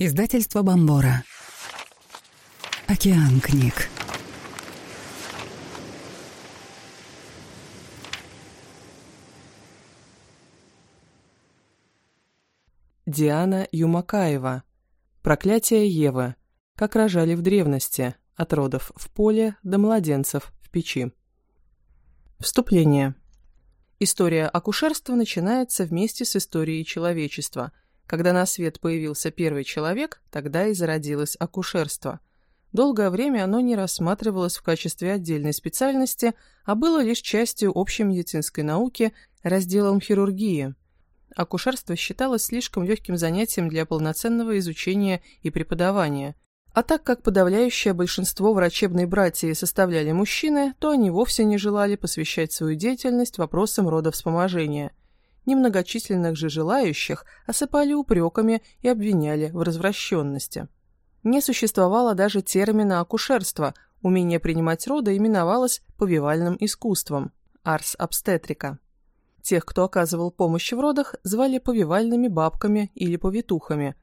Издательство Бомбора. Океан книг. Диана Юмакаева. Проклятие Евы. Как рожали в древности. От родов в поле до младенцев в печи. Вступление. История акушерства начинается вместе с историей человечества – когда на свет появился первый человек, тогда и зародилось акушерство. Долгое время оно не рассматривалось в качестве отдельной специальности, а было лишь частью общей медицинской науки, разделом хирургии. Акушерство считалось слишком легким занятием для полноценного изучения и преподавания. А так как подавляющее большинство врачебной братьи составляли мужчины, то они вовсе не желали посвящать свою деятельность вопросам родовспоможения – Немногочисленных же желающих осыпали упреками и обвиняли в развращенности. Не существовало даже термина акушерства, умение принимать роды именовалось повивальным искусством – арс обстетрика. Тех, кто оказывал помощь в родах, звали повивальными бабками или повитухами.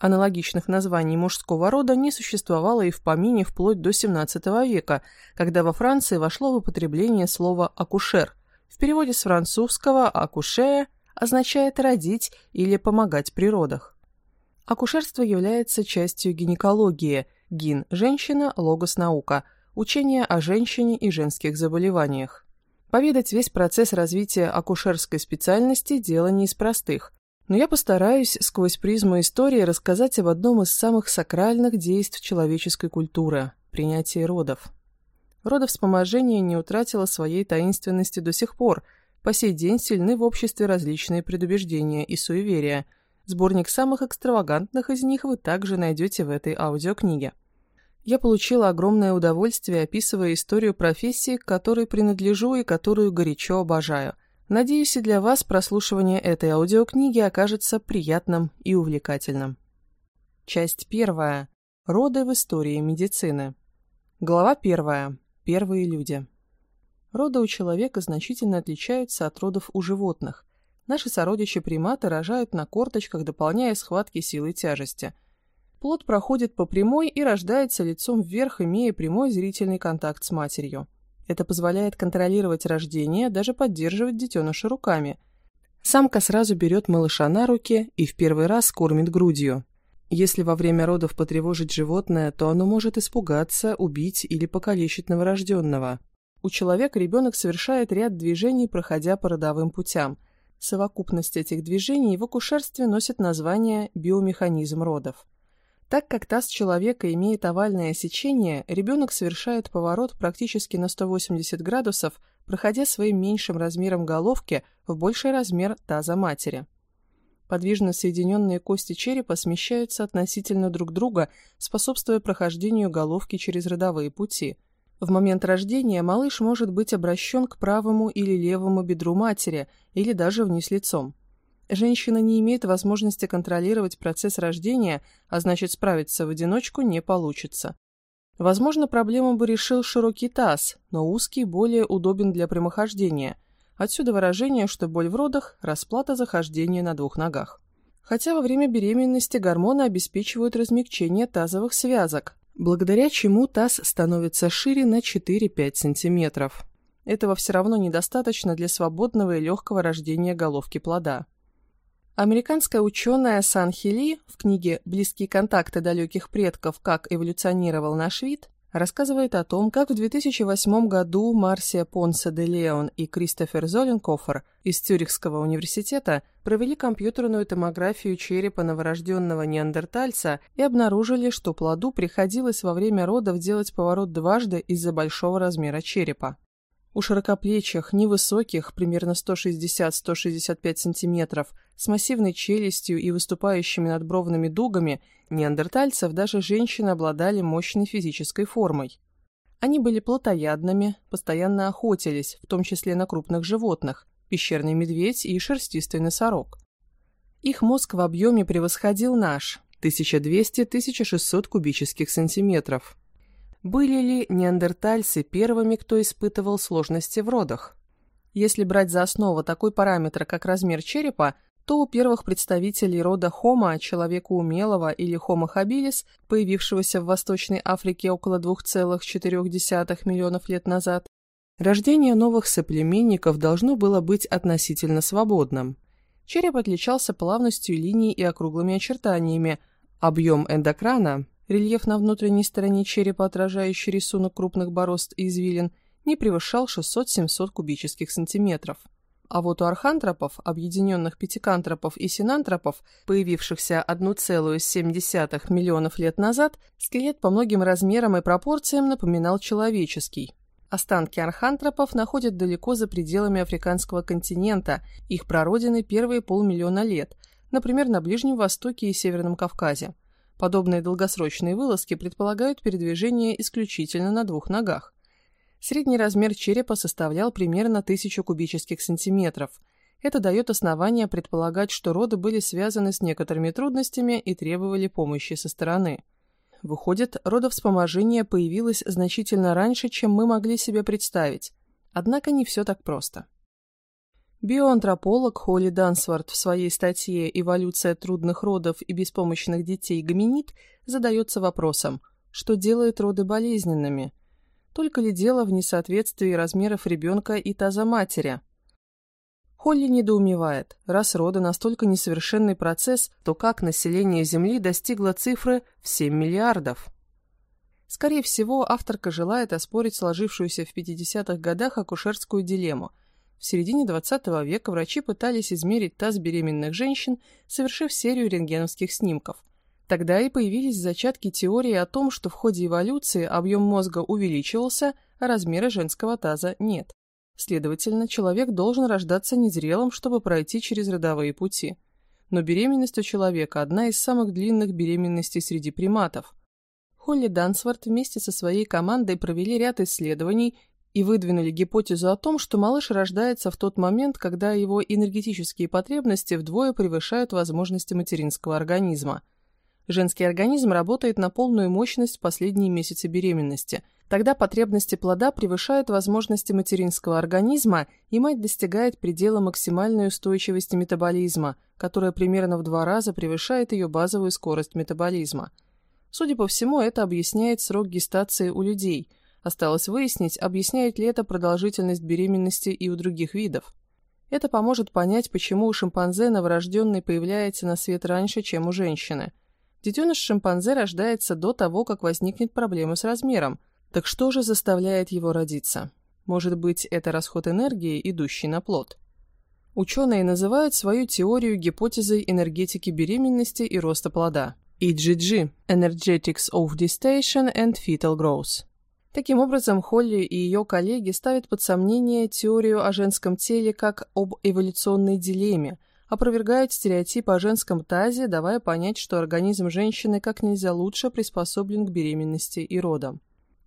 Аналогичных названий мужского рода не существовало и в помине вплоть до XVII века, когда во Франции вошло в употребление слово «акушер», в переводе с французского «акуше» означает «родить» или «помогать при родах». Акушерство является частью гинекологии, гин – женщина, логос – наука, учение о женщине и женских заболеваниях. Поведать весь процесс развития акушерской специальности – дело не из простых, но я постараюсь сквозь призму истории рассказать об одном из самых сакральных действий человеческой культуры – принятии родов. Родовспоможение не утратило своей таинственности до сих пор. По сей день сильны в обществе различные предубеждения и суеверия. Сборник самых экстравагантных из них вы также найдете в этой аудиокниге. Я получила огромное удовольствие, описывая историю профессии, к которой принадлежу и которую горячо обожаю. Надеюсь, и для вас прослушивание этой аудиокниги окажется приятным и увлекательным. Часть первая. Роды в истории медицины. Глава первая. Первые люди. Роды у человека значительно отличаются от родов у животных. Наши сородичи-приматы рожают на корточках, дополняя схватки силой тяжести. Плод проходит по прямой и рождается лицом вверх, имея прямой зрительный контакт с матерью. Это позволяет контролировать рождение, даже поддерживать детеныша руками. Самка сразу берет малыша на руки и в первый раз кормит грудью. Если во время родов потревожить животное, то оно может испугаться, убить или покалечить новорожденного. У человека ребенок совершает ряд движений, проходя по родовым путям. Совокупность этих движений в акушерстве носит название биомеханизм родов. Так как таз человека имеет овальное сечение, ребенок совершает поворот практически на 180 градусов, проходя своим меньшим размером головки в больший размер таза матери. Подвижно соединенные кости черепа смещаются относительно друг друга, способствуя прохождению головки через родовые пути. В момент рождения малыш может быть обращен к правому или левому бедру матери, или даже вниз лицом. Женщина не имеет возможности контролировать процесс рождения, а значит справиться в одиночку не получится. Возможно, проблему бы решил широкий таз, но узкий более удобен для прямохождения – Отсюда выражение, что боль в родах – расплата за хождение на двух ногах. Хотя во время беременности гормоны обеспечивают размягчение тазовых связок, благодаря чему таз становится шире на 4-5 см. Этого все равно недостаточно для свободного и легкого рождения головки плода. Американская ученая Сан Хили в книге «Близкие контакты далеких предков. Как эволюционировал наш вид» рассказывает о том, как в 2008 году Марсия Понсе де Леон и Кристофер Золенкофер из Цюрихского университета провели компьютерную томографию черепа новорожденного неандертальца и обнаружили, что плоду приходилось во время родов делать поворот дважды из-за большого размера черепа. У широкоплечих, невысоких, примерно 160-165 см, с массивной челюстью и выступающими надбровными дугами, неандертальцев даже женщины обладали мощной физической формой. Они были плотоядными, постоянно охотились, в том числе на крупных животных, пещерный медведь и шерстистый носорог. Их мозг в объеме превосходил наш – 1200-1600 кубических сантиметров. Были ли неандертальцы первыми, кто испытывал сложности в родах? Если брать за основу такой параметр, как размер черепа, то у первых представителей рода Homo, человека умелого или Homo habilis, появившегося в Восточной Африке около 2,4 миллионов лет назад, рождение новых соплеменников должно было быть относительно свободным. Череп отличался плавностью линий и округлыми очертаниями, объем эндокрана, рельеф на внутренней стороне черепа, отражающий рисунок крупных борозд и извилин, не превышал 600-700 кубических сантиметров. А вот у архантропов, объединенных пятикантропов и синантропов, появившихся 1,7 миллионов лет назад, скелет по многим размерам и пропорциям напоминал человеческий. Останки архантропов находят далеко за пределами африканского континента, их прародины первые полмиллиона лет, например, на Ближнем Востоке и Северном Кавказе. Подобные долгосрочные вылазки предполагают передвижение исключительно на двух ногах. Средний размер черепа составлял примерно 1000 кубических сантиметров. Это дает основание предполагать, что роды были связаны с некоторыми трудностями и требовали помощи со стороны. Выходит, родовспоможение появилось значительно раньше, чем мы могли себе представить. Однако не все так просто. Биоантрополог Холли Дансворт в своей статье «Эволюция трудных родов и беспомощных детей гоминид» задается вопросом, что делает роды болезненными – только ли дело в несоответствии размеров ребенка и таза матери? Холли недоумевает. Раз роды настолько несовершенный процесс, то как население Земли достигло цифры в 7 миллиардов? Скорее всего, авторка желает оспорить сложившуюся в 50-х годах акушерскую дилемму. В середине 20 века врачи пытались измерить таз беременных женщин, совершив серию рентгеновских снимков. Тогда и появились зачатки теории о том, что в ходе эволюции объем мозга увеличивался, а размера женского таза нет. Следовательно, человек должен рождаться незрелым, чтобы пройти через родовые пути. Но беременность у человека – одна из самых длинных беременностей среди приматов. Холли Дансворт вместе со своей командой провели ряд исследований и выдвинули гипотезу о том, что малыш рождается в тот момент, когда его энергетические потребности вдвое превышают возможности материнского организма – Женский организм работает на полную мощность в последние месяцы беременности. Тогда потребности плода превышают возможности материнского организма, и мать достигает предела максимальной устойчивости метаболизма, которая примерно в два раза превышает ее базовую скорость метаболизма. Судя по всему, это объясняет срок гестации у людей. Осталось выяснить, объясняет ли это продолжительность беременности и у других видов. Это поможет понять, почему у шимпанзе новорожденный появляется на свет раньше, чем у женщины – Детеныш шимпанзе рождается до того, как возникнет проблема с размером. Так что же заставляет его родиться? Может быть, это расход энергии, идущий на плод? Ученые называют свою теорию гипотезой энергетики беременности и роста плода. EGG – Energetics of Gestation and Fetal Growth. Таким образом, Холли и ее коллеги ставят под сомнение теорию о женском теле как об эволюционной дилемме – опровергают стереотип о женском тазе, давая понять, что организм женщины как нельзя лучше приспособлен к беременности и родам.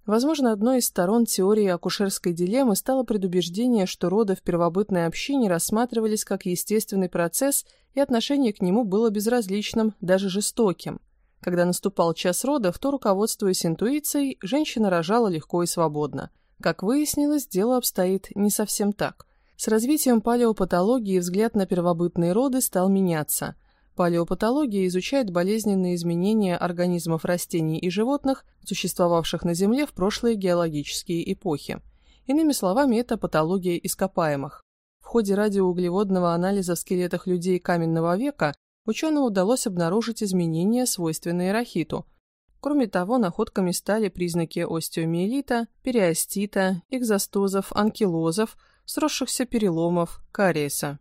Возможно, одной из сторон теории акушерской дилеммы стало предубеждение, что роды в первобытной общине рассматривались как естественный процесс, и отношение к нему было безразличным, даже жестоким. Когда наступал час родов, то, руководствуясь интуицией, женщина рожала легко и свободно. Как выяснилось, дело обстоит не совсем так. С развитием палеопатологии взгляд на первобытные роды стал меняться. Палеопатология изучает болезненные изменения организмов растений и животных, существовавших на Земле в прошлые геологические эпохи. Иными словами, это патология ископаемых. В ходе радиоуглеводного анализа в скелетах людей каменного века ученым удалось обнаружить изменения, свойственные рахиту. Кроме того, находками стали признаки остеомиелита, периостита, экзостозов, анкилозов – сросшихся переломов, кариеса.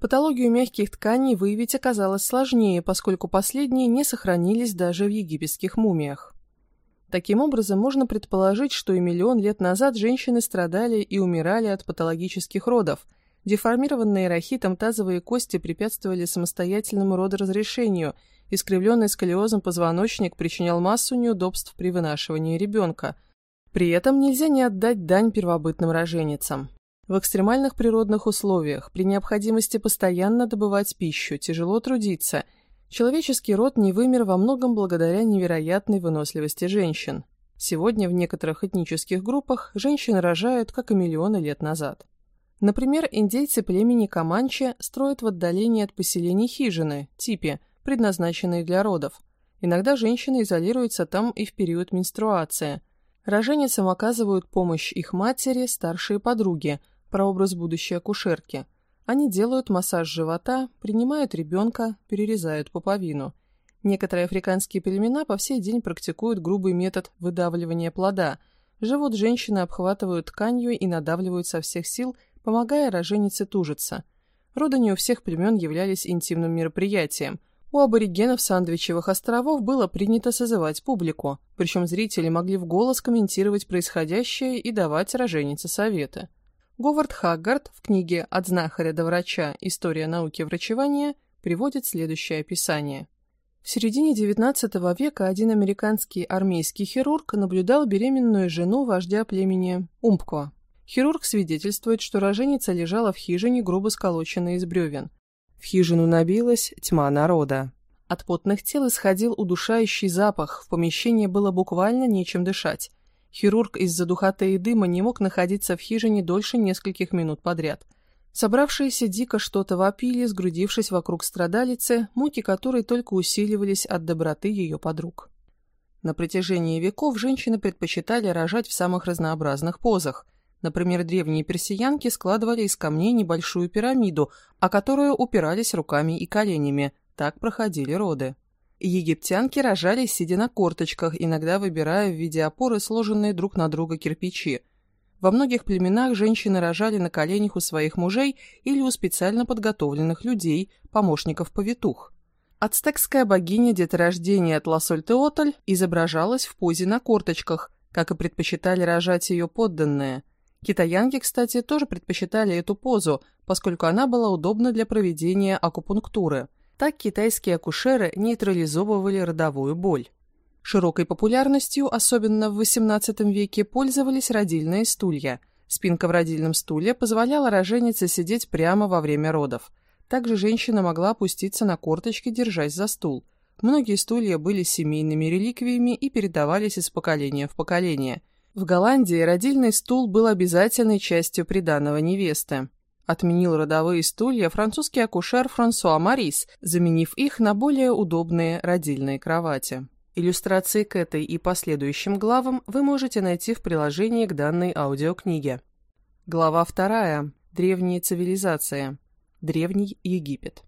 Патологию мягких тканей выявить оказалось сложнее, поскольку последние не сохранились даже в египетских мумиях. Таким образом, можно предположить, что и миллион лет назад женщины страдали и умирали от патологических родов. Деформированные рахитом тазовые кости препятствовали самостоятельному родоразрешению, искривленный сколиозом позвоночник причинял массу неудобств при вынашивании ребенка. При этом нельзя не отдать дань первобытным роженицам. В экстремальных природных условиях, при необходимости постоянно добывать пищу, тяжело трудиться, человеческий род не вымер во многом благодаря невероятной выносливости женщин. Сегодня в некоторых этнических группах женщины рожают, как и миллионы лет назад. Например, индейцы племени Каманче строят в отдалении от поселений хижины, типи, предназначенные для родов. Иногда женщины изолируются там и в период менструации. Роженицам оказывают помощь их матери, старшие подруги, прообраз будущей акушерки. Они делают массаж живота, принимают ребенка, перерезают пуповину. Некоторые африканские племена по всей день практикуют грубый метод выдавливания плода. Живот женщины обхватывают тканью и надавливают со всех сил, помогая роженице тужиться. Роды не у всех племен являлись интимным мероприятием. У аборигенов Сандвичевых островов было принято созывать публику, причем зрители могли в голос комментировать происходящее и давать роженице советы. Говард Хаггард в книге «От знахаря до врача. История науки врачевания» приводит следующее описание. В середине XIX века один американский армейский хирург наблюдал беременную жену вождя племени Умпко. Хирург свидетельствует, что роженица лежала в хижине, грубо сколоченной из бревен. В хижину набилась тьма народа. От потных тел исходил удушающий запах, в помещении было буквально нечем дышать. Хирург из-за духоты и дыма не мог находиться в хижине дольше нескольких минут подряд. Собравшиеся дико что-то вопили, сгрудившись вокруг страдалицы, муки которой только усиливались от доброты ее подруг. На протяжении веков женщины предпочитали рожать в самых разнообразных позах – Например, древние персиянки складывали из камней небольшую пирамиду, о которую упирались руками и коленями. Так проходили роды. Египтянки рожали, сидя на корточках, иногда выбирая в виде опоры сложенные друг на друга кирпичи. Во многих племенах женщины рожали на коленях у своих мужей или у специально подготовленных людей, помощников-повитух. Ацтекская богиня деторождения Тласольтеотль изображалась в позе на корточках, как и предпочитали рожать ее подданные. Китаянки, кстати, тоже предпочитали эту позу, поскольку она была удобна для проведения акупунктуры. Так китайские акушеры нейтрализовывали родовую боль. Широкой популярностью, особенно в XVIII веке, пользовались родильные стулья. Спинка в родильном стуле позволяла роженице сидеть прямо во время родов. Также женщина могла опуститься на корточки, держась за стул. Многие стулья были семейными реликвиями и передавались из поколения в поколение – в Голландии родильный стул был обязательной частью приданого невесты. Отменил родовые стулья французский акушер Франсуа Марис, заменив их на более удобные родильные кровати. Иллюстрации к этой и последующим главам вы можете найти в приложении к данной аудиокниге. Глава 2. Древние цивилизации. Древний Египет.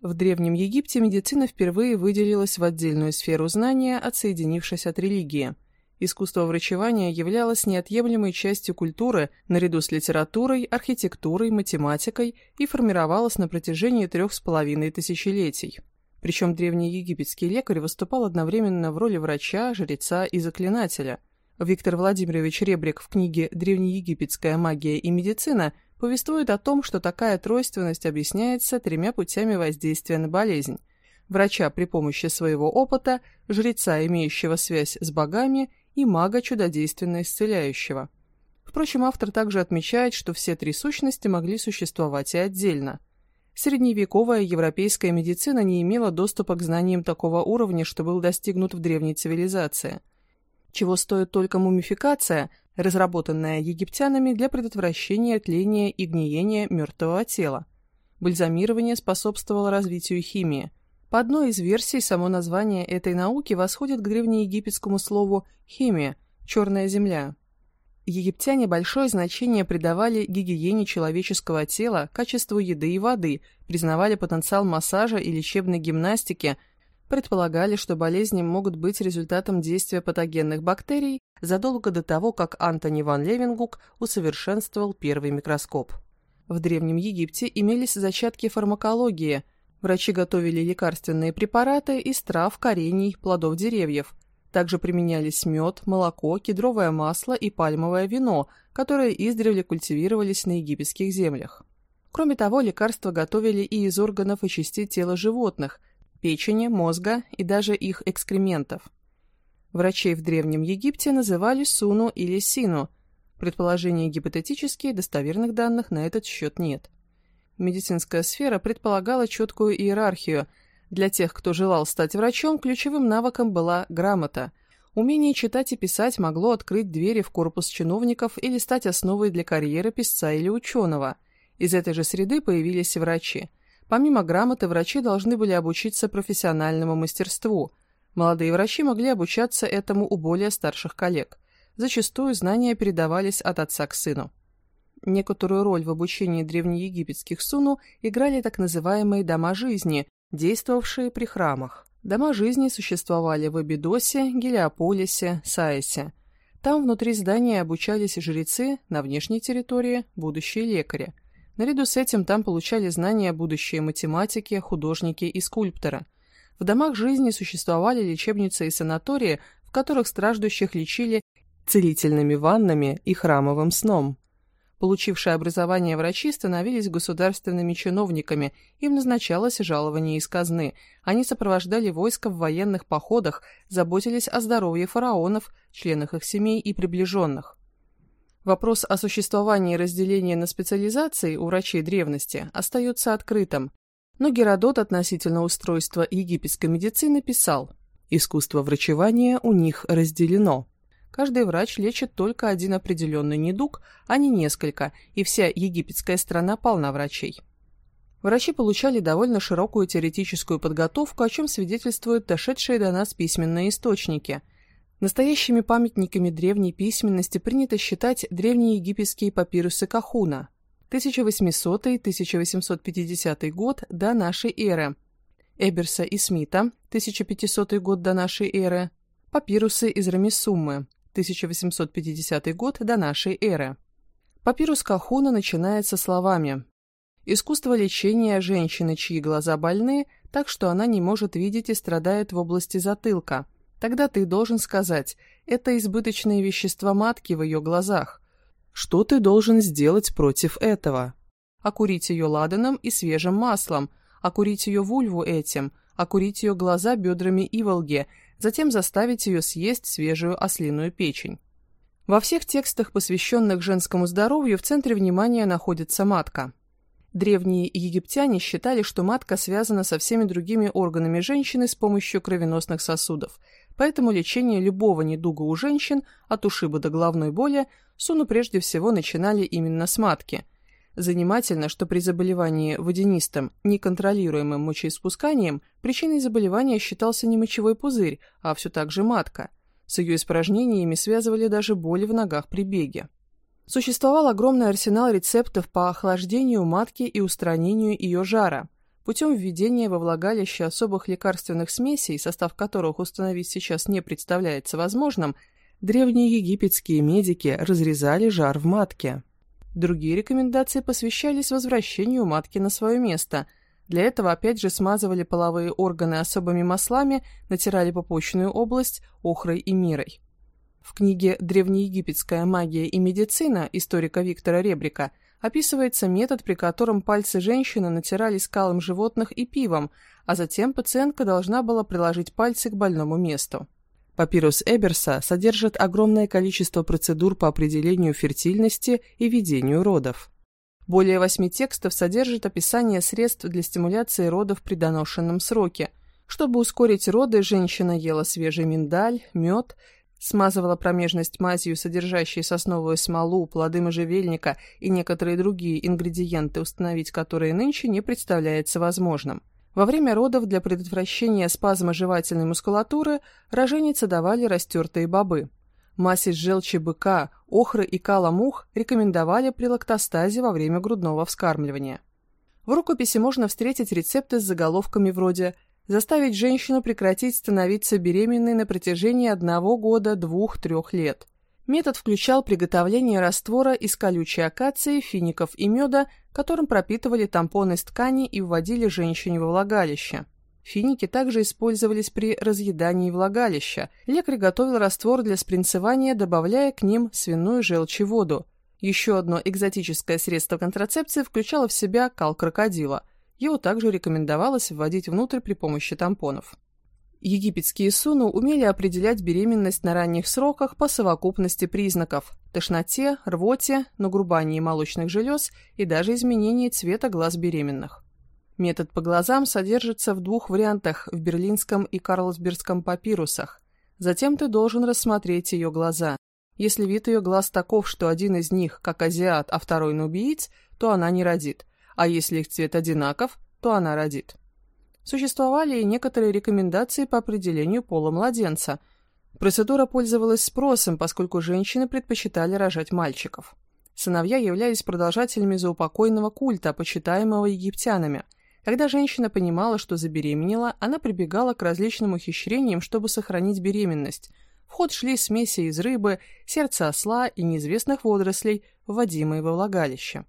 В Древнем Египте медицина впервые выделилась в отдельную сферу знания, отсоединившись от религии – Искусство врачевания являлось неотъемлемой частью культуры наряду с литературой, архитектурой, математикой и формировалось на протяжении трех с половиной тысячелетий. Причем древний египетский лекарь выступал одновременно в роли врача, жреца и заклинателя. Виктор Владимирович Ребрик в книге «Древнеегипетская магия и медицина» повествует о том, что такая тройственность объясняется тремя путями воздействия на болезнь – врача при помощи своего опыта, жреца, имеющего связь с богами, и мага чудодейственно исцеляющего. Впрочем, автор также отмечает, что все три сущности могли существовать и отдельно. Средневековая европейская медицина не имела доступа к знаниям такого уровня, что был достигнут в древней цивилизации. Чего стоит только мумификация, разработанная египтянами для предотвращения тления и гниения мертвого тела. Бальзамирование способствовало развитию химии – по одной из версий, само название этой науки восходит к древнеегипетскому слову «химия» – «черная земля». Египтяне большое значение придавали гигиене человеческого тела, качеству еды и воды, признавали потенциал массажа и лечебной гимнастики, предполагали, что болезни могут быть результатом действия патогенных бактерий задолго до того, как Антони ван Левенгук усовершенствовал первый микроскоп. В Древнем Египте имелись зачатки фармакологии – Врачи готовили лекарственные препараты из трав, корений, плодов деревьев. Также применялись мед, молоко, кедровое масло и пальмовое вино, которые издревле культивировались на египетских землях. Кроме того, лекарства готовили и из органов и частей тела животных, печени, мозга и даже их экскрементов. Врачей в Древнем Египте называли суну или сину. Предположения гипотетические, достоверных данных на этот счет нет. Медицинская сфера предполагала четкую иерархию. Для тех, кто желал стать врачом, ключевым навыком была грамота. Умение читать и писать могло открыть двери в корпус чиновников или стать основой для карьеры писца или ученого. Из этой же среды появились врачи. Помимо грамоты, врачи должны были обучиться профессиональному мастерству. Молодые врачи могли обучаться этому у более старших коллег. Зачастую знания передавались от отца к сыну. Некоторую роль в обучении древнеегипетских суну играли так называемые «дома жизни», действовавшие при храмах. Дома жизни существовали в Эбидосе, Гелиополисе, Саисе. Там внутри здания обучались жрецы, на внешней территории – будущие лекари. Наряду с этим там получали знания будущие математики, художники и скульпторы. В домах жизни существовали лечебницы и санатории, в которых страждущих лечили целительными ваннами и храмовым сном. Получившие образование врачи становились государственными чиновниками, им назначалось жалование из казны. Они сопровождали войско в военных походах, заботились о здоровье фараонов, членах их семей и приближенных. Вопрос о существовании разделения на специализации у врачей древности остается открытым. Но Геродот относительно устройства египетской медицины писал «Искусство врачевания у них разделено». Каждый врач лечит только один определенный недуг, а не несколько, и вся египетская страна полна врачей. Врачи получали довольно широкую теоретическую подготовку, о чем свидетельствуют дошедшие до нас письменные источники. Настоящими памятниками древней письменности принято считать древние египетские папирусы Кахуна, 1800-1850 год до нашей эры, Эберса и Смита, 1500 год до нашей эры, папирусы из Рамисуммы, 1850 год до нашей эры. Папирус Кахуна начинается словами «Искусство лечения женщины, чьи глаза больны, так что она не может видеть и страдает в области затылка. Тогда ты должен сказать, это избыточные вещества матки в ее глазах. Что ты должен сделать против этого? Окурить ее ладаном и свежим маслом, окурить ее вульву этим, окурить ее глаза бедрами иволги, затем заставить ее съесть свежую ослиную печень. Во всех текстах, посвященных женскому здоровью, в центре внимания находится матка. Древние египтяне считали, что матка связана со всеми другими органами женщины с помощью кровеносных сосудов, поэтому лечение любого недуга у женщин, от ушиба до головной боли, суну прежде всего начинали именно с матки – Занимательно, что при заболевании водянистым, неконтролируемым мочеиспусканием причиной заболевания считался не мочевой пузырь, а все так же матка. С ее испражнениями связывали даже боли в ногах при беге. Существовал огромный арсенал рецептов по охлаждению матки и устранению ее жара. Путем введения во влагалище особых лекарственных смесей, состав которых установить сейчас не представляется возможным, древние египетские медики разрезали жар в матке. Другие рекомендации посвящались возвращению матки на свое место. Для этого опять же смазывали половые органы особыми маслами, натирали попочную область охрой и мирой. В книге «Древнеегипетская магия и медицина» историка Виктора Ребрика описывается метод, при котором пальцы женщины натирали скалом животных и пивом, а затем пациентка должна была приложить пальцы к больному месту. Папирус Эберса содержит огромное количество процедур по определению фертильности и ведению родов. Более восьми текстов содержит описание средств для стимуляции родов при доношенном сроке. Чтобы ускорить роды, женщина ела свежий миндаль, мед, смазывала промежность мазью, содержащей сосновую смолу, плоды можжевельника и некоторые другие ингредиенты, установить которые нынче не представляется возможным. Во время родов для предотвращения спазма жевательной мускулатуры роженицы давали растертые бобы. Мазь из желчи быка, охры и кала мух рекомендовали при лактостазе во время грудного вскармливания. В рукописи можно встретить рецепты с заголовками вроде «Заставить женщину прекратить становиться беременной на протяжении одного года, двух-трех лет», Метод включал приготовление раствора из колючей акации, фиников и меда, которым пропитывали тампоны из ткани и вводили женщине во влагалище. Финики также использовались при разъедании влагалища. Лекарь готовил раствор для спринцевания, добавляя к ним свиную желчь и воду. Еще одно экзотическое средство контрацепции включало в себя кал крокодила. Его также рекомендовалось вводить внутрь при помощи тампонов. Египетские суну умели определять беременность на ранних сроках по совокупности признаков – тошноте, рвоте, нагрубании молочных желез и даже изменении цвета глаз беременных. Метод по глазам содержится в двух вариантах в берлинском и карлсбергском папирусах. Затем ты должен рассмотреть ее глаза. Если вид ее глаз таков, что один из них как азиат, а второй нубиец, то она не родит, а если их цвет одинаков, то она родит. Существовали и некоторые рекомендации по определению пола младенца. Процедура пользовалась спросом, поскольку женщины предпочитали рожать мальчиков. Сыновья являлись продолжателями заупокойного культа, почитаемого египтянами. Когда женщина понимала, что забеременела, она прибегала к различным ухищрениям, чтобы сохранить беременность. В ход шли смеси из рыбы, сердца осла и неизвестных водорослей, вводимые во влагалище.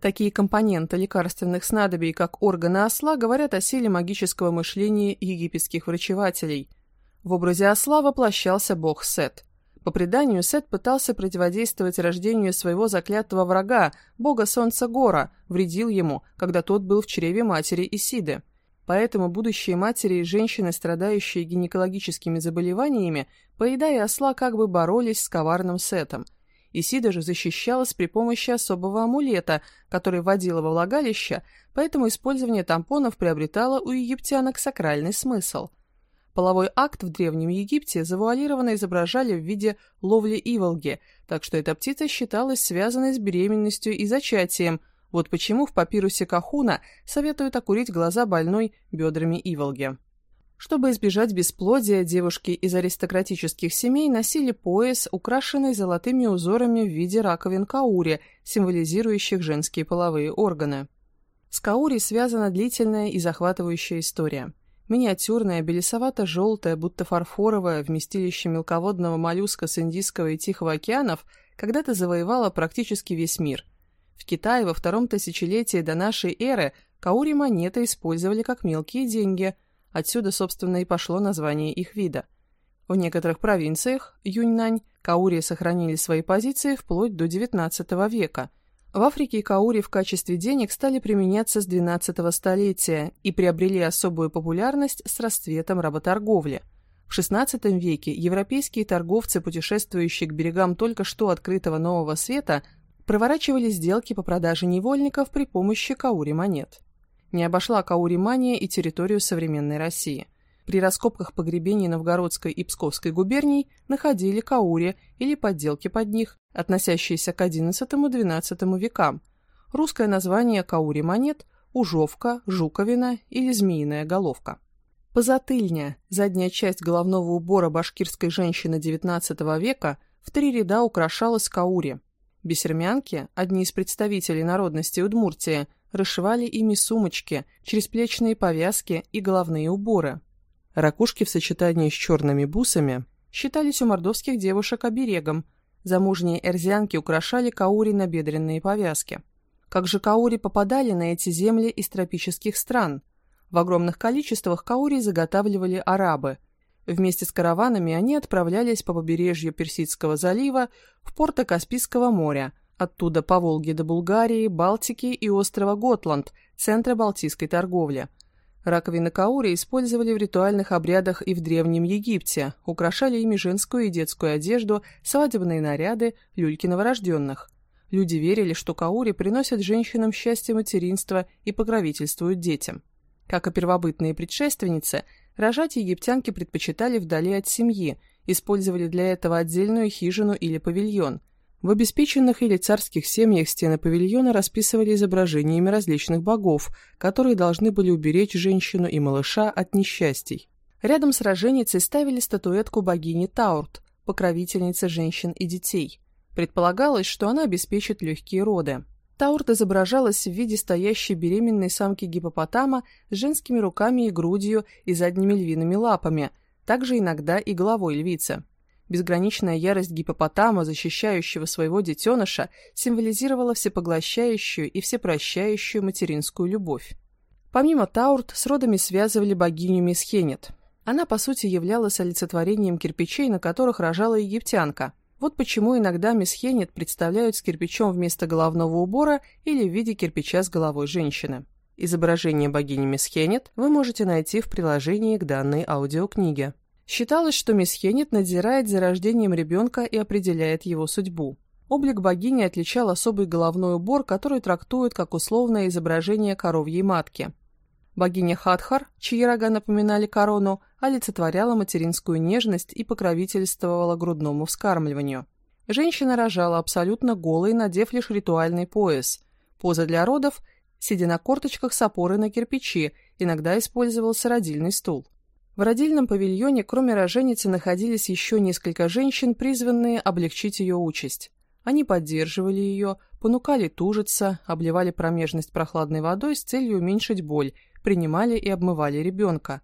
Такие компоненты лекарственных снадобий, как органы осла, говорят о силе магического мышления египетских врачевателей. В образе осла воплощался бог Сет – по преданию, Сет пытался противодействовать рождению своего заклятого врага, бога солнца Гора, вредил ему, когда тот был в чреве матери Исиды. Поэтому будущие матери и женщины, страдающие гинекологическими заболеваниями, поедая осла, как бы боролись с коварным Сетом. Исида же защищалась при помощи особого амулета, который вводила во влагалище, поэтому использование тампонов приобретало у египтянок сакральный смысл – Половой акт в Древнем Египте завуалированно изображали в виде ловли иволги, так что эта птица считалась связанной с беременностью и зачатием. Вот почему в папирусе Кахуна советуют окурить глаза больной бедрами иволги. Чтобы избежать бесплодия, девушки из аристократических семей носили пояс, украшенный золотыми узорами в виде раковин каури, символизирующих женские половые органы. С каури связана длительная и захватывающая история – Миниатюрная, белесовато-желтая, будто фарфоровая, вместилище мелководного моллюска с Индийского и Тихого океанов когда-то завоевала практически весь мир. В Китае во втором тысячелетии до нашей эры каури-монеты использовали как мелкие деньги, отсюда, собственно, и пошло название их вида. В некоторых провинциях, Юньнань, каури сохранили свои позиции вплоть до XIX века – в Африке каури в качестве денег стали применяться с 12 столетия и приобрели особую популярность с расцветом работорговли. В XVI веке европейские торговцы, путешествующие к берегам только что открытого Нового Света, проворачивали сделки по продаже невольников при помощи каури-монет. Не обошла каури-мания и территорию современной России. При раскопках погребений Новгородской и Псковской губерний находили каури или подделки под них, относящиеся к XI-XII векам. Русское название каури монет – ужовка, жуковина или змеиная головка. Позатыльня, задняя часть головного убора башкирской женщины XIX века, в три ряда украшалась каури. Бесермянки, одни из представителей народности Удмуртии, расшивали ими сумочки, чересплечные повязки и головные уборы. Ракушки в сочетании с черными бусами считались у мордовских девушек оберегом. Замужние эрзянки украшали каури на бедренные повязки. Как же каури попадали на эти земли из тропических стран? В огромных количествах каури заготавливали арабы. Вместе с караванами они отправлялись по побережью Персидского залива в порты Каспийского моря, оттуда по Волге до Булгарии, Балтики и острова Готланд, центра балтийской торговли – Раковины каури использовали в ритуальных обрядах и в Древнем Египте, украшали ими женскую и детскую одежду, свадебные наряды, люльки новорожденных. Люди верили, что каури приносят женщинам счастье материнства и покровительствуют детям. Как и первобытные предшественницы, рожать египтянки предпочитали вдали от семьи, использовали для этого отдельную хижину или павильон – в обеспеченных или царских семьях стены павильона расписывали изображениями различных богов, которые должны были уберечь женщину и малыша от несчастий. Рядом с роженицей ставили статуэтку богини Таурт, покровительницы женщин и детей. Предполагалось, что она обеспечит легкие роды. Таурт изображалась в виде стоящей беременной самки гипопотама с женскими руками и грудью и задними львиными лапами, также иногда и головой львицы. Безграничная ярость гипопотама, защищающего своего детеныша, символизировала всепоглощающую и всепрощающую материнскую любовь. Помимо Таурт, с родами связывали богиню Месхенет. Она, по сути, являлась олицетворением кирпичей, на которых рожала египтянка. Вот почему иногда Месхенет представляют с кирпичом вместо головного убора или в виде кирпича с головой женщины. Изображение богини Месхенет вы можете найти в приложении к данной аудиокниге. Считалось, что мисс Хеннет надзирает за рождением ребенка и определяет его судьбу. Облик богини отличал особый головной убор, который трактуют как условное изображение коровьей матки. Богиня Хатхар, чьи рога напоминали корону, олицетворяла материнскую нежность и покровительствовала грудному вскармливанию. Женщина рожала абсолютно голой, надев лишь ритуальный пояс. Поза для родов – сидя на корточках с опорой на кирпичи, иногда использовался родильный стул. В родильном павильоне, кроме роженицы, находились еще несколько женщин, призванные облегчить ее участь. Они поддерживали ее, понукали тужиться, обливали промежность прохладной водой с целью уменьшить боль, принимали и обмывали ребенка.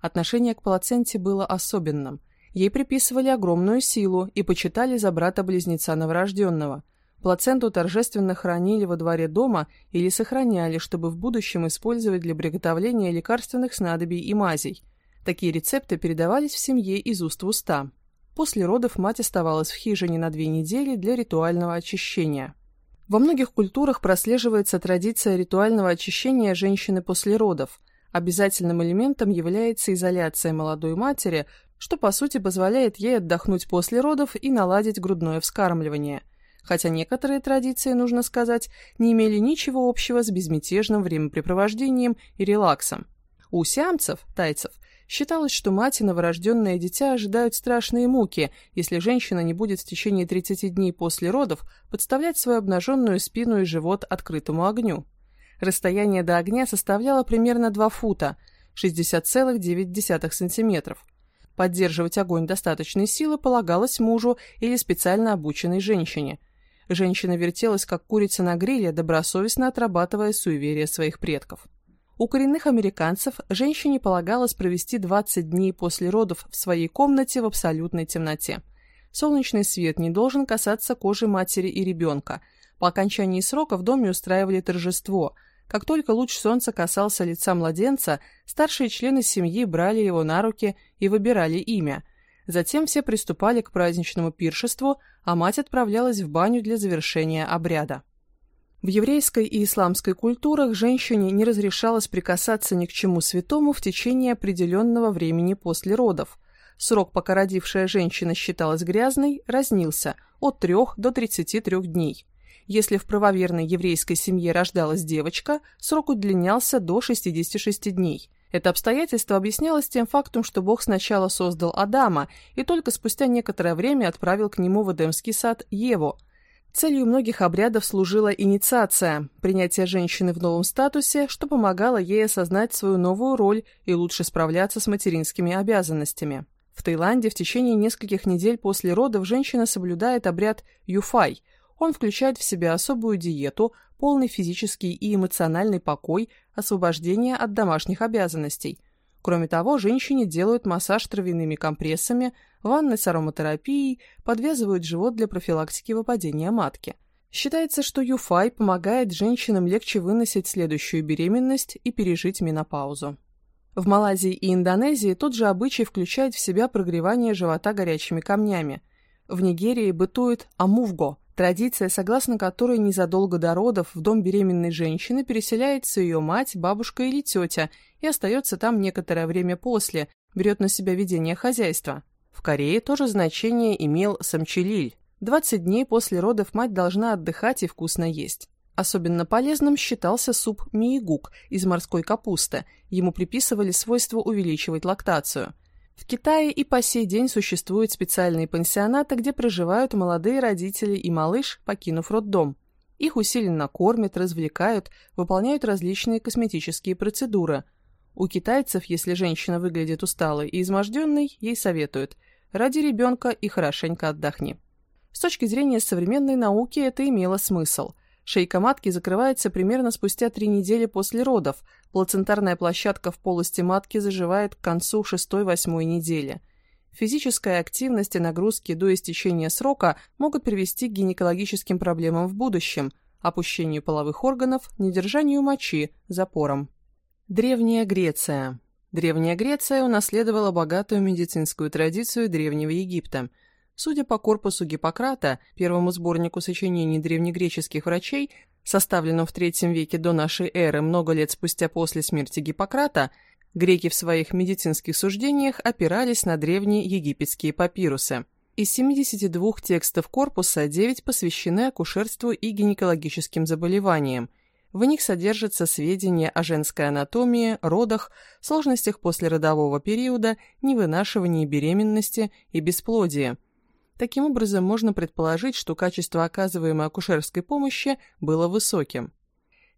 Отношение к плаценте было особенным. Ей приписывали огромную силу и почитали за брата-близнеца новорожденного. Плаценту торжественно хранили во дворе дома или сохраняли, чтобы в будущем использовать для приготовления лекарственных снадобий и мазей. Такие рецепты передавались в семье из уст в уста. После родов мать оставалась в хижине на две недели для ритуального очищения. Во многих культурах прослеживается традиция ритуального очищения женщины после родов. Обязательным элементом является изоляция молодой матери, что по сути позволяет ей отдохнуть после родов и наладить грудное вскармливание. Хотя некоторые традиции, нужно сказать, не имели ничего общего с безмятежным времяпрепровождением и релаксом. У сиамцев, тайцев, Считалось, что мать и новорожденное дитя ожидают страшные муки, если женщина не будет в течение 30 дней после родов подставлять свою обнаженную спину и живот открытому огню. Расстояние до огня составляло примерно 2 фута, 60,9 сантиметров. Поддерживать огонь достаточной силы полагалось мужу или специально обученной женщине. Женщина вертелась, как курица на гриле, добросовестно отрабатывая суеверия своих предков. У коренных американцев женщине полагалось провести 20 дней после родов в своей комнате в абсолютной темноте. Солнечный свет не должен касаться кожи матери и ребенка. По окончании срока в доме устраивали торжество. Как только луч солнца касался лица младенца, старшие члены семьи брали его на руки и выбирали имя. Затем все приступали к праздничному пиршеству, а мать отправлялась в баню для завершения обряда. В еврейской и исламской культурах женщине не разрешалось прикасаться ни к чему святому в течение определенного времени после родов. Срок, пока родившая женщина считалась грязной, разнился от 3 до 33 дней. Если в правоверной еврейской семье рождалась девочка, срок удлинялся до 66 дней. Это обстоятельство объяснялось тем фактом, что Бог сначала создал Адама и только спустя некоторое время отправил к нему в Эдемский сад Еву – Целью многих обрядов служила инициация, принятие женщины в новом статусе, что помогало ей осознать свою новую роль и лучше справляться с материнскими обязанностями. В Таиланде в течение нескольких недель после родов женщина соблюдает обряд юфай. Он включает в себя особую диету, полный физический и эмоциональный покой, освобождение от домашних обязанностей – Кроме того, женщине делают массаж травяными компрессами, ванны с ароматерапией, подвязывают живот для профилактики выпадения матки. Считается, что Юфай помогает женщинам легче выносить следующую беременность и пережить менопаузу. В Малайзии и Индонезии тот же обычай включает в себя прогревание живота горячими камнями. В Нигерии бытует амувго – традиция, согласно которой незадолго до родов в дом беременной женщины переселяется ее мать, бабушка или тетя и остается там некоторое время после, берет на себя ведение хозяйства. В Корее тоже значение имел самчелиль. 20 дней после родов мать должна отдыхать и вкусно есть. Особенно полезным считался суп миигук из морской капусты. Ему приписывали свойство увеличивать лактацию. В Китае и по сей день существуют специальные пансионаты, где проживают молодые родители и малыш, покинув роддом. Их усиленно кормят, развлекают, выполняют различные косметические процедуры – у китайцев, если женщина выглядит усталой и изможденной, ей советуют «ради ребенка и хорошенько отдохни». С точки зрения современной науки это имело смысл. Шейка матки закрывается примерно спустя три недели после родов, плацентарная площадка в полости матки заживает к концу шестой-восьмой недели. Физическая активность и нагрузки до истечения срока могут привести к гинекологическим проблемам в будущем, опущению половых органов, недержанию мочи, запорам. Древняя Греция. Древняя Греция унаследовала богатую медицинскую традицию Древнего Египта. Судя по корпусу Гиппократа, первому сборнику сочинений древнегреческих врачей, составленному в III веке до нашей эры, много лет спустя после смерти Гиппократа, греки в своих медицинских суждениях опирались на древние египетские папирусы. Из 72 текстов корпуса 9 посвящены акушерству и гинекологическим заболеваниям – В них содержатся сведения о женской анатомии, родах, сложностях послеродового периода, невынашивании беременности и бесплодии. Таким образом, можно предположить, что качество оказываемой акушерской помощи было высоким.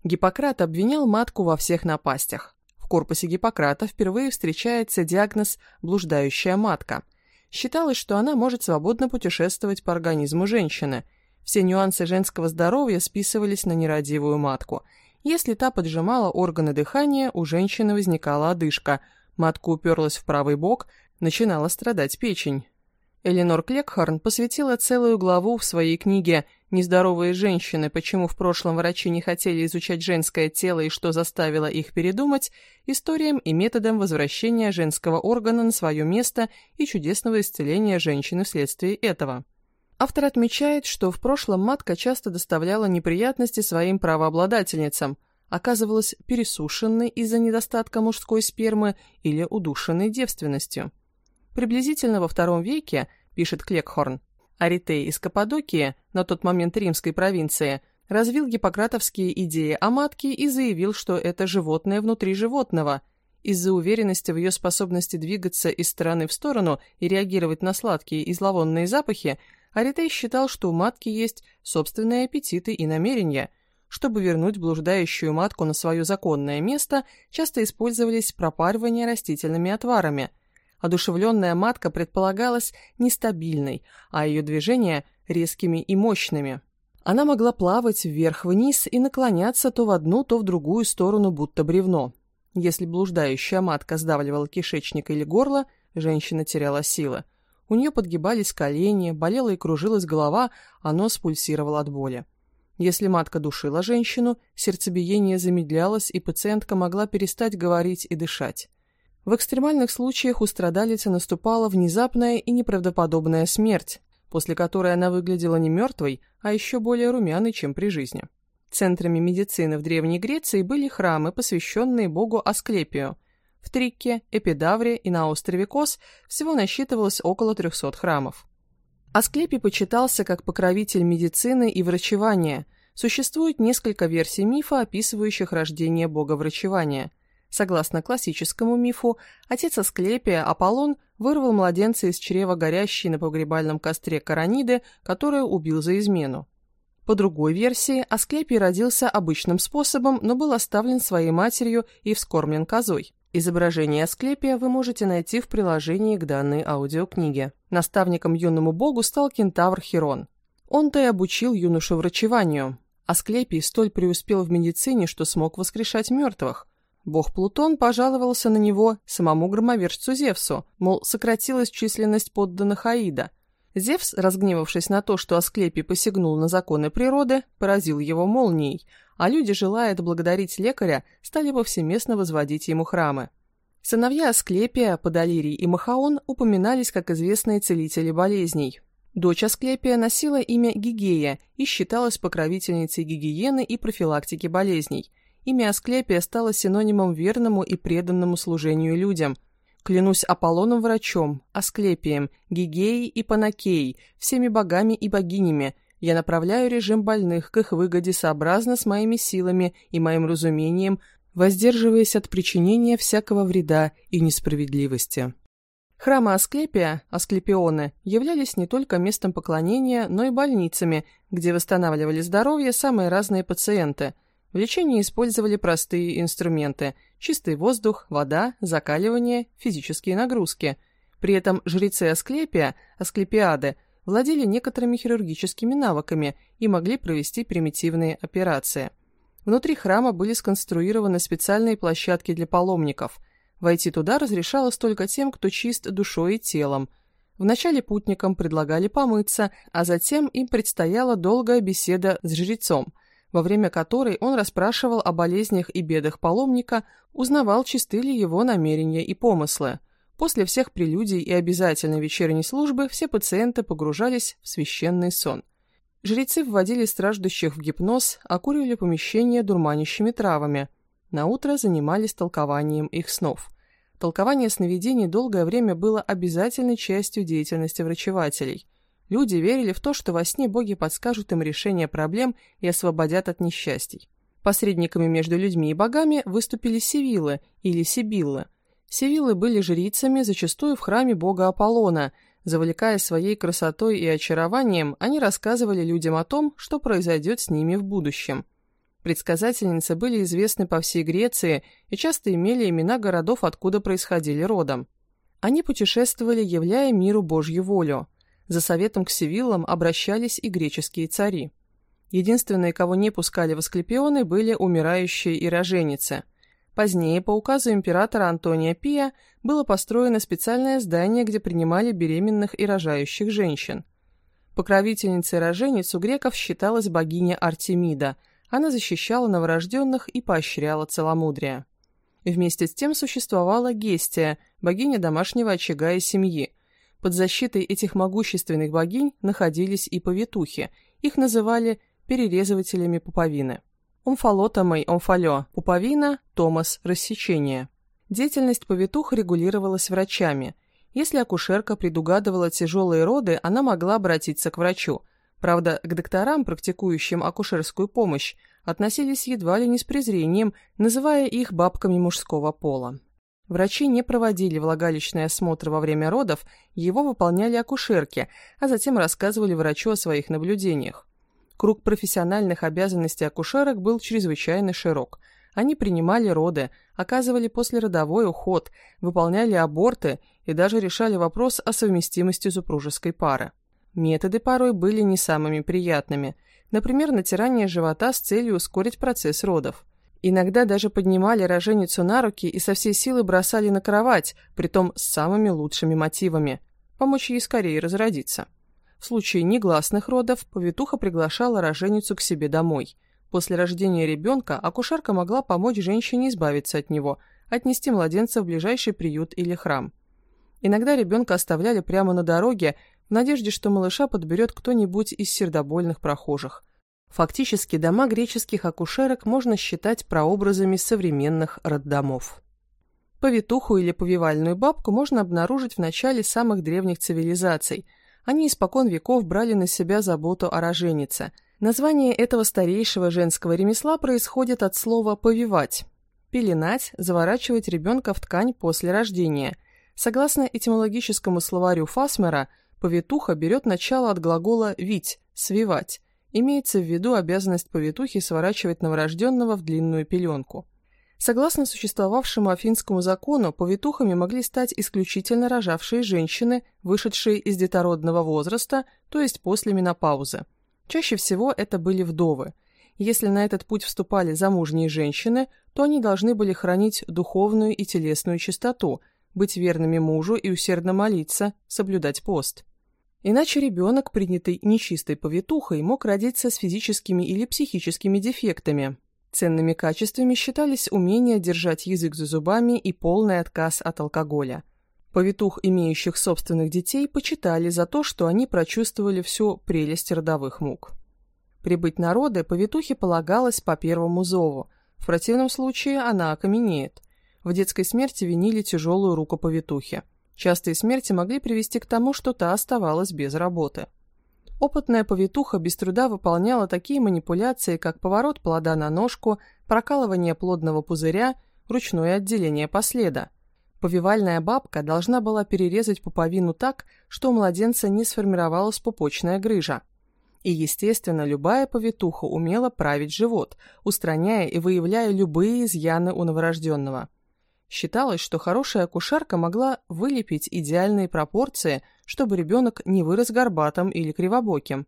Гиппократ обвинял матку во всех напастях. В корпусе Гиппократа впервые встречается диагноз «блуждающая матка». Считалось, что она может свободно путешествовать по организму женщины – все нюансы женского здоровья списывались на нерадивую матку. Если та поджимала органы дыхания, у женщины возникала одышка. Матка уперлась в правый бок, начинала страдать печень. Эленор Клекхарн посвятила целую главу в своей книге «Нездоровые женщины. Почему в прошлом врачи не хотели изучать женское тело и что заставило их передумать» историям и методам возвращения женского органа на свое место и чудесного исцеления женщины вследствие этого. Автор отмечает, что в прошлом матка часто доставляла неприятности своим правообладательницам, оказывалась пересушенной из-за недостатка мужской спермы или удушенной девственностью. Приблизительно во втором веке, пишет Клекхорн, Аритей из Каппадокии, на тот момент римской провинции, развил гиппократовские идеи о матке и заявил, что это животное внутри животного. Из-за уверенности в ее способности двигаться из стороны в сторону и реагировать на сладкие и зловонные запахи, Аритей считал, что у матки есть собственные аппетиты и намерения. Чтобы вернуть блуждающую матку на свое законное место, часто использовались пропаривание растительными отварами. Одушевленная матка предполагалась нестабильной, а ее движения – резкими и мощными. Она могла плавать вверх-вниз и наклоняться то в одну, то в другую сторону, будто бревно. Если блуждающая матка сдавливала кишечник или горло, женщина теряла силы. У нее подгибались колени, болела и кружилась голова, а нос от боли. Если матка душила женщину, сердцебиение замедлялось, и пациентка могла перестать говорить и дышать. В экстремальных случаях у страдалицы наступала внезапная и неправдоподобная смерть, после которой она выглядела не мертвой, а еще более румяной, чем при жизни. Центрами медицины в Древней Греции были храмы, посвященные богу Асклепию – в Трикке, Эпидавре и на острове Кос всего насчитывалось около 300 храмов. Асклепий почитался как покровитель медицины и врачевания. Существует несколько версий мифа, описывающих рождение бога врачевания. Согласно классическому мифу, отец Асклепия, Аполлон, вырвал младенца из чрева горящей на погребальном костре Караниды, которую убил за измену. По другой версии, Асклепий родился обычным способом, но был оставлен своей матерью и вскормлен козой. Изображение Асклепия вы можете найти в приложении к данной аудиокниге. Наставником юному богу стал кентавр Хирон. Он-то и обучил юношу врачеванию. Асклепий столь преуспел в медицине, что смог воскрешать мертвых. Бог Плутон пожаловался на него самому громовержцу Зевсу, мол, сократилась численность подданных Аида. Зевс, разгневавшись на то, что Асклепий посягнул на законы природы, поразил его молнией – а люди, желая отблагодарить лекаря, стали повсеместно возводить ему храмы. Сыновья Асклепия, Подолирий и Махаон упоминались как известные целители болезней. Дочь Асклепия носила имя Гигея и считалась покровительницей гигиены и профилактики болезней. Имя Асклепия стало синонимом верному и преданному служению людям. Клянусь Аполлоном врачом, Асклепием, Гигеей и Панакеей, всеми богами и богинями, я направляю режим больных к их выгоде сообразно с моими силами и моим разумением, воздерживаясь от причинения всякого вреда и несправедливости. Храмы Асклепия, Асклепионы, являлись не только местом поклонения, но и больницами, где восстанавливали здоровье самые разные пациенты. В лечении использовали простые инструменты – чистый воздух, вода, закаливание, физические нагрузки. При этом жрецы Асклепия, Асклепиады, владели некоторыми хирургическими навыками и могли провести примитивные операции. Внутри храма были сконструированы специальные площадки для паломников. Войти туда разрешалось только тем, кто чист душой и телом. Вначале путникам предлагали помыться, а затем им предстояла долгая беседа с жрецом, во время которой он расспрашивал о болезнях и бедах паломника, узнавал, чисты ли его намерения и помыслы. После всех прелюдий и обязательной вечерней службы все пациенты погружались в священный сон. Жрецы вводили страждущих в гипноз, окуривали помещение дурманящими травами. На утро занимались толкованием их снов. Толкование сновидений долгое время было обязательной частью деятельности врачевателей. Люди верили в то, что во сне боги подскажут им решение проблем и освободят от несчастий. Посредниками между людьми и богами выступили сивилы или сибиллы. Сивиллы были жрицами, зачастую в храме бога Аполлона. Завлекая своей красотой и очарованием, они рассказывали людям о том, что произойдет с ними в будущем. Предсказательницы были известны по всей Греции и часто имели имена городов, откуда происходили родом. Они путешествовали, являя миру Божью волю. За советом к Севиллам обращались и греческие цари. Единственные, кого не пускали в Асклепионы, были умирающие и роженицы. Позднее, по указу императора Антония Пия, было построено специальное здание, где принимали беременных и рожающих женщин. Покровительницей рожениц у греков считалась богиня Артемида. Она защищала новорожденных и поощряла целомудрие. Вместе с тем существовала Гестия, богиня домашнего очага и семьи. Под защитой этих могущественных богинь находились и повитухи. Их называли перерезывателями пуповины. Омфалотомой омфалё, пуповина, томас, рассечение. Деятельность повитух регулировалась врачами. Если акушерка предугадывала тяжелые роды, она могла обратиться к врачу. Правда, к докторам, практикующим акушерскую помощь, относились едва ли не с презрением, называя их бабками мужского пола. Врачи не проводили влагалищный осмотр во время родов, его выполняли акушерки, а затем рассказывали врачу о своих наблюдениях. Круг профессиональных обязанностей акушерок был чрезвычайно широк. Они принимали роды, оказывали послеродовой уход, выполняли аборты и даже решали вопрос о совместимости супружеской пары. Методы порой были не самыми приятными. Например, натирание живота с целью ускорить процесс родов. Иногда даже поднимали роженицу на руки и со всей силы бросали на кровать, притом с самыми лучшими мотивами – помочь ей скорее разродиться. В случае негласных родов повитуха приглашала роженицу к себе домой. После рождения ребенка акушерка могла помочь женщине избавиться от него, отнести младенца в ближайший приют или храм. Иногда ребенка оставляли прямо на дороге, в надежде, что малыша подберет кто-нибудь из сердобольных прохожих. Фактически дома греческих акушерок можно считать прообразами современных роддомов. Повитуху или повивальную бабку можно обнаружить в начале самых древних цивилизаций – они испокон веков брали на себя заботу о роженице. Название этого старейшего женского ремесла происходит от слова «повивать». Пеленать – заворачивать ребенка в ткань после рождения. Согласно этимологическому словарю Фасмера, повитуха берет начало от глагола «вить» – «свивать». Имеется в виду обязанность повитухи сворачивать новорожденного в длинную пеленку. Согласно существовавшему афинскому закону, повитухами могли стать исключительно рожавшие женщины, вышедшие из детородного возраста, то есть после менопаузы. Чаще всего это были вдовы. Если на этот путь вступали замужние женщины, то они должны были хранить духовную и телесную чистоту, быть верными мужу и усердно молиться, соблюдать пост. Иначе ребенок, принятый нечистой повитухой, мог родиться с физическими или психическими дефектами, Ценными качествами считались умение держать язык за зубами и полный отказ от алкоголя. Повитух, имеющих собственных детей, почитали за то, что они прочувствовали всю прелесть родовых мук. Прибыть на роды повитухе полагалось по первому зову, в противном случае она окаменеет. В детской смерти винили тяжелую руку повитухи. Частые смерти могли привести к тому, что та оставалась без работы. Опытная повитуха без труда выполняла такие манипуляции, как поворот плода на ножку, прокалывание плодного пузыря, ручное отделение последа. Повивальная бабка должна была перерезать пуповину так, что у младенца не сформировалась пупочная грыжа. И, естественно, любая повитуха умела править живот, устраняя и выявляя любые изъяны у новорожденного. Считалось, что хорошая акушерка могла вылепить идеальные пропорции, чтобы ребенок не вырос горбатым или кривобоким.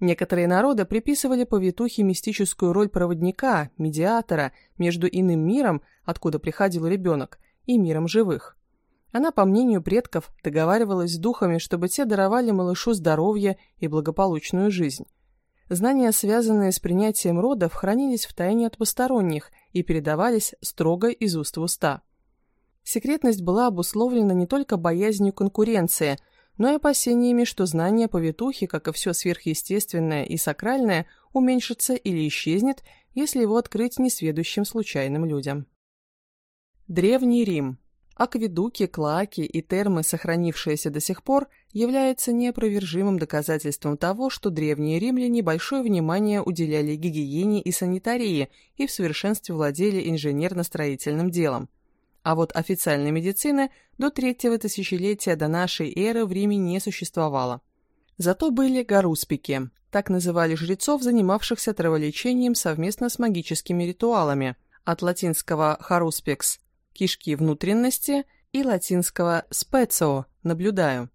Некоторые народы приписывали повитухе мистическую роль проводника, медиатора между иным миром, откуда приходил ребенок, и миром живых. Она, по мнению предков, договаривалась с духами, чтобы те даровали малышу здоровье и благополучную жизнь. Знания, связанные с принятием родов, хранились в тайне от посторонних и передавались строго из уст в уста. Секретность была обусловлена не только боязнью конкуренции, но и опасениями, что знание повитухи, как и все сверхъестественное и сакральное, уменьшится или исчезнет, если его открыть несведущим случайным людям. Древний Рим. Акведуки, клаки и термы, сохранившиеся до сих пор, являются неопровержимым доказательством того, что древние римляне большое внимание уделяли гигиене и санитарии и в совершенстве владели инженерно-строительным делом. А вот официальной медицины до третьего тысячелетия до нашей эры в Риме не существовало. Зато были гаруспики, так называли жрецов, занимавшихся траволечением совместно с магическими ритуалами, от латинского «харуспекс» кишки внутренности и латинского «специо» – наблюдаю.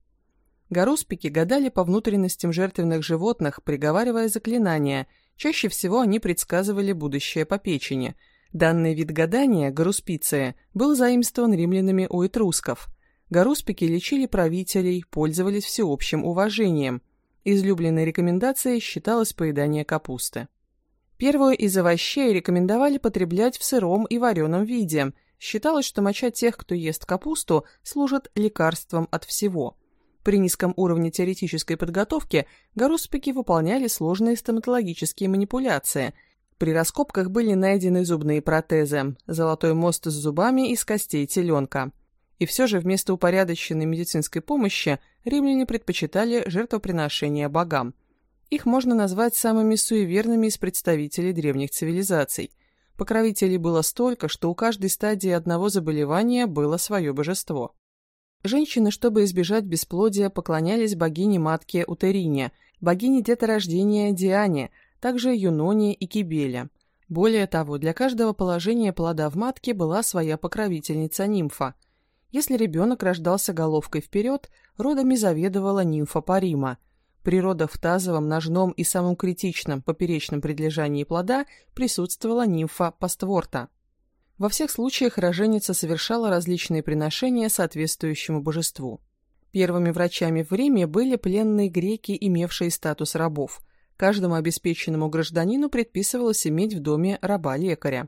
Гаруспики гадали по внутренностям жертвенных животных, приговаривая заклинания. Чаще всего они предсказывали будущее по печени. Данный вид гадания, гаруспиция, был заимствован римлянами у этрусков. Гаруспики лечили правителей, пользовались всеобщим уважением. Излюбленной рекомендацией считалось поедание капусты. Первую из овощей рекомендовали потреблять в сыром и вареном виде – Считалось, что моча тех, кто ест капусту, служит лекарством от всего. При низком уровне теоретической подготовки гаруспики выполняли сложные стоматологические манипуляции. При раскопках были найдены зубные протезы, золотой мост с зубами из костей теленка. И все же вместо упорядоченной медицинской помощи римляне предпочитали жертвоприношения богам. Их можно назвать самыми суеверными из представителей древних цивилизаций – Покровителей было столько, что у каждой стадии одного заболевания было свое божество. Женщины, чтобы избежать бесплодия, поклонялись богине-матке Утерине, богине деторождения Диане, также Юноне и Кибеле. Более того, для каждого положения плода в матке была своя покровительница-нимфа. Если ребенок рождался головкой вперед, родами заведовала нимфа Парима – при родах в тазовом, ножном и самом критичном поперечном предлежании плода присутствовала нимфа пастворта. Во всех случаях роженица совершала различные приношения соответствующему божеству. Первыми врачами в Риме были пленные греки, имевшие статус рабов. Каждому обеспеченному гражданину предписывалось иметь в доме раба-лекаря.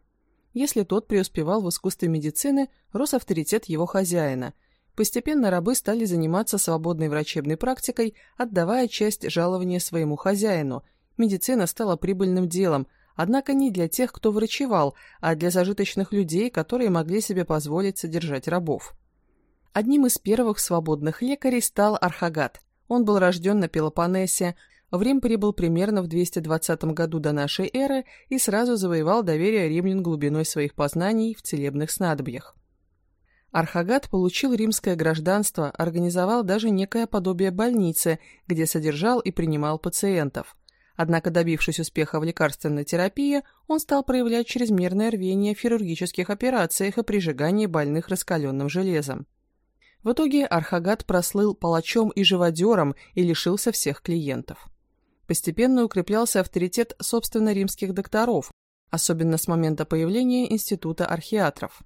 Если тот преуспевал в искусстве медицины, рос авторитет его хозяина – Постепенно рабы стали заниматься свободной врачебной практикой, отдавая часть жалования своему хозяину. Медицина стала прибыльным делом, однако не для тех, кто врачевал, а для зажиточных людей, которые могли себе позволить содержать рабов. Одним из первых свободных лекарей стал Архагат. Он был рожден на Пелопоннесе, в Рим прибыл примерно в 220 году до нашей эры и сразу завоевал доверие римлян глубиной своих познаний в целебных снадобьях. Архагат получил римское гражданство, организовал даже некое подобие больницы, где содержал и принимал пациентов. Однако, добившись успеха в лекарственной терапии, он стал проявлять чрезмерное рвение в хирургических операциях и прижигании больных раскаленным железом. В итоге Архагат прослыл палачом и живодером и лишился всех клиентов. Постепенно укреплялся авторитет собственно римских докторов, особенно с момента появления Института архиатров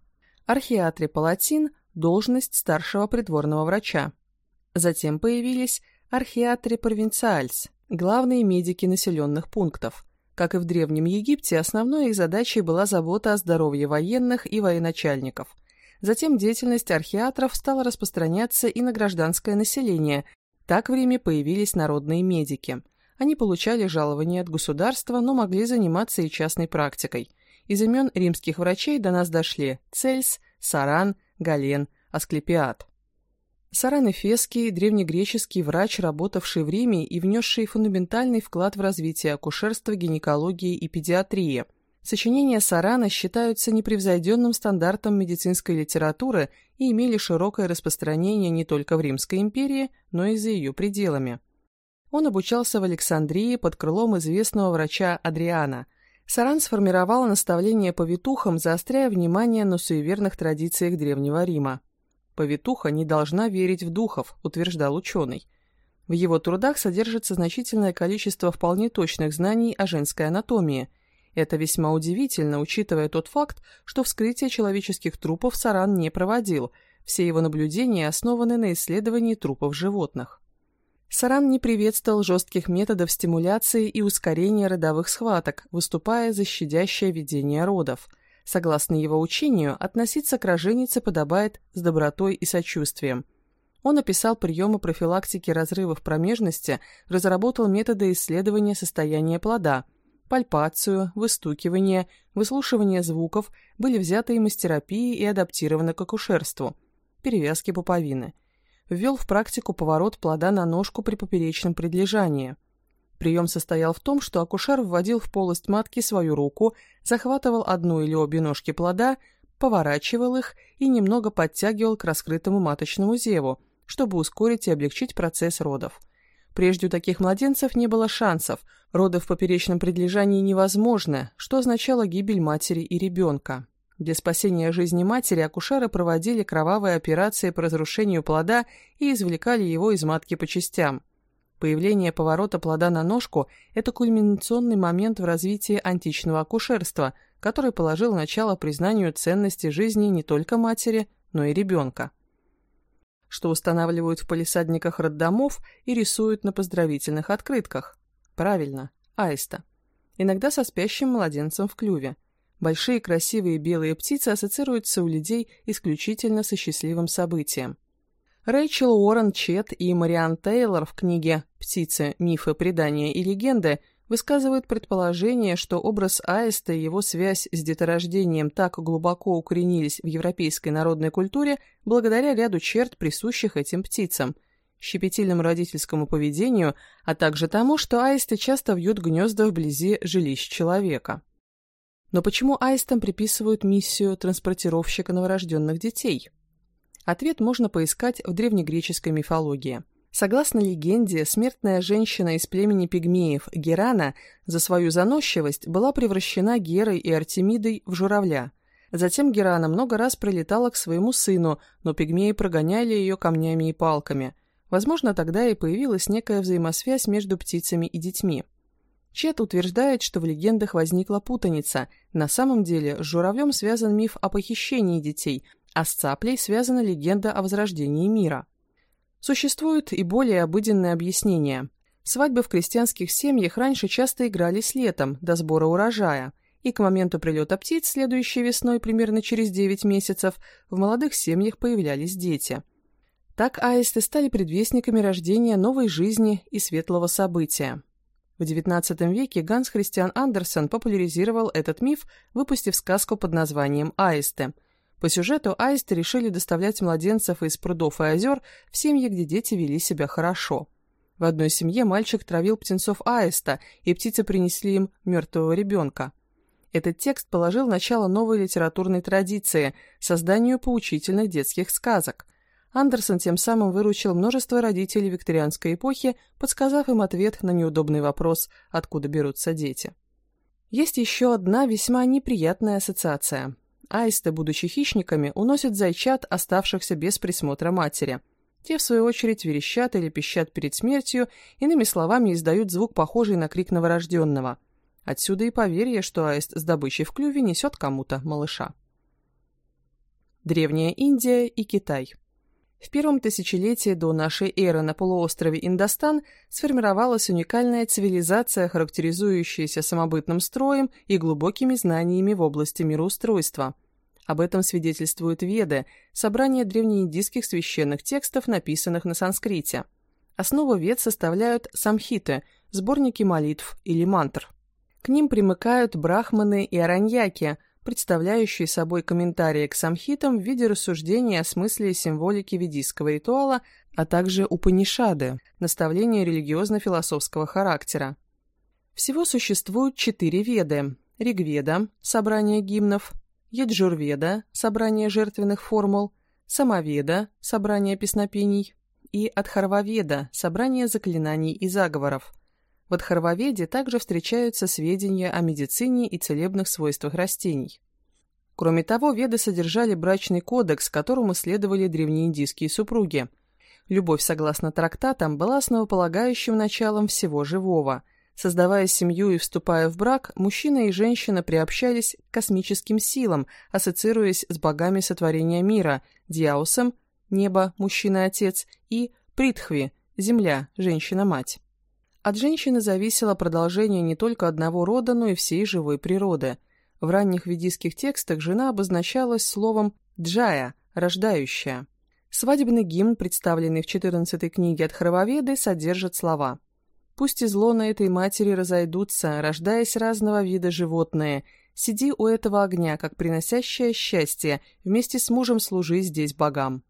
архиатри Палатин – должность старшего придворного врача. Затем появились архиатри провинциальс – главные медики населенных пунктов. Как и в Древнем Египте, основной их задачей была забота о здоровье военных и военачальников. Затем деятельность архиатров стала распространяться и на гражданское население. Так в Риме появились народные медики. Они получали жалования от государства, но могли заниматься и частной практикой – из имен римских врачей до нас дошли Цельс, Саран, Гален, Асклепиад. Саран Эфесский – древнегреческий врач, работавший в Риме и внесший фундаментальный вклад в развитие акушерства, гинекологии и педиатрии. Сочинения Сарана считаются непревзойденным стандартом медицинской литературы и имели широкое распространение не только в Римской империи, но и за ее пределами. Он обучался в Александрии под крылом известного врача Адриана – Саран сформировала наставление повитухам, заостряя внимание на суеверных традициях Древнего Рима. «Повитуха не должна верить в духов», – утверждал ученый. В его трудах содержится значительное количество вполне точных знаний о женской анатомии. Это весьма удивительно, учитывая тот факт, что вскрытие человеческих трупов Саран не проводил, все его наблюдения основаны на исследовании трупов животных. Саран не приветствовал жестких методов стимуляции и ускорения родовых схваток, выступая за щадящее ведение родов. Согласно его учению, относиться к роженице подобает с добротой и сочувствием. Он описал приемы профилактики разрывов промежности, разработал методы исследования состояния плода, пальпацию, выстукивание, выслушивание звуков были взяты и мастерапии и адаптированы к акушерству – перевязки пуповины. Ввел в практику поворот плода на ножку при поперечном предлежании. Прием состоял в том, что акушер вводил в полость матки свою руку, захватывал одну или обе ножки плода, поворачивал их и немного подтягивал к раскрытому маточному зеву, чтобы ускорить и облегчить процесс родов. Прежде у таких младенцев не было шансов, роды в поперечном предлежании невозможно, что означало гибель матери и ребенка. Для спасения жизни матери акушеры проводили кровавые операции по разрушению плода и извлекали его из матки по частям. Появление поворота плода на ножку – это кульминационный момент в развитии античного акушерства, который положил начало признанию ценности жизни не только матери, но и ребенка что устанавливают в полисадниках роддомов и рисуют на поздравительных открытках. Правильно, аиста. Иногда со спящим младенцем в клюве. Большие красивые белые птицы ассоциируются у людей исключительно со счастливым событием. Рэйчел Уоррен Чет и Мариан Тейлор в книге «Птицы. Мифы, предания и легенды» высказывают предположение, что образ аиста и его связь с деторождением так глубоко укоренились в европейской народной культуре благодаря ряду черт, присущих этим птицам – щепетильному родительскому поведению, а также тому, что аисты часто вьют гнезда вблизи жилищ человека. Но почему аистам приписывают миссию транспортировщика новорожденных детей? Ответ можно поискать в древнегреческой мифологии – Согласно легенде, смертная женщина из племени пигмеев Герана за свою заносчивость была превращена Герой и Артемидой в журавля. Затем Герана много раз прилетала к своему сыну, но пигмеи прогоняли ее камнями и палками. Возможно, тогда и появилась некая взаимосвязь между птицами и детьми. Чет утверждает, что в легендах возникла путаница. На самом деле с журавлем связан миф о похищении детей, а с цаплей связана легенда о возрождении мира. Существует и более обыденное объяснение. Свадьбы в крестьянских семьях раньше часто игрались летом, до сбора урожая, и к моменту прилета птиц, следующей весной, примерно через 9 месяцев, в молодых семьях появлялись дети. Так аисты стали предвестниками рождения новой жизни и светлого события. В XIX веке Ганс Христиан Андерсен популяризировал этот миф, выпустив сказку под названием «Аисты», по сюжету аисты решили доставлять младенцев из прудов и озер в семьи, где дети вели себя хорошо. В одной семье мальчик травил птенцов аиста, и птицы принесли им мертвого ребенка. Этот текст положил начало новой литературной традиции – созданию поучительных детских сказок. Андерсон тем самым выручил множество родителей викторианской эпохи, подсказав им ответ на неудобный вопрос «Откуда берутся дети?». Есть еще одна весьма неприятная ассоциация. Аисты, будучи хищниками, уносят зайчат, оставшихся без присмотра матери. Те, в свою очередь, верещат или пищат перед смертью, иными словами, издают звук, похожий на крик новорожденного. Отсюда и поверье, что аист с добычей в клюве несет кому-то малыша. Древняя Индия и Китай В первом тысячелетии до нашей эры на полуострове Индостан сформировалась уникальная цивилизация, характеризующаяся самобытным строем и глубокими знаниями в области мироустройства – об этом свидетельствуют Веды, собрание древнеиндийских священных текстов, написанных на санскрите. Основу вед составляют самхиты, сборники молитв или мантр. К ним примыкают брахманы и араньяки, представляющие собой комментарии к самхитам в виде рассуждений о смысле и символике ведийского ритуала, а также упанишады, наставления религиозно-философского характера. Всего существует четыре веды – Ригведа – собрание гимнов, Яджурведа – собрание жертвенных формул, Самоведа – собрание песнопений и Адхарваведа – собрание заклинаний и заговоров. В Адхарваведе также встречаются сведения о медицине и целебных свойствах растений. Кроме того, веды содержали брачный кодекс, которому следовали древнеиндийские супруги. Любовь, согласно трактатам, была основополагающим началом всего живого – Создавая семью и вступая в брак, мужчина и женщина приобщались к космическим силам, ассоциируясь с богами сотворения мира, Диаусом, небо, мужчина-отец, и Притхви, земля, женщина-мать. От женщины зависело продолжение не только одного рода, но и всей живой природы. В ранних ведийских текстах жена обозначалась словом «джая» – «рождающая». Свадебный гимн, представленный в 14 книге от Хравоведы, содержит слова – Пусть и зло на этой матери разойдутся, рождаясь разного вида животные. Сиди у этого огня, как приносящее счастье, вместе с мужем служи здесь богам.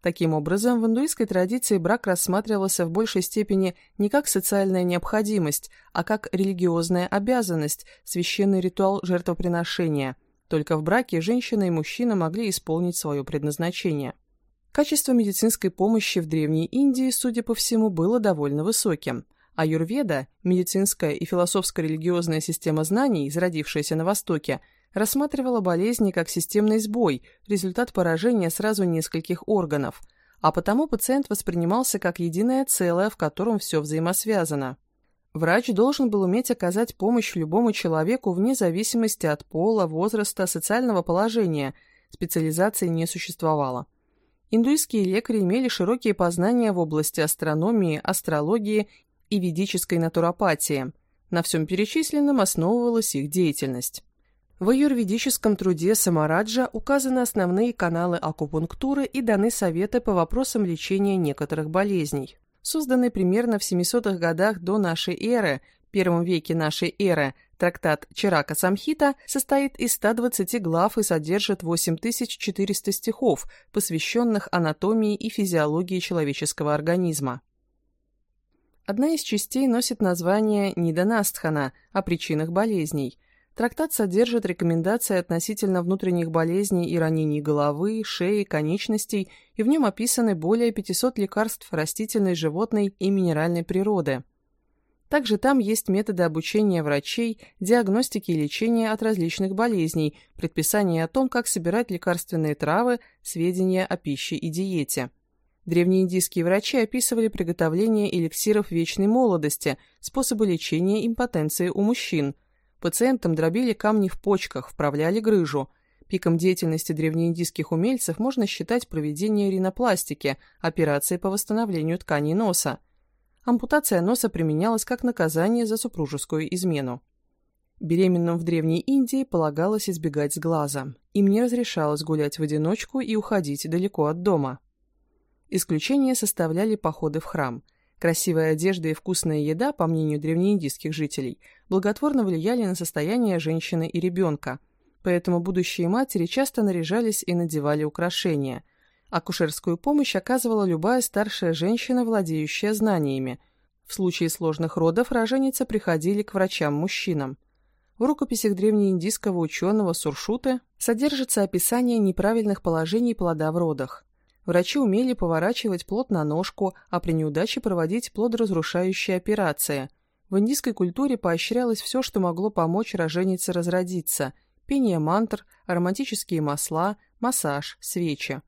Таким образом, в индуистской традиции брак рассматривался в большей степени не как социальная необходимость, а как религиозная обязанность, священный ритуал жертвоприношения. Только в браке женщина и мужчина могли исполнить свое предназначение. Качество медицинской помощи в Древней Индии, судя по всему, было довольно высоким. А Юрведа, медицинская и философско-религиозная система знаний, зародившаяся на Востоке, рассматривала болезни как системный сбой, результат поражения сразу нескольких органов, а потому пациент воспринимался как единое целое, в котором все взаимосвязано. Врач должен был уметь оказать помощь любому человеку вне зависимости от пола, возраста, социального положения, специализации не существовало. Индуистские лекари имели широкие познания в области астрономии, астрологии и ведической натуропатии. На всем перечисленном основывалась их деятельность. В аюрведическом труде Самараджа указаны основные каналы акупунктуры и даны советы по вопросам лечения некоторых болезней. Созданный примерно в 700-х годах до нашей эры, первом веке нашей эры, трактат Чарака Самхита состоит из 120 глав и содержит 8400 стихов, посвященных анатомии и физиологии человеческого организма. Одна из частей носит название Ниданастхана о причинах болезней – Трактат содержит рекомендации относительно внутренних болезней и ранений головы, шеи, конечностей, и в нем описаны более 500 лекарств растительной, животной и минеральной природы. Также там есть методы обучения врачей, диагностики и лечения от различных болезней, предписания о том, как собирать лекарственные травы, сведения о пище и диете. Древнеиндийские врачи описывали приготовление эликсиров вечной молодости, способы лечения импотенции у мужчин – Пациентам дробили камни в почках, вправляли грыжу. Пиком деятельности древнеиндийских умельцев можно считать проведение ринопластики, операции по восстановлению тканей носа. Ампутация носа применялась как наказание за супружескую измену. Беременным в Древней Индии полагалось избегать сглаза. Им не разрешалось гулять в одиночку и уходить далеко от дома. Исключение составляли походы в храм – Красивая одежда и вкусная еда, по мнению древнеиндийских жителей, благотворно влияли на состояние женщины и ребенка, поэтому будущие матери часто наряжались и надевали украшения. Акушерскую помощь оказывала любая старшая женщина, владеющая знаниями. В случае сложных родов роженицы приходили к врачам-мужчинам. В рукописях древнеиндийского ученого Суршуты содержится описание неправильных положений плода в родах. Врачи умели поворачивать плод на ножку, а при неудаче проводить плодоразрушающие операции. В индийской культуре поощрялось все, что могло помочь роженице разродиться – пение мантр, ароматические масла, массаж, свечи.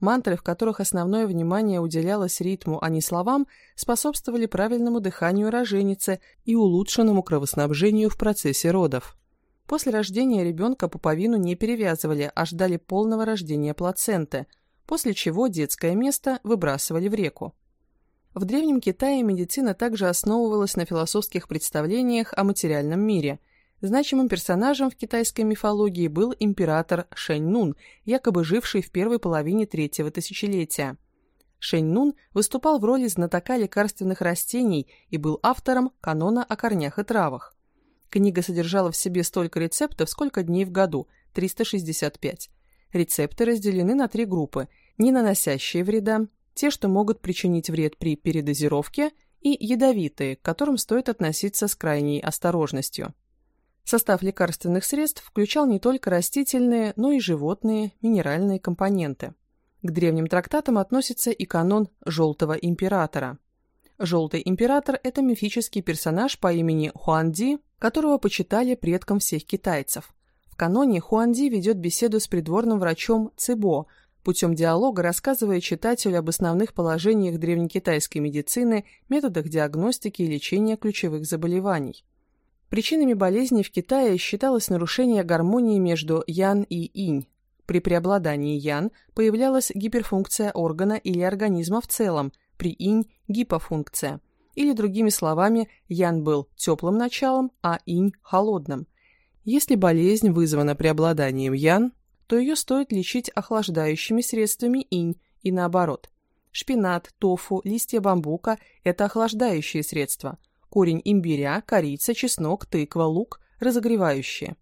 Мантры, в которых основное внимание уделялось ритму, а не словам, способствовали правильному дыханию роженицы и улучшенному кровоснабжению в процессе родов. После рождения ребенка пуповину не перевязывали, а ждали полного рождения плаценты – после чего детское место выбрасывали в реку. В Древнем Китае медицина также основывалась на философских представлениях о материальном мире. Значимым персонажем в китайской мифологии был император Шэнь-Нун, якобы живший в первой половине третьего тысячелетия. Шэнь-Нун выступал в роли знатока лекарственных растений и был автором канона о корнях и травах. Книга содержала в себе столько рецептов, сколько дней в году – 365. Рецепты разделены на три группы – не наносящие вреда, те, что могут причинить вред при передозировке, и ядовитые, к которым стоит относиться с крайней осторожностью. Состав лекарственных средств включал не только растительные, но и животные, минеральные компоненты. К древним трактатам относится и канон «Желтого императора». Желтый император – это мифический персонаж по имени Хуанди, которого почитали предком всех китайцев каноне Хуанди ведет беседу с придворным врачом Цибо, путем диалога рассказывая читателю об основных положениях древнекитайской медицины, методах диагностики и лечения ключевых заболеваний. Причинами болезней в Китае считалось нарушение гармонии между ян и инь. При преобладании ян появлялась гиперфункция органа или организма в целом, при инь – гипофункция. Или другими словами, ян был теплым началом, а инь – холодным – если болезнь вызвана преобладанием ян, то ее стоит лечить охлаждающими средствами инь и наоборот. Шпинат, тофу, листья бамбука – это охлаждающие средства. Корень имбиря, корица, чеснок, тыква, лук – разогревающие.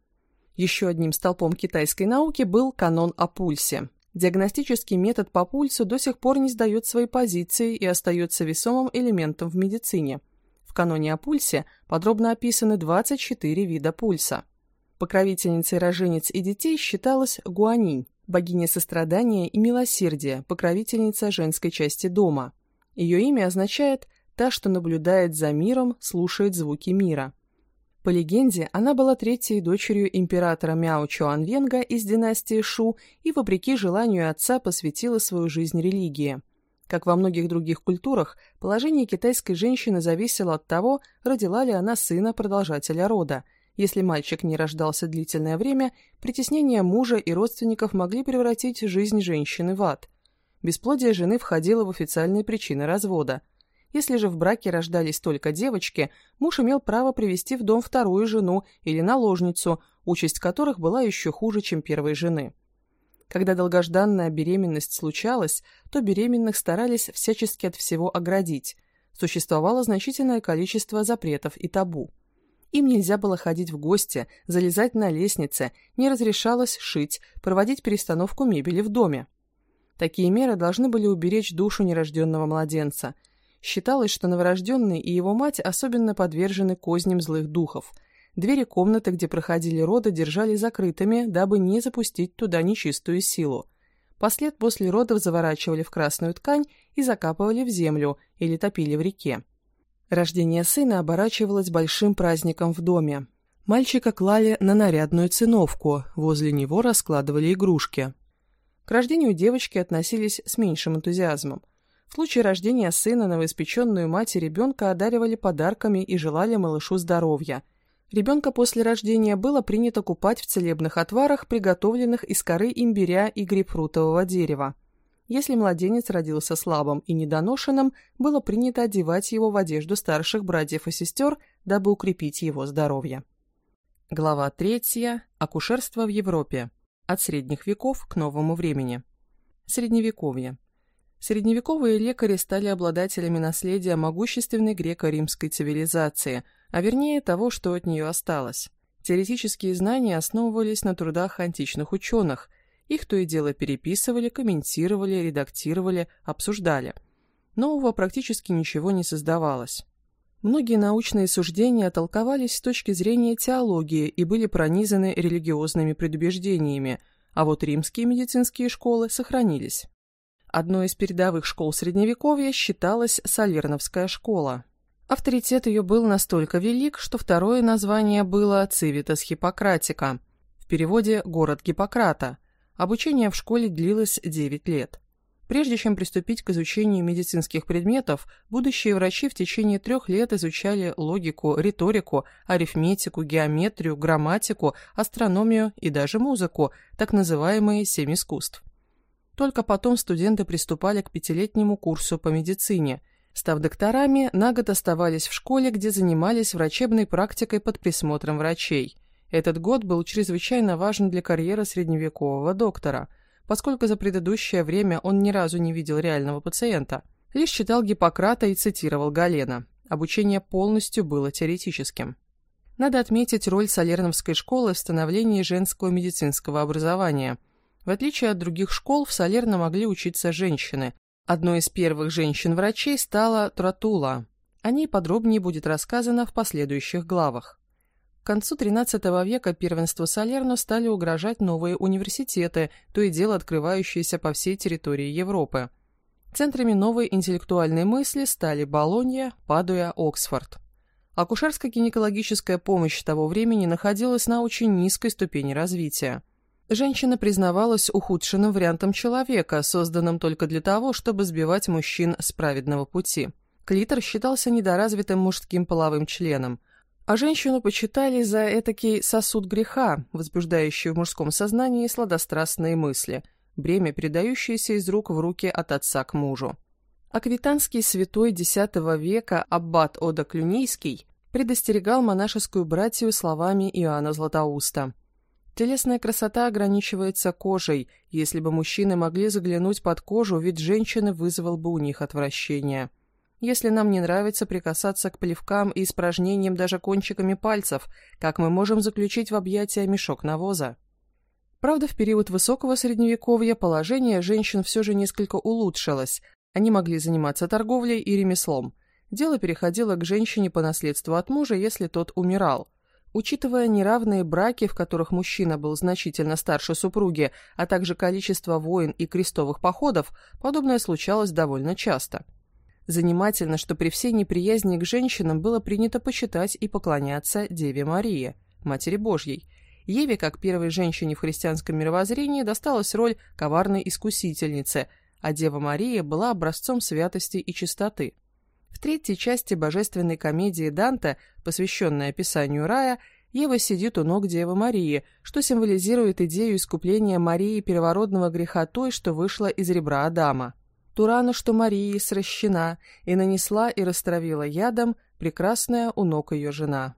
Еще одним столпом китайской науки был канон о пульсе. Диагностический метод по пульсу до сих пор не сдает свои позиции и остается весомым элементом в медицине. В каноне о пульсе подробно описаны 24 вида пульса. Покровительницей роженец и детей считалась Гуанинь, богиня сострадания и милосердия, покровительница женской части дома. Ее имя означает «та, что наблюдает за миром, слушает звуки мира». По легенде, она была третьей дочерью императора Мяо Чуанвенга из династии Шу и, вопреки желанию отца, посвятила свою жизнь религии. Как во многих других культурах, положение китайской женщины зависело от того, родила ли она сына продолжателя рода. Если мальчик не рождался длительное время, притеснение мужа и родственников могли превратить жизнь женщины в ад. Бесплодие жены входило в официальные причины развода – если же в браке рождались только девочки, муж имел право привести в дом вторую жену или наложницу, участь которых была еще хуже, чем первой жены. Когда долгожданная беременность случалась, то беременных старались всячески от всего оградить. Существовало значительное количество запретов и табу. Им нельзя было ходить в гости, залезать на лестнице, не разрешалось шить, проводить перестановку мебели в доме. Такие меры должны были уберечь душу нерожденного младенца – Считалось, что новорожденный и его мать особенно подвержены козням злых духов. Двери комнаты, где проходили роды, держали закрытыми, дабы не запустить туда нечистую силу. Послед после родов заворачивали в красную ткань и закапывали в землю или топили в реке. Рождение сына оборачивалось большим праздником в доме. Мальчика клали на нарядную циновку, возле него раскладывали игрушки. К рождению девочки относились с меньшим энтузиазмом – в случае рождения сына новоиспеченную мать и ребенка одаривали подарками и желали малышу здоровья. Ребенка после рождения было принято купать в целебных отварах, приготовленных из коры имбиря и грейпфрутового дерева. Если младенец родился слабым и недоношенным, было принято одевать его в одежду старших братьев и сестер, дабы укрепить его здоровье. Глава 3. Акушерство в Европе. От средних веков к новому времени. Средневековье. Средневековые лекари стали обладателями наследия могущественной греко-римской цивилизации, а вернее того, что от нее осталось. Теоретические знания основывались на трудах античных ученых. Их то и дело переписывали, комментировали, редактировали, обсуждали. Нового практически ничего не создавалось. Многие научные суждения толковались с точки зрения теологии и были пронизаны религиозными предубеждениями, а вот римские медицинские школы сохранились. Одной из передовых школ Средневековья считалась Салерновская школа. Авторитет ее был настолько велик, что второе название было «Цивитас Хиппократика», в переводе «Город Гиппократа». Обучение в школе длилось 9 лет. Прежде чем приступить к изучению медицинских предметов, будущие врачи в течение трех лет изучали логику, риторику, арифметику, геометрию, грамматику, астрономию и даже музыку, так называемые семь искусств. Только потом студенты приступали к пятилетнему курсу по медицине. Став докторами, на год оставались в школе, где занимались врачебной практикой под присмотром врачей. Этот год был чрезвычайно важен для карьеры средневекового доктора, поскольку за предыдущее время он ни разу не видел реального пациента. Лишь читал Гиппократа и цитировал Галена. Обучение полностью было теоретическим. Надо отметить роль Солерновской школы в становлении женского медицинского образования – в отличие от других школ, в Салерно могли учиться женщины. Одной из первых женщин-врачей стала Тратула. О ней подробнее будет рассказано в последующих главах. К концу XIII века первенству Салерно стали угрожать новые университеты, то и дело открывающиеся по всей территории Европы. Центрами новой интеллектуальной мысли стали Болонья, Падуя, Оксфорд. Акушерско-гинекологическая помощь того времени находилась на очень низкой ступени развития. Женщина признавалась ухудшенным вариантом человека, созданным только для того, чтобы сбивать мужчин с праведного пути. Клитор считался недоразвитым мужским половым членом, а женщину почитали за этакий сосуд греха, возбуждающий в мужском сознании сладострастные мысли, бремя, передающееся из рук в руки от отца к мужу. Аквитанский святой X века аббат Ода Клюнийский предостерегал монашескую братью словами Иоанна Златоуста – Телесная красота ограничивается кожей. Если бы мужчины могли заглянуть под кожу, вид женщины вызвал бы у них отвращение. Если нам не нравится прикасаться к плевкам и испражнениям даже кончиками пальцев, как мы можем заключить в объятия мешок навоза? Правда, в период высокого средневековья положение женщин все же несколько улучшилось. Они могли заниматься торговлей и ремеслом. Дело переходило к женщине по наследству от мужа, если тот умирал. Учитывая неравные браки, в которых мужчина был значительно старше супруги, а также количество войн и крестовых походов, подобное случалось довольно часто. Занимательно, что при всей неприязни к женщинам было принято почитать и поклоняться Деве Марии, Матери Божьей. Еве, как первой женщине в христианском мировоззрении, досталась роль коварной искусительницы, а Дева Мария была образцом святости и чистоты. В третьей части божественной комедии Данте, посвященной описанию рая, Ева сидит у ног Девы Марии, что символизирует идею искупления Марии первородного греха той, что вышла из ребра Адама. Ту рану, что Марии сращена, и нанесла и растравила ядом прекрасная у ног ее жена.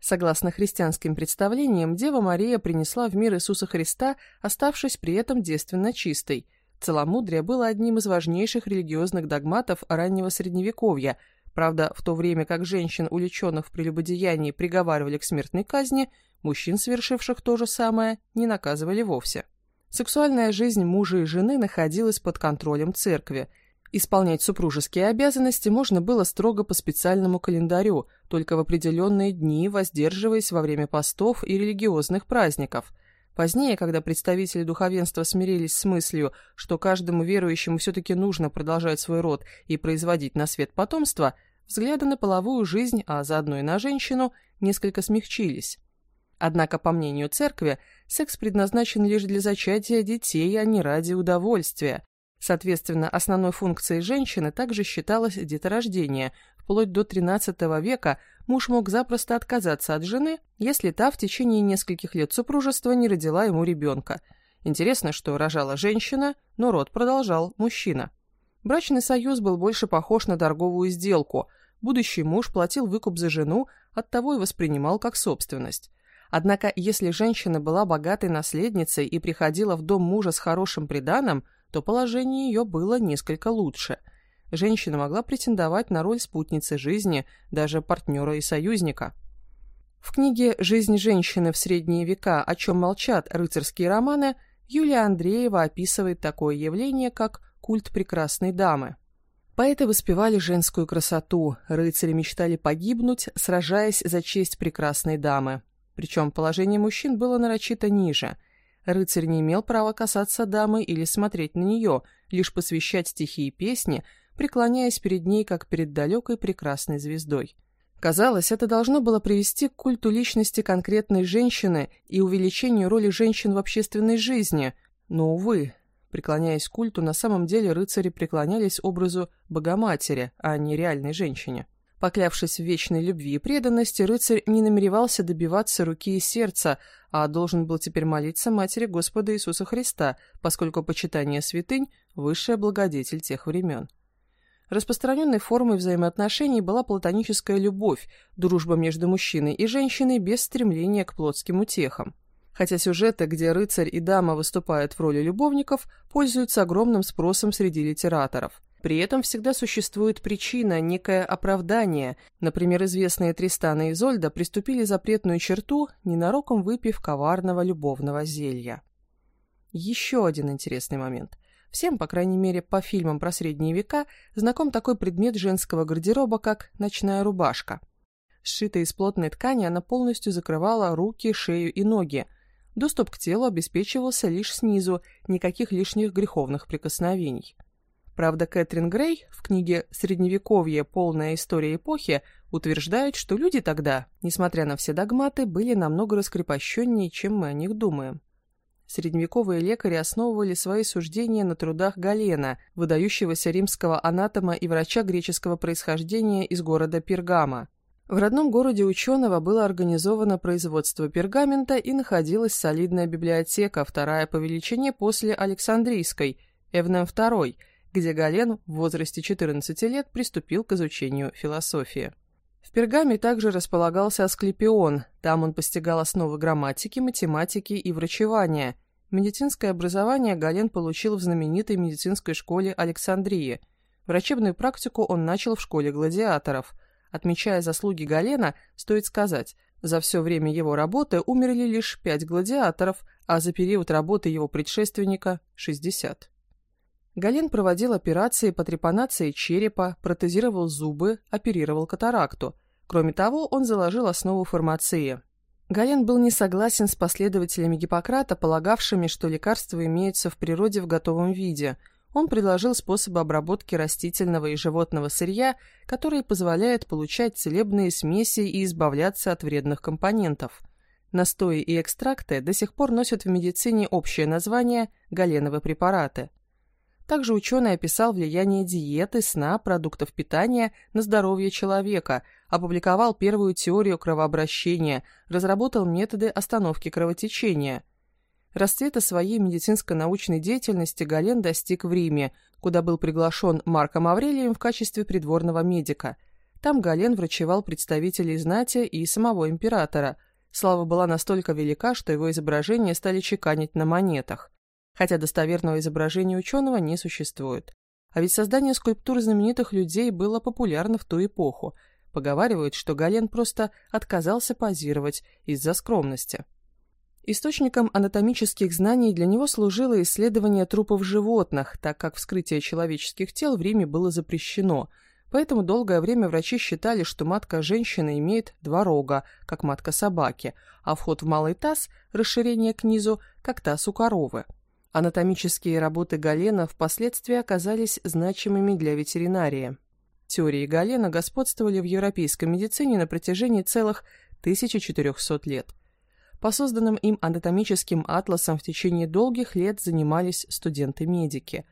Согласно христианским представлениям, Дева Мария принесла в мир Иисуса Христа, оставшись при этом девственно чистой – Целомудрие было одним из важнейших религиозных догматов раннего Средневековья. Правда, в то время как женщин, увлеченных в прелюбодеянии, приговаривали к смертной казни, мужчин, совершивших то же самое, не наказывали вовсе. Сексуальная жизнь мужа и жены находилась под контролем церкви. Исполнять супружеские обязанности можно было строго по специальному календарю, только в определенные дни, воздерживаясь во время постов и религиозных праздников – Позднее, когда представители духовенства смирились с мыслью, что каждому верующему все-таки нужно продолжать свой род и производить на свет потомство, взгляды на половую жизнь, а заодно и на женщину, несколько смягчились. Однако, по мнению церкви, секс предназначен лишь для зачатия детей, а не ради удовольствия. Соответственно, основной функцией женщины также считалось деторождение, вплоть до XIII века муж мог запросто отказаться от жены, если та в течение нескольких лет супружества не родила ему ребенка. Интересно, что рожала женщина, но род продолжал мужчина. Брачный союз был больше похож на торговую сделку. Будущий муж платил выкуп за жену, оттого и воспринимал как собственность. Однако, если женщина была богатой наследницей и приходила в дом мужа с хорошим приданым, то положение ее было несколько лучше – женщина могла претендовать на роль спутницы жизни, даже партнера и союзника. В книге «Жизнь женщины в средние века. О чем молчат рыцарские романы» Юлия Андреева описывает такое явление, как культ прекрасной дамы. Поэты воспевали женскую красоту, рыцари мечтали погибнуть, сражаясь за честь прекрасной дамы. Причем положение мужчин было нарочито ниже. Рыцарь не имел права касаться дамы или смотреть на нее, лишь посвящать стихи и песни, преклоняясь перед ней, как перед далекой прекрасной звездой. Казалось, это должно было привести к культу личности конкретной женщины и увеличению роли женщин в общественной жизни, но, увы, преклоняясь культу, на самом деле рыцари преклонялись образу Богоматери, а не реальной женщине. Поклявшись в вечной любви и преданности, рыцарь не намеревался добиваться руки и сердца, а должен был теперь молиться Матери Господа Иисуса Христа, поскольку почитание святынь – высшая благодетель тех времен. Распространенной формой взаимоотношений была платоническая любовь, дружба между мужчиной и женщиной без стремления к плотским утехам. Хотя сюжеты, где рыцарь и дама выступают в роли любовников, пользуются огромным спросом среди литераторов. При этом всегда существует причина, некое оправдание. Например, известные Тристана и Изольда приступили запретную черту, ненароком выпив коварного любовного зелья. Еще один интересный момент – Всем, по крайней мере, по фильмам про средние века, знаком такой предмет женского гардероба, как ночная рубашка. Сшитая из плотной ткани, она полностью закрывала руки, шею и ноги. Доступ к телу обеспечивался лишь снизу, никаких лишних греховных прикосновений. Правда, Кэтрин Грей в книге «Средневековье. Полная история эпохи» утверждает, что люди тогда, несмотря на все догматы, были намного раскрепощеннее, чем мы о них думаем. Средневековые лекари основывали свои суждения на трудах Галена, выдающегося римского анатома и врача греческого происхождения из города Пергама. В родном городе ученого было организовано производство пергамента и находилась солидная библиотека, вторая по величине после Александрийской, Эвнем II, где Гален в возрасте 14 лет приступил к изучению философии. В Пергаме также располагался Асклепион, там он постигал основы грамматики, математики и врачевания. Медицинское образование Гален получил в знаменитой медицинской школе Александрии. Врачебную практику он начал в школе гладиаторов. Отмечая заслуги Галена, стоит сказать, За все время его работы умерли лишь пять гладиаторов, а за период работы его предшественника – 60. Гален проводил операции по трепанации черепа, протезировал зубы, оперировал катаракту. Кроме того, он заложил основу фармации. Гален был не согласен с последователями Гиппократа, полагавшими, что лекарства имеются в природе в готовом виде. Он предложил способы обработки растительного и животного сырья, которые позволяют получать целебные смеси и избавляться от вредных компонентов. Настои и экстракты до сих пор носят в медицине общее название галеновые препараты. Также ученый описал влияние диеты, сна, продуктов питания на здоровье человека, опубликовал первую теорию кровообращения, разработал методы остановки кровотечения. Расцвета своей медицинско-научной деятельности Гален достиг в Риме, куда был приглашен Марком Аврелием в качестве придворного медика. Там Гален врачевал представителей знати и самого императора. Слава была настолько велика, что его изображения стали чеканить на монетах хотя достоверного изображения ученого не существует. А ведь создание скульптур знаменитых людей было популярно в ту эпоху. Поговаривают, что Гален просто отказался позировать из-за скромности. Источником анатомических знаний для него служило исследование трупов животных, так как вскрытие человеческих тел в Риме было запрещено, поэтому долгое время врачи считали, что матка женщины имеет два рога, как матка собаки, а вход в малый таз, расширение к низу, как таз у коровы. Анатомические работы Галена впоследствии оказались значимыми для ветеринарии. Теории Галена господствовали в европейской медицине на протяжении целых 1400 лет. По созданным им анатомическим атласам в течение долгих лет занимались студенты-медики.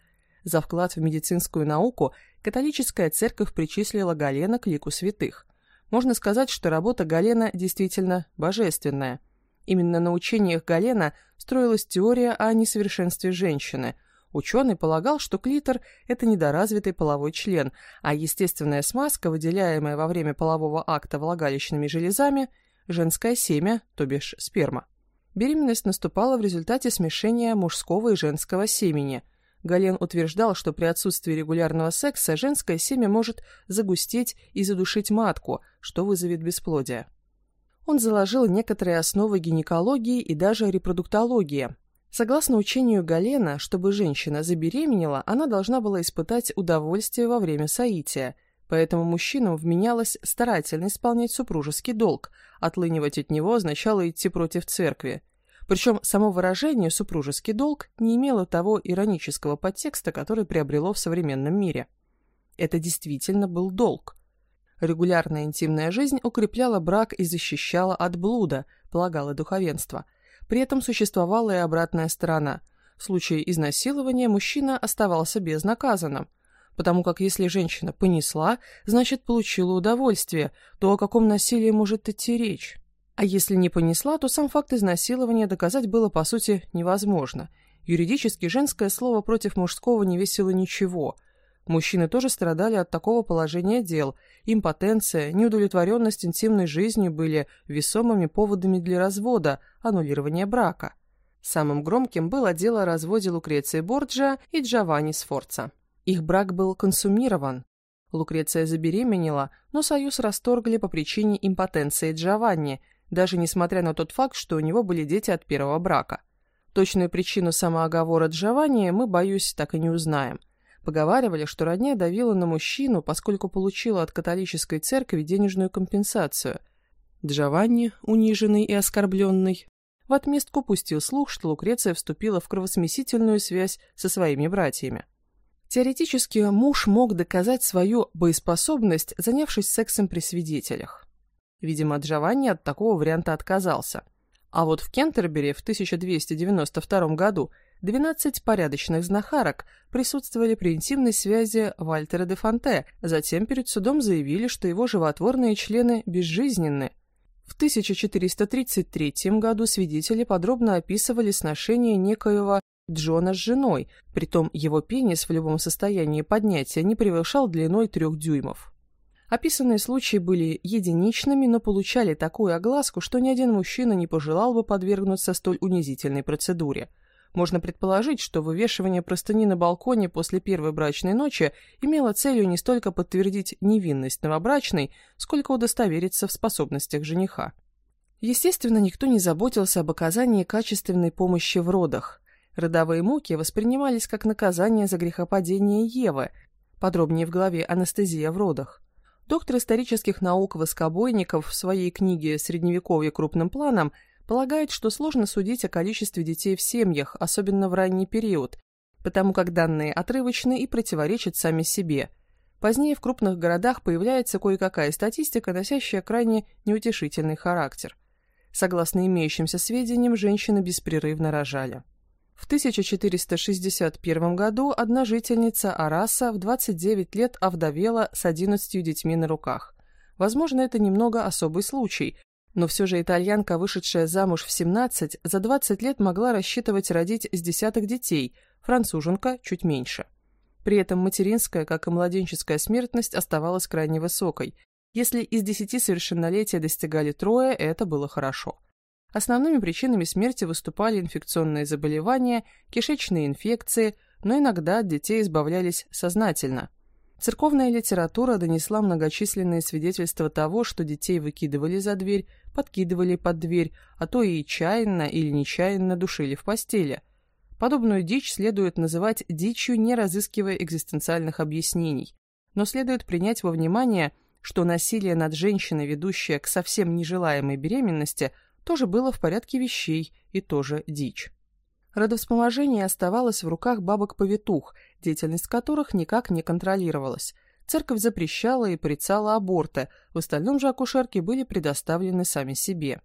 За вклад в медицинскую науку католическая церковь причислила Галена к лику святых. Можно сказать, что работа Галена действительно божественная – Именно на учениях Галена строилась теория о несовершенстве женщины. Ученый полагал, что клитор – это недоразвитый половой член, а естественная смазка, выделяемая во время полового акта влагалищными железами – женское семя, то бишь сперма. Беременность наступала в результате смешения мужского и женского семени. Гален утверждал, что при отсутствии регулярного секса женское семя может загустеть и задушить матку, что вызовет бесплодие он заложил некоторые основы гинекологии и даже репродуктологии. Согласно учению Галена, чтобы женщина забеременела, она должна была испытать удовольствие во время соития, поэтому мужчинам вменялось старательно исполнять супружеский долг, отлынивать от него означало идти против церкви. Причем само выражение «супружеский долг» не имело того иронического подтекста, который приобрело в современном мире. Это действительно был долг. Регулярная интимная жизнь укрепляла брак и защищала от блуда, полагало духовенство. При этом существовала и обратная сторона. В случае изнасилования мужчина оставался безнаказанным, потому как если женщина понесла, значит получила удовольствие, то о каком насилии может идти речь? А если не понесла, то сам факт изнасилования доказать было по сути невозможно. Юридически женское слово против мужского не весило ничего – Мужчины тоже страдали от такого положения дел. Импотенция, неудовлетворенность интимной жизнью были весомыми поводами для развода, аннулирования брака. Самым громким было дело о разводе Лукреции Борджа и Джованни Сфорца. Их брак был консумирован. Лукреция забеременела, но союз расторгли по причине импотенции Джованни, даже несмотря на тот факт, что у него были дети от первого брака. Точную причину самооговора Джованни мы, боюсь, так и не узнаем. Поговаривали, что родня давила на мужчину, поскольку получила от католической церкви денежную компенсацию. Джованни, униженный и оскорбленный, в отместку пустил слух, что Лукреция вступила в кровосмесительную связь со своими братьями. Теоретически, муж мог доказать свою боеспособность, занявшись сексом при свидетелях. Видимо, Джованни от такого варианта отказался. А вот в Кентербери в 1292 году 12 порядочных знахарок присутствовали при интимной связи Вальтера де Фонте, затем перед судом заявили, что его животворные члены безжизненны. В 1433 году свидетели подробно описывали сношение некоего Джона с женой, притом его пенис в любом состоянии поднятия не превышал длиной трех дюймов. Описанные случаи были единичными, но получали такую огласку, что ни один мужчина не пожелал бы подвергнуться столь унизительной процедуре – можно предположить, что вывешивание простыни на балконе после первой брачной ночи имело целью не столько подтвердить невинность новобрачной, сколько удостовериться в способностях жениха. Естественно, никто не заботился об оказании качественной помощи в родах. Родовые муки воспринимались как наказание за грехопадение Евы, подробнее в главе «Анестезия в родах». Доктор исторических наук Воскобойников в своей книге «Средневековье крупным планом» полагает, что сложно судить о количестве детей в семьях, особенно в ранний период, потому как данные отрывочны и противоречат сами себе. Позднее в крупных городах появляется кое-какая статистика, носящая крайне неутешительный характер. Согласно имеющимся сведениям, женщины беспрерывно рожали. В 1461 году одна жительница Араса в 29 лет овдовела с 11 детьми на руках. Возможно, это немного особый случай, но все же итальянка, вышедшая замуж в 17, за 20 лет могла рассчитывать родить с десяток детей, француженка чуть меньше. При этом материнская, как и младенческая смертность оставалась крайне высокой. Если из 10 совершеннолетия достигали трое, это было хорошо. Основными причинами смерти выступали инфекционные заболевания, кишечные инфекции, но иногда от детей избавлялись сознательно. Церковная литература донесла многочисленные свидетельства того, что детей выкидывали за дверь, подкидывали под дверь, а то и чаянно или нечаянно душили в постели. Подобную дичь следует называть дичью, не разыскивая экзистенциальных объяснений. Но следует принять во внимание, что насилие над женщиной, ведущее к совсем нежелаемой беременности – тоже было в порядке вещей и тоже дичь. Родовспоможение оставалось в руках бабок-повитух, деятельность которых никак не контролировалась. Церковь запрещала и порицала аборты, в остальном же акушерки были предоставлены сами себе.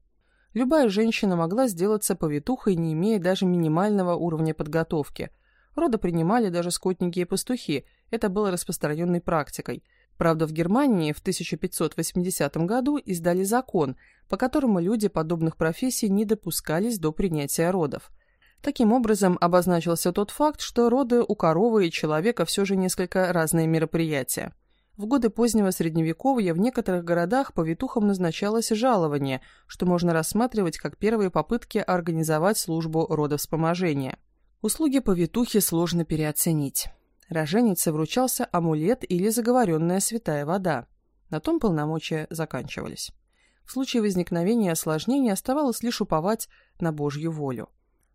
Любая женщина могла сделаться повитухой, не имея даже минимального уровня подготовки. Роды принимали даже скотники и пастухи, это было распространенной практикой – Правда, в Германии в 1580 году издали закон, по которому люди подобных профессий не допускались до принятия родов. Таким образом, обозначился тот факт, что роды у коровы и человека все же несколько разные мероприятия. В годы позднего Средневековья в некоторых городах повитухам назначалось жалование, что можно рассматривать как первые попытки организовать службу родовспоможения. Услуги повитухи сложно переоценить роженице вручался амулет или заговоренная святая вода. На том полномочия заканчивались. В случае возникновения осложнений оставалось лишь уповать на Божью волю.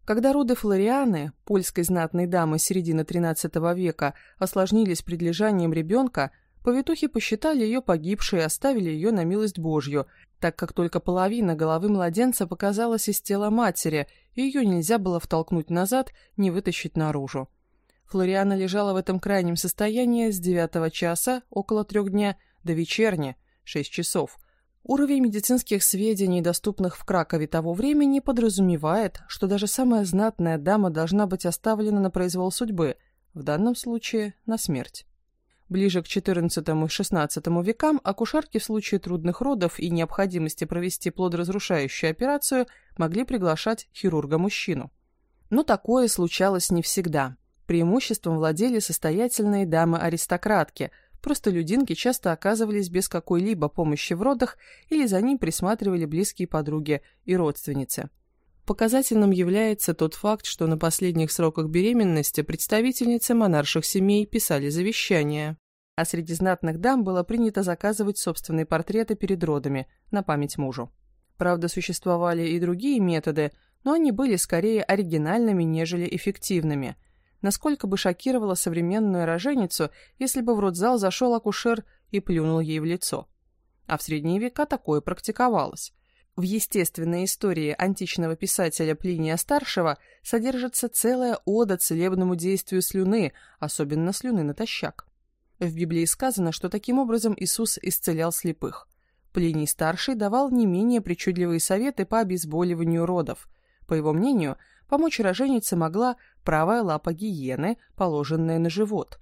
Когда роды Флорианы, польской знатной дамы середины XIII века, осложнились предлежанием ребенка, повитухи посчитали ее погибшей и оставили ее на милость Божью, так как только половина головы младенца показалась из тела матери, и ее нельзя было втолкнуть назад, не вытащить наружу. Флориана лежала в этом крайнем состоянии с 9 часа, около трех дня, до вечерни, 6 часов. Уровень медицинских сведений, доступных в Кракове того времени, подразумевает, что даже самая знатная дама должна быть оставлена на произвол судьбы, в данном случае на смерть. Ближе к XIV и XVI векам акушерки в случае трудных родов и необходимости провести плодоразрушающую операцию могли приглашать хирурга-мужчину. Но такое случалось не всегда. Преимуществом владели состоятельные дамы-аристократки, просто людинки часто оказывались без какой-либо помощи в родах или за ним присматривали близкие подруги и родственницы. Показательным является тот факт, что на последних сроках беременности представительницы монарших семей писали завещания, а среди знатных дам было принято заказывать собственные портреты перед родами на память мужу. Правда, существовали и другие методы, но они были скорее оригинальными, нежели эффективными – насколько бы шокировала современную роженицу, если бы в родзал зашел акушер и плюнул ей в лицо. А в средние века такое практиковалось. В естественной истории античного писателя Плиния-старшего содержится целая ода целебному действию слюны, особенно слюны натощак. В Библии сказано, что таким образом Иисус исцелял слепых. Плиний-старший давал не менее причудливые советы по обезболиванию родов. По его мнению, помочь роженице могла правая лапа гиены, положенная на живот.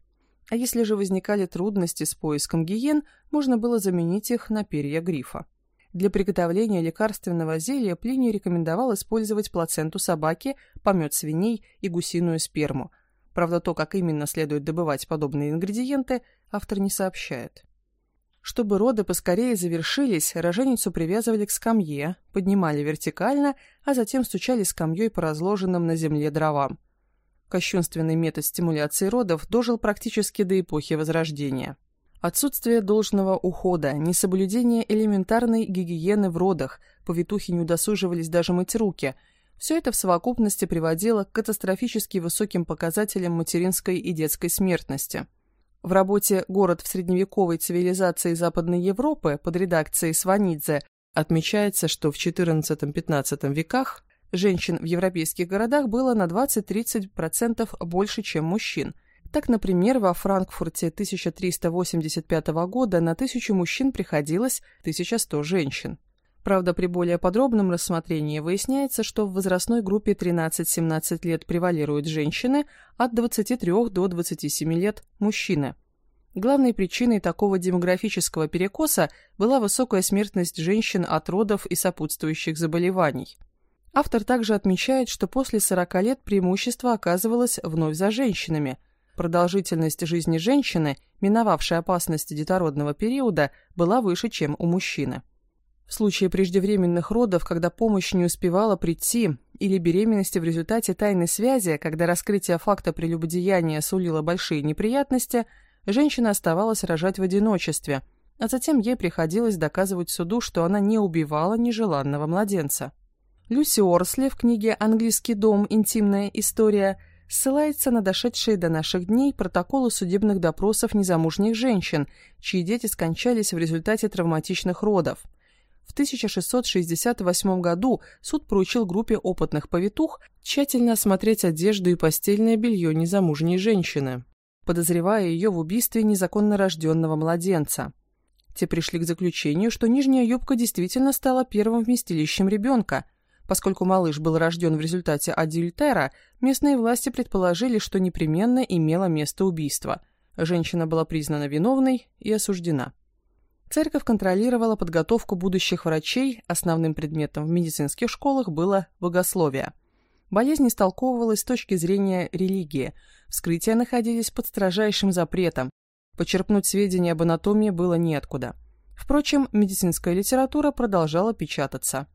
А если же возникали трудности с поиском гиен, можно было заменить их на перья грифа. Для приготовления лекарственного зелья Плиний рекомендовал использовать плаценту собаки, помет свиней и гусиную сперму. Правда, то, как именно следует добывать подобные ингредиенты, автор не сообщает. Чтобы роды поскорее завершились, роженицу привязывали к скамье, поднимали вертикально, а затем стучали скамьей по разложенным на земле дровам. Кощунственный метод стимуляции родов дожил практически до эпохи Возрождения. Отсутствие должного ухода, несоблюдение элементарной гигиены в родах, повитухи не удосуживались даже мыть руки – все это в совокупности приводило к катастрофически высоким показателям материнской и детской смертности. В работе «Город в средневековой цивилизации Западной Европы» под редакцией Сванидзе отмечается, что в XIV-XV веках женщин в европейских городах было на 20-30% больше, чем мужчин. Так, например, во Франкфурте 1385 года на тысячу мужчин приходилось 1100 женщин. Правда, при более подробном рассмотрении выясняется, что в возрастной группе 13-17 лет превалируют женщины, от 23 до 27 лет – мужчины. Главной причиной такого демографического перекоса была высокая смертность женщин от родов и сопутствующих заболеваний. Автор также отмечает, что после 40 лет преимущество оказывалось вновь за женщинами. Продолжительность жизни женщины, миновавшей опасности детородного периода, была выше, чем у мужчины. В случае преждевременных родов, когда помощь не успевала прийти, или беременности в результате тайной связи, когда раскрытие факта прелюбодеяния сулило большие неприятности, женщина оставалась рожать в одиночестве, а затем ей приходилось доказывать суду, что она не убивала нежеланного младенца. Люси Орсли в книге «Английский дом. Интимная история» ссылается на дошедшие до наших дней протоколы судебных допросов незамужних женщин, чьи дети скончались в результате травматичных родов – в 1668 году суд поручил группе опытных повитух тщательно осмотреть одежду и постельное белье незамужней женщины, подозревая ее в убийстве незаконно рожденного младенца. Те пришли к заключению, что нижняя юбка действительно стала первым вместилищем ребенка. Поскольку малыш был рожден в результате адюльтера, местные власти предположили, что непременно имело место убийство. Женщина была признана виновной и осуждена. Церковь контролировала подготовку будущих врачей, основным предметом в медицинских школах было богословие. Болезнь истолковывалась с точки зрения религии, вскрытия находились под строжайшим запретом, почерпнуть сведения об анатомии было неоткуда. Впрочем, медицинская литература продолжала печататься.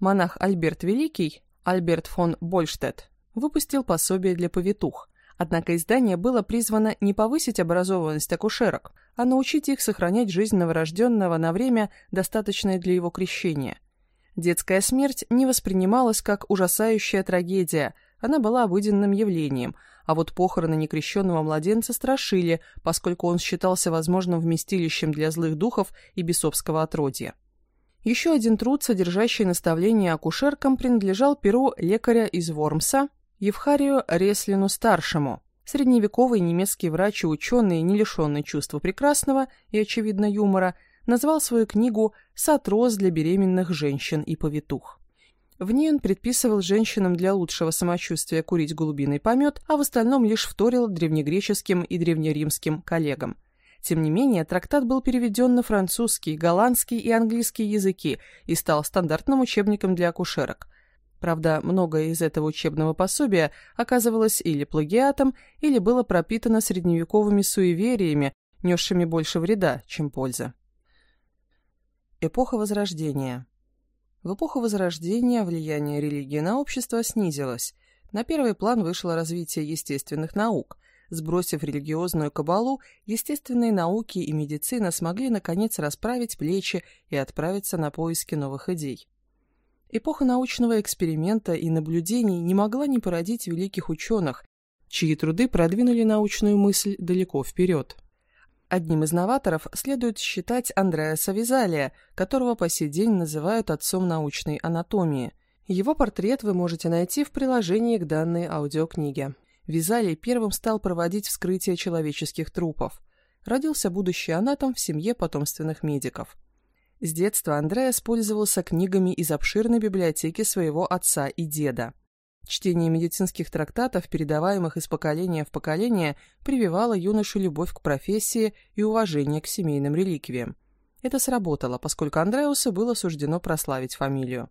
Монах Альберт Великий, Альберт фон Больштедт, выпустил пособие для повитух, однако издание было призвано не повысить образованность акушерок, а научить их сохранять жизнь новорожденного на время, достаточное для его крещения. Детская смерть не воспринималась как ужасающая трагедия, она была обыденным явлением, а вот похороны некрещенного младенца страшили, поскольку он считался возможным вместилищем для злых духов и бесовского отродья. Еще один труд, содержащий наставления акушеркам, принадлежал перу лекаря из Вормса Евхарию Реслину-старшему – средневековый немецкий врач и ученый, не лишенный чувства прекрасного и, очевидно, юмора, назвал свою книгу «Сатроз для беременных женщин и повитух». В ней он предписывал женщинам для лучшего самочувствия курить голубиный помет, а в остальном лишь вторил древнегреческим и древнеримским коллегам. Тем не менее, трактат был переведен на французский, голландский и английский языки и стал стандартным учебником для акушерок – Правда, многое из этого учебного пособия оказывалось или плагиатом, или было пропитано средневековыми суевериями, несшими больше вреда, чем пользы. Эпоха Возрождения В эпоху Возрождения влияние религии на общество снизилось. На первый план вышло развитие естественных наук. Сбросив религиозную кабалу, естественные науки и медицина смогли наконец расправить плечи и отправиться на поиски новых идей. Эпоха научного эксперимента и наблюдений не могла не породить великих ученых, чьи труды продвинули научную мысль далеко вперед. Одним из новаторов следует считать Андреаса Визалия, которого по сей день называют отцом научной анатомии. Его портрет вы можете найти в приложении к данной аудиокниге. Визалий первым стал проводить вскрытие человеческих трупов. Родился будущий анатом в семье потомственных медиков. С детства Андреас пользовался книгами из обширной библиотеки своего отца и деда. Чтение медицинских трактатов, передаваемых из поколения в поколение, прививало юношу любовь к профессии и уважение к семейным реликвиям. Это сработало, поскольку Андреусу было суждено прославить фамилию.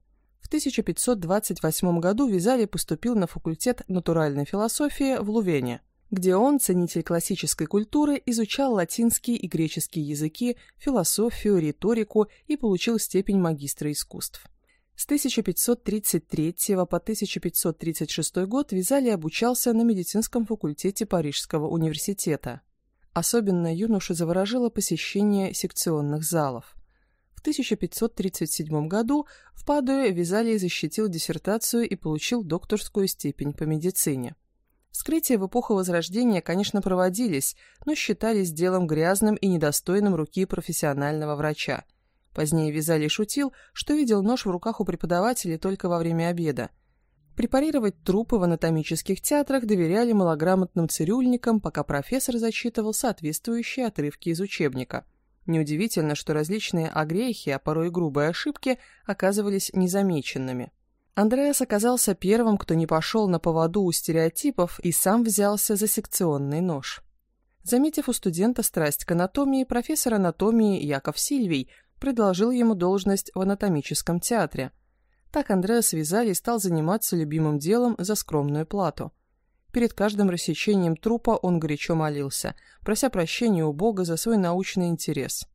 В 1528 году Визари поступил на факультет натуральной философии в Лувене где он, ценитель классической культуры, изучал латинский и греческий языки, философию, риторику и получил степень магистра искусств. С 1533 по 1536 год Визалий обучался на медицинском факультете Парижского университета. Особенно юношу заворожило посещение секционных залов. В 1537 году в Падуе Визалий защитил диссертацию и получил докторскую степень по медицине. Вскрытия в эпоху Возрождения, конечно, проводились, но считались делом грязным и недостойным руки профессионального врача. Позднее Визалий шутил, что видел нож в руках у преподавателей только во время обеда. Препарировать трупы в анатомических театрах доверяли малограмотным цирюльникам, пока профессор зачитывал соответствующие отрывки из учебника. Неудивительно, что различные огрехи, а порой и грубые ошибки оказывались незамеченными. Андреас оказался первым, кто не пошел на поводу у стереотипов и сам взялся за секционный нож. Заметив у студента страсть к анатомии, профессор анатомии Яков Сильвий предложил ему должность в анатомическом театре. Так Андреас Визали стал заниматься любимым делом за скромную плату. Перед каждым рассечением трупа он горячо молился, прося прощения у Бога за свой научный интерес.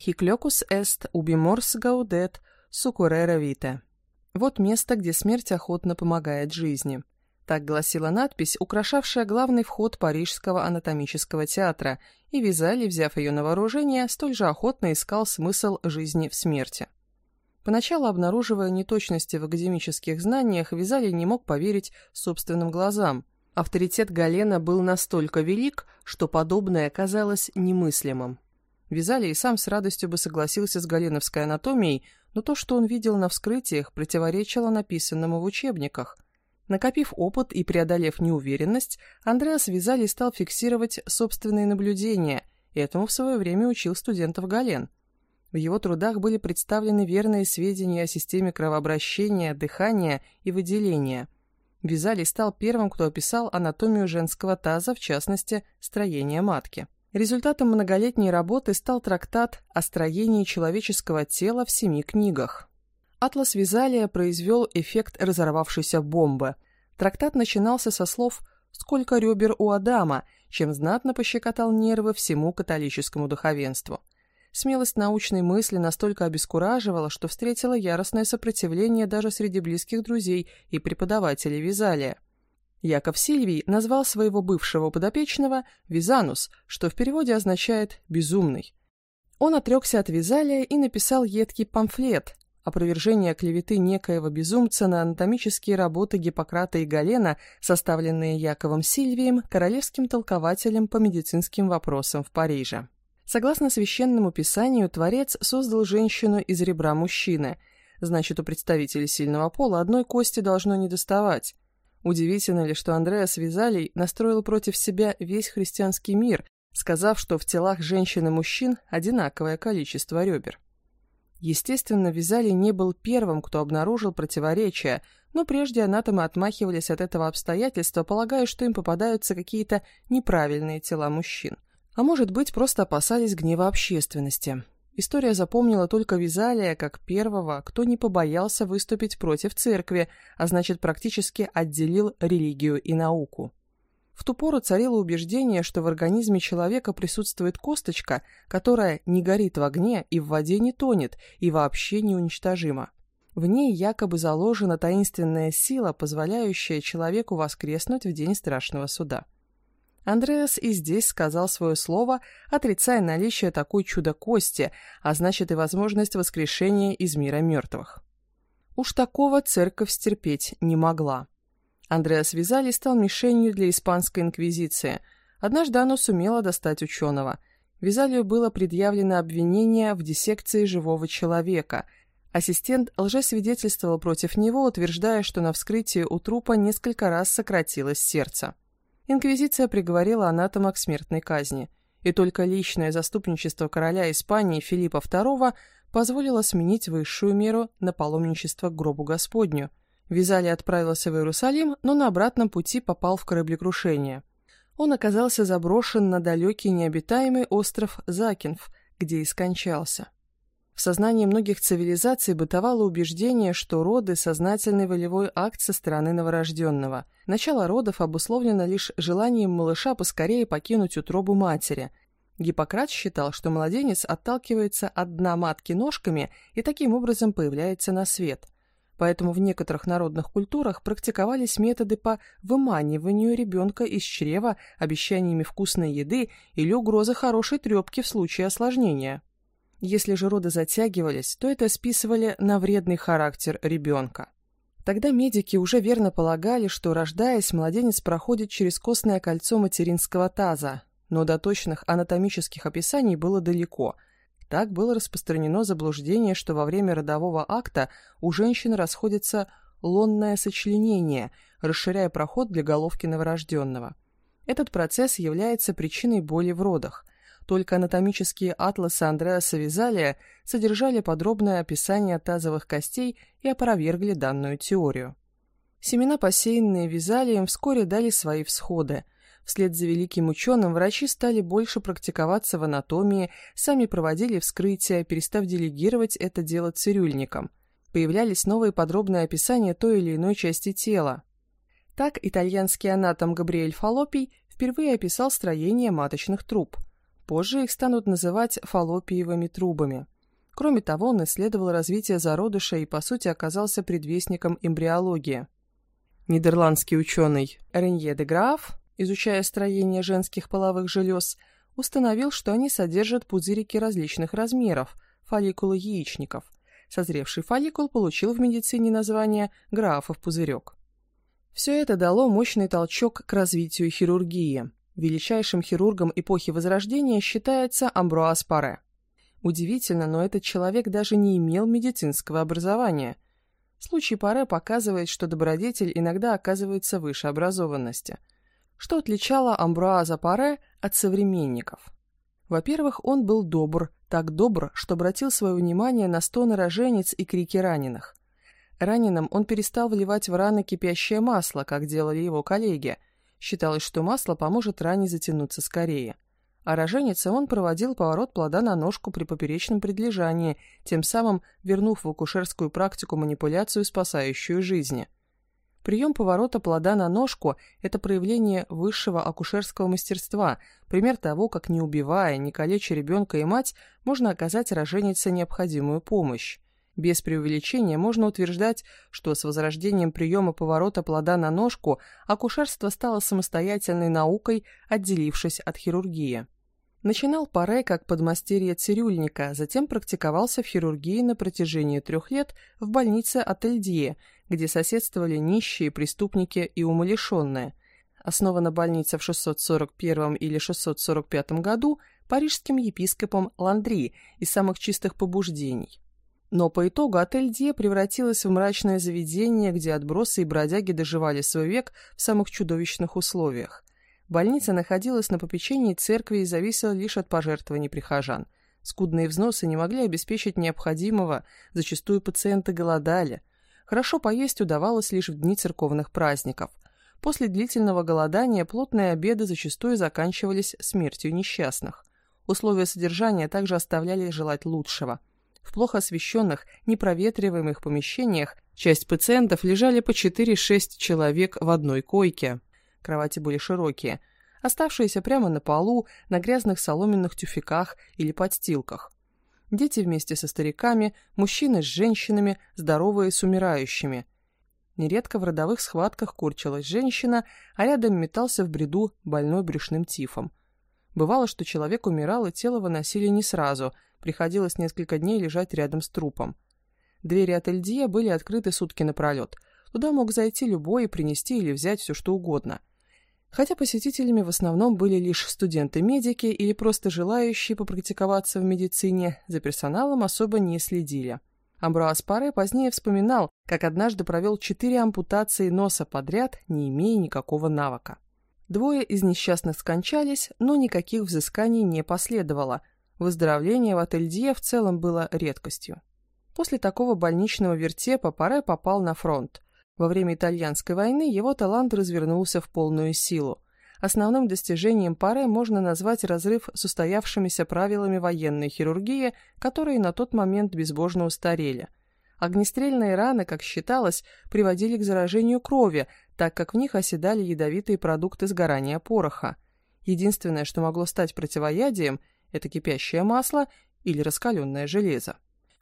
«Хиклёкус эст убиморс гаудет сукурера вите» Вот место, где смерть охотно помогает жизни. Так гласила надпись, украшавшая главный вход Парижского анатомического театра, и Визали, взяв ее на вооружение, столь же охотно искал смысл жизни в смерти. Поначалу, обнаруживая неточности в академических знаниях, Визали не мог поверить собственным глазам. Авторитет Галена был настолько велик, что подобное казалось немыслимым. Визали и сам с радостью бы согласился с галеновской анатомией, но то, что он видел на вскрытиях, противоречило написанному в учебниках. Накопив опыт и преодолев неуверенность, Андреас Визали стал фиксировать собственные наблюдения, и этому в свое время учил студентов Гален. В его трудах были представлены верные сведения о системе кровообращения, дыхания и выделения. Визали стал первым, кто описал анатомию женского таза, в частности, строение матки. Результатом многолетней работы стал трактат о строении человеческого тела в семи книгах. Атлас Визалия произвел эффект разорвавшейся бомбы. Трактат начинался со слов «Сколько ребер у Адама», чем знатно пощекотал нервы всему католическому духовенству. Смелость научной мысли настолько обескураживала, что встретила яростное сопротивление даже среди близких друзей и преподавателей Визалия. Яков Сильвий назвал своего бывшего подопечного Визанус, что в переводе означает «безумный». Он отрекся от Визалия и написал едкий памфлет опровержение клеветы некоего безумца на анатомические работы Гиппократа и Галена, составленные Яковом Сильвием, королевским толкователем по медицинским вопросам в Париже. Согласно священному писанию, Творец создал женщину из ребра мужчины. Значит, у представителей сильного пола одной кости должно недоставать. Удивительно ли, что Андреас Визалий настроил против себя весь христианский мир, сказав, что в телах женщин и мужчин одинаковое количество ребер. Естественно, Визалий не был первым, кто обнаружил противоречия, но прежде анатомы отмахивались от этого обстоятельства, полагая, что им попадаются какие-то неправильные тела мужчин. А может быть, просто опасались гнева общественности. История запомнила только Визалия как первого, кто не побоялся выступить против церкви, а значит практически отделил религию и науку. В ту пору царило убеждение, что в организме человека присутствует косточка, которая не горит в огне и в воде не тонет, и вообще неуничтожима. В ней якобы заложена таинственная сила, позволяющая человеку воскреснуть в день страшного суда. Андреас и здесь сказал свое слово, отрицая наличие такой чудо-кости, а значит и возможность воскрешения из мира мертвых. Уж такого церковь стерпеть не могла. Андреас Визали стал мишенью для испанской инквизиции. Однажды оно сумело достать ученого. Визалию было предъявлено обвинение в диссекции живого человека. Ассистент лжесвидетельствовал против него, утверждая, что на вскрытии у трупа несколько раз сократилось сердце инквизиция приговорила анатома к смертной казни, и только личное заступничество короля Испании Филиппа II позволило сменить высшую меру на паломничество к гробу Господню. Визали отправился в Иерусалим, но на обратном пути попал в кораблекрушение. Он оказался заброшен на далекий необитаемый остров Закинф, где и скончался. В сознании многих цивилизаций бытовало убеждение, что роды – сознательный волевой акт со стороны новорожденного. Начало родов обусловлено лишь желанием малыша поскорее покинуть утробу матери. Гиппократ считал, что младенец отталкивается от дна матки ножками и таким образом появляется на свет. поэтому в некоторых народных культурах практиковались методы по выманиванию ребенка из чрева обещаниями вкусной еды или угрозы хорошей трепки в случае осложнения. Если же роды затягивались, то это списывали на вредный характер ребенка. Тогда медики уже верно полагали, что, рождаясь, младенец проходит через костное кольцо материнского таза, но до точных анатомических описаний было далеко. Так было распространено заблуждение, что во время родового акта у женщины расходится лонное сочленение, расширяя проход для головки новорожденного. Этот процесс является причиной боли в родах – только анатомические атласы Андреаса Визалия содержали подробное описание тазовых костей и опровергли данную теорию. Семена, посеянные Визалием, вскоре дали свои всходы. Вслед за великим ученым врачи стали больше практиковаться в анатомии, сами проводили вскрытия, перестав делегировать это дело цирюльникам. Появлялись новые подробные описания той или иной части тела. Так итальянский анатом Габриэль Фалопий впервые описал строение маточных труб – Позже их станут называть фаллопиевыми трубами. Кроме того, он исследовал развитие зародыша и, по сути, оказался предвестником эмбриологии. Нидерландский ученый Ренье де Граф, изучая строение женских половых желез, установил, что они содержат пузырики различных размеров, фолликулы яичников. Созревший фолликул получил в медицине название Графов пузырек. Все это дало мощный толчок к развитию хирургии. Величайшим хирургом эпохи Возрождения считается Амбруаз Паре. Удивительно, но этот человек даже не имел медицинского образования. Случай Паре показывает, что добродетель иногда оказывается выше образованности. Что отличало Амбруаза Паре от современников? Во-первых, он был добр, так добр, что обратил свое внимание на стоны роженец и крики раненых. Раненым он перестал вливать в раны кипящее масло, как делали его коллеги – Считалось, что масло поможет ране затянуться скорее. А роженица он проводил поворот плода на ножку при поперечном предлежании, тем самым вернув в акушерскую практику манипуляцию, спасающую жизни. Прием поворота плода на ножку – это проявление высшего акушерского мастерства, пример того, как не убивая, не калеча ребенка и мать, можно оказать роженице необходимую помощь. Без преувеличения можно утверждать, что с возрождением приема поворота плода на ножку акушерство стало самостоятельной наукой, отделившись от хирургии. Начинал Паре как подмастерье цирюльника, затем практиковался в хирургии на протяжении трех лет в больнице Ательдье, где соседствовали нищие, преступники и умалишенные. Основана больница в 641 или 645 году парижским епископом Ландри из самых чистых побуждений. Но по итогу отель Ди превратилось в мрачное заведение, где отбросы и бродяги доживали свой век в самых чудовищных условиях. Больница находилась на попечении церкви и зависела лишь от пожертвований прихожан. Скудные взносы не могли обеспечить необходимого, зачастую пациенты голодали. Хорошо поесть удавалось лишь в дни церковных праздников. После длительного голодания плотные обеды зачастую заканчивались смертью несчастных. Условия содержания также оставляли желать лучшего – в плохо освещенных, непроветриваемых помещениях часть пациентов лежали по 4-6 человек в одной койке. Кровати были широкие, оставшиеся прямо на полу, на грязных соломенных тюфяках или подстилках. Дети вместе со стариками, мужчины с женщинами, здоровые с умирающими. Нередко в родовых схватках корчилась женщина, а рядом метался в бреду больной брюшным тифом. Бывало, что человек умирал, и тело выносили не сразу – Приходилось несколько дней лежать рядом с трупом. Двери от Эльдия были открыты сутки напролет. Туда мог зайти любой и принести или взять все что угодно. Хотя посетителями в основном были лишь студенты-медики или просто желающие попрактиковаться в медицине, за персоналом особо не следили. Амбруаз Паре позднее вспоминал, как однажды провел четыре ампутации носа подряд, не имея никакого навыка. Двое из несчастных скончались, но никаких взысканий не последовало – Выздоровление в Ательдье в целом было редкостью. После такого больничного вертепа Паре попал на фронт. Во время итальянской войны его талант развернулся в полную силу. Основным достижением Паре можно назвать разрыв с устоявшимися правилами военной хирургии, которые на тот момент безбожно устарели. Огнестрельные раны, как считалось, приводили к заражению крови, так как в них оседали ядовитые продукты сгорания пороха. Единственное, что могло стать противоядием – это кипящее масло или раскаленное железо.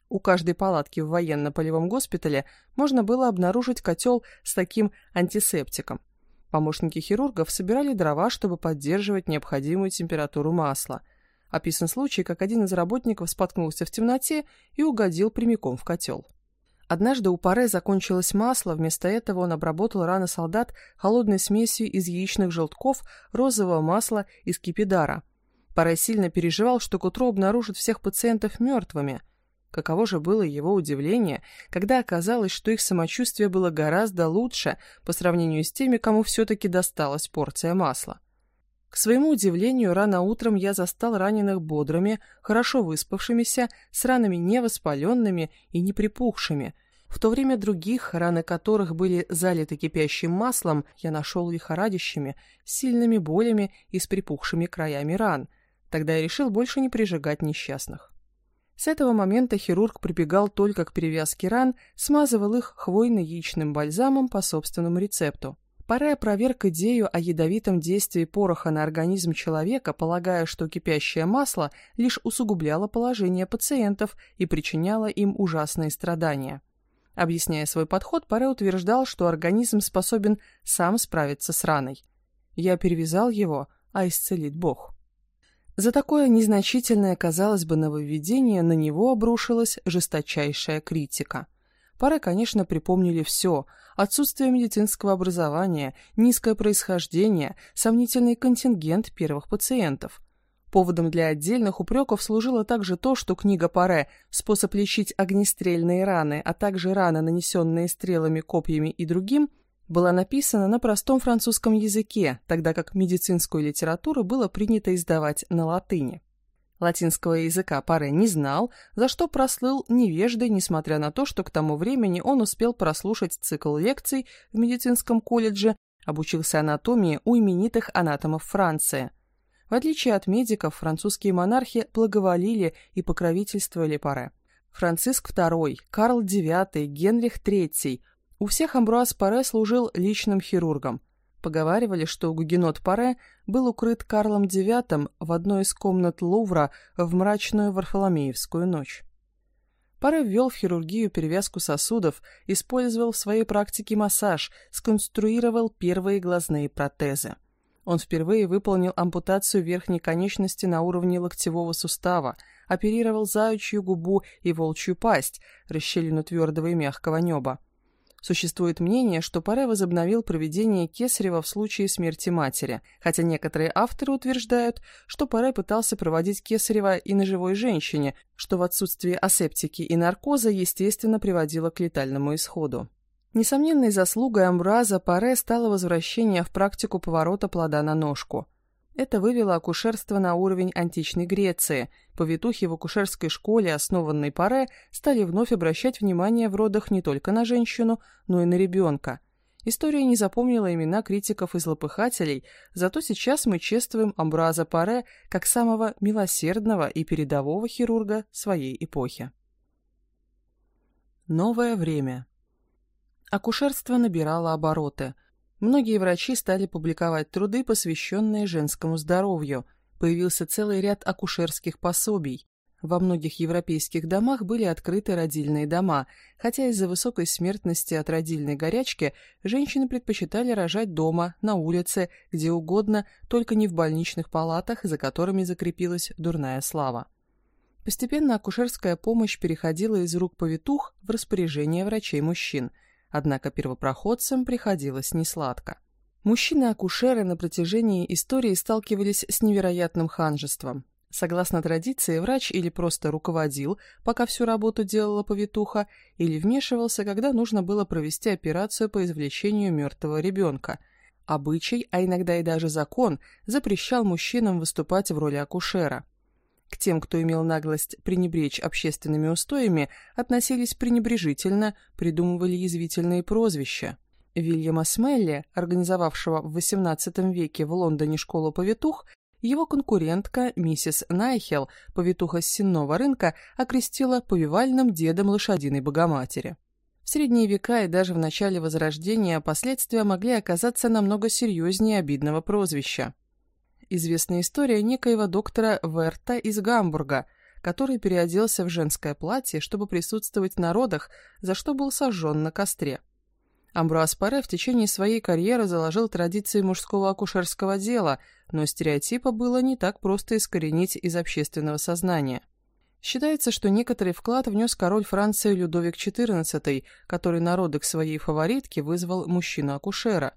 У каждой палатки в военно-полевом госпитале можно было обнаружить котел с таким антисептиком. Помощники хирургов собирали дрова, чтобы поддерживать необходимую температуру масла. Описан случай, как один из работников споткнулся в темноте и угодил прямиком в котел. Однажды у Паре закончилось масло, вместо этого он обработал раны солдат холодной смесью из яичных желтков, розового масла и скипидара. Паре сильно переживал, что к утру обнаружит всех пациентов мертвыми – Каково же было его удивление, когда оказалось, что их самочувствие было гораздо лучше по сравнению с теми, кому все-таки досталась порция масла. К своему удивлению, рано утром я застал раненых бодрыми, хорошо выспавшимися, с ранами невоспаленными и не припухшими. В то время других, раны которых были залиты кипящим маслом, я нашел лихорадящими, с сильными болями и с припухшими краями ран. Тогда я решил больше не прижигать несчастных. С этого момента хирург прибегал только к перевязке ран, смазывал их хвойно-яичным бальзамом по собственному рецепту. Паре опроверг идею о ядовитом действии пороха на организм человека, полагая, что кипящее масло лишь усугубляло положение пациентов и причиняло им ужасные страдания. Объясняя свой подход, Паре утверждал, что организм способен сам справиться с раной. «Я перевязал его, а исцелит Бог». За такое незначительное, казалось бы, нововведение на него обрушилась жесточайшая критика. Пары, конечно, припомнили все – отсутствие медицинского образования, низкое происхождение, сомнительный контингент первых пациентов. Поводом для отдельных упреков служило также то, что книга Паре «Способ лечить огнестрельные раны, а также раны, нанесенные стрелами, копьями и другим» была написана на простом французском языке, тогда как медицинскую литературу было принято издавать на латыни. Латинского языка Паре не знал, за что прослыл невеждой, несмотря на то, что к тому времени он успел прослушать цикл лекций в медицинском колледже, обучился анатомии у именитых анатомов Франции. В отличие от медиков, французские монархи благоволили и покровительствовали Паре. Франциск II, Карл IX, Генрих III – у всех Амбруаз Паре служил личным хирургом. Поговаривали, что Гугенот Паре был укрыт Карлом IX в одной из комнат Лувра в мрачную Варфоломеевскую ночь. Паре ввел в хирургию перевязку сосудов, использовал в своей практике массаж, сконструировал первые глазные протезы. Он впервые выполнил ампутацию верхней конечности на уровне локтевого сустава, оперировал заячью губу и волчью пасть, расщелину твердого и мягкого неба. Существует мнение, что Паре возобновил проведение Кесарева в случае смерти матери, хотя некоторые авторы утверждают, что Паре пытался проводить Кесарева и на живой женщине, что в отсутствии асептики и наркоза естественно приводило к летальному исходу. Несомненной заслугой Амбраза Паре стало возвращение в практику поворота плода на ножку – это вывело акушерство на уровень античной Греции. Повитухи в акушерской школе, основанной Паре, стали вновь обращать внимание в родах не только на женщину, но и на ребенка. История не запомнила имена критиков и злопыхателей, зато сейчас мы чествуем Амбраза Паре как самого милосердного и передового хирурга своей эпохи. Новое время. Акушерство набирало обороты – Многие врачи стали публиковать труды, посвященные женскому здоровью. Появился целый ряд акушерских пособий. Во многих европейских домах были открыты родильные дома, хотя из-за высокой смертности от родильной горячки женщины предпочитали рожать дома, на улице, где угодно, только не в больничных палатах, за которыми закрепилась дурная слава. Постепенно акушерская помощь переходила из рук повитух в распоряжение врачей-мужчин – Однако первопроходцам приходилось несладко. Мужчины-акушеры на протяжении истории сталкивались с невероятным ханжеством. Согласно традиции, врач или просто руководил, пока всю работу делала повитуха, или вмешивался, когда нужно было провести операцию по извлечению мертвого ребенка. Обычай, а иногда и даже закон, запрещал мужчинам выступать в роли акушера. К тем, кто имел наглость пренебречь общественными устоями, относились пренебрежительно, придумывали язвительные прозвища. Вильяма Смелли, организовавшего в XVIII веке в Лондоне школу повитух, его конкурентка миссис Найхел, повитуха с сенного рынка, окрестила повивальным дедом лошадиной богоматери. В средние века и даже в начале Возрождения последствия могли оказаться намного серьезнее обидного прозвища. Известная история некоего доктора Верта из Гамбурга, который переоделся в женское платье, чтобы присутствовать на родах, за что был сожжен на костре. Амбруаз Паре в течение своей карьеры заложил традиции мужского акушерского дела, но стереотипа было не так просто искоренить из общественного сознания. Считается, что некоторый вклад внес король Франции Людовик XIV, который на родах своей фаворитки вызвал мужчину-акушера.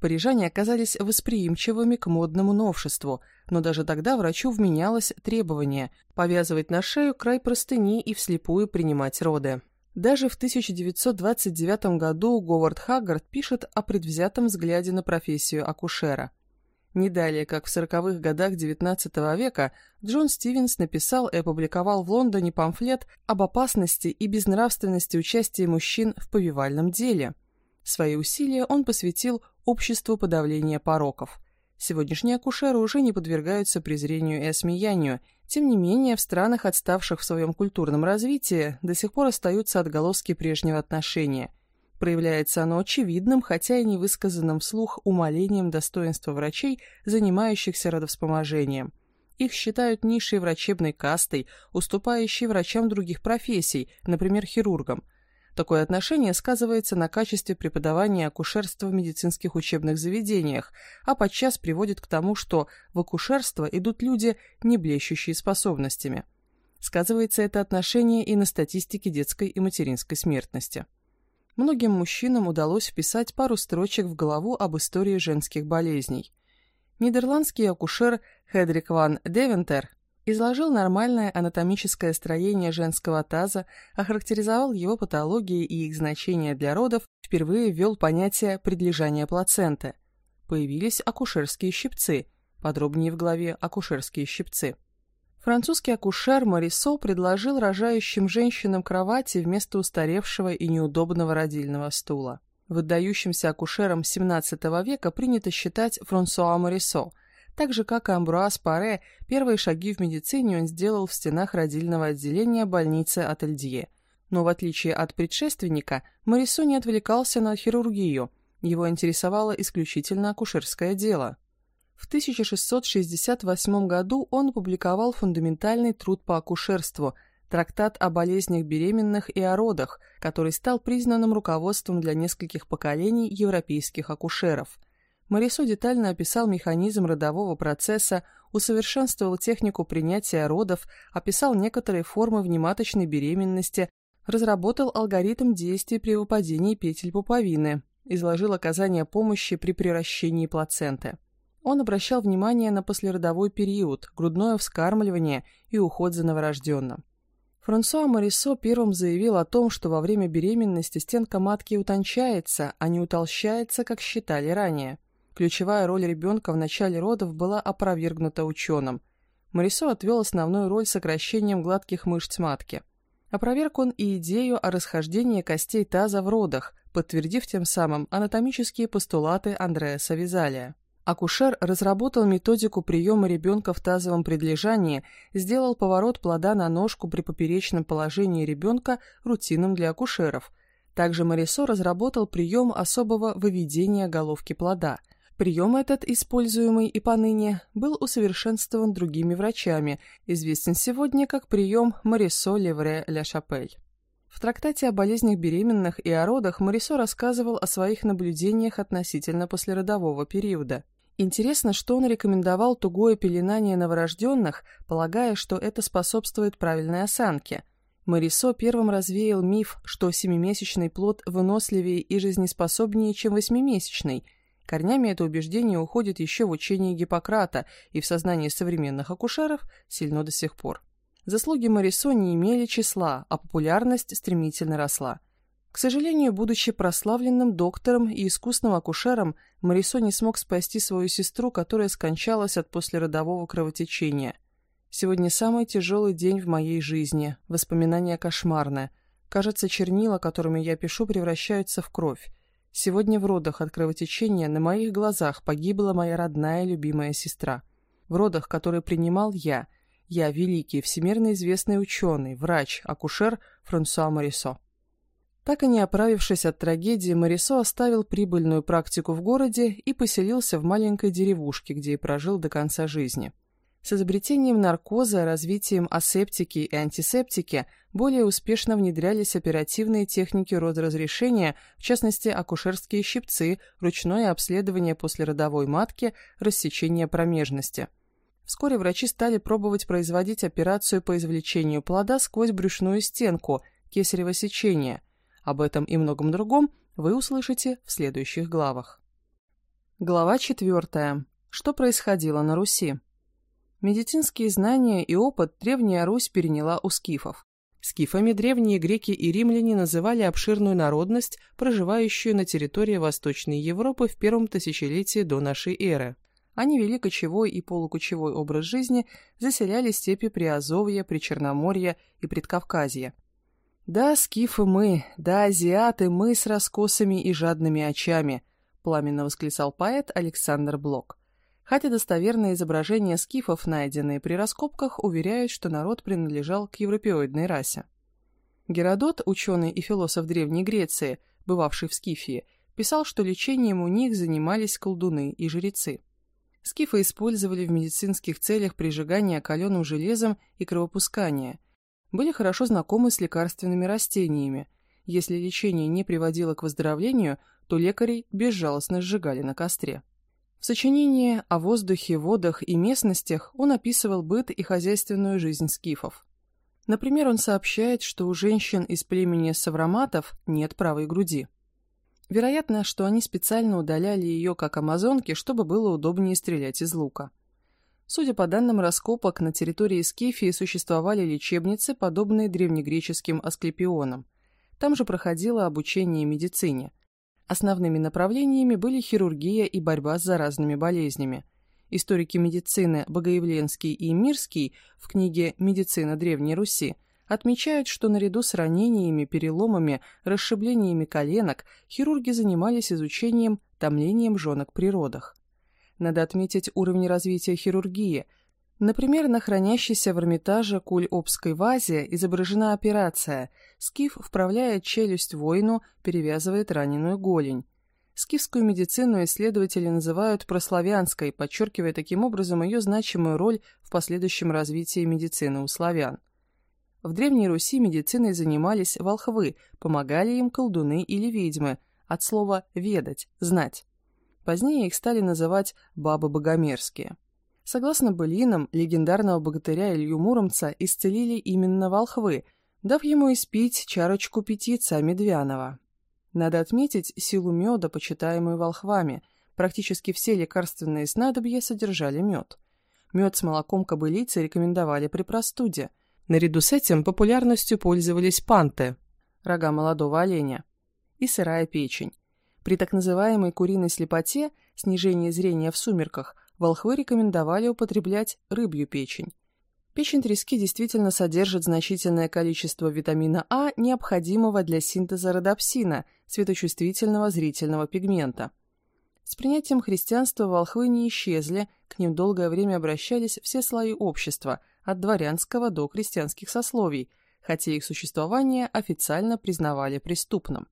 Парижане оказались восприимчивыми к модному новшеству, но даже тогда врачу вменялось требование повязывать на шею край простыни и вслепую принимать роды. Даже в 1929 году Говард Хаггард пишет о предвзятом взгляде на профессию акушера. Не далее, как в 40-х годах XIX века, Джон Стивенс написал и опубликовал в Лондоне памфлет об опасности и безнравственности участия мужчин в повивальном деле. Свои усилия он посвятил обществу подавления пороков – Сегодняшние акушеры уже не подвергаются презрению и осмеянию, тем не менее в странах, отставших в своем культурном развитии, до сих пор остаются отголоски прежнего отношения. Проявляется оно очевидным, хотя и невысказанным вслух умолением достоинства врачей, занимающихся родовспоможением. Их считают низшей врачебной кастой, уступающей врачам других профессий, например, хирургам – Такое отношение сказывается на качестве преподавания акушерства в медицинских учебных заведениях, а подчас приводит к тому, что в акушерство идут люди, не блещущие способностями. Сказывается это отношение и на статистике детской и материнской смертности. Многим мужчинам удалось вписать пару строчек в голову об истории женских болезней. Нидерландский акушер Хедрик ван Девентер изложил нормальное анатомическое строение женского таза, охарактеризовал его патологии и их значения для родов, впервые ввел понятие предлежания плаценты. Появились акушерские щипцы, подробнее в главе «Акушерские щипцы». Французский акушер Марисо предложил рожающим женщинам кровати вместо устаревшего и неудобного родильного стула. Выдающимся акушером XVII века принято считать Франсуа Марисо – так же, как и Амбруаз Паре, первые шаги в медицине он сделал в стенах родильного отделения больницы Ательдье. Но в отличие от предшественника, Марисо не отвлекался на хирургию, его интересовало исключительно акушерское дело. В 1668 году он опубликовал фундаментальный труд по акушерству «Трактат о болезнях беременных и о родах», который стал признанным руководством для нескольких поколений европейских акушеров – Марисо детально описал механизм родового процесса, усовершенствовал технику принятия родов, описал некоторые формы внематочной беременности, разработал алгоритм действий при выпадении петель пуповины, изложил оказание помощи при приращении плаценты. Он обращал внимание на послеродовой период, грудное вскармливание и уход за новорожденным. Франсуа Марисо первым заявил о том, что во время беременности стенка матки утончается, а не утолщается, как считали ранее – Ключевая роль ребенка в начале родов была опровергнута ученым. Марисо отвел основную роль сокращением гладких мышц матки. Опроверг он и идею о расхождении костей таза в родах, подтвердив тем самым анатомические постулаты Андреаса Визалия. Акушер разработал методику приема ребенка в тазовом предлежании, сделал поворот плода на ножку при поперечном положении ребенка рутинным для акушеров. Также Марисо разработал прием особого выведения головки плода – Прием этот, используемый и поныне, был усовершенствован другими врачами, известен сегодня как прием Марисо Левре Ля Шапель. В трактате о болезнях беременных и о родах Марисо рассказывал о своих наблюдениях относительно послеродового периода. Интересно, что он рекомендовал тугое пеленание новорожденных, полагая, что это способствует правильной осанке. Марисо первым развеял миф, что семимесячный плод выносливее и жизнеспособнее, чем восьмимесячный – Корнями это убеждение уходит еще в учении Гиппократа и в сознании современных акушеров сильно до сих пор. Заслуги Марисо не имели числа, а популярность стремительно росла. К сожалению, будучи прославленным доктором и искусным акушером, Марисо не смог спасти свою сестру, которая скончалась от послеродового кровотечения. Сегодня самый тяжелый день в моей жизни, воспоминание кошмарное. Кажется, чернила, которыми я пишу, превращаются в кровь. Сегодня в родах от кровотечения на моих глазах погибла моя родная любимая сестра. В родах, которые принимал я. Я великий, всемирно известный ученый, врач, акушер Франсуа Марисо. Так и не оправившись от трагедии, Марисо оставил прибыльную практику в городе и поселился в маленькой деревушке, где и прожил до конца жизни. С изобретением наркоза, развитием асептики и антисептики более успешно внедрялись оперативные техники родоразрешения, в частности акушерские щипцы, ручное обследование после родовой матки, рассечение промежности. Вскоре врачи стали пробовать производить операцию по извлечению плода сквозь брюшную стенку, кесарево сечение. Об этом и многом другом вы услышите в следующих главах. Глава 4. Что происходило на Руси? Медицинские знания и опыт Древняя Русь переняла у скифов. Скифами древние греки и римляне называли обширную народность, проживающую на территории Восточной Европы в первом тысячелетии до нашей эры. Они вели кочевой и полукочевой образ жизни, заселяли степи Приазовья, Причерноморья и Предкавказья. «Да, скифы мы, да, азиаты мы с раскосами и жадными очами», пламенно восклицал поэт Александр Блок хотя достоверные изображения скифов, найденные при раскопках, уверяют, что народ принадлежал к европеоидной расе. Геродот, ученый и философ Древней Греции, бывавший в Скифии, писал, что лечением у них занимались колдуны и жрецы. Скифы использовали в медицинских целях прижигание каленым железом и кровопускание. Были хорошо знакомы с лекарственными растениями. Если лечение не приводило к выздоровлению, то лекарей безжалостно сжигали на костре. В сочинении о воздухе, водах и местностях он описывал быт и хозяйственную жизнь скифов. Например, он сообщает, что у женщин из племени савраматов нет правой груди. Вероятно, что они специально удаляли ее как амазонки, чтобы было удобнее стрелять из лука. Судя по данным раскопок, на территории Скифии существовали лечебницы, подобные древнегреческим асклепионам. Там же проходило обучение медицине – Основными направлениями были хирургия и борьба с заразными болезнями. Историки медицины Богоявленский и Мирский в книге «Медицина Древней Руси» отмечают, что наряду с ранениями, переломами, расшиблениями коленок хирурги занимались изучением томлением жонок при родах. Надо отметить уровень развития хирургии – Например, на хранящейся в Эрмитаже Куль-Обской вазе изображена операция. Скиф вправляет челюсть воину, перевязывает раненую голень. Скифскую медицину исследователи называют прославянской, подчеркивая таким образом ее значимую роль в последующем развитии медицины у славян. В Древней Руси медициной занимались волхвы, помогали им колдуны или ведьмы, от слова «ведать», «знать». Позднее их стали называть «бабы богомерзкие». Согласно былинам, легендарного богатыря Илью Муромца исцелили именно волхвы, дав ему испить чарочку пятица Медвянова. Надо отметить силу меда, почитаемую волхвами. Практически все лекарственные снадобья содержали мед. Мед с молоком кобылицы рекомендовали при простуде. Наряду с этим популярностью пользовались панты – рога молодого оленя, и сырая печень. При так называемой куриной слепоте, снижении зрения в сумерках, волхвы рекомендовали употреблять рыбью печень. Печень трески действительно содержит значительное количество витамина А, необходимого для синтеза родопсина, светочувствительного зрительного пигмента. С принятием христианства волхвы не исчезли, к ним долгое время обращались все слои общества, от дворянского до крестьянских сословий, хотя их существование официально признавали преступным.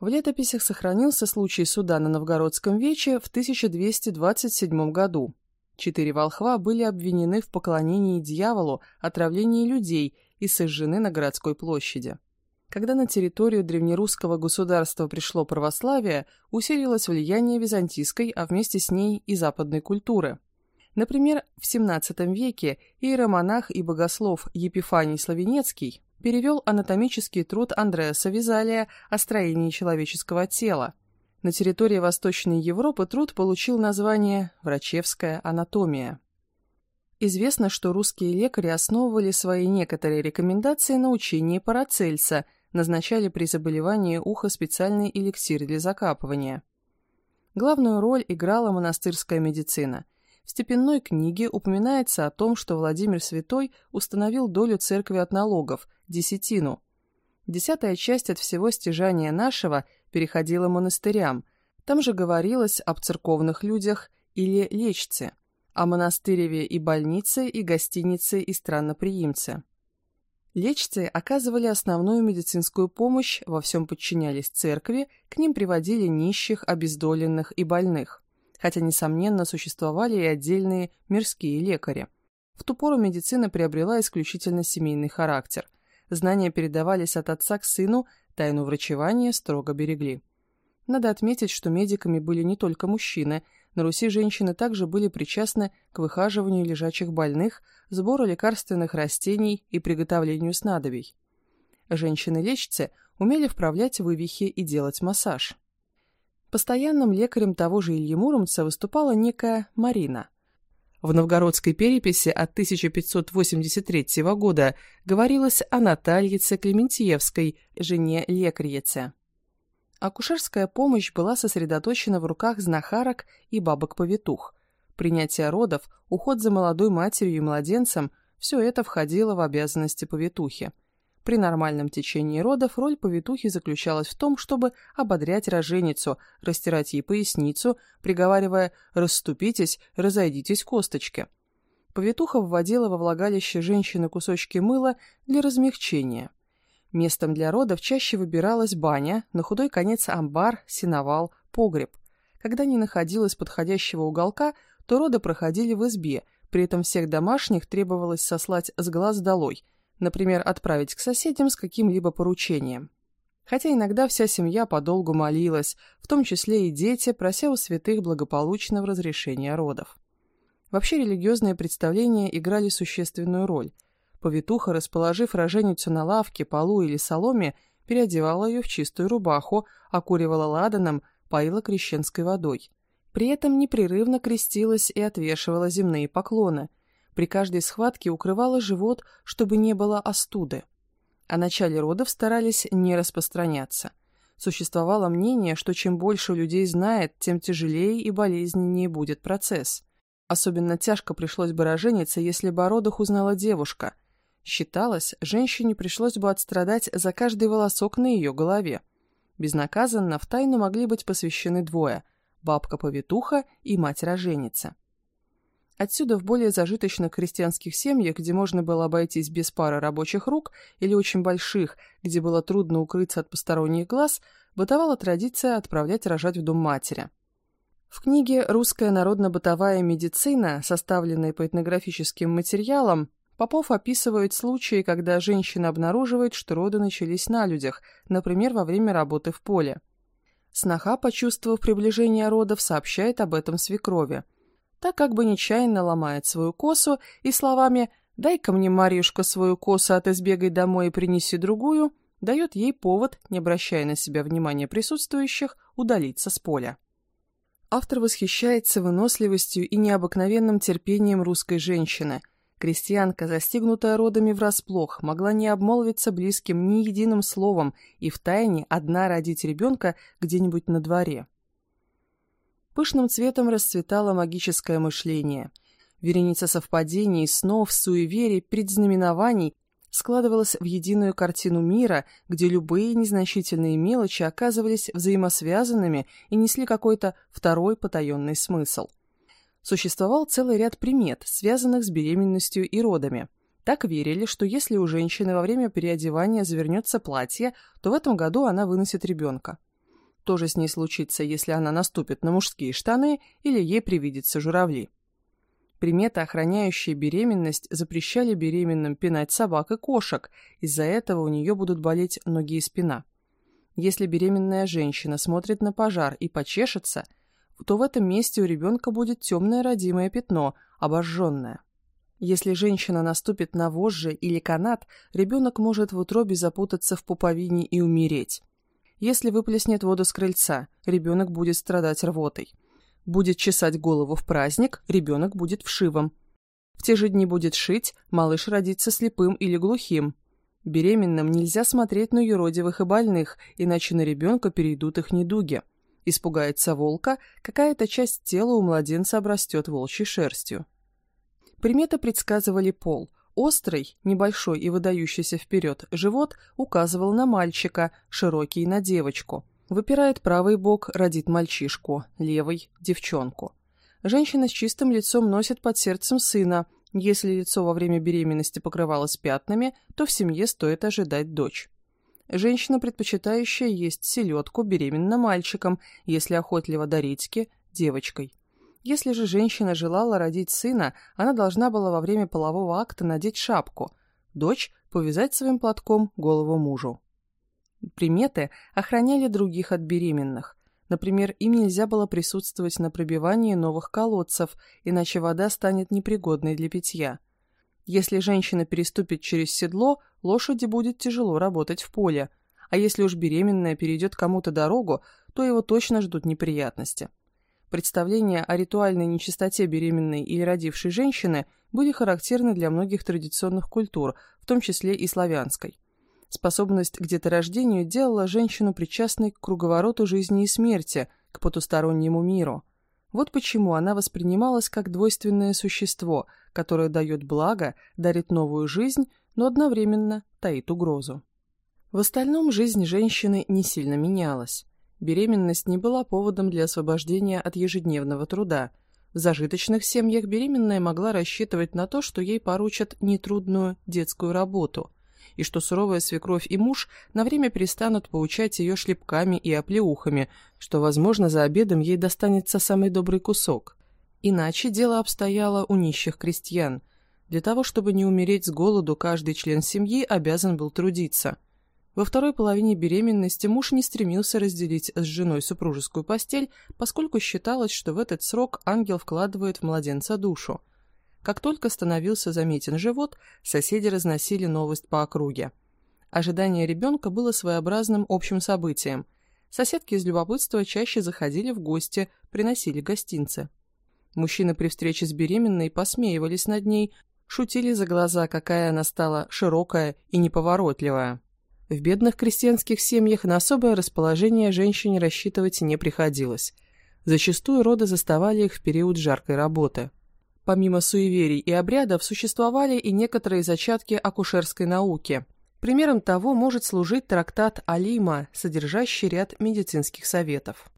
В летописях сохранился случай суда на Новгородском вече в 1227 году. Четыре волхва были обвинены в поклонении дьяволу, отравлении людей и сожжены на городской площади. Когда на территорию древнерусского государства пришло православие, усилилось влияние византийской, а вместе с ней и западной культуры. Например, в XVII веке иеромонах и богослов Епифаний Славенецкий перевел анатомический труд Андреаса Визалия о строении человеческого тела. На территории Восточной Европы труд получил название «Врачевская анатомия». Известно, что русские лекари основывали свои некоторые рекомендации на учении Парацельса, назначали при заболевании уха специальный эликсир для закапывания. Главную роль играла монастырская медицина – в степенной книге упоминается о том, что Владимир Святой установил долю церкви от налогов, десятину. Десятая часть от всего стяжания нашего переходила монастырям. Там же говорилось об церковных людях или лечце, о монастыреве и больнице, и гостинице, и странноприимце. Лечцы оказывали основную медицинскую помощь, во всем подчинялись церкви, к ним приводили нищих, обездоленных и больных хотя, несомненно, существовали и отдельные мирские лекари. В ту пору медицина приобрела исключительно семейный характер. Знания передавались от отца к сыну, тайну врачевания строго берегли. Надо отметить, что медиками были не только мужчины. На Руси женщины также были причастны к выхаживанию лежачих больных, сбору лекарственных растений и приготовлению снадобий. Женщины-лечцы умели вправлять вывихи и делать массаж. Постоянным лекарем того же Ильи Муромца выступала некая Марина. В новгородской переписи от 1583 года говорилось о Натальице Клементьевской, жене лекарьице. Акушерская помощь была сосредоточена в руках знахарок и бабок-повитух. Принятие родов, уход за молодой матерью и младенцем – все это входило в обязанности повитухи. При нормальном течении родов роль повитухи заключалась в том, чтобы ободрять роженицу, растирать ей поясницу, приговаривая «расступитесь, разойдитесь косточки». Повитуха вводила во влагалище женщины кусочки мыла для размягчения – Местом для родов чаще выбиралась баня, на худой конец амбар, сеновал, погреб. Когда не находилось подходящего уголка, то роды проходили в избе, при этом всех домашних требовалось сослать с глаз долой, например, отправить к соседям с каким-либо поручением. Хотя иногда вся семья подолгу молилась, в том числе и дети, прося у святых благополучного разрешения родов. Вообще религиозные представления играли существенную роль – Повитуха, расположив роженицу на лавке, полу или соломе, переодевала ее в чистую рубаху, окуривала ладаном, поила крещенской водой. При этом непрерывно крестилась и отвешивала земные поклоны. При каждой схватке укрывала живот, чтобы не было остуды. О начале родов старались не распространяться. Существовало мнение, что чем больше людей знает, тем тяжелее и болезненнее будет процесс. Особенно тяжко пришлось бы роженице, если бы о родах узнала девушка – Считалось, женщине пришлось бы отстрадать за каждый волосок на ее голове. Безнаказанно в тайну могли быть посвящены двое – бабка-повитуха и мать-роженица. Отсюда в более зажиточных крестьянских семьях, где можно было обойтись без пары рабочих рук или очень больших, где было трудно укрыться от посторонних глаз, бытовала традиция отправлять рожать в дом матери. В книге «Русская народно-бытовая медицина», составленной по этнографическим материалам, Попов описывает случаи, когда женщина обнаруживает, что роды начались на людях, например, во время работы в поле. Сноха, почувствовав приближение родов, сообщает об этом свекрови. Так как бы нечаянно ломает свою косу и словами «дай-ка мне, Марьюшка, свою косу, а ты сбегай домой и принеси другую», дает ей повод, не обращая на себя внимания присутствующих, удалиться с поля. Автор восхищается выносливостью и необыкновенным терпением русской женщины, Крестьянка, застигнутая родами врасплох, могла не обмолвиться близким ни единым словом и втайне одна родить ребенка где-нибудь на дворе. Пышным цветом расцветало магическое мышление. Вереница совпадений, снов, суеверий, предзнаменований складывалась в единую картину мира, где любые незначительные мелочи оказывались взаимосвязанными и несли какой-то второй потаенный смысл – Существовал целый ряд примет, связанных с беременностью и родами. Так верили, что если у женщины во время переодевания завернется платье, то в этом году она выносит ребенка. То же с ней случится, если она наступит на мужские штаны или ей привидятся журавли. Приметы, охраняющие беременность, запрещали беременным пинать собак и кошек, из-за этого у нее будут болеть ноги и спина. Если беременная женщина смотрит на пожар и почешется – то в этом месте у ребенка будет темное родимое пятно, обожженное. Если женщина наступит на вожжи или канат, ребенок может в утробе запутаться в пуповине и умереть. Если выплеснет воду с крыльца, ребенок будет страдать рвотой. Будет чесать голову в праздник, ребенок будет вшивом. В те же дни будет шить, малыш родится слепым или глухим. Беременным нельзя смотреть на юродивых и больных, иначе на ребенка перейдут их недуги. Испугается волка, какая-то часть тела у младенца обрастет волчьей шерстью. Приметы предсказывали пол. Острый, небольшой и выдающийся вперед живот указывал на мальчика, широкий на девочку. Выпирает правый бок, родит мальчишку, левый – девчонку. Женщина с чистым лицом носит под сердцем сына. Если лицо во время беременности покрывалось пятнами, то в семье стоит ожидать дочь. Женщина, предпочитающая есть селедку, беременна мальчиком, если охотливо до девочкой. Если же женщина желала родить сына, она должна была во время полового акта надеть шапку, дочь – повязать своим платком голову мужу. Приметы охраняли других от беременных. Например, им нельзя было присутствовать на пробивании новых колодцев, иначе вода станет непригодной для питья. Если женщина переступит через седло, лошади будет тяжело работать в поле, а если уж беременная перейдет кому-то дорогу, то его точно ждут неприятности. Представления о ритуальной нечистоте беременной или родившей женщины были характерны для многих традиционных культур, в том числе и славянской. Способность к деторождению делала женщину причастной к круговороту жизни и смерти, к потустороннему миру. Вот почему она воспринималась как двойственное существо, которое дает благо, дарит новую жизнь, но одновременно таит угрозу. В остальном жизнь женщины не сильно менялась. Беременность не была поводом для освобождения от ежедневного труда. В зажиточных семьях беременная могла рассчитывать на то, что ей поручат нетрудную детскую работу – и что суровая свекровь и муж на время перестанут поучать ее шлепками и оплеухами, что, возможно, за обедом ей достанется самый добрый кусок. Иначе дело обстояло у нищих крестьян. Для того, чтобы не умереть с голоду, каждый член семьи обязан был трудиться. Во второй половине беременности муж не стремился разделить с женой супружескую постель, поскольку считалось, что в этот срок ангел вкладывает в младенца душу. Как только становился заметен живот, соседи разносили новость по округе. Ожидание ребенка было своеобразным общим событием. Соседки из любопытства чаще заходили в гости, приносили гостинцы. Мужчины при встрече с беременной посмеивались над ней, шутили за глаза, какая она стала широкая и неповоротливая. В бедных крестьянских семьях на особое расположение женщине рассчитывать не приходилось. Зачастую роды заставали их в период жаркой работы. Помимо суеверий и обрядов существовали и некоторые зачатки акушерской науки. Примером того может служить трактат Алима, содержащий ряд медицинских советов.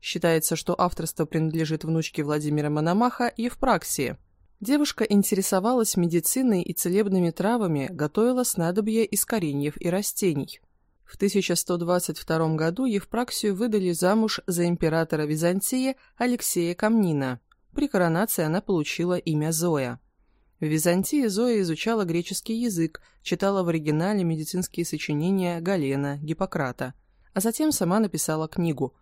Считается, что авторство принадлежит внучке Владимира Мономаха Евпраксии. Девушка интересовалась медициной и целебными травами, готовила снадобья из кореньев и растений. В 1122 году Евпраксию выдали замуж за императора Византии Алексея Камнина. При коронации она получила имя Зоя. В Византии Зоя изучала греческий язык, читала в оригинале медицинские сочинения Галена, Гиппократа, а затем сама написала книгу.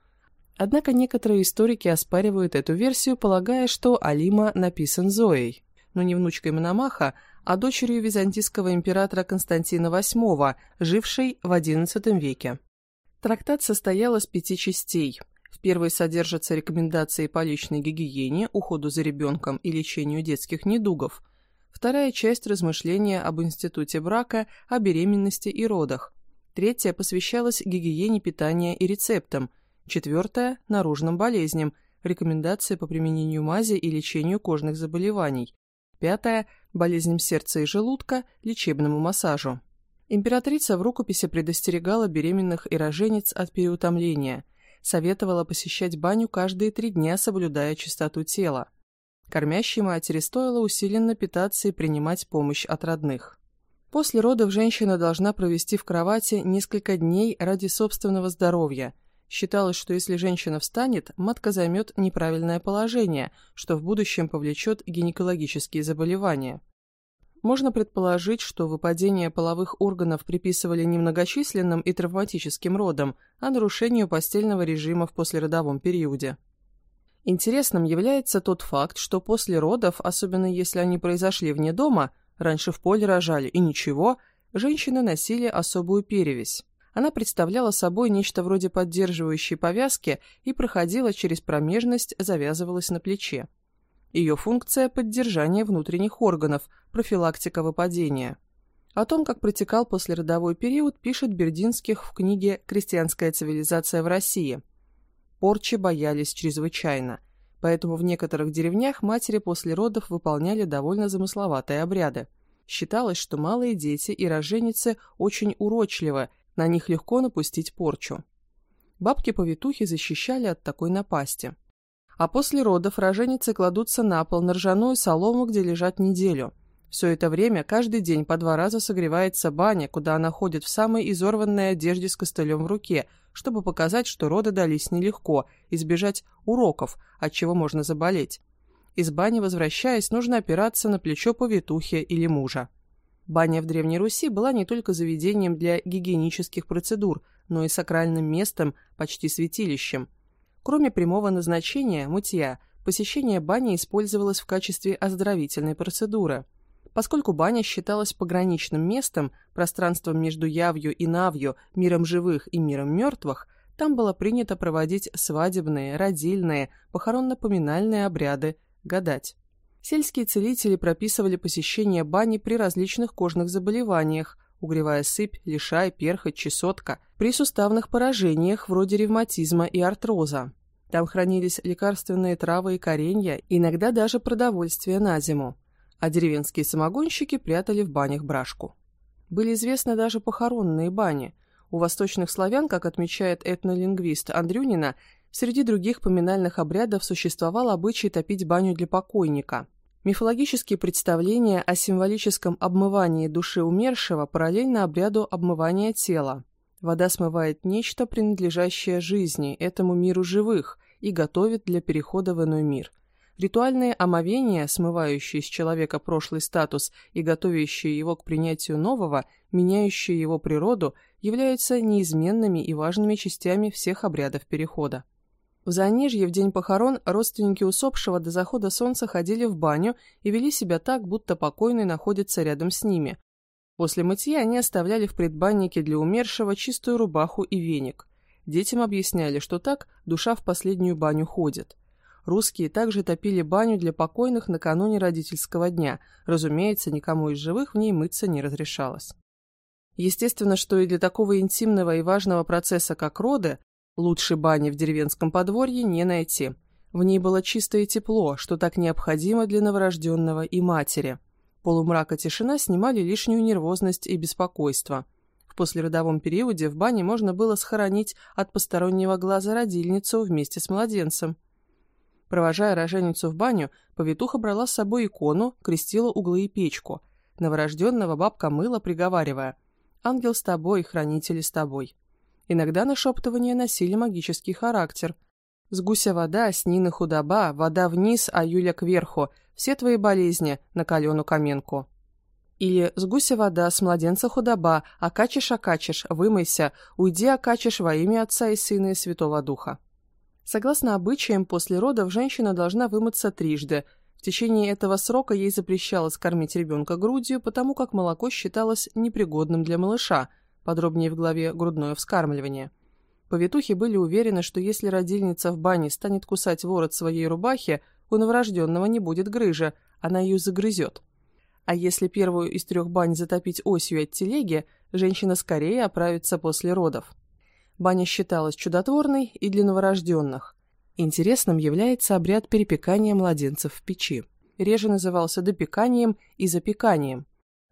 Однако некоторые историки оспаривают эту версию, полагая, что Алима написан Зоей, но не внучкой Мономаха, а дочерью византийского императора Константина VIII, жившей в XI веке. Трактат состоял из пяти частей – в первой содержатся рекомендации по личной гигиене, уходу за ребенком и лечению детских недугов. Вторая часть – размышления об институте брака, о беременности и родах. Третья посвящалась гигиене питания и рецептам. Четвертая – наружным болезням, рекомендации по применению мази и лечению кожных заболеваний. Пятая – болезням сердца и желудка, лечебному массажу. Императрица в рукописи предостерегала беременных и роженец от переутомления – советовала посещать баню каждые три дня, соблюдая чистоту тела. Кормящей матери стоило усиленно питаться и принимать помощь от родных. После родов женщина должна провести в кровати несколько дней ради собственного здоровья. Считалось, что если женщина встанет, матка займет неправильное положение, что в будущем повлечет гинекологические заболевания. Можно предположить, что выпадение половых органов приписывали не многочисленным и травматическим родам, а нарушению постельного режима в послеродовом периоде. Интересным является тот факт, что после родов, особенно если они произошли вне дома, раньше в поле рожали и ничего, женщины носили особую перевязь. Она представляла собой нечто вроде поддерживающей повязки и проходила через промежность, завязывалась на плече. Ее функция – поддержание внутренних органов, профилактика выпадения. О том, как протекал послеродовой период, пишет Бердинских в книге «Крестьянская цивилизация в России». Порчи боялись чрезвычайно, поэтому в некоторых деревнях матери после родов выполняли довольно замысловатые обряды. Считалось, что малые дети и роженицы очень урочливы, на них легко напустить порчу. Бабки-повитухи защищали от такой напасти – а после родов роженицы кладутся на пол на ржаную солому, где лежат неделю. Все это время каждый день по два раза согревается баня, куда она ходит в самой изорванной одежде с костылем в руке, чтобы показать, что роды дались нелегко, избежать уроков, от чего можно заболеть. из бани возвращаясь, нужно опираться на плечо повитухи или мужа. Баня в Древней Руси была не только заведением для гигиенических процедур, но и сакральным местом, почти святилищем. Кроме прямого назначения – мытья, посещение бани использовалось в качестве оздоровительной процедуры. Поскольку баня считалась пограничным местом, пространством между явью и навью, миром живых и миром мертвых, там было принято проводить свадебные, родильные, похоронно-поминальные обряды, гадать. Сельские целители прописывали посещение бани при различных кожных заболеваниях, угревая сыпь, лишай, перхоть, чесотка, при суставных поражениях вроде ревматизма и артроза. Там хранились лекарственные травы и коренья, иногда даже продовольствие на зиму. А деревенские самогонщики прятали в банях брашку. Были известны даже похоронные бани. У восточных славян, как отмечает этнолингвист Андрюнина, среди других поминальных обрядов существовал обычай топить баню для покойника. Мифологические представления о символическом обмывании души умершего параллельно обряду обмывания тела. Вода смывает нечто, принадлежащее жизни, этому миру живых, и готовит для перехода в иной мир. Ритуальные омовения, смывающие с человека прошлый статус и готовящие его к принятию нового, меняющие его природу, являются неизменными и важными частями всех обрядов перехода. В Занежье в день похорон родственники усопшего до захода солнца ходили в баню и вели себя так, будто покойный находится рядом с ними. После мытья они оставляли в предбаннике для умершего чистую рубаху и веник. Детям объясняли, что так душа в последнюю баню ходит. Русские также топили баню для покойных накануне родительского дня. Разумеется, никому из живых в ней мыться не разрешалось. Естественно, что и для такого интимного и важного процесса, как роды, Лучше бани в деревенском подворье не найти. В ней было чистое тепло, что так необходимо для новорожденного и матери. Полумрак и тишина снимали лишнюю нервозность и беспокойство. В послеродовом периоде в бане можно было схоронить от постороннего глаза родильницу вместе с младенцем. Провожая роженицу в баню, повитуха брала с собой икону, крестила углы и печку. Новорожденного бабка мыла, приговаривая «Ангел с тобой, хранители с тобой». Иногда нашептывания носили магический характер. «С гуся вода, с Нины худоба, вода вниз, а Юля кверху, все твои болезни на калену каменку». Или «С гуся вода, с младенца худоба, окачешь, окачешь, вымойся, уйди, окачешь во имя Отца и Сына и Святого Духа». Согласно обычаям, после родов женщина должна вымыться трижды. В течение этого срока ей запрещалось кормить ребенка грудью, потому как молоко считалось непригодным для малыша – подробнее в главе «Грудное вскармливание». Повитухи были уверены, что если родильница в бане станет кусать ворот своей рубахи, у новорожденного не будет грыжи, она ее загрызет. А если первую из трех бань затопить осью от телеги, женщина скорее оправится после родов. Баня считалась чудотворной и для новорожденных. Интересным является обряд перепекания младенцев в печи. Реже назывался допеканием и запеканием.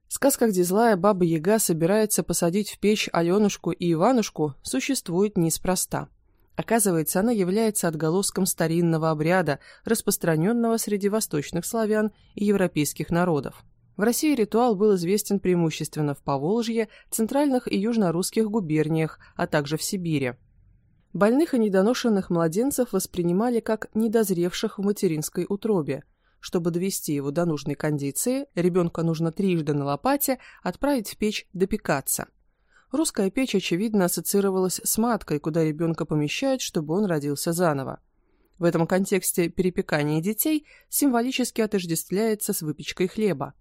Сказка, где злая баба-яга собирается посадить в печь Аленушку и Иванушку, существует неспроста. Оказывается, она является отголоском старинного обряда, распространенного среди восточных славян и европейских народов. В России ритуал был известен преимущественно в Поволжье, центральных и южно-русских губерниях, а также в Сибири. Больных и недоношенных младенцев воспринимали как недозревших в материнской утробе – чтобы довести его до нужной кондиции, ребенка нужно трижды на лопате отправить в печь допекаться. Русская печь, очевидно, ассоциировалась с маткой, куда ребенка помещают, чтобы он родился заново. В этом контексте перепекание детей символически отождествляется с выпечкой хлеба.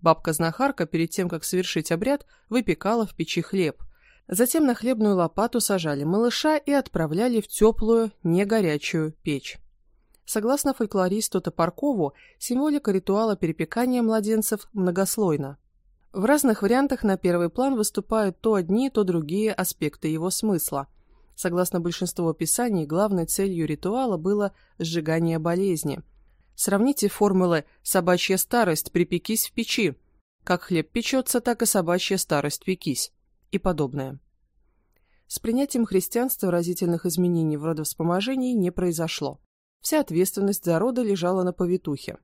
Бабка-знахарка перед тем, как совершить обряд, выпекала в печи хлеб. Затем на хлебную лопату сажали малыша и отправляли в теплую, не горячую печь. Согласно фольклористу Топоркову, символика ритуала перепекания младенцев многослойна. В разных вариантах на первый план выступают то одни, то другие аспекты его смысла. Согласно большинству описаний, главной целью ритуала было сжигание болезни. Сравните формулы «собачья старость, припекись в печи», «как хлеб печется, так и собачья старость пекись» и подобное. С принятием христианства разительных изменений в родовспоможении не произошло. Вся ответственность за роды лежала на повитухе.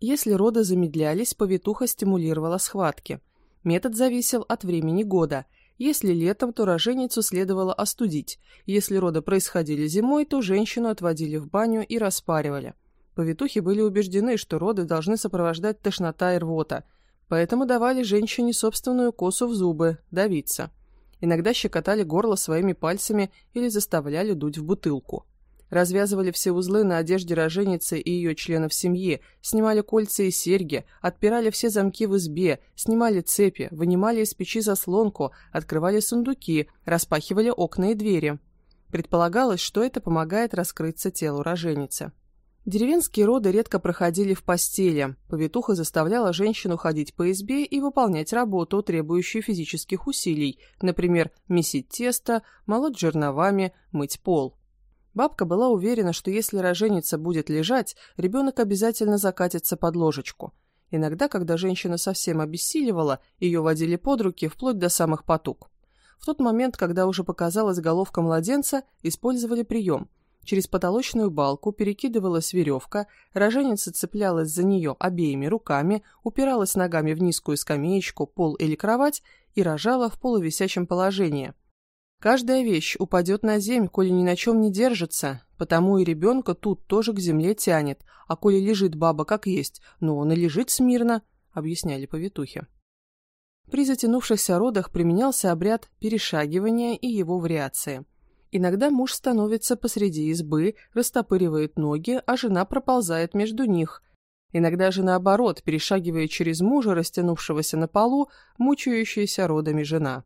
Если роды замедлялись, повитуха стимулировала схватки. Метод зависел от времени года. Если летом, то роженицу следовало остудить. Если роды происходили зимой, то женщину отводили в баню и распаривали. Повитухи были убеждены, что роды должны сопровождать тошнота и рвота, поэтому давали женщине собственную косу в зубы, давиться. Иногда щекотали горло своими пальцами или заставляли дуть в бутылку. Развязывали все узлы на одежде роженицы и ее членов семьи, снимали кольца и серьги, отпирали все замки в избе, снимали цепи, вынимали из печи заслонку, открывали сундуки, распахивали окна и двери. Предполагалось, что это помогает раскрыться телу роженицы. Деревенские роды редко проходили в постели. Повитуха заставляла женщину ходить по избе и выполнять работу, требующую физических усилий, например, месить тесто, молоть жерновами, мыть пол. Бабка была уверена, что если роженица будет лежать, ребенок обязательно закатится под ложечку. Иногда, когда женщина совсем обессиливала, ее водили под руки вплоть до самых потуг. В тот момент, когда уже показалась головка младенца, использовали прием. Через потолочную балку перекидывалась веревка, роженица цеплялась за нее обеими руками, упиралась ногами в низкую скамеечку, пол или кровать и рожала в полувисячем положении – Каждая вещь упадет на земь, коли ни на чем не держится, потому и ребенка тут тоже к земле тянет, а коли лежит баба как есть, но он и лежит смирно, объясняли повитухи. При затянувшихся родах применялся обряд перешагивания и его вариации. Иногда муж становится посреди избы, растопыривает ноги, а жена проползает между них. Иногда же наоборот, перешагивает через мужа, растянувшегося на полу, мучающаяся родами жена.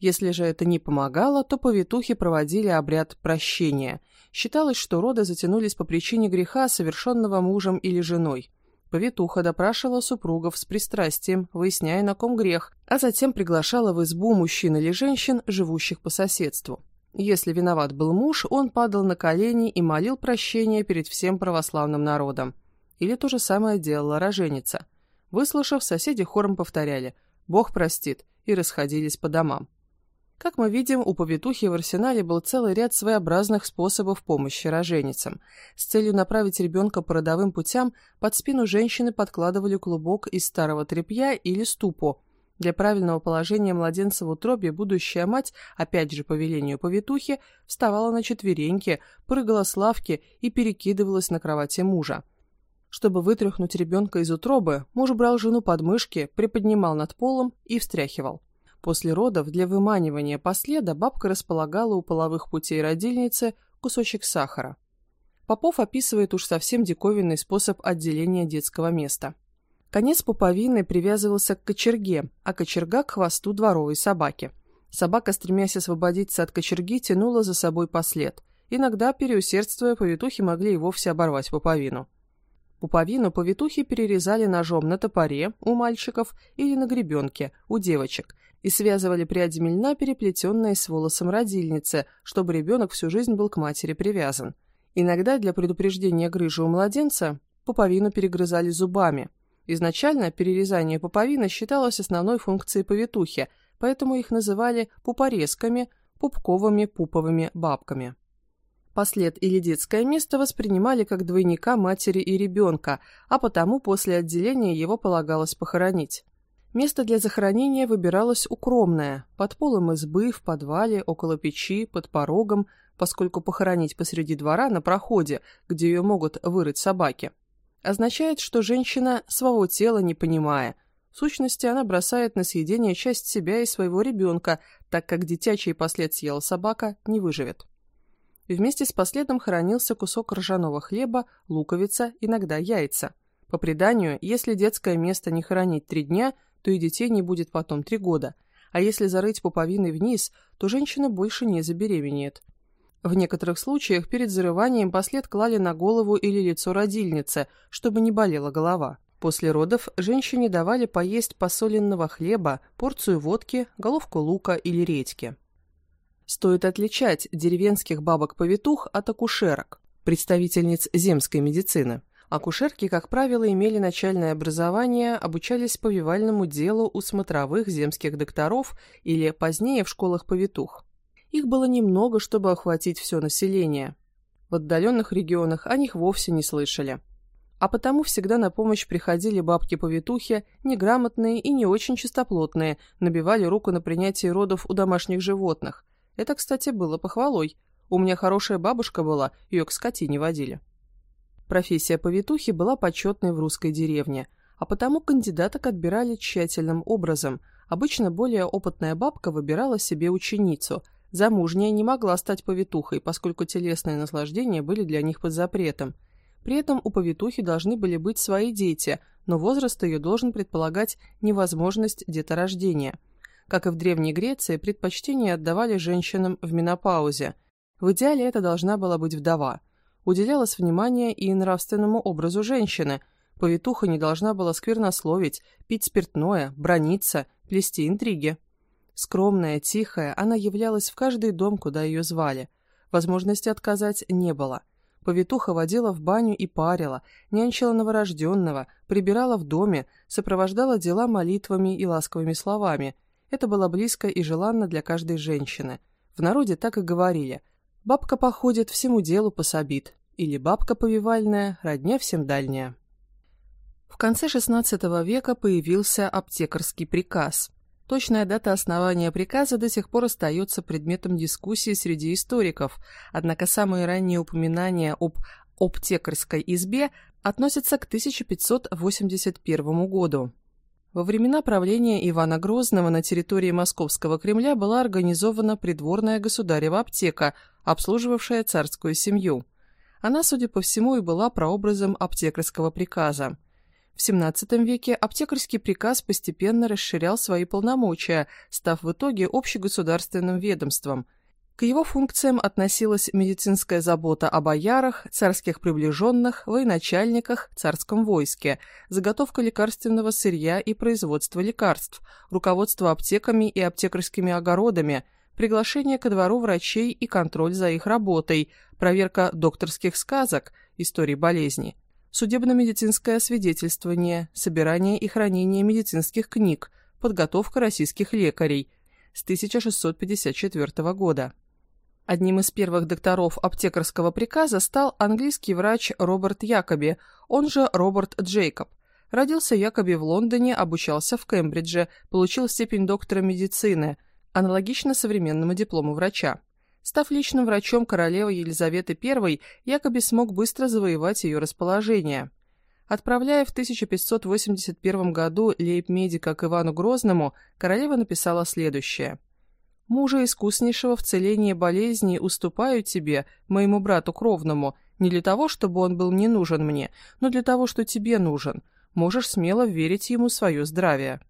Если же это не помогало, то повитухи проводили обряд прощения. Считалось, что роды затянулись по причине греха, совершенного мужем или женой. Повитуха допрашивала супругов с пристрастием, выясняя, на ком грех, а затем приглашала в избу мужчин или женщин, живущих по соседству. Если виноват был муж, он падал на колени и молил прощения перед всем православным народом. Или то же самое делала роженица. Выслушав, соседи хором повторяли «Бог простит» и расходились по домам. Как мы видим, у повитухи в арсенале был целый ряд своеобразных способов помощи роженицам. С целью направить ребенка по родовым путям под спину женщины подкладывали клубок из старого тряпья или ступу. Для правильного положения младенца в утробе будущая мать, опять же по велению повитухи, вставала на четвереньки, прыгала с лавки и перекидывалась на кровати мужа. Чтобы вытряхнуть ребенка из утробы, муж брал жену под мышки, приподнимал над полом и встряхивал. После родов для выманивания последа бабка располагала у половых путей родильницы кусочек сахара. Попов описывает уж совсем диковинный способ отделения детского места. Конец пуповины привязывался к кочерге, а кочерга к хвосту дворовой собаки. Собака, стремясь освободиться от кочерги, тянула за собой послед. Иногда, переусердствуя, повитухи могли и вовсе оборвать пуповину. Пуповину повитухи перерезали ножом на топоре у мальчиков или на гребенке у девочек и связывали прядями льна, переплетенные с волосом родильницы, чтобы ребенок всю жизнь был к матери привязан. Иногда для предупреждения грыжи у младенца пуповину перегрызали зубами. Изначально перерезание пуповины считалось основной функцией повитухи, поэтому их называли пупорезками, пупковыми пуповыми бабками. Послед или детское место воспринимали как двойника матери и ребенка, а потому после отделения его полагалось похоронить. Место для захоронения выбиралось укромное, под полом избы, в подвале, около печи, под порогом, поскольку похоронить посреди двора на проходе, где ее могут вырыть собаки, означает, что женщина своего тела не понимая. В сущности, она бросает на съедение часть себя и своего ребенка, так как детячий послед съела собака, не выживет. Вместе с последом хранился кусок ржаного хлеба, луковица, иногда яйца. По преданию, если детское место не хоронить три дня – то и детей не будет потом три года, а если зарыть пуповиной вниз, то женщина больше не забеременеет. В некоторых случаях перед зарыванием послед клали на голову или лицо родильницы, чтобы не болела голова. После родов женщине давали поесть посоленного хлеба, порцию водки, головку лука или редьки. Стоит отличать деревенских бабок-повитух от акушерок, представительниц земской медицины. Акушерки, как правило, имели начальное образование, обучались повивальному делу у смотровых земских докторов или позднее в школах повитух. Их было немного, чтобы охватить все население. В отдаленных регионах о них вовсе не слышали. А потому всегда на помощь приходили бабки-повитухи, неграмотные и не очень чистоплотные, набивали руку на принятие родов у домашних животных. Это, кстати, было похвалой. У меня хорошая бабушка была, ее к скотине водили. Профессия повитухи была почетной в русской деревне, а потому кандидаток отбирали тщательным образом. Обычно более опытная бабка выбирала себе ученицу. Замужняя не могла стать повитухой, поскольку телесные наслаждения были для них под запретом. При этом у повитухи должны были быть свои дети, но возраст ее должен предполагать невозможность деторождения. Как и в Древней Греции, предпочтение отдавали женщинам в менопаузе. В идеале это должна была быть вдова. Уделялось внимание и нравственному образу женщины. Повитуха не должна была сквернословить, пить спиртное, брониться, плести интриги. Скромная, тихая, она являлась в каждый дом, куда ее звали. Возможности отказать не было. Повитуха водила в баню и парила, нянчила новорожденного, прибирала в доме, сопровождала дела молитвами и ласковыми словами. Это было близко и желанно для каждой женщины. В народе так и говорили «бабка походит, всему делу пособит» или «бабка повивальная, родня всем дальняя». В конце XVI века появился аптекарский приказ – Точная дата основания приказа до сих пор остается предметом дискуссии среди историков, однако самые ранние упоминания об аптекарской избе относятся к 1581 году. Во времена правления Ивана Грозного на территории Московского Кремля была организована придворная государева аптека, обслуживавшая царскую семью. Она, судя по всему, и была прообразом аптекарского приказа. В XVII веке аптекарский приказ постепенно расширял свои полномочия, став в итоге общегосударственным ведомством. К его функциям относилась медицинская забота о боярах, царских приближенных, военачальниках, царском войске, заготовка лекарственного сырья и производство лекарств, руководство аптеками и аптекарскими огородами, приглашение ко двору врачей и контроль за их работой, проверка докторских сказок, истории болезни – судебно-медицинское освидетельствование, собирание и хранение медицинских книг, подготовка российских лекарей с 1654 года. Одним из первых докторов аптекарского приказа стал английский врач Роберт Якоби, он же Роберт Джейкоб. Родился Якоби в Лондоне, обучался в Кембридже, получил степень доктора медицины, аналогично современному диплому врача. Став личным врачом королевы Елизаветы I, Якоби смог быстро завоевать ее расположение. Отправляя в 1581 году лейб-медика к Ивану Грозному, королева написала следующее. «Мужа искуснейшего в целении болезней уступаю тебе, моему брату кровному, не для того, чтобы он был не нужен мне, но для того, что тебе нужен. Можешь смело верить ему свое здравие».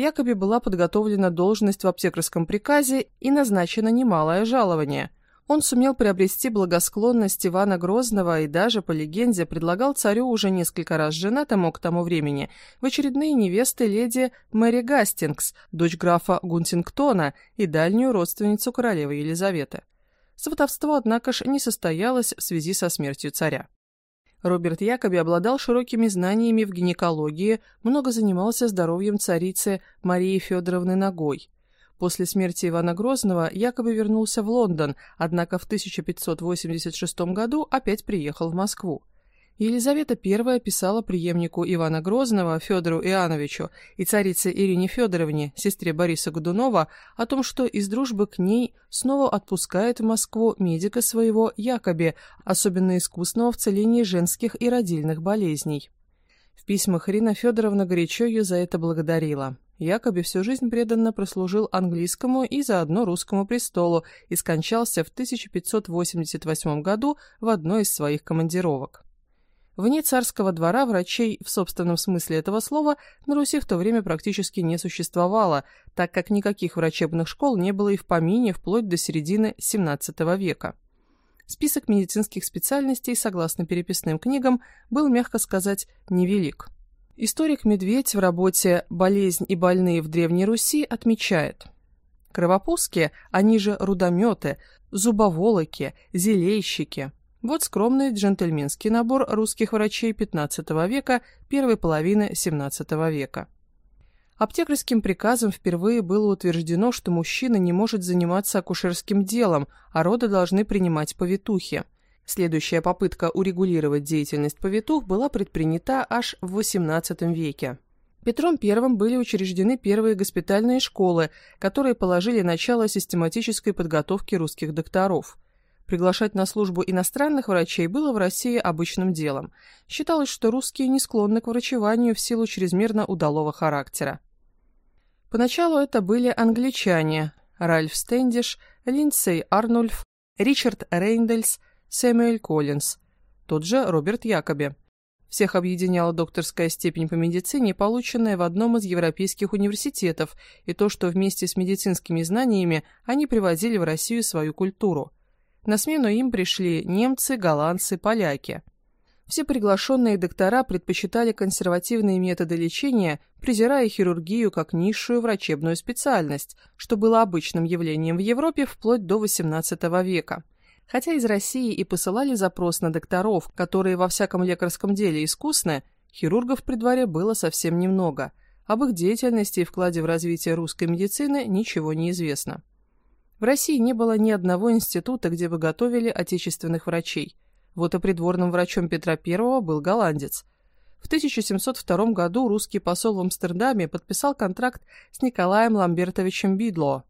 Якобы была подготовлена должность в аптекарском приказе и назначено немалое жалование. Он сумел приобрести благосклонность Ивана Грозного и даже, по легенде, предлагал царю уже несколько раз женатому к тому времени в очередные невесты леди Мэри Гастингс, дочь графа Гунтингтона и дальнюю родственницу королевы Елизаветы. Сватовство, однако ж, не состоялось в связи со смертью царя. Роберт Якоби обладал широкими знаниями в гинекологии, много занимался здоровьем царицы Марии Федоровны Ногой. После смерти Ивана Грозного Якоби вернулся в Лондон, однако в 1586 году опять приехал в Москву. Елизавета I писала преемнику Ивана Грозного Федору Иоанновичу и царице Ирине Федоровне, сестре Бориса Годунова, о том, что из дружбы к ней снова отпускает в Москву медика своего Якоби, особенно искусного в целении женских и родильных болезней. В письмах Ирина Федоровна горячо ее за это благодарила. Якоби всю жизнь преданно прослужил английскому и заодно русскому престолу и скончался в 1588 году в одной из своих командировок. Вне царского двора врачей в собственном смысле этого слова на Руси в то время практически не существовало, так как никаких врачебных школ не было и в помине вплоть до середины XVII века. Список медицинских специальностей, согласно переписным книгам, был, мягко сказать, невелик. Историк Медведь в работе «Болезнь и больные в Древней Руси» отмечает – Кровопуски, они же рудометы, зубоволоки, зелейщики, вот скромный джентльменский набор русских врачей XV века, первой половины XVII века. Аптекарским приказом впервые было утверждено, что мужчина не может заниматься акушерским делом, а роды должны принимать повитухи. Следующая попытка урегулировать деятельность повитух была предпринята аж в XVIII веке. Петром I были учреждены первые госпитальные школы, которые положили начало систематической подготовке русских докторов – Приглашать на службу иностранных врачей было в России обычным делом. Считалось, что русские не склонны к врачеванию в силу чрезмерно удалого характера. Поначалу это были англичане – Ральф Стендиш, Линдсей Арнульф, Ричард Рейндельс, Сэмюэль Коллинз, тот же Роберт Якоби. Всех объединяла докторская степень по медицине, полученная в одном из европейских университетов, и то, что вместе с медицинскими знаниями они привозили в Россию свою культуру. На смену им пришли немцы, голландцы, поляки. Все приглашенные доктора предпочитали консервативные методы лечения, презирая хирургию как низшую врачебную специальность, что было обычным явлением в Европе вплоть до XVIII века. Хотя из России и посылали запрос на докторов, которые во всяком лекарском деле искусны, хирургов при дворе было совсем немного. Об их деятельности и вкладе в развитие русской медицины ничего не известно. В России не было ни одного института, где бы готовили отечественных врачей. Вот и придворным врачом Петра I был голландец. В 1702 году русский посол в Амстердаме подписал контракт с Николаем Ламбертовичем Бидло,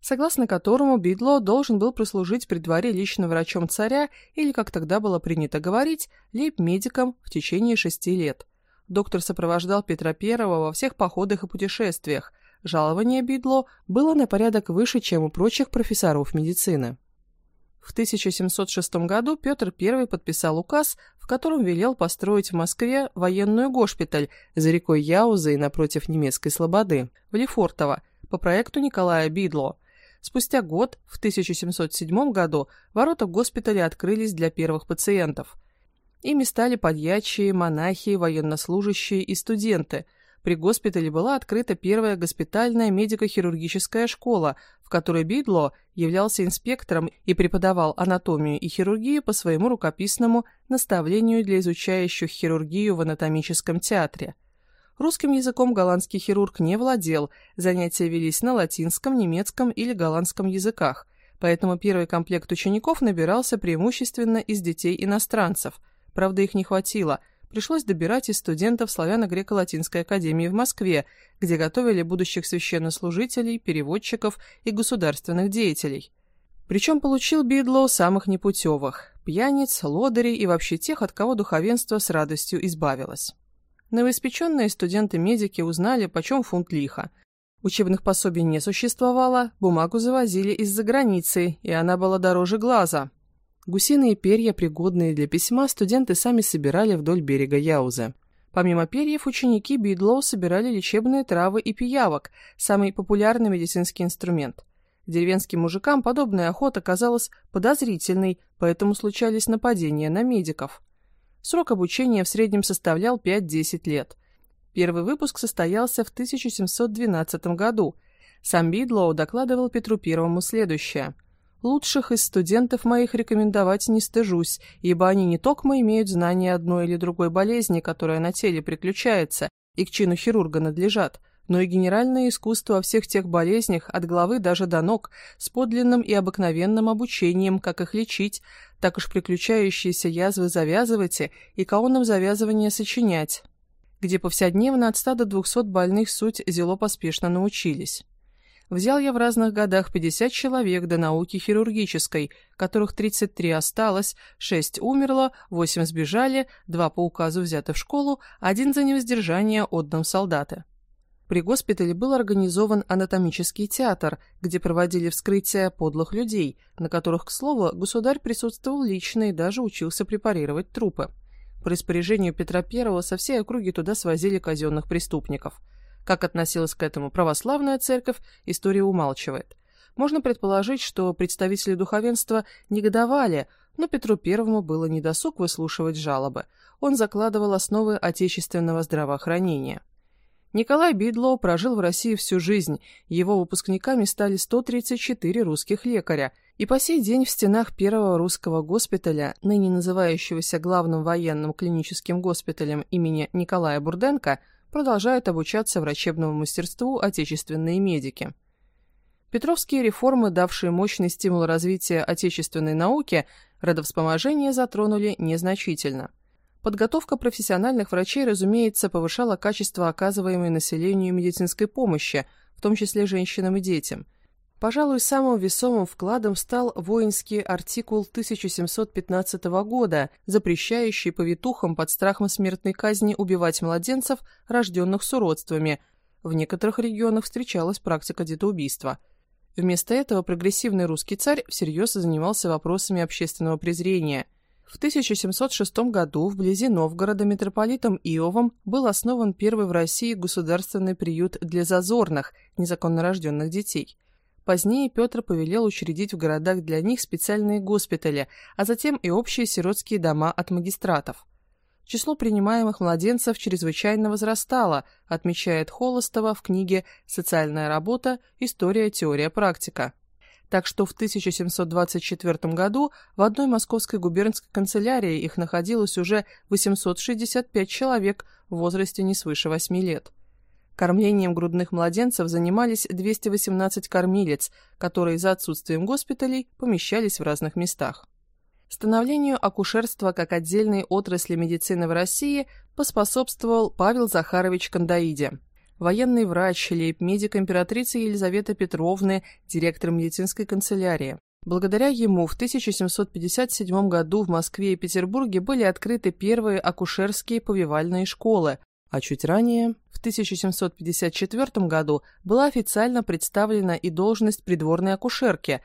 согласно которому Бидло должен был прослужить при дворе личным врачом царя или, как тогда было принято говорить, лейб-медиком в течение шести лет. Доктор сопровождал Петра I во всех походах и путешествиях. Жалование Бидло было на порядок выше, чем у прочих профессоров медицины. В 1706 году Петр I подписал указ, в котором велел построить в Москве военную госпиталь за рекой Яузой напротив немецкой слободы, в Лефортово, по проекту Николая Бидло – Спустя год, в 1707 году, ворота госпиталя открылись для первых пациентов. Ими стали подьячие, монахи, военнослужащие и студенты. При госпитале была открыта первая госпитальная медико-хирургическая школа, в которой Бидло являлся инспектором и преподавал анатомию и хирургию по своему рукописному наставлению для изучающих хирургию в анатомическом театре – Русским языком голландский хирург не владел, занятия велись на латинском, немецком или голландском языках, поэтому первый комплект учеников набирался преимущественно из детей иностранцев. Правда, их не хватило. Пришлось добирать из студентов Славяно-Греко-Латинской академии в Москве, где готовили будущих священнослужителей, переводчиков и государственных деятелей. Причем получил Бидлоу самых непутевых – пьяниц, лодырей и вообще тех, от кого духовенство с радостью избавилось. Новоиспеченные студенты-медики узнали, почем фунт лиха. Учебных пособий не существовало, бумагу завозили из-за границы, и она была дороже глаза. Гусиные перья, пригодные для письма, студенты сами собирали вдоль берега Яузы. Помимо перьев, ученики Бидлоу собирали лечебные травы и пиявок, самый популярный медицинский инструмент. Деревенским мужикам подобная охота казалась подозрительной, поэтому случались нападения на медиков – Срок обучения в среднем составлял 5-10 лет. Первый выпуск состоялся в 1712 году. Сам Бидлоу докладывал Петру Первому следующее. «Лучших из студентов моих рекомендовать не стыжусь, ибо они не только имеют знания одной или другой болезни, которая на теле приключается, и к чину хирурга надлежат, но и генеральное искусство о всех тех болезнях от головы даже до ног, с подлинным и обыкновенным обучением, как их лечить, так уж приключающиеся язвы завязывайте и каоном завязывания сочинять, где повседневно от 100 до 200 больных суть зело поспешно научились. Взял я в разных годах 50 человек до науки хирургической, которых 33 осталось, 6 умерло, 8 сбежали, 2 по указу взяты в школу, один за невоздержание отдан в солдаты. При госпитале был организован анатомический театр, где проводили вскрытия подлых людей, на которых, к слову, государь присутствовал лично и даже учился препарировать трупы. По распоряжению Петра I со всей округи туда свозили казенных преступников. Как относилась к этому православная церковь, история умалчивает. Можно предположить, что представители духовенства негодовали, но Петру Первому было недосуг выслушивать жалобы. Он закладывал основы отечественного здравоохранения. Николай Бидлоу прожил в России всю жизнь, его выпускниками стали 134 русских лекаря, и по сей день в стенах первого русского госпиталя, ныне называющегося главным военным клиническим госпиталем имени Николая Бурденко, продолжают обучаться врачебному мастерству отечественные медики. Петровские реформы, давшие мощный стимул развития отечественной науки, родовспоможение затронули незначительно – Подготовка профессиональных врачей, разумеется, повышала качество оказываемой населению медицинской помощи, в том числе женщинам и детям. Пожалуй, самым весомым вкладом стал воинский артикул 1715 года, запрещающий повитухам под страхом смертной казни убивать младенцев, рожденных с уродствами. В некоторых регионах встречалась практика детоубийства. Вместо этого прогрессивный русский царь всерьез занимался вопросами общественного презрения. В 1706 году вблизи Новгорода митрополитом Иовом был основан первый в России государственный приют для зазорных, незаконно рожденных детей – Позднее Петр повелел учредить в городах для них специальные госпитали, а затем и общие сиротские дома от магистратов. Число принимаемых младенцев чрезвычайно возрастало, отмечает Холостова в книге «Социальная работа. История, теория, практика». Так что в 1724 году в одной московской губернской канцелярии их находилось уже 865 человек в возрасте не свыше 8 лет. Кормлением грудных младенцев занимались 218 кормилец, которые за отсутствием госпиталей помещались в разных местах. Становлению акушерства как отдельной отрасли медицины в России поспособствовал Павел Захарович Кандаиди, военный врач, лейб-медик императрицы Елизаветы Петровны, директор медицинской канцелярии. Благодаря ему в 1757 году в Москве и Петербурге были открыты первые акушерские повивальные школы, а чуть ранее, в 1754 году, была официально представлена и должность придворной акушерки.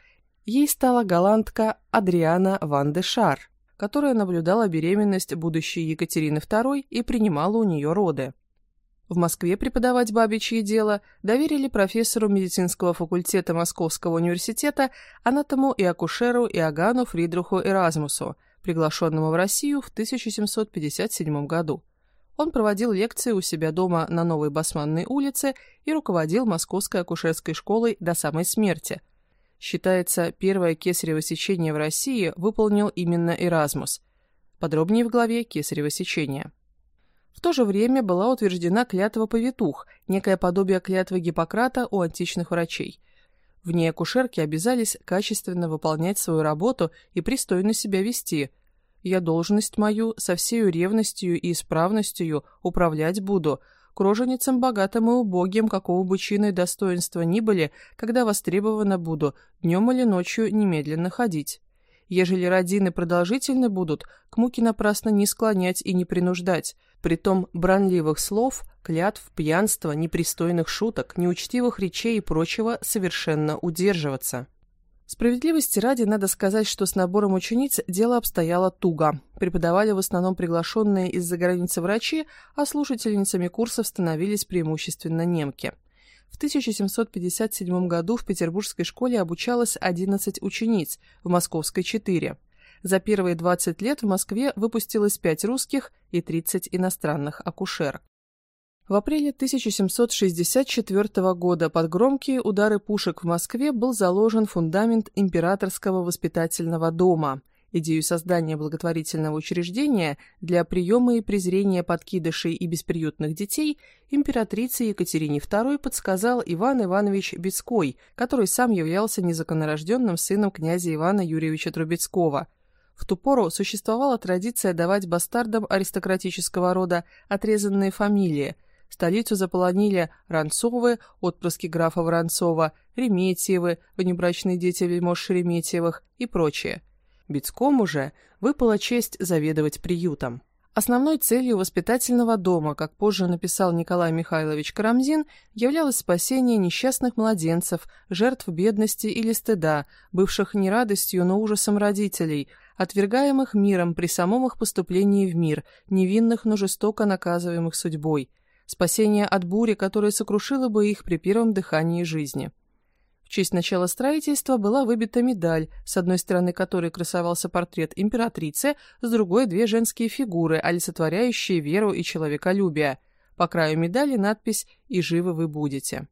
Ей стала голландка Адриана Ван де Шар, которая наблюдала беременность будущей Екатерины II и принимала у нее роды. В Москве преподавать бабичье дело доверили профессору медицинского факультета Московского университета, анатому и акушеру Иоганну Фридриху Эразмусу, приглашенному в Россию в 1757 году. Он проводил лекции у себя дома на Новой Басманной улице и руководил Московской акушерской школой до самой смерти. Считается, первое кесарево сечение в России выполнил именно Эразмус. Подробнее в главе «Кесарево сечение». В то же время была утверждена клятва повитух, некое подобие клятвы Гиппократа у античных врачей. В ней акушерки обязались качественно выполнять свою работу и пристойно себя вести – я должность мою со всею ревностью и исправностью управлять буду, к богатым и убогим, какого бы чина и достоинства ни были, когда востребовано буду, днем или ночью немедленно ходить. Ежели родины продолжительны будут, к муке напрасно не склонять и не принуждать, притом бранливых слов, клятв, пьянства, непристойных шуток, неучтивых речей и прочего совершенно удерживаться. Справедливости ради надо сказать, что с набором учениц дело обстояло туго. Преподавали в основном приглашенные из-за границы врачи, а слушательницами курсов становились преимущественно немки. В 1757 году в петербургской школе обучалось 11 учениц, в московской – 4. За первые 20 лет в Москве выпустилось 5 русских и 30 иностранных акушерок. В апреле 1764 года под громкие удары пушек в Москве был заложен фундамент императорского воспитательного дома. Идею создания благотворительного учреждения для приема и презрения подкидышей и бесприютных детей императрице Екатерине II подсказал Иван Иванович Бецкой, который сам являлся незаконнорожденным сыном князя Ивана Юрьевича Трубецкого – в ту пору существовала традиция давать бастардам аристократического рода отрезанные фамилии – Столицу заполонили Ранцовы, отпрыски графа Воронцова, Реметьевы, внебрачные дети вельмож Шереметьевых и прочее. Бецкому же выпала честь заведовать приютом. Основной целью воспитательного дома, как позже написал Николай Михайлович Карамзин, являлось спасение несчастных младенцев, жертв бедности или стыда, бывших не радостью, но ужасом родителей, отвергаемых миром при самом их поступлении в мир, невинных, но жестоко наказываемых судьбой, спасение от бури, которая сокрушила бы их при первом дыхании жизни. В честь начала строительства была выбита медаль, с одной стороны которой красовался портрет императрицы, с другой – две женские фигуры, олицетворяющие веру и человеколюбие. По краю медали надпись «И живы вы будете».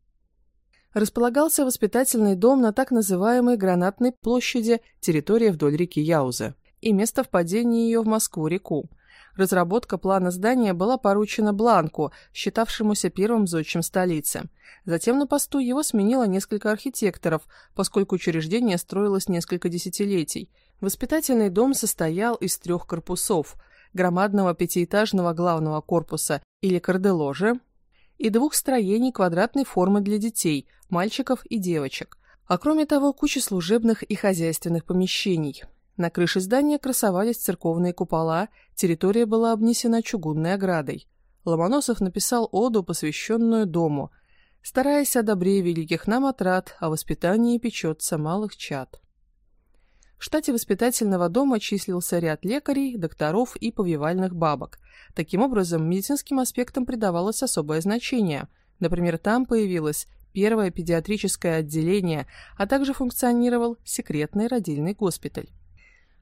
Располагался воспитательный дом на так называемой Гранатной площади, территория вдоль реки Яуза, и место впадения ее в Москву-реку. Разработка плана здания была поручена Бланку, считавшемуся первым зодчим столицы. Затем на посту его сменило несколько архитекторов, поскольку учреждение строилось несколько десятилетий. Воспитательный дом состоял из трех корпусов – громадного пятиэтажного главного корпуса или карделожи и двух строений квадратной формы для детей, мальчиков и девочек. А кроме того, куча служебных и хозяйственных помещений. На крыше здания красовались церковные купола, территория была обнесена чугунной оградой. Ломоносов написал оду, посвященную дому, стараясь о добре великих нам отрад, о воспитании печется малых чад. В штате воспитательного дома числился ряд лекарей, докторов и повивальных бабок. Таким образом, медицинским аспектам придавалось особое значение. Например, там появилось первое педиатрическое отделение, а также функционировал секретный родильный госпиталь.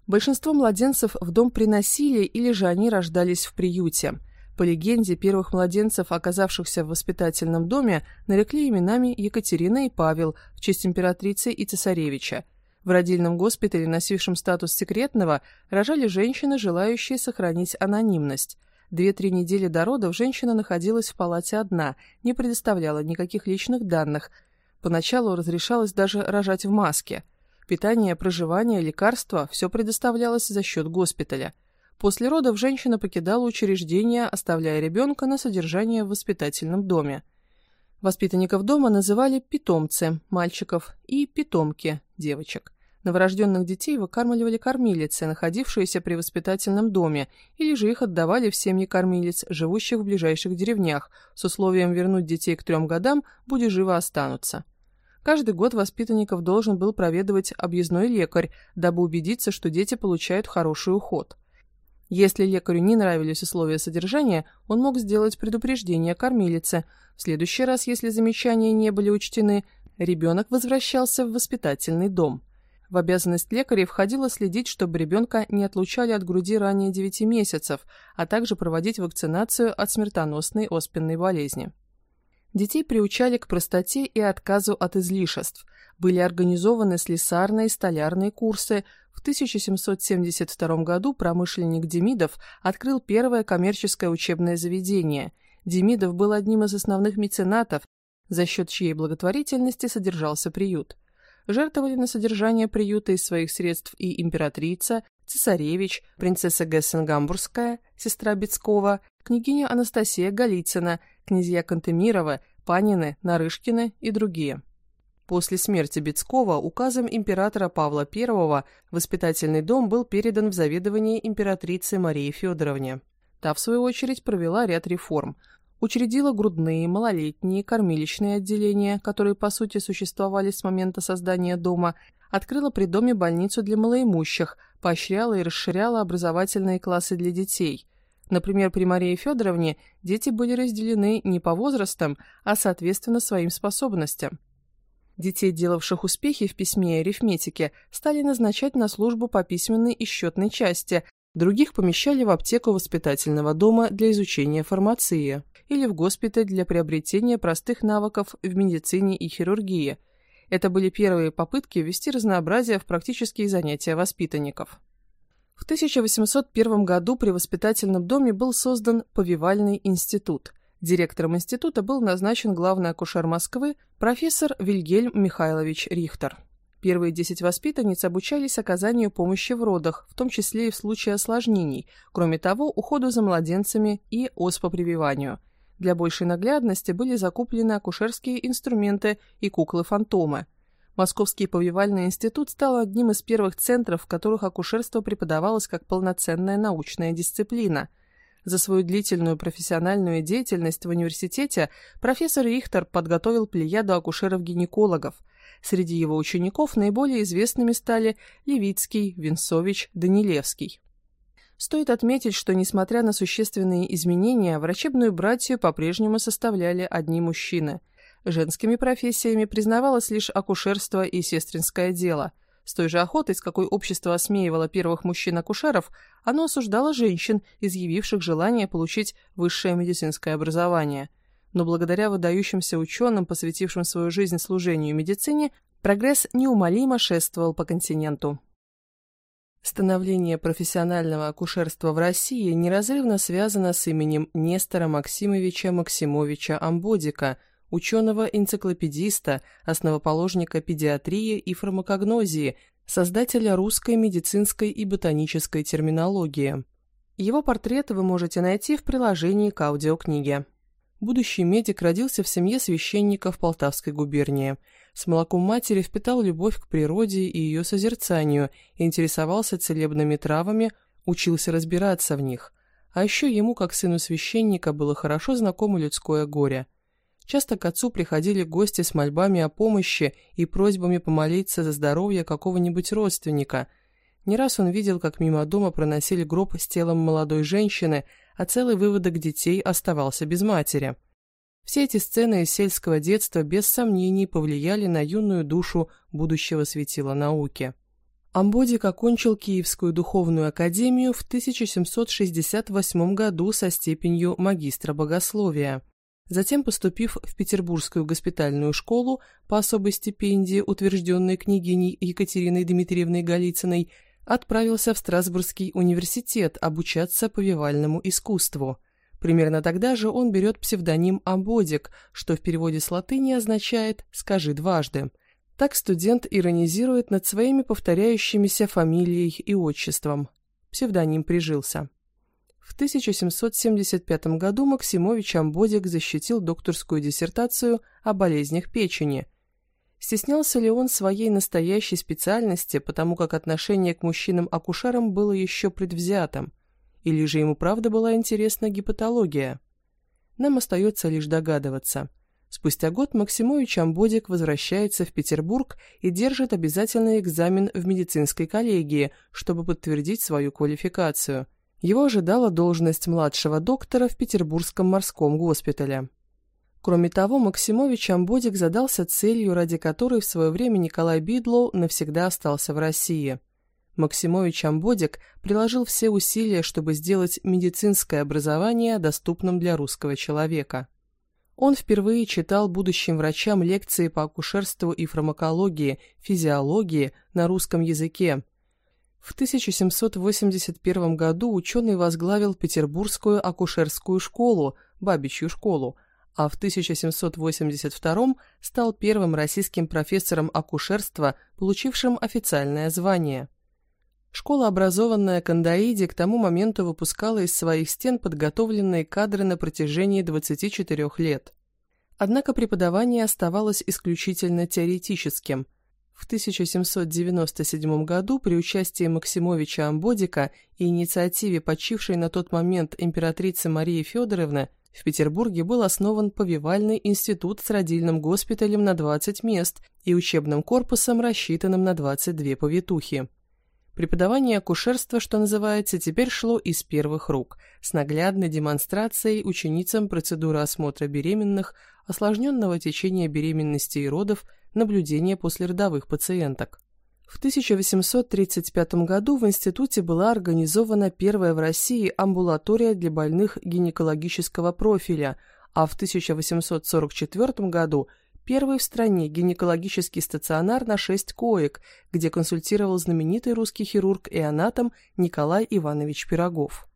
Большинство младенцев в дом приносили или же они рождались в приюте. По легенде, первых младенцев, оказавшихся в воспитательном доме, нарекли именами Екатерина и Павел в честь императрицы и цесаревича – в родильном госпитале, носившем статус секретного, рожали женщины, желающие сохранить анонимность. Две-три недели до родов женщина находилась в палате одна, не предоставляла никаких личных данных. Поначалу разрешалось даже рожать в маске. Питание, проживание, лекарства – все предоставлялось за счет госпиталя. После родов женщина покидала учреждение, оставляя ребенка на содержание в воспитательном доме. Воспитанников дома называли питомцы – мальчиков и питомки – девочек. Новорожденных детей выкармливали кормилицы, находившиеся при воспитательном доме, или же их отдавали в семьи кормилиц, живущих в ближайших деревнях, с условием вернуть детей к трем годам, будь живо останутся. Каждый год воспитанников должен был проведывать объездной лекарь, дабы убедиться, что дети получают хороший уход. Если лекарю не нравились условия содержания, он мог сделать предупреждение кормилице. В следующий раз, если замечания не были учтены, ребенок возвращался в воспитательный дом. В обязанность лекаря входило следить, чтобы ребенка не отлучали от груди ранее 9 месяцев, а также проводить вакцинацию от смертоносной оспенной болезни. Детей приучали к простоте и отказу от излишеств. Были организованы слесарные и столярные курсы. В 1772 году промышленник Демидов открыл первое коммерческое учебное заведение. Демидов был одним из основных меценатов, за счет чьей благотворительности содержался приют жертвовали на содержание приюта из своих средств и императрица, цесаревич, принцесса Гессен-Гамбургская, сестра Бецкова, княгиня Анастасия Голицына, князья Кантемирова, Панины, Нарышкины и другие. После смерти Бецкова указом императора Павла I воспитательный дом был передан в заведование императрице Марии Федоровне. Та, в свою очередь, провела ряд реформ – учредила грудные, малолетние, кормилищные отделения, которые по сути существовали с момента создания дома, открыла при доме больницу для малоимущих, поощряла и расширяла образовательные классы для детей. Например, при Марии Федоровне дети были разделены не по возрастам, а соответственно своим способностям. Детей, делавших успехи в письме и арифметике, стали назначать на службу по письменной и счетной части, других помещали в аптеку воспитательного дома для изучения фармации или в госпиталь для приобретения простых навыков в медицине и хирургии. Это были первые попытки ввести разнообразие в практические занятия воспитанников. В 1801 году при воспитательном доме был создан Повивальный институт. Директором института был назначен главный акушер Москвы профессор Вильгельм Михайлович Рихтер. Первые 10 воспитанниц обучались оказанию помощи в родах, в том числе и в случае осложнений, кроме того, уходу за младенцами и оспопрививанию – для большей наглядности были закуплены акушерские инструменты и куклы-фантомы. Московский повивальный институт стал одним из первых центров, в которых акушерство преподавалось как полноценная научная дисциплина. За свою длительную профессиональную деятельность в университете профессор Рихтер подготовил плеяду акушеров-гинекологов. Среди его учеников наиболее известными стали Левицкий, Винсович, Данилевский. Стоит отметить, что, несмотря на существенные изменения, врачебную братью по-прежнему составляли одни мужчины. Женскими профессиями признавалось лишь акушерство и сестринское дело. С той же охотой, с какой общество осмеивало первых мужчин-акушеров, оно осуждало женщин, изъявивших желание получить высшее медицинское образование. Но благодаря выдающимся ученым, посвятившим свою жизнь служению медицине, прогресс неумолимо шествовал по континенту. Становление профессионального акушерства в России неразрывно связано с именем Нестора Максимовича Максимовича Амбодика, ученого-энциклопедиста, основоположника педиатрии и фармакогнозии, создателя русской медицинской и ботанической терминологии. Его портрет вы можете найти в приложении к аудиокниге. Будущий медик родился в семье священника в Полтавской губернии. С молоком матери впитал любовь к природе и ее созерцанию, интересовался целебными травами, учился разбираться в них. А еще ему, как сыну священника, было хорошо знакомо людское горе. Часто к отцу приходили гости с мольбами о помощи и просьбами помолиться за здоровье какого-нибудь родственника. Не раз он видел, как мимо дома проносили гроб с телом молодой женщины, а целый выводок детей оставался без матери. Все эти сцены из сельского детства без сомнений повлияли на юную душу будущего светила науки. Амбодик окончил Киевскую духовную академию в 1768 году со степенью магистра богословия. Затем, поступив в Петербургскую госпитальную школу по особой стипендии, утвержденной княгиней Екатериной Дмитриевной Голицыной, отправился в Страсбургский университет обучаться повивальному искусству. Примерно тогда же он берет псевдоним Амбодик, что в переводе с латыни означает «скажи дважды». Так студент иронизирует над своими повторяющимися фамилией и отчеством. Псевдоним прижился. В 1775 году Максимович Амбодик защитил докторскую диссертацию о болезнях печени. Стеснялся ли он своей настоящей специальности, потому как отношение к мужчинам-акушерам было еще предвзятым, или же ему правда была интересна гепатология? Нам остается лишь догадываться – Спустя год Максимович Амбодик возвращается в Петербург и держит обязательный экзамен в медицинской коллегии, чтобы подтвердить свою квалификацию. Его ожидала должность младшего доктора в Петербургском морском госпитале. Кроме того, Максимович Амбодик задался целью, ради которой в свое время Николай Бидлоу навсегда остался в России. Максимович Амбодик приложил все усилия, чтобы сделать медицинское образование доступным для русского человека. Он впервые читал будущим врачам лекции по акушерству и фармакологии, физиологии на русском языке. В 1781 году ученый возглавил Петербургскую акушерскую школу, бабичью школу, а в 1782 стал первым российским профессором акушерства, получившим официальное звание. Школа, образованная Кандаиди, к тому моменту выпускала из своих стен подготовленные кадры на протяжении 24 лет. Однако преподавание оставалось исключительно теоретическим. В 1797 году при участии Максимовича Амбодика и инициативе почившей на тот момент императрицы Марии Федоровны в Петербурге был основан повивальный институт с родильным госпиталем на 20 мест и учебным корпусом, рассчитанным на 22 повитухи. Преподавание акушерства, что называется, теперь шло из первых рук, с наглядной демонстрацией ученицам процедуры осмотра беременных, осложненного течения беременности и родов, наблюдения после родовых пациенток. В 1835 году в институте была организована первая в России амбулатория для больных гинекологического профиля, а в 1844 году – Первый в стране гинекологический стационар на шесть коек, где консультировал знаменитый русский хирург и анатом Николай Иванович Пирогов.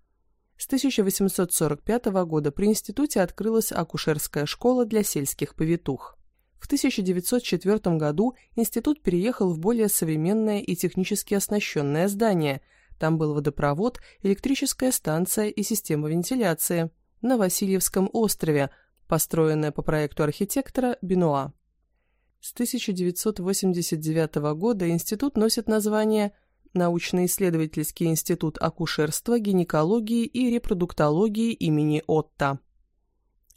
С 1845 года при институте открылась акушерская школа для сельских повитух. В 1904 году институт переехал в более современное и технически оснащенное здание. Там был водопровод, электрическая станция и система вентиляции. На Васильевском острове, построенная по проекту архитектора Бенуа. С 1989 года институт носит название Научно-исследовательский институт акушерства, гинекологии и репродуктологии имени Отто.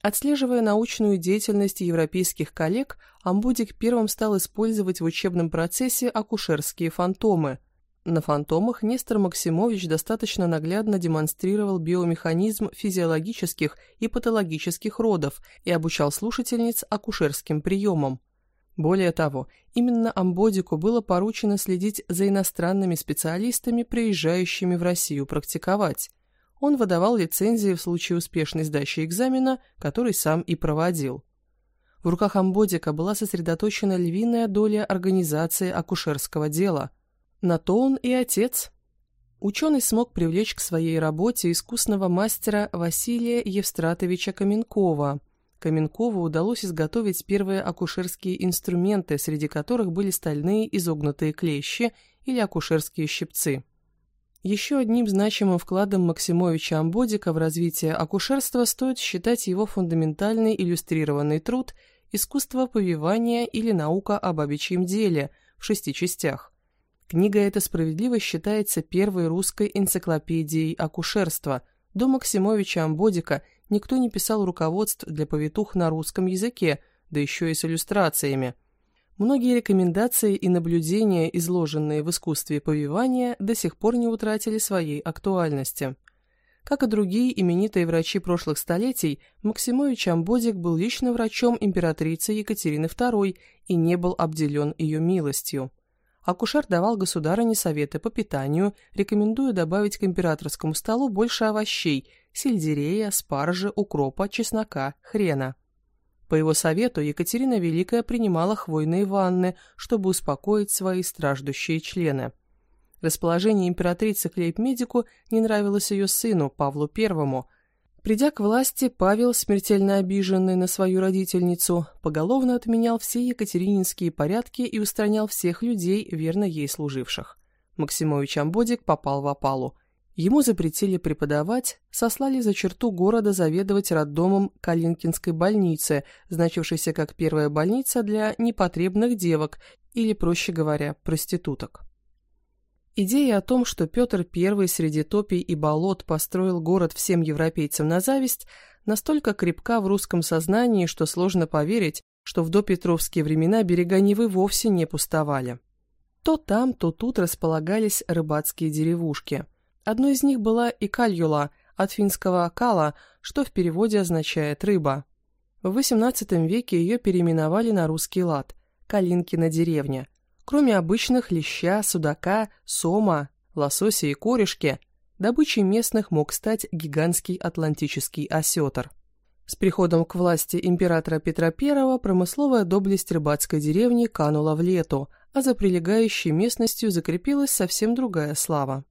Отслеживая научную деятельность европейских коллег, Амбудик первым стал использовать в учебном процессе акушерские фантомы – на фантомах Нестор Максимович достаточно наглядно демонстрировал биомеханизм физиологических и патологических родов и обучал слушательниц акушерским приемам. Более того, именно Амбодику было поручено следить за иностранными специалистами, приезжающими в Россию практиковать. Он выдавал лицензии в случае успешной сдачи экзамена, который сам и проводил. В руках Амбодика была сосредоточена львиная доля организации акушерского дела – на то он и отец. Ученый смог привлечь к своей работе искусного мастера Василия Евстратовича Каменкова. Каменкову удалось изготовить первые акушерские инструменты, среди которых были стальные изогнутые клещи или акушерские щипцы. Еще одним значимым вкладом Максимовича Амбодика в развитие акушерства стоит считать его фундаментальный иллюстрированный труд «Искусство повивания или наука об бабичьем деле» в шести частях. Книга эта справедливо считается первой русской энциклопедией акушерства. До Максимовича Амбодика никто не писал руководств для повитух на русском языке, да еще и с иллюстрациями. Многие рекомендации и наблюдения, изложенные в искусстве повивания, до сих пор не утратили своей актуальности. Как и другие именитые врачи прошлых столетий, Максимович Амбодик был лично врачом императрицы Екатерины II и не был обделен ее милостью. Акушер давал государыне советы по питанию, рекомендуя добавить к императорскому столу больше овощей – сельдерея, спаржи, укропа, чеснока, хрена. По его совету Екатерина Великая принимала хвойные ванны, чтобы успокоить свои страждущие члены. Расположение императрицы к лейб-медику не нравилось ее сыну, Павлу I. Придя к власти, Павел, смертельно обиженный на свою родительницу, поголовно отменял все екатерининские порядки и устранял всех людей, верно ей служивших. Максимович Амбодик попал в опалу. Ему запретили преподавать, сослали за черту города заведовать роддомом Калинкинской больницы, значившейся как первая больница для непотребных девок или, проще говоря, проституток. Идея о том, что Петр I среди топий и болот построил город всем европейцам на зависть, настолько крепка в русском сознании, что сложно поверить, что в допетровские времена берега Невы вовсе не пустовали. То там, то тут располагались рыбацкие деревушки. Одной из них была и Кальюла, от финского «кала», что в переводе означает «рыба». В XVIII веке ее переименовали на русский лад – Калинкина деревня, Кроме обычных леща, судака, сома, лосося и корешки, добычей местных мог стать гигантский атлантический осетр. С приходом к власти императора Петра I промысловая доблесть рыбацкой деревни канула в лету, а за прилегающей местностью закрепилась совсем другая слава.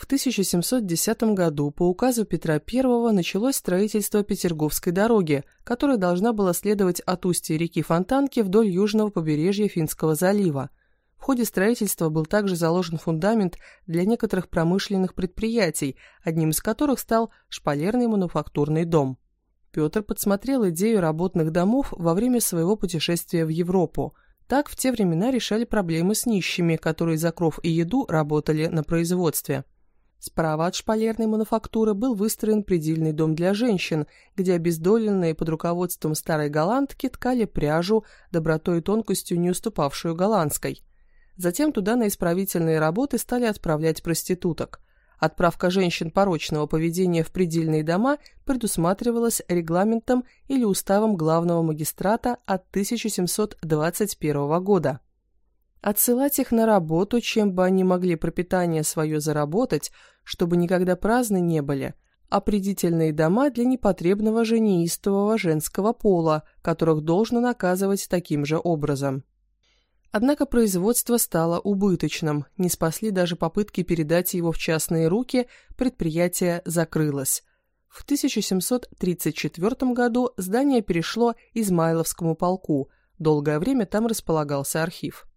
В 1710 году по указу Петра I началось строительство Петерговской дороги, которая должна была следовать от устья реки Фонтанки вдоль южного побережья Финского залива. В ходе строительства был также заложен фундамент для некоторых промышленных предприятий, одним из которых стал шпалерный мануфактурный дом. Петр подсмотрел идею работных домов во время своего путешествия в Европу. Так в те времена решали проблемы с нищими, которые за кров и еду работали на производстве. Справа от шпалерной мануфактуры был выстроен предельный дом для женщин, где обездоленные под руководством старой голландки ткали пряжу, добротой и тонкостью не уступавшую голландской. Затем туда на исправительные работы стали отправлять проституток. Отправка женщин порочного поведения в предельные дома предусматривалась регламентом или уставом главного магистрата от 1721 года. Отсылать их на работу, чем бы они могли пропитание свое заработать, чтобы никогда праздны не были, определительные дома для непотребного же неистового женского пола, которых должно наказывать таким же образом. Однако производство стало убыточным, не спасли даже попытки передать его в частные руки, предприятие закрылось. В 1734 году здание перешло Измайловскому полку, долгое время там располагался архив.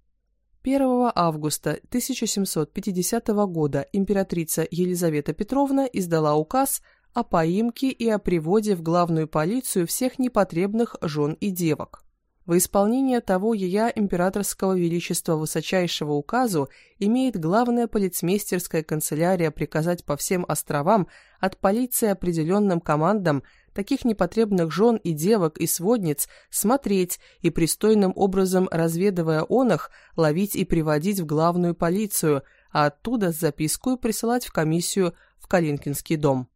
1 августа 1750 года императрица Елизавета Петровна издала указ о поимке и о приводе в главную полицию всех непотребных жен и девок. Во исполнение того ея императорского величества высочайшего указу имеет главная полицмейстерская канцелярия приказать по всем островам от полиции определенным командам таких непотребных жен и девок и сводниц смотреть и пристойным образом разведывая он их, ловить и приводить в главную полицию, а оттуда с записку присылать в комиссию в Калинкинский дом.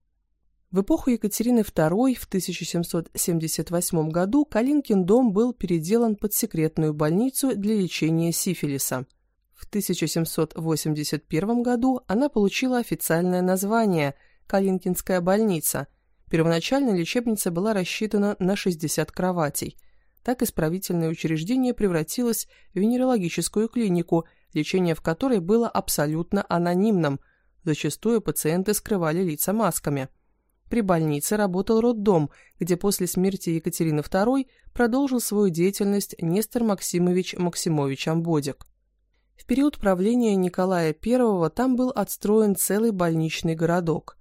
В эпоху Екатерины II в 1778 году Калинкин дом был переделан под секретную больницу для лечения сифилиса. В 1781 году она получила официальное название «Калинкинская больница», Первоначально лечебница была рассчитана на 60 кроватей. Так исправительное учреждение превратилось в венерологическую клинику, лечение в которой было абсолютно анонимным. Зачастую пациенты скрывали лица масками. При больнице работал роддом, где после смерти Екатерины II продолжил свою деятельность Нестор Максимович Максимович Амбодик. В период правления Николая I там был отстроен целый больничный городок.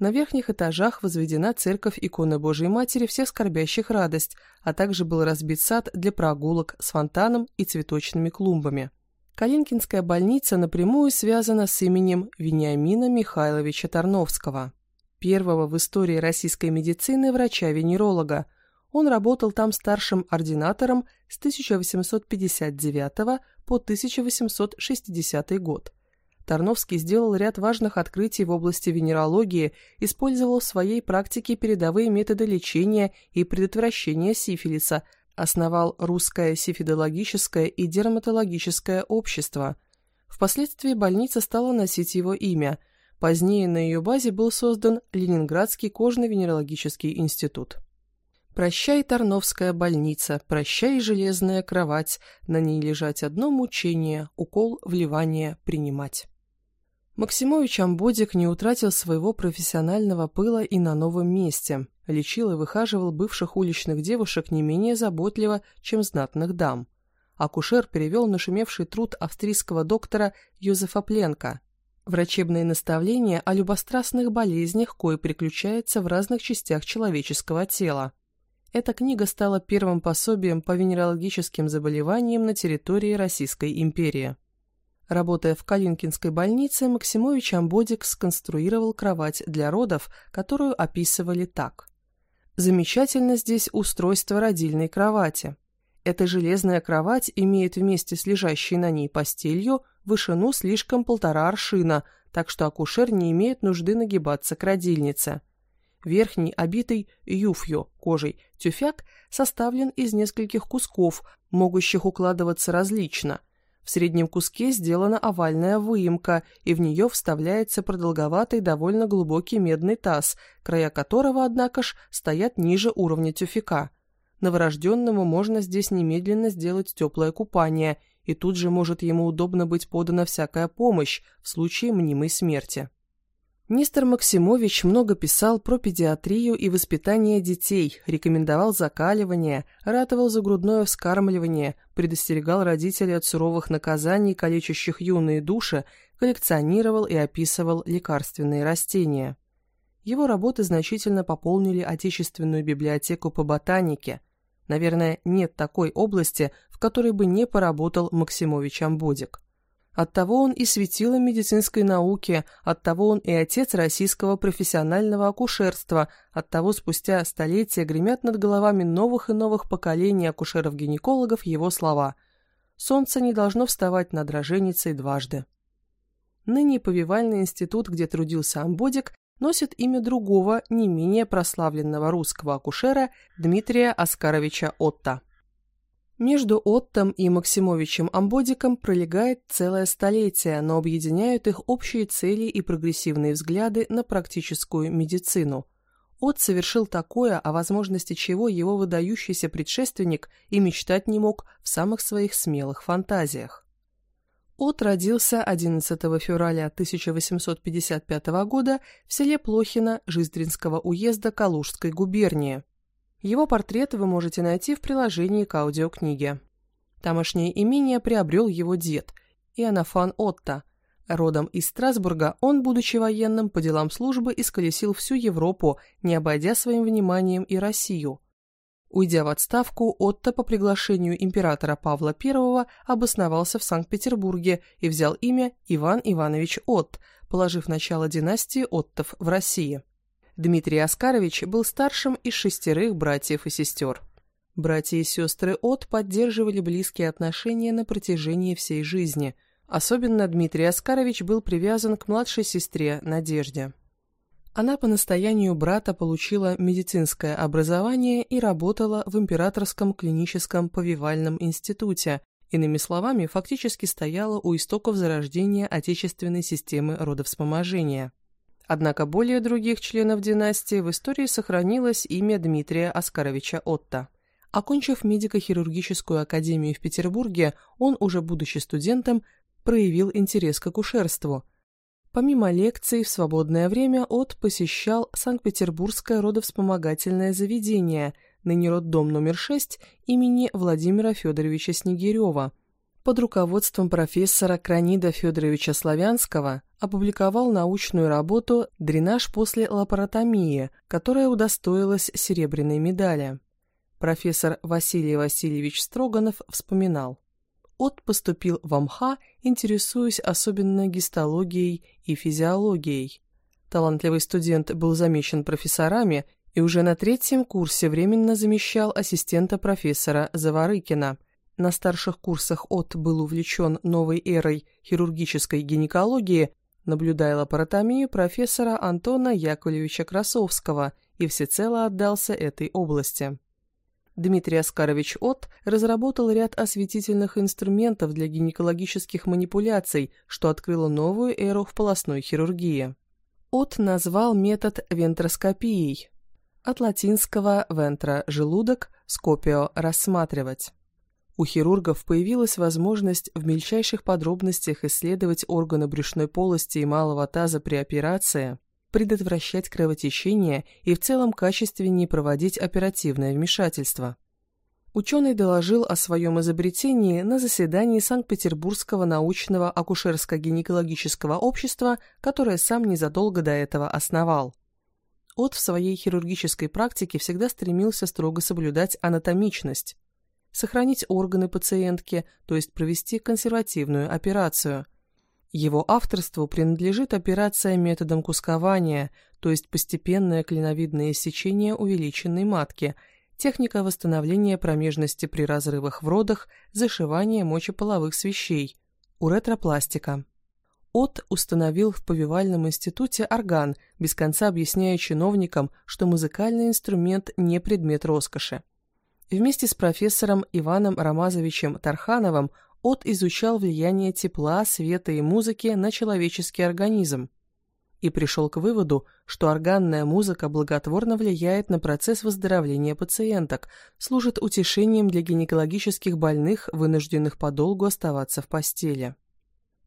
На верхних этажах возведена церковь иконы Божией Матери всех скорбящих радость, а также был разбит сад для прогулок с фонтаном и цветочными клумбами. Калинкинская больница напрямую связана с именем Вениамина Михайловича Тарновского, первого в истории российской медицины врача-венеролога. Он работал там старшим ординатором с 1859 по 1860 год. Тарновский сделал ряд важных открытий в области венерологии, использовал в своей практике передовые методы лечения и предотвращения сифилиса, основал русское сифидологическое и дерматологическое общество. Впоследствии больница стала носить его имя. Позднее на ее базе был создан Ленинградский кожно-венерологический институт. Прощай, Тарновская больница, прощай, железная кровать, на ней лежать одно мучение, укол, вливание принимать. Максимович Амбодик не утратил своего профессионального пыла и на новом месте. Лечил и выхаживал бывших уличных девушек не менее заботливо, чем знатных дам. Акушер перевел нашумевший труд австрийского доктора Юзефа Пленка. Врачебные наставления о любострастных болезнях, кое приключаются в разных частях человеческого тела. Эта книга стала первым пособием по венерологическим заболеваниям на территории Российской империи. Работая в Калинкинской больнице, Максимович Амбодик сконструировал кровать для родов, которую описывали так. Замечательно здесь устройство родильной кровати. Эта железная кровать имеет вместе с лежащей на ней постелью вышину слишком полтора аршина, так что акушер не имеет нужды нагибаться к родильнице. Верхний, обитый юфью, кожей, тюфяк составлен из нескольких кусков, могущих укладываться различно – в среднем куске сделана овальная выемка, и в нее вставляется продолговатый довольно глубокий медный таз, края которого, однако ж, стоят ниже уровня тюфяка. Новорожденному можно здесь немедленно сделать теплое купание, и тут же может ему удобно быть подана всякая помощь в случае мнимой смерти. Нестор Максимович много писал про педиатрию и воспитание детей, рекомендовал закаливание, ратовал за грудное вскармливание, предостерегал родителей от суровых наказаний, калечащих юные души, коллекционировал и описывал лекарственные растения. Его работы значительно пополнили отечественную библиотеку по ботанике. Наверное, нет такой области, в которой бы не поработал Максимович Амбодик. Оттого он и светило медицинской науки, оттого он и отец российского профессионального акушерства, оттого спустя столетия гремят над головами новых и новых поколений акушеров-гинекологов его слова «Солнце не должно вставать над роженицей дважды». Ныне повивальный институт, где трудился Амбодик, носит имя другого, не менее прославленного русского акушера Дмитрия Оскаровича Отта. Между Оттом и Максимовичем Амбодиком пролегает целое столетие, но объединяют их общие цели и прогрессивные взгляды на практическую медицину. Отт совершил такое, о возможности чего его выдающийся предшественник и мечтать не мог в самых своих смелых фантазиях. От родился 11 февраля 1855 года в селе Плохино Жиздринского уезда Калужской губернии. Его портрет вы можете найти в приложении к аудиокниге. Тамошнее имение приобрел его дед, Иоаннафан Отто. Родом из Страсбурга он, будучи военным, по делам службы исколесил всю Европу, не обойдя своим вниманием и Россию. Уйдя в отставку, Отто по приглашению императора Павла I обосновался в Санкт-Петербурге и взял имя Иван Иванович Отт, положив начало династии Оттов в России. Дмитрий Оскарович был старшим из шестерых братьев и сестер. Братья и сестры От поддерживали близкие отношения на протяжении всей жизни. Особенно Дмитрий Оскарович был привязан к младшей сестре Надежде. Она по настоянию брата получила медицинское образование и работала в Императорском клиническом повивальном институте, иными словами, фактически стояла у истоков зарождения отечественной системы родовспоможения. Однако более других членов династии в истории сохранилось имя Дмитрия Оскаровича Отто. Окончив медико-хирургическую академию в Петербурге, он, уже будучи студентом, проявил интерес к акушерству. Помимо лекций, в свободное время От посещал Санкт-Петербургское родовспомогательное заведение, ныне роддом номер 6 имени Владимира Федоровича Снегирева. Под руководством профессора Кранида Федоровича Славянского опубликовал научную работу «Дренаж после лапаротомии», которая удостоилась серебряной медали. Профессор Василий Васильевич Строганов вспоминал. От поступил в МХА, интересуясь особенно гистологией и физиологией. Талантливый студент был замечен профессорами и уже на третьем курсе временно замещал ассистента профессора Заварыкина – на старших курсах ОТ был увлечен новой эрой хирургической гинекологии, наблюдая лапаротомию профессора Антона Яковлевича Красовского и всецело отдался этой области. Дмитрий Оскарович От разработал ряд осветительных инструментов для гинекологических манипуляций, что открыло новую эру в полостной хирургии. От назвал метод вентроскопией, от латинского «вентра» – желудок, скопио – рассматривать. У хирургов появилась возможность в мельчайших подробностях исследовать органы брюшной полости и малого таза при операции, предотвращать кровотечение и в целом качественнее проводить оперативное вмешательство. Ученый доложил о своем изобретении на заседании Санкт-Петербургского научного акушерско-гинекологического общества, которое сам незадолго до этого основал. От в своей хирургической практике всегда стремился строго соблюдать анатомичность, сохранить органы пациентки, то есть провести консервативную операцию. Его авторству принадлежит операция методом кускования, то есть постепенное клиновидное сечение увеличенной матки, техника восстановления промежности при разрывах в родах, зашивание мочеполовых свещей, уретропластика. От установил в повивальном институте орган, без конца объясняя чиновникам, что музыкальный инструмент не предмет роскоши. Вместе с профессором Иваном Рамазовичем Тархановым От изучал влияние тепла, света и музыки на человеческий организм и пришел к выводу, что органная музыка благотворно влияет на процесс выздоровления пациенток, служит утешением для гинекологических больных, вынужденных подолгу оставаться в постели.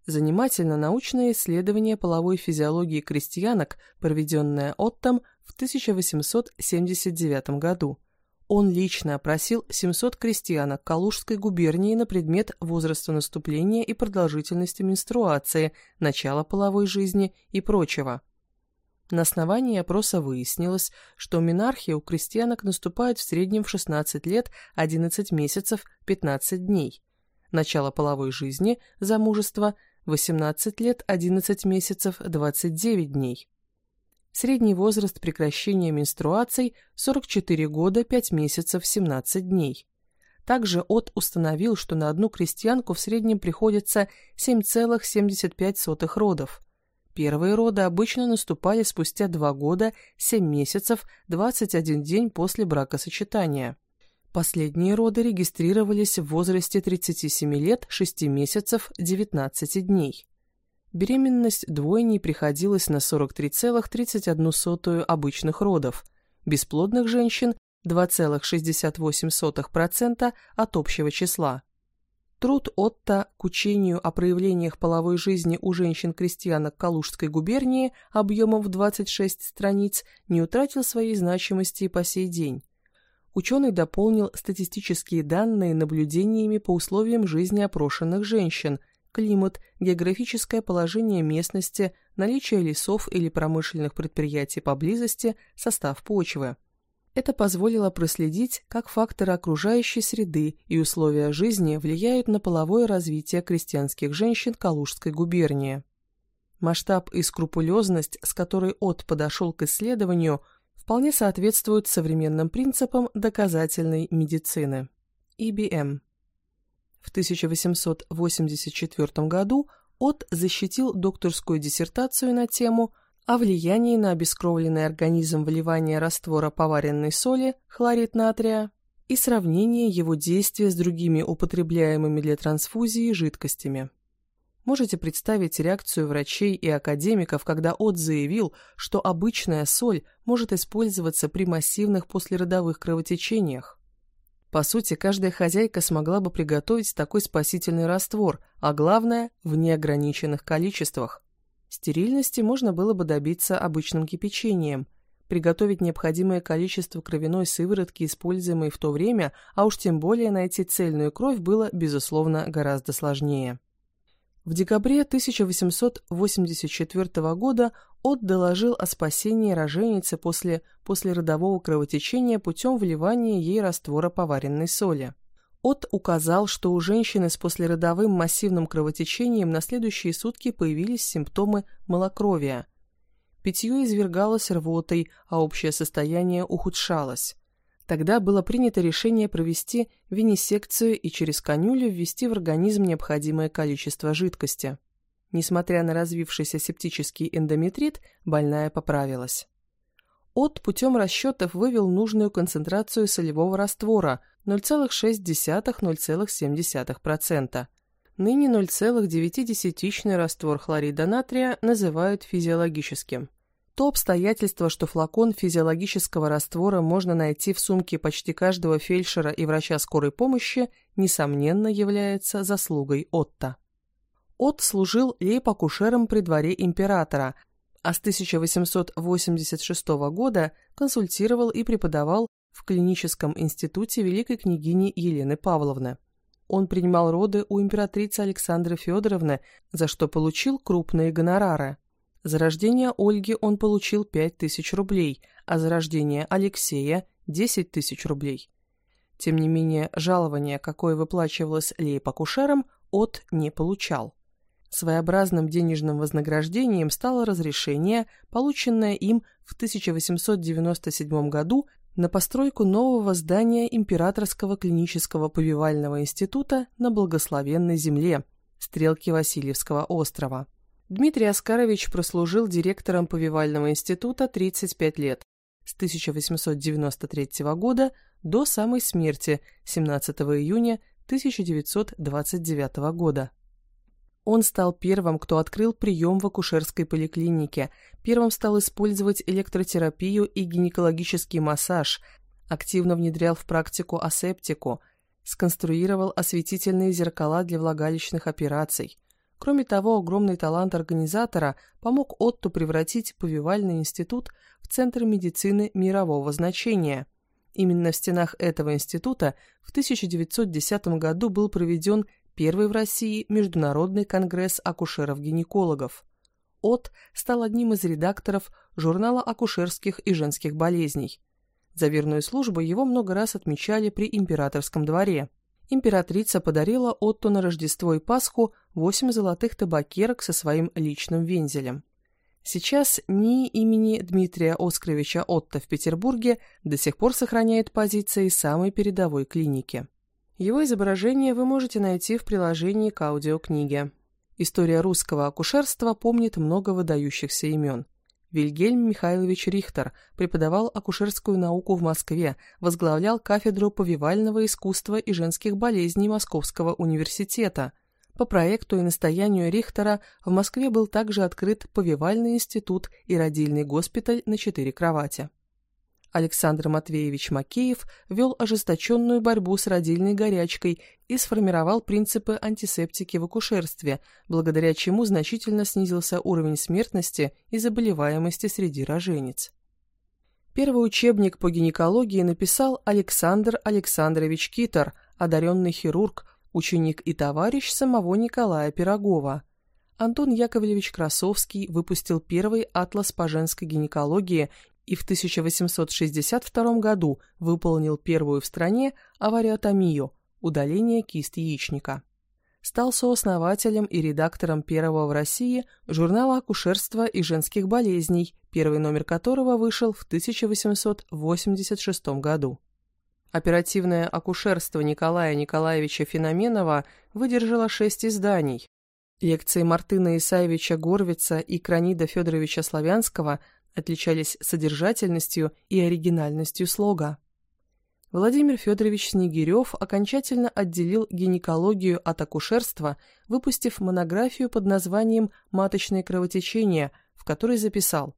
Занимательно научное исследование половой физиологии крестьянок, проведенное Оттом в 1879 году. Он лично опросил 700 крестьянок Калужской губернии на предмет возраста наступления и продолжительности менструации, начала половой жизни и прочего. На основании опроса выяснилось, что менархия у крестьянок наступает в среднем в 16 лет 11 месяцев 15 дней. Начало половой жизни, замужество – 18 лет 11 месяцев 29 дней. Средний возраст прекращения менструаций – 44 года 5 месяцев 17 дней. Также ОТ установил, что на одну крестьянку в среднем приходится 7,75 родов. Первые роды обычно наступали спустя 2 года, 7 месяцев, 21 день после бракосочетания. Последние роды регистрировались в возрасте 37 лет, 6 месяцев, 19 дней. Беременность двойней приходилась на 43,31 обычных родов, бесплодных женщин 2,68% от общего числа. Труд Отто к учению о проявлениях половой жизни у женщин-крестьянок Калужской губернии объемом в 26 страниц не утратил своей значимости и по сей день. Ученый дополнил статистические данные наблюдениями по условиям жизни опрошенных женщин – климат, географическое положение местности, наличие лесов или промышленных предприятий поблизости, состав почвы. Это позволило проследить, как факторы окружающей среды и условия жизни влияют на половое развитие крестьянских женщин Калужской губернии. Масштаб и скрупулезность, с которой От подошел к исследованию, вполне соответствуют современным принципам доказательной медицины. IBM в 1884 году От защитил докторскую диссертацию на тему о влиянии на обескровленный организм вливания раствора поваренной соли, хлорид натрия, и сравнение его действия с другими употребляемыми для трансфузии жидкостями. Можете представить реакцию врачей и академиков, когда От заявил, что обычная соль может использоваться при массивных послеродовых кровотечениях. По сути, каждая хозяйка смогла бы приготовить такой спасительный раствор, а главное, в неограниченных количествах. Стерильности можно было бы добиться обычным кипячением. приготовить необходимое количество кровяной сыворотки, используемой в то время, а уж тем более найти цельную кровь было, безусловно, гораздо сложнее. В декабре 1884 года От доложил о спасении роженицы после послеродового кровотечения путем вливания ей раствора поваренной соли. От указал, что у женщины с послеродовым массивным кровотечением на следующие сутки появились симптомы малокровия. Питье извергалось рвотой, а общее состояние ухудшалось. Тогда было принято решение провести винисекцию и через конюлю ввести в организм необходимое количество жидкости. Несмотря на развившийся септический эндометрит, больная поправилась. От путем расчетов вывел нужную концентрацию солевого раствора 0,6-0,7%. Ныне 0,9 раствор хлорида натрия называют физиологическим. То обстоятельство, что флакон физиологического раствора можно найти в сумке почти каждого фельдшера и врача скорой помощи, несомненно является заслугой Отто. От служил лейб-акушером при дворе императора – а с 1886 года консультировал и преподавал в клиническом институте великой княгини Елены Павловны. Он принимал роды у императрицы Александры Федоровны, за что получил крупные гонорары. За рождение Ольги он получил 5000 рублей, а за рождение Алексея – 10 тысяч рублей. Тем не менее, жалование, какое выплачивалось лейб-акушерам, от не получал. Своеобразным денежным вознаграждением стало разрешение, полученное им в 1897 году на постройку нового здания Императорского клинического повивального института на благословенной земле, стрелки Васильевского острова. Дмитрий Оскарович прослужил директором повивального института 35 лет, с 1893 года до самой смерти 17 июня 1929 года. Он стал первым, кто открыл прием в акушерской поликлинике, первым стал использовать электротерапию и гинекологический массаж, активно внедрял в практику асептику, сконструировал осветительные зеркала для влагалищных операций. Кроме того, огромный талант организатора помог Отту превратить повивальный институт в центр медицины мирового значения. Именно в стенах этого института в 1910 году был проведен первый в России Международный конгресс акушеров-гинекологов. ОТ стал одним из редакторов журнала акушерских и женских болезней. За верную службу его много раз отмечали при императорском дворе. Императрица подарила Отту на Рождество и Пасху восемь золотых табакерок со своим личным вензелем. Сейчас НИИ имени Дмитрия Оскаровича Отто в Петербурге до сих пор сохраняет позиции самой передовой клиники. Его изображение вы можете найти в приложении к аудиокниге. История русского акушерства помнит много выдающихся имен. Вильгельм Михайлович Рихтер преподавал акушерскую науку в Москве, возглавлял кафедру повивального искусства и женских болезней Московского университета. По проекту и настоянию Рихтера в Москве был также открыт повивальный институт и родильный госпиталь на четыре кровати. Александр Матвеевич Макеев вел ожесточенную борьбу с родильной горячкой и сформировал принципы антисептики в акушерстве, благодаря чему значительно снизился уровень смертности и заболеваемости среди рожениц. Первый учебник по гинекологии написал Александр Александрович Китер, одаренный хирург, ученик и товарищ самого Николая Пирогова. Антон Яковлевич Красовский выпустил первый атлас по женской гинекологии и в 1862 году выполнил первую в стране авариотомию – удаление кист яичника. Стал сооснователем и редактором первого в России журнала акушерства и женских болезней, первый номер которого вышел в 1886 году. Оперативное акушерство Николая Николаевича Феноменова выдержало шесть изданий. Лекции Мартына Исаевича Горвица и Кранида Федоровича Славянского отличались содержательностью и оригинальностью слога. Владимир Федорович Снегирев окончательно отделил гинекологию от акушерства, выпустив монографию под названием «Маточное кровотечение», в которой записал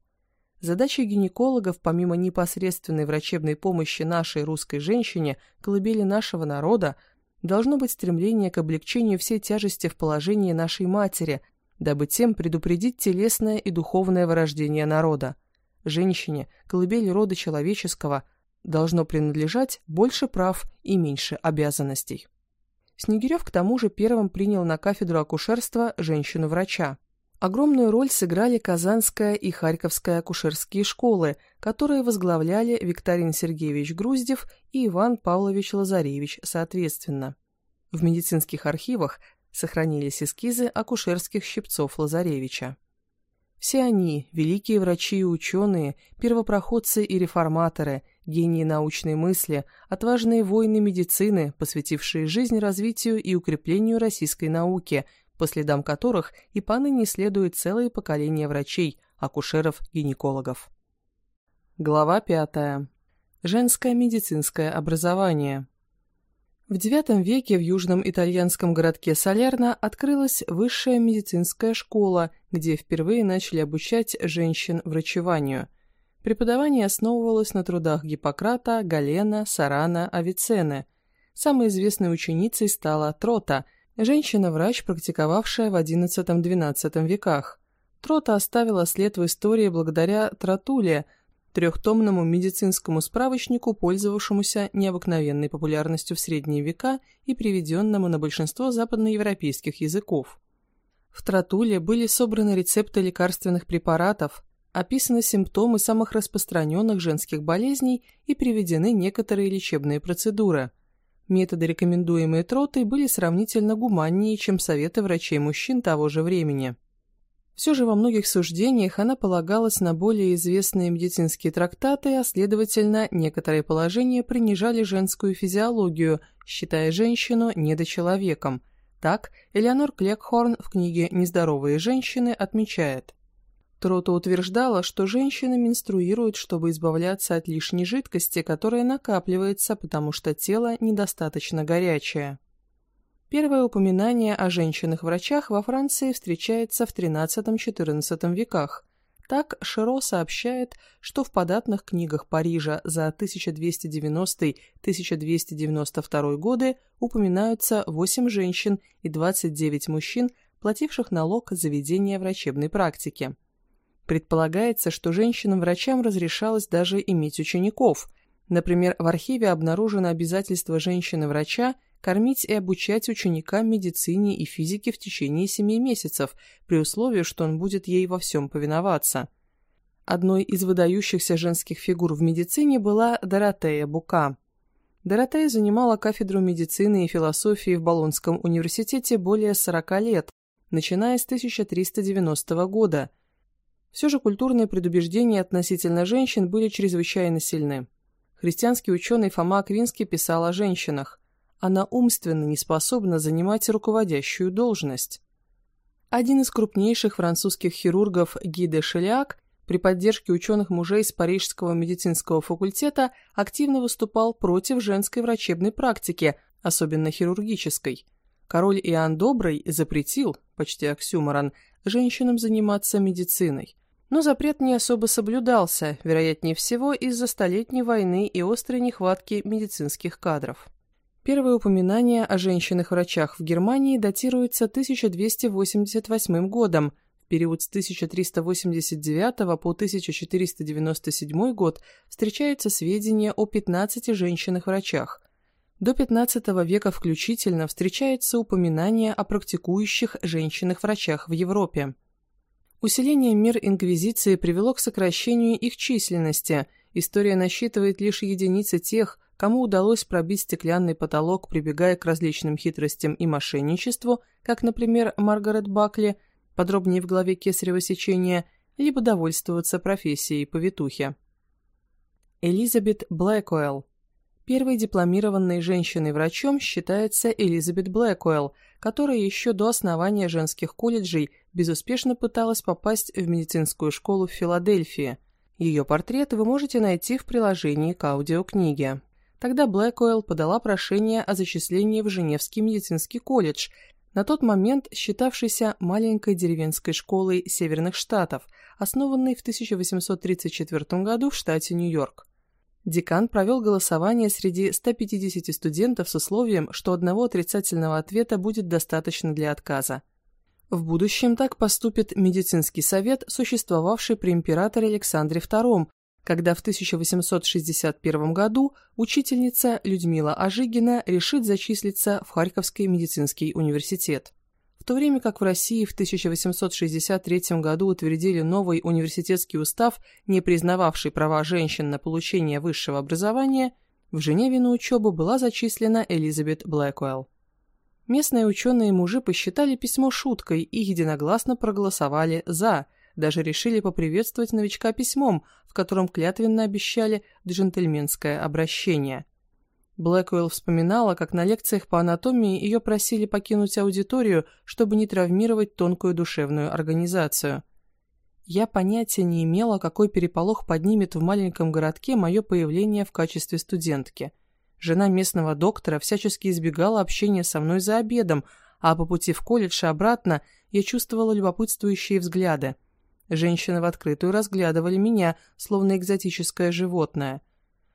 Задачей гинекологов, помимо непосредственной врачебной помощи нашей русской женщине, колыбели нашего народа, должно быть стремление к облегчению всей тяжести в положении нашей матери, дабы тем предупредить телесное и духовное вырождение народа. Женщине, колыбели рода человеческого, должно принадлежать больше прав и меньше обязанностей. Снегирев к тому же первым принял на кафедру акушерства женщину-врача. Огромную роль сыграли Казанская и Харьковская акушерские школы, которые возглавляли Викторин Сергеевич Груздев и Иван Павлович Лазаревич соответственно. В медицинских архивах сохранились эскизы акушерских щипцов Лазаревича. Все они – великие врачи и ученые, первопроходцы и реформаторы, гении научной мысли, отважные воины медицины, посвятившие жизнь развитию и укреплению российской науки, по следам которых и поныне следует целое поколение врачей, акушеров, гинекологов. Глава пятая. Женское медицинское образование. В IX веке в южном итальянском городке Салерно открылась высшая медицинская школа, где впервые начали обучать женщин врачеванию. Преподавание основывалось на трудах Гиппократа, Галена, Сарана, Авиценны. Самой известной ученицей стала Трота, женщина-врач, практиковавшая в XI-XII веках. Трота оставила след в истории благодаря Тротуле – трехтомному медицинскому справочнику, пользовавшемуся необыкновенной популярностью в средние века и приведенному на большинство западноевропейских языков. В Тратуле были собраны рецепты лекарственных препаратов, описаны симптомы самых распространенных женских болезней и приведены некоторые лечебные процедуры. Методы, рекомендуемые Тротой, были сравнительно гуманнее, чем советы врачей мужчин того же времени. Все же во многих суждениях она полагалась на более известные медицинские трактаты, а следовательно, некоторые положения принижали женскую физиологию, считая женщину недочеловеком. Так, Элеонор Клекхорн в книге «Нездоровые женщины» отмечает. Трота утверждала, что женщины менструируют, чтобы избавляться от лишней жидкости, которая накапливается, потому что тело недостаточно горячее. Первое упоминание о женщинах-врачах во Франции встречается в XIII-XIV веках. Так Широ сообщает, что в податных книгах Парижа за 1290-1292 годы упоминаются 8 женщин и 29 мужчин, плативших налог за ведение врачебной практики. Предполагается, что женщинам-врачам разрешалось даже иметь учеников. Например, в архиве обнаружено обязательство женщины-врача кормить и обучать ученика медицине и физике в течение семи месяцев, при условии, что он будет ей во всем повиноваться. Одной из выдающихся женских фигур в медицине была Доротея Бука. Доротея занимала кафедру медицины и философии в Болонском университете более 40 лет, начиная с 1390 года. Все же культурные предубеждения относительно женщин были чрезвычайно сильны. Христианский ученый Фома Аквинский писал о женщинах она умственно не способна занимать руководящую должность. Один из крупнейших французских хирургов Ги де Шелиак при поддержке ученых мужей с Парижского медицинского факультета активно выступал против женской врачебной практики, особенно хирургической. Король Иоанн Добрый запретил, почти оксюморон, женщинам заниматься медициной. Но запрет не особо соблюдался, вероятнее всего из-за столетней войны и острой нехватки медицинских кадров. Первое упоминание о женщинах-врачах в Германии датируется 1288 годом. В период с 1389 по 1497 год встречаются сведения о 15 женщинах-врачах. До XV века включительно встречается упоминание о практикующих женщинах-врачах в Европе. Усиление мер Инквизиции привело к сокращению их численности. История насчитывает лишь единицы тех, кому удалось пробить стеклянный потолок, прибегая к различным хитростям и мошенничеству, как, например, Маргарет Бакли, подробнее в главе кесарево сечения, либо довольствоваться профессией повитухи. Элизабет Блэкуэлл Первой дипломированной женщиной-врачом считается Элизабет Блэкуэлл, которая еще до основания женских колледжей безуспешно пыталась попасть в медицинскую школу в Филадельфии. Ее портрет вы можете найти в приложении к аудиокниге. Тогда Блэкуэлл подала прошение о зачислении в Женевский медицинский колледж, на тот момент считавшийся маленькой деревенской школой Северных Штатов, основанной в 1834 году в штате Нью-Йорк. Декан провел голосование среди 150 студентов с условием, что одного отрицательного ответа будет достаточно для отказа. В будущем так поступит медицинский совет, существовавший при императоре Александре II, когда в 1861 году учительница Людмила Ажигина решит зачислиться в Харьковский медицинский университет. В то время как в России в 1863 году утвердили новый университетский устав, не признававший права женщин на получение высшего образования, в Женеве на учебу была зачислена Элизабет Блэквелл. Местные ученые-мужи посчитали письмо шуткой и единогласно проголосовали «за», даже решили поприветствовать новичка письмом, в котором клятвенно обещали джентльменское обращение. Блэквелл вспоминала, как на лекциях по анатомии ее просили покинуть аудиторию, чтобы не травмировать тонкую душевную организацию. Я понятия не имела, какой переполох поднимет в маленьком городке мое появление в качестве студентки – Жена местного доктора всячески избегала общения со мной за обедом, а по пути в колледж и обратно я чувствовала любопытствующие взгляды. Женщины в открытую разглядывали меня, словно экзотическое животное.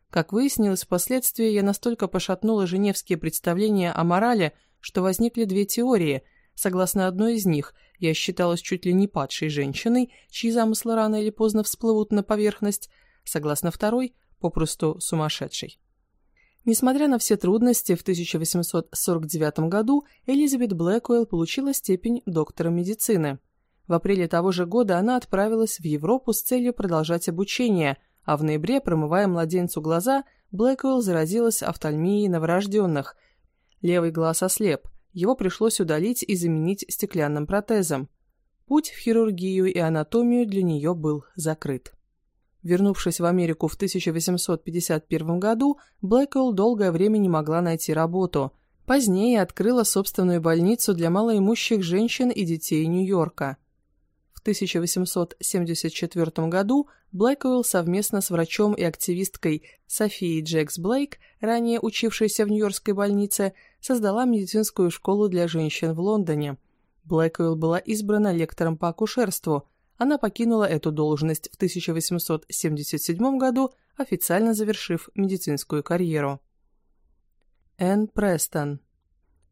Как выяснилось впоследствии, я настолько пошатнула женевские представления о морали, что возникли две теории. Согласно одной из них, я считалась чуть ли не падшей женщиной, чьи замыслы рано или поздно всплывут на поверхность. Согласно второй, попросту сумасшедшей. Несмотря на все трудности, в 1849 году Элизабет Блэквелл получила степень доктора медицины. В апреле того же года она отправилась в Европу с целью продолжать обучение, а в ноябре, промывая младенцу глаза, Блэквелл заразилась офтальмией новорожденных. Левый глаз ослеп, его пришлось удалить и заменить стеклянным протезом. Путь в хирургию и анатомию для нее был закрыт. Вернувшись в Америку в 1851 году, Блэквелл долгое время не могла найти работу. Позднее открыла собственную больницу для малоимущих женщин и детей Нью-Йорка. В 1874 году Блэквелл совместно с врачом и активисткой Софией Джекс Блейк, ранее учившейся в Нью-Йоркской больнице, создала медицинскую школу для женщин в Лондоне. Блэквелл была избрана лектором по акушерству – она покинула эту должность в 1877 году, официально завершив медицинскую карьеру. Энн Престон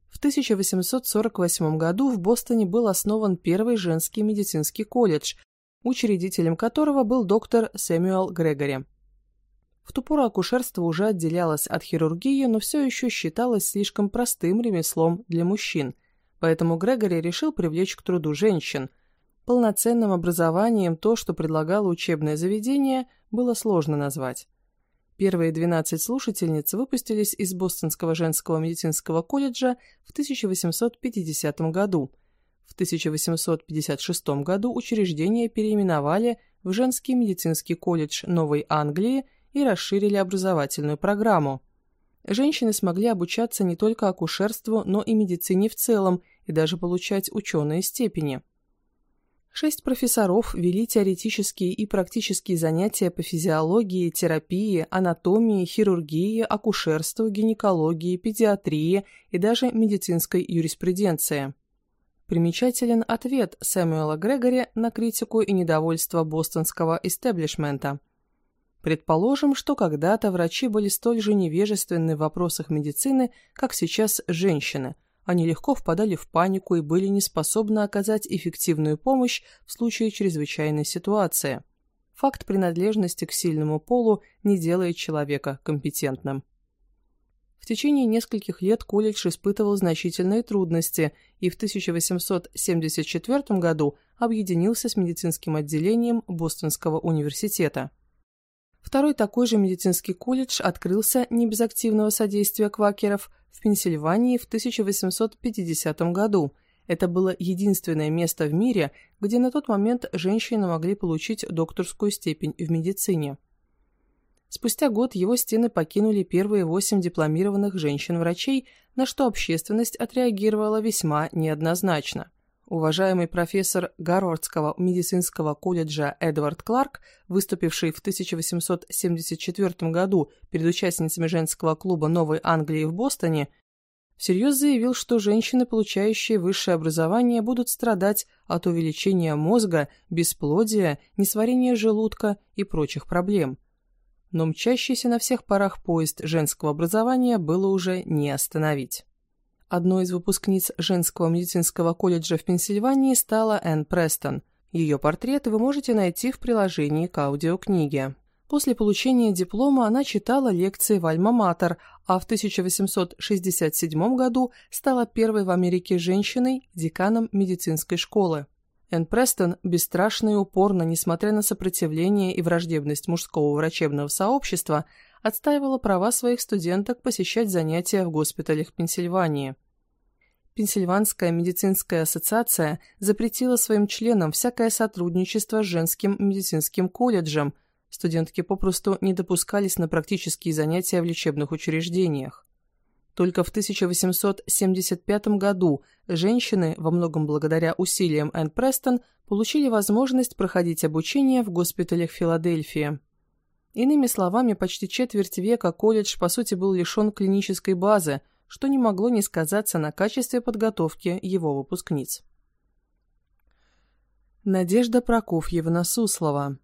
В 1848 году в Бостоне был основан первый женский медицинский колледж, учредителем которого был доктор Сэмюэл Грегори. В ту пору акушерство уже отделялось от хирургии, но все еще считалось слишком простым ремеслом для мужчин, поэтому Грегори решил привлечь к труду женщин – Полноценным образованием то, что предлагало учебное заведение, было сложно назвать. Первые 12 слушательниц выпустились из Бостонского женского медицинского колледжа в 1850 году. В 1856 году учреждение переименовали в Женский медицинский колледж Новой Англии и расширили образовательную программу. Женщины смогли обучаться не только акушерству, но и медицине в целом и даже получать ученые степени. Шесть профессоров вели теоретические и практические занятия по физиологии, терапии, анатомии, хирургии, акушерству, гинекологии, педиатрии и даже медицинской юриспруденции. Примечателен ответ Сэмюэла Грегори на критику и недовольство бостонского истеблишмента. Предположим, что когда-то врачи были столь же невежественны в вопросах медицины, как сейчас женщины – они легко впадали в панику и были не способны оказать эффективную помощь в случае чрезвычайной ситуации. Факт принадлежности к сильному полу не делает человека компетентным. В течение нескольких лет колледж испытывал значительные трудности и в 1874 году объединился с медицинским отделением Бостонского университета. Второй такой же медицинский колледж открылся не без активного содействия квакеров в Пенсильвании в 1850 году. Это было единственное место в мире, где на тот момент женщины могли получить докторскую степень в медицине. Спустя год его стены покинули первые восемь дипломированных женщин-врачей, на что общественность отреагировала весьма неоднозначно – Уважаемый профессор Гарвардского медицинского колледжа Эдвард Кларк, выступивший в 1874 году перед участницами женского клуба Новой Англии в Бостоне, всерьез заявил, что женщины, получающие высшее образование, будут страдать от увеличения мозга, бесплодия, несварения желудка и прочих проблем. Но мчащийся на всех парах поезд женского образования было уже не остановить. Одной из выпускниц женского медицинского колледжа в Пенсильвании стала Энн Престон. Ее портрет вы можете найти в приложении к аудиокниге. После получения диплома она читала лекции в Альма-Матер, а в 1867 году стала первой в Америке женщиной, деканом медицинской школы. Энн Престон бесстрашно и упорно, несмотря на сопротивление и враждебность мужского врачебного сообщества, отстаивала права своих студенток посещать занятия в госпиталях Пенсильвании. Пенсильванская медицинская ассоциация запретила своим членам всякое сотрудничество с женским медицинским колледжем, студентки попросту не допускались на практические занятия в лечебных учреждениях. Только в 1875 году женщины, во многом благодаря усилиям Энн Престон, получили возможность проходить обучение в госпиталях Филадельфии. Иными словами, почти четверть века колледж, по сути, был лишен клинической базы, что не могло не сказаться на качестве подготовки его выпускниц. Надежда Прокофьевна Суслова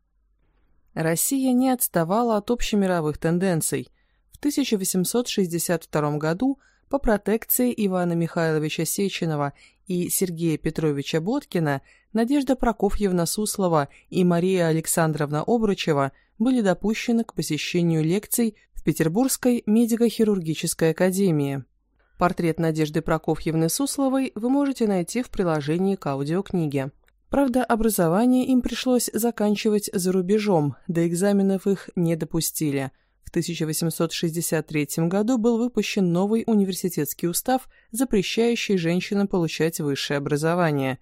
Россия не отставала от общемировых тенденций. В 1862 году по протекции Ивана Михайловича Сеченова и Сергея Петровича Боткина Надежда Прокофьевна Суслова и Мария Александровна Обручева были допущены к посещению лекций в Петербургской медико-хирургической академии. Портрет Надежды Прокофьевны Сусловой вы можете найти в приложении к аудиокниге. Правда, образование им пришлось заканчивать за рубежом, до экзаменов их не допустили – в 1863 году был выпущен новый университетский устав, запрещающий женщинам получать высшее образование.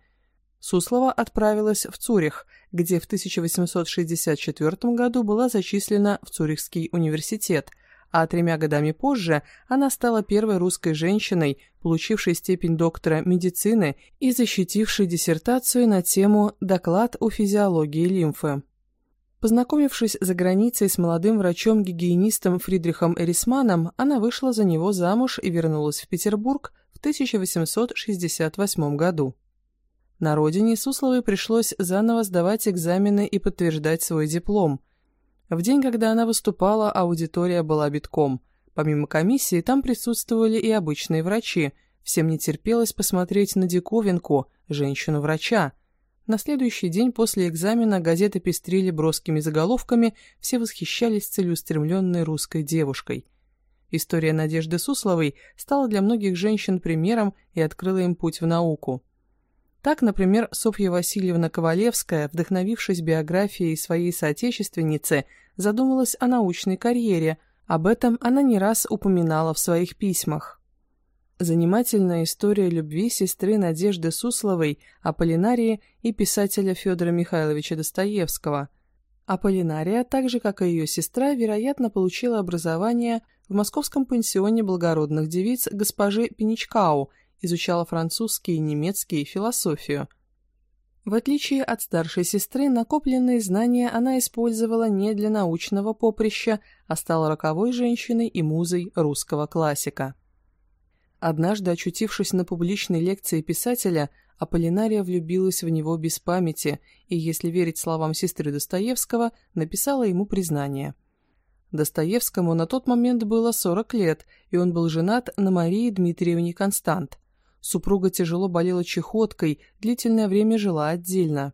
Суслова отправилась в Цюрих, где в 1864 году была зачислена в Цюрихский университет, а тремя годами позже она стала первой русской женщиной, получившей степень доктора медицины и защитившей диссертацию на тему «Доклад о физиологии лимфы». Познакомившись за границей с молодым врачом-гигиенистом Фридрихом Эрисманом, она вышла за него замуж и вернулась в Петербург в 1868 году. На родине Сусловой пришлось заново сдавать экзамены и подтверждать свой диплом. В день, когда она выступала, аудитория была битком. Помимо комиссии, там присутствовали и обычные врачи. Всем не терпелось посмотреть на диковинку, женщину-врача – на следующий день после экзамена газеты пестрили броскими заголовками, все восхищались целеустремленной русской девушкой. История Надежды Сусловой стала для многих женщин примером и открыла им путь в науку. Так, например, Софья Васильевна Ковалевская, вдохновившись биографией своей соотечественницы, задумалась о научной карьере, об этом она не раз упоминала в своих письмах. Занимательная история любви сестры Надежды Сусловой, Аполлинарии и писателя Федора Михайловича Достоевского. Аполлинария, так же как и ее сестра, вероятно, получила образование в московском пансионе благородных девиц госпожи Пеничкау, изучала французский и немецкий философию. В отличие от старшей сестры, накопленные знания она использовала не для научного поприща, а стала роковой женщиной и музой русского классика. Однажды, очутившись на публичной лекции писателя, Аполлинария влюбилась в него без памяти и, если верить словам сестры Достоевского, написала ему признание. Достоевскому на тот момент было 40 лет, и он был женат на Марии Дмитриевне Констант. Супруга тяжело болела чехоткой, длительное время жила отдельно.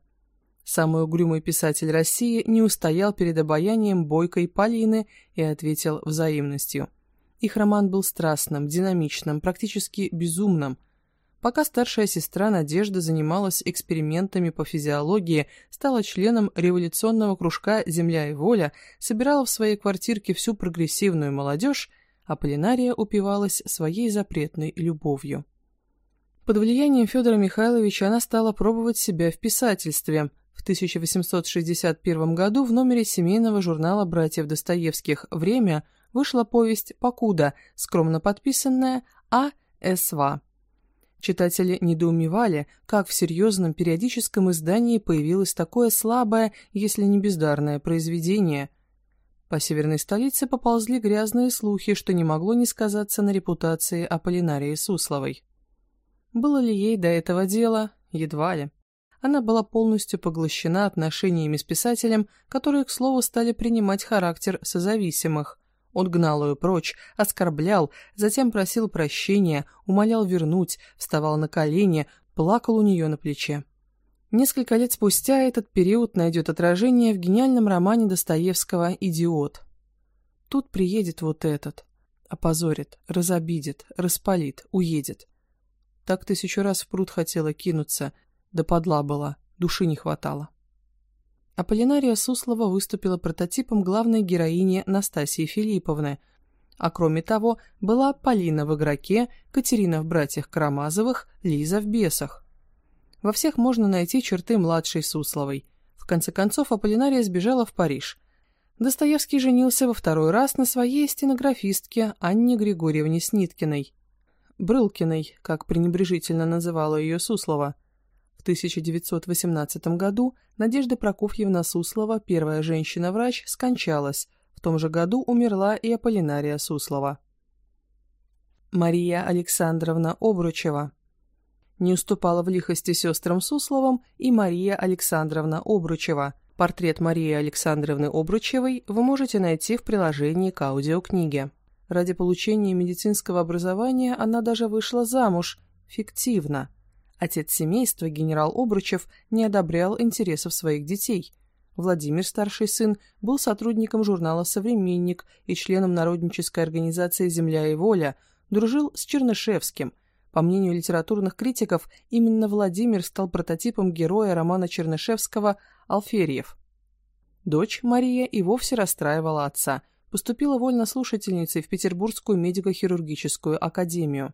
Самый угрюмый писатель России не устоял перед обаянием бойкой Полины и ответил взаимностью – их роман был страстным, динамичным, практически безумным. Пока старшая сестра Надежда занималась экспериментами по физиологии, стала членом революционного кружка «Земля и воля», собирала в своей квартирке всю прогрессивную молодежь, а Полинария упивалась своей запретной любовью. Под влиянием Федора Михайловича она стала пробовать себя в писательстве. В 1861 году в номере семейного журнала братьев Достоевских «Время» вышла повесть «Покуда», скромно подписанная А. С.В. Читатели недоумевали, как в серьезном периодическом издании появилось такое слабое, если не бездарное произведение. По северной столице поползли грязные слухи, что не могло не сказаться на репутации Аполлинарии Сусловой. Было ли ей до этого дела? Едва ли. Она была полностью поглощена отношениями с писателем, которые, к слову, стали принимать характер созависимых. Он гнал ее прочь, оскорблял, затем просил прощения, умолял вернуть, вставал на колени, плакал у нее на плече. Несколько лет спустя этот период найдет отражение в гениальном романе Достоевского «Идиот». Тут приедет вот этот. Опозорит, разобидит, распалит, уедет. Так тысячу раз в пруд хотела кинуться, да подла была, души не хватало. Аполлинария Суслова выступила прототипом главной героини Настасии Филипповны, а кроме того была Полина в «Игроке», Катерина в «Братьях Карамазовых», Лиза в «Бесах». Во всех можно найти черты младшей Сусловой. В конце концов, Аполлинария сбежала в Париж. Достоевский женился во второй раз на своей стенографистке Анне Григорьевне Сниткиной. Брылкиной, как пренебрежительно называла ее Суслова. В 1918 году Надежда Прокофьевна Суслова, первая женщина-врач, скончалась. В том же году умерла и Аполлинария Суслова. Мария Александровна Обручева не уступала в лихости сестрам Сусловым и Мария Александровна Обручева. Портрет Марии Александровны Обручевой вы можете найти в приложении к аудиокниге. Ради получения медицинского образования она даже вышла замуж, фиктивно. Отец семейства, генерал Обручев, не одобрял интересов своих детей. Владимир, старший сын, был сотрудником журнала «Современник» и членом народнической организации «Земля и воля», дружил с Чернышевским – по мнению литературных критиков, именно Владимир стал прототипом героя романа Чернышевского «Алферьев». Дочь Мария и вовсе расстраивала отца, поступила вольнослушательницей в Петербургскую медико-хирургическую академию.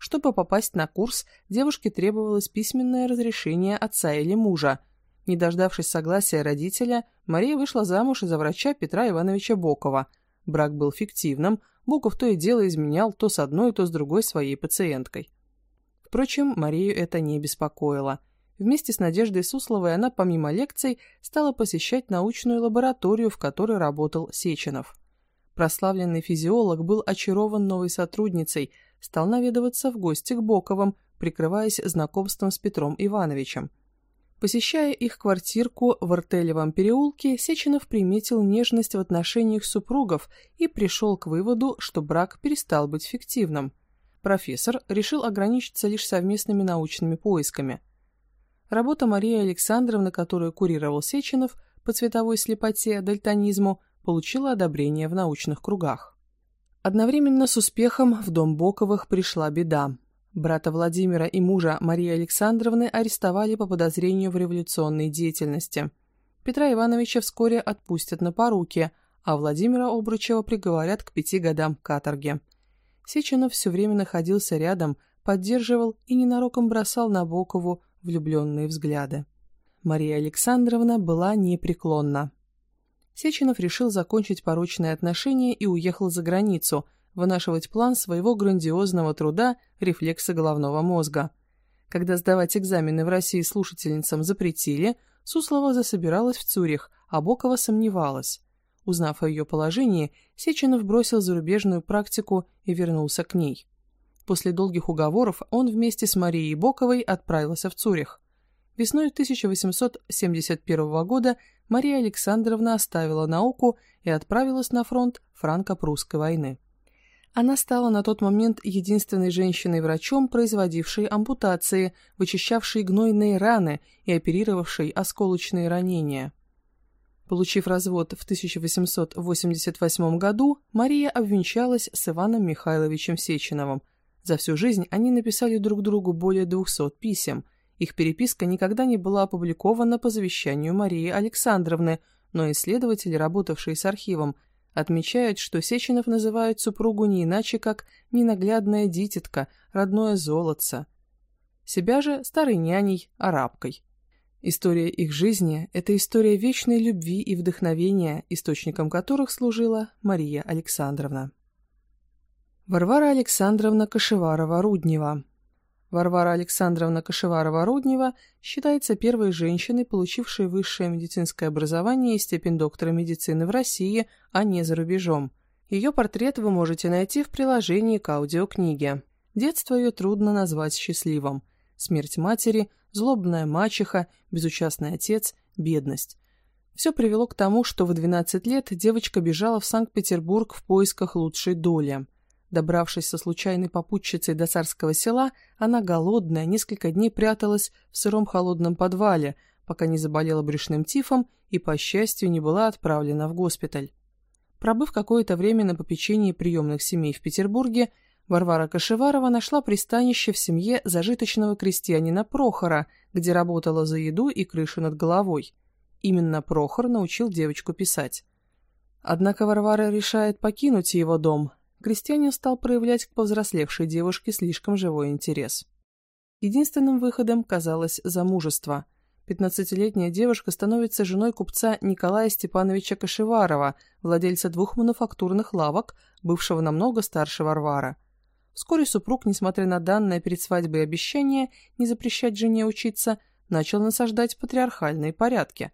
Чтобы попасть на курс, девушке требовалось письменное разрешение отца или мужа. Не дождавшись согласия родителя, Мария вышла замуж за врача Петра Ивановича Бокова. Брак был фиктивным, Боков то и дело изменял то с одной, то с другой своей пациенткой. Впрочем, Марию это не беспокоило. Вместе с Надеждой Сусловой она, помимо лекций, стала посещать научную лабораторию, в которой работал Сеченов. Прославленный физиолог был очарован новой сотрудницей, стал наведываться в гости к Боковым, прикрываясь знакомством с Петром Ивановичем. Посещая их квартирку в Артелевом переулке, Сеченов приметил нежность в отношениях супругов и пришел к выводу, что брак перестал быть фиктивным. Профессор решил ограничиться лишь совместными научными поисками. Работа Марии Александровны, которую курировал Сеченов по цветовой слепоте, дальтонизму, получила одобрение в научных кругах. Одновременно с успехом в дом Боковых пришла беда. Брата Владимира и мужа Марии Александровны арестовали по подозрению в революционной деятельности. Петра Ивановича вскоре отпустят на поруки, а Владимира Обручева приговорят к пяти годам каторги. Сеченов все время находился рядом, поддерживал и ненароком бросал на Бокову влюбленные взгляды. Мария Александровна была непреклонна. Сеченов решил закончить порочные отношения и уехал за границу – вынашивать план своего грандиозного труда «Рефлексы головного мозга». Когда сдавать экзамены в России слушательницам запретили, Суслова засобиралась в Цюрих, а Бокова сомневалась. Узнав о ее положении, Сеченов бросил зарубежную практику и вернулся к ней. После долгих уговоров он вместе с Марией Боковой отправился в Цюрих. Весной 1871 года Мария Александровна оставила науку и отправилась на фронт франко-прусской войны. Она стала на тот момент единственной женщиной-врачом, производившей ампутации, вычищавшей гнойные раны и оперировавшей осколочные ранения. Получив развод в 1888 году, Мария обвенчалась с Иваном Михайловичем Сеченовым. За всю жизнь они написали друг другу более 200 писем. Их переписка никогда не была опубликована по завещанию Марии Александровны, но исследователи, работавшие с архивом, Отмечают, что Сеченов называет супругу не иначе, как ненаглядная дитятка, родное золотце. Себя же старой няней, арабкой. История их жизни – это история вечной любви и вдохновения, источником которых служила Мария Александровна. Варвара Александровна Кашеварова-Руднева Варвара Александровна Кашеварова-Руднева считается первой женщиной, получившей высшее медицинское образование и степень доктора медицины в России, а не за рубежом. Ее портрет вы можете найти в приложении к аудиокниге. Детство ее трудно назвать счастливым. Смерть матери, злобная мачеха, безучастный отец, бедность. Все привело к тому, что в 12 лет девочка бежала в Санкт-Петербург в поисках лучшей доли. Добравшись со случайной попутчицей до царского села, она голодная несколько дней пряталась в сыром холодном подвале, пока не заболела брюшным тифом и, по счастью, не была отправлена в госпиталь. Пробыв какое-то время на попечении приемных семей в Петербурге, Варвара Кашеварова нашла пристанище в семье зажиточного крестьянина Прохора, где работала за еду и крышу над головой. Именно Прохор научил девочку писать. Однако Варвара решает покинуть его дом. Крестьянин стал проявлять к повзрослевшей девушке слишком живой интерес. Единственным выходом казалось замужество. Пятнадцатилетняя девушка становится женой купца Николая Степановича Кашеварова, владельца двух мануфактурных лавок, бывшего намного старше Варвара. Вскоре супруг, несмотря на данное перед свадьбой обещание не запрещать жене учиться, начал насаждать патриархальные порядки.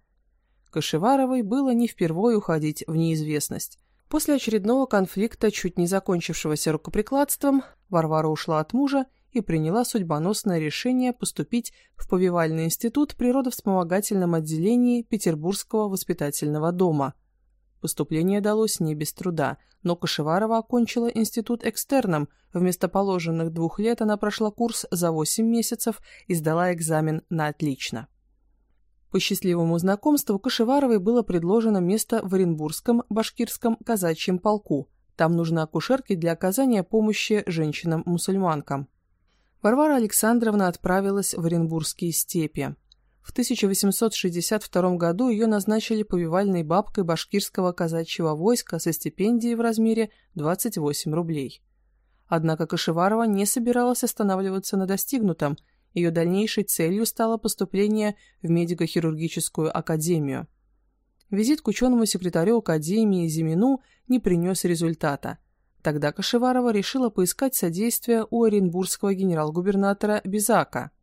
Кашеваровой было не впервой уходить в неизвестность. После очередного конфликта, чуть не закончившегося рукоприкладством, Варвара ушла от мужа и приняла судьбоносное решение поступить в Повивальный институт при родовспомогательном отделении Петербургского воспитательного дома – Поступление далось не без труда, но Кашеварова окончила институт экстерном. Вместо положенных двух лет она прошла курс за 8 месяцев и сдала экзамен на отлично. По счастливому знакомству Кашеваровой было предложено место в Оренбургском башкирском казачьем полку. Там нужны акушерки для оказания помощи женщинам-мусульманкам. Варвара Александровна отправилась в Оренбургские степи. В 1862 году ее назначили повивальной бабкой башкирского казачьего войска со стипендией в размере 28 рублей. Однако Кашеварова не собиралась останавливаться на достигнутом, ее дальнейшей целью стало поступление в медико-хирургическую академию. Визит к ученому секретарю академии Зимину не принес результата. Тогда Кашеварова решила поискать содействие у оренбургского генерал-губернатора Безака –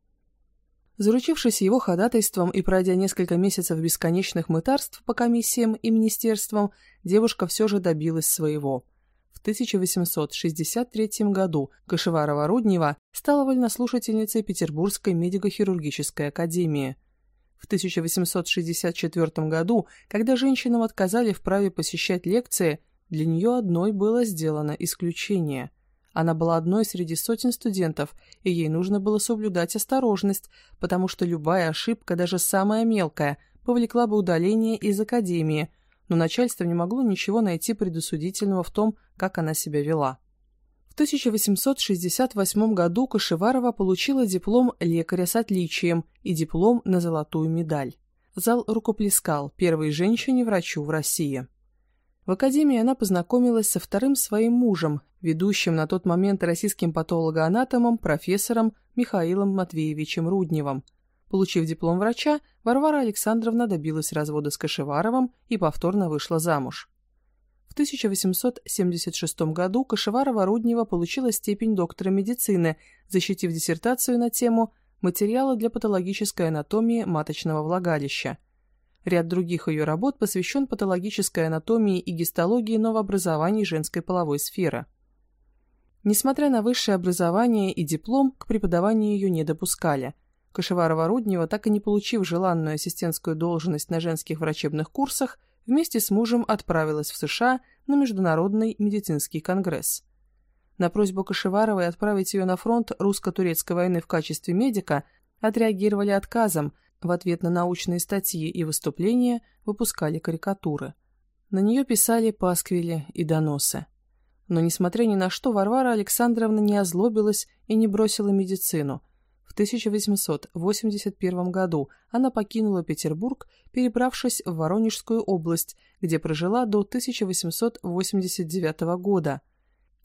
Заручившись его ходатайством и пройдя несколько месяцев бесконечных мытарств по комиссиям и министерствам, девушка все же добилась своего. В 1863 году Кашеварова-Руднева стала вольнослушательницей Петербургской медико-хирургической академии. В 1864 году, когда женщинам отказали в праве посещать лекции, для нее одной было сделано исключение – она была одной среди сотен студентов, и ей нужно было соблюдать осторожность, потому что любая ошибка, даже самая мелкая, повлекла бы удаление из академии, но начальство не могло ничего найти предосудительного в том, как она себя вела. В 1868 году Кашеварова получила диплом лекаря с отличием и диплом на золотую медаль. Зал рукоплескал первой женщине-врачу в России. В академии она познакомилась со вторым своим мужем, ведущим на тот момент российским патологоанатомом профессором Михаилом Матвеевичем Рудневым. Получив диплом врача, Варвара Александровна добилась развода с Кашеваровым и повторно вышла замуж. В 1876 году Кашеварова-Руднева получила степень доктора медицины, защитив диссертацию на тему «Материалы для патологической анатомии маточного влагалища». Ряд других ее работ посвящен патологической анатомии и гистологии новообразований женской половой сферы. Несмотря на высшее образование и диплом, к преподаванию ее не допускали. Кашеварова-Руднева, так и не получив желанную ассистентскую должность на женских врачебных курсах, вместе с мужем отправилась в США на Международный медицинский конгресс. На просьбу Кашеваровой отправить ее на фронт русско-турецкой войны в качестве медика отреагировали отказом, в ответ на научные статьи и выступления выпускали карикатуры. На нее писали пасквили и доносы. Но, несмотря ни на что, Варвара Александровна не озлобилась и не бросила медицину. В 1881 году она покинула Петербург, перебравшись в Воронежскую область, где прожила до 1889 года.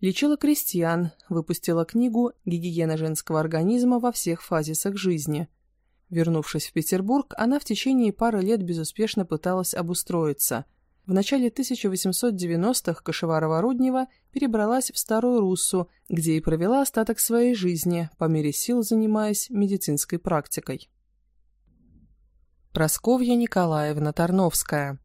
Лечила крестьян, выпустила книгу «Гигиена женского организма во всех фазисах жизни», Вернувшись в Петербург, она в течение пары лет безуспешно пыталась обустроиться. В начале 1890-х Кашеварова-Руднева перебралась в Старую Руссу, где и провела остаток своей жизни, по мере сил занимаясь медицинской практикой. Просковья Николаевна Тарновская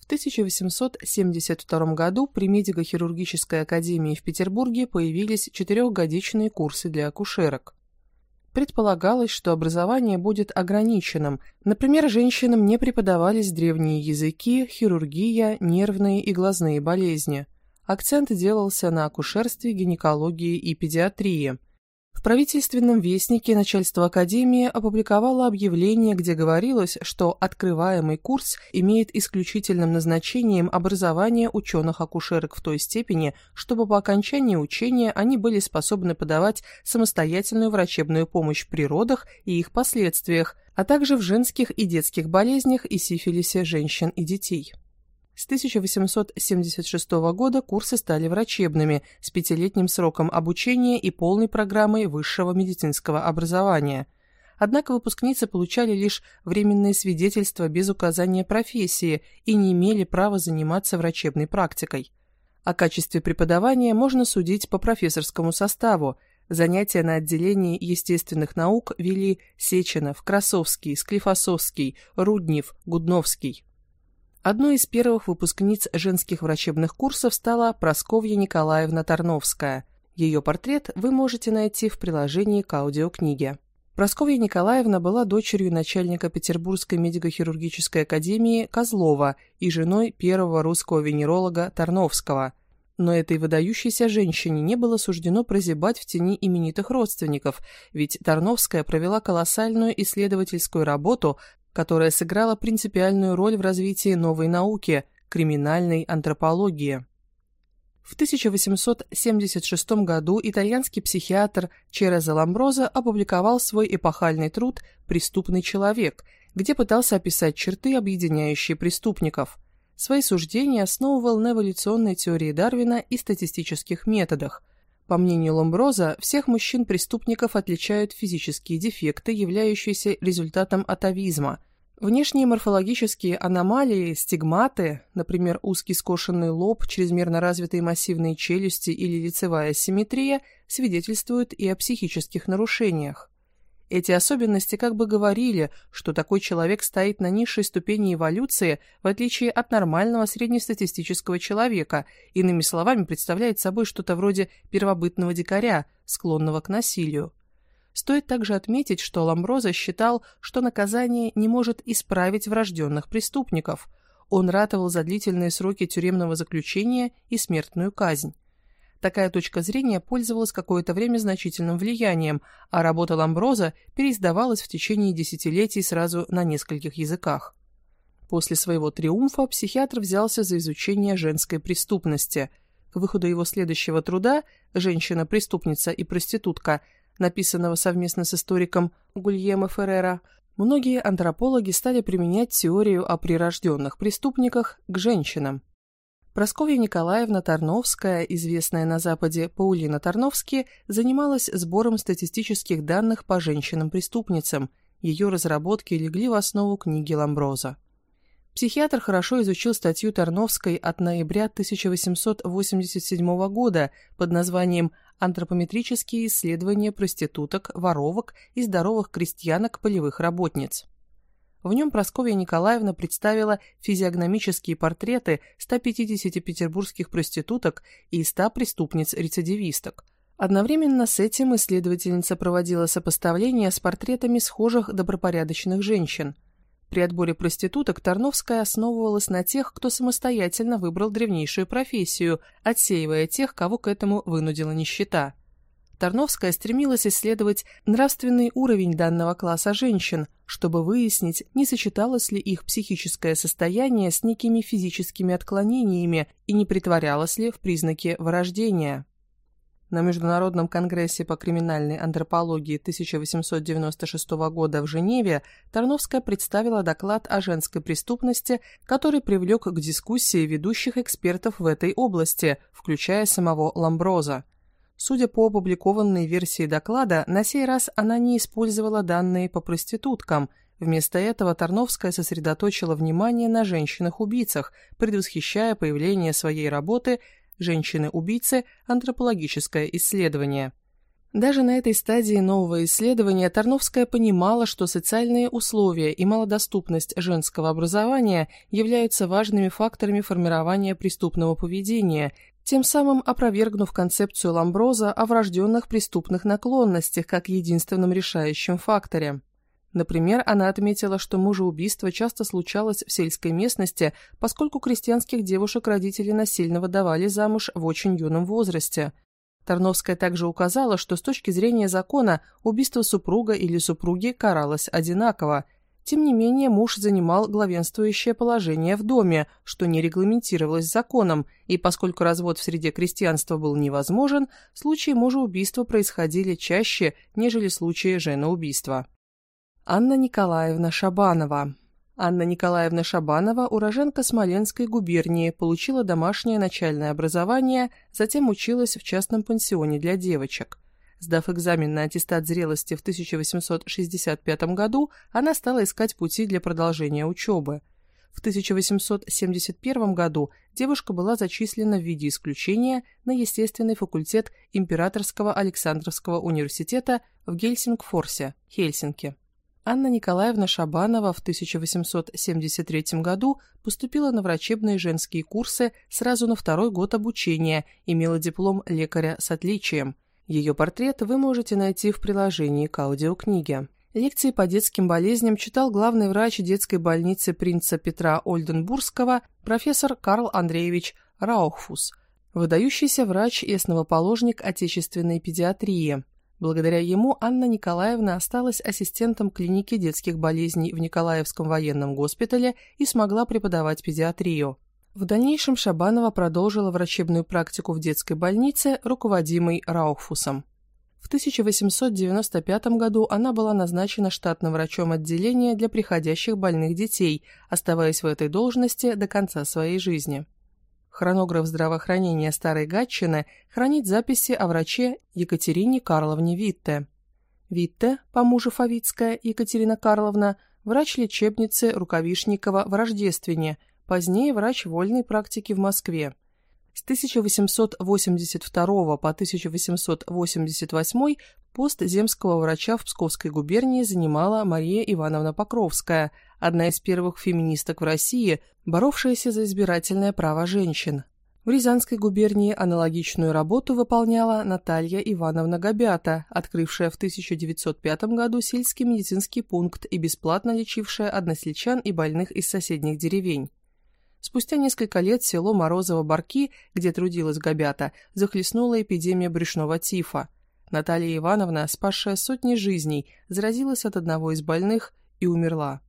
В 1872 году при медико-хирургической академии в Петербурге появились четырехгодичные курсы для акушерок. Предполагалось, что образование будет ограниченным. Например, женщинам не преподавались древние языки, хирургия, нервные и глазные болезни. Акцент делался на акушерстве, гинекологии и педиатрии – в правительственном вестнике начальство Академии опубликовало объявление, где говорилось, что открываемый курс имеет исключительным назначением образование ученых-акушерок в той степени, чтобы по окончании учения они были способны подавать самостоятельную врачебную помощь при родах и их последствиях, а также в женских и детских болезнях и сифилисе женщин и детей. С 1876 года курсы стали врачебными, с пятилетним сроком обучения и полной программой высшего медицинского образования. Однако выпускницы получали лишь временные свидетельства без указания профессии и не имели права заниматься врачебной практикой. О качестве преподавания можно судить по профессорскому составу. Занятия на отделении естественных наук вели Сеченов, Красовский, Склифосовский, Руднев, Гудновский. Одной из первых выпускниц женских врачебных курсов стала Просковья Николаевна Тарновская. Ее портрет вы можете найти в приложении к аудиокниге. Просковья Николаевна была дочерью начальника Петербургской медико-хирургической академии Козлова и женой первого русского венеролога Тарновского. Но этой выдающейся женщине не было суждено прозябать в тени именитых родственников, ведь Тарновская провела колоссальную исследовательскую работу, которая сыграла принципиальную роль в развитии новой науки – криминальной антропологии. В 1876 году итальянский психиатр Черезо Ламброза опубликовал свой эпохальный труд «Преступный человек», где пытался описать черты, объединяющие преступников. Свои суждения основывал на эволюционной теории Дарвина и статистических методах – по мнению Ломброза, всех мужчин-преступников отличают физические дефекты, являющиеся результатом атовизма. Внешние морфологические аномалии, стигматы, например, узкий скошенный лоб, чрезмерно развитые массивные челюсти или лицевая симметрия, свидетельствуют и о психических нарушениях. Эти особенности как бы говорили, что такой человек стоит на низшей ступени эволюции, в отличие от нормального среднестатистического человека, иными словами, представляет собой что-то вроде первобытного дикаря, склонного к насилию. Стоит также отметить, что Ламброза считал, что наказание не может исправить врожденных преступников. Он ратовал за длительные сроки тюремного заключения и смертную казнь. Такая точка зрения пользовалась какое-то время значительным влиянием, а работа Ламброза переиздавалась в течение десятилетий сразу на нескольких языках. После своего триумфа психиатр взялся за изучение женской преступности. К выходу его следующего труда «Женщина-преступница и проститутка», написанного совместно с историком Гульемо Феррера, многие антропологи стали применять теорию о прирожденных преступниках к женщинам. Просковья Николаевна Тарновская, известная на Западе Паулина Тарновски, занималась сбором статистических данных по женщинам-преступницам. Ее разработки легли в основу книги Ламброза. Психиатр хорошо изучил статью Тарновской от ноября 1887 года под названием «Антропометрические исследования проституток, воровок и здоровых крестьянок полевых работниц». В нем Прасковья Николаевна представила физиогномические портреты 150 петербургских проституток и 100 преступниц-рецидивисток. Одновременно с этим исследовательница проводила сопоставление с портретами схожих добропорядочных женщин. При отборе проституток Тарновская основывалась на тех, кто самостоятельно выбрал древнейшую профессию, отсеивая тех, кого к этому вынудила нищета – Тарновская стремилась исследовать нравственный уровень данного класса женщин, чтобы выяснить, не сочеталось ли их психическое состояние с некими физическими отклонениями и не притворялось ли в признаке вырождения. На Международном конгрессе по криминальной антропологии 1896 года в Женеве Тарновская представила доклад о женской преступности, который привлек к дискуссии ведущих экспертов в этой области, включая самого Ламброза. Судя по опубликованной версии доклада, на сей раз она не использовала данные по проституткам. Вместо этого Тарновская сосредоточила внимание на женщинах-убийцах, предвосхищая появление своей работы «Женщины-убийцы. Антропологическое исследование». Даже на этой стадии нового исследования Тарновская понимала, что социальные условия и малодоступность женского образования являются важными факторами формирования преступного поведения, тем самым опровергнув концепцию Ламброза о врожденных преступных наклонностях как единственном решающем факторе. Например, она отметила, что мужеубийство часто случалось в сельской местности, поскольку крестьянских девушек родители насильно выдавали замуж в очень юном возрасте. Тарновская также указала, что с точки зрения закона убийство супруга или супруги каралось одинаково. Тем не менее, муж занимал главенствующее положение в доме, что не регламентировалось законом, и поскольку развод в среде крестьянства был невозможен, случаи мужеубийства происходили чаще, нежели случаи женоубийства. Анна Николаевна Шабанова. Анна Николаевна Шабанова, уроженка Смоленской губернии, получила домашнее начальное образование, затем училась в частном пансионе для девочек. Сдав экзамен на аттестат зрелости в 1865 году, она стала искать пути для продолжения учебы. В 1871 году девушка была зачислена в виде исключения на естественный факультет Императорского Александровского университета в Гельсингфорсе, Хельсинки. Анна Николаевна Шабанова в 1873 году поступила на врачебные женские курсы сразу на второй год обучения, имела диплом лекаря с отличием. Ее портрет вы можете найти в приложении к аудиокниге. Лекции по детским болезням читал главный врач детской больницы принца Петра Ольденбургского профессор Карл Андреевич Раухфус, выдающийся врач и основоположник отечественной педиатрии. Благодаря ему Анна Николаевна осталась ассистентом клиники детских болезней в Николаевском военном госпитале и смогла преподавать педиатрию. В дальнейшем Шабанова продолжила врачебную практику в детской больнице, руководимой Раухфусом. В 1895 году она была назначена штатным врачом отделения для приходящих больных детей, оставаясь в этой должности до конца своей жизни. Хронограф здравоохранения Старой Гатчины хранит записи о враче Екатерине Карловне Витте. Витте, по мужу Фавицкая Екатерина Карловна, врач лечебницы Рукавишникова в Рождествене, позднее врач вольной практики в Москве. С 1882 по 1888 пост земского врача в Псковской губернии занимала Мария Ивановна Покровская, одна из первых феминисток в России, боровшаяся за избирательное право женщин. В Рязанской губернии аналогичную работу выполняла Наталья Ивановна Габята, открывшая в 1905 году сельский медицинский пункт и бесплатно лечившая односельчан и больных из соседних деревень. Спустя несколько лет село Морозово-Барки, где трудилась Габята, захлестнула эпидемия брюшного тифа. Наталья Ивановна, спасшая сотни жизней, заразилась от одного из больных и умерла.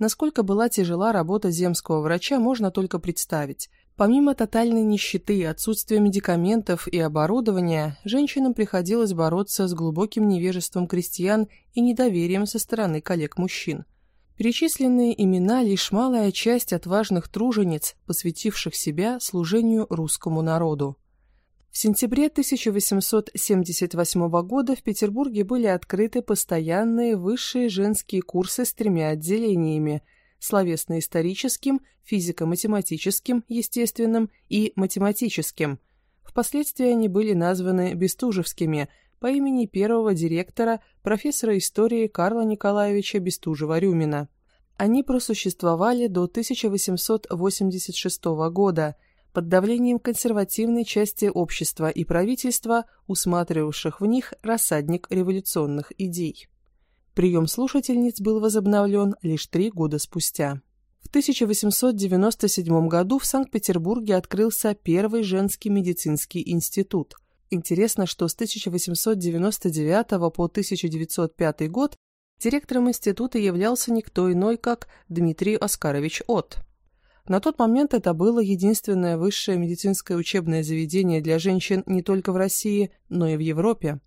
Насколько была тяжела работа земского врача, можно только представить. Помимо тотальной нищеты, отсутствия медикаментов и оборудования, женщинам приходилось бороться с глубоким невежеством крестьян и недоверием со стороны коллег-мужчин. Перечисленные имена – лишь малая часть отважных тружениц, посвятивших себя служению русскому народу. В сентябре 1878 года в Петербурге были открыты постоянные высшие женские курсы с тремя отделениями – словесно-историческим, физико-математическим, естественным и математическим. Впоследствии они были названы Бестужевскими – по имени первого директора, профессора истории Карла Николаевича Бестужева-Рюмина. Они просуществовали до 1886 года под давлением консервативной части общества и правительства, усматривавших в них рассадник революционных идей. Прием слушательниц был возобновлен лишь три года спустя. В 1897 году в Санкт-Петербурге открылся первый женский медицинский институт. Интересно, что с 1899 по 1905 год директором института являлся никто иной, как Дмитрий Оскарович От. На тот момент это было единственное высшее медицинское учебное заведение для женщин не только в России, но и в Европе.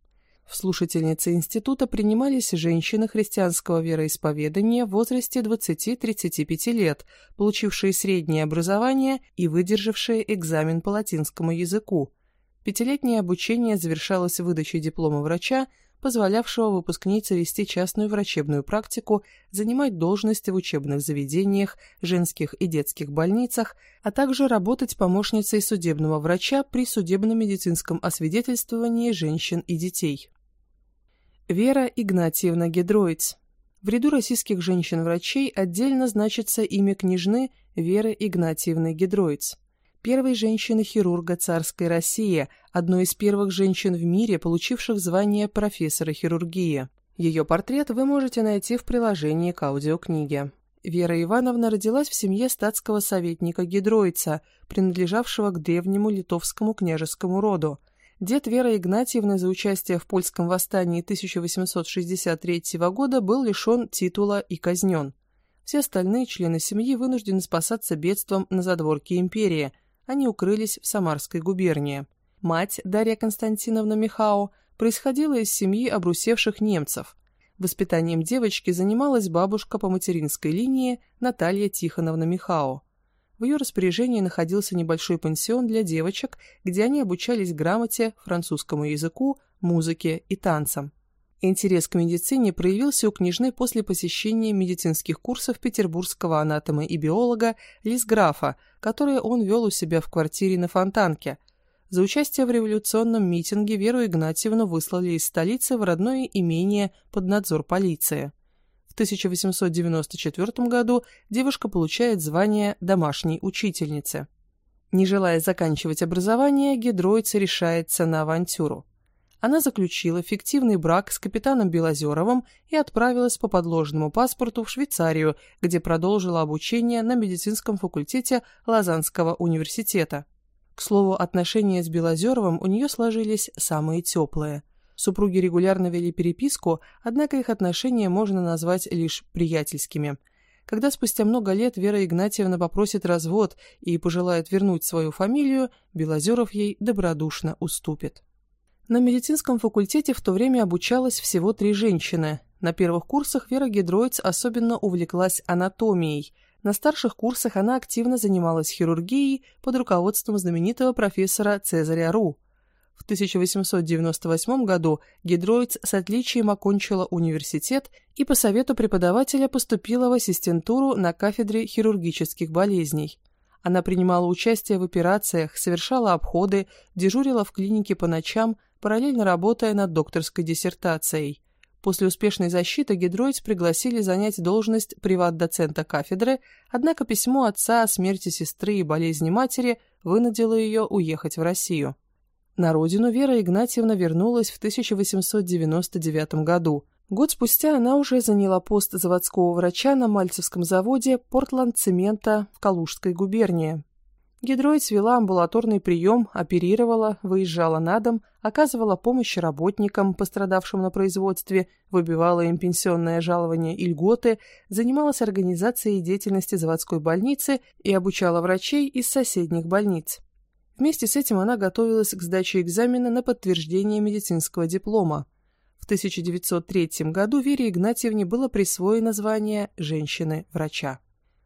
В слушательницы института принимались женщины христианского вероисповедания в возрасте 20-35 лет, получившие среднее образование и выдержавшие экзамен по латинскому языку – Пятилетнее обучение завершалось выдачей диплома врача, позволявшего выпускнице вести частную врачебную практику, занимать должности в учебных заведениях, женских и детских больницах, а также работать помощницей судебного врача при судебно-медицинском освидетельствовании женщин и детей. Вера Игнатьевна Гедроиц. В ряду российских женщин-врачей отдельно значится имя княжны Веры Игнатьевны Гедроиц. Первой женщины-хирурга царской России, одной из первых женщин в мире, получивших звание профессора хирургии. Ее портрет вы можете найти в приложении к аудиокниге. Вера Ивановна родилась в семье статского советника Гидройца, принадлежавшего к древнему литовскому княжескому роду. Дед Веры Игнатьевны за участие в польском восстании 1863 года был лишен титула и казнен. Все остальные члены семьи вынуждены спасаться бедством на задворке империи. Они укрылись в Самарской губернии. Мать, Дарья Константиновна Михао, происходила из семьи обрусевших немцев. Воспитанием девочки занималась бабушка по материнской линии Наталья Тихоновна Михао. В ее распоряжении находился небольшой пансион для девочек, где они обучались грамоте, французскому языку, музыке и танцам. Интерес к медицине проявился у княжны после посещения медицинских курсов петербургского анатома и биолога Лисграфа, которые он вел у себя в квартире на Фонтанке. За участие в революционном митинге Веру Игнатьевну выслали из столицы в родное имение под надзор полиции. В 1894 году девушка получает звание домашней учительницы. Не желая заканчивать образование, гидроица решается на авантюру. Она заключила фиктивный брак с капитаном Белозеровым и отправилась по подложному паспорту в Швейцарию, где продолжила обучение на медицинском факультете Лозаннского университета. К слову, отношения с Белозеровым у нее сложились самые теплые. Супруги регулярно вели переписку, однако их отношения можно назвать лишь приятельскими. Когда спустя много лет Вера Игнатьевна попросит развод и пожелает вернуть свою фамилию, Белозеров ей добродушно уступит. На медицинском факультете в то время обучалось всего три женщины. На первых курсах Вера Гидроиц особенно увлеклась анатомией. На старших курсах она активно занималась хирургией под руководством знаменитого профессора Цезаря Ру. В 1898 году Гидроиц с отличием окончила университет и по совету преподавателя поступила в ассистентуру на кафедре хирургических болезней. Она принимала участие в операциях, совершала обходы, дежурила в клинике по ночам, параллельно работая над докторской диссертацией. После успешной защиты Гидроиц пригласили занять должность приват-доцента кафедры, однако письмо отца о смерти сестры и болезни матери вынудило ее уехать в Россию. На родину Вера Игнатьевна вернулась в 1899 году. Год спустя она уже заняла пост заводского врача на Мальцевском заводе Портланд-цемента в Калужской губернии. Гидроид свела амбулаторный прием, оперировала, выезжала на дом, оказывала помощь работникам, пострадавшим на производстве, выбивала им пенсионное жалование и льготы, занималась организацией деятельности заводской больницы и обучала врачей из соседних больниц. Вместе с этим она готовилась к сдаче экзамена на подтверждение медицинского диплома. В 1903 году Вере Игнатьевне было присвоено звание «женщины-врача».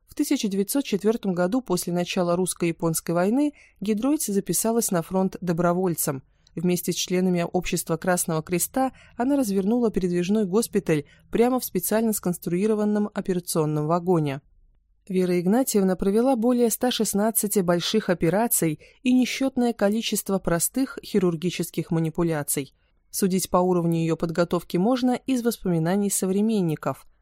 В 1904 году, после начала русско-японской войны, Гидройц записалась на фронт добровольцем. Вместе с членами Общества Красного Креста она развернула передвижной госпиталь прямо в специально сконструированном операционном вагоне. Вера Игнатьевна провела более 116 больших операций и несчетное количество простых хирургических манипуляций. Судить по уровню ее подготовки можно из воспоминаний современников –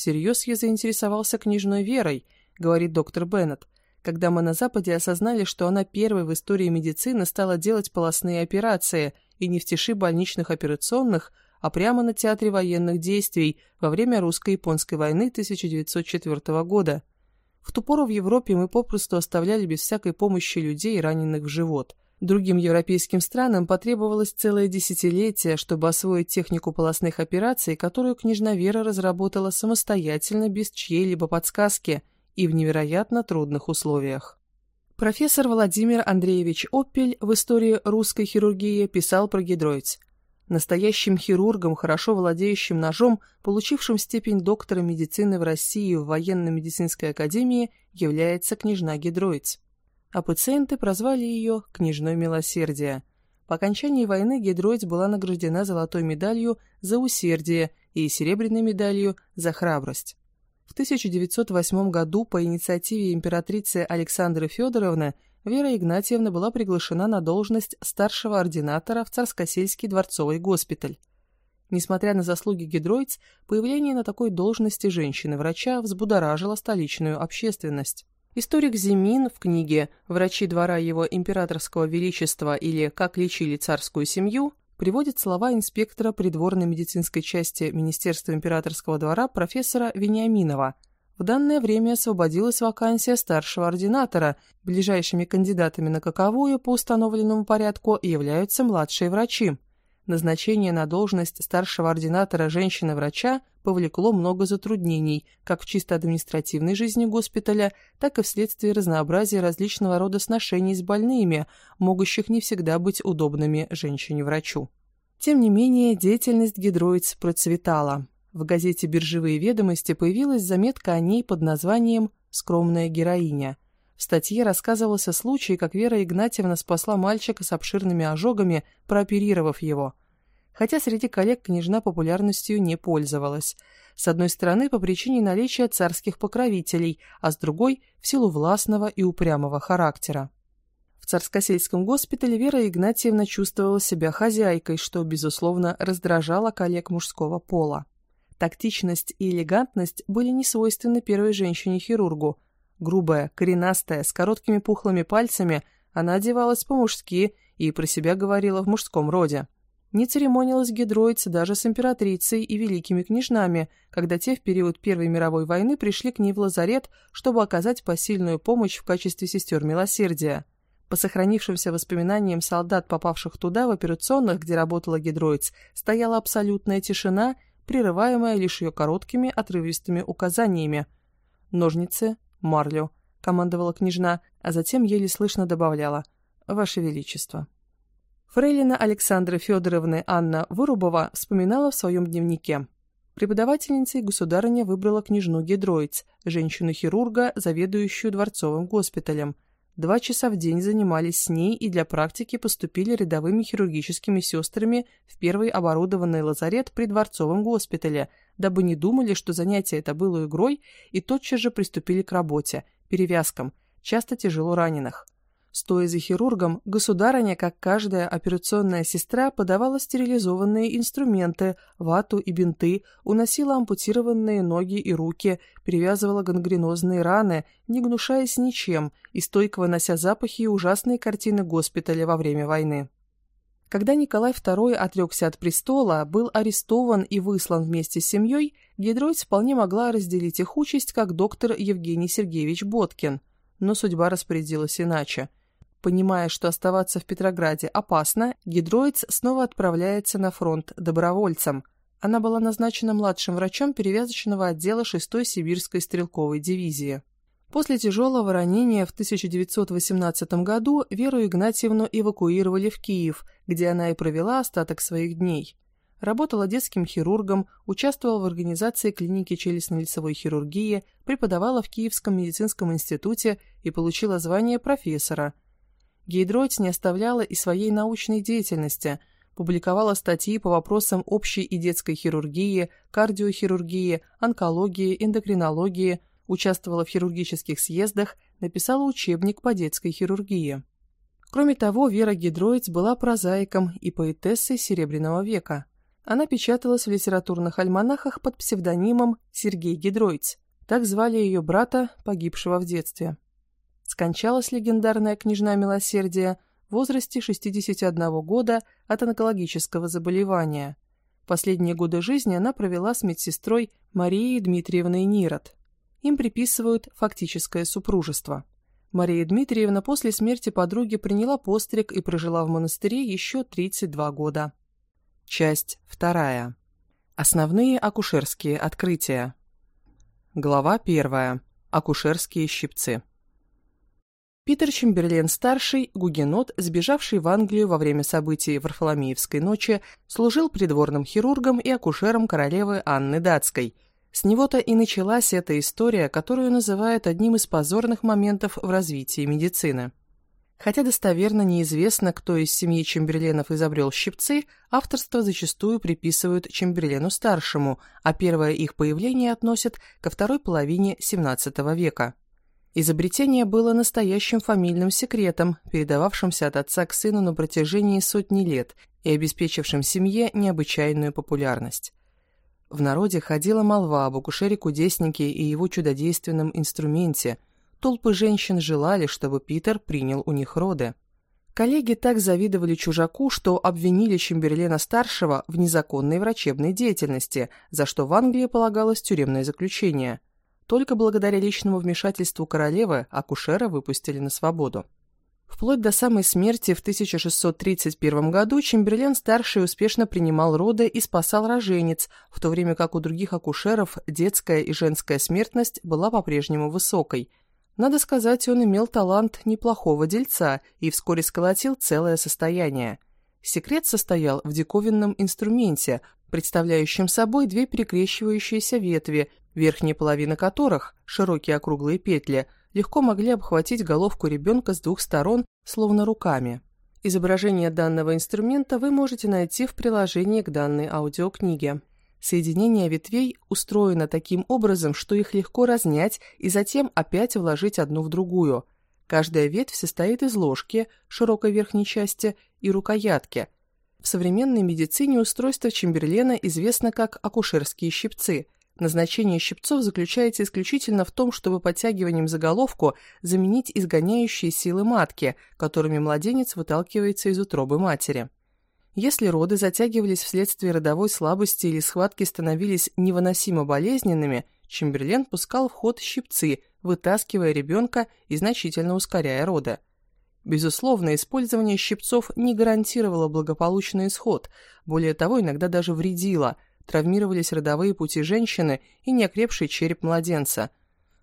Всерьез я заинтересовался книжной верой, говорит доктор Беннет, когда мы на Западе осознали, что она первой в истории медицины стала делать полостные операции и не в тиши больничных операционных, а прямо на театре военных действий во время русско-японской войны 1904 года. В ту пору в Европе мы попросту оставляли без всякой помощи людей, раненых в живот. Другим европейским странам потребовалось целое десятилетие, чтобы освоить технику полостных операций, которую княжна Вера разработала самостоятельно, без чьей-либо подсказки и в невероятно трудных условиях. Профессор Владимир Андреевич Оппель в истории русской хирургии писал про гидроиц. Настоящим хирургом, хорошо владеющим ножом, получившим степень доктора медицины в России в военно-медицинской академии, является княжна Гидроиц а пациенты прозвали ее «Княжной милосердия». По окончании войны Гидроиц была награждена золотой медалью за усердие и серебряной медалью за храбрость. В 1908 году по инициативе императрицы Александры Федоровны Вера Игнатьевна была приглашена на должность старшего ординатора в Царскосельский дворцовый госпиталь. Несмотря на заслуги Гидроиц, появление на такой должности женщины-врача взбудоражило столичную общественность. Историк Зимин в книге «Врачи двора его императорского величества» или «Как лечили царскую семью» приводит слова инспектора придворной медицинской части Министерства императорского двора профессора Вениаминова. В данное время освободилась вакансия старшего ординатора. Ближайшими кандидатами на каковую по установленному порядку являются младшие врачи. Назначение на должность старшего ординатора женщины-врача повлекло много затруднений, как в чисто административной жизни госпиталя, так и вследствие разнообразия различного рода сношений с больными, могущих не всегда быть удобными женщине-врачу. Тем не менее, деятельность гидроиц процветала. В газете «Биржевые ведомости» появилась заметка о ней под названием «Скромная героиня». В статье рассказывался случай, как Вера Игнатьевна спасла мальчика с обширными ожогами, прооперировав его. Хотя среди коллег княжна популярностью не пользовалась. С одной стороны, по причине наличия царских покровителей, а с другой – в силу властного и упрямого характера. В царскосельском госпитале Вера Игнатьевна чувствовала себя хозяйкой, что, безусловно, раздражало коллег мужского пола. Тактичность и элегантность были не свойственны первой женщине-хирургу – Грубая, коренастая, с короткими пухлыми пальцами, она одевалась по-мужски и про себя говорила в мужском роде. Не церемонилась гидроица даже с императрицей и великими княжнами, когда те в период Первой мировой войны пришли к ней в лазарет, чтобы оказать посильную помощь в качестве сестер милосердия. По сохранившимся воспоминаниям солдат, попавших туда, в операционных, где работала гидроиц, стояла абсолютная тишина, прерываемая лишь ее короткими отрывистыми указаниями. Ножницы, марлю», — командовала княжна, а затем еле слышно добавляла «Ваше Величество». Фрейлина Александра Федоровны Анна Вырубова вспоминала в своем дневнике. Преподавательницей государыня выбрала княжну Гедроиц, женщину-хирурга, заведующую дворцовым госпиталем. Два часа в день занимались с ней и для практики поступили рядовыми хирургическими сестрами в первый оборудованный лазарет при дворцовом госпитале, дабы не думали, что занятие это было игрой, и тотчас же приступили к работе, перевязкам, часто тяжело раненых. Стоя за хирургом, государыня, как каждая операционная сестра, подавала стерилизованные инструменты, вату и бинты, уносила ампутированные ноги и руки, перевязывала гангренозные раны, не гнушаясь ничем и стойко вынося запахи и ужасные картины госпиталя во время войны. Когда Николай II отрекся от престола, был арестован и выслан вместе с семьей, Гидройц вполне могла разделить их участь, как доктор Евгений Сергеевич Боткин. Но судьба распорядилась иначе. Понимая, что оставаться в Петрограде опасно, Гидроиц снова отправляется на фронт добровольцем. Она была назначена младшим врачом перевязочного отдела 6-й сибирской стрелковой дивизии. После тяжелого ранения в 1918 году Веру Игнатьевну эвакуировали в Киев, где она и провела остаток своих дней. Работала детским хирургом, участвовала в организации клиники челюстно-лицевой хирургии, преподавала в Киевском медицинском институте и получила звание профессора. Гейдройц не оставляла и своей научной деятельности, публиковала статьи по вопросам общей и детской хирургии, кардиохирургии, онкологии, эндокринологии, участвовала в хирургических съездах, написала учебник по детской хирургии. Кроме того, Вера Гидроиц была прозаиком и поэтессой Серебряного века. Она печаталась в литературных альманахах под псевдонимом Сергей Гидроиц. Так звали ее брата, погибшего в детстве. Скончалась легендарная княжна милосердия в возрасте 61 года от онкологического заболевания. Последние годы жизни она провела с медсестрой Марией Дмитриевной Нирот. Им приписывают фактическое супружество. Мария Дмитриевна после смерти подруги приняла постриг и прожила в монастыре еще 32 года. Часть вторая. Основные акушерские открытия. Глава первая. Акушерские щипцы. Питер Чемберлен-старший, гугенот, сбежавший в Англию во время событий Варфоломеевской ночи, служил придворным хирургом и акушером королевы Анны Датской – с него-то и началась эта история, которую называют одним из позорных моментов в развитии медицины. Хотя достоверно неизвестно, кто из семьи Чемберленов изобрел щипцы, авторство зачастую приписывают Чемберлену-старшему, а первое их появление относят ко второй половине XVII века. Изобретение было настоящим фамильным секретом, передававшимся от отца к сыну на протяжении сотни лет и обеспечившим семье необычайную популярность. В народе ходила молва об акушере-кудеснике и его чудодейственном инструменте. толпы женщин желали, чтобы Питер принял у них роды. Коллеги так завидовали чужаку, что обвинили Чемберлена-старшего в незаконной врачебной деятельности, за что в Англии полагалось тюремное заключение. Только благодаря личному вмешательству королевы акушера выпустили на свободу. Вплоть до самой смерти в 1631 году Чемберлен-старший успешно принимал роды и спасал роженец, в то время как у других акушеров детская и женская смертность была по-прежнему высокой – надо сказать, он имел талант неплохого дельца и вскоре сколотил целое состояние. Секрет состоял в диковинном инструменте, представляющем собой две перекрещивающиеся ветви, верхняя половина которых, широкие округлые петли, легко могли обхватить головку ребенка с двух сторон, словно руками. Изображение данного инструмента вы можете найти в приложении к данной аудиокниге. Соединение ветвей устроено таким образом, что их легко разнять и затем опять вложить одну в другую. Каждая ветвь состоит из ложки, широкой верхней части, и рукоятки. В современной медицине устройство Чемберлена известно как акушерские щипцы. Назначение щипцов заключается исключительно в том, чтобы подтягиванием заголовку заменить изгоняющие силы матки, которыми младенец выталкивается из утробы матери. Если роды затягивались вследствие родовой слабости или схватки становились невыносимо болезненными, Чемберлен пускал в ход щипцы, вытаскивая ребенка и значительно ускоряя роды. Безусловно, использование щипцов не гарантировало благополучный исход, более того, иногда даже вредило, травмировались родовые пути женщины и неокрепший череп младенца –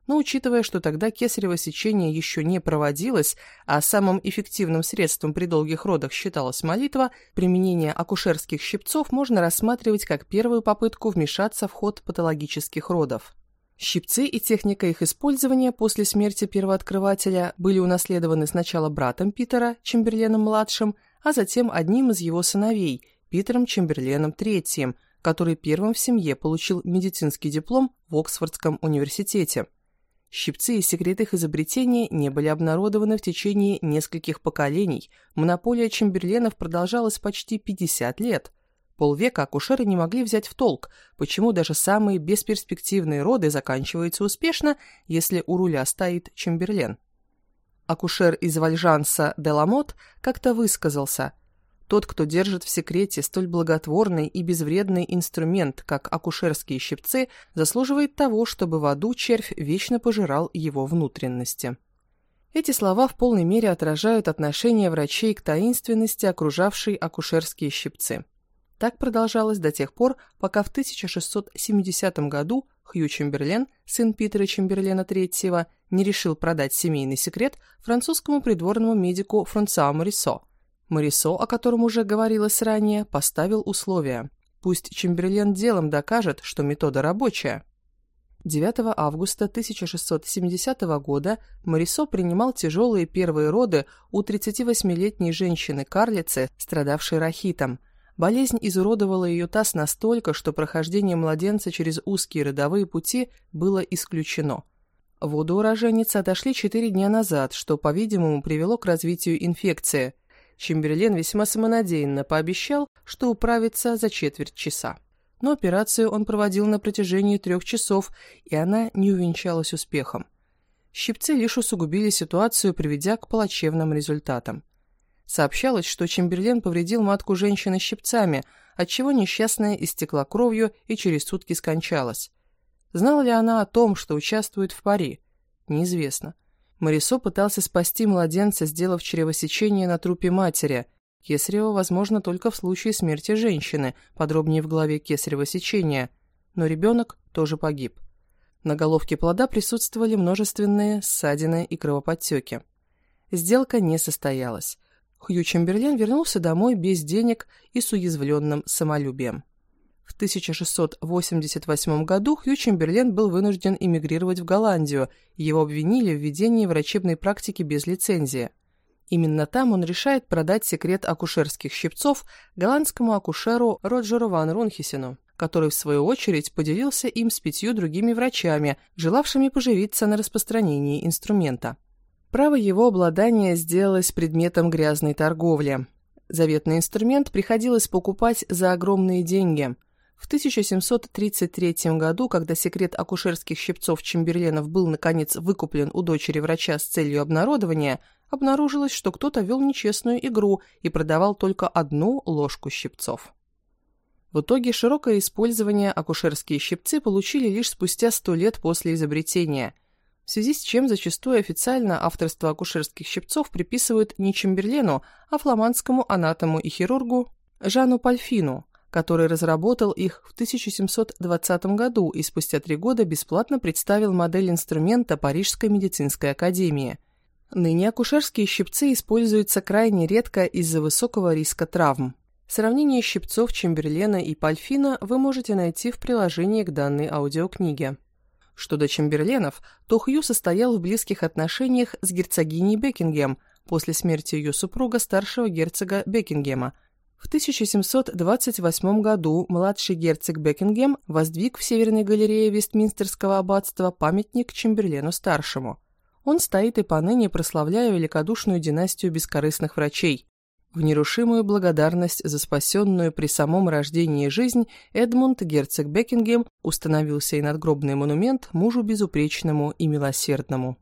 но учитывая, что тогда кесарево сечение еще не проводилось, а самым эффективным средством при долгих родах считалась молитва, применение акушерских щипцов можно рассматривать как первую попытку вмешаться в ход патологических родов. Щипцы и техника их использования после смерти первооткрывателя были унаследованы сначала братом Питера, Чемберленом-младшим, а затем одним из его сыновей, Питером Чемберленом III, который первым в семье получил медицинский диплом в Оксфордском университете. Щипцы и секрет их изобретения не были обнародованы в течение нескольких поколений. Монополия Чемберленов продолжалась почти 50 лет. Полвека акушеры не могли взять в толк, почему даже самые бесперспективные роды заканчиваются успешно, если у руля стоит Чемберлен. Акушер из Вальжанса Деламот как-то высказался – тот, кто держит в секрете столь благотворный и безвредный инструмент, как акушерские щипцы, заслуживает того, чтобы в аду червь вечно пожирал его внутренности. Эти слова в полной мере отражают отношение врачей к таинственности, окружавшей акушерские щипцы. Так продолжалось до тех пор, пока в 1670 году Хью Чемберлен, сын Питера Чемберлена III, не решил продать семейный секрет французскому придворному медику Франсуа Морисо, Марисо, о котором уже говорилось ранее, поставил условия. Пусть Чемберлен делом докажет, что метода рабочая. 9 августа 1670 года Марисо принимал тяжелые первые роды у 38-летней женщины-карлицы, страдавшей рахитом. Болезнь изуродовала ее таз настолько, что прохождение младенца через узкие родовые пути было исключено. Воду у роженицы отошли 4 дня назад, что, по-видимому, привело к развитию инфекции – Чемберлен весьма самонадеянно пообещал, что управится за четверть часа. Но операцию он проводил на протяжении трех часов, и она не увенчалась успехом. Щипцы лишь усугубили ситуацию, приведя к плачевным результатам. Сообщалось, что Чемберлен повредил матку женщины щипцами, отчего несчастная истекла кровью и через сутки скончалась. Знала ли она о том, что участвует в пари? Неизвестно. Марисо пытался спасти младенца, сделав чревосечение на трупе матери. Кесарево возможно только в случае смерти женщины, подробнее в главе кесарево сечения. Но ребенок тоже погиб. На головке плода присутствовали множественные ссадины и кровоподтеки. Сделка не состоялась. Хью Чемберлен вернулся домой без денег и с уязвленным самолюбием. В 1688 году Хью Чемберлен был вынужден эмигрировать в Голландию, его обвинили в ведении врачебной практики без лицензии. Именно там он решает продать секрет акушерских щипцов голландскому акушеру Роджеру ван Рунхисену, который в свою очередь поделился им с пятью другими врачами, желавшими поживиться на распространении инструмента. Право его обладания сделалось предметом грязной торговли. Заветный инструмент приходилось покупать за огромные деньги – В 1733 году, когда секрет акушерских щипцов Чемберленов был, наконец, выкуплен у дочери врача с целью обнародования, обнаружилось, что кто-то вел нечестную игру и продавал только одну ложку щипцов. В итоге широкое использование акушерские щипцы получили лишь спустя сто лет после изобретения, в связи с чем зачастую официально авторство акушерских щипцов приписывают не Чемберлену, а фламандскому анатому и хирургу Жану Пальфину, который разработал их в 1720 году и спустя три года бесплатно представил модель инструмента Парижской медицинской академии. Ныне акушерские щипцы используются крайне редко из-за высокого риска травм. Сравнение щипцов Чемберлена и Пальфина вы можете найти в приложении к данной аудиокниге. Что до Чемберленов, то Хью состоял в близких отношениях с герцогиней Бекингем после смерти ее супруга старшего герцога Бекингема. В 1728 году младший герцог Бекингем воздвиг в Северной галерее Вестминстерского аббатства памятник Чемберлену-старшему. Он стоит и поныне прославляя великодушную династию бескорыстных врачей, в нерушимую благодарность за спасенную при самом рождении жизнь Эдмунд, герцог Бекингем, установил сей надгробный монумент мужу безупречному и милосердному.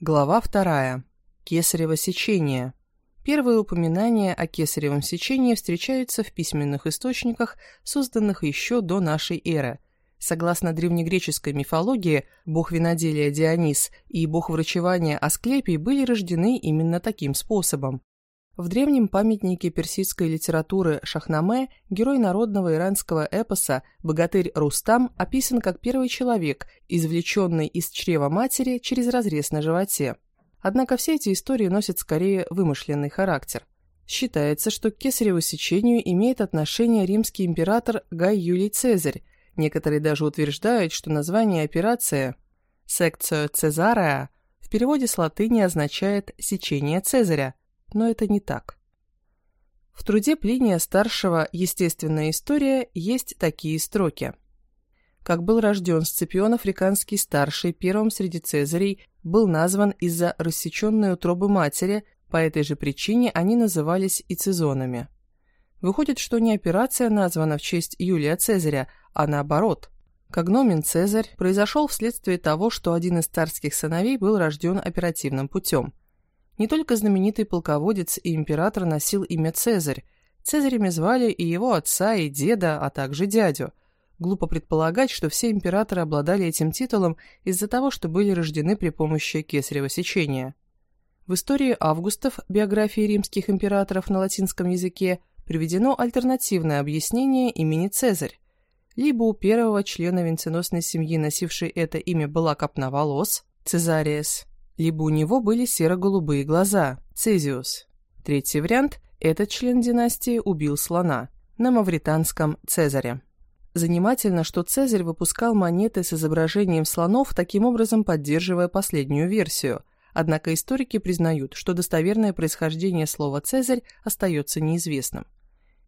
Глава вторая. Кесарево сечение. Первые упоминания о кесаревом сечении встречаются в письменных источниках, созданных еще до нашей эры. Согласно древнегреческой мифологии, бог виноделия Дионис и бог врачевания Асклепий были рождены именно таким способом. В древнем памятнике персидской литературы Шахнаме герой народного иранского эпоса, богатырь Рустам, описан как первый человек, извлеченный из чрева матери через разрез на животе. Однако все эти истории носят скорее вымышленный характер. Считается, что к кесареву сечению имеет отношение римский император Гай Юлий Цезарь. Некоторые даже утверждают, что название операции «секцио Цезария» в переводе с латыни означает «сечение Цезаря», но это не так. В труде Плиния Старшего «Естественная история» есть такие строки. Как был рожден Сципион Африканский Старший, первым среди цезарей, был назван из-за рассеченной утробы матери, по этой же причине они назывались и цезонами. Выходит, что не операция названа в честь Юлия Цезаря, а наоборот. Когномен Цезарь произошел вследствие того, что один из царских сыновей был рожден оперативным путем – не только знаменитый полководец и император носил имя Цезарь. Цезарями звали и его отца, и деда, а также дядю. Глупо предполагать, что все императоры обладали этим титулом из-за того, что были рождены при помощи кесарево сечения. В истории Августов, биографии римских императоров на латинском языке, приведено альтернативное объяснение имени Цезарь. Либо у первого члена венценосной семьи, носившей это имя, была копна волос, Цезариес, либо у него были серо-голубые глаза, Цезиус. Третий вариант – этот член династии убил слона, на мавританском Цезаре. Занимательно, что Цезарь выпускал монеты с изображением слонов, таким образом поддерживая последнюю версию. Однако историки признают, что достоверное происхождение слова «Цезарь» остается неизвестным.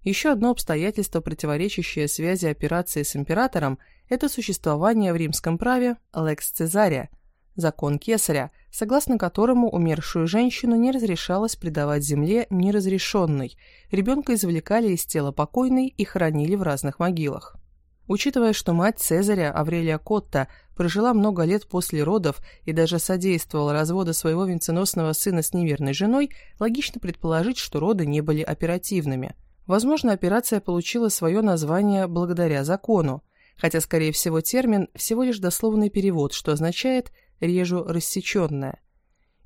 Еще одно обстоятельство, противоречащее связи операции с императором, это существование в римском праве «лекс Цезаря», закон Кесаря, согласно которому умершую женщину не разрешалось предавать земле неразрешенной, ребенка извлекали из тела покойной и хоронили в разных могилах. Учитывая, что мать Цезаря, Аврелия Котта, прожила много лет после родов и даже содействовала разводу своего венценосного сына с неверной женой, логично предположить, что роды не были оперативными. Возможно, операция получила свое название благодаря закону, хотя, скорее всего, термин – всего лишь дословный перевод, что означает режу рассеченная.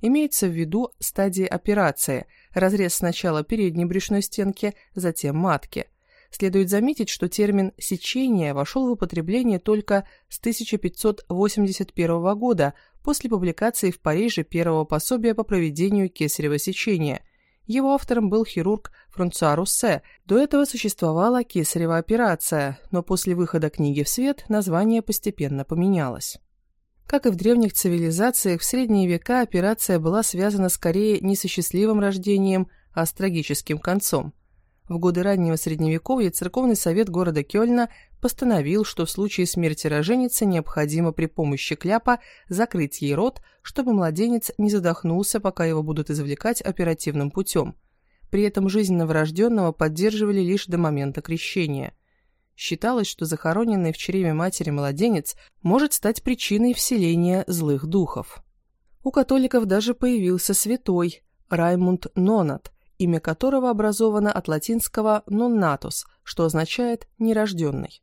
Имеется в виду стадия операции, разрез сначала передней брюшной стенки, затем матки. Следует заметить, что термин «сечение» вошел в употребление только с 1581 года после публикации в Париже первого пособия по проведению кесарево сечения. Его автором был хирург Франсуа Руссе. До этого существовала кесарева операция, но после выхода книги в свет название постепенно поменялось. Как и в древних цивилизациях, в средние века операция была связана скорее не со счастливым рождением, а с трагическим концом. В годы раннего Средневековья церковный совет города Кёльна постановил, что в случае смерти роженицы необходимо при помощи кляпа закрыть ей рот, чтобы младенец не задохнулся, пока его будут извлекать оперативным путем. При этом жизнь новорожденного поддерживали лишь до момента крещения – Считалось, что захороненный в чреве матери младенец может стать причиной вселения злых духов. У католиков даже появился святой Раймунд Нонат, имя которого образовано от латинского «nonnatus», что означает «нерожденный».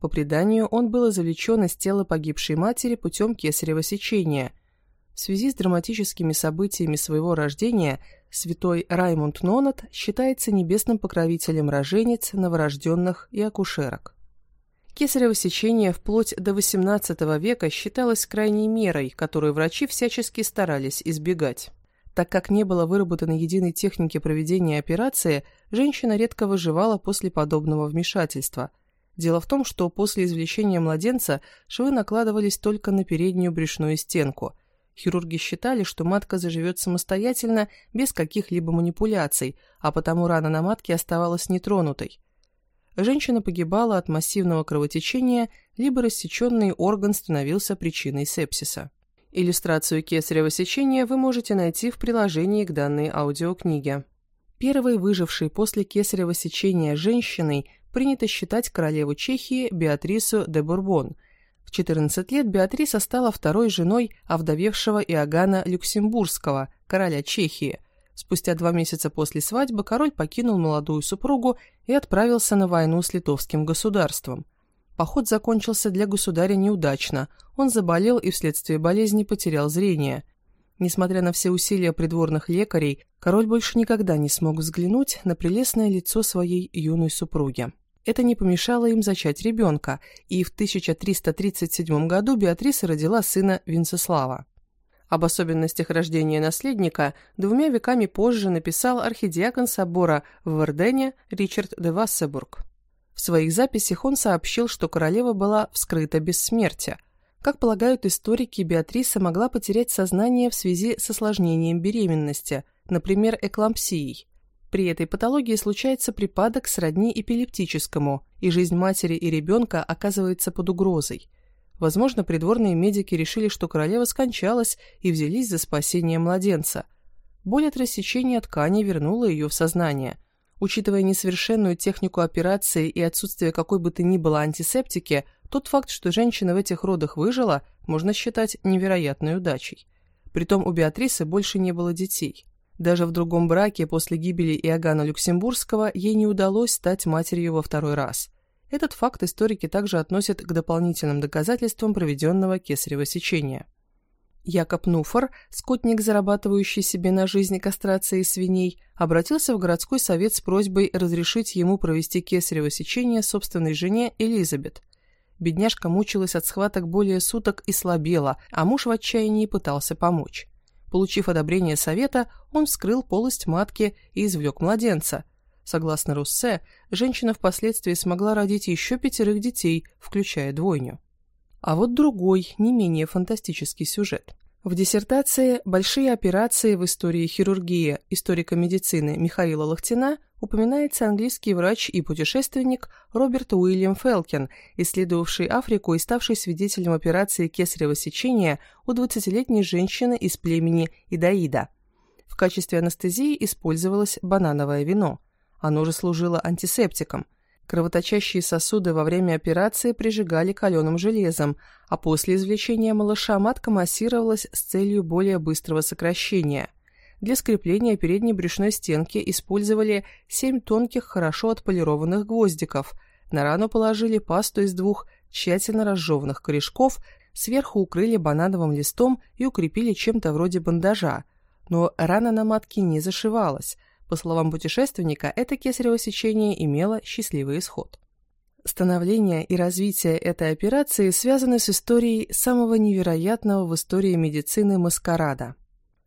По преданию, он был извлечен из тела погибшей матери путем кесарево сечения. В связи с драматическими событиями своего рождения святой Раймунд Нонат считается небесным покровителем роженец, новорожденных и акушерок. Кесарево сечение вплоть до XVIII века считалось крайней мерой, которую врачи всячески старались избегать. Так как не было выработано единой техники проведения операции, женщина редко выживала после подобного вмешательства. Дело в том, что после извлечения младенца швы накладывались только на переднюю брюшную стенку. Хирурги считали, что матка заживет самостоятельно, без каких-либо манипуляций, а потому рана на матке оставалась нетронутой. Женщина погибала от массивного кровотечения, либо рассеченный орган становился причиной сепсиса. Иллюстрацию кесарево сечения вы можете найти в приложении к данной аудиокниге. Первой выжившей после кесарево сечения женщиной принято считать королеву Чехии Беатрису де Бурбон. В 14 лет Беатриса стала второй женой овдовевшего Иоганна Люксембургского, короля Чехии. Спустя два месяца после свадьбы король покинул молодую супругу и отправился на войну с литовским государством. Поход закончился для государя неудачно, он заболел и вследствие болезни потерял зрение. Несмотря на все усилия придворных лекарей, король больше никогда не смог взглянуть на прелестное лицо своей юной супруги. Это не помешало им зачать ребенка, и в 1337 году Беатриса родила сына Винцеслава. Об особенностях рождения наследника двумя веками позже написал архидиакон собора в Вардене Ричард де Вассебург. В своих записях он сообщил, что королева была вскрыта без смерти. Как полагают историки, Беатриса могла потерять сознание в связи с осложнением беременности, например, эклампсией. При этой патологии случается припадок сродни эпилептическому, и жизнь матери и ребенка оказывается под угрозой. Возможно, придворные медики решили, что королева скончалась и взялись за спасение младенца. Боль от рассечения ткани вернула ее в сознание. Учитывая несовершенную технику операции и отсутствие какой бы то ни было антисептики, тот факт, что женщина в этих родах выжила, можно считать невероятной удачей. Притом у Беатрисы больше не было детей. Даже в другом браке после гибели Иоганна Люксембургского ей не удалось стать матерью во второй раз. Этот факт историки также относят к дополнительным доказательствам проведенного кесарево сечения. Якоб Нуфор, скотник, зарабатывающий себе на жизнь кастрацией свиней, обратился в городской совет с просьбой разрешить ему провести кесарево сечение собственной жене Элизабет. Бедняжка мучилась от схваток более суток и слабела, а муж в отчаянии пытался помочь. Получив одобрение совета, он вскрыл полость матки и извлек младенца. Согласно Руссе, женщина впоследствии смогла родить еще пятерых детей, включая двойню. А вот другой, не менее фантастический сюжет. В диссертации «Большие операции в истории хирургии» историка медицины Михаила Лохтина упоминается английский врач и путешественник Роберт Уильям Фелкен, исследовавший Африку и ставший свидетелем операции кесарево сечения у 20-летней женщины из племени Идаида. В качестве анестезии использовалось банановое вино. Оно же служило антисептиком. Кровоточащие сосуды во время операции прижигали каленым железом, а после извлечения малыша матка массировалась с целью более быстрого сокращения. Для скрепления передней брюшной стенки использовали семь тонких, хорошо отполированных гвоздиков. На рану положили пасту из двух тщательно разжеванных корешков, сверху укрыли банановым листом и укрепили чем-то вроде бандажа. Но рана на матке не зашивалась – по словам путешественника, это кесарево сечение имело счастливый исход. Становление и развитие этой операции связаны с историей самого невероятного в истории медицины маскарада.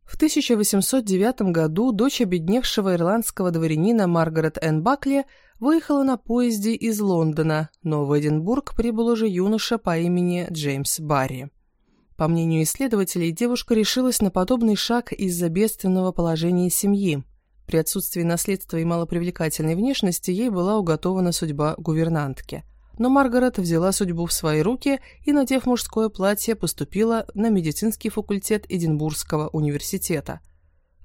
В 1809 году дочь обедневшего ирландского дворянина Маргарет Энн Бакли выехала на поезде из Лондона, но в Эдинбург прибыл уже юноша по имени Джеймс Барри. По мнению исследователей, девушка решилась на подобный шаг из-за бедственного положения семьи. При отсутствии наследства и малопривлекательной внешности ей была уготована судьба гувернантки. Но Маргарет взяла судьбу в свои руки и, надев мужское платье, поступила на медицинский факультет Эдинбургского университета.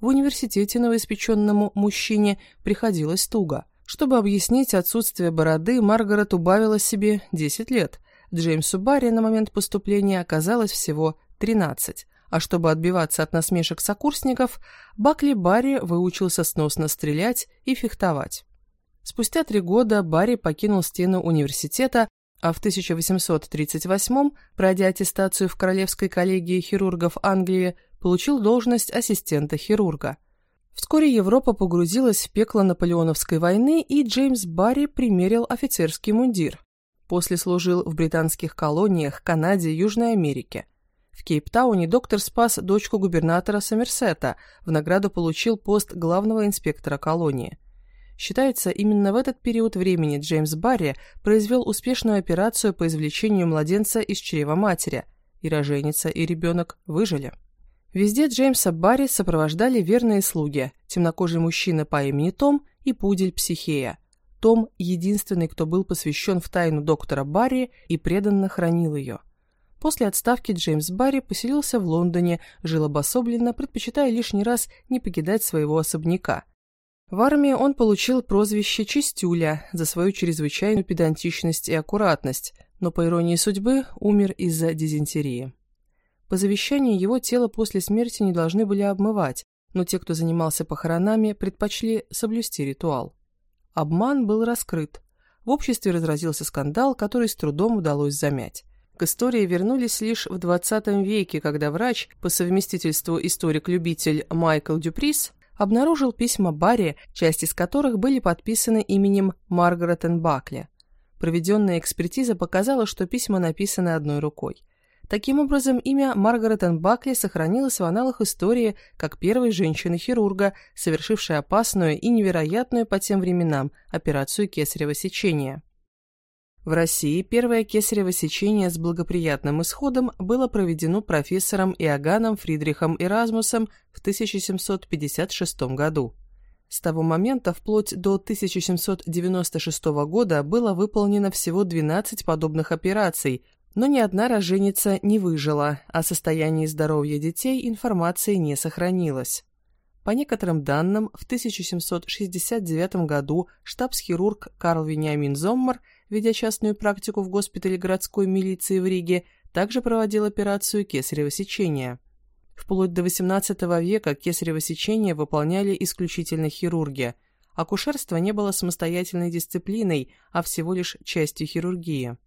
В университете новоиспеченному мужчине приходилось туго. Чтобы объяснить отсутствие бороды, Маргарет убавила себе 10 лет. Джеймсу Барри на момент поступления оказалось всего 13. А чтобы отбиваться от насмешек сокурсников, Бакли Барри выучился сносно стрелять и фехтовать. Спустя три года Барри покинул стены университета, а в 1838 пройдя аттестацию в Королевской коллегии хирургов Англии, получил должность ассистента хирурга. Вскоре Европа погрузилась в пекло Наполеоновской войны, и Джеймс Барри примерил офицерский мундир. После служил в британских колониях, Канаде Южной Америке. В Кейптауне доктор спас дочку губернатора Сомерсета, в награду получил пост главного инспектора колонии. Считается, именно в этот период времени Джеймс Барри произвел успешную операцию по извлечению младенца из чрева матери, и роженица, и ребенок выжили. Везде Джеймса Барри сопровождали верные слуги, темнокожий мужчина по имени Том и пудель Психея. Том – единственный, кто был посвящен в тайну доктора Барри и преданно хранил ее. После отставки Джеймс Барри поселился в Лондоне, жил обособленно, предпочитая лишний раз не покидать своего особняка. В армии он получил прозвище «Чистюля» за свою чрезвычайную педантичность и аккуратность, но, по иронии судьбы, умер из-за дизентерии. По завещанию его тело после смерти не должны были обмывать, но те, кто занимался похоронами, предпочли соблюсти ритуал. Обман был раскрыт. В обществе разразился скандал, который с трудом удалось замять. К истории вернулись лишь в 20 веке, когда врач, по совместительству историк-любитель Майкл Дюприс, обнаружил письма Барри, часть из которых были подписаны именем Маргарет Бакли. Проведенная экспертиза показала, что письма написаны одной рукой. Таким образом, имя Маргарет Энн Бакли сохранилось в аналах истории как первой женщины-хирурга, совершившей опасную и невероятную по тем временам операцию кесарево сечения. В России первое кесарево сечение с благоприятным исходом было проведено профессором Иоганном Фридрихом Эразмусом в 1756 году. С того момента вплоть до 1796 года было выполнено всего 12 подобных операций, но ни одна роженица не выжила, о состоянии здоровья детей информации не сохранилось. По некоторым данным, в 1769 году штабс-хирург Карл Вениамин Зоммер, ведя частную практику в госпитале городской милиции в Риге, также проводил операцию кесарево сечения. Вплоть до XVIII века кесарево сечение выполняли исключительно хирурги. Акушерство не было самостоятельной дисциплиной, а всего лишь частью хирургии.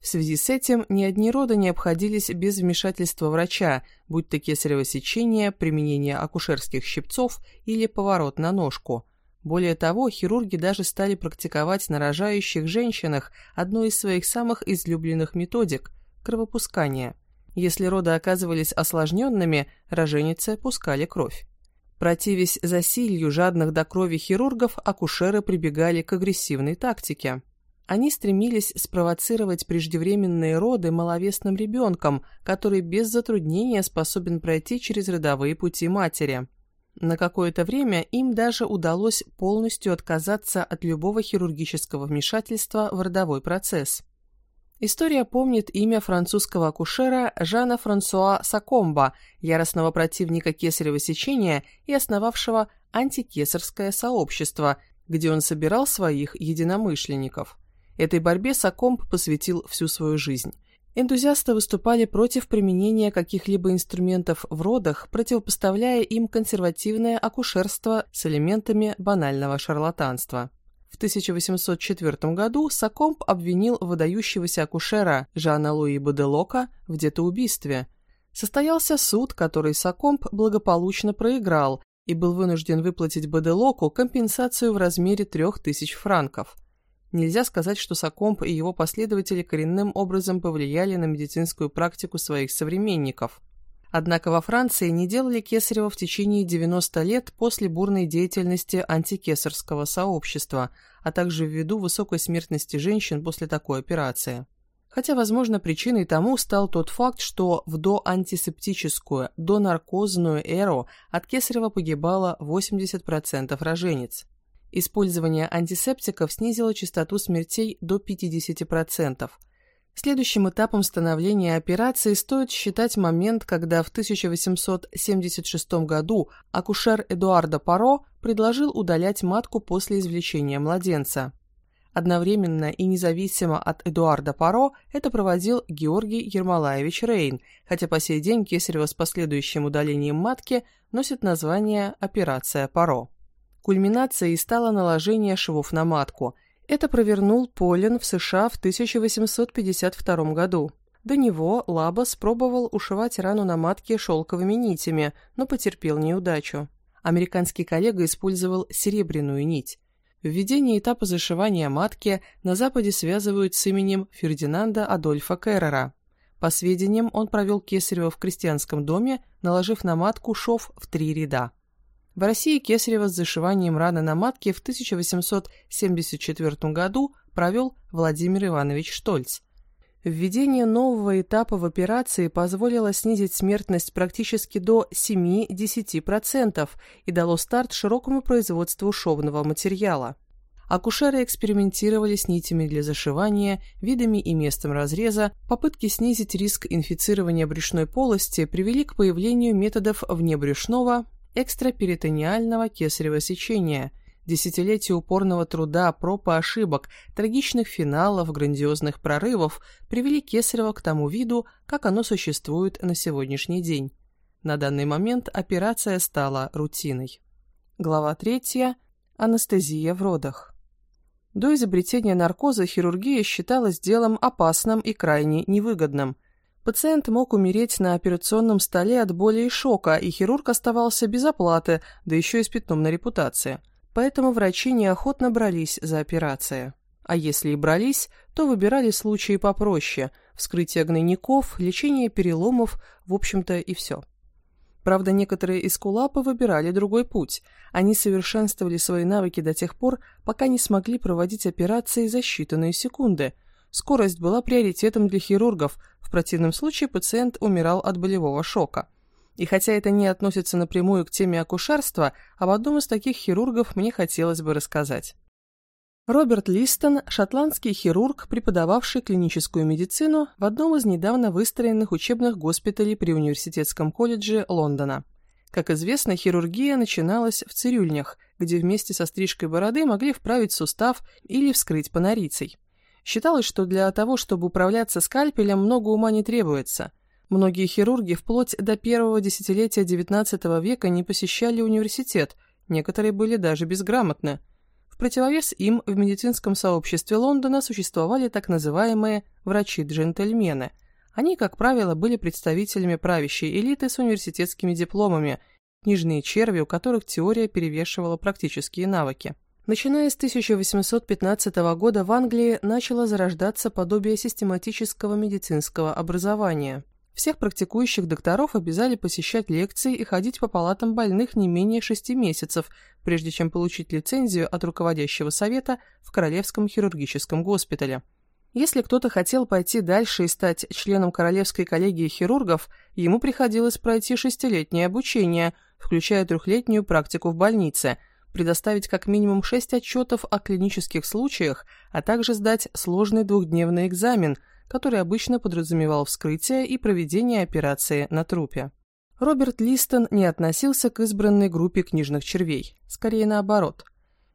В связи с этим ни одни роды не обходились без вмешательства врача, будь то кесарево сечение, применение акушерских щипцов или поворот на ножку. Более того, хирурги даже стали практиковать на рожающих женщинах одну из своих самых излюбленных методик – кровопускание. Если роды оказывались осложненными, роженицы пускали кровь. Противясь засилью жадных до крови хирургов, акушеры прибегали к агрессивной тактике – они стремились спровоцировать преждевременные роды маловесным ребенком, который без затруднения способен пройти через родовые пути матери. На какое-то время им даже удалось полностью отказаться от любого хирургического вмешательства в родовой процесс. История помнит имя французского акушера Жана Франсуа Сакомба, яростного противника кесарево сечения и основавшего антикесарское сообщество, где он собирал своих единомышленников. Этой борьбе Сакомб посвятил всю свою жизнь. Энтузиасты выступали против применения каких-либо инструментов в родах, противопоставляя им консервативное акушерство с элементами банального шарлатанства. В 1804 году Сакомб обвинил выдающегося акушера Жана Луи Боделока в детоубийстве. Состоялся суд, который Сакомб благополучно проиграл и был вынужден выплатить Боделоку компенсацию в размере 3000 франков – Нельзя сказать, что Сакомб и его последователи коренным образом повлияли на медицинскую практику своих современников. Однако во Франции не делали кесарево в течение 90 лет после бурной деятельности антикесарского сообщества, а также ввиду высокой смертности женщин после такой операции. Хотя, возможно, причиной тому стал тот факт, что в доантисептическую, донаркозную эру от кесарева погибало 80% роженец. Использование антисептиков снизило частоту смертей до 50%. Следующим этапом становления операции стоит считать момент, когда в 1876 году акушер Эдуардо Паро предложил удалять матку после извлечения младенца. Одновременно и независимо от Эдуарда Паро это проводил Георгий Ермолаевич Рейн, хотя по сей день кесарево с последующим удалением матки носит название «Операция Паро». Кульминацией стало наложение швов на матку. Это провернул Полин в США в 1852 году. До него Лабос пробовал ушивать рану на матке шелковыми нитями, но потерпел неудачу. Американский коллега использовал серебряную нить. Введение этапа зашивания матки на Западе связывают с именем Фердинанда Адольфа Керрера. По сведениям, он провел Кесарева в крестьянском доме, наложив на матку шов в три ряда. В России Кесарева с зашиванием раны на матке в 1874 году провел Владимир Иванович Штольц. Введение нового этапа в операции позволило снизить смертность практически до 7-10% и дало старт широкому производству шовного материала. Акушеры экспериментировали с нитями для зашивания, видами и местом разреза, попытки снизить риск инфицирования брюшной полости привели к появлению методов внебрюшного, экстраперитониального кесарево сечения – Десятилетия упорного труда, проб и ошибок, трагичных финалов, грандиозных прорывов привели Кесарева к тому виду, как оно существует на сегодняшний день. На данный момент операция стала рутиной. Глава 3. Анестезия в родах. До изобретения наркоза хирургия считалась делом опасным и крайне невыгодным. Пациент мог умереть на операционном столе от боли и шока, и хирург оставался без оплаты, да еще и с пятном на репутации – поэтому врачи неохотно брались за операции. А если и брались, то выбирали случаи попроще – вскрытие гнойников, лечение переломов, в общем-то и все. Правда, некоторые эскулапы выбирали другой путь. Они совершенствовали свои навыки до тех пор, пока не смогли проводить операции за считанные секунды. Скорость была приоритетом для хирургов, в противном случае пациент умирал от болевого шока. И хотя это не относится напрямую к теме акушерства, об одном из таких хирургов мне хотелось бы рассказать. Роберт Листон – шотландский хирург, преподававший клиническую медицину в одном из недавно выстроенных учебных госпиталей при Университетском колледже Лондона. Как известно, хирургия начиналась в цирюльнях, где вместе со стрижкой бороды могли вправить сустав или вскрыть панорицей. Считалось, что для того, чтобы управляться скальпелем, много ума не требуется – Многие хирурги вплоть до первого десятилетия XIX века не посещали университет, некоторые были даже безграмотны. В противовес им в медицинском сообществе Лондона существовали так называемые «врачи-джентльмены». Они, как правило, были представителями правящей элиты с университетскими дипломами, книжные черви, у которых теория перевешивала практические навыки. Начиная с 1815 года в Англии начало зарождаться подобие систематического медицинского образования. Всех практикующих докторов обязали посещать лекции и ходить по палатам больных не менее шести месяцев, прежде чем получить лицензию от руководящего совета в Королевском хирургическом госпитале. Если кто-то хотел пойти дальше и стать членом Королевской коллегии хирургов, ему приходилось пройти шестилетнее обучение, включая трехлетнюю практику в больнице, предоставить как минимум шесть отчетов о клинических случаях, а также сдать сложный двухдневный экзамен – который обычно подразумевал вскрытие и проведение операции на трупе. Роберт Листон не относился к избранной группе книжных червей, скорее наоборот.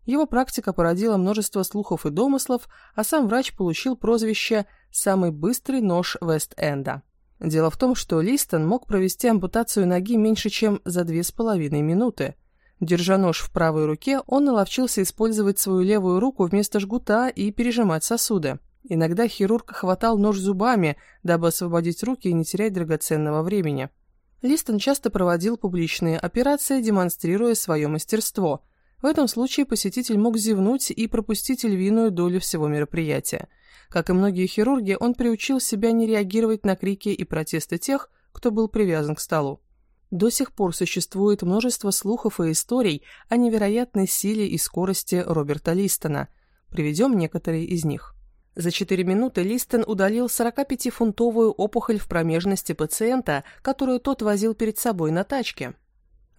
Его практика породила множество слухов и домыслов, а сам врач получил прозвище «самый быстрый нож Вест-Энда». Дело в том, что Листон мог провести ампутацию ноги меньше, чем за две с половиной минуты. Держа нож в правой руке, он наловчился использовать свою левую руку вместо жгута и пережимать сосуды. Иногда хирург хватал нож зубами, дабы освободить руки и не терять драгоценного времени. Листон часто проводил публичные операции, демонстрируя свое мастерство. В этом случае посетитель мог зевнуть и пропустить львиную долю всего мероприятия. Как и многие хирурги, он приучил себя не реагировать на крики и протесты тех, кто был привязан к столу. До сих пор существует множество слухов и историй о невероятной силе и скорости Роберта Листона. Приведем некоторые из них. За 4 минуты Листон удалил 45-фунтовую опухоль в промежности пациента, которую тот возил перед собой на тачке.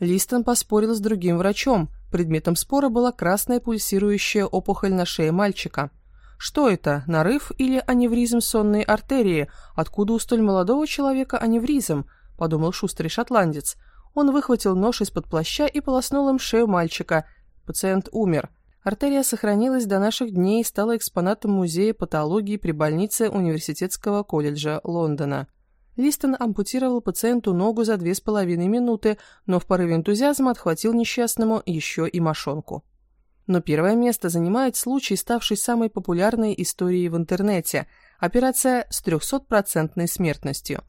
Листон поспорил с другим врачом. Предметом спора была красная пульсирующая опухоль на шее мальчика. Что это, нарыв или аневризм сонной артерии? Откуда у столь молодого человека аневризм? Подумал шустрый шотландец. Он выхватил нож из-под плаща и полоснул им шею мальчика. Пациент умер. Артерия сохранилась до наших дней и стала экспонатом музея патологии при больнице Университетского колледжа Лондона. Листон ампутировал пациенту ногу за две с половиной минуты, но в порыве энтузиазма отхватил несчастному еще и мошонку. Но первое место занимает случай, ставший самой популярной историей в интернете – операция с 300% смертностью.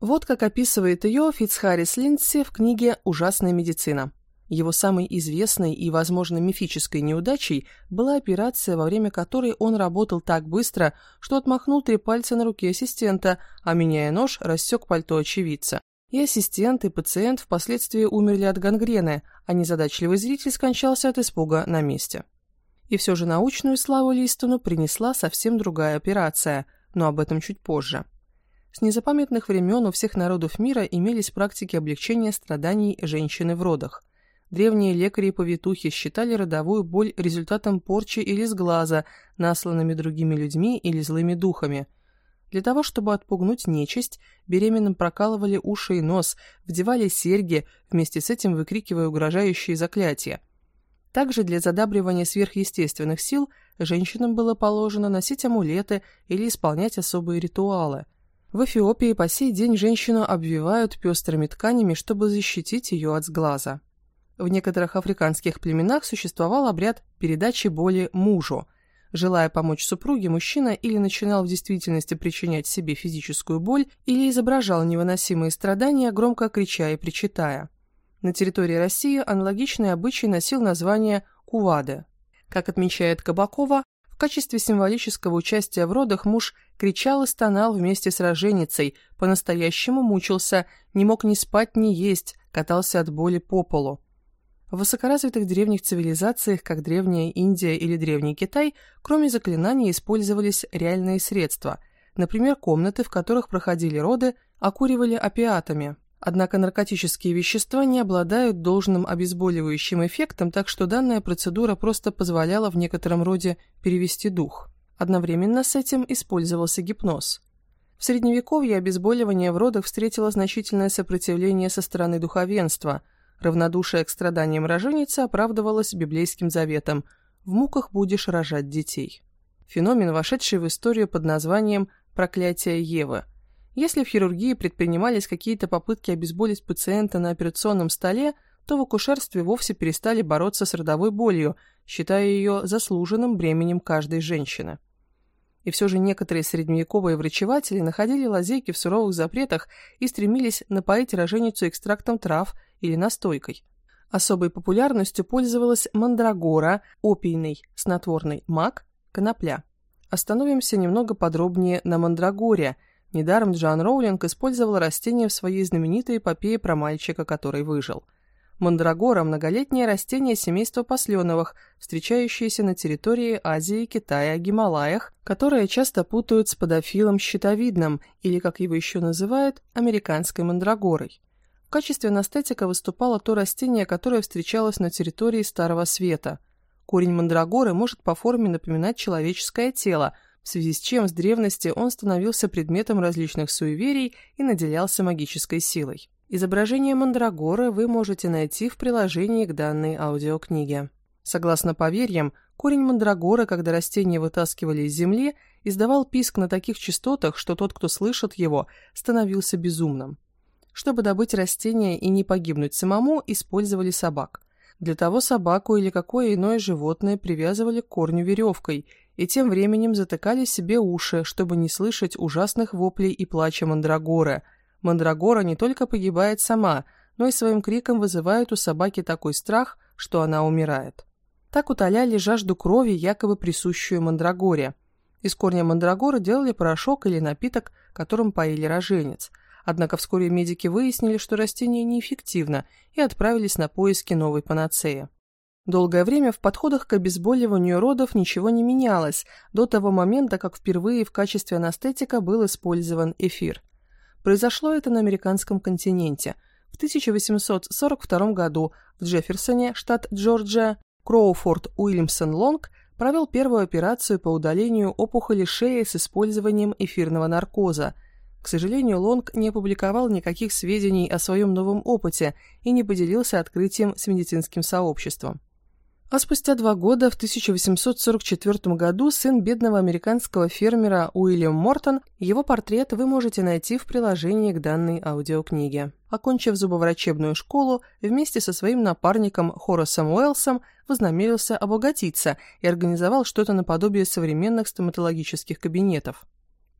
Вот как описывает ее Фицхаррис Линдси в книге «Ужасная медицина». Его самой известной и, возможно, мифической неудачей была операция, во время которой он работал так быстро, что отмахнул три пальца на руке ассистента, а, меняя нож, рассек пальто очевидца. И ассистент, и пациент впоследствии умерли от гангрены, а незадачливый зритель скончался от испуга на месте. И все же научную славу Листону принесла совсем другая операция, но об этом чуть позже. С незапамятных времен у всех народов мира имелись практики облегчения страданий женщины в родах. Древние лекари и повитухи считали родовую боль результатом порчи или сглаза, насланными другими людьми или злыми духами. Для того, чтобы отпугнуть нечисть, беременным прокалывали уши и нос, вдевали серьги, вместе с этим выкрикивая угрожающие заклятия. Также для задабривания сверхъестественных сил женщинам было положено носить амулеты или исполнять особые ритуалы. В Эфиопии по сей день женщину обвивают пестрыми тканями, чтобы защитить ее от сглаза. В некоторых африканских племенах существовал обряд передачи боли мужу. Желая помочь супруге, мужчина или начинал в действительности причинять себе физическую боль, или изображал невыносимые страдания, громко крича и причитая. На территории России аналогичный обычай носил название «кувады». Как отмечает Кабакова, качестве символического участия в родах муж кричал и стонал вместе с роженицей, по-настоящему мучился, не мог ни спать, ни есть, катался от боли по полу. В высокоразвитых древних цивилизациях, как древняя Индия или древний Китай, кроме заклинаний использовались реальные средства. Например, комнаты, в которых проходили роды, окуривали опиатами. Однако наркотические вещества не обладают должным обезболивающим эффектом, так что данная процедура просто позволяла в некотором роде перевести дух. Одновременно с этим использовался гипноз. В Средневековье обезболивание в родах встретило значительное сопротивление со стороны духовенства – Равнодушие к страданиям роженицы оправдывалось библейским заветом «в муках будешь рожать детей». Феномен, вошедший в историю под названием «проклятие Евы». Если в хирургии предпринимались какие-то попытки обезболить пациента на операционном столе, то в акушерстве вовсе перестали бороться с родовой болью, считая ее заслуженным бременем каждой женщины. И все же некоторые средневековые врачеватели находили лазейки в суровых запретах и стремились напоить роженицу экстрактом трав или настойкой. Особой популярностью пользовалась мандрагора, опийный, снотворный мак, конопля. Остановимся немного подробнее на мандрагоре. Недаром Джоан Роулинг использовал растение в своей знаменитой эпопее про мальчика, который выжил – Мандрагора – многолетнее растение семейства посленовых, встречающееся на территории Азии, Китая, Гималаях, которое часто путают с подофилом щитовидным, или, как его еще называют, американской мандрагорой. В качестве анестетика выступало то растение, которое встречалось на территории Старого Света. Корень мандрагоры может по форме напоминать человеческое тело, в связи с чем с древности он становился предметом различных суеверий и наделялся магической силой. Изображение мандрагоры вы можете найти в приложении к данной аудиокниге. Согласно поверьям, корень мандрагоры, когда растение вытаскивали из земли, издавал писк на таких частотах, что тот, кто слышит его, становился безумным. Чтобы добыть растение и не погибнуть самому, использовали собак. Для того собаку или какое иное животное привязывали к корню веревкой и тем временем затыкали себе уши, чтобы не слышать ужасных воплей и плача мандрагоры – Мандрагора не только погибает сама, но и своим криком вызывает у собаки такой страх, что она умирает. Так утоляли жажду крови, якобы присущую мандрагоре. Из корня мандрагоры делали порошок или напиток, которым поили роженец. Однако вскоре медики выяснили, что растение неэффективно, и отправились на поиски новой панацеи. Долгое время в подходах к обезболиванию родов ничего не менялось, до того момента, как впервые в качестве анестетика был использован эфир. Произошло это на американском континенте. В 1842 году в Джефферсоне, штат Джорджия, Кроуфорд Уильямсон Лонг провел первую операцию по удалению опухоли шеи с использованием эфирного наркоза. К сожалению, Лонг не опубликовал никаких сведений о своем новом опыте и не поделился открытием с медицинским сообществом. А спустя два года, в 1844 году, сын бедного американского фермера Уильям Мортон, его портрет вы можете найти в приложении к данной аудиокниге. Окончив зубоврачебную школу, вместе со своим напарником Хорасом Уэллсом вознамерился обогатиться и организовал что-то наподобие современных стоматологических кабинетов.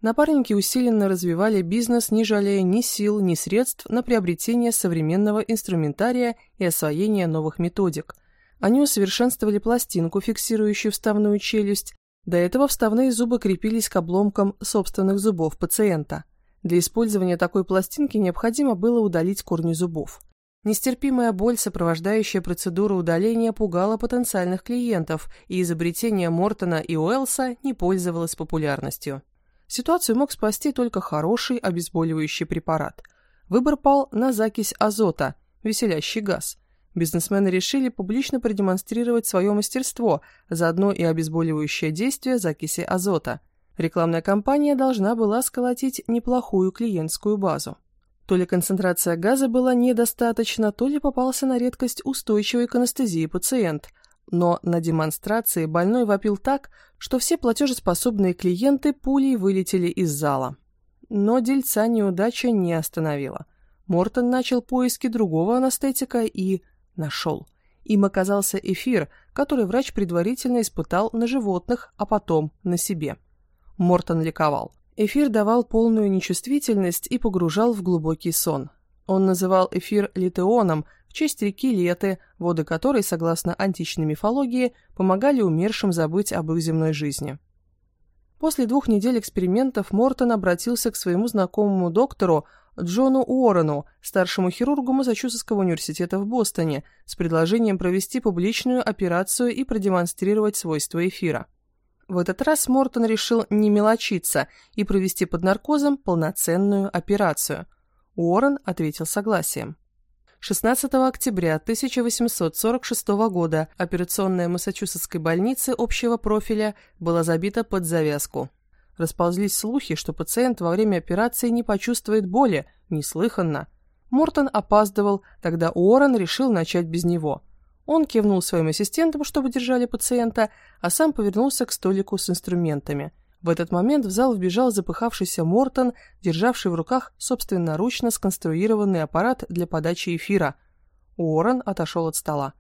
Напарники усиленно развивали бизнес, не жалея ни сил, ни средств на приобретение современного инструментария и освоение новых методик – они усовершенствовали пластинку, фиксирующую вставную челюсть. До этого вставные зубы крепились к обломкам собственных зубов пациента. Для использования такой пластинки необходимо было удалить корни зубов. Нестерпимая боль, сопровождающая процедуру удаления, пугала потенциальных клиентов, и изобретение Мортона и Уэллса не пользовалось популярностью. Ситуацию мог спасти только хороший обезболивающий препарат. Выбор пал на закись азота, веселящий газ – Бизнесмены решили публично продемонстрировать свое мастерство, заодно и обезболивающее действие закиси азота. Рекламная кампания должна была сколотить неплохую клиентскую базу. То ли концентрация газа была недостаточна, то ли попался на редкость устойчивый к анестезии пациент. Но на демонстрации больной вопил так, что все платежеспособные клиенты пулей вылетели из зала. Но дельца неудача не остановила. Мортон начал поиски другого анестетика и Нашел. Им оказался эфир, который врач предварительно испытал на животных, а потом на себе. Мортон ликовал. Эфир давал полную нечувствительность и погружал в глубокий сон. Он называл эфир литеоном в честь реки Леты, воды которой, согласно античной мифологии, помогали умершим забыть об их земной жизни. После двух недель экспериментов Мортон обратился к своему знакомому доктору Джону Уоррену, старшему хирургу Массачусетского университета в Бостоне, с предложением провести публичную операцию и продемонстрировать свойства эфира. В этот раз Мортон решил не мелочиться и провести под наркозом полноценную операцию. Уоррен ответил согласием. 16 октября 1846 года операционная Массачусетской больницы общего профиля была забита под завязку. Расползлись слухи, что пациент во время операции не почувствует боли, неслыханно. Мортон опаздывал, тогда Уоррен решил начать без него. Он кивнул своим ассистентам, чтобы держали пациента, а сам повернулся к столику с инструментами. В этот момент в зал вбежал запыхавшийся Мортон, державший в руках собственноручно сконструированный аппарат для подачи эфира. Уоррен отошел от стола.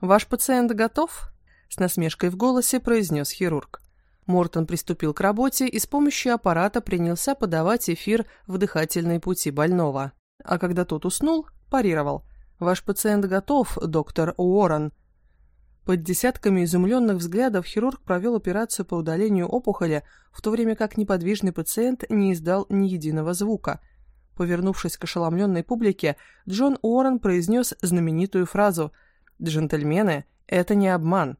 «Ваш пациент готов?» — с насмешкой в голосе произнес хирург. Мортон приступил к работе и с помощью аппарата принялся подавать эфир в дыхательные пути больного. А когда тот уснул, парировал. «Ваш пациент готов, доктор Уоррен». Под десятками изумленных взглядов хирург провел операцию по удалению опухоли, в то время как неподвижный пациент не издал ни единого звука. Повернувшись к ошеломленной публике, Джон Уоррен произнес знаменитую фразу «Джентльмены, это не обман».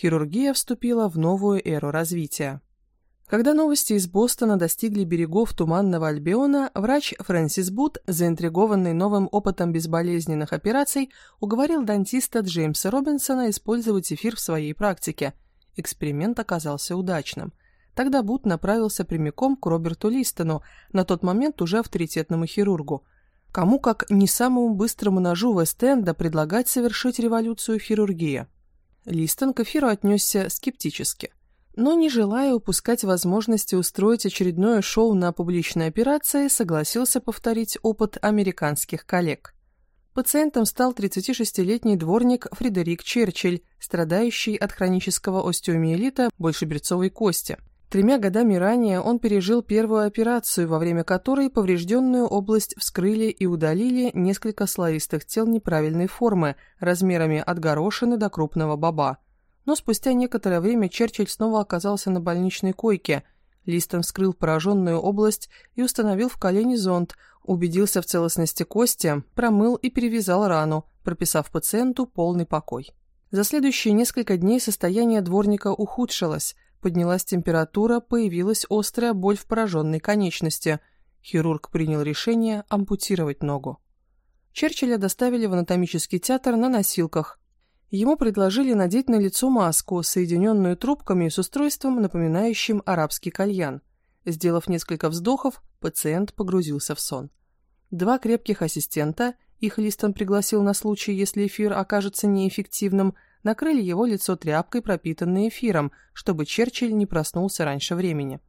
Хирургия вступила в новую эру развития. Когда новости из Бостона достигли берегов Туманного Альбиона, врач Фрэнсис Бут, заинтригованный новым опытом безболезненных операций, уговорил дантиста Джеймса Робинсона использовать эфир в своей практике. Эксперимент оказался удачным. Тогда Бут направился прямиком к Роберту Листону, на тот момент уже авторитетному хирургу. Кому как не самому быстрому ножу Вест-Энда предлагать совершить революцию хирургии? Листон к эфиру отнесся скептически. Но, не желая упускать возможности устроить очередное шоу на публичной операции, согласился повторить опыт американских коллег. Пациентом стал 36-летний дворник Фредерик Черчилль, страдающий от хронического остеомиелита большеберцовой кости – Тремя годами ранее он пережил первую операцию, во время которой поврежденную область вскрыли и удалили несколько слоистых тел неправильной формы, размерами от горошины до крупного боба. Но спустя некоторое время Черчилль снова оказался на больничной койке. Листон вскрыл пораженную область и установил в колени зонд, убедился в целостности кости, промыл и перевязал рану, прописав пациенту полный покой. За следующие несколько дней состояние дворника ухудшилось – Поднялась температура, появилась острая боль в пораженной конечности. Хирург принял решение ампутировать ногу. Черчилля доставили в анатомический театр на носилках. Ему предложили надеть на лицо маску, соединенную трубками с устройством, напоминающим арабский кальян. Сделав несколько вздохов, пациент погрузился в сон. Два крепких ассистента, их Листон пригласил на случай, если эфир окажется неэффективным, накрыли его лицо тряпкой, пропитанной эфиром, чтобы Черчилль не проснулся раньше времени.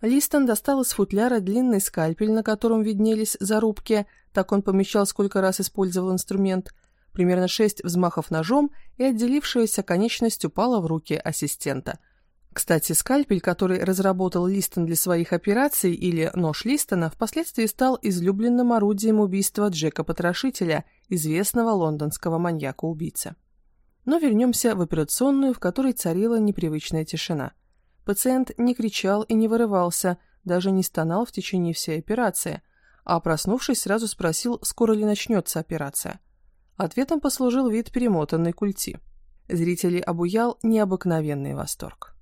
Листон достал из футляра длинный скальпель, на котором виднелись зарубки, так он помещал, сколько раз использовал инструмент – примерно шесть взмахов ножом, и отделившаяся конечность упала в руки ассистента. Кстати, скальпель, который разработал Листон для своих операций, или нож Листона, впоследствии стал излюбленным орудием убийства Джека Потрошителя, известного лондонского маньяка-убийцы. Но вернемся в операционную, в которой царила непривычная тишина. Пациент не кричал и не вырывался, даже не стонал в течение всей операции, а проснувшись, сразу спросил, скоро ли начнется операция. Ответом послужил вид перемотанной культи. Зрителей обуял необыкновенный восторг.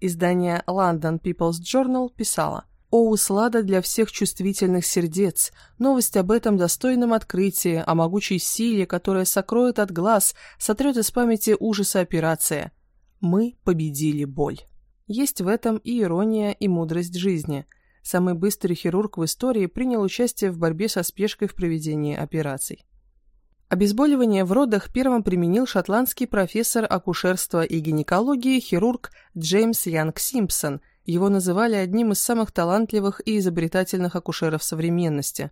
Издание London People's Journal писало «О, услада для всех чувствительных сердец! Новость об этом достойном открытии, о могучей силе, которая сокроет от глаз, сотрет из памяти ужаса операция. Мы победили боль». Есть в этом и ирония, и мудрость жизни. Самый быстрый хирург в истории принял участие в борьбе со спешкой в проведении операций. Обезболивание в родах первым применил шотландский профессор акушерства и гинекологии хирург Джеймс Янг Симпсон. Его называли одним из самых талантливых и изобретательных акушеров современности.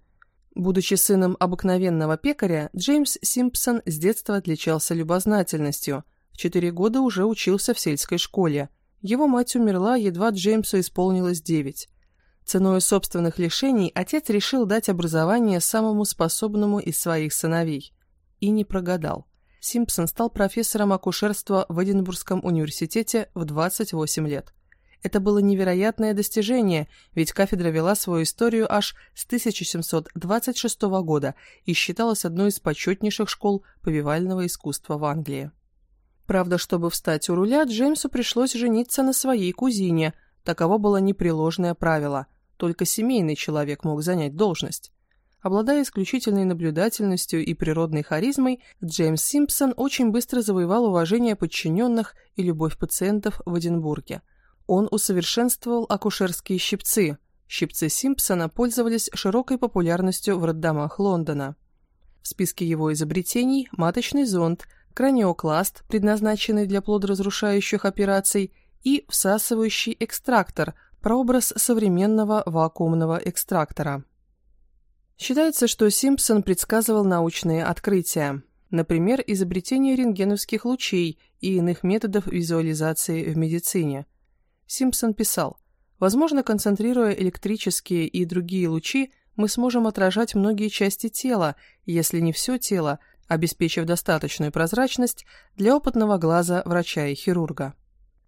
Будучи сыном обыкновенного пекаря, Джеймс Симпсон с детства отличался любознательностью. В четыре года уже учился в сельской школе. Его мать умерла, едва Джеймсу исполнилось девять. Ценой собственных лишений отец решил дать образование самому способному из своих сыновей – и не прогадал. Симпсон стал профессором акушерства в Эдинбургском университете в 28 лет. Это было невероятное достижение, ведь кафедра вела свою историю аж с 1726 года и считалась одной из почетнейших школ повивального искусства в Англии. Правда, чтобы встать у руля, Джеймсу пришлось жениться на своей кузине. Таково было непреложное правило. Только семейный человек мог занять должность. Обладая исключительной наблюдательностью и природной харизмой, Джеймс Симпсон очень быстро завоевал уважение подчиненных и любовь пациентов в Эдинбурге. Он усовершенствовал акушерские щипцы. Щипцы Симпсона пользовались широкой популярностью в роддомах Лондона. В списке его изобретений маточный зонд, краниокласт, предназначенный для плодоразрушающих операций, и всасывающий экстрактор, прообраз современного вакуумного экстрактора. Считается, что Симпсон предсказывал научные открытия, например, изобретение рентгеновских лучей и иных методов визуализации в медицине. Симпсон писал, «Возможно, концентрируя электрические и другие лучи, мы сможем отражать многие части тела, если не все тело, обеспечив достаточную прозрачность для опытного глаза врача и хирурга.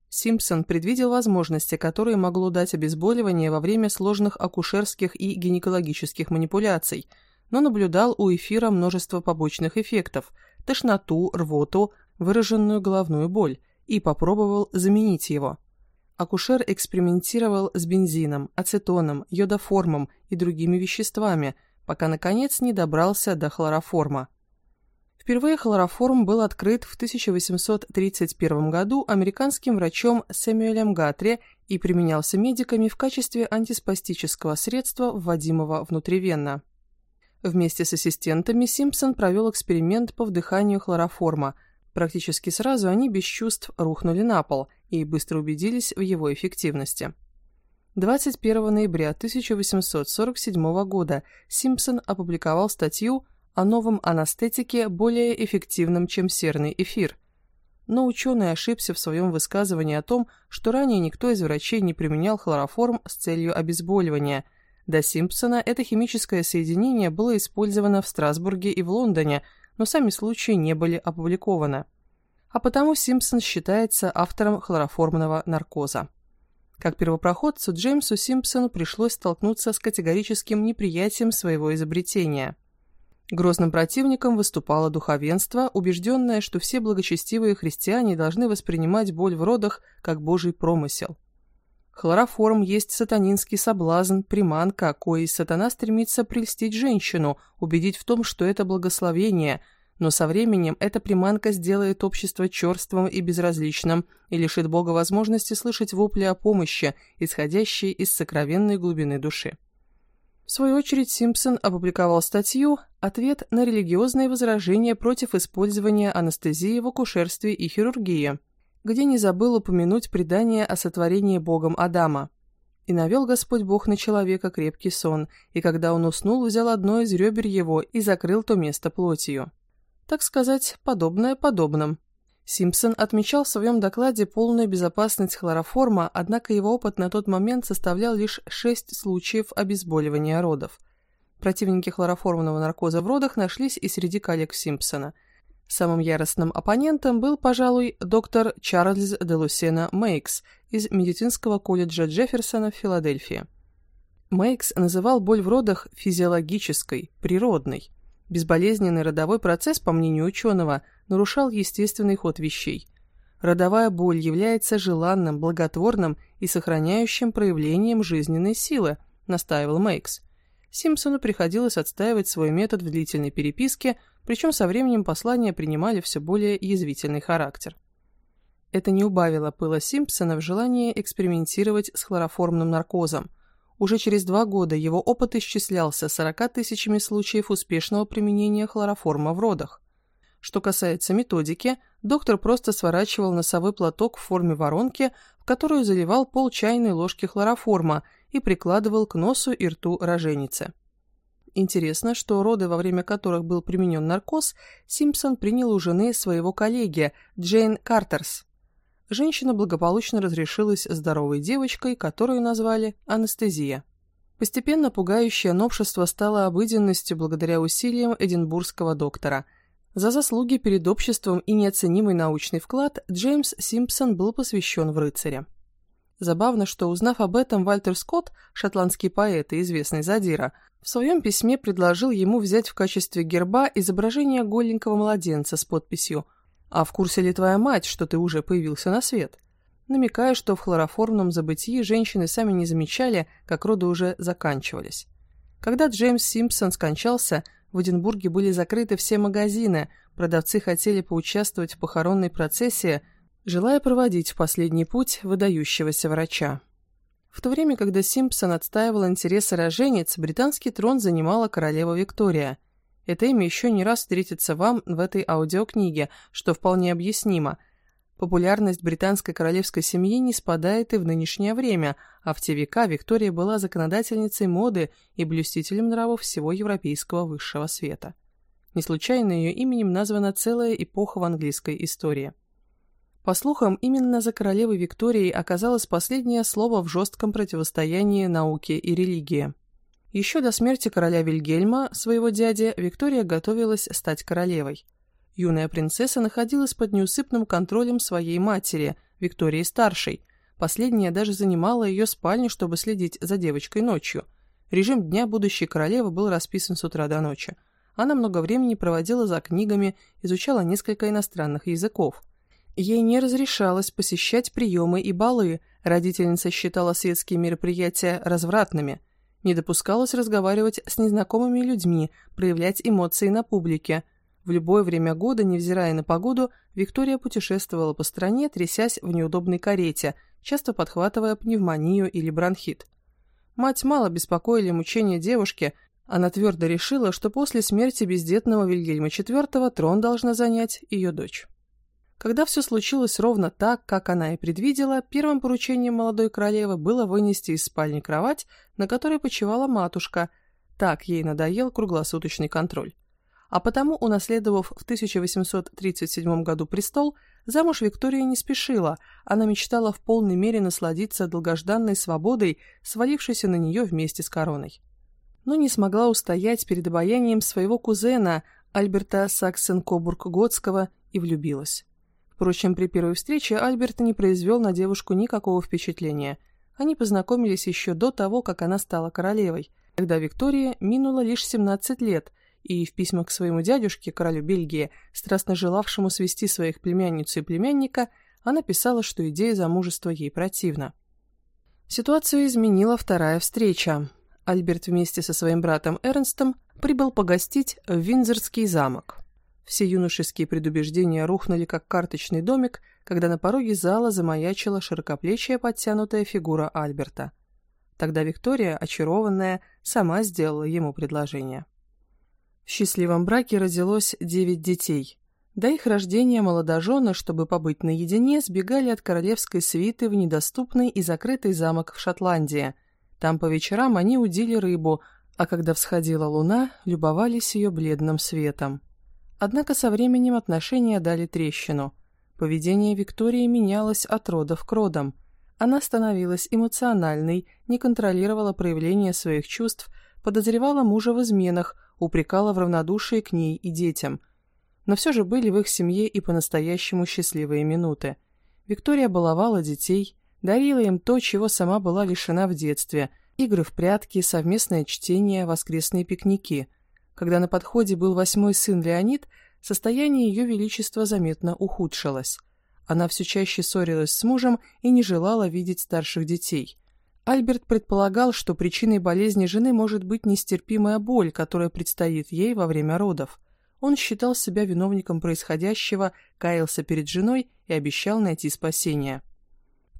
Симпсон предвидел возможности, которые могло дать обезболивание во время сложных акушерских и гинекологических манипуляций, но наблюдал у эфира множество побочных эффектов – тошноту, рвоту, выраженную головную боль, и попробовал заменить его. Акушер экспериментировал с бензином, ацетоном, йодоформом и другими веществами, пока, наконец, не добрался до хлороформа. Впервые хлороформ был открыт в 1831 году американским врачом Сэмюэлем Гатри и применялся медиками в качестве антиспастического средства, вводимого внутривенно. Вместе с ассистентами Симпсон провел эксперимент по вдыханию хлороформа. Практически сразу они без чувств рухнули на пол и быстро убедились в его эффективности. 21 ноября 1847 года Симпсон опубликовал статью о новом анестетике более эффективном, чем серный эфир. Но ученый ошибся в своем высказывании о том, что ранее никто из врачей не применял хлороформ с целью обезболивания. До Симпсона это химическое соединение было использовано в Страсбурге и в Лондоне, но сами случаи не были опубликованы. А потому Симпсон считается автором хлороформного наркоза. Как первопроходцу Джеймсу Симпсону пришлось столкнуться с категорическим неприятием своего изобретения – Грозным противником выступало духовенство, убежденное, что все благочестивые христиане должны воспринимать боль в родах как божий промысел. Хлороформ есть сатанинский соблазн, приманка, коей сатана стремится прельстить женщину, убедить в том, что это благословение, Но со временем эта приманка сделает общество черствым и безразличным и лишит Бога возможности слышать вопли о помощи, исходящие из сокровенной глубины души. В свою очередь Симпсон опубликовал статью «Ответ на религиозные возражения против использования анестезии в акушерстве и хирургии», где не забыл упомянуть предание о сотворении Богом Адама. «И навел Господь Бог на человека крепкий сон, и когда он уснул, взял одно из ребер его и закрыл то место плотью». Так сказать, подобное подобным. Симпсон отмечал в своем докладе полную безопасность хлороформа, однако его опыт на тот момент составлял лишь 6 случаев обезболивания родов. Противники хлороформного наркоза в родах нашлись и среди коллег Симпсона. Самым яростным оппонентом был, пожалуй, доктор Чарльз де Лусена Мейкс из медицинского колледжа Джефферсона в Филадельфии. Мейкс называл боль в родах физиологической, природной. Безболезненный родовой процесс, по мнению ученого, нарушал естественный ход вещей. Родовая боль является желанным, благотворным и сохраняющим проявлением жизненной силы, настаивал Мейкс. Симпсону приходилось отстаивать свой метод в длительной переписке, причем со временем послания принимали все более язвительный характер. Это не убавило пыла Симпсона в желании экспериментировать с хлороформным наркозом – уже через два года его опыт исчислялся 40 тысячами случаев успешного применения хлороформа в родах. Что касается методики, доктор просто сворачивал носовой платок в форме воронки, в которую заливал пол чайной ложки хлороформа и прикладывал к носу и рту роженицы. Интересно, что роды, во время которых был применен наркоз, Симпсон принял у жены своего коллеги Джейн Картерс женщина благополучно разрешилась здоровой девочкой, которую назвали анестезия. Постепенно пугающее новшество стало обыденностью благодаря усилиям эдинбургского доктора. За заслуги перед обществом и неоценимый научный вклад Джеймс Симпсон был посвящен в рыцаря. Забавно, что, узнав об этом, Вальтер Скотт, шотландский поэт и известный задира, в своем письме предложил ему взять в качестве герба изображение голенького младенца с подписью а в курсе ли твоя мать, что ты уже появился на свет? Намекая, что в хлороформном забытии женщины сами не замечали, как роды уже заканчивались. Когда Джеймс Симпсон скончался, в Эдинбурге были закрыты все магазины, продавцы хотели поучаствовать в похоронной процессии, желая проводить в последний путь выдающегося врача. В то время, когда Симпсон отстаивал интересы роженец, британский трон занимала королева Виктория – это имя еще не раз встретится вам в этой аудиокниге, что вполне объяснимо. Популярность британской королевской семьи не спадает и в нынешнее время, а в те века Виктория была законодательницей моды и блюстителем нравов всего европейского высшего света. Не случайно ее именем названа целая эпоха в английской истории. По слухам, именно за королевой Викторией оказалось последнее слово в жестком противостоянии науке и религии. Еще до смерти короля Вильгельма, своего дяди, Виктория готовилась стать королевой. Юная принцесса находилась под неусыпным контролем своей матери, Виктории Старшей. Последняя даже занимала ее спальню, чтобы следить за девочкой ночью. Режим дня будущей королевы был расписан с утра до ночи. Она много времени проводила за книгами, изучала несколько иностранных языков. Ей не разрешалось посещать приемы и балы, родительница считала светские мероприятия развратными – не допускалось разговаривать с незнакомыми людьми, проявлять эмоции на публике. В любое время года, невзирая на погоду, Виктория путешествовала по стране, трясясь в неудобной карете, часто подхватывая пневмонию или бронхит. Мать мало беспокоили мучения девушки, она твердо решила, что после смерти бездетного Вильгельма IV трон должна занять ее дочь. Когда все случилось ровно так, как она и предвидела, первым поручением молодой королевы было вынести из спальни кровать, на которой почивала матушка. Так ей надоел круглосуточный контроль. А потому, унаследовав в 1837 году престол, замуж Виктория не спешила, она мечтала в полной мере насладиться долгожданной свободой, свалившейся на нее вместе с короной. Но не смогла устоять перед обаянием своего кузена Альберта Саксен-Кобург-Готского и влюбилась. Впрочем, при первой встрече Альберт не произвел на девушку никакого впечатления. Они познакомились еще до того, как она стала королевой, когда Виктория минула лишь 17 лет, и в письмах к своему дядюшке, королю Бельгии, страстно желавшему свести своих племянницу и племянника, она писала, что идея замужества ей противна. Ситуацию изменила вторая встреча. Альберт вместе со своим братом Эрнстом прибыл погостить в Виндзорский замок. Все юношеские предубеждения рухнули как карточный домик, когда на пороге зала замаячила широкоплечья подтянутая фигура Альберта. Тогда Виктория, очарованная, сама сделала ему предложение. В счастливом браке родилось девять детей. До их рождения молодожены, чтобы побыть наедине, сбегали от королевской свиты в недоступный и закрытый замок в Шотландии. Там по вечерам они удили рыбу, а когда всходила луна, любовались ее бледным светом. Однако со временем отношения дали трещину. Поведение Виктории менялось от родов к родам. Она становилась эмоциональной, не контролировала проявление своих чувств, подозревала мужа в изменах, упрекала в равнодушии к ней и детям. Но все же были в их семье и по-настоящему счастливые минуты. Виктория баловала детей, дарила им то, чего сама была лишена в детстве – игры в прятки, совместное чтение, воскресные пикники – когда на подходе был восьмой сын Леонид, состояние ее величества заметно ухудшилось. Она все чаще ссорилась с мужем и не желала видеть старших детей. Альберт предполагал, что причиной болезни жены может быть нестерпимая боль, которая предстоит ей во время родов. Он считал себя виновником происходящего, каялся перед женой и обещал найти спасение.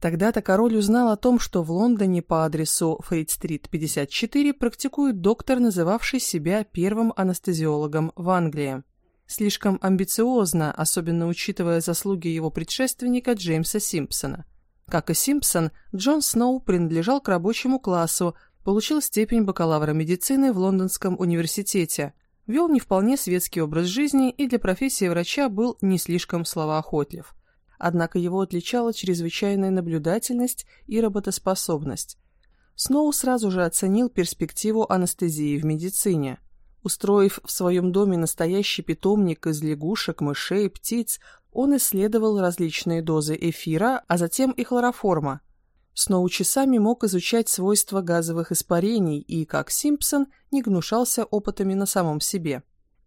Тогда-то король узнал о том, что в Лондоне по адресу Фейт-стрит 54 практикует доктор, называвший себя первым анестезиологом в Англии. Слишком амбициозно, особенно учитывая заслуги его предшественника Джеймса Симпсона. Как и Симпсон, Джон Сноу принадлежал к рабочему классу, получил степень бакалавра медицины в Лондонском университете, вел не вполне светский образ жизни и для профессии врача был не слишком словоохотлив однако его отличала чрезвычайная наблюдательность и работоспособность. Сноу сразу же оценил перспективу анестезии в медицине. Устроив в своем доме настоящий питомник из лягушек, мышей, птиц, он исследовал различные дозы эфира, а затем и хлороформа. Сноу часами мог изучать свойства газовых испарений и, как Симпсон, не гнушался опытами на самом себе.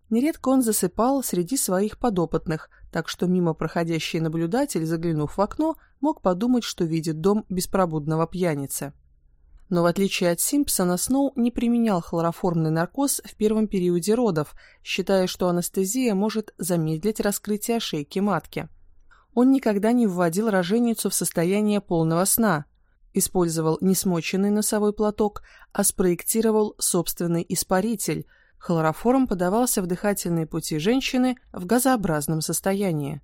Нередко он засыпал среди своих подопытных, так что мимо проходящий наблюдатель, заглянув в окно, мог подумать, что видит дом беспробудного пьяницы. Но в отличие от Симпсона, Сноу не применял хлороформный наркоз в первом периоде родов, считая, что анестезия может замедлить раскрытие шейки матки. Он никогда не вводил роженицу в состояние полного сна, использовал не смоченный носовой платок, а спроектировал собственный испаритель – Хлороформ подавался в дыхательные пути женщины в газообразном состоянии.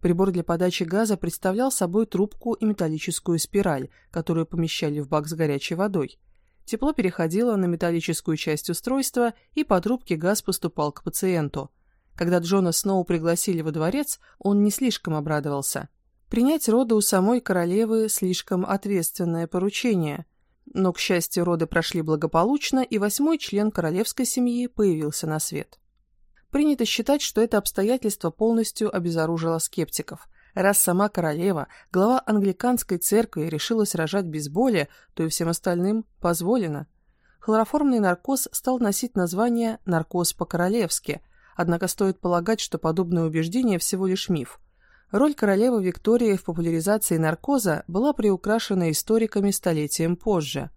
Прибор для подачи газа представлял собой трубку и металлическую спираль, которую помещали в бак с горячей водой. Тепло переходило на металлическую часть устройства, и по трубке газ поступал к пациенту. Когда Джона снова пригласили во дворец, он не слишком обрадовался. Принять роды у самой королевы слишком ответственное поручение. Но, к счастью, роды прошли благополучно, и восьмой член королевской семьи появился на свет. Принято считать, что это обстоятельство полностью обезоружило скептиков. Раз сама королева, глава англиканской церкви, решилась рожать без боли, то и всем остальным позволено. Хлороформный наркоз стал носить название «наркоз по-королевски», однако стоит полагать, что подобное убеждение всего лишь миф – Роль королевы Виктории в популяризации наркоза была приукрашена историками столетием позже.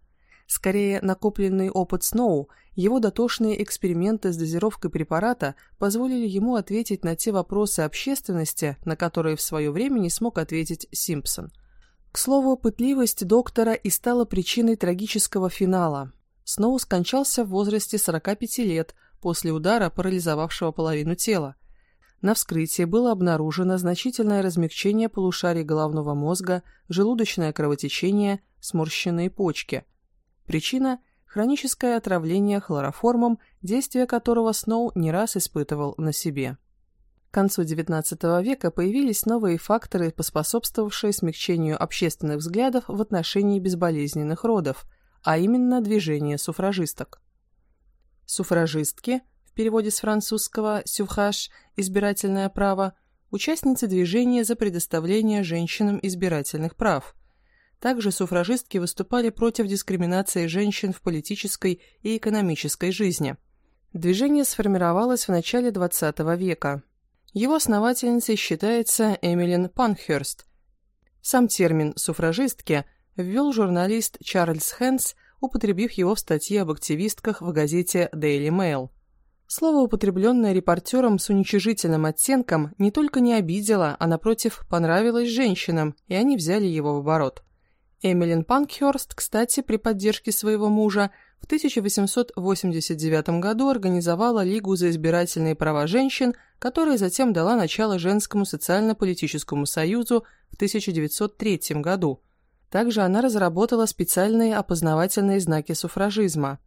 Скорее, накопленный опыт Сноу, его дотошные эксперименты с дозировкой препарата позволили ему ответить на те вопросы общественности, на которые в свое время не смог ответить Симпсон. К слову, пытливость доктора и стала причиной трагического финала. Сноу скончался в возрасте 45 лет после удара, парализовавшего половину тела. На вскрытии было обнаружено значительное размягчение полушарий головного мозга, желудочное кровотечение, сморщенные почки. Причина – хроническое отравление хлороформом, действие которого Сноу не раз испытывал на себе. К концу XIX века появились новые факторы, поспособствовавшие смягчению общественных взглядов в отношении безболезненных родов, а именно движение суфражисток. Суфражистки – в переводе с французского «сювхаш» – избирательное право, участницы движения за предоставление женщинам избирательных прав. Также суфражистки выступали против дискриминации женщин в политической и экономической жизни. Движение сформировалось в начале XX века. Его основательницей считается Эмилин Панхерст. Сам термин «суфражистки» ввел журналист Чарльз Хэнс, употребив его в статье об активистках в газете Daily Mail. Слово, употребленное репортером с уничижительным оттенком, не только не обидело, а, напротив, понравилось женщинам, и они взяли его в оборот. Эмилин Панкхёрст, кстати, при поддержке своего мужа, в 1889 году организовала Лигу за избирательные права женщин, которая затем дала начало Женскому социально-политическому союзу в 1903 году. Также она разработала специальные опознавательные знаки суфражизма.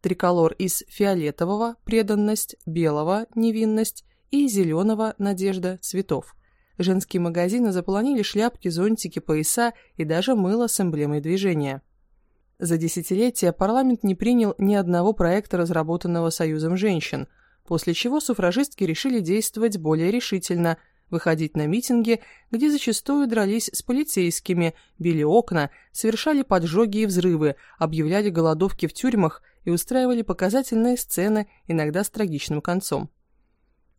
Триколор из фиолетового – преданность, белого – невинность и зеленого – надежда цветов. Женские магазины заполонили шляпки, зонтики, пояса и даже мыло с эмблемой движения. За десятилетия парламент не принял ни одного проекта, разработанного Союзом женщин, после чего суфражистки решили действовать более решительно, выходить на митинги, где зачастую дрались с полицейскими, били окна, совершали поджоги и взрывы, объявляли голодовки в тюрьмах и устраивали показательные сцены, иногда с трагичным концом.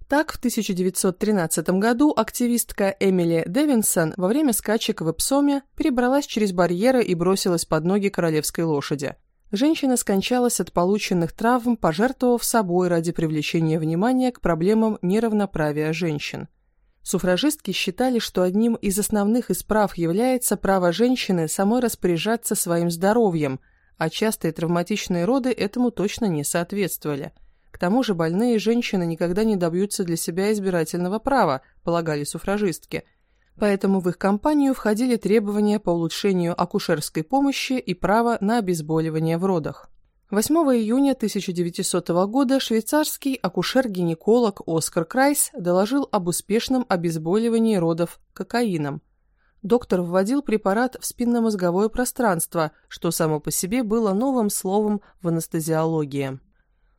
Так, в 1913 году активистка Эмили Дэвинсон во время скачек в Эпсоме перебралась через барьеры и бросилась под ноги королевской лошади. Женщина скончалась от полученных травм, пожертвовав собой ради привлечения внимания к проблемам неравноправия женщин. Суфражистки считали, что одним из основных исправ является право женщины самой распоряжаться своим здоровьем, а частые травматичные роды этому точно не соответствовали – к тому же больные женщины никогда не добьются для себя избирательного права, полагали суфражистки. Поэтому в их кампанию входили требования по улучшению акушерской помощи и права на обезболивание в родах. 8 июня 1900 года швейцарский акушер-гинеколог Оскар Крайс доложил об успешном обезболивании родов кокаином. Доктор вводил препарат в спинномозговое пространство, что само по себе было новым словом в анестезиологии.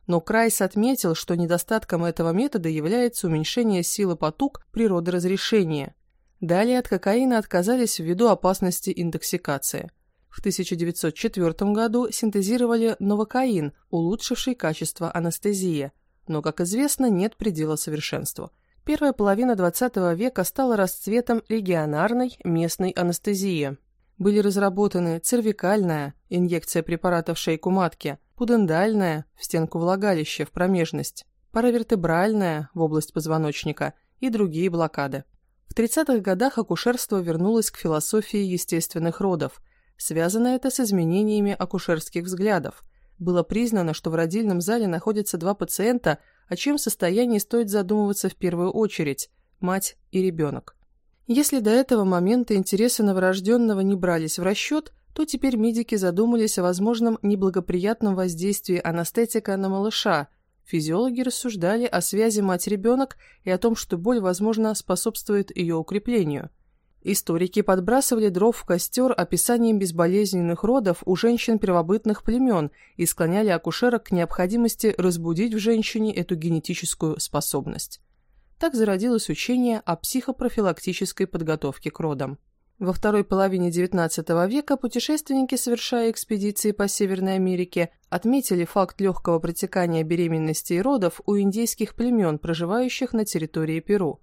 Но Крайс отметил, что недостатком этого метода является уменьшение силы потуг при родоразрешении. Далее от кокаина отказались ввиду опасности интоксикации. В 1904 году синтезировали новокаин, улучшивший качество анестезии. Но, как известно, нет предела совершенству. Первая половина XX века стала расцветом регионарной местной анестезии. Были разработаны цервикальная, инъекция препаратов в шейку матки – пудендальная в стенку влагалища в промежность, паравертебральная в область позвоночника и другие блокады. В 30-х годах акушерство вернулось к философии естественных родов. Связано это с изменениями акушерских взглядов. Было признано, что в родильном зале находятся два пациента, о чем состоянии стоит задумываться в первую очередь – мать и ребенок. Если до этого момента интересы новорожденного не брались в расчет, то теперь медики задумались о возможном неблагоприятном воздействии анестетика на малыша. Физиологи рассуждали о связи мать-ребенок и о том, что боль, возможно, способствует ее укреплению. Историки подбрасывали дров в костер описанием безболезненных родов у женщин первобытных племен и склоняли акушерок к необходимости разбудить в женщине эту генетическую способность. Так зародилось учение о психопрофилактической подготовке к родам. Во второй половине XIX века путешественники, совершая экспедиции по Северной Америке, отметили факт легкого протекания беременности и родов у индейских племен, проживающих на территории Перу.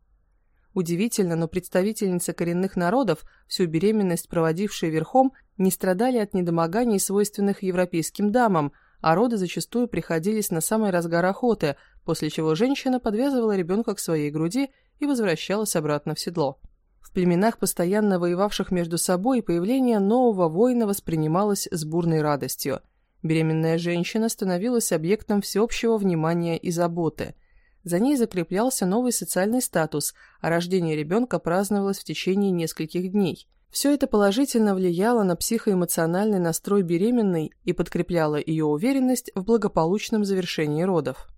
Удивительно, но представительницы коренных народов, всю беременность проводившие верхом, не страдали от недомоганий, свойственных европейским дамам, а роды зачастую приходились на самый разгар охоты, после чего женщина подвязывала ребенка к своей груди и возвращалась обратно в седло. В племенах, постоянно воевавших между собой, появление нового воина воспринималось с бурной радостью. Беременная женщина становилась объектом всеобщего внимания и заботы. За ней закреплялся новый социальный статус, а рождение ребенка праздновалось в течение нескольких дней. Все это положительно влияло на психоэмоциональный настрой беременной и подкрепляло ее уверенность в благополучном завершении родов.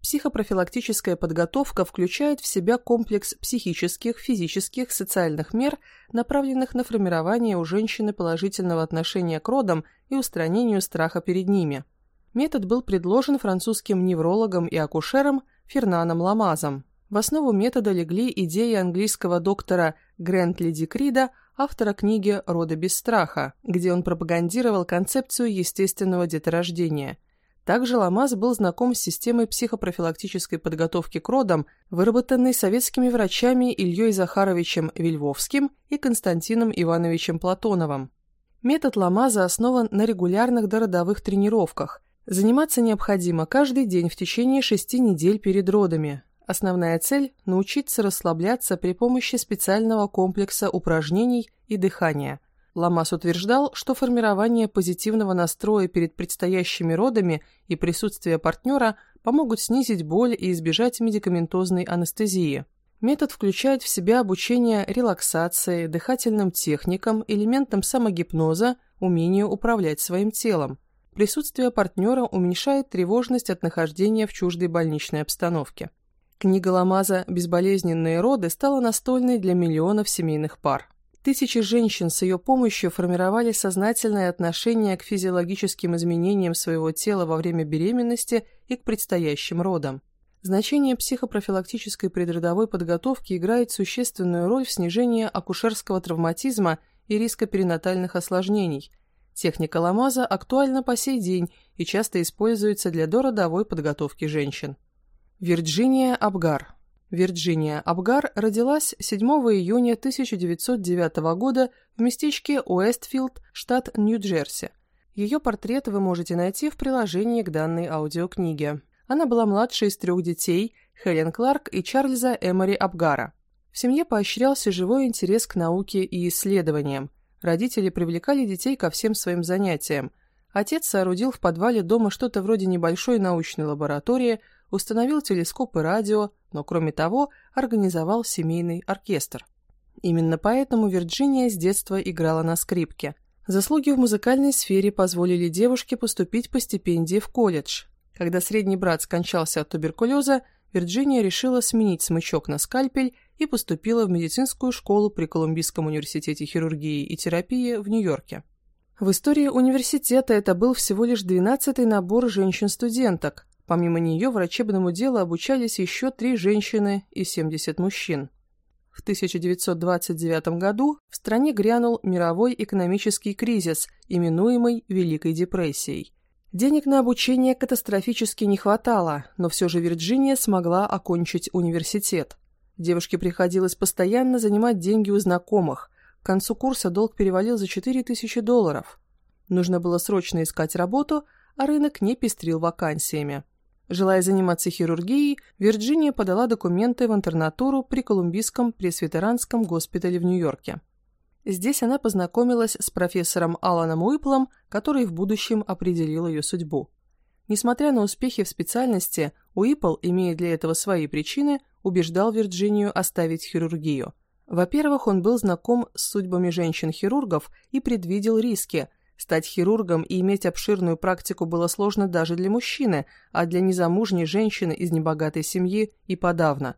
Психопрофилактическая подготовка включает в себя комплекс психических, физических, социальных мер, направленных на формирование у женщины положительного отношения к родам и устранению страха перед ними. Метод был предложен французским неврологом и акушером Фернаном Ламазом. В основу метода легли идеи английского доктора Грентли Дикрида, автора книги «Роды без страха», где он пропагандировал концепцию естественного деторождения – также Ламаз был знаком с системой психопрофилактической подготовки к родам, выработанной советскими врачами Ильей Захаровичем Вильвовским и Константином Ивановичем Платоновым. Метод Ламаза основан на регулярных дородовых тренировках. Заниматься необходимо каждый день в течение шести недель перед родами. Основная цель – научиться расслабляться при помощи специального комплекса упражнений и дыхания. Ламас утверждал, что формирование позитивного настроя перед предстоящими родами и присутствие партнера помогут снизить боль и избежать медикаментозной анестезии. Метод включает в себя обучение релаксации, дыхательным техникам, элементам самогипноза, умению управлять своим телом. Присутствие партнера уменьшает тревожность от нахождения в чуждой больничной обстановке. Книга Ламаза «Безболезненные роды» стала настольной для миллионов семейных пар. Тысячи женщин с ее помощью формировали сознательное отношение к физиологическим изменениям своего тела во время беременности и к предстоящим родам. Значение психопрофилактической предродовой подготовки играет существенную роль в снижении акушерского травматизма и риска перинатальных осложнений – Техника Ламаза актуальна по сей день и часто используется для дородовой подготовки женщин. Вирджиния Абгар Вирджиния Абгар родилась 7 июня 1909 года в местечке Уэстфилд, штат Нью-Джерси. Ее портрет вы можете найти в приложении к данной аудиокниге. Она была младшей из трех детей – Хелен Кларк и Чарльза Эмори Абгара. В семье поощрялся живой интерес к науке и исследованиям. Родители привлекали детей ко всем своим занятиям. Отец соорудил в подвале дома что-то вроде небольшой научной лаборатории, установил телескоп и радио, но кроме того организовал семейный оркестр. Именно поэтому Вирджиния с детства играла на скрипке. Заслуги в музыкальной сфере позволили девушке поступить по стипендии в колледж. Когда средний брат скончался от туберкулеза, Вирджиния решила сменить смычок на скальпель и поступила в медицинскую школу при Колумбийском университете хирургии и терапии в Нью-Йорке. В истории университета это был всего лишь 12-й набор женщин-студенток. Помимо нее врачебному делу обучались еще три женщины и 70 мужчин. В 1929 году в стране грянул мировой экономический кризис, именуемый Великой депрессией. Денег на обучение катастрофически не хватало, но все же Вирджиния смогла окончить университет. Девушке приходилось постоянно занимать деньги у знакомых. К концу курса долг перевалил за 4000 долларов. Нужно было срочно искать работу, а рынок не пестрил вакансиями. Желая заниматься хирургией, Вирджиния подала документы в интернатуру при Колумбийском пресвитеранском госпитале в Нью-Йорке. Здесь она познакомилась с профессором Аланом Уиплом, который в будущем определил ее судьбу. Несмотря на успехи в специальности, Уипл, имея для этого свои причины, убеждал Вирджинию оставить хирургию. Во-первых, он был знаком с судьбами женщин-хирургов и предвидел риски. Стать хирургом и иметь обширную практику было сложно даже для мужчины, а для незамужней женщины из небогатой семьи и подавно.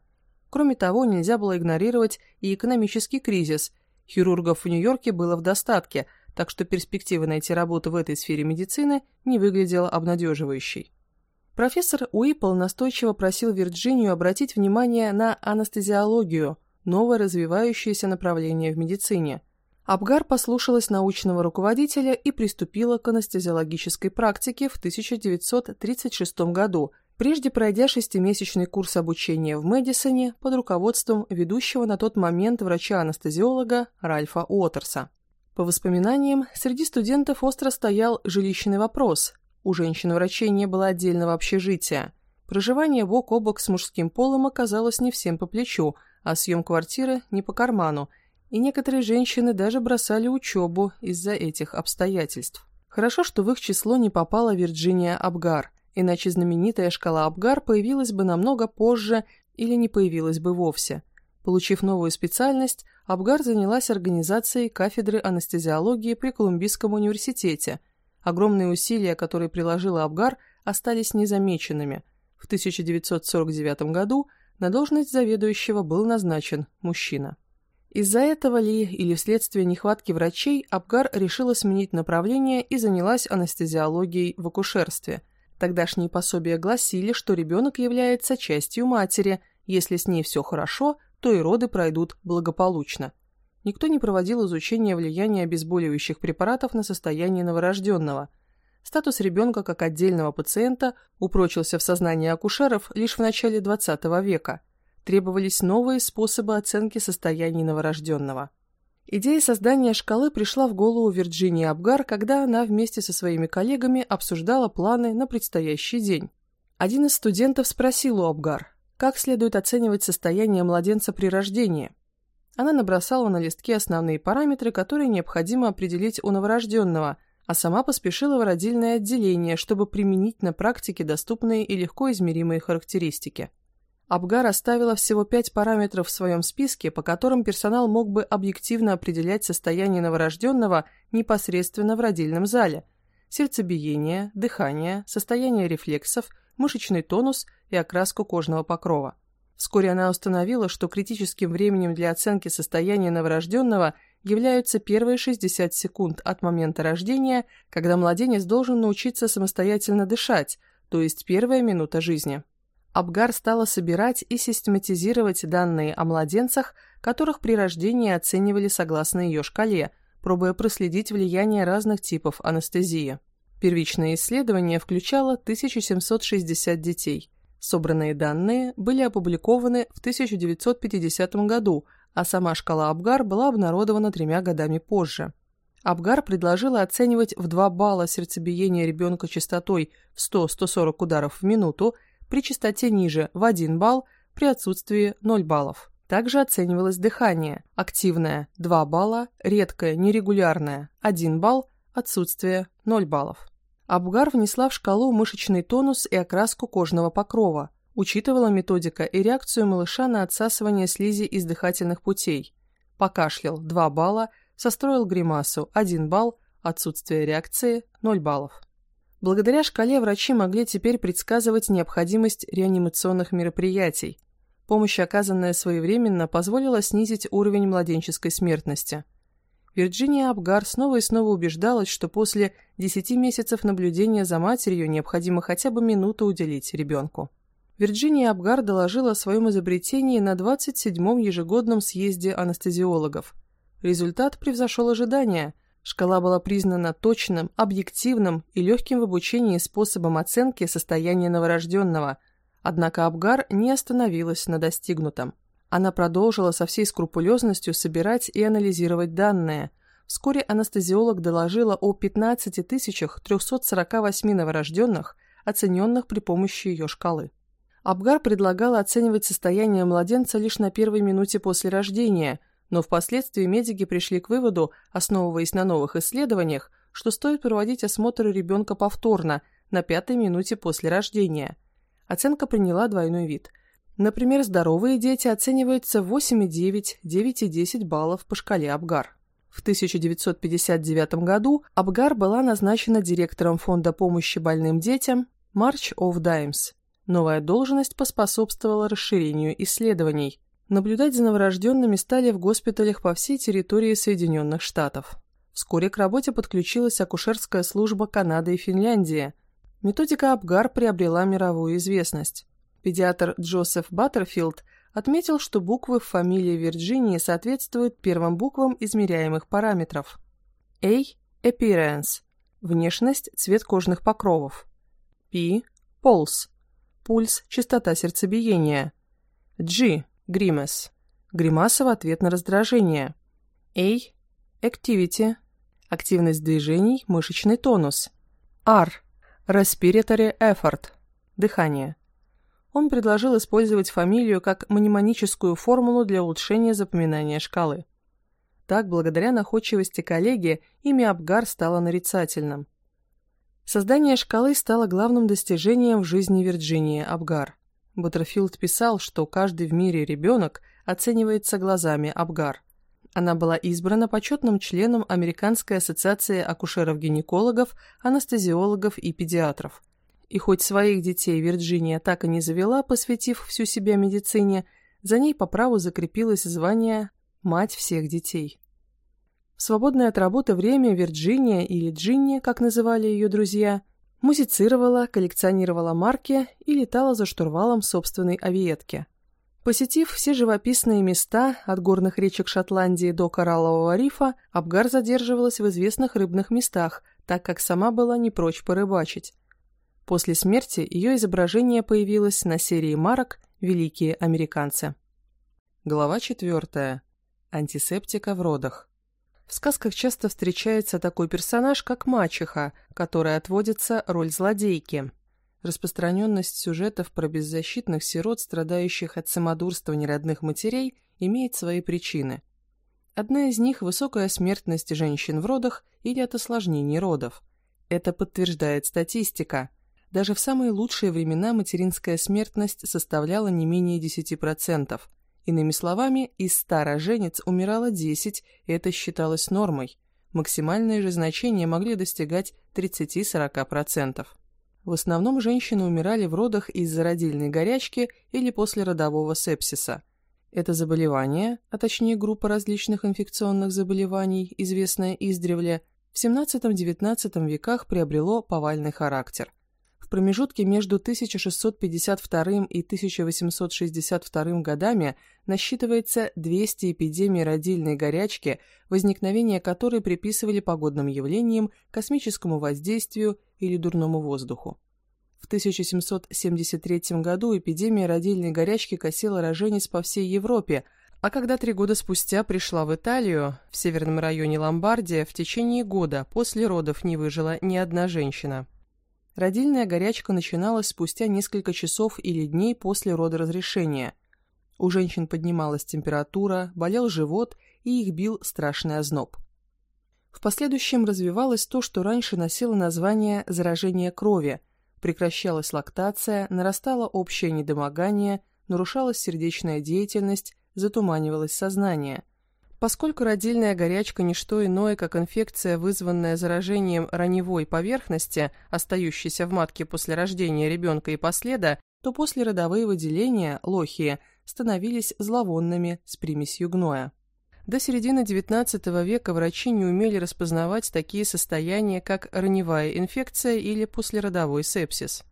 Кроме того, нельзя было игнорировать и экономический кризис. Хирургов в Нью-Йорке было в достатке, так что перспектива найти работу в этой сфере медицины не выглядела обнадеживающей. Профессор Уиппл настойчиво просил Вирджинию обратить внимание на анестезиологию, новое развивающееся направление в медицине. Абгар послушалась научного руководителя и приступила к анестезиологической практике в 1936 году, прежде пройдя шестимесячный курс обучения в Мэдисоне под руководством ведущего на тот момент врача-анестезиолога Ральфа Уотерса. По воспоминаниям, среди студентов остро стоял жилищный вопрос, у женщин-врачей не было отдельного общежития. Проживание бок о бок с мужским полом оказалось не всем по плечу, а съем квартиры не по карману, и некоторые женщины даже бросали учебу из-за этих обстоятельств. Хорошо, что в их число не попала Вирджиния Абгар, иначе знаменитая шкала Абгар появилась бы намного позже или не появилась бы вовсе. Получив новую специальность, Абгар занялась организацией кафедры анестезиологии при Колумбийском университете – Огромные усилия, которые приложила Абгар, остались незамеченными. В 1949 году на должность заведующего был назначен мужчина. Из-за этого ли или вследствие нехватки врачей Абгар решила сменить направление и занялась анестезиологией в акушерстве. Тогдашние пособия гласили, что ребенок является частью матери, если с ней все хорошо, то и роды пройдут благополучно никто не проводил изучения влияния обезболивающих препаратов на состояние новорожденного. Статус ребенка как отдельного пациента упрочился в сознании акушеров лишь в начале XX века. Требовались новые способы оценки состояния новорожденного. Идея создания шкалы пришла в голову Вирджинии Абгар, когда она вместе со своими коллегами обсуждала планы на предстоящий день. Один из студентов спросил у Абгар, как следует оценивать состояние младенца при рождении. Она набросала на листке основные параметры, которые необходимо определить у новорожденного, а сама поспешила в родильное отделение, чтобы применить на практике доступные и легко измеримые характеристики. Абгар оставила всего пять параметров в своем списке, по которым персонал мог бы объективно определять состояние новорожденного непосредственно в родильном зале – сердцебиение, дыхание, состояние рефлексов, мышечный тонус и окраску кожного покрова. Вскоре она установила, что критическим временем для оценки состояния новорожденного являются первые 60 секунд от момента рождения, когда младенец должен научиться самостоятельно дышать, то есть первая минута жизни. Абгар стала собирать и систематизировать данные о младенцах, которых при рождении оценивали согласно ее шкале, пробуя проследить влияние разных типов анестезии. Первичное исследование включало 1760 детей. Собранные данные были опубликованы в 1950 году, а сама шкала Абгар была обнародована тремя годами позже. Абгар предложила оценивать в 2 балла сердцебиение ребенка частотой в 100-140 ударов в минуту при частоте ниже в 1 балл, при отсутствии 0 баллов. Также оценивалось дыхание. Активное – 2 балла, редкое, нерегулярное – 1 балл, отсутствие – 0 баллов. Абгар внесла в шкалу мышечный тонус и окраску кожного покрова. Учитывала методика и реакцию малыша на отсасывание слизи из дыхательных путей. Покашлял – 2 балла, состроил гримасу – 1 балл, отсутствие реакции – 0 баллов. Благодаря шкале врачи могли теперь предсказывать необходимость реанимационных мероприятий. Помощь, оказанная своевременно, позволила снизить уровень младенческой смертности. Вирджиния Абгар снова и снова убеждалась, что после 10 месяцев наблюдения за матерью необходимо хотя бы минуту уделить ребенку. Вирджиния Абгар доложила о своем изобретении на 27-м ежегодном съезде анестезиологов. Результат превзошел ожидания – Шкала была признана точным, объективным и легким в обучении способом оценки состояния новорожденного, однако Абгар не остановилась на достигнутом. Она продолжила со всей скрупулезностью собирать и анализировать данные. Вскоре анестезиолог доложила о 15 348 новорожденных, оцененных при помощи ее шкалы. Абгар предлагала оценивать состояние младенца лишь на первой минуте после рождения, но впоследствии медики пришли к выводу, основываясь на новых исследованиях, что стоит проводить осмотр ребенка повторно, на пятой минуте после рождения. Оценка приняла двойной вид. Например, здоровые дети оцениваются 8,9, 9,10 баллов по шкале Абгар. В 1959 году Абгар была назначена директором фонда помощи больным детям March of Dimes. Новая должность поспособствовала расширению исследований. Наблюдать за новорожденными стали в госпиталях по всей территории Соединенных Штатов. Вскоре к работе подключилась акушерская служба Канады и Финляндии. Методика Абгар приобрела мировую известность. Педиатр Джозеф Баттерфилд отметил, что буквы в фамилии Вирджинии соответствуют первым буквам измеряемых параметров. A – appearance – внешность, цвет кожных покровов. P – pulse – пульс, частота сердцебиения. G Grimace. Гримаса в ответ на раздражение. A. Activity. Активность движений, мышечный тонус. R. Respiratory effort. Дыхание. Он предложил использовать фамилию как мнемоническую формулу для улучшения запоминания шкалы. Так, благодаря находчивости коллеги, имя Абгар стало нарицательным. Создание шкалы стало главным достижением в жизни Вирджинии Абгар. Баттерфилд писал, что каждый в мире ребенок оценивается глазами Абгар. Она была избрана почетным членом Американской ассоциации акушеров-гинекологов, анестезиологов и педиатров. И хоть своих детей Вирджиния так и не завела, посвятив всю себя медицине, за ней по праву закрепилось звание «мать всех детей». В свободное от работы время Вирджиния или Джинни, как называли ее друзья, Музицировала, коллекционировала марки и летала за штурвалом собственной авиетки. Посетив все живописные места, от горных речек Шотландии до Кораллового рифа, Абгар задерживалась в известных рыбных местах, так как сама была не прочь порыбачить. После смерти ее изображение появилось на серии марок «Великие американцы». Глава 4. Антисептика в родах. В сказках часто встречается такой персонаж, как мачеха, которой отводится роль злодейки. Распространенность сюжетов про беззащитных сирот, страдающих от самодурства неродных матерей, имеет свои причины. Одна из них – высокая смертность женщин в родах или от осложнений родов. Это подтверждает статистика. Даже в самые лучшие времена материнская смертность составляла не менее 10%. Иными словами, из 100 роженец умирало 10, и это считалось нормой. Максимальные же значения могли достигать 30-40%. В основном женщины умирали в родах из-за родильной горячки или после родового сепсиса. Это заболевание, а точнее группа различных инфекционных заболеваний, известная издревле, в XVII-XIX веках приобрело повальный характер. В промежутке между 1652 и 1862 годами насчитывается 200 эпидемий родильной горячки, возникновение которой приписывали погодным явлениям, космическому воздействию или дурному воздуху. В 1773 году эпидемия родильной горячки косила роженец по всей Европе, а когда три года спустя пришла в Италию, в северном районе Ломбардия, в течение года после родов не выжила ни одна женщина. Родильная горячка начиналась спустя несколько часов или дней после родоразрешения. У женщин поднималась температура, болел живот и их бил страшный озноб. В последующем развивалось то, что раньше носило название заражение крови, прекращалась лактация, нарастало общее недомогание, нарушалась сердечная деятельность, затуманивалось сознание – Поскольку родильная горячка – не что иное, как инфекция, вызванная заражением раневой поверхности, остающейся в матке после рождения ребенка и последа, то послеродовые выделения, лохии, становились зловонными с примесью гноя. До середины XIX века врачи не умели распознавать такие состояния, как раневая инфекция или послеродовой сепсис.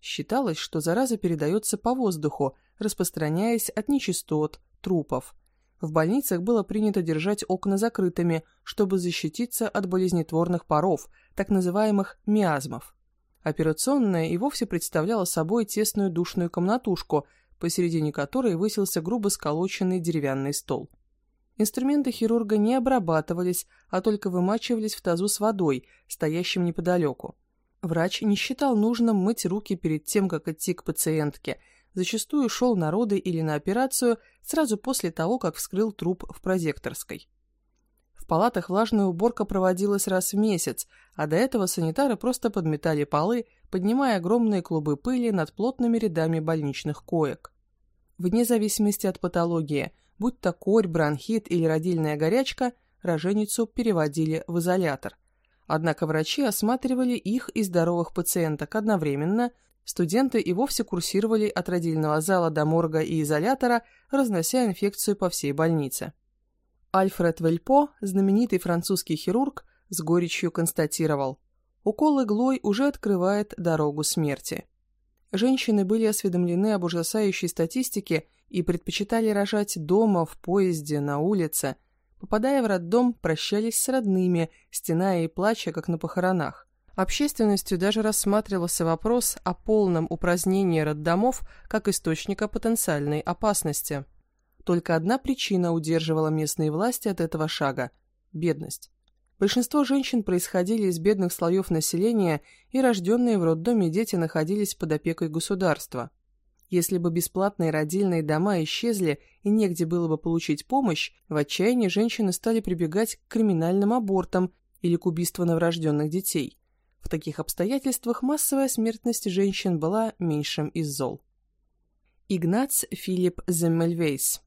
Считалось, что зараза передается по воздуху, распространяясь от нечистот, трупов – в больницах было принято держать окна закрытыми, чтобы защититься от болезнетворных паров, так называемых миазмов. Операционная и вовсе представляла собой тесную душную комнатушку, посередине которой высился грубо сколоченный деревянный стол. Инструменты хирурга не обрабатывались, а только вымачивались в тазу с водой, стоящим неподалеку. Врач не считал нужным мыть руки перед тем, как идти к пациентке – зачастую шел на роды или на операцию сразу после того, как вскрыл труп в прозекторской. В палатах влажная уборка проводилась раз в месяц, а до этого санитары просто подметали полы, поднимая огромные клубы пыли над плотными рядами больничных коек. Вне зависимости от патологии, будь то корь, бронхит или родильная горячка, роженицу переводили в изолятор. Однако врачи осматривали их и здоровых пациенток одновременно Студенты и вовсе курсировали от родильного зала до морга и изолятора, разнося инфекцию по всей больнице. Альфред Вельпо, знаменитый французский хирург, с горечью констатировал, укол иглой уже открывает дорогу смерти. Женщины были осведомлены об ужасающей статистике и предпочитали рожать дома, в поезде, на улице. Попадая в роддом, прощались с родными, стеная и плача, как на похоронах. Общественностью даже рассматривался вопрос о полном упразднении роддомов как источника потенциальной опасности. Только одна причина удерживала местные власти от этого шага – бедность. Большинство женщин происходили из бедных слоев населения, и рожденные в роддоме дети находились под опекой государства. Если бы бесплатные родильные дома исчезли и негде было бы получить помощь, в отчаянии женщины стали прибегать к криминальным абортам или к убийству новорожденных детей. В таких обстоятельствах массовая смертность женщин была меньшим из зол. Игнац Филипп Земмельвейс.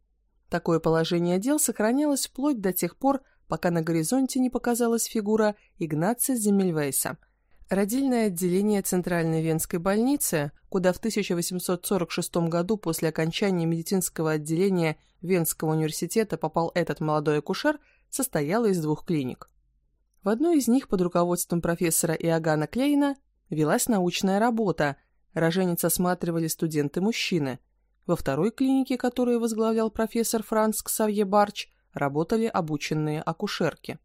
Такое положение дел сохранялось вплоть до тех пор, пока на горизонте не показалась фигура Игнаца Земмельвейса. Родильное отделение Центральной Венской больницы, куда в 1846 году после окончания медицинского отделения Венского университета попал этот молодой акушер, состояло из двух клиник. В одной из них под руководством профессора Иоганна Клейна велась научная работа, роженец осматривали студенты-мужчины. Во второй клинике, которую возглавлял профессор Франц Ксавье Барч, работали обученные акушерки.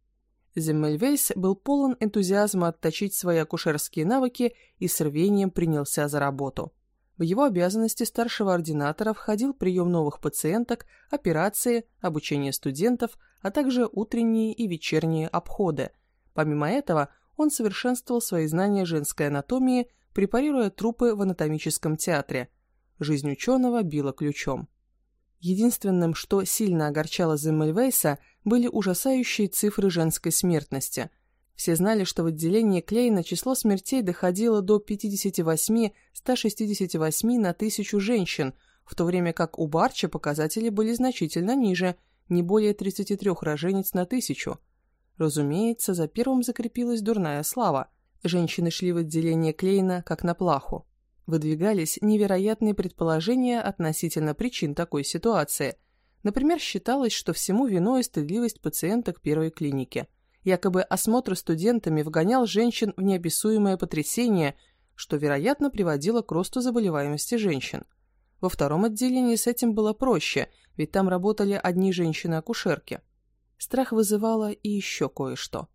Земмельвейс был полон энтузиазма отточить свои акушерские навыки и с рвением принялся за работу. В его обязанности старшего ординатора входил прием новых пациенток, операции, обучение студентов, а также утренние и вечерние обходы. Помимо этого, он совершенствовал свои знания женской анатомии, препарируя трупы в анатомическом театре. Жизнь ученого била ключом. Единственным, что сильно огорчало Земмельвейса, были ужасающие цифры женской смертности – все знали, что в отделении Клейна число смертей доходило до 58-168 на тысячу женщин, в то время как у Барча показатели были значительно ниже, не более 33 роженец на тысячу. Разумеется, за первым закрепилась дурная слава. Женщины шли в отделение Клейна как на плаху. Выдвигались невероятные предположения относительно причин такой ситуации. Например, считалось, что всему виной стыдливость пациенток первой клиники – Якобы осмотр студентами вгонял женщин в неописуемое потрясение, что, вероятно, приводило к росту заболеваемости женщин. Во втором отделении с этим было проще, ведь там работали одни женщины-акушерки. Страх вызывало и еще кое-что.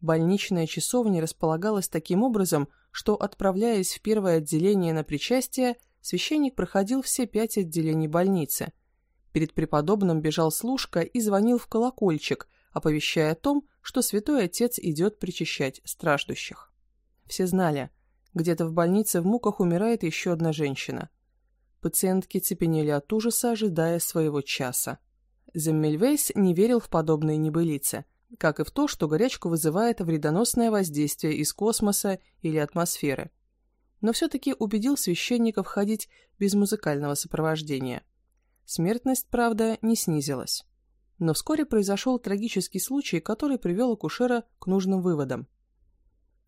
Больничная часовня располагалась таким образом, что, отправляясь в первое отделение на причастие, священник проходил все пять отделений больницы. Перед преподобным бежал служка и звонил в колокольчик, оповещая о том, что святой отец идет причащать страждущих. Все знали, где-то в больнице в муках умирает еще одна женщина. Пациентки цепенели от ужаса, ожидая своего часа. Земмельвейс не верил в подобные небылицы, как и в то, что горячку вызывает вредоносное воздействие из космоса или атмосферы. Но все-таки убедил священников ходить без музыкального сопровождения. Смертность, правда, не снизилась. Но вскоре произошел трагический случай, который привел акушера к нужным выводам.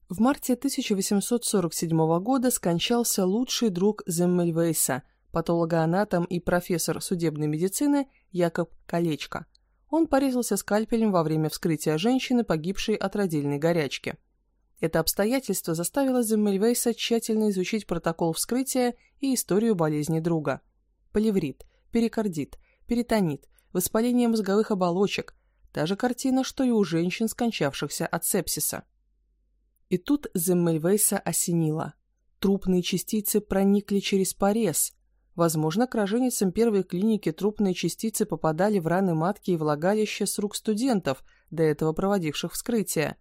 В марте 1847 года скончался лучший друг Земмельвейса, патологоанатом и профессор судебной медицины Якоб Колечко. Он порезался скальпелем во время вскрытия женщины, погибшей от родильной горячки. Это обстоятельство заставило Земмельвейса тщательно изучить протокол вскрытия и историю болезни друга. Полеврит, перикардит, перитонит, воспаление мозговых оболочек, та же картина, что и у женщин, скончавшихся от сепсиса. И тут Земмельвейса осенило. Трупные частицы проникли через порез. Возможно, к роженицам первой клиники трупные частицы попадали в раны матки и влагалища с рук студентов, до этого проводивших вскрытие.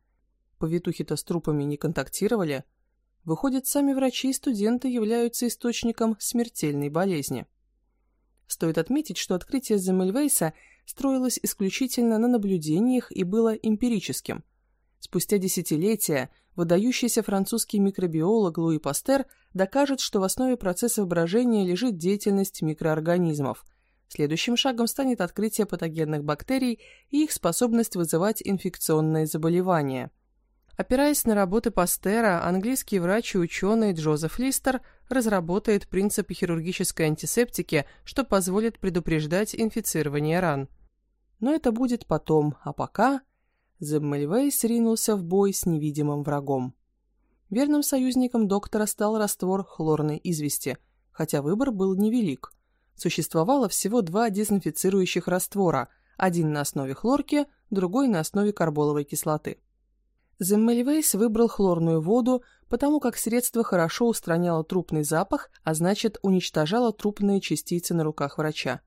Повитухи-то с трупами не контактировали. Выходит, сами врачи и студенты являются источником смертельной болезни. Стоит отметить, что открытие Земельвейса строилось исключительно на наблюдениях и было эмпирическим. Спустя десятилетия выдающийся французский микробиолог Луи Пастер докажет, что в основе процессов брожения лежит деятельность микроорганизмов. Следующим шагом станет открытие патогенных бактерий и их способность вызывать инфекционные заболевания – Опираясь на работы Пастера, английский врач и ученый Джозеф Листер разработает принципы хирургической антисептики, что позволит предупреждать инфицирование ран. Но это будет потом, а пока... Земмельвейс ринулся в бой с невидимым врагом. Верным союзником доктора стал раствор хлорной извести, хотя выбор был невелик. Существовало всего два дезинфицирующих раствора, один на основе хлорки, другой на основе карболовой кислоты. Земмельвейс выбрал хлорную воду, потому как средство хорошо устраняло трупный запах, а значит уничтожало трупные частицы на руках врача.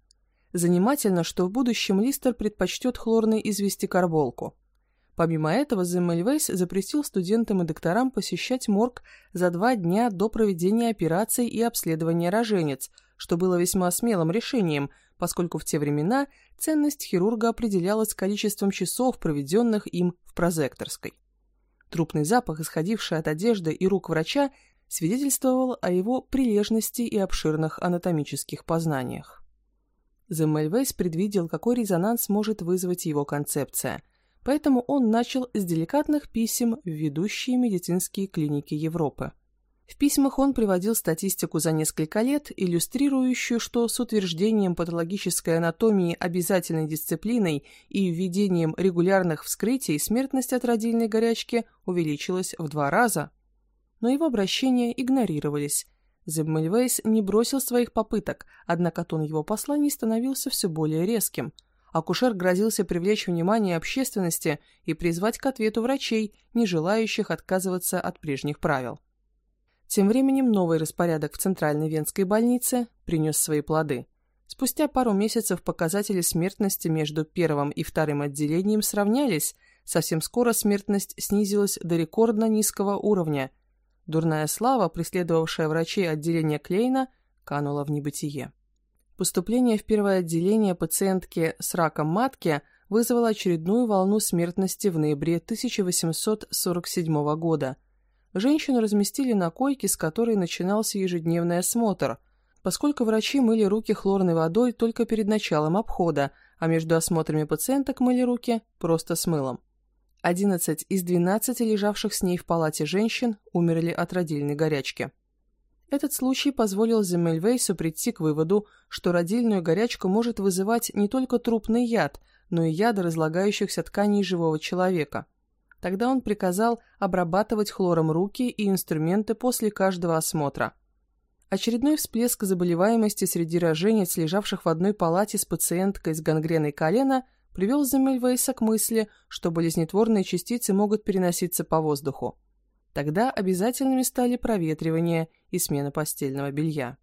Занимательно, что в будущем Листер предпочтет хлорной извести карболку. Помимо этого, Земмельвейс запретил студентам и докторам посещать морг за два дня до проведения операций и обследования роженец, что было весьма смелым решением, поскольку в те времена ценность хирурга определялась количеством часов, проведенных им в прозекторской. Трупный запах, исходивший от одежды и рук врача, свидетельствовал о его прилежности и обширных анатомических познаниях. Земельвейс предвидел, какой резонанс может вызвать его концепция, поэтому он начал с деликатных писем в ведущие медицинские клиники Европы. В письмах он приводил статистику за несколько лет, иллюстрирующую, что с утверждением патологической анатомии обязательной дисциплиной и введением регулярных вскрытий смертность от родильной горячки увеличилась в два раза. Но его обращения игнорировались. Земмельвейс не бросил своих попыток, однако тон его посланий становился все более резким. Акушер грозился привлечь внимание общественности и призвать к ответу врачей, не желающих отказываться от прежних правил. Тем временем новый распорядок в Центральной Венской больнице принес свои плоды. Спустя пару месяцев показатели смертности между первым и вторым отделением сравнялись, совсем скоро смертность снизилась до рекордно низкого уровня. Дурная слава, преследовавшая врачей отделения Клейна, канула в небытие. Поступление в первое отделение пациентки с раком матки вызвало очередную волну смертности в ноябре 1847 года. Женщину разместили на койке, с которой начинался ежедневный осмотр, поскольку врачи мыли руки хлорной водой только перед началом обхода, а между осмотрами пациенток мыли руки просто с мылом. 11 из 12 лежавших с ней в палате женщин умерли от родильной горячки. Этот случай позволил Земельвейсу прийти к выводу, что родильную горячку может вызывать не только трупный яд, но и яды разлагающихся тканей живого человека. Тогда он приказал обрабатывать хлором руки и инструменты после каждого осмотра. Очередной всплеск заболеваемости среди роженец, лежавших в одной палате с пациенткой с гангреной колена, привел Земельвейса к мысли, что болезнетворные частицы могут переноситься по воздуху. Тогда обязательными стали проветривание и смена постельного белья.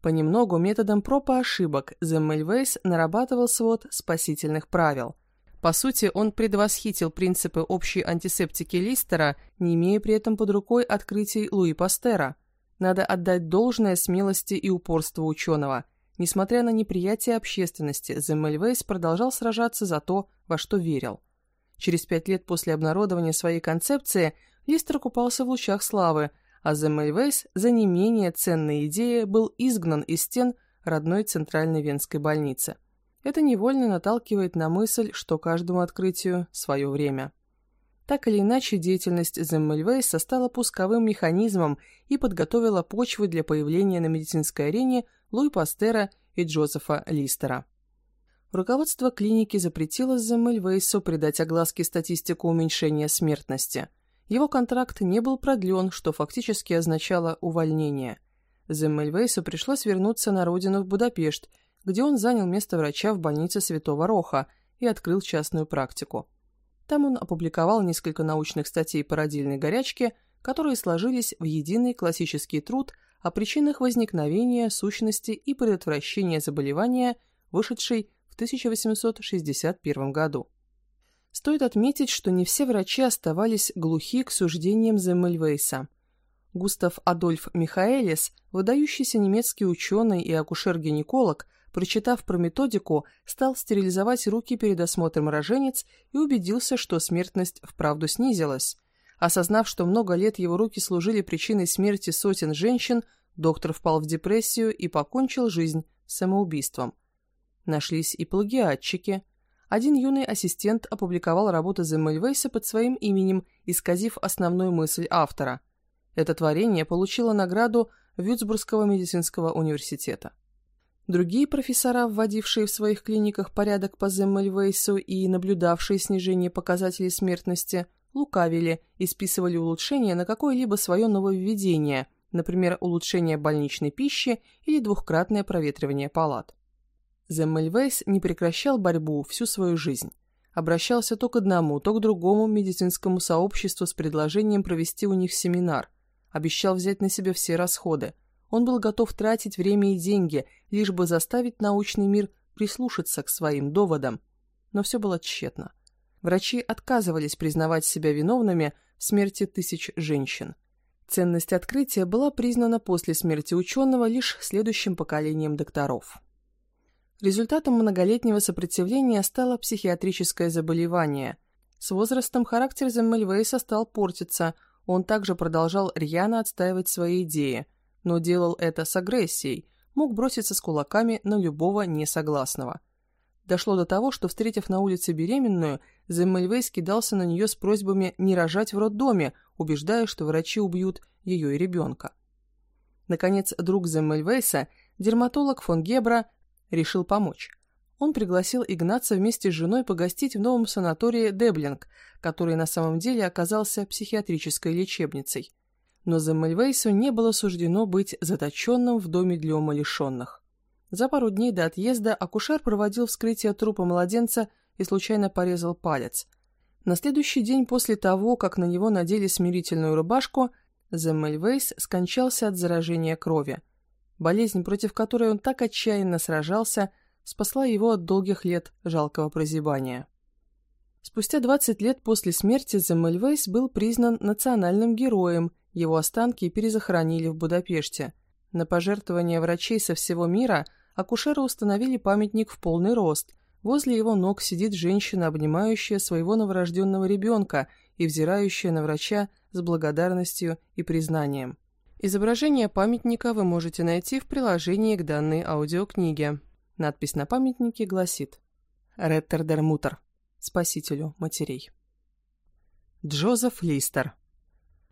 Понемногу методом проб и ошибок Земмельвейс нарабатывал свод спасительных правил. По сути, он предвосхитил принципы общей антисептики Листера, не имея при этом под рукой открытий Луи Пастера. Надо отдать должное смелости и упорству ученого. Несмотря на неприятие общественности, Земмельвейс продолжал сражаться за то, во что верил. Через пять лет после обнародования своей концепции Листер купался в лучах славы, а Земельвейс за не менее ценные идеи был изгнан из стен родной центральной венской больницы. Это невольно наталкивает на мысль, что каждому открытию свое время. Так или иначе, деятельность Земмельвейса стала пусковым механизмом и подготовила почвы для появления на медицинской арене Луи Пастера и Джозефа Листера. Руководство клиники запретило Земмельвейсу придать огласке статистику уменьшения смертности – его контракт не был продлен, что фактически означало увольнение. Земмельвейсу пришлось вернуться на родину в Будапешт, где он занял место врача в больнице Святого Роха и открыл частную практику. Там он опубликовал несколько научных статей по родильной горячке, которые сложились в единый классический труд о причинах возникновения, сущности и предотвращения заболевания, вышедший в 1861 году. Стоит отметить, что не все врачи оставались глухи к суждениям Земельвейса. Густав Адольф Михаэлис, выдающийся немецкий ученый и акушер-гинеколог, прочитав про методику, стал стерилизовать руки перед осмотром роженец и убедился, что смертность вправду снизилась. Осознав, что много лет его руки служили причиной смерти сотен женщин, доктор впал в депрессию и покончил жизнь самоубийством. Нашлись и плагиатчики – один юный ассистент опубликовал работу Земельвейса под своим именем, исказив основную мысль автора. Это творение получило награду Вюцбургского медицинского университета. Другие профессора, вводившие в своих клиниках порядок по Земмельвейсу и наблюдавшие снижение показателей смертности, лукавили и списывали улучшения на какое-либо свое нововведение, например, улучшение больничной пищи или двухкратное проветривание палат. Земмельвейс не прекращал борьбу всю свою жизнь. Обращался то к одному, то к другому медицинскому сообществу с предложением провести у них семинар. Обещал взять на себя все расходы. Он был готов тратить время и деньги, лишь бы заставить научный мир прислушаться к своим доводам. Но все было тщетно. Врачи отказывались признавать себя виновными в смерти тысяч женщин. Ценность открытия была признана после смерти ученого лишь следующим поколением докторов. Результатом многолетнего сопротивления стало психиатрическое заболевание. С возрастом характер Земмельвейса стал портиться, он также продолжал рьяно отстаивать свои идеи, но делал это с агрессией, мог броситься с кулаками на любого несогласного. Дошло до того, что, встретив на улице беременную, Земмельвейс кидался на нее с просьбами не рожать в роддоме, убеждая, что врачи убьют ее и ребенка. Наконец, друг Земмельвейса, дерматолог фон Гебра, решил помочь. Он пригласил Игнаца вместе с женой погостить в новом санатории Деблинг, который на самом деле оказался психиатрической лечебницей. Но Земмельвейсу не было суждено быть заточенным в доме для умалишенных. За пару дней до отъезда акушер проводил вскрытие трупа младенца и случайно порезал палец. На следующий день после того, как на него надели смирительную рубашку, Земмельвейс скончался от заражения крови. Болезнь, против которой он так отчаянно сражался, спасла его от долгих лет жалкого прозябания. Спустя 20 лет после смерти Земмельвейс был признан национальным героем, его останки перезахоронили в Будапеште. На пожертвования врачей со всего мира акушеры установили памятник в полный рост. Возле его ног сидит женщина, обнимающая своего новорожденного ребенка и взирающая на врача с благодарностью и признанием. Изображение памятника вы можете найти в приложении к данной аудиокниге. Надпись на памятнике гласит «Реттердер Мутер. Спасителю матерей». Джозеф Листер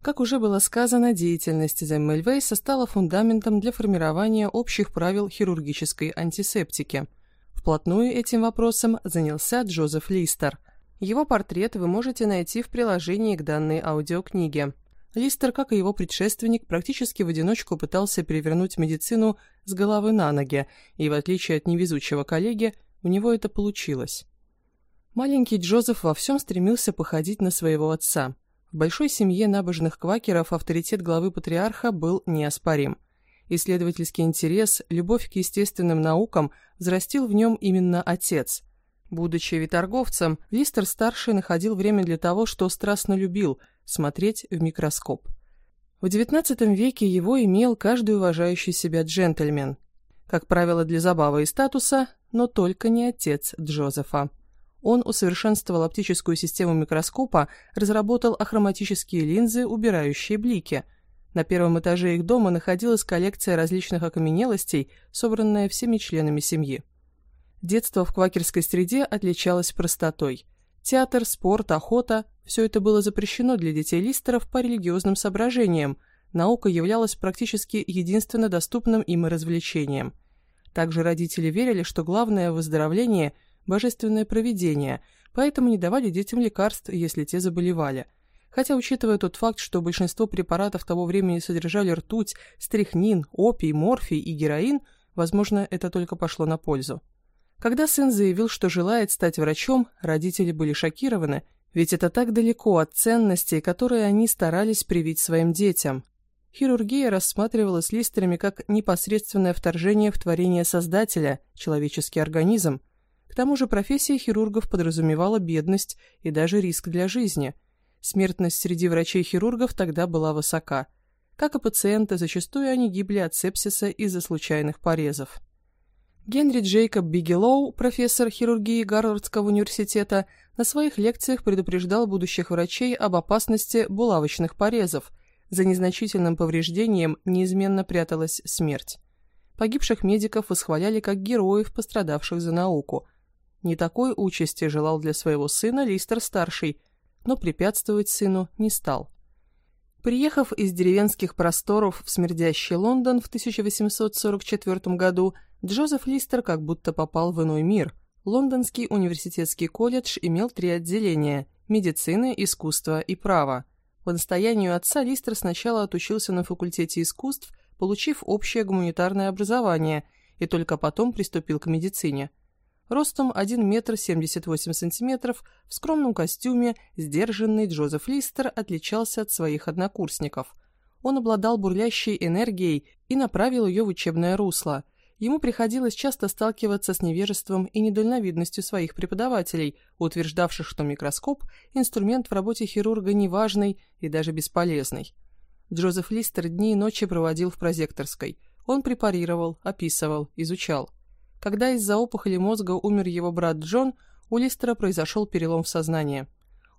Как уже было сказано, деятельность Земмельвейса стала фундаментом для формирования общих правил хирургической антисептики. Вплотную этим вопросом занялся Джозеф Листер. Его портрет вы можете найти в приложении к данной аудиокниге. Листер, как и его предшественник, практически в одиночку пытался перевернуть медицину с головы на ноги, и в отличие от невезучего коллеги, у него это получилось. Маленький Джозеф во всем стремился походить на своего отца. В большой семье набожных квакеров авторитет главы патриарха был неоспорим. Исследовательский интерес, любовь к естественным наукам взрастил в нем именно отец. Будучи виторговцем, Листер-старший находил время для того, что страстно любил – смотреть в микроскоп. В XIX веке его имел каждый уважающий себя джентльмен, как правило для забавы и статуса, но только не отец Джозефа. Он усовершенствовал оптическую систему микроскопа, разработал ахроматические линзы, убирающие блики. На первом этаже их дома находилась коллекция различных окаменелостей, собранная всеми членами семьи. Детство в квакерской среде отличалось простотой. Театр, спорт, охота – все это было запрещено для детей Листеров по религиозным соображениям. Наука являлась практически единственно доступным им развлечением. Также родители верили, что главное в выздоровлении – божественное провидение, поэтому не давали детям лекарств, если те заболевали. Хотя, учитывая тот факт, что большинство препаратов того времени содержали ртуть, стрихнин, опий, морфий и героин, возможно, это только пошло на пользу. Когда сын заявил, что желает стать врачом, родители были шокированы, ведь это так далеко от ценностей, которые они старались привить своим детям. Хирургия рассматривалась листерами как непосредственное вторжение в творение Создателя, человеческий организм. К тому же профессия хирургов подразумевала бедность и даже риск для жизни. Смертность среди врачей-хирургов тогда была высока. Как и пациенты, зачастую они гибли от сепсиса из-за случайных порезов. Генри Джейкоб Бигелоу, профессор хирургии Гарвардского университета, на своих лекциях предупреждал будущих врачей об опасности булавочных порезов. За незначительным повреждением неизменно пряталась смерть. Погибших медиков восхваляли как героев, пострадавших за науку. Не такой участи желал для своего сына Листер-старший, но препятствовать сыну не стал. Приехав из деревенских просторов в смердящий Лондон в 1844 году, Джозеф Листер как будто попал в иной мир. Лондонский университетский колледж имел три отделения – медицины, искусство и право. По настоянию отца Листер сначала отучился на факультете искусств, получив общее гуманитарное образование, и только потом приступил к медицине. Ростом 1 метр 78 сантиметров, в скромном костюме, сдержанный Джозеф Листер отличался от своих однокурсников. Он обладал бурлящей энергией и направил ее в учебное русло – Ему приходилось часто сталкиваться с невежеством и недальновидностью своих преподавателей, утверждавших, что микроскоп – инструмент в работе хирурга неважный и даже бесполезный. Джозеф Листер дни и ночи проводил в прозекторской. Он препарировал, описывал, изучал. Когда из-за опухоли мозга умер его брат Джон, у Листера произошел перелом в сознании.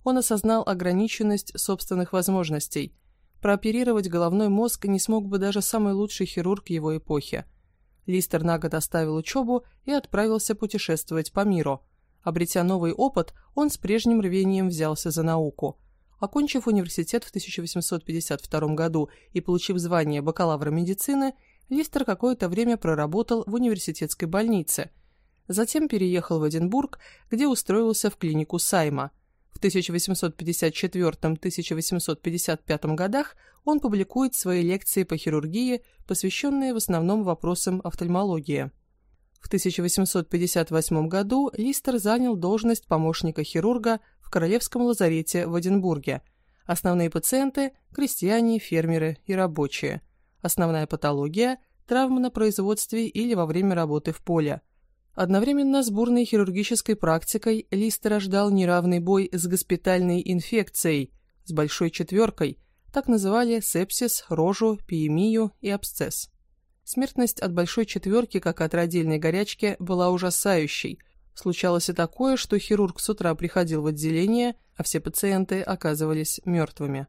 Он осознал ограниченность собственных возможностей. Прооперировать головной мозг не смог бы даже самый лучший хирург его эпохи – Листер на год оставил учебу и отправился путешествовать по миру. Обретя новый опыт, он с прежним рвением взялся за науку. Окончив университет в 1852 году и получив звание бакалавра медицины, Листер какое-то время проработал в университетской больнице. Затем переехал в Эдинбург, где устроился в клинику Сайма – в 1854-1855 годах он публикует свои лекции по хирургии, посвященные в основном вопросам офтальмологии. В 1858 году Листер занял должность помощника хирурга в Королевском лазарете в Эдинбурге, Основные пациенты – крестьяне, фермеры и рабочие. Основная патология – травмы на производстве или во время работы в поле. Одновременно с бурной хирургической практикой Листер ждал неравный бой с госпитальной инфекцией, с большой четверкой, так называли сепсис, рожу, пиемию и абсцесс. Смертность от большой четверки, как от родильной горячки, была ужасающей. Случалось и такое, что хирург с утра приходил в отделение, а все пациенты оказывались мертвыми.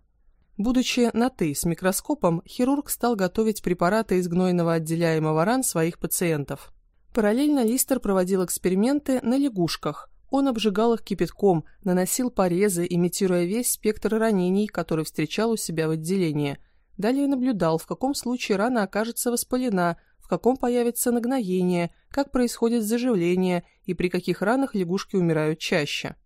Будучи на «ты» с микроскопом, хирург стал готовить препараты из гнойного отделяемого ран своих пациентов. Параллельно Листер проводил эксперименты на лягушках. Он обжигал их кипятком, наносил порезы, имитируя весь спектр ранений, который встречал у себя в отделении – Далее наблюдал, в каком случае рана окажется воспалена, в каком появится нагноение, как происходит заживление и при каких ранах лягушки умирают чаще.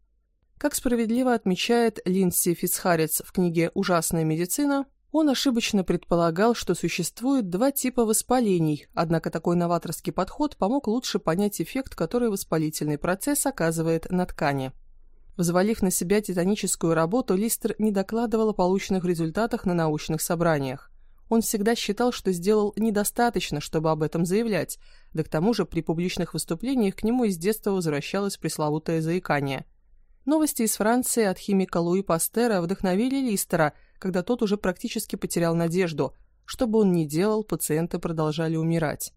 Как справедливо отмечает Линдси Фицхарец в книге «Ужасная медицина», он ошибочно предполагал, что существует два типа воспалений, однако такой новаторский подход помог лучше понять эффект, который воспалительный процесс оказывает на ткани. Взвалив на себя титаническую работу, Листер не докладывал о полученных результатах на научных собраниях. Он всегда считал, что сделал недостаточно, чтобы об этом заявлять, да к тому же при публичных выступлениях к нему из детства возвращалось пресловутое заикание. Новости из Франции от химика Луи Пастера вдохновили Листера, когда тот уже практически потерял надежду. Что бы он ни делал, пациенты продолжали умирать.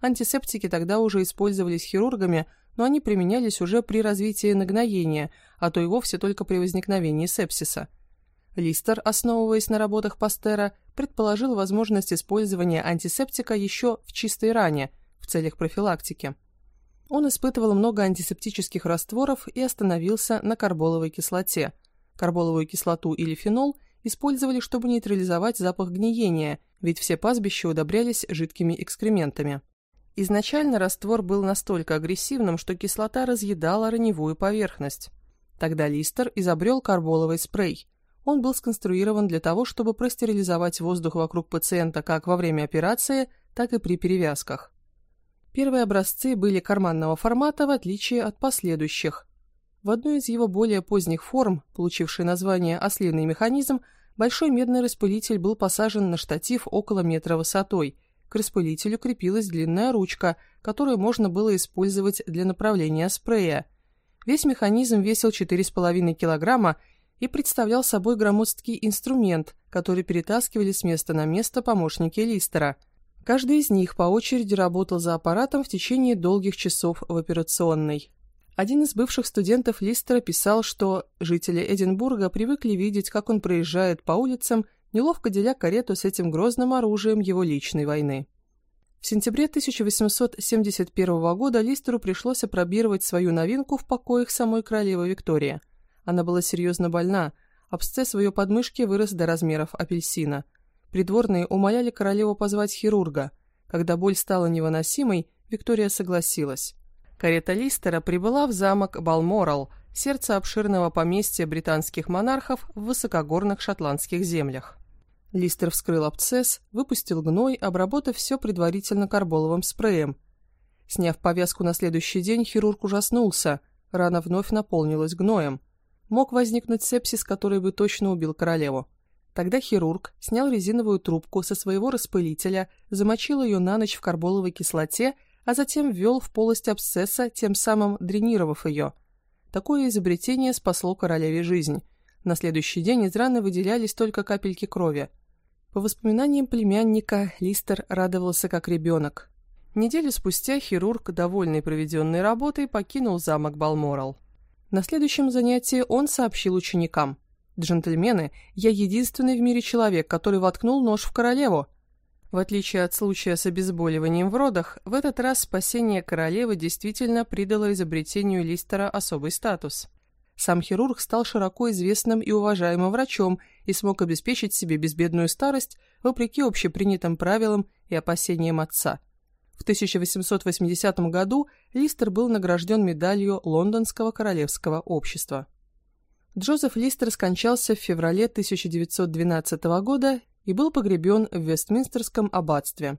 Антисептики тогда уже использовались хирургами, но они применялись уже при развитии нагноения, а то и вовсе только при возникновении сепсиса. Листер, основываясь на работах Пастера, предположил возможность использования антисептика еще в чистой ране, в целях профилактики. Он испытывал много антисептических растворов и остановился на карболовой кислоте. Карболовую кислоту или фенол использовали, чтобы нейтрализовать запах гниения, ведь все пастбища удобрялись жидкими экскрементами. Изначально раствор был настолько агрессивным, что кислота разъедала раневую поверхность. Тогда Листер изобрел карболовый спрей. Он был сконструирован для того, чтобы простерилизовать воздух вокруг пациента как во время операции, так и при перевязках. Первые образцы были карманного формата, в отличие от последующих. В одной из его более поздних форм, получившей название «ослиный механизм», большой медный распылитель был посажен на штатив около метра высотой – к распылителю крепилась длинная ручка, которую можно было использовать для направления спрея. Весь механизм весил 4,5 килограмма и представлял собой громоздкий инструмент, который перетаскивали с места на место помощники Листера. Каждый из них по очереди работал за аппаратом в течение долгих часов в операционной. Один из бывших студентов Листера писал, что жители Эдинбурга привыкли видеть, как он проезжает по улицам неловко деля карету с этим грозным оружием его личной войны. В сентябре 1871 года Листеру пришлось опробировать свою новинку в покоях самой королевы Виктории. Она была серьезно больна, абсцесс в ее подмышке вырос до размеров апельсина. Придворные умоляли королеву позвать хирурга. Когда боль стала невыносимой, Виктория согласилась. Карета Листера прибыла в замок Балморал, сердце обширного поместья британских монархов в высокогорных шотландских землях. Листер вскрыл абсцесс, выпустил гной, обработав все предварительно карболовым спреем. Сняв повязку на следующий день, хирург ужаснулся. Рана вновь наполнилась гноем. Мог возникнуть сепсис, который бы точно убил королеву. Тогда хирург снял резиновую трубку со своего распылителя, замочил ее на ночь в карболовой кислоте, а затем ввел в полость абсцесса, тем самым дренировав ее. Такое изобретение спасло королеве жизнь. На следующий день из раны выделялись только капельки крови. По воспоминаниям племянника, Листер радовался как ребенок. Неделю спустя хирург, довольный проведенной работой, покинул замок Балморал. На следующем занятии он сообщил ученикам. «Джентльмены, я единственный в мире человек, который воткнул нож в королеву». В отличие от случая с обезболиванием в родах, в этот раз спасение королевы действительно придало изобретению Листера особый статус. Сам хирург стал широко известным и уважаемым врачом и смог обеспечить себе безбедную старость вопреки общепринятым правилам и опасениям отца. В 1880 году Листер был награжден медалью Лондонского королевского общества. Джозеф Листер скончался в феврале 1912 года и был погребен в Вестминстерском аббатстве.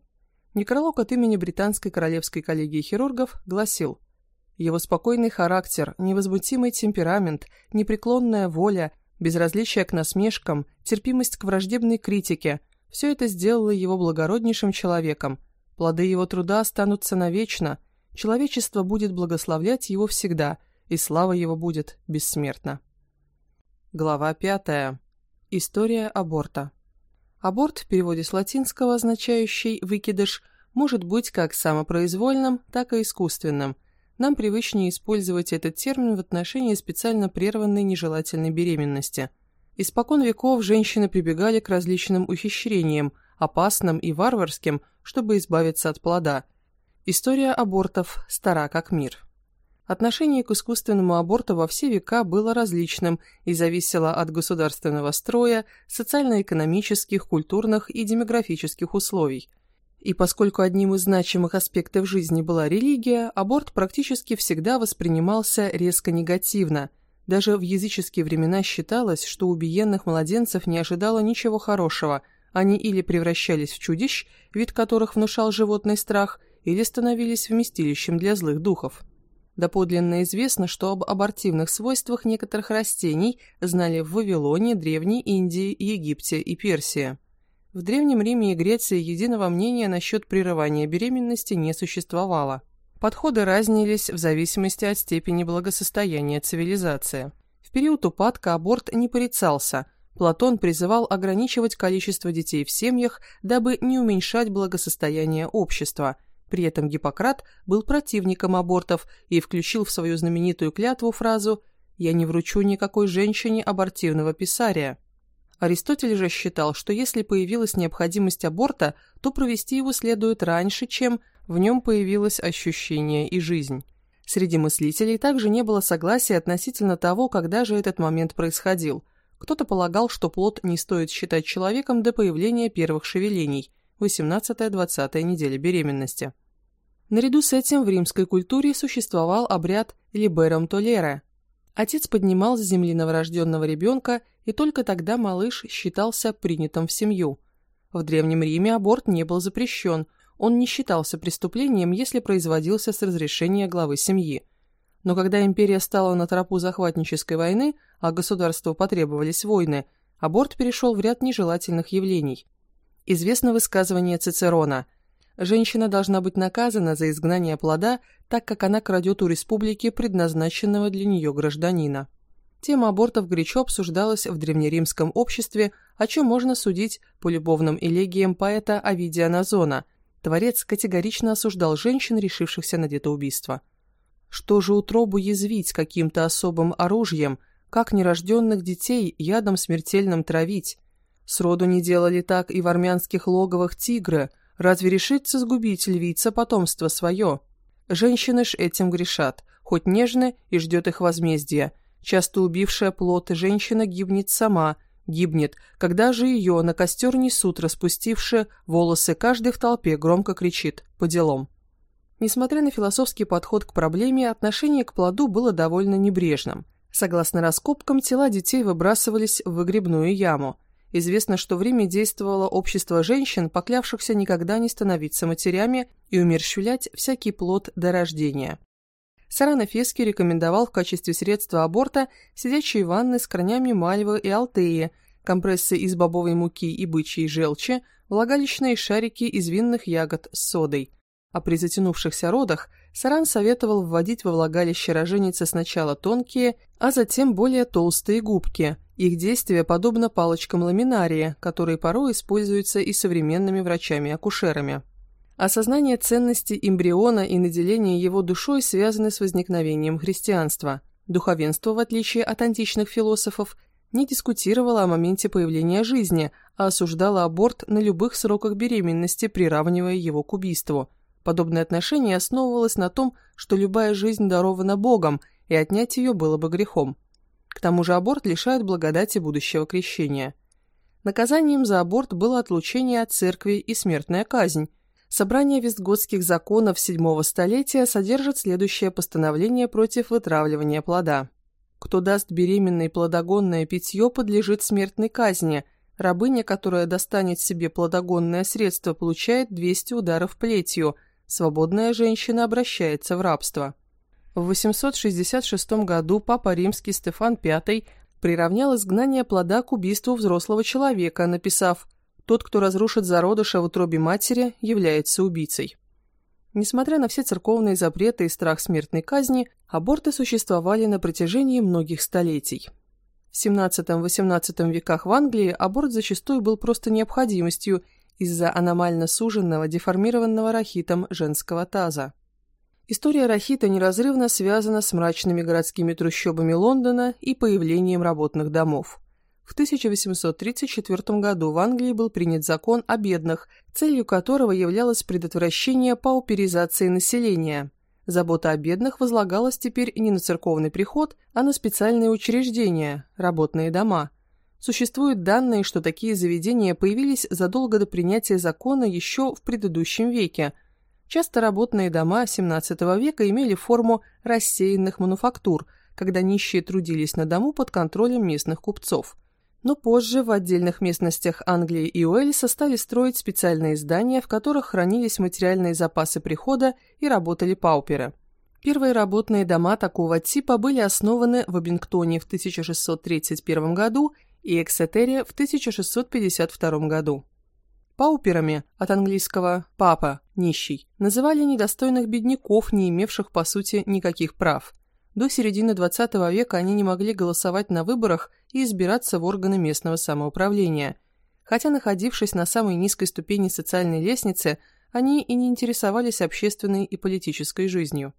Некролог от имени Британской королевской коллегии хирургов гласил – его спокойный характер, невозмутимый темперамент, непреклонная воля, безразличие к насмешкам, терпимость к враждебной критике – все это сделало его благороднейшим человеком. Плоды его труда останутся навечно, человечество будет благословлять его всегда, и слава его будет бессмертна. Глава пятая. История аборта. Аборт в переводе с латинского, означающий «выкидыш», может быть как самопроизвольным, так и искусственным. Нам привычнее использовать этот термин в отношении специально прерванной нежелательной беременности. Испокон веков женщины прибегали к различным ухищрениям, опасным и варварским, чтобы избавиться от плода. История абортов стара как мир. Отношение к искусственному аборту во все века было различным и зависело от государственного строя, социально-экономических, культурных и демографических условий. И поскольку одним из значимых аспектов жизни была религия, аборт практически всегда воспринимался резко негативно. Даже в языческие времена считалось, что убиенных младенцев не ожидало ничего хорошего, они или превращались в чудищ, вид которых внушал животный страх, или становились вместилищем для злых духов. Доподлинно известно, что об абортивных свойствах некоторых растений знали в Вавилоне, Древней Индии, Египте и Персии. В Древнем Риме и Греции единого мнения насчет прерывания беременности не существовало. Подходы разнились в зависимости от степени благосостояния цивилизации. В период упадка аборт не порицался. Платон призывал ограничивать количество детей в семьях, дабы не уменьшать благосостояние общества – при этом Гиппократ был противником абортов и включил в свою знаменитую клятву фразу «Я не вручу никакой женщине абортивного писария». Аристотель же считал, что если появилась необходимость аборта, то провести его следует раньше, чем в нем появилось ощущение и жизнь. Среди мыслителей также не было согласия относительно того, когда же этот момент происходил. Кто-то полагал, что плод не стоит считать человеком до появления первых шевелений – 18-20 неделя беременности. Наряду с этим в римской культуре существовал обряд либером толере. Отец поднимал с земли новорожденного ребенка, и только тогда малыш считался принятым в семью. В Древнем Риме аборт не был запрещен, он не считался преступлением, если производился с разрешения главы семьи. Но когда империя стала на тропу захватнической войны, а государству потребовались войны, аборт перешел в ряд нежелательных явлений. Известно высказывание Цицерона «Женщина должна быть наказана за изгнание плода, так как она крадет у республики предназначенного для нее гражданина». Тема абортов горячо обсуждалась в древнеримском обществе, о чем можно судить по любовным элегиям поэта Овидия Назона. Творец категорично осуждал женщин, решившихся на детоубийство. Что же утробу язвить каким-то особым оружием, как нерожденных детей ядом смертельным травить? Сроду не делали так и в армянских логовых тигры. Разве решится сгубить львица потомство свое? Женщины ж этим грешат, хоть нежны и ждет их возмездия. Часто убившая плод женщина гибнет сама, гибнет, когда же ее на костер несут распустившие волосы, каждый в толпе громко кричит «по делам». Несмотря на философский подход к проблеме, отношение к плоду было довольно небрежным. Согласно раскопкам, тела детей выбрасывались в выгребную яму – Известно, что в Риме действовало общество женщин, поклявшихся никогда не становиться матерями и умерщвлять всякий плод до рождения. Саран Фески рекомендовал в качестве средства аборта сидячие ванны с корнями мальвы и алтеи, компрессы из бобовой муки и бычьей желчи, влагалищные шарики из винных ягод с содой. А при затянувшихся родах Саран советовал вводить во влагалище роженицы сначала тонкие, а затем более толстые губки – их действие подобно палочкам ламинария, которые порой используются и современными врачами-акушерами. Осознание ценности эмбриона и наделение его душой связаны с возникновением христианства. Духовенство, в отличие от античных философов, не дискутировало о моменте появления жизни, а осуждало аборт на любых сроках беременности, приравнивая его к убийству. Подобное отношение основывалось на том, что любая жизнь дарована Богом, и отнять ее было бы грехом. К тому же аборт лишает благодати будущего крещения. Наказанием за аборт было отлучение от церкви и смертная казнь. Собрание вестготских законов VII столетия содержит следующее постановление против вытравливания плода. Кто даст беременной плодогонное питье, подлежит смертной казни. Рабыня, которая достанет себе плодогонное средство, получает 200 ударов плетью. Свободная женщина обращается в рабство. В 866 году папа римский Стефан V приравнял изгнание плода к убийству взрослого человека, написав «Тот, кто разрушит зародыша в утробе матери, является убийцей». Несмотря на все церковные запреты и страх смертной казни, аборты существовали на протяжении многих столетий. В XVII-XVIII веках в Англии аборт зачастую был просто необходимостью из-за аномально суженного, деформированного рахитом женского таза. История рахита неразрывно связана с мрачными городскими трущобами Лондона и появлением работных домов. В 1834 году в Англии был принят закон о бедных, целью которого являлось предотвращение пауперизации населения. Забота о бедных возлагалась теперь не на церковный приход, а на специальные учреждения – работные дома. Существуют данные, что такие заведения появились задолго до принятия закона еще в предыдущем веке – Часто работные дома XVII века имели форму рассеянных мануфактур, когда нищие трудились на дому под контролем местных купцов. Но позже в отдельных местностях Англии и Уэльса стали строить специальные здания, в которых хранились материальные запасы прихода и работали пауперы. Первые работные дома такого типа были основаны в Абингтоне в 1631 году и Эксетере в 1652 году. Пауперами, от английского «папа» – «нищий», называли недостойных бедняков, не имевших, по сути, никаких прав. До середины XX века они не могли голосовать на выборах и избираться в органы местного самоуправления. Хотя, находившись на самой низкой ступени социальной лестницы, они и не интересовались общественной и политической жизнью.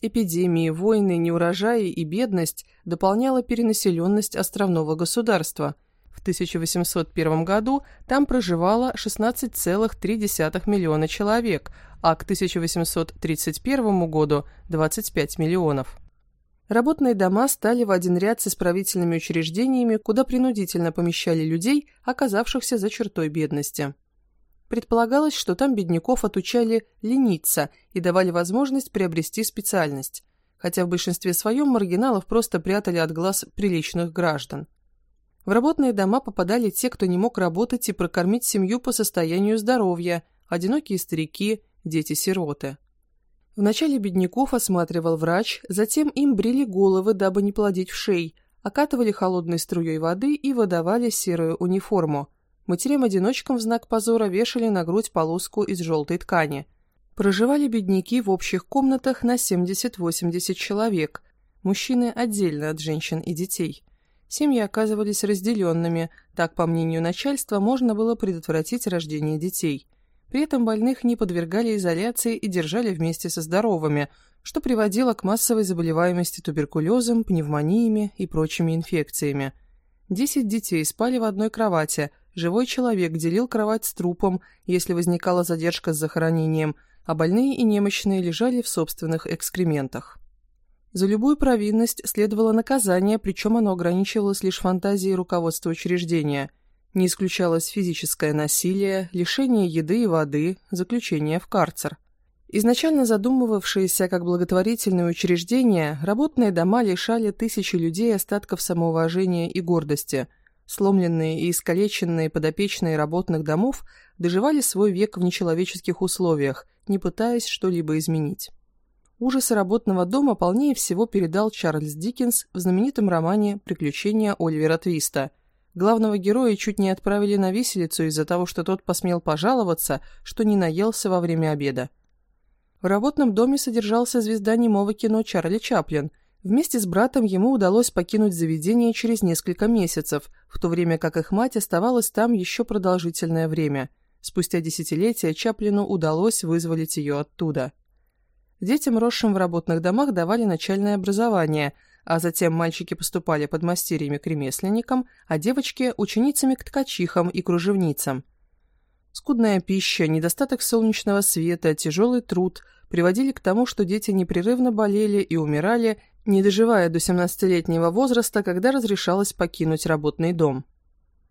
Эпидемии, войны, неурожаи и бедность дополняла перенаселенность островного государства – в 1801 году там проживало 16,3 миллиона человек, а к 1831 году – 25 миллионов. Работные дома стали в один ряд с исправительными учреждениями, куда принудительно помещали людей, оказавшихся за чертой бедности. Предполагалось, что там бедняков отучали лениться и давали возможность приобрести специальность, хотя в большинстве своем маргиналов просто прятали от глаз приличных граждан. В работные дома попадали те, кто не мог работать и прокормить семью по состоянию здоровья, одинокие старики, дети-сироты. Вначале бедняков осматривал врач, затем им брили головы, дабы не плодить в шей, окатывали холодной струей воды и выдавали серую униформу. Матерям-одиночкам в знак позора вешали на грудь полоску из желтой ткани. Проживали бедняки в общих комнатах на 70-80 человек, мужчины отдельно от женщин и детей – Семьи оказывались разделенными, так, по мнению начальства, можно было предотвратить рождение детей. При этом больных не подвергали изоляции и держали вместе со здоровыми, что приводило к массовой заболеваемости туберкулезом, пневмониями и прочими инфекциями. Десять детей спали в одной кровати, живой человек делил кровать с трупом, если возникала задержка с захоронением, а больные и немощные лежали в собственных экскрементах. За любую провинность следовало наказание, причем оно ограничивалось лишь фантазией руководства учреждения. Не исключалось физическое насилие, лишение еды и воды, заключение в карцер. Изначально задумывавшиеся как благотворительные учреждения, работные дома лишали тысячи людей остатков самоуважения и гордости. Сломленные и искалеченные подопечные работных домов доживали свой век в нечеловеческих условиях, не пытаясь что-либо изменить. Ужасы работного дома полнее всего передал Чарльз Диккенс в знаменитом романе «Приключения Оливера Твиста». Главного героя чуть не отправили на виселицу из-за того, что тот посмел пожаловаться, что не наелся во время обеда. В работном доме содержался звезда немого кино Чарли Чаплин. Вместе с братом ему удалось покинуть заведение через несколько месяцев, в то время как их мать оставалась там еще продолжительное время. Спустя десятилетия Чаплину удалось вызволить ее оттуда. Детям, росшим в работных домах, давали начальное образование, а затем мальчики поступали под мастерьями к ремесленникам, а девочки – ученицами к ткачихам и кружевницам. Скудная пища, недостаток солнечного света, тяжелый труд приводили к тому, что дети непрерывно болели и умирали, не доживая до 17-летнего возраста, когда разрешалось покинуть работный дом.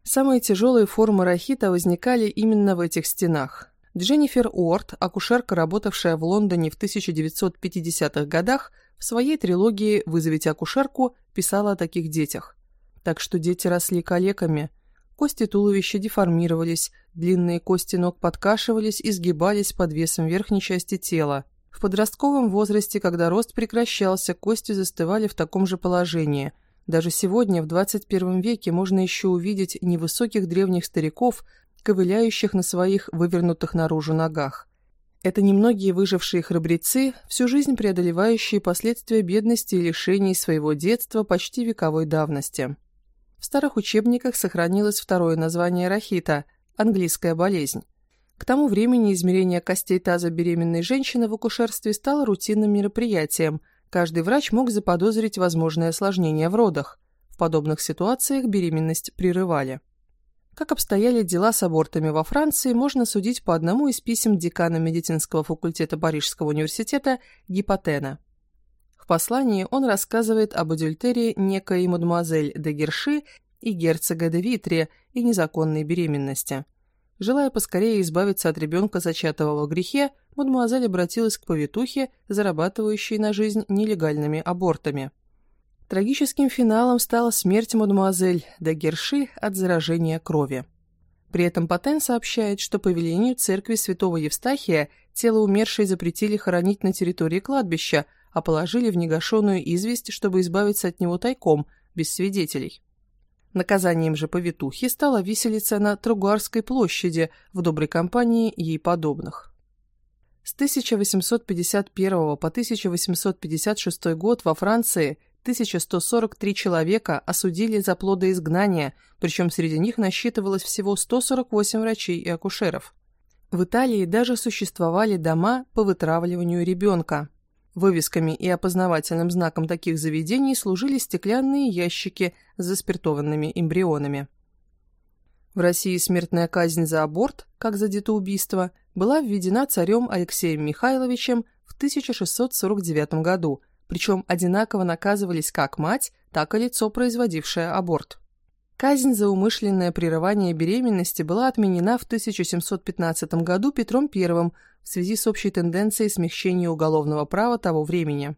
Самые тяжелые формы рахита возникали именно в этих стенах. Дженнифер Уорд, акушерка, работавшая в Лондоне в 1950-х годах, в своей трилогии «Вызовите акушерку» писала о таких детях. Так что дети росли калеками. Кости туловища деформировались, длинные кости ног подкашивались и сгибались под весом верхней части тела. В подростковом возрасте, когда рост прекращался, кости застывали в таком же положении. Даже сегодня, в 21 веке, можно еще увидеть невысоких древних стариков, ковыляющих на своих вывернутых наружу ногах. Это немногие выжившие храбрецы, всю жизнь преодолевающие последствия бедности и лишений своего детства почти вековой давности. В старых учебниках сохранилось второе название рахита – английская болезнь. К тому времени измерение костей таза беременной женщины в акушерстве стало рутинным мероприятием. Каждый врач мог заподозрить возможное осложнение в родах. В подобных ситуациях беременность прерывали. Как обстояли дела с абортами во Франции, можно судить по одному из писем декана медицинского факультета Парижского университета Гипотена. В послании он рассказывает об адюльтерии некой мадемуазель де Герши и герцога де Витре и незаконной беременности. Желая поскорее избавиться от ребенка, зачатого во грехе, мадемуазель обратилась к повитухе, зарабатывающей на жизнь нелегальными абортами. Трагическим финалом стала смерть мадемуазель де Герши от заражения крови. При этом Патен сообщает, что по велению церкви святого Евстахия тело умершей запретили хоронить на территории кладбища, а положили в негашенную известь, чтобы избавиться от него тайком, без свидетелей. Наказанием же повитухи стала виселица на Тругуарской площади в доброй компании ей подобных. С 1851 по 1856 год во Франции 1143 человека осудили за плодоизгнание, причем среди них насчитывалось всего 148 врачей и акушеров. В Италии даже существовали дома по вытравливанию ребенка. Вывесками и опознавательным знаком таких заведений служили стеклянные ящики с заспиртованными эмбрионами. В России смертная казнь за аборт, как за детоубийство, была введена царем Алексеем Михайловичем в 1649 году – причем одинаково наказывались как мать, так и лицо, производившее аборт. Казнь за умышленное прерывание беременности была отменена в 1715 году Петром I в связи с общей тенденцией смягчения уголовного права того времени.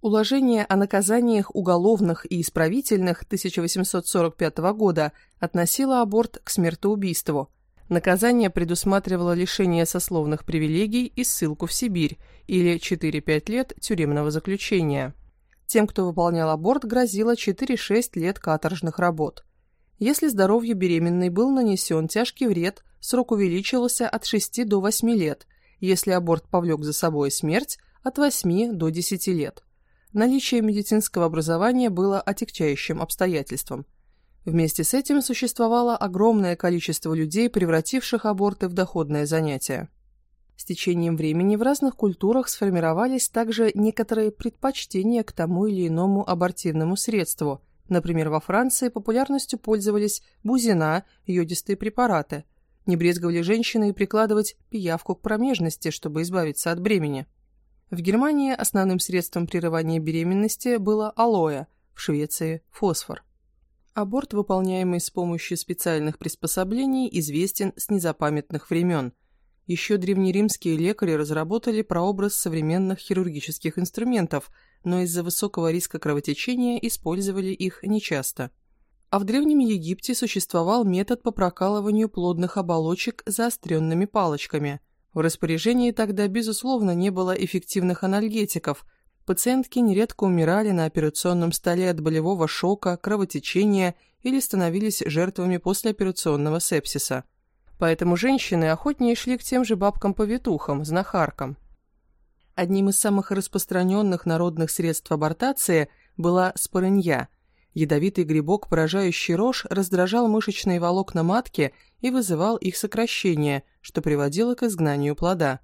Уложение о наказаниях уголовных и исправительных 1845 года относило аборт к смертоубийству, Наказание предусматривало лишение сословных привилегий и ссылку в Сибирь или 4-5 лет тюремного заключения. Тем, кто выполнял аборт, грозило 4-6 лет каторжных работ. Если здоровью беременной был нанесен тяжкий вред, срок увеличивался от 6 до 8 лет, если аборт повлек за собой смерть – от 8 до 10 лет. Наличие медицинского образования было отягчающим обстоятельством – Вместе с этим существовало огромное количество людей, превративших аборты в доходное занятие. С течением времени в разных культурах сформировались также некоторые предпочтения к тому или иному абортивному средству. Например, во Франции популярностью пользовались бузина, йодистые препараты. Не брезговали женщины и прикладывать пиявку к промежности, чтобы избавиться от бремени. В Германии основным средством прерывания беременности было алоэ, в Швеции – фосфор. Аборт, выполняемый с помощью специальных приспособлений, известен с незапамятных времен. Еще древнеримские лекари разработали прообраз современных хирургических инструментов, но из-за высокого риска кровотечения использовали их нечасто. А в Древнем Египте существовал метод по прокалыванию плодных оболочек заостренными палочками. В распоряжении тогда, безусловно, не было эффективных анальгетиков – Пациентки нередко умирали на операционном столе от болевого шока, кровотечения или становились жертвами послеоперационного сепсиса. Поэтому женщины охотнее шли к тем же бабкам-повитухам, знахаркам. Одним из самых распространенных народных средств абортации была спорынья. Ядовитый грибок, поражающий рожь, раздражал мышечные волокна матки и вызывал их сокращение, что приводило к изгнанию плода.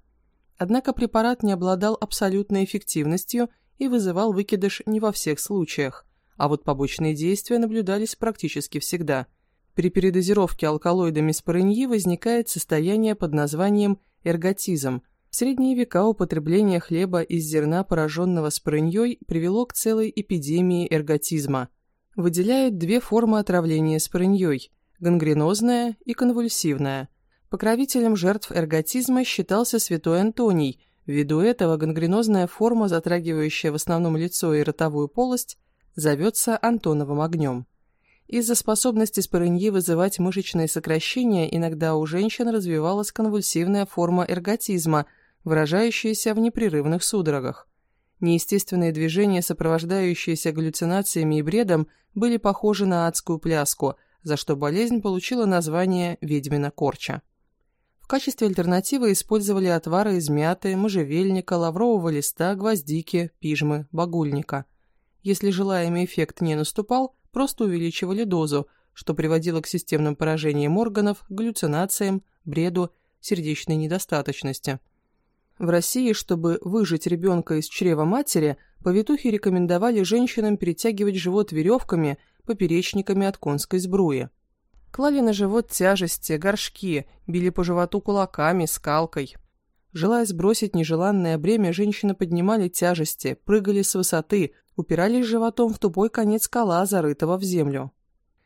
Однако препарат не обладал абсолютной эффективностью и вызывал выкидыш не во всех случаях, а вот побочные действия наблюдались практически всегда. При передозировке алкалоидами спорыньи возникает состояние под названием эрготизм. В средние века употребление хлеба из зерна, пораженного спорыньей, привело к целой эпидемии эрготизма. Выделяют две формы отравления спорыньей – гангренозная и конвульсивная – Покровителем жертв эрготизма считался святой Антоний. Ввиду этого гангренозная форма, затрагивающая в основном лицо и ротовую полость, зовется Антоновым огнем. Из-за способности спорыньи вызывать мышечные сокращения иногда у женщин развивалась конвульсивная форма эрготизма, выражающаяся в непрерывных судорогах. Неестественные движения, сопровождающиеся галлюцинациями и бредом, были похожи на адскую пляску, за что болезнь получила название «ведьмина корча». В качестве альтернативы использовали отвары из мяты, можжевельника, лаврового листа, гвоздики, пижмы, багульника. Если желаемый эффект не наступал, просто увеличивали дозу, что приводило к системным поражениям органов, галлюцинациям, бреду, сердечной недостаточности. В России, чтобы выжить ребенка из чрева матери, повитухи рекомендовали женщинам перетягивать живот веревками, поперечниками от конской сбруи. Клали на живот тяжести, горшки, били по животу кулаками, скалкой. Желая сбросить нежеланное бремя, женщины поднимали тяжести, прыгали с высоты, упирались животом в тупой конец кола, зарытого в землю.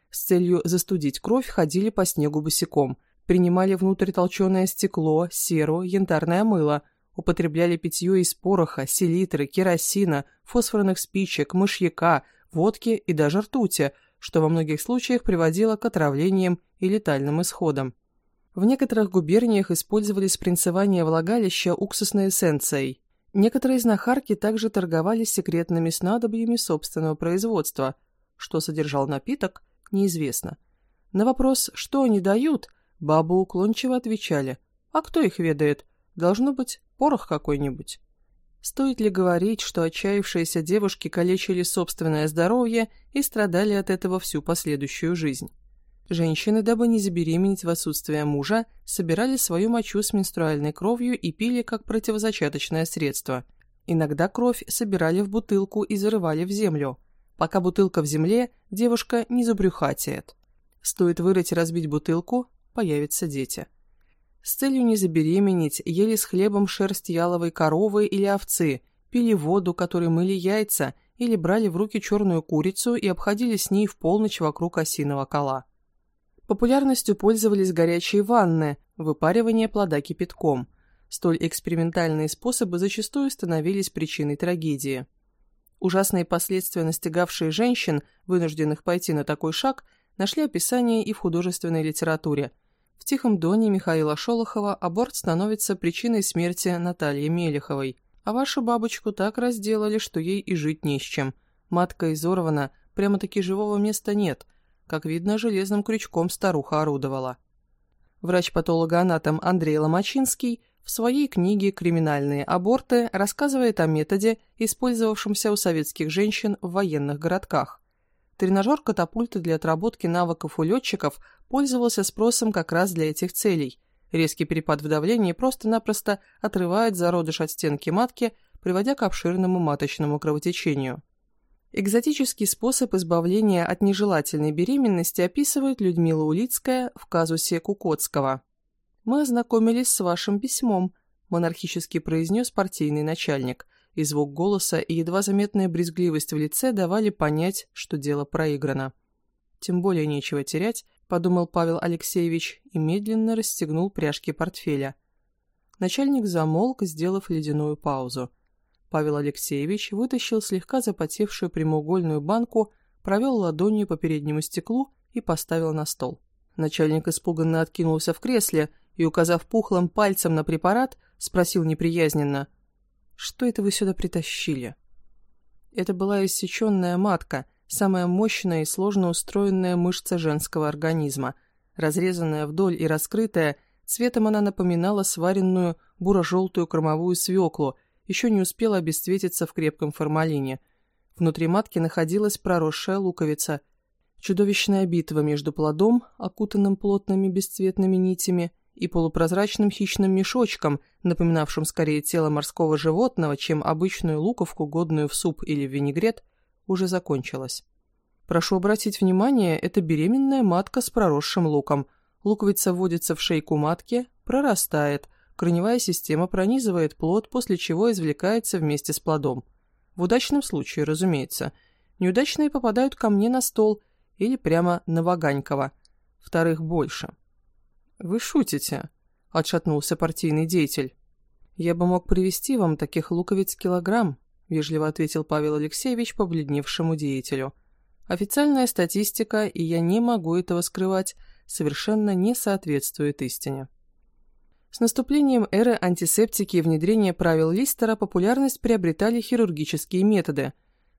С целью застудить кровь ходили по снегу босиком, принимали внутрь толченое стекло, серу, янтарное мыло, употребляли питье из пороха, селитры, керосина, фосфорных спичек, мышьяка, водки и даже ртути – что во многих случаях приводило к отравлениям и летальным исходам. В некоторых губерниях использовали спринцевание влагалища уксусной эссенцией. Некоторые знахарки также торговали секретными снадобьями собственного производства. Что содержал напиток, неизвестно. На вопрос «что они дают?» бабы уклончиво отвечали «а кто их ведает? Должно быть порох какой-нибудь». Стоит ли говорить, что отчаявшиеся девушки калечили собственное здоровье и страдали от этого всю последующую жизнь? Женщины, дабы не забеременеть в отсутствие мужа, собирали свою мочу с менструальной кровью и пили как противозачаточное средство. Иногда кровь собирали в бутылку и зарывали в землю. Пока бутылка в земле, девушка не забрюхатеет. Стоит вырыть и разбить бутылку, появятся дети. С целью не забеременеть, ели с хлебом шерсть яловой коровы или овцы, пили воду, которой мыли яйца, или брали в руки черную курицу и обходили с ней в полночь вокруг осиного кола. Популярностью пользовались горячие ванны, выпаривание плода кипятком. Столь экспериментальные способы зачастую становились причиной трагедии. Ужасные последствия, настигавшие женщин, вынужденных пойти на такой шаг, нашли описание и в художественной литературе – в «Тихом доне» Михаила Шолохова аборт становится причиной смерти Натальи Мелеховой. А вашу бабочку так разделали, что ей и жить не с чем. Матка изорвана, прямо-таки живого места нет. Как видно, железным крючком старуха орудовала. Врач-патологоанатом Андрей Ломачинский в своей книге «Криминальные аборты» рассказывает о методе, использовавшемся у советских женщин в военных городках. Тренажер катапульты для отработки навыков у летчиков пользовался спросом как раз для этих целей. Резкий перепад в давлении просто-напросто отрывает зародыш от стенки матки, приводя к обширному маточному кровотечению. Экзотический способ избавления от нежелательной беременности описывает Людмила Улицкая в казусе Кукотского. «Мы ознакомились с вашим письмом», – монархически произнес партийный начальник – и звук голоса, и едва заметная брезгливость в лице давали понять, что дело проиграно. «Тем более нечего терять», — подумал Павел Алексеевич и медленно расстегнул пряжки портфеля. Начальник замолк, сделав ледяную паузу. Павел Алексеевич вытащил слегка запотевшую прямоугольную банку, провел ладонью по переднему стеклу и поставил на стол. Начальник испуганно откинулся в кресле и, указав пухлым пальцем на препарат, спросил неприязненно что это вы сюда притащили?» Это была иссеченная матка, самая мощная и сложно устроенная мышца женского организма. Разрезанная вдоль и раскрытая, цветом она напоминала сваренную буро-желтую кормовую свеклу, еще не успела обесцветиться в крепком формалине. Внутри матки находилась проросшая луковица. Чудовищная битва между плодом, окутанным плотными бесцветными нитями, и полупрозрачным хищным мешочком, напоминавшим скорее тело морского животного, чем обычную луковку, годную в суп или в винегрет, уже закончилась. Прошу обратить внимание, это беременная матка с проросшим луком. Луковица вводится в шейку матки, прорастает, корневая система пронизывает плод, после чего извлекается вместе с плодом. В удачном случае, разумеется. Неудачные попадают ко мне на стол или прямо на Ваганькова. Вторых больше. «Вы шутите», — отшатнулся партийный деятель. «Я бы мог привести вам таких луковиц килограмм», — вежливо ответил Павел Алексеевич побледневшему деятелю. «Официальная статистика, и я не могу этого скрывать, совершенно не соответствует истине». С наступлением эры антисептики и внедрения правил Листера популярность приобретали хирургические методы.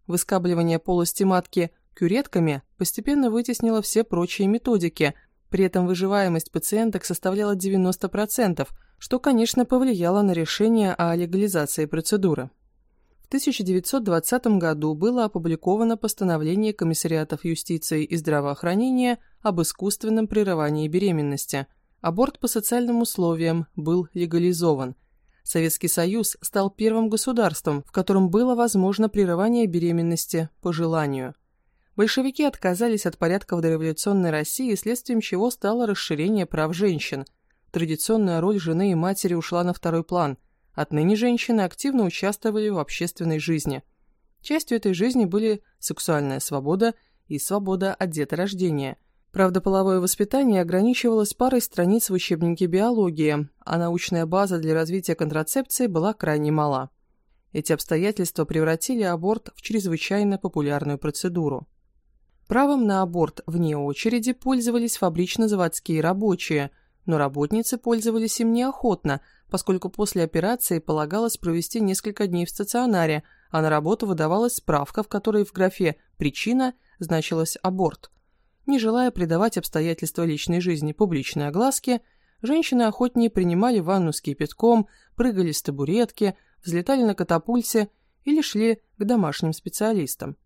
Выскабливание полости матки кюретками постепенно вытеснило все прочие методики, при этом выживаемость пациенток составляла 90%, что, конечно, повлияло на решение о легализации процедуры. В 1920 году было опубликовано постановление комиссариатов юстиции и здравоохранения об искусственном прерывании беременности. Аборт по социальным условиям был легализован. Советский Союз стал первым государством, в котором было возможно прерывание беременности по желанию. Большевики отказались от порядка в дореволюционной России, следствием чего стало расширение прав женщин – традиционная роль жены и матери ушла на второй план. Отныне женщины активно участвовали в общественной жизни. Частью этой жизни были сексуальная свобода и свобода от деторождения. Правда, половое воспитание ограничивалось парой страниц в учебнике биологии, а научная база для развития контрацепции была крайне мала. Эти обстоятельства превратили аборт в чрезвычайно популярную процедуру. Правом на аборт вне очереди пользовались фабрично-заводские рабочие – но работницы пользовались им неохотно, поскольку после операции полагалось провести несколько дней в стационаре, а на работу выдавалась справка, в которой в графе «причина» значилась «аборт». Не желая придавать обстоятельства личной жизни публичной огласке, женщины охотнее принимали ванну с кипятком, прыгали с табуретки, взлетали на катапульте или шли к домашним специалистам.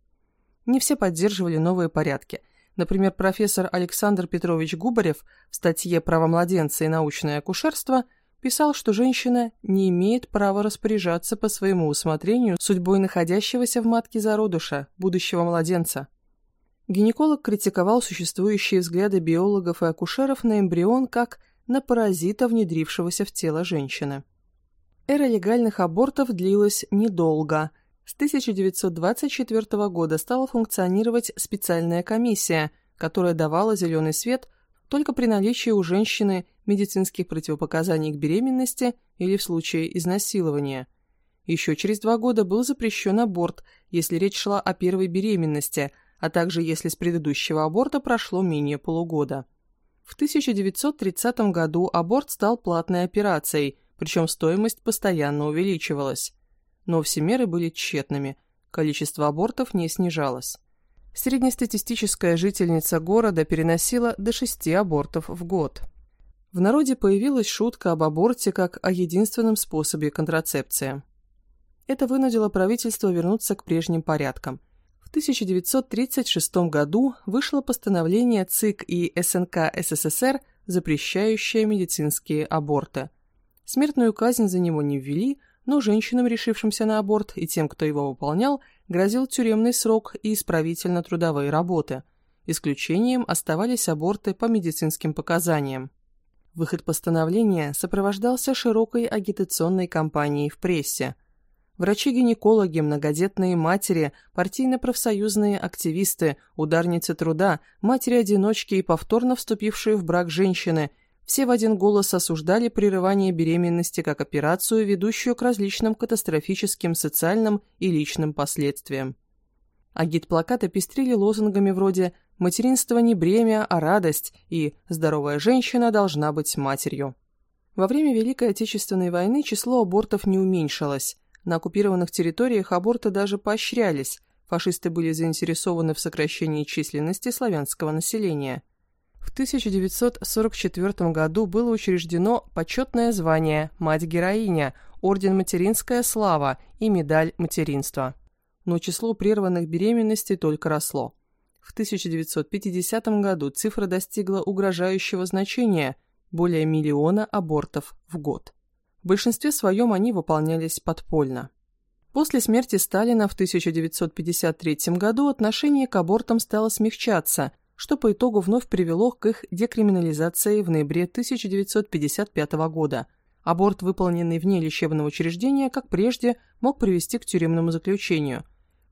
Не все поддерживали новые порядки – Например, профессор Александр Петрович Губарев в статье «Право младенца и научное акушерство» писал, что женщина не имеет права распоряжаться по своему усмотрению судьбой находящегося в матке зародыша, будущего младенца. Гинеколог критиковал существующие взгляды биологов и акушеров на эмбрион как на паразита, внедрившегося в тело женщины. Эра легальных абортов длилась недолго – с 1924 года стала функционировать специальная комиссия, которая давала зеленый свет только при наличии у женщины медицинских противопоказаний к беременности или в случае изнасилования. Еще через два года был запрещен аборт, если речь шла о первой беременности, а также если с предыдущего аборта прошло менее полугода. В 1930 году аборт стал платной операцией, причем стоимость постоянно увеличивалась но все меры были тщетными, количество абортов не снижалось. Среднестатистическая жительница города переносила до шести абортов в год. В народе появилась шутка об аборте как о единственном способе контрацепции. Это вынудило правительство вернуться к прежним порядкам. В 1936 году вышло постановление ЦИК и СНК СССР, запрещающее медицинские аборты. Смертную казнь за него не ввели – но женщинам, решившимся на аборт, и тем, кто его выполнял, грозил тюремный срок и исправительно-трудовые работы. Исключением оставались аборты по медицинским показаниям. Выход постановления сопровождался широкой агитационной кампанией в прессе. Врачи-гинекологи, многодетные матери, партийно-профсоюзные активисты, ударницы труда, матери-одиночки и повторно вступившие в брак женщины – все в один голос осуждали прерывание беременности как операцию, ведущую к различным катастрофическим социальным и личным последствиям. Агит-плакаты пестрили лозунгами вроде «Материнство не бремя, а радость» и «Здоровая женщина должна быть матерью». Во время Великой Отечественной войны число абортов не уменьшилось. На оккупированных территориях аборты даже поощрялись. Фашисты были заинтересованы в сокращении численности славянского населения – в 1944 году было учреждено почетное звание «Мать-героиня», Орден «Материнская слава» и медаль материнства. Но число прерванных беременностей только росло. В 1950 году цифра достигла угрожающего значения – более миллиона абортов в год. В большинстве своем они выполнялись подпольно. После смерти Сталина в 1953 году отношение к абортам стало смягчаться, что по итогу вновь привело к их декриминализации в ноябре 1955 года. Аборт, выполненный вне лечебного учреждения, как прежде, мог привести к тюремному заключению.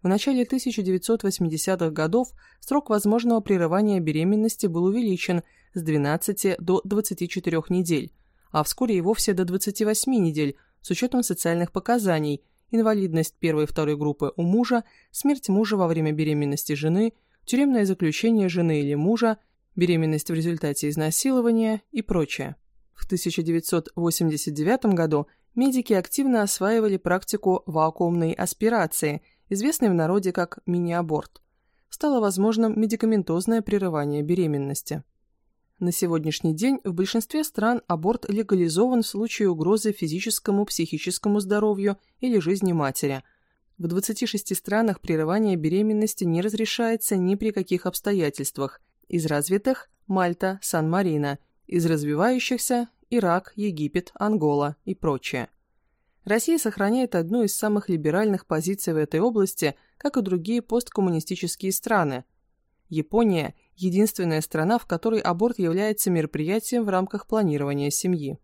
В начале 1980-х годов срок возможного прерывания беременности был увеличен с 12 до 24 недель, а вскоре и вовсе до 28 недель с учетом социальных показаний, инвалидность первой и второй группы у мужа, смерть мужа во время беременности жены – тюремное заключение жены или мужа, беременность в результате изнасилования и прочее. В В 1989 году медики активно осваивали практику вакуумной аспирации, известной в народе как мини-аборт. Стало возможным медикаментозное прерывание беременности. На сегодняшний день в большинстве стран аборт легализован в случае угрозы физическому, психическому здоровью или жизни матери. В 26 странах прерывание беременности не разрешается ни при каких обстоятельствах. Из развитых – Мальта, Сан-Марино, из развивающихся – Ирак, Египет, Ангола и прочее. Россия сохраняет одну из самых либеральных позиций в этой области, как и другие посткоммунистические страны. Япония – единственная страна, в которой аборт является мероприятием в рамках планирования семьи.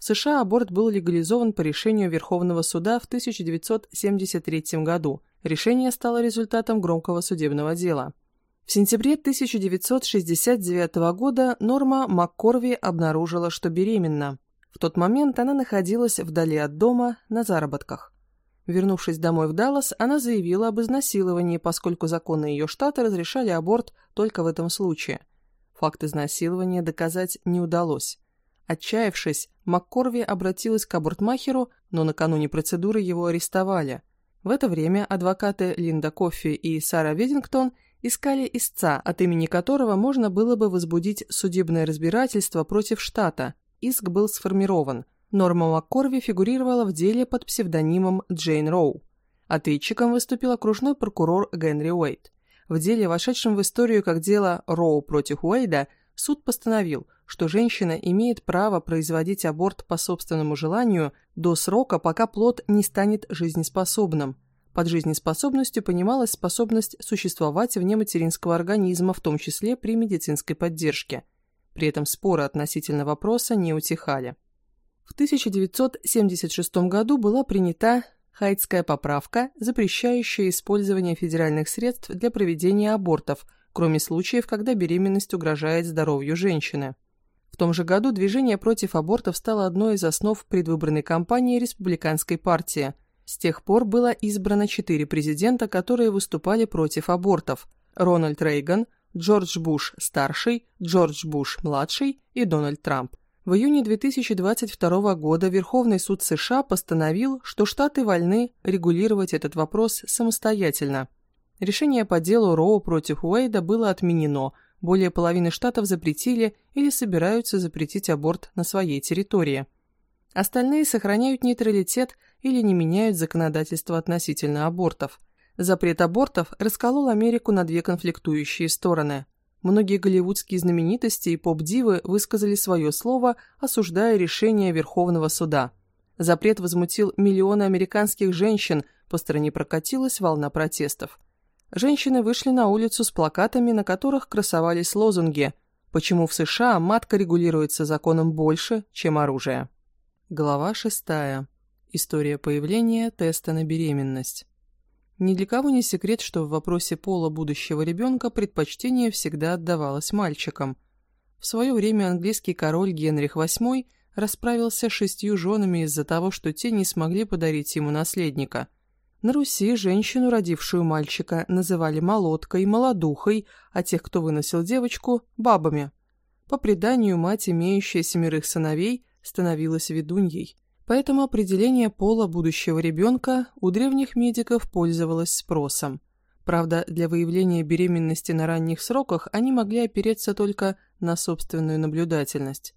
В США аборт был легализован по решению Верховного суда в 1973 году. Решение стало результатом громкого судебного дела. В сентябре 1969 года Норма МакКорви обнаружила, что беременна. В тот момент она находилась вдали от дома на заработках. Вернувшись домой в Даллас, она заявила об изнасиловании, поскольку законы ее штата разрешали аборт только в этом случае. Факт изнасилования доказать не удалось. Отчаявшись, МакКорви обратилась к абортмахеру, но накануне процедуры его арестовали. В это время адвокаты Линда Коффи и Сара Ведингтон искали истца, от имени которого можно было бы возбудить судебное разбирательство против штата. Иск был сформирован – Норма МакКорви фигурировала в деле под псевдонимом Джейн Роу. Ответчиком выступил окружной прокурор Генри Уэйт. В деле, вошедшем в историю как дело Роу против Уэйда, суд постановил, что женщина имеет право производить аборт по собственному желанию до срока, пока плод не станет жизнеспособным. Под жизнеспособностью понималась способность существовать вне материнского организма, в том числе при медицинской поддержке. При этом споры относительно вопроса не утихали. В 1976 году была принята Хайтская поправка, запрещающая использование федеральных средств для проведения абортов, кроме случаев, когда беременность угрожает здоровью женщины. Том же году движение против абортов стало одной из основ предвыборной кампании Республиканской партии. С тех пор было избрано четыре президента, которые выступали против абортов – Рональд Рейган, Джордж Буш-старший, Джордж Буш-младший и Дональд Трамп. В июне 2022 года Верховный суд США постановил, что штаты вольны регулировать этот вопрос самостоятельно. Решение по делу Роу против Уэйда было отменено, более половины штатов запретили или собираются запретить аборт на своей территории. Остальные сохраняют нейтралитет или не меняют законодательство относительно абортов. Запрет абортов расколол Америку на две конфликтующие стороны – Многие голливудские знаменитости и поп-дивы высказали свое слово, осуждая решение Верховного суда. Запрет возмутил миллионы американских женщин, по стране прокатилась волна протестов. Женщины вышли на улицу с плакатами, на которых красовались лозунги «Почему в США матка регулируется законом больше, чем оружие?» Глава 6. История появления теста на беременность. Ни для кого не секрет, что в вопросе пола будущего ребенка предпочтение всегда отдавалось мальчикам. В свое время английский король Генрих VIII расправился с шестью женами из-за того, что те не смогли подарить ему наследника. На Руси женщину, родившую мальчика, называли молоткой, молодухой, а тех, кто выносил девочку – бабами. По преданию, мать, имеющая семерых сыновей, становилась ведуньей – Поэтому определение пола будущего ребенка у древних медиков пользовалось спросом. Правда, для выявления беременности на ранних сроках они могли опереться только на собственную наблюдательность.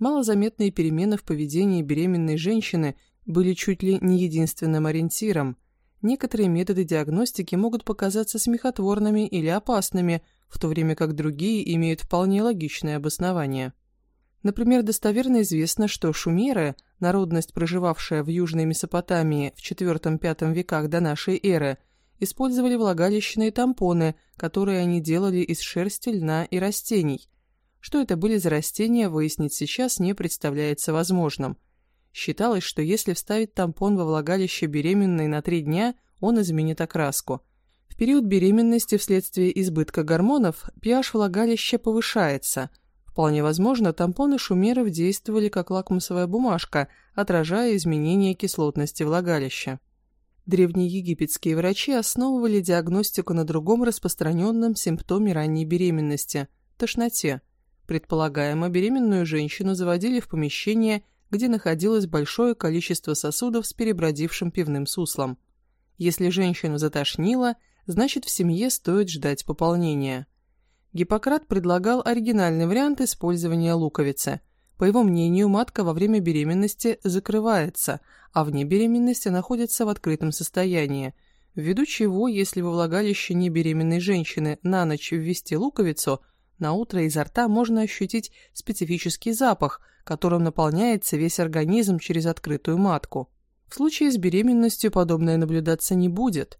Малозаметные перемены в поведении беременной женщины были чуть ли не единственным ориентиром. Некоторые методы диагностики могут показаться смехотворными или опасными, в то время как другие имеют вполне логичное обоснование. Например, достоверно известно, что шумеры, народность, проживавшая в Южной Месопотамии в IV-V веках до нашей эры, использовали влагалищные тампоны, которые они делали из шерсти, льна и растений. Что это были за растения, выяснить сейчас не представляется возможным. Считалось, что если вставить тампон во влагалище беременной на три дня, он изменит окраску. В период беременности вследствие избытка гормонов pH влагалища повышается – Вполне возможно, тампоны шумеров действовали как лакмусовая бумажка, отражая изменения кислотности влагалища. Древние египетские врачи основывали диагностику на другом распространенном симптоме ранней беременности – тошноте. Предполагаемо, беременную женщину заводили в помещение, где находилось большое количество сосудов с перебродившим пивным суслом. Если женщину затошнило, значит в семье стоит ждать пополнения. Гиппократ предлагал оригинальный вариант использования луковицы. По его мнению, матка во время беременности закрывается, а вне беременности находится в открытом состоянии, ввиду чего, если во влагалище небеременной женщины на ночь ввести луковицу – на утро изо рта можно ощутить специфический запах, которым наполняется весь организм через открытую матку. В случае с беременностью подобное наблюдаться не будет.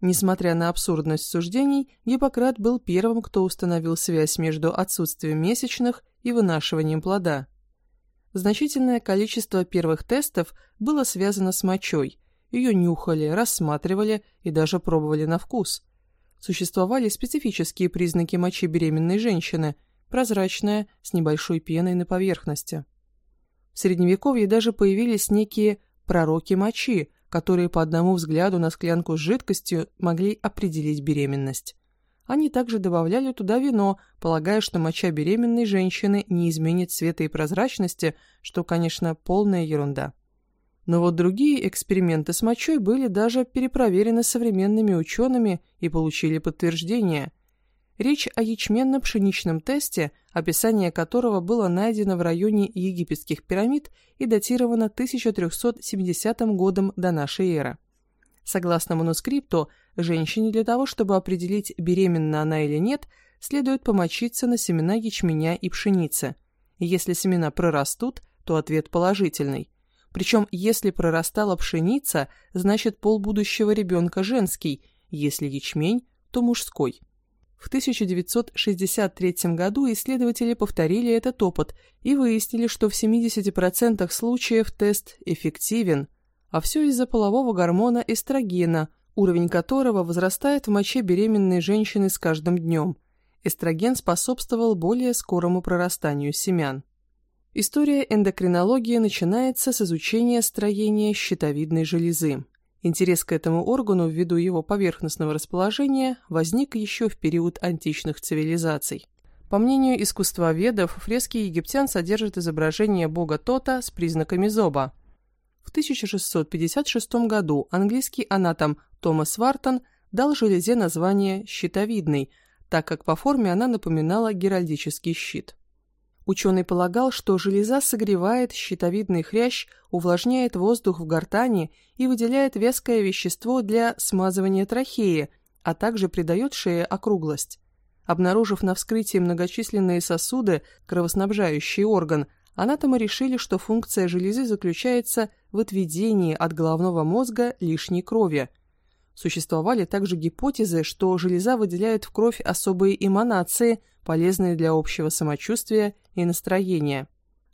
Несмотря на абсурдность суждений, Гиппократ был первым, кто установил связь между отсутствием месячных и вынашиванием плода. Значительное количество первых тестов было связано с мочой. Ее нюхали, рассматривали и даже пробовали на вкус – Существовали специфические признаки мочи беременной женщины, прозрачная, с небольшой пеной на поверхности. В Средневековье даже появились некие пророки мочи, которые по одному взгляду на склянку с жидкостью могли определить беременность. Они также добавляли туда вино, полагая, что моча беременной женщины не изменит цвета и прозрачности, что, конечно, полная ерунда. Но вот другие эксперименты с мочой были даже перепроверены современными учеными и получили подтверждение. Речь о ячменно-пшеничном тесте, описание которого было найдено в районе египетских пирамид и датировано 1370 годом до нашей эры. Согласно манускрипту, женщине для того, чтобы определить, беременна она или нет, следует помочиться на семена ячменя и пшеницы. Если семена прорастут, то ответ положительный. Причем, если прорастала пшеница, значит пол будущего ребенка женский, если ячмень, то мужской. В 1963 году исследователи повторили этот опыт и выяснили, что в 70% случаев тест эффективен, а все из-за полового гормона эстрогена, уровень которого возрастает в моче беременной женщины с каждым днем. Эстроген способствовал более скорому прорастанию семян. История эндокринологии начинается с изучения строения щитовидной железы. Интерес к этому органу ввиду его поверхностного расположения возник еще в период античных цивилизаций. По мнению искусствоведов, фрески египтян содержат изображение бога Тота с признаками зоба. В 1656 году английский анатом Томас Вартон дал железе название «щитовидный», так как по форме она напоминала геральдический щит. Ученый полагал, что железа согревает щитовидный хрящ, увлажняет воздух в гортани и выделяет веское вещество для смазывания трахеи, а также придает шее округлость. Обнаружив на вскрытии многочисленные сосуды, кровоснабжающий орган, анатомы решили, что функция железы заключается в отведении от головного мозга лишней крови. Существовали также гипотезы, что железа выделяет в кровь особые эманации – полезные для общего самочувствия и настроения.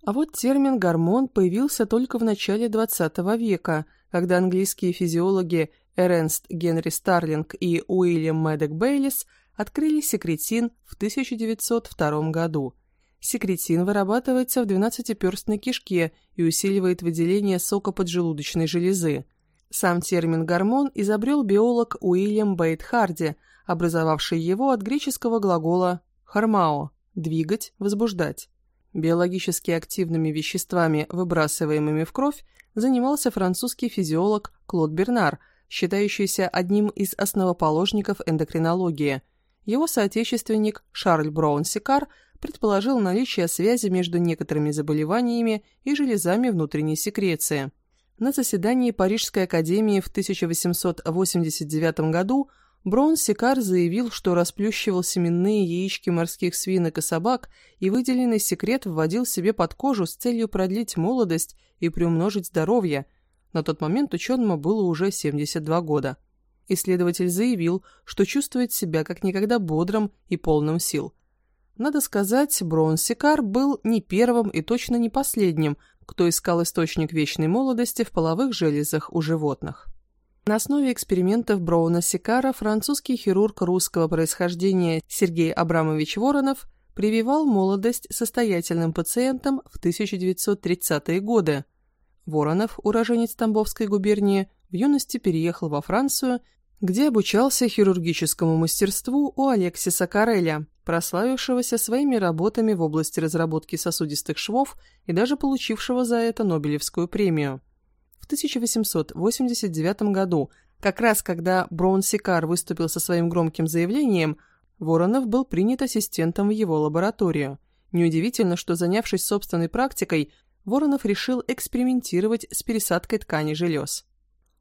А вот термин «гормон» появился только в начале XX века, когда английские физиологи Эрнст Генри Старлинг и Уильям Мэддок Бейлис открыли секретин в 1902 году. Секретин вырабатывается в двенадцатиперстной кишке и усиливает выделение сока поджелудочной железы. Сам термин «гормон» изобрел биолог Уильям Бейт Харди, образовавший его от греческого глагола Хармао – двигать, возбуждать. Биологически активными веществами, выбрасываемыми в кровь, занимался французский физиолог Клод Бернар, считающийся одним из основоположников эндокринологии. Его соотечественник Шарль Браун-Сикар предположил наличие связи между некоторыми заболеваниями и железами внутренней секреции. На заседании Парижской академии в 1889 году Брон Сикар заявил, что расплющивал семенные яички морских свинок и собак и выделенный секрет вводил себе под кожу с целью продлить молодость и приумножить здоровье. На тот момент ученому было уже 72 года. Исследователь заявил, что чувствует себя как никогда бодрым и полным сил. Надо сказать, Брон Сикар был не первым и точно не последним, кто искал источник вечной молодости в половых железах у животных. На основе экспериментов Броуна-Сикара французский хирург русского происхождения Сергей Абрамович Воронов прививал молодость состоятельным пациентам в 1930-е годы. Воронов, уроженец Тамбовской губернии, в юности переехал во Францию, где обучался хирургическому мастерству у Алексиса Кареля, прославившегося своими работами в области разработки сосудистых швов и даже получившего за это Нобелевскую премию. В 1889 году, как раз когда Браун Сикар выступил со своим громким заявлением, Воронов был принят ассистентом в его лабораторию. Неудивительно, что, занявшись собственной практикой, Воронов решил экспериментировать с пересадкой ткани желез.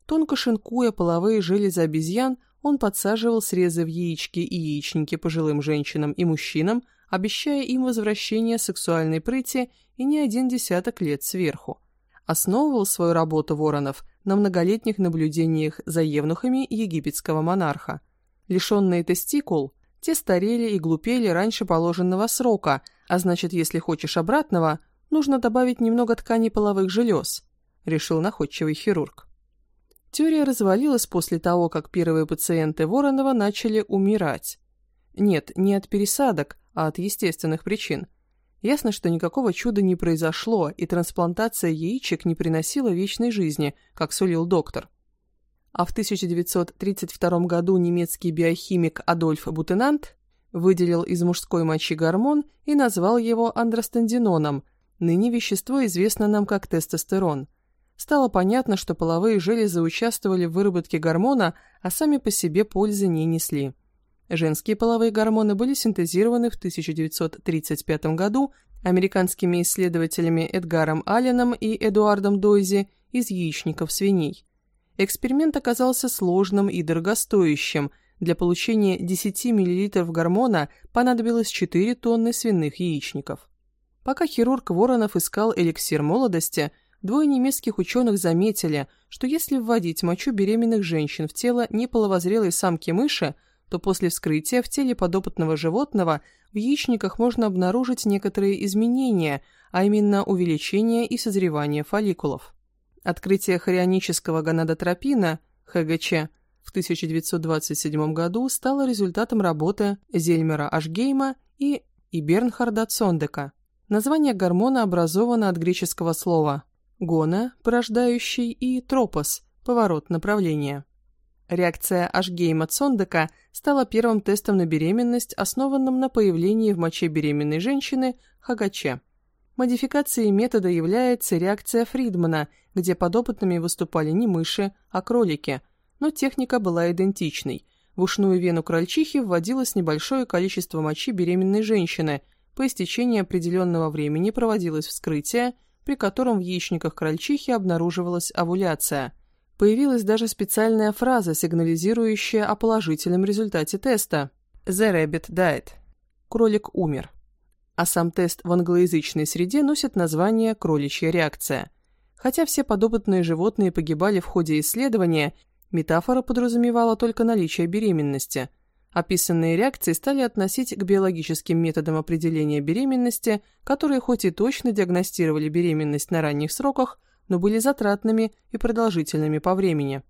Тонко шинкуя половые железы обезьян, он подсаживал срезы в яички и яичники пожилым женщинам и мужчинам, обещая им возвращение сексуальной прыти и не один десяток лет сверху. Основывал свою работу Воронов на многолетних наблюдениях за евнухами египетского монарха. Лишенные тестикул, те старели и глупели раньше положенного срока, а значит, если хочешь обратного, нужно добавить немного ткани половых желез, решил находчивый хирург. Теория развалилась после того, как первые пациенты Воронова начали умирать. Нет, не от пересадок, а от естественных причин. Ясно, что никакого чуда не произошло, и трансплантация яичек не приносила вечной жизни, как сулил доктор. А в 1932 году немецкий биохимик Адольф Бутенант выделил из мужской мочи гормон и назвал его андростендиноном. Ныне вещество известно нам как тестостерон – стало понятно, что половые железы участвовали в выработке гормона, а сами по себе пользы не несли. Женские половые гормоны были синтезированы в 1935 году американскими исследователями Эдгаром Алленом и Эдуардом Дойзи из яичников свиней. Эксперимент оказался сложным и дорогостоящим. Для получения 10 мл гормона понадобилось 4 тонны свиных яичников. Пока хирург Воронов искал эликсир молодости, Двое немецких ученых заметили, что если вводить мочу беременных женщин в тело неполовозрелой самки мыши, то после вскрытия в теле подопытного животного в яичниках можно обнаружить некоторые изменения, а именно увеличение и созревание фолликулов. Открытие хорионического гонадотропина, ХГЧ, в 1927 году стало результатом работы Зельмера Ашгейма и, и Бернхарда Цондека. Название гормона образовано от греческого слова гона, порождающий, и тропос, поворот направления. Реакция Ашгейма Цондека стала первым тестом на беременность, основанным на появлении в моче беременной женщины хагаче. Модификацией метода является реакция Фридмана, где подопытными выступали не мыши, а кролики, но техника была идентичной. В ушную вену крольчихи вводилось небольшое количество мочи беременной женщины, по истечении определенного времени проводилось вскрытие, при котором в яичниках крольчихи обнаруживалась овуляция. Появилась даже специальная фраза, сигнализирующая о положительном результате теста. «The rabbit died» – «кролик умер». А сам тест в англоязычной среде носит название «кроличья реакция». Хотя все подопытные животные погибали в ходе исследования, метафора подразумевала только наличие беременности – Описанные реакции стали относить к биологическим методам определения беременности, которые хоть и точно диагностировали беременность на ранних сроках, но были затратными и продолжительными по времени.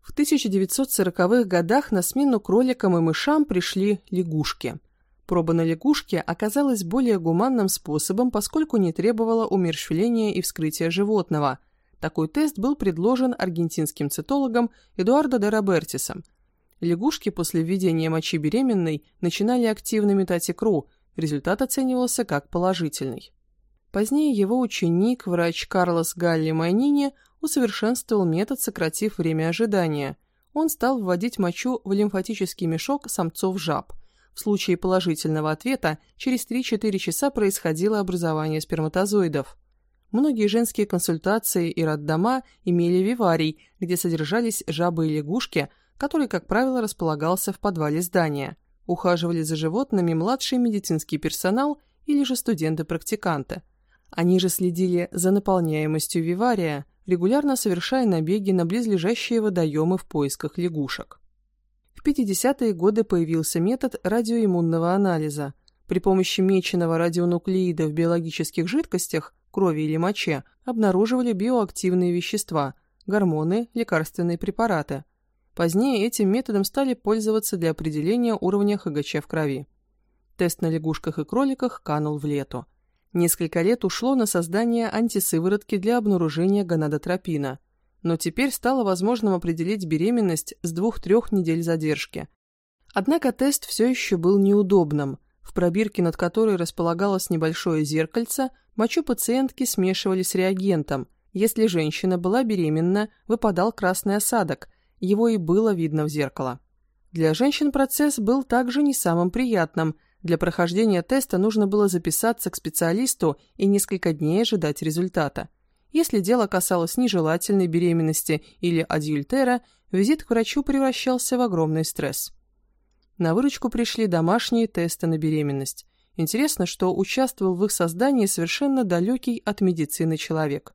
В 1940-х годах на смену кроликам и мышам пришли лягушки. Проба на лягушке оказалась более гуманным способом, поскольку не требовала умерщвления и вскрытия животного. Такой тест был предложен аргентинским цитологом Эдуардо де Робертисом – Лягушки после введения мочи беременной начинали активно метать икру, результат оценивался как положительный. Позднее его ученик, врач Карлос Галли Майнини, усовершенствовал метод, сократив время ожидания. Он стал вводить мочу в лимфатический мешок самцов жаб. В случае положительного ответа через 3-4 часа происходило образование сперматозоидов. Многие женские консультации и роддома имели виварий, где содержались жабы и лягушки – который, как правило, располагался в подвале здания. Ухаживали за животными младший медицинский персонал или же студенты-практиканты. Они же следили за наполняемостью вивария, регулярно совершая набеги на близлежащие водоемы в поисках лягушек. В 50-е годы появился метод радиоиммунного анализа. При помощи меченого радионуклеида в биологических жидкостях, крови или моче, обнаруживали биоактивные вещества, гормоны, лекарственные препараты – Позднее этим методом стали пользоваться для определения уровня ХГЧ в крови. Тест на лягушках и кроликах канул в лету. Несколько лет ушло на создание антисыворотки для обнаружения гонадотропина. но теперь стало возможным определить беременность с двух-трех недель задержки. Однако тест все еще был неудобным. В пробирке, над которой располагалось небольшое зеркальце, мочу пациентки смешивали с реагентом. Если женщина была беременна, выпадал красный осадок, его и было видно в зеркало. Для женщин процесс был также не самым приятным. Для прохождения теста нужно было записаться к специалисту и несколько дней ожидать результата. Если дело касалось нежелательной беременности или адюльтера, визит к врачу превращался в огромный стресс. На выручку пришли домашние тесты на беременность. Интересно, что участвовал в их создании совершенно далекий от медицины человек.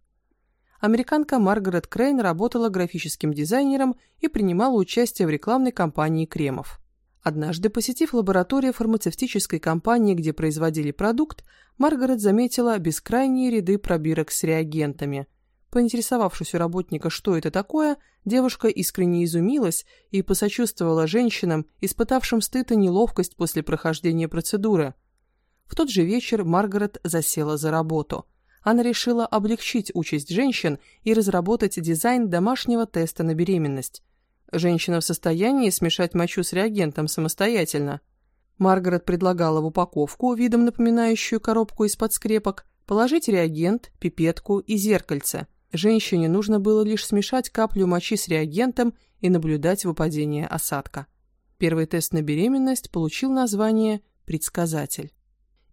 Американка Маргарет Крейн работала графическим дизайнером и принимала участие в рекламной кампании кремов. Однажды, посетив лабораторию фармацевтической компании, где производили продукт, Маргарет заметила бескрайние ряды пробирок с реагентами. Поинтересовавшись у работника, что это такое, девушка искренне изумилась и посочувствовала женщинам, испытавшим стыд и неловкость после прохождения процедуры. В тот же вечер Маргарет засела за работу. Она решила облегчить участь женщин и разработать дизайн домашнего теста на беременность. Женщина в состоянии смешать мочу с реагентом самостоятельно. Маргарет предлагала в упаковку, видом напоминающую коробку из-под скрепок, положить реагент, пипетку и зеркальце. Женщине нужно было лишь смешать каплю мочи с реагентом и наблюдать выпадение осадка. Первый тест на беременность получил название «Предсказатель».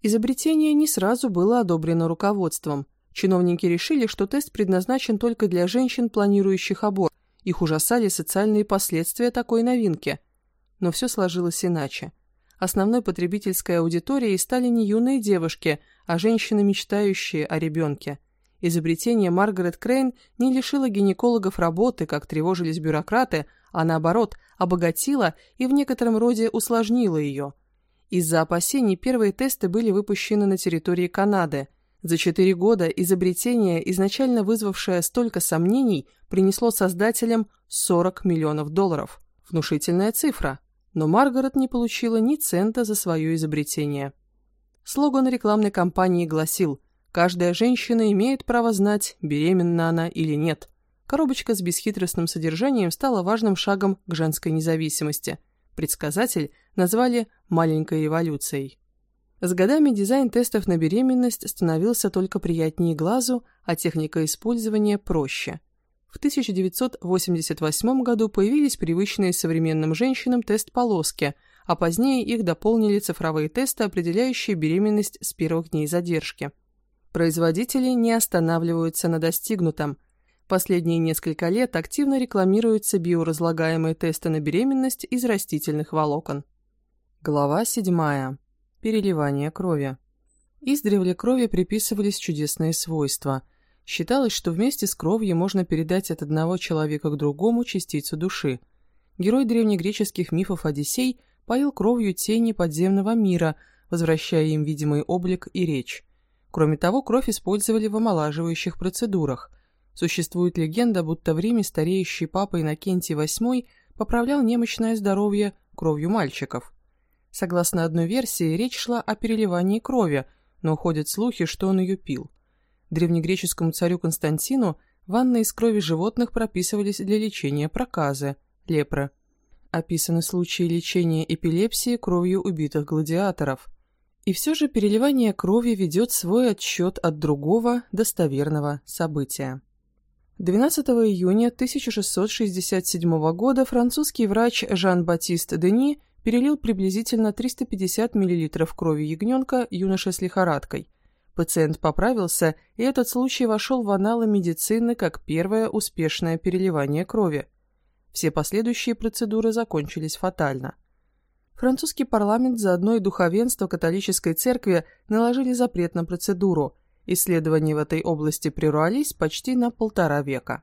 Изобретение не сразу было одобрено руководством. Чиновники решили, что тест предназначен только для женщин, планирующих аборт, их ужасали социальные последствия такой новинки. Но все сложилось иначе. Основной потребительской аудиторией стали не юные девушки, а женщины, мечтающие о ребенке. Изобретение Маргарет Крейн не лишило гинекологов работы, как тревожились бюрократы, а наоборот, обогатило и в некотором роде усложнило ее. Из-за опасений первые тесты были выпущены на территории Канады – за четыре года изобретение, изначально вызвавшее столько сомнений, принесло создателям 40 миллионов долларов. Внушительная цифра. Но Маргарет не получила ни цента за свое изобретение. Слоган рекламной кампании гласил «Каждая женщина имеет право знать, беременна она или нет». Коробочка с бесхитростным содержанием стала важным шагом к женской независимости. Предсказатель назвали «маленькой революцией». С годами дизайн тестов на беременность становился только приятнее глазу, а техника использования проще. В 1988 году появились привычные современным женщинам тест-полоски, а позднее их дополнили цифровые тесты, определяющие беременность с первых дней задержки. Производители не останавливаются на достигнутом. Последние несколько лет активно рекламируются биоразлагаемые тесты на беременность из растительных волокон. Глава 7. Переливание крови. Издревле крови приписывались чудесные свойства. Считалось, что вместе с кровью можно передать от одного человека к другому частицу души. Герой древнегреческих мифов Одиссей поил кровью тени подземного мира, возвращая им видимый облик и речь. Кроме того, кровь использовали в омолаживающих процедурах. Существует легенда, будто в Риме стареющий папа Иннокентий VIII поправлял немощное здоровье кровью мальчиков. Согласно одной версии, речь шла о переливании крови, но ходят слухи, что он ее пил. Древнегреческому царю Константину ванны из крови животных прописывались для лечения проказы, лепры. Описаны случаи лечения эпилепсии кровью убитых гладиаторов. И все же переливание крови ведет свой отсчет от другого достоверного события. 12 июня 1667 года французский врач Жан-Батист Дени перелил приблизительно 350 мл крови ягненка юноше с лихорадкой. Пациент поправился, и этот случай вошел в аналы медицины как первое успешное переливание крови. Все последующие процедуры закончились фатально. Французский парламент заодно и духовенство католической церкви наложили запрет на процедуру. Исследования в этой области прервались почти на полтора века.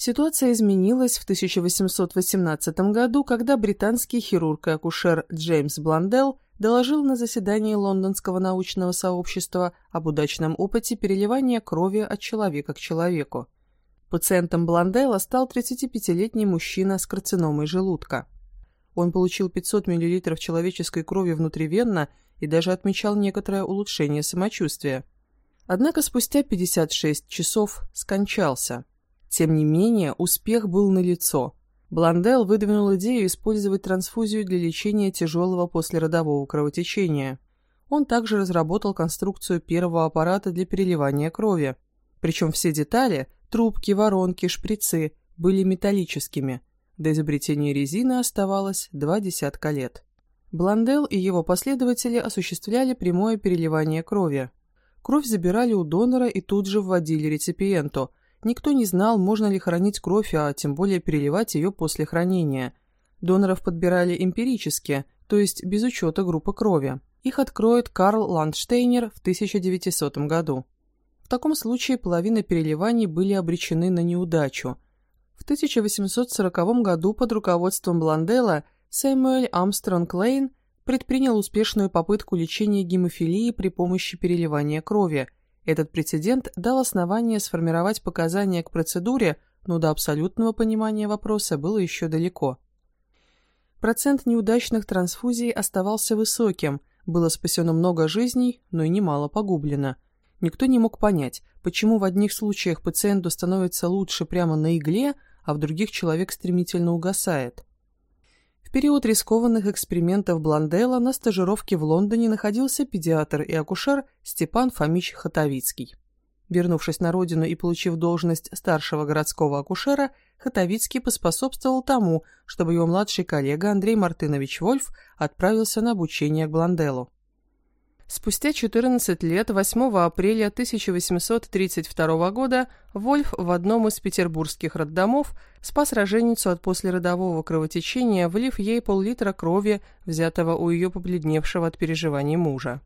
Ситуация изменилась в 1818 году, когда британский хирург и акушер Джеймс Бландел доложил на заседании Лондонского научного сообщества об удачном опыте переливания крови от человека к человеку. Пациентом Бландела стал 35-летний мужчина с карциномой желудка. Он получил 500 мл человеческой крови внутривенно и даже отмечал некоторое улучшение самочувствия. Однако спустя 56 часов скончался – Тем не менее, успех был налицо. Бландел выдвинул идею использовать трансфузию для лечения тяжелого послеродового кровотечения. Он также разработал конструкцию первого аппарата для переливания крови. Причем все детали – трубки, воронки, шприцы – были металлическими. До изобретения резины оставалось два десятка лет. Бландел и его последователи осуществляли прямое переливание крови. Кровь забирали у донора и тут же вводили реципиенту. Никто не знал, можно ли хранить кровь, а тем более переливать ее после хранения. Доноров подбирали эмпирически, то есть без учета группы крови. Их откроет Карл Ландштейнер в 1900 году. В таком случае половина переливаний были обречены на неудачу. В 1840 году под руководством Бландела Сэмюэль Амстронг Лейн предпринял успешную попытку лечения гемофилии при помощи переливания крови. Этот прецедент дал основание сформировать показания к процедуре, но до абсолютного понимания вопроса было еще далеко. Процент неудачных трансфузий оставался высоким, было спасено много жизней, но и немало погублено. Никто не мог понять, почему в одних случаях пациенту становится лучше прямо на игле, а в других человек стремительно угасает. В период рискованных экспериментов Бландела на стажировке в Лондоне находился педиатр и акушер Степан Фомич Хатовицкий. Вернувшись на родину и получив должность старшего городского акушера, Хатовицкий поспособствовал тому, чтобы его младший коллега Андрей Мартынович Вольф отправился на обучение к Бланделу. Спустя 14 лет, 8 апреля 1832 года, Вольф в одном из петербургских роддомов спас роженицу от послеродового кровотечения, влив ей пол-литра крови, взятого у ее побледневшего от переживаний мужа.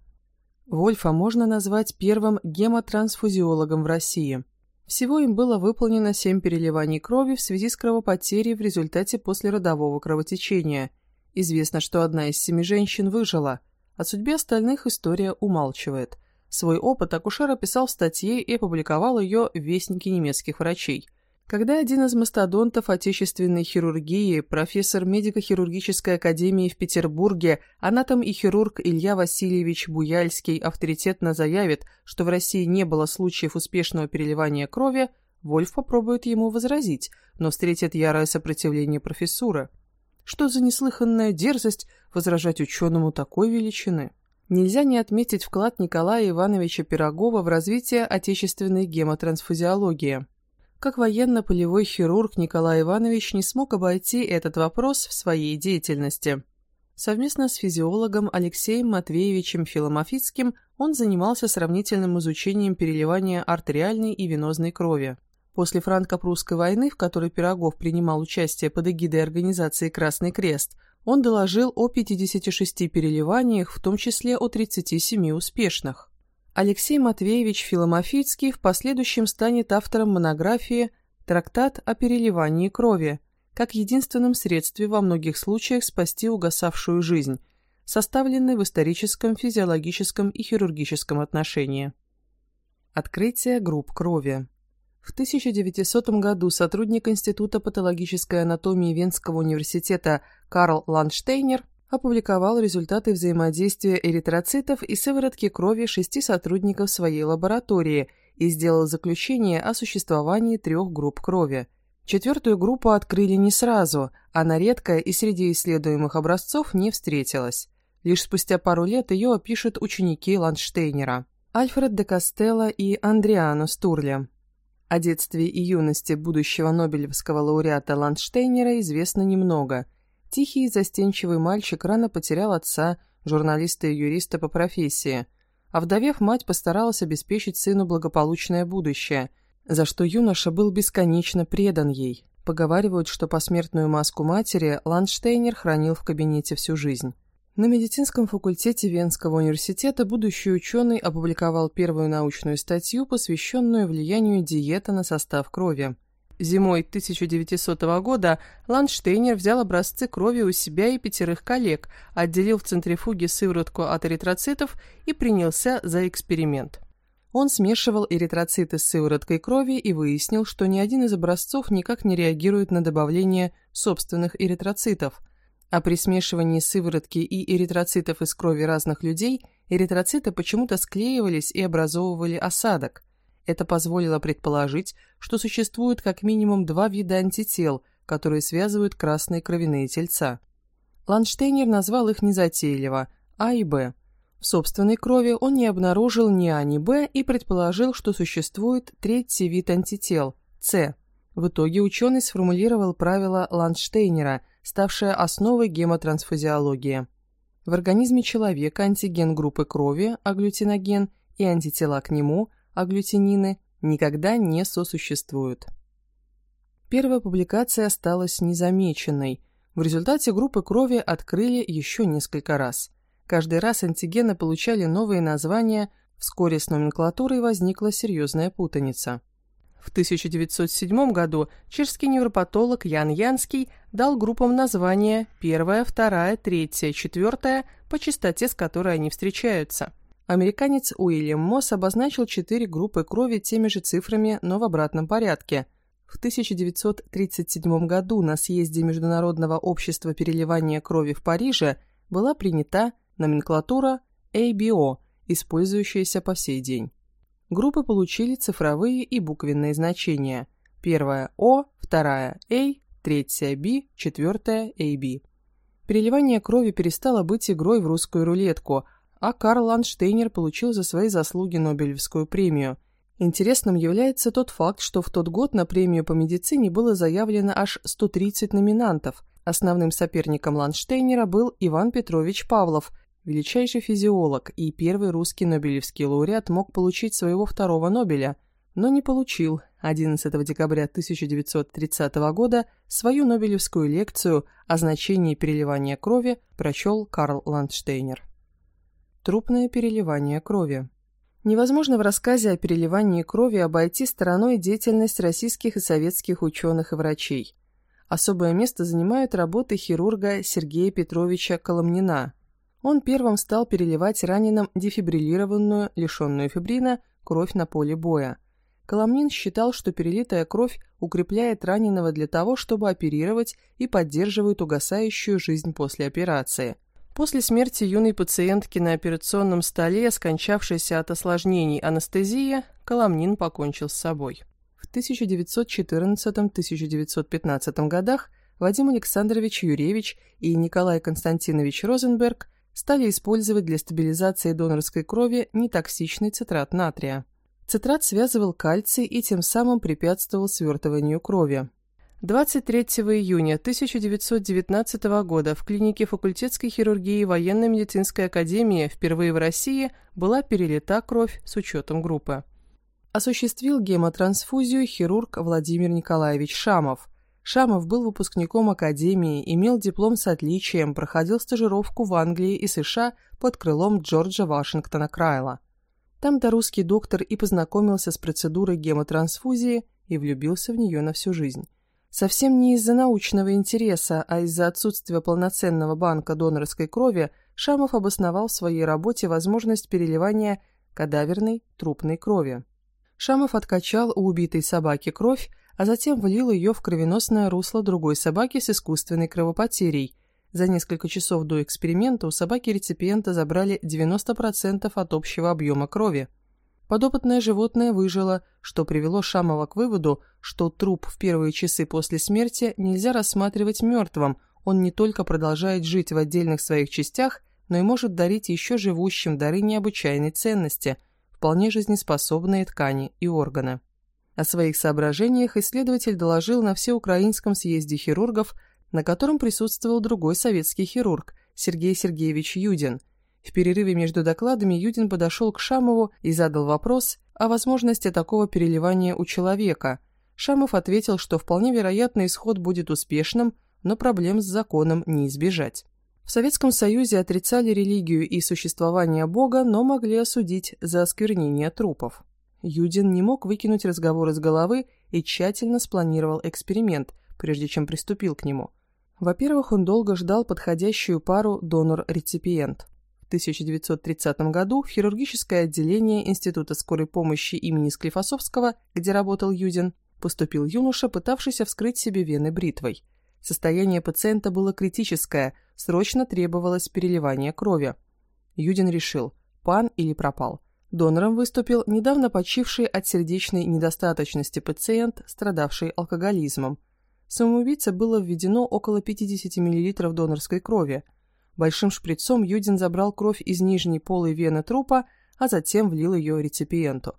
Вольфа можно назвать первым гемотрансфузиологом в России. Всего им было выполнено 7 переливаний крови в связи с кровопотерей в результате послеродового кровотечения. Известно, что одна из семи женщин выжила. О судьбе остальных история умалчивает. Свой опыт акушер описал в статье и опубликовал ее в Вестнике немецких врачей – когда один из мастодонтов отечественной хирургии, профессор медико-хирургической академии в Петербурге, анатом и хирург Илья Васильевич Буяльский авторитетно заявит, что в России не было случаев успешного переливания крови, Вольф попробует ему возразить, но встретит ярое сопротивление профессуры. Что за неслыханная дерзость возражать ученому такой величины? Нельзя не отметить вклад Николая Ивановича Пирогова в развитие отечественной гемотрансфузиологии. Как военно-полевой хирург Николай Иванович не смог обойти этот вопрос в своей деятельности. Совместно с физиологом Алексеем Матвеевичем Филомофицким он занимался сравнительным изучением переливания артериальной и венозной крови. После франко-прусской войны, в которой Пирогов принимал участие под эгидой организации «Красный крест», он доложил о 56 переливаниях, в том числе о 37 успешных. Алексей Матвеевич Филомофицкий в последующем станет автором монографии «Трактат о переливании крови», как единственном средстве во многих случаях спасти угасавшую жизнь, составленной в историческом, физиологическом и хирургическом отношении. Открытие групп крови. В 1900 году сотрудник Института патологической анатомии Венского университета Карл Ландштейнер опубликовал результаты взаимодействия эритроцитов и сыворотки крови шести сотрудников своей лаборатории и сделал заключение о существовании трех групп крови. Четвертую группу открыли не сразу, она редкая и среди исследуемых образцов не встретилась. Лишь спустя пару лет ее опишут ученики Ландштейнера Альфред де Кастелло и Андриано Стурли. О детстве и юности будущего Нобелевского лауреата Ландштейнера известно немного – Тихий и застенчивый мальчик рано потерял отца, журналиста и юриста по профессии. А вдовев, мать постаралась обеспечить сыну благополучное будущее, за что юноша был бесконечно предан ей. Поговаривают, что посмертную маску матери Ландштейнер хранил в кабинете всю жизнь. На медицинском факультете Венского университета будущий ученый опубликовал первую научную статью, посвященную влиянию диеты на состав крови. Зимой 1900 года Ландштейнер взял образцы крови у себя и пятерых коллег, отделил в центрифуге сыворотку от эритроцитов и принялся за эксперимент. Он смешивал эритроциты с сывороткой крови и выяснил, что ни один из образцов никак не реагирует на добавление собственных эритроцитов. А при смешивании сыворотки и эритроцитов из крови разных людей эритроциты почему-то склеивались и образовывали осадок – Это позволило предположить, что существует как минимум два вида антител, которые связывают красные кровяные тельца. Ланштейнер назвал их незатейливо – А и Б. В собственной крови он не обнаружил ни А, ни Б и предположил, что существует третий вид антител – С. В итоге ученый сформулировал правило Ланштейнера, ставшее основой гемотрансфузиологии. В организме человека антиген группы крови, агглютиноген, и антитела к нему, агглютинины, никогда не сосуществуют. Первая публикация осталась незамеченной. В результате группы крови открыли еще несколько раз. Каждый раз антигены получали новые названия, вскоре с номенклатурой возникла серьезная путаница. В 1907 году чешский невропатолог Ян Янский дал группам названия первая, вторая, третья, четвертая по частоте, с которой они встречаются. Американец Уильям Мосс обозначил четыре группы крови теми же цифрами, но в обратном порядке. В 1937 году на съезде Международного общества переливания крови в Париже была принята номенклатура ABO, использующаяся по сей день. Группы получили цифровые и буквенные значения. Первая O, вторая A, третья B, четвертая AB. Переливание крови перестало быть игрой в русскую рулетку, а Карл Ланштейнер получил за свои заслуги Нобелевскую премию. Интересным является тот факт, что в тот год на премию по медицине было заявлено аж 130 номинантов. Основным соперником Ланштейнера был Иван Петрович Павлов – Величайший физиолог и первый русский нобелевский лауреат мог получить своего второго Нобеля, но не получил 11 декабря 1930 года свою нобелевскую лекцию о значении переливания крови прочел Карл Ландштейнер. Трупное переливание крови. Невозможно в рассказе о переливании крови обойти стороной деятельность российских и советских ученых и врачей. Особое место занимают работы хирурга Сергея Петровича Коломнина – он первым стал переливать раненым дефибриллированную, лишенную фибрина, кровь на поле боя. Коломнин считал, что перелитая кровь укрепляет раненого для того, чтобы оперировать и поддерживает угасающую жизнь после операции. После смерти юной пациентки на операционном столе, скончавшейся от осложнений анестезии, Коломнин покончил с собой. В 1914-1915 годах Вадим Александрович Юревич и Николай Константинович Розенберг стали использовать для стабилизации донорской крови нетоксичный цитрат натрия. Цитрат связывал кальций и тем самым препятствовал свертыванию крови. 23 июня 1919 года в клинике факультетской хирургии Военной медицинской академии впервые в России была перелита кровь с учетом группы. Осуществил гемотрансфузию хирург Владимир Николаевич Шамов. Шамов был выпускником академии, имел диплом с отличием, проходил стажировку в Англии и США под крылом Джорджа Вашингтона Крайла. Там-то русский доктор и познакомился с процедурой гемотрансфузии и влюбился в нее на всю жизнь. Совсем не из-за научного интереса, а из-за отсутствия полноценного банка донорской крови Шамов обосновал в своей работе возможность переливания кадаверной трупной крови. Шамов откачал у убитой собаки кровь, а затем влил ее в кровеносное русло другой собаки с искусственной кровопотерей. За несколько часов до эксперимента у собаки-реципиента забрали 90% от общего объема крови. Подопытное животное выжило, что привело Шамова к выводу, что труп в первые часы после смерти нельзя рассматривать мертвым, он не только продолжает жить в отдельных своих частях, но и может дарить еще живущим дары необычайной ценности, вполне жизнеспособные ткани и органы. О своих соображениях исследователь доложил на Всеукраинском съезде хирургов, на котором присутствовал другой советский хирург, Сергей Сергеевич Юдин. В перерыве между докладами Юдин подошел к Шамову и задал вопрос о возможности такого переливания у человека. Шамов ответил, что вполне вероятно исход будет успешным, но проблем с законом не избежать. В Советском Союзе отрицали религию и существование Бога, но могли осудить за осквернение трупов. Юдин не мог выкинуть разговор из головы и тщательно спланировал эксперимент, прежде чем приступил к нему. Во-первых, он долго ждал подходящую пару донор-реципиент. В 1930 году в хирургическое отделение Института скорой помощи имени Склифосовского, где работал Юдин, поступил юноша, пытавшийся вскрыть себе вены бритвой. Состояние пациента было критическое, срочно требовалось переливание крови. Юдин решил – пан или пропал – Донором выступил недавно почивший от сердечной недостаточности пациент, страдавший алкоголизмом. Самоубийце было введено около 50 мл донорской крови. Большим шприцом Юдин забрал кровь из нижней полой вены трупа, а затем влил ее реципиенту.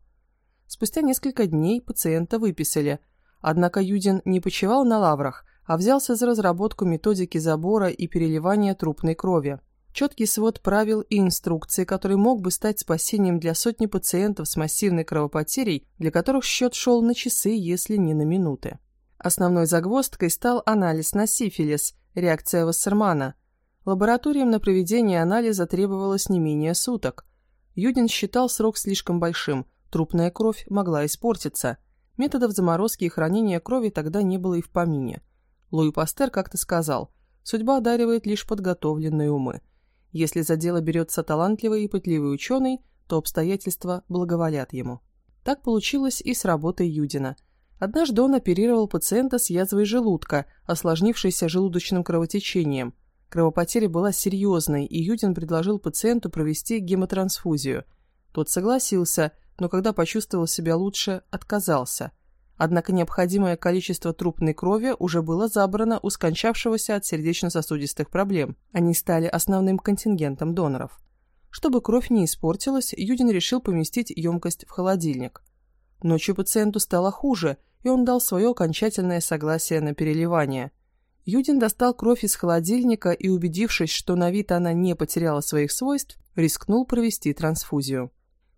Спустя несколько дней пациента выписали, однако Юдин не почивал на лаврах, а взялся за разработку методики забора и переливания трупной крови. Четкий свод правил и инструкций, который мог бы стать спасением для сотни пациентов с массивной кровопотерей, для которых счет шел на часы, если не на минуты. Основной загвоздкой стал анализ на сифилис, реакция Вассермана. Лабораториям на проведение анализа требовалось не менее суток. Юдин считал срок слишком большим, трупная кровь могла испортиться. Методов заморозки и хранения крови тогда не было и в помине. Луи Пастер как-то сказал, судьба одаривает лишь подготовленные умы. Если за дело берется талантливый и пытливый ученый, то обстоятельства благоволят ему. Так получилось и с работой Юдина. Однажды он оперировал пациента с язвой желудка, осложнившейся желудочным кровотечением. Кровопотеря была серьезной, и Юдин предложил пациенту провести гемотрансфузию. Тот согласился, но когда почувствовал себя лучше, отказался – Однако необходимое количество трупной крови уже было забрано у скончавшегося от сердечно-сосудистых проблем. Они стали основным контингентом доноров. Чтобы кровь не испортилась, Юдин решил поместить емкость в холодильник. Ночью пациенту стало хуже, и он дал свое окончательное согласие на переливание. Юдин достал кровь из холодильника и, убедившись, что на вид она не потеряла своих свойств, рискнул провести трансфузию.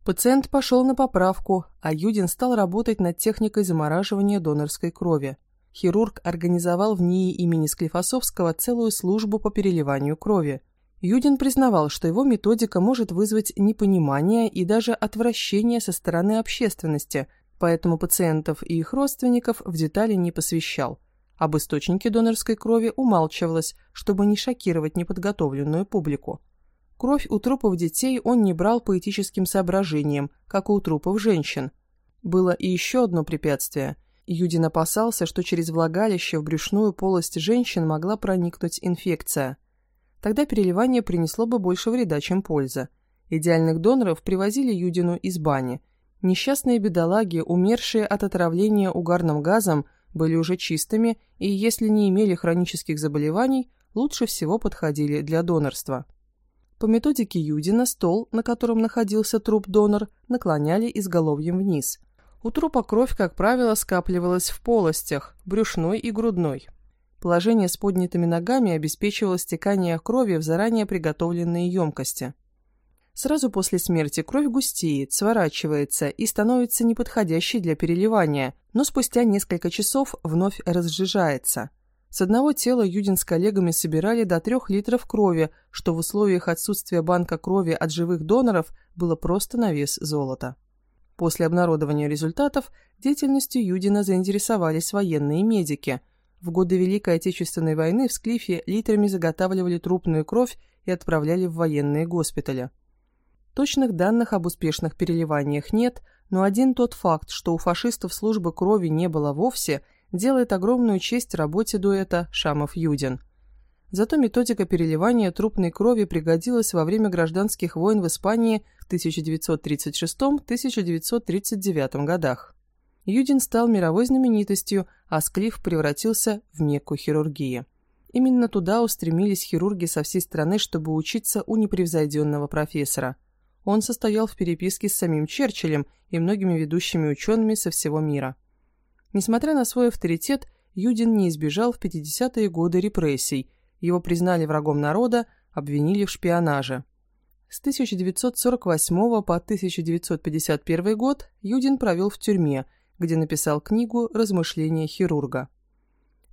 Пациент пошел на поправку, а Юдин стал работать над техникой замораживания донорской крови. Хирург организовал в НИИ имени Склифосовского целую службу по переливанию крови. Юдин признавал, что его методика может вызвать непонимание и даже отвращение со стороны общественности, поэтому пациентов и их родственников в детали не посвящал. Об источнике донорской крови умалчивалось, чтобы не шокировать неподготовленную публику. Кровь у трупов детей он не брал по этическим соображениям, как у трупов женщин. Было и еще одно препятствие. Юдин опасался, что через влагалище в брюшную полость женщин могла проникнуть инфекция. Тогда переливание принесло бы больше вреда, чем польза. Идеальных доноров привозили Юдину из бани. Несчастные бедолаги, умершие от отравления угарным газом, были уже чистыми и, если не имели хронических заболеваний, лучше всего подходили для донорства. По методике Юдина стол, на котором находился труп-донор, наклоняли изголовьем вниз. У трупа кровь, как правило, скапливалась в полостях, брюшной и грудной. Положение с поднятыми ногами обеспечивало стекание крови в заранее приготовленные емкости. Сразу после смерти кровь густеет, сворачивается и становится неподходящей для переливания, но спустя несколько часов вновь разжижается – с одного тела Юдин с коллегами собирали до трех литров крови, что в условиях отсутствия банка крови от живых доноров было просто на вес золота. После обнародования результатов деятельностью Юдина заинтересовались военные медики. В годы Великой Отечественной войны в Склифе литрами заготавливали трупную кровь и отправляли в военные госпитали. Точных данных об успешных переливаниях нет, но один тот факт, что у фашистов службы крови не было вовсе – делает огромную честь работе дуэта Шамов-Юдин. Зато методика переливания трупной крови пригодилась во время гражданских войн в Испании в 1936-1939 годах. Юдин стал мировой знаменитостью, а Склиф превратился в мекку хирургии. Именно туда устремились хирурги со всей страны, чтобы учиться у непревзойденного профессора. Он состоял в переписке с самим Черчиллем и многими ведущими учеными со всего мира. Несмотря на свой авторитет, Юдин не избежал в 50-е годы репрессий, его признали врагом народа, обвинили в шпионаже. С 1948 по 1951 год Юдин провел в тюрьме, где написал книгу «Размышления хирурга».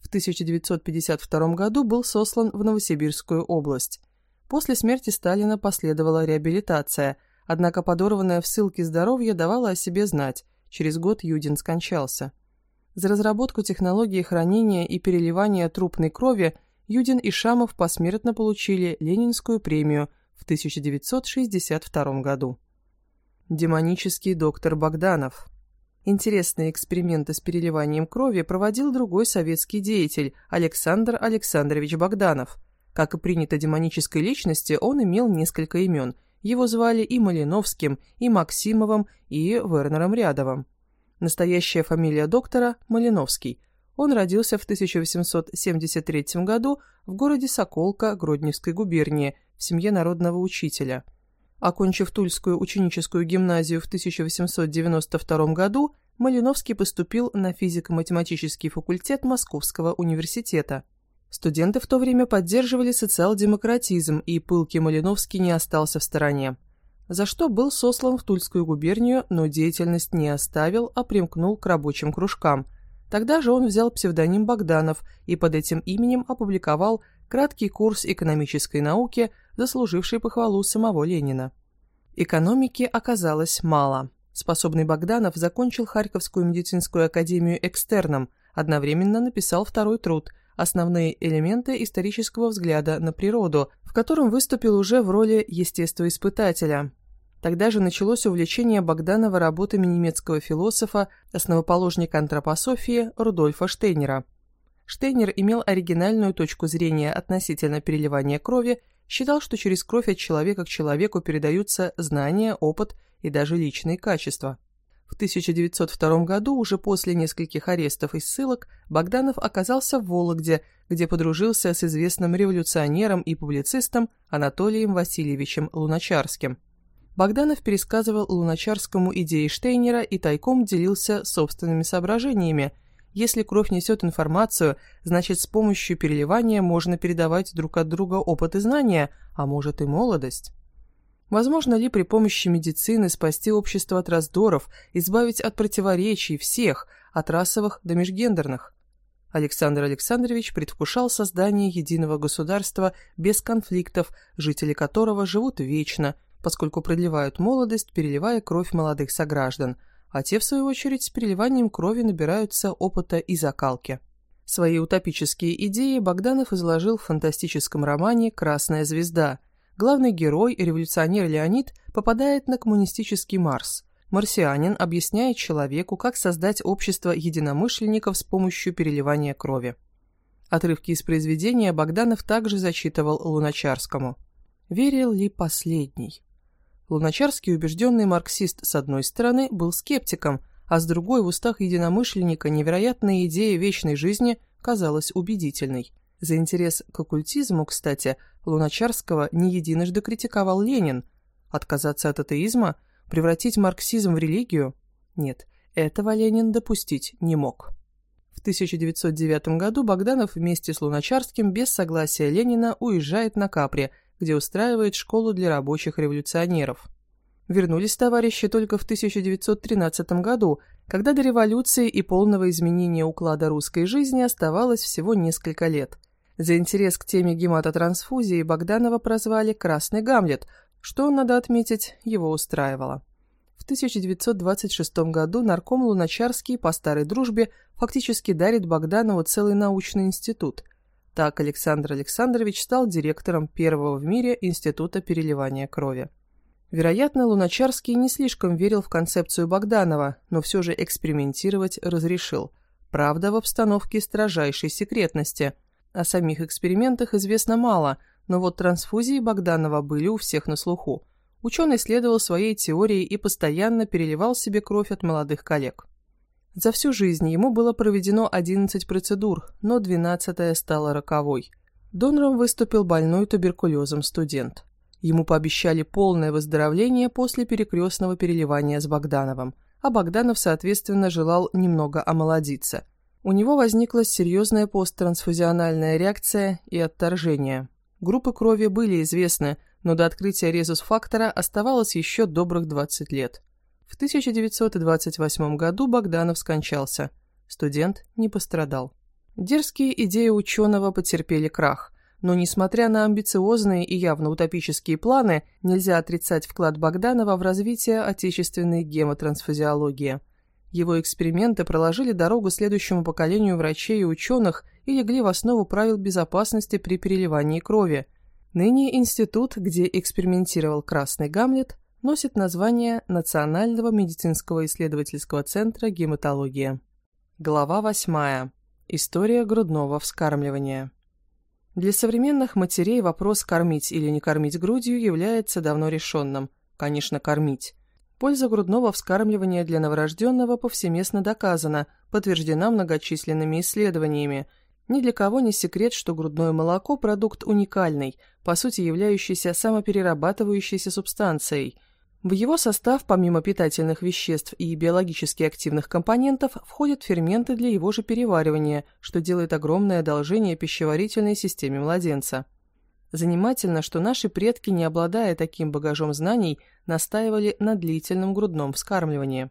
В 1952 году был сослан в Новосибирскую область. После смерти Сталина последовала реабилитация, однако подорванное в ссылке здоровье давало о себе знать, через год Юдин скончался. За разработку технологии хранения и переливания трупной крови Юдин и Шамов посмертно получили Ленинскую премию в 1962 году. Демонический доктор Богданов Интересные эксперименты с переливанием крови проводил другой советский деятель Александр Александрович Богданов. Как и принято демонической личности, он имел несколько имен – Его звали и Малиновским, и Максимовым, и Вернером Рядовым. Настоящая фамилия доктора – Малиновский. Он родился в 1873 году в городе Соколка Гродневской губернии в семье народного учителя. Окончив Тульскую ученическую гимназию в 1892 году, Малиновский поступил на физико-математический факультет Московского университета. Студенты в то время поддерживали социал-демократизм, и пылкий Малиновский не остался в стороне за что был сослан в Тульскую губернию, но деятельность не оставил, а примкнул к рабочим кружкам. Тогда же он взял псевдоним Богданов и под этим именем опубликовал краткий курс экономической науки, заслуживший похвалу самого Ленина. Экономики оказалось мало. Способный Богданов закончил Харьковскую медицинскую академию экстерном, одновременно написал второй труд «Основные элементы исторического взгляда на природу», в котором выступил уже в роли естествоиспытателя. Тогда же началось увлечение Богданова работами немецкого философа, основоположника антропософии Рудольфа Штейнера. Штейнер имел оригинальную точку зрения относительно переливания крови, считал, что через кровь от человека к человеку передаются знания, опыт и даже личные качества. В 1902 году, уже после нескольких арестов и ссылок, Богданов оказался в Вологде, где подружился с известным революционером и публицистом Анатолием Васильевичем Луначарским – Богданов пересказывал Луначарскому идеи Штейнера и тайком делился собственными соображениями. Если кровь несет информацию, значит с помощью переливания можно передавать друг от друга опыт и знания, а может и молодость. Возможно ли при помощи медицины спасти общество от раздоров, избавить от противоречий всех, от расовых до межгендерных? Александр Александрович предвкушал создание единого государства без конфликтов, жители которого живут вечно, поскольку продлевают молодость, переливая кровь молодых сограждан, а те, в свою очередь, с переливанием крови набираются опыта и закалки. Свои утопические идеи Богданов изложил в фантастическом романе «Красная звезда». Главный герой, революционер Леонид, попадает на коммунистический Марс. Марсианин объясняет человеку, как создать общество единомышленников с помощью переливания крови. Отрывки из произведения Богданов также зачитывал Луначарскому. Верил ли последний? Луначарский, убежденный марксист с одной стороны, был скептиком, а с другой в устах единомышленника невероятная идея вечной жизни казалась убедительной. За интерес к оккультизму, кстати, Луначарского не единожды критиковал Ленин. Отказаться от атеизма? Превратить марксизм в религию? Нет, этого Ленин допустить не мог. В 1909 году Богданов вместе с Луначарским без согласия Ленина уезжает на Капри – где устраивает школу для рабочих революционеров. Вернулись товарищи только в 1913 году, когда до революции и полного изменения уклада русской жизни оставалось всего несколько лет. За интерес к теме гематотрансфузии Богданова прозвали «Красный Гамлет», что, надо отметить, его устраивало. В 1926 году нарком Луначарский по старой дружбе фактически дарит Богданову целый научный институт. Так Александр Александрович стал директором первого в мире Института переливания крови. Вероятно, Луначарский не слишком верил в концепцию Богданова, но все же экспериментировать разрешил. Правда, в обстановке строжайшей секретности. О самих экспериментах известно мало, но вот трансфузии Богданова были у всех на слуху. Ученый следовал своей теории и постоянно переливал себе кровь от молодых коллег. За всю жизнь ему было проведено 11 процедур, но 12-я стала роковой. Донором выступил больной туберкулезом студент. Ему пообещали полное выздоровление после перекрестного переливания с Богдановым, а Богданов, соответственно, желал немного омолодиться. У него возникла серьезная посттрансфузиональная реакция и отторжение. Группы крови были известны, но до открытия резус-фактора оставалось еще добрых 20 лет. В 1928 году Богданов скончался. Студент не пострадал. Дерзкие идеи ученого потерпели крах, но несмотря на амбициозные и явно утопические планы, нельзя отрицать вклад Богданова в развитие отечественной гемотрансфузиологии. Его эксперименты проложили дорогу следующему поколению врачей и ученых и легли в основу правил безопасности при переливании крови. Ныне институт, где экспериментировал Красный Гамлет, носит название Национального медицинского исследовательского центра гематология. Глава 8. История грудного вскармливания. Для современных матерей вопрос кормить или не кормить грудью является давно решенным. Конечно, кормить. Польза грудного вскармливания для новорожденного повсеместно доказана, подтверждена многочисленными исследованиями. Ни для кого не секрет, что грудное молоко – продукт уникальный, по сути являющийся самоперерабатывающейся субстанцией. В его состав, помимо питательных веществ и биологически активных компонентов, входят ферменты для его же переваривания, что делает огромное одолжение пищеварительной системе младенца. Занимательно, что наши предки, не обладая таким багажом знаний, настаивали на длительном грудном вскармливании.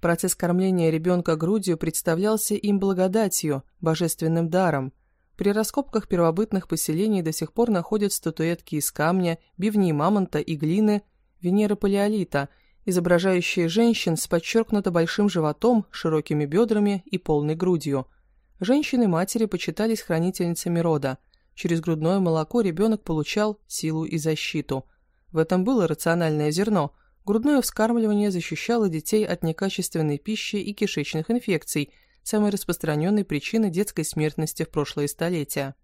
Процесс кормления ребенка грудью представлялся им благодатью, божественным даром. При раскопках первобытных поселений до сих пор находят статуэтки из камня, бивней мамонта и глины, Венеры палеолита, изображающие женщин с подчеркнуто большим животом, широкими бедрами и полной грудью. Женщины-матери почитались хранительницами рода – Через грудное молоко ребенок получал силу и защиту. В этом было рациональное зерно. Грудное вскармливание защищало детей от некачественной пищи и кишечных инфекций, самой распространенной причины детской смертности в прошлые столетия.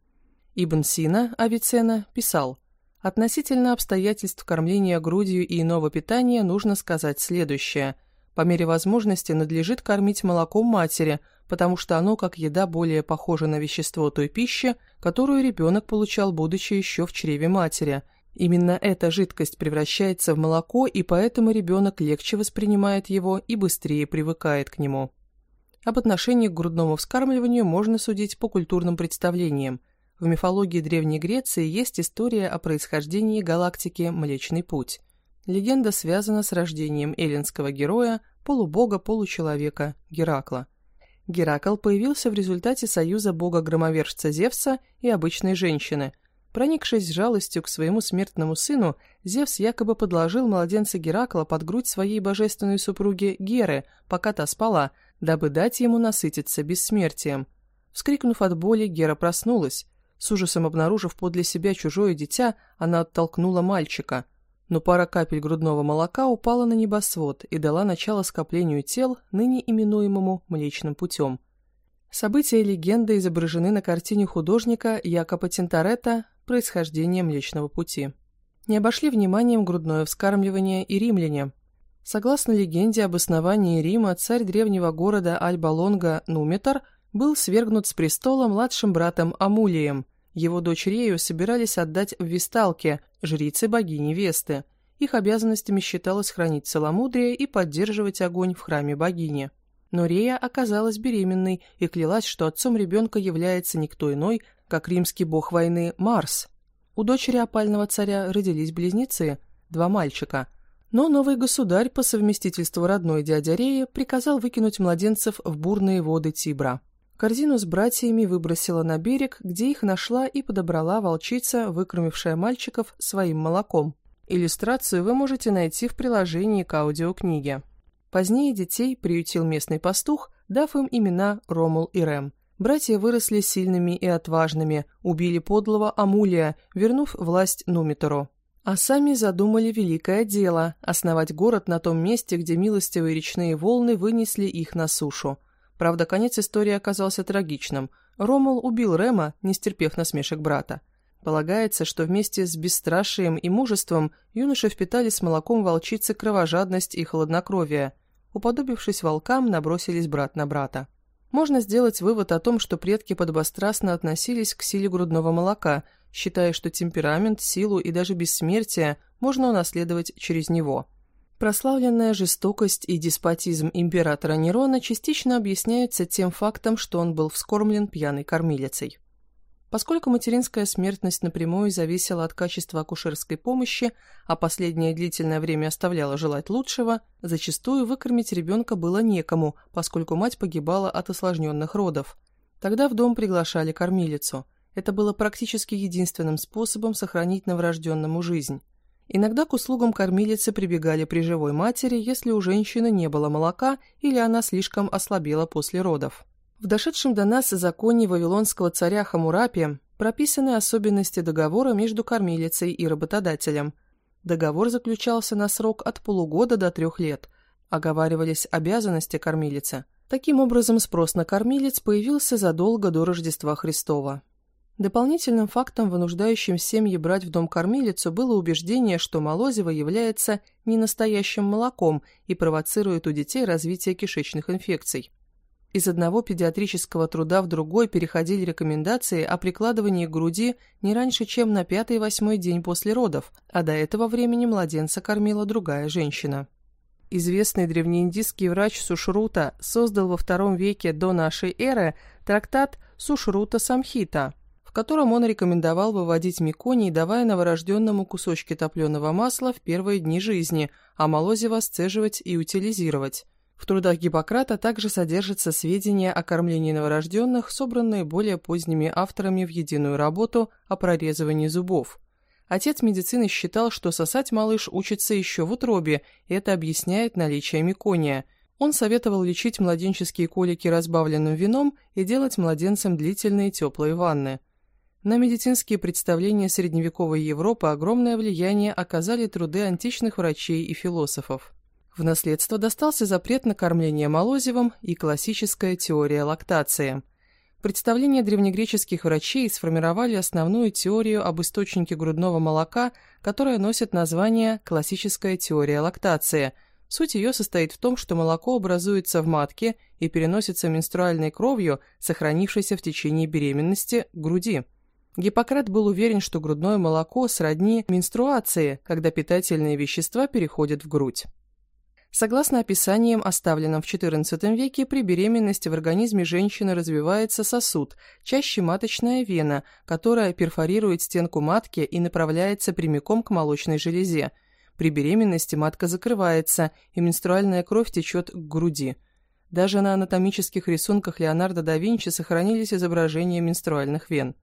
Ибн Сина, Авиценна, писал, «Относительно обстоятельств кормления грудью и иного питания нужно сказать следующее. По мере возможности надлежит кормить молоком матери – потому что оно как еда более похоже на вещество той пищи, которую ребенок получал, будучи еще в чреве матери. Именно эта жидкость превращается в молоко, и поэтому ребенок легче воспринимает его и быстрее привыкает к нему. Об отношении к грудному вскармливанию можно судить по культурным представлениям. В мифологии Древней Греции есть история о происхождении галактики Млечный Путь. Легенда связана с рождением эллинского героя, полубога-получеловека Геракла. Геракл появился в результате союза бога-громовержца Зевса и обычной женщины. Проникшись жалостью к своему смертному сыну, Зевс якобы подложил младенца Геракла под грудь своей божественной супруги Геры, пока та спала, дабы дать ему насытиться бессмертием. Вскрикнув от боли, Гера проснулась. С ужасом обнаружив подле себя чужое дитя, она оттолкнула мальчика – но пара капель грудного молока упала на небосвод и дала начало скоплению тел, ныне именуемому Млечным путем. События и легенды изображены на картине художника Якоба Тинторетта «Происхождение Млечного пути». Не обошли вниманием грудное вскармливание и римляне. Согласно легенде об основании Рима, царь древнего города Альба-Лонга Нуметар был свергнут с престола младшим братом Амулием – его дочь Рею собирались отдать в Висталке, жрице богини Весты. Их обязанностями считалось хранить целомудрие и поддерживать огонь в храме богини. Но Рея оказалась беременной и клялась, что отцом ребенка является никто иной, как римский бог войны Марс. У дочери опального царя родились близнецы, два мальчика. Но новый государь, по совместительству родной дядя Рея, приказал выкинуть младенцев в бурные воды Тибра. Корзину с братьями выбросила на берег, где их нашла и подобрала волчица, выкормившая мальчиков своим молоком. Иллюстрацию вы можете найти в приложении к аудиокниге. Позднее детей приютил местный пастух, дав им имена Ромул и Рэм. Братья выросли сильными и отважными, убили подлого Амулия, вернув власть Нумитору. А сами задумали великое дело – основать город на том месте, где милостивые речные волны вынесли их на сушу. Правда, конец истории оказался трагичным. Ромул убил Рема, не стерпев насмешек брата. Полагается, что вместе с бесстрашием и мужеством юноши впитали с молоком волчицы кровожадность и хладнокровие. Уподобившись волкам, набросились брат на брата. Можно сделать вывод о том, что предки подобострастно относились к силе грудного молока, считая, что темперамент, силу и даже бессмертие можно унаследовать через него – Прославленная жестокость и деспотизм императора Нерона частично объясняются тем фактом, что он был вскормлен пьяной кормилицей. Поскольку материнская смертность напрямую зависела от качества акушерской помощи, а последнее длительное время оставляло желать лучшего, зачастую выкормить ребенка было некому, поскольку мать погибала от осложненных родов. Тогда в дом приглашали кормилицу. Это было практически единственным способом сохранить новорожденному жизнь. Иногда к услугам кормилицы прибегали при живой матери, если у женщины не было молока или она слишком ослабела после родов. В дошедшем до нас законе вавилонского царя Хамурапи прописаны особенности договора между кормилицей и работодателем. Договор заключался на срок от полугода до трех лет. Оговаривались обязанности кормилицы. Таким образом, спрос на кормилец появился задолго до Рождества Христова. Дополнительным фактом, вынуждающим семьи брать в дом кормилицу, было убеждение, что молозиво является не настоящим молоком и провоцирует у детей развитие кишечных инфекций. Из одного педиатрического труда в другой переходили рекомендации о прикладывании к груди не раньше, чем на пятый-восьмой день после родов, а до этого времени младенца кормила другая женщина. Известный древнеиндийский врач Сушрута создал во втором веке до нашей эры трактат Сушрута Самхита – котором он рекомендовал выводить меконий, давая новорожденному кусочки топленого масла в первые дни жизни, а молозиво сцеживать и утилизировать. В трудах Гиппократа также содержатся сведения о кормлении новорожденных, собранные более поздними авторами в единую работу о прорезывании зубов. Отец медицины считал, что сосать малыш учится еще в утробе, и это объясняет наличие мекония. Он советовал лечить младенческие колики разбавленным вином и делать младенцам длительные теплые ванны. На медицинские представления средневековой Европы огромное влияние оказали труды античных врачей и философов. В наследство достался запрет на кормление молозивом и классическая теория лактации. Представления древнегреческих врачей сформировали основную теорию об источнике грудного молока, которая носит название «классическая теория лактации». Суть ее состоит в том, что молоко образуется в матке и переносится менструальной кровью, сохранившейся в течение беременности, к груди. Гиппократ был уверен, что грудное молоко сродни менструации, когда питательные вещества переходят в грудь. Согласно описаниям, оставленным в XIV веке, при беременности в организме женщины развивается сосуд, чаще маточная вена, которая перфорирует стенку матки и направляется прямиком к молочной железе. При беременности матка закрывается, и менструальная кровь течет к груди. Даже на анатомических рисунках Леонардо да Винчи сохранились изображения менструальных вен.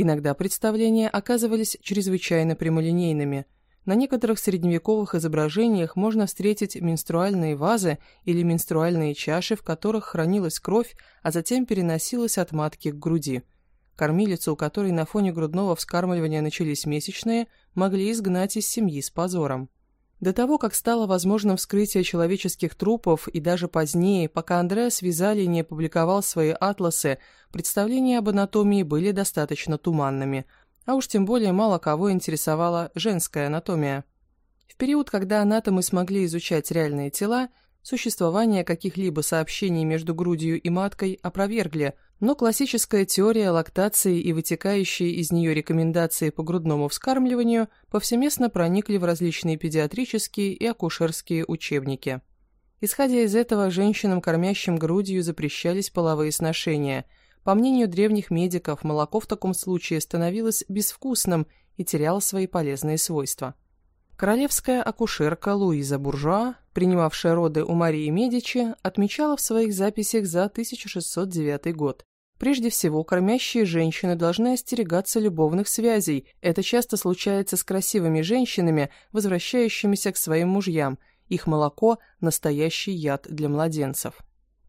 Иногда представления оказывались чрезвычайно прямолинейными. На некоторых средневековых изображениях можно встретить менструальные вазы или менструальные чаши, в которых хранилась кровь, а затем переносилась от матки к груди. Кормилицу, у которой на фоне грудного вскармливания начались месячные, могли изгнать из семьи с позором. До того, как стало возможным вскрытие человеческих трупов и даже позднее, пока Андреас Визали не опубликовал свои атласы, представления об анатомии были достаточно туманными, а уж тем более мало кого интересовала женская анатомия. В период, когда анатомы смогли изучать реальные тела, существование каких-либо сообщений между грудью и маткой опровергли – но классическая теория лактации и вытекающие из нее рекомендации по грудному вскармливанию повсеместно проникли в различные педиатрические и акушерские учебники. Исходя из этого, женщинам, кормящим грудью, запрещались половые сношения. По мнению древних медиков, молоко в таком случае становилось безвкусным и теряло свои полезные свойства. Королевская акушерка Луиза Буржуа, принимавшая роды у Марии Медичи, отмечала в своих записях за 1609 год. Прежде всего, кормящие женщины должны остерегаться любовных связей. Это часто случается с красивыми женщинами, возвращающимися к своим мужьям. Их молоко – настоящий яд для младенцев.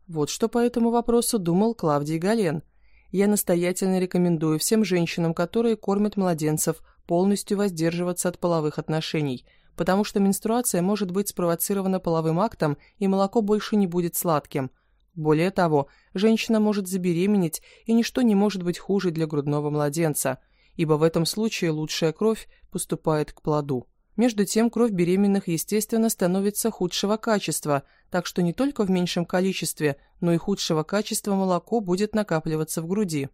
Вот что по этому вопросу думал Клавдий Гален. Я настоятельно рекомендую всем женщинам, которые кормят младенцев, полностью воздерживаться от половых отношений, потому что менструация может быть спровоцирована половым актом, и молоко больше не будет сладким. Более того, женщина может забеременеть, и ничто не может быть хуже для грудного младенца, ибо в этом случае лучшая кровь поступает к плоду. Между тем, кровь беременных, естественно, становится худшего качества, так что не только в меньшем количестве, но и худшего качества молоко будет накапливаться в груди.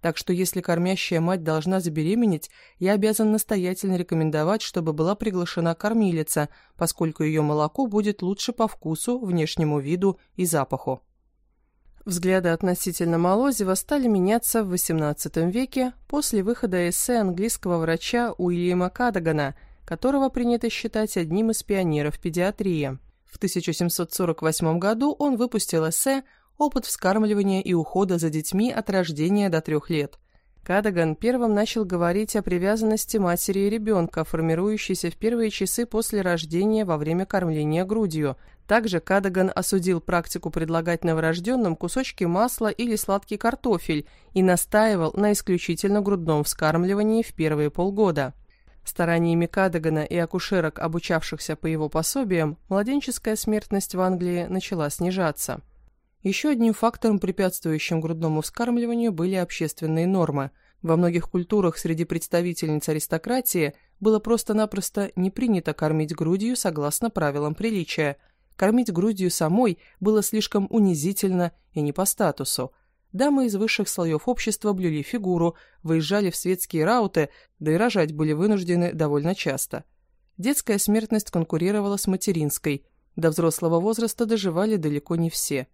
Так что если кормящая мать должна забеременеть, я обязан настоятельно рекомендовать, чтобы была приглашена кормилица, поскольку ее молоко будет лучше по вкусу, внешнему виду и запаху. Взгляды относительно Молозева стали меняться в XVIII веке после выхода эссе английского врача Уильяма Кадагана, которого принято считать одним из пионеров педиатрии. В 1748 году он выпустил эссе опыт вскармливания и ухода за детьми от рождения до трех лет. Кадаган первым начал говорить о привязанности матери и ребенка, формирующейся в первые часы после рождения во время кормления грудью. Также Кадаган осудил практику предлагать новорожденным кусочки масла или сладкий картофель и настаивал на исключительно грудном вскармливании в первые полгода. Стараниями Кадагана и акушерок, обучавшихся по его пособиям, младенческая смертность в Англии начала снижаться. Еще одним фактором, препятствующим грудному вскармливанию, были общественные нормы. Во многих культурах среди представительниц аристократии было просто-напросто не принято кормить грудью согласно правилам приличия. Кормить грудью самой было слишком унизительно и не по статусу. Дамы из высших слоев общества блюли фигуру, выезжали в светские рауты, да и рожать были вынуждены довольно часто. Детская смертность конкурировала с материнской. До взрослого возраста доживали далеко не все.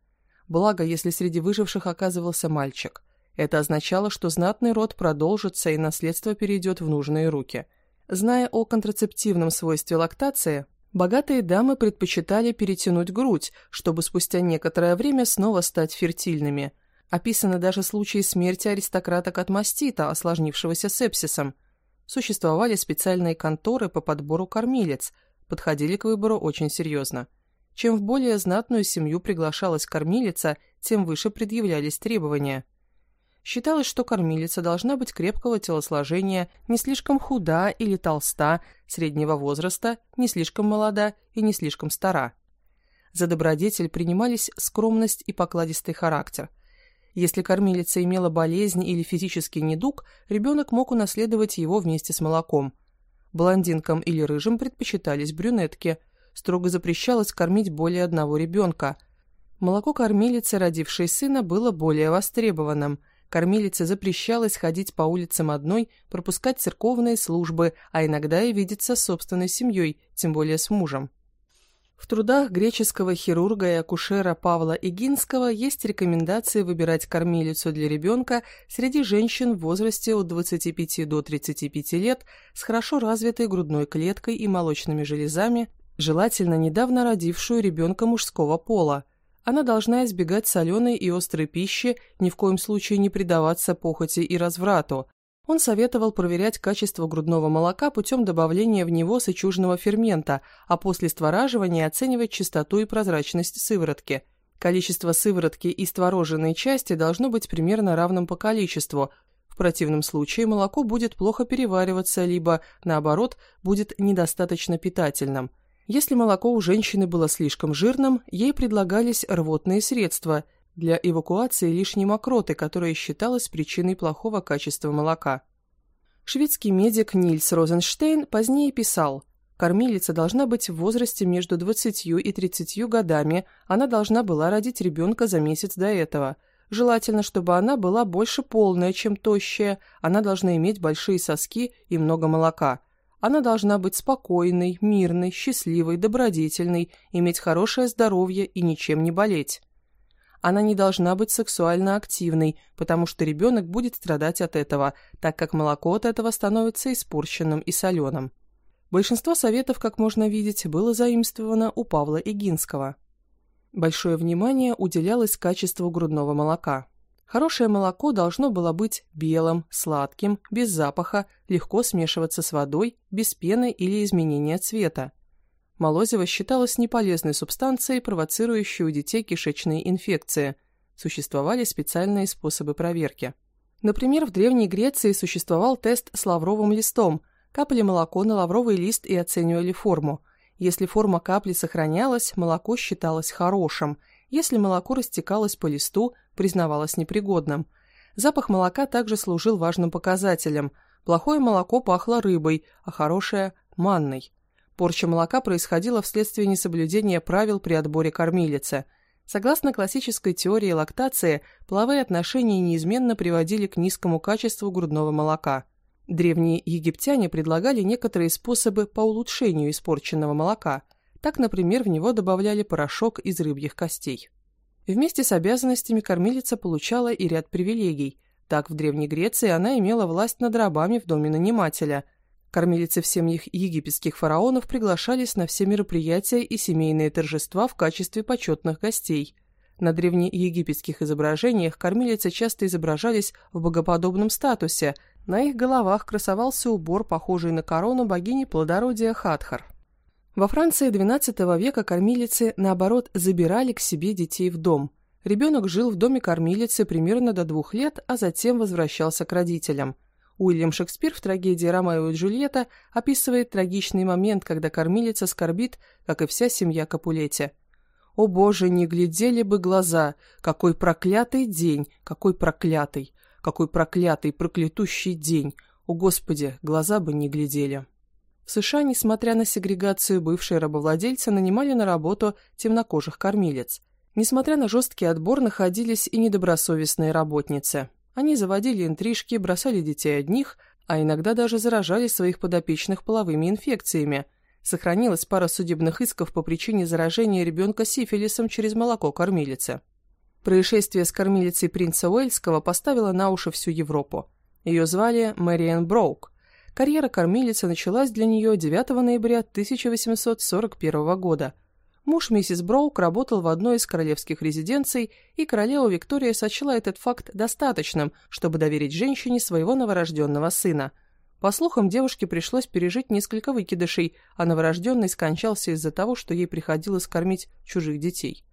Благо, если среди выживших оказывался мальчик. Это означало, что знатный род продолжится и наследство перейдет в нужные руки. Зная о контрацептивном свойстве лактации, богатые дамы предпочитали перетянуть грудь, чтобы спустя некоторое время снова стать фертильными. Описаны даже случаи смерти аристократок от мастита, осложнившегося сепсисом. Существовали специальные конторы по подбору кормилец, подходили к выбору очень серьезно. Чем в более знатную семью приглашалась кормилица, тем выше предъявлялись требования – Считалось, что кормилица должна быть крепкого телосложения, не слишком худа или толста, среднего возраста, не слишком молода и не слишком стара. За добродетель принимались скромность и покладистый характер. Если кормилица имела болезнь или физический недуг, ребенок мог унаследовать его вместе с молоком. Блондинкам или рыжим предпочитались брюнетки. Строго запрещалось кормить более одного ребенка. Молоко кормилицы, родившей сына, было более востребованным – Кормилице запрещалось ходить по улицам одной, пропускать церковные службы, а иногда и видеться с собственной семьей, тем более с мужем. В трудах греческого хирурга и акушера Павла Игинского есть рекомендации выбирать кормилицу для ребенка среди женщин в возрасте от 25 до 35 лет с хорошо развитой грудной клеткой и молочными железами, желательно недавно родившую ребенка мужского пола – она должна избегать соленой и острой пищи, ни в коем случае не предаваться похоти и разврату. Он советовал проверять качество грудного молока путем добавления в него сычужного фермента, а после створаживания оценивать чистоту и прозрачность сыворотки. Количество сыворотки и створоженной части должно быть примерно равным по количеству. В противном случае молоко будет плохо перевариваться, либо, наоборот, будет недостаточно питательным – если молоко у женщины было слишком жирным, ей предлагались рвотные средства для эвакуации лишней мокроты, которая считалась причиной плохого качества молока. Шведский медик Нильс Розенштейн позднее писал, «Кормилица должна быть в возрасте между 20 и 30 годами, она должна была родить ребенка за месяц до этого. Желательно, чтобы она была больше полная, чем тощая, она должна иметь большие соски и много молока». Она должна быть спокойной, мирной, счастливой, добродетельной, иметь хорошее здоровье и ничем не болеть. Она не должна быть сексуально активной, потому что ребенок будет страдать от этого, так как молоко от этого становится испорченным и соленым. Большинство советов, как можно видеть, было заимствовано у Павла Игинского. Большое внимание уделялось качеству грудного молока. Хорошее молоко должно было быть белым, сладким, без запаха, легко смешиваться с водой, без пены или изменения цвета. Молозиво считалось неполезной субстанцией, провоцирующей у детей кишечные инфекции. Существовали специальные способы проверки. Например, в Древней Греции существовал тест с лавровым листом. Капали молоко на лавровый лист и оценивали форму. Если форма капли сохранялась, молоко считалось хорошим – если молоко растекалось по листу, признавалось непригодным. Запах молока также служил важным показателем. Плохое молоко пахло рыбой, а хорошее – манной. Порча молока происходила вследствие несоблюдения правил при отборе кормилицы. Согласно классической теории лактации, половые отношения неизменно приводили к низкому качеству грудного молока. Древние египтяне предлагали некоторые способы по улучшению испорченного молока – так, например, в него добавляли порошок из рыбьих костей. Вместе с обязанностями кормилица получала и ряд привилегий. Так, в Древней Греции она имела власть над рабами в доме нанимателя. Кормилицы в семьях египетских фараонов приглашались на все мероприятия и семейные торжества в качестве почетных гостей. На древнеегипетских изображениях кормилицы часто изображались в богоподобном статусе, на их головах красовался убор, похожий на корону богини плодородия Хатхар. Во Франции XII века кормилицы, наоборот, забирали к себе детей в дом. Ребенок жил в доме кормилицы примерно до двух лет, а затем возвращался к родителям. Уильям Шекспир в трагедии «Ромео и Джульетта» описывает трагичный момент, когда кормилица скорбит, как и вся семья Капулетти. «О боже, не глядели бы глаза! Какой проклятый день! Какой проклятый! Какой проклятый, проклятущий день! О, Господи, глаза бы не глядели. В США, несмотря на сегрегацию, бывшие рабовладельцы нанимали на работу темнокожих кормилец. Несмотря на жесткий отбор, находились и недобросовестные работницы. Они заводили интрижки, бросали детей одних, а иногда даже заражали своих подопечных половыми инфекциями. Сохранилась пара судебных исков по причине заражения ребенка сифилисом через молоко кормилицы. Происшествие с кормилицей принца Уэльского поставило на уши всю Европу. Ее звали Мэриэн Броук. Карьера кормилицы началась для нее 9 ноября 1841 года – Муж миссис Броук работал в одной из королевских резиденций, и королева Виктория сочла этот факт достаточным, чтобы доверить женщине своего новорожденного сына. По слухам, девушке пришлось пережить несколько выкидышей, а новорожденный скончался из-за того, что ей приходилось кормить чужих детей.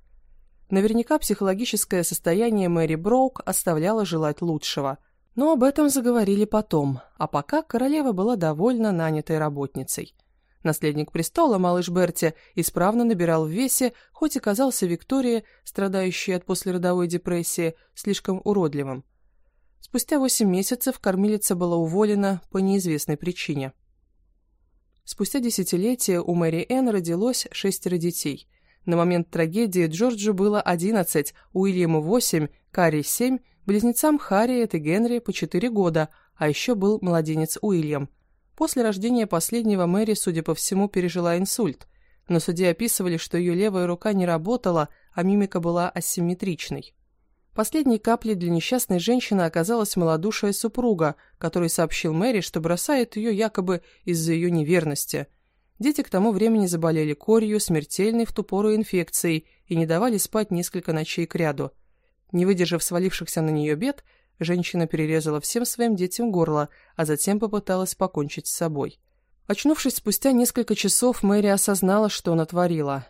Наверняка психологическое состояние Мэри Броук оставляло желать лучшего. Но об этом заговорили потом, а пока королева была довольна нанятой работницей. Наследник престола, малыш Берти, исправно набирал в весе, хоть и казался Виктории, страдающей от послеродовой депрессии, слишком уродливым. Спустя восемь месяцев кормилица была уволена по неизвестной причине. Спустя десятилетия у Мэри Энн родилось шестеро детей. На момент трагедии Джорджу было одиннадцать, Уильяму восемь, Карри семь, близнецам Харриет и Генри по четыре года, а еще был младенец Уильям – После рождения последнего Мэри, судя по всему, пережила инсульт, но судьи описывали, что ее левая рука не работала, а мимика была асимметричной. Последней каплей для несчастной женщины оказалась малодушие супруга, который сообщил Мэри, что бросает ее якобы из-за ее неверности. Дети к тому времени заболели корью, смертельной в ту пору инфекцией, и не давали спать несколько ночей кряду. Не выдержав свалившихся на нее бед, Женщина перерезала всем своим детям горло, а затем попыталась покончить с собой. Очнувшись спустя несколько часов, Мэри осознала, что натворила.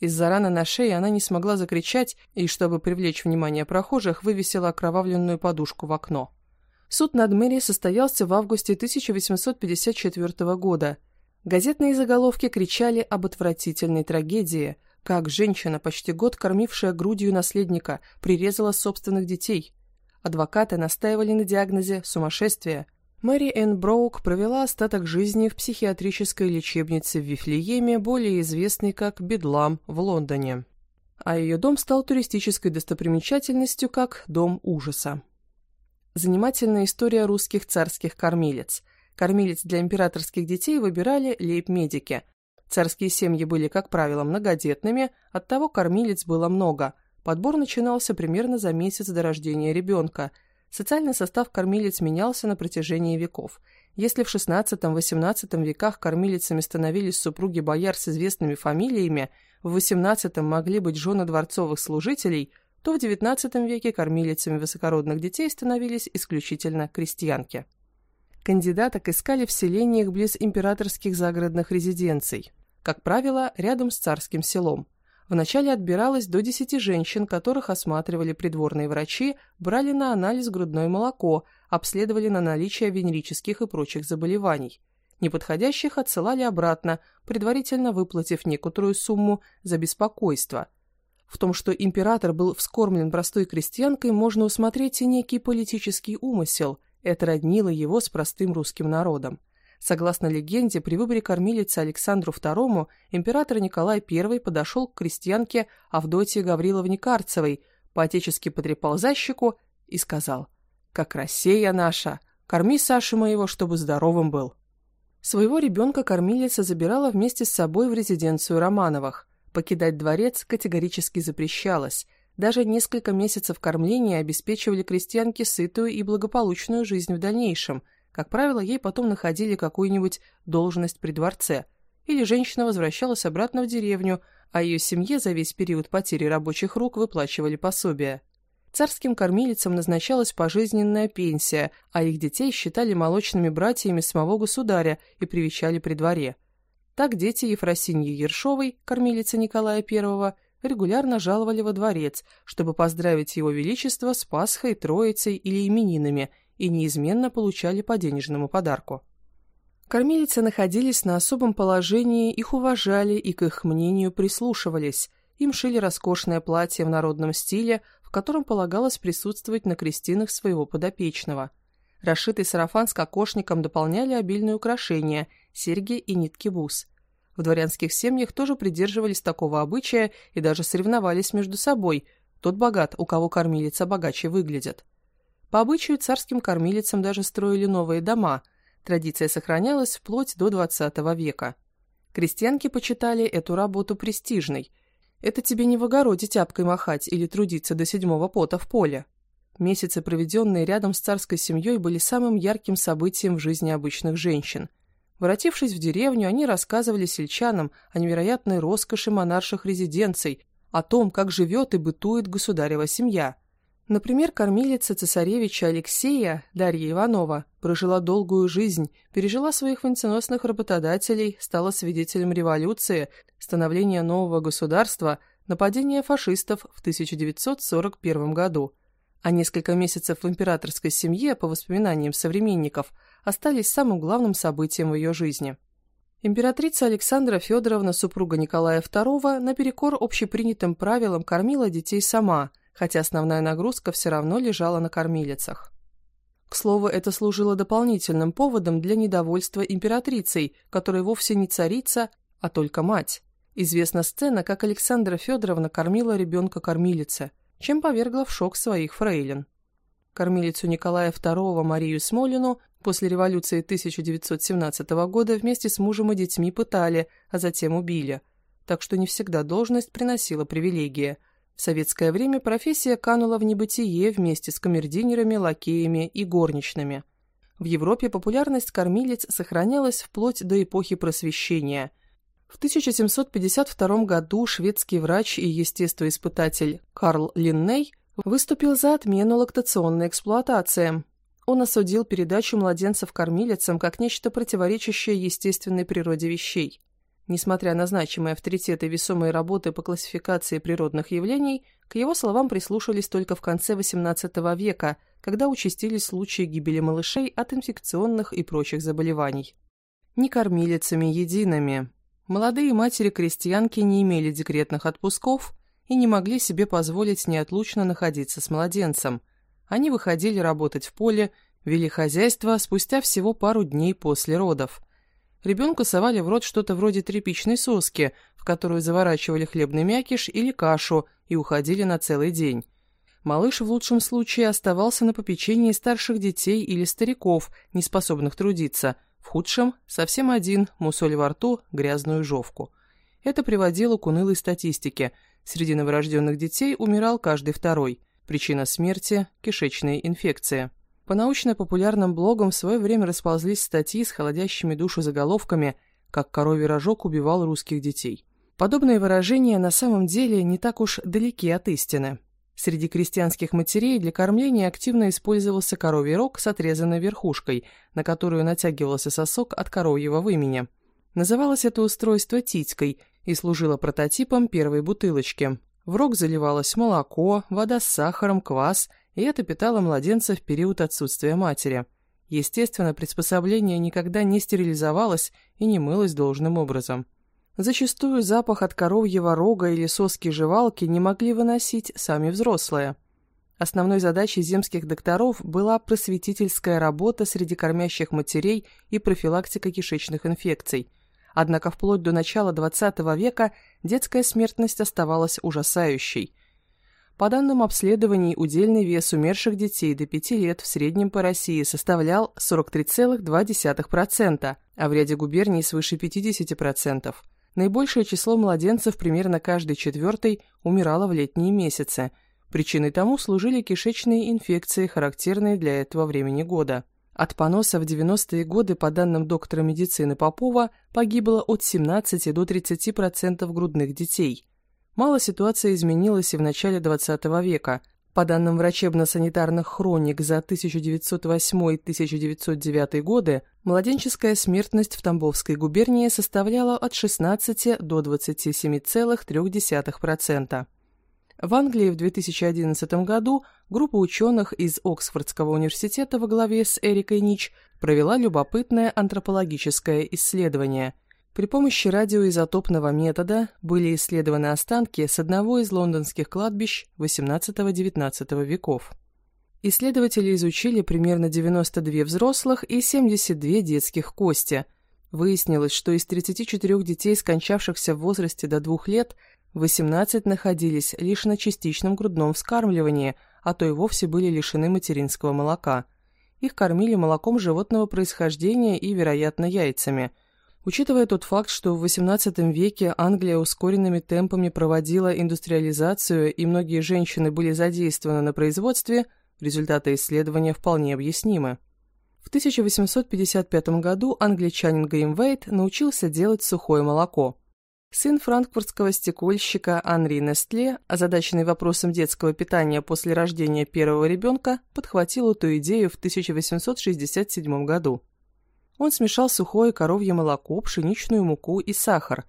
Из-за раны на шее она не смогла закричать и, чтобы привлечь внимание прохожих, вывесила окровавленную подушку в окно. Суд над Мэри состоялся в августе 1854 года. Газетные заголовки кричали об отвратительной трагедии, как женщина, почти год кормившая грудью наследника, прирезала собственных детей. Адвокаты настаивали на диагнозе «сумасшествие». Мэри Энн Броук провела остаток жизни в психиатрической лечебнице в Вифлееме, более известной как Бедлам в Лондоне. А ее дом стал туристической достопримечательностью как «Дом ужаса». Занимательная история русских царских кормилец. Кормилец для императорских детей выбирали лейб-медики. Царские семьи были, как правило, многодетными, оттого кормилец было много – Подбор начинался примерно за месяц до рождения ребенка. Социальный состав кормилец менялся на протяжении веков. Если в XVI-XVIII веках кормилицами становились супруги бояр с известными фамилиями, в XVIII могли быть жены дворцовых служителей, то в XIX веке кормилицами высокородных детей становились исключительно крестьянки. Кандидаток искали в селениях близ императорских загородных резиденций, как правило, рядом с царским селом. Вначале отбиралось до 10 женщин, которых осматривали придворные врачи, брали на анализ грудное молоко, обследовали на наличие венерических и прочих заболеваний. Неподходящих отсылали обратно, предварительно выплатив некоторую сумму за беспокойство. В том, что император был вскормлен простой крестьянкой, можно усмотреть и некий политический умысел. Это роднило его с простым русским народом. Согласно легенде, при выборе кормилицы Александру II император Николай I подошел к крестьянке Авдотье Гавриловне Карцевой, поотечески потрепал за щеку и сказал «Как Россия наша! Корми Сашу моего, чтобы здоровым был!» Своего ребенка кормилица забирала вместе с собой в резиденцию Романовых. Покидать дворец категорически запрещалось. Даже несколько месяцев кормления обеспечивали крестьянке сытую и благополучную жизнь в дальнейшем – как правило, ей потом находили какую-нибудь должность при дворце, или женщина возвращалась обратно в деревню, а ее семье за весь период потери рабочих рук выплачивали пособия. Царским кормилицам назначалась пожизненная пенсия, а их детей считали молочными братьями самого государя и привечали при дворе. Так дети Ефросиньи Ершовой, кормилицы Николая I, регулярно жаловали во дворец, чтобы поздравить его величество с Пасхой, Троицей или именинами – и неизменно получали по денежному подарку. Кормилицы находились на особом положении, их уважали и к их мнению прислушивались. Им шили роскошное платье в народном стиле, в котором полагалось присутствовать на крестинах своего подопечного. Расшитый сарафан с кокошником дополняли обильные украшения, серьги и нитки бус. В дворянских семьях тоже придерживались такого обычая и даже соревновались между собой. Тот богат, у кого кормилица богаче выглядит. По обычаю царским кормилицам даже строили новые дома. Традиция сохранялась вплоть до XX века. Крестьянки почитали эту работу престижной. Это тебе не в огороде тяпкой махать или трудиться до седьмого пота в поле. Месяцы, проведенные рядом с царской семьей, были самым ярким событием в жизни обычных женщин. Воротившись в деревню, они рассказывали сельчанам о невероятной роскоши монарших резиденций, о том, как живет и бытует государева семья – Например, кормилица цесаревича Алексея, Дарья Иванова, прожила долгую жизнь, пережила своих венценосных работодателей, стала свидетелем революции, становления нового государства, нападения фашистов в 1941 году. А несколько месяцев в императорской семье, по воспоминаниям современников, остались самым главным событием в ее жизни. Императрица Александра Федоровна, супруга Николая II, наперекор общепринятым правилам кормила детей сама – хотя основная нагрузка все равно лежала на кормилицах. К слову, это служило дополнительным поводом для недовольства императрицей, которая вовсе не царица, а только мать. Известна сцена, как Александра Федоровна кормила ребенка кормилицы, чем повергла в шок своих фрейлин. Кормилицу Николая II Марию Смолину после революции 1917 года вместе с мужем и детьми пытали, а затем убили. Так что не всегда должность приносила привилегии – в советское время профессия канула в небытие вместе с камердинерами, лакеями и горничными. В Европе популярность кормилиц сохранялась вплоть до эпохи Просвещения. В 1752 году шведский врач и естествоиспытатель Карл Линней выступил за отмену лактационной эксплуатации. Он осудил передачу младенцев кормилицам как нечто противоречащее естественной природе вещей. Несмотря на значимые авторитеты весомые работы по классификации природных явлений, к его словам прислушались только в конце XVIII века, когда участились случаи гибели малышей от инфекционных и прочих заболеваний. Не кормилицами едиными. Молодые матери-крестьянки не имели декретных отпусков и не могли себе позволить неотлучно находиться с младенцем. Они выходили работать в поле, вели хозяйство спустя всего пару дней после родов – Ребенку совали в рот что-то вроде тряпичной соски, в которую заворачивали хлебный мякиш или кашу и уходили на целый день. Малыш в лучшем случае оставался на попечении старших детей или стариков, не способных трудиться, в худшем – совсем один, мусоль во рту, грязную жовку. Это приводило к унылой статистике. Среди новорожденных детей умирал каждый второй. Причина смерти – кишечная инфекция. По научно-популярным блогам в свое время расползлись статьи с холодящими душу заголовками «Как коровий рожок убивал русских детей». Подобные выражения на самом деле не так уж далеки от истины. Среди крестьянских матерей для кормления активно использовался коровий рог с отрезанной верхушкой, на которую натягивался сосок от коровьего вымени. Называлось это устройство титькой и служило прототипом первой бутылочки. В рог заливалось молоко, вода с сахаром, квас – и это питало младенца в период отсутствия матери. Естественно, приспособление никогда не стерилизовалось и не мылось должным образом. Зачастую запах от коровьего рога или соски жевалки не могли выносить сами взрослые. Основной задачей земских докторов была просветительская работа среди кормящих матерей и профилактика кишечных инфекций. Однако вплоть до начала XX века детская смертность оставалась ужасающей – по данным обследований, удельный вес умерших детей до 5 лет в среднем по России составлял 43,2%, а в ряде губерний свыше 50%. Наибольшее число младенцев, примерно каждый четвертый, умирало в летние месяцы. Причиной тому служили кишечные инфекции, характерные для этого времени года. От поноса в 90-е годы, по данным доктора медицины Попова, погибло от 17 до 30% грудных детей – Мало ситуация изменилась и в начале XX века. По данным врачебно-санитарных хроник за 1908-1909 годы, младенческая смертность в Тамбовской губернии составляла от 16 до 27,3%. В Англии в 2011 году группа ученых из Оксфордского университета во главе с Эрикой Нич провела любопытное антропологическое исследование – При помощи радиоизотопного метода были исследованы останки с одного из лондонских кладбищ XVIII-XIX веков. Исследователи изучили примерно 92 взрослых и 72 детских кости. Выяснилось, что из 34 детей, скончавшихся в возрасте до 2 лет, 18 находились лишь на частичном грудном вскармливании, а то и вовсе были лишены материнского молока. Их кормили молоком животного происхождения и, вероятно, яйцами – Учитывая тот факт, что в XVIII веке Англия ускоренными темпами проводила индустриализацию и многие женщины были задействованы на производстве, результаты исследования вполне объяснимы. В 1855 году англичанин Гримвейт научился делать сухое молоко. Сын франкфуртского стекольщика Анри Нестле, озадаченный вопросом детского питания после рождения первого ребенка, подхватил эту идею в 1867 году. Он смешал сухое коровье молоко, пшеничную муку и сахар.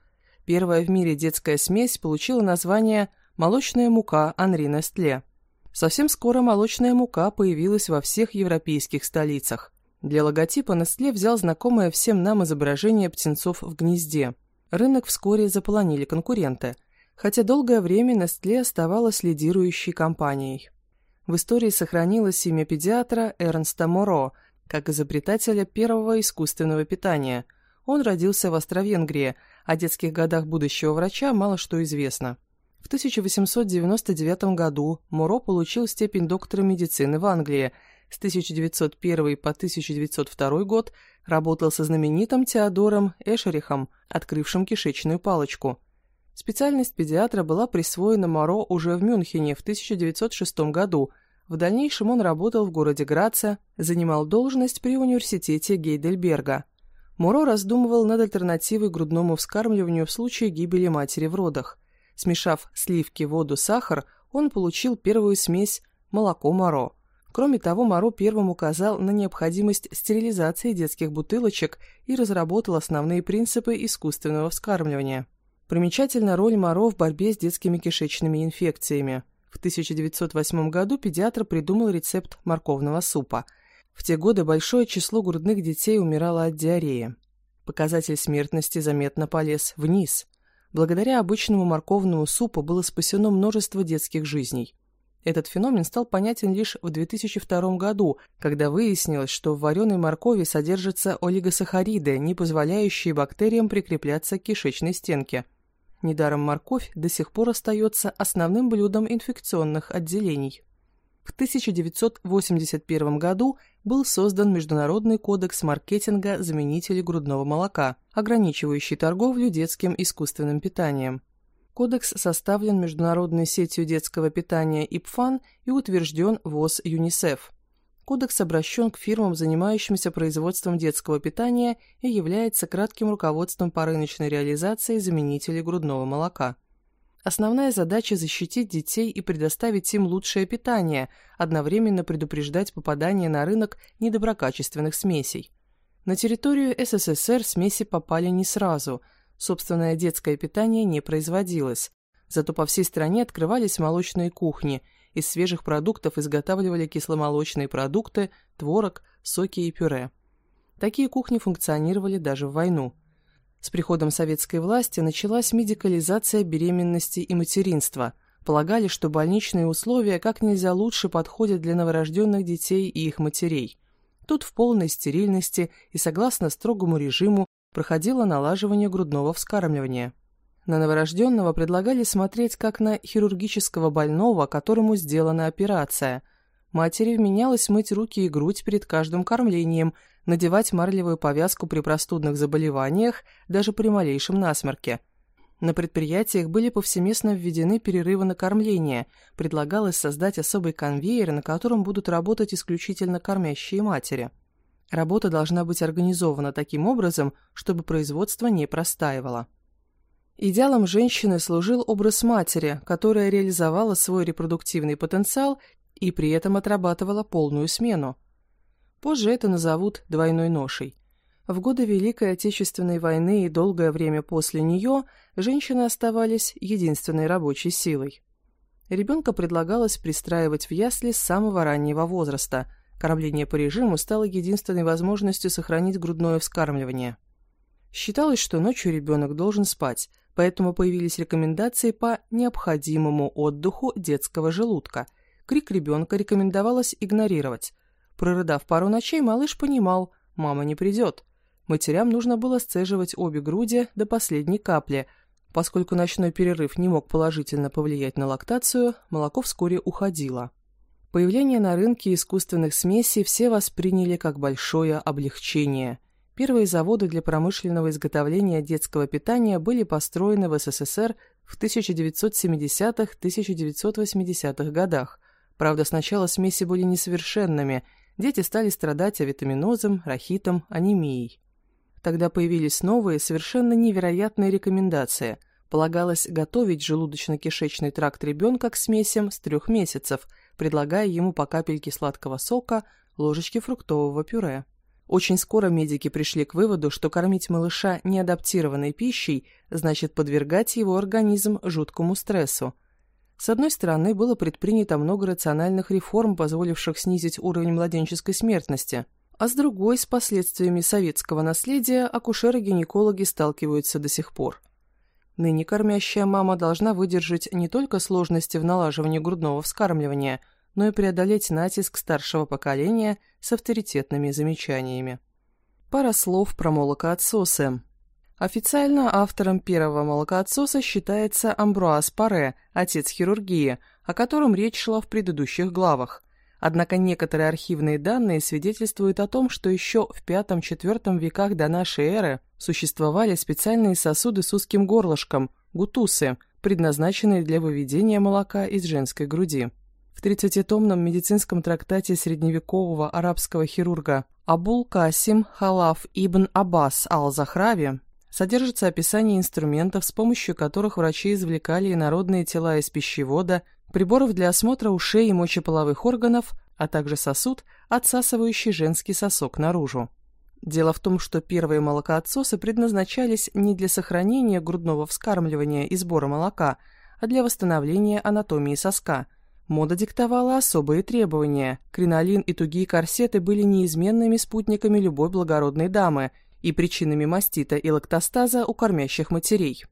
Первая в мире детская смесь получила название «молочная мука Анри Нестле». Совсем скоро молочная мука появилась во всех европейских столицах. Для логотипа Нестле взял знакомое всем нам изображение птенцов в гнезде. Рынок вскоре заполонили конкуренты, хотя долгое время Нестле оставалась лидирующей компанией. В истории сохранилось имя педиатра Эрнста Моро – как изобретателя первого искусственного питания. Он родился в Австро-Венгрии, о детских годах будущего врача мало что известно. В 1899 году Муро получил степень доктора медицины в Англии. С 1901 по 1902 год работал со знаменитым Теодором Эшерихом, открывшим кишечную палочку. Специальность педиатра была присвоена Моро уже в Мюнхене в 1906 году – в дальнейшем он работал в городе Граце, занимал должность при университете Гейдельберга. Муро раздумывал над альтернативой грудному вскармливанию в случае гибели матери в родах. Смешав сливки, воду, сахар, он получил первую смесь молоко Моро. Кроме того, Моро первым указал на необходимость стерилизации детских бутылочек и разработал основные принципы искусственного вскармливания. Примечательна роль Моро в борьбе с детскими кишечными инфекциями. В 1908 году педиатр придумал рецепт морковного супа. В те годы большое число грудных детей умирало от диареи. Показатель смертности заметно полез вниз. Благодаря обычному морковному супу было спасено множество детских жизней. Этот феномен стал понятен лишь в 2002 году, когда выяснилось, что в вареной моркови содержатся олигосахариды, не позволяющие бактериям прикрепляться к кишечной стенке – Недаром морковь до сих пор остается основным блюдом инфекционных отделений. В 1981 году был создан Международный кодекс маркетинга заменителей грудного молока, ограничивающий торговлю детским искусственным питанием. Кодекс составлен Международной сетью детского питания ИПФАН и утвержден ВОЗ ЮНИСЕФ. Кодекс обращен к фирмам, занимающимся производством детского питания и является кратким руководством по рыночной реализации заменителей грудного молока. Основная задача – защитить детей и предоставить им лучшее питание, одновременно предупреждать попадание на рынок недоброкачественных смесей. На территорию СССР смеси попали не сразу, собственное детское питание не производилось. Зато по всей стране открывались молочные кухни – из свежих продуктов изготавливали кисломолочные продукты, творог, соки и пюре. Такие кухни функционировали даже в войну. С приходом советской власти началась медикализация беременности и материнства. Полагали, что больничные условия как нельзя лучше подходят для новорожденных детей и их матерей. Тут в полной стерильности и согласно строгому режиму проходило налаживание грудного вскармливания. На новорожденного предлагали смотреть как на хирургического больного, которому сделана операция. Матери вменялось мыть руки и грудь перед каждым кормлением, надевать марлевую повязку при простудных заболеваниях, даже при малейшем насморке. На предприятиях были повсеместно введены перерывы на кормление, предлагалось создать особый конвейер, на котором будут работать исключительно кормящие матери. Работа должна быть организована таким образом, чтобы производство не простаивало. Идеалом женщины служил образ матери, которая реализовала свой репродуктивный потенциал и при этом отрабатывала полную смену. Позже это назовут двойной ношей. В годы Великой Отечественной войны и долгое время после нее женщины оставались единственной рабочей силой. Ребенка предлагалось пристраивать в ясли с самого раннего возраста. Кормление по режиму стало единственной возможностью сохранить грудное вскармливание. Считалось, что ночью ребенок должен спать, поэтому появились рекомендации по необходимому отдыху детского желудка. Крик ребенка рекомендовалось игнорировать. Прорыдав пару ночей, малыш понимал, мама не придет. Матерям нужно было сцеживать обе груди до последней капли. Поскольку ночной перерыв не мог положительно повлиять на лактацию, молоко вскоре уходило. Появление на рынке искусственных смесей все восприняли как большое облегчение – Первые заводы для промышленного изготовления детского питания были построены в СССР в 1970-1980-х годах. Правда, сначала смеси были несовершенными, дети стали страдать авитаминозом, рахитом, анемией. Тогда появились новые, совершенно невероятные рекомендации. Полагалось готовить желудочно-кишечный тракт ребенка к смесям с трех месяцев, предлагая ему по капельке сладкого сока, ложечки фруктового пюре. Очень скоро медики пришли к выводу, что кормить малыша неадаптированной пищей значит подвергать его организм жуткому стрессу. С одной стороны, было предпринято много рациональных реформ, позволивших снизить уровень младенческой смертности, а с другой, с последствиями советского наследия, акушеры-гинекологи сталкиваются до сих пор. Ныне кормящая мама должна выдержать не только сложности в налаживании грудного вскармливания – но и преодолеть натиск старшего поколения с авторитетными замечаниями. Пара слов про молокоотсосы. Официально автором первого молокоотсоса считается Амбруаз Паре, отец хирургии, о котором речь шла в предыдущих главах. Однако некоторые архивные данные свидетельствуют о том, что еще в V-IV веках до нашей эры существовали специальные сосуды с узким горлышком – гутусы, предназначенные для выведения молока из женской груди. В 30-томном медицинском трактате средневекового арабского хирурга Абул Касим Халаф ибн Аббас ал-Захрави содержится описание инструментов, с помощью которых врачи извлекали инородные тела из пищевода, приборов для осмотра ушей и мочеполовых органов, а также сосуд, отсасывающий женский сосок наружу. Дело в том, что первые молокоотсосы предназначались не для сохранения грудного вскармливания и сбора молока, а для восстановления анатомии соска – Мода диктовала особые требования. Кринолин и тугие корсеты были неизменными спутниками любой благородной дамы и причинами мастита и лактостаза у кормящих матерей.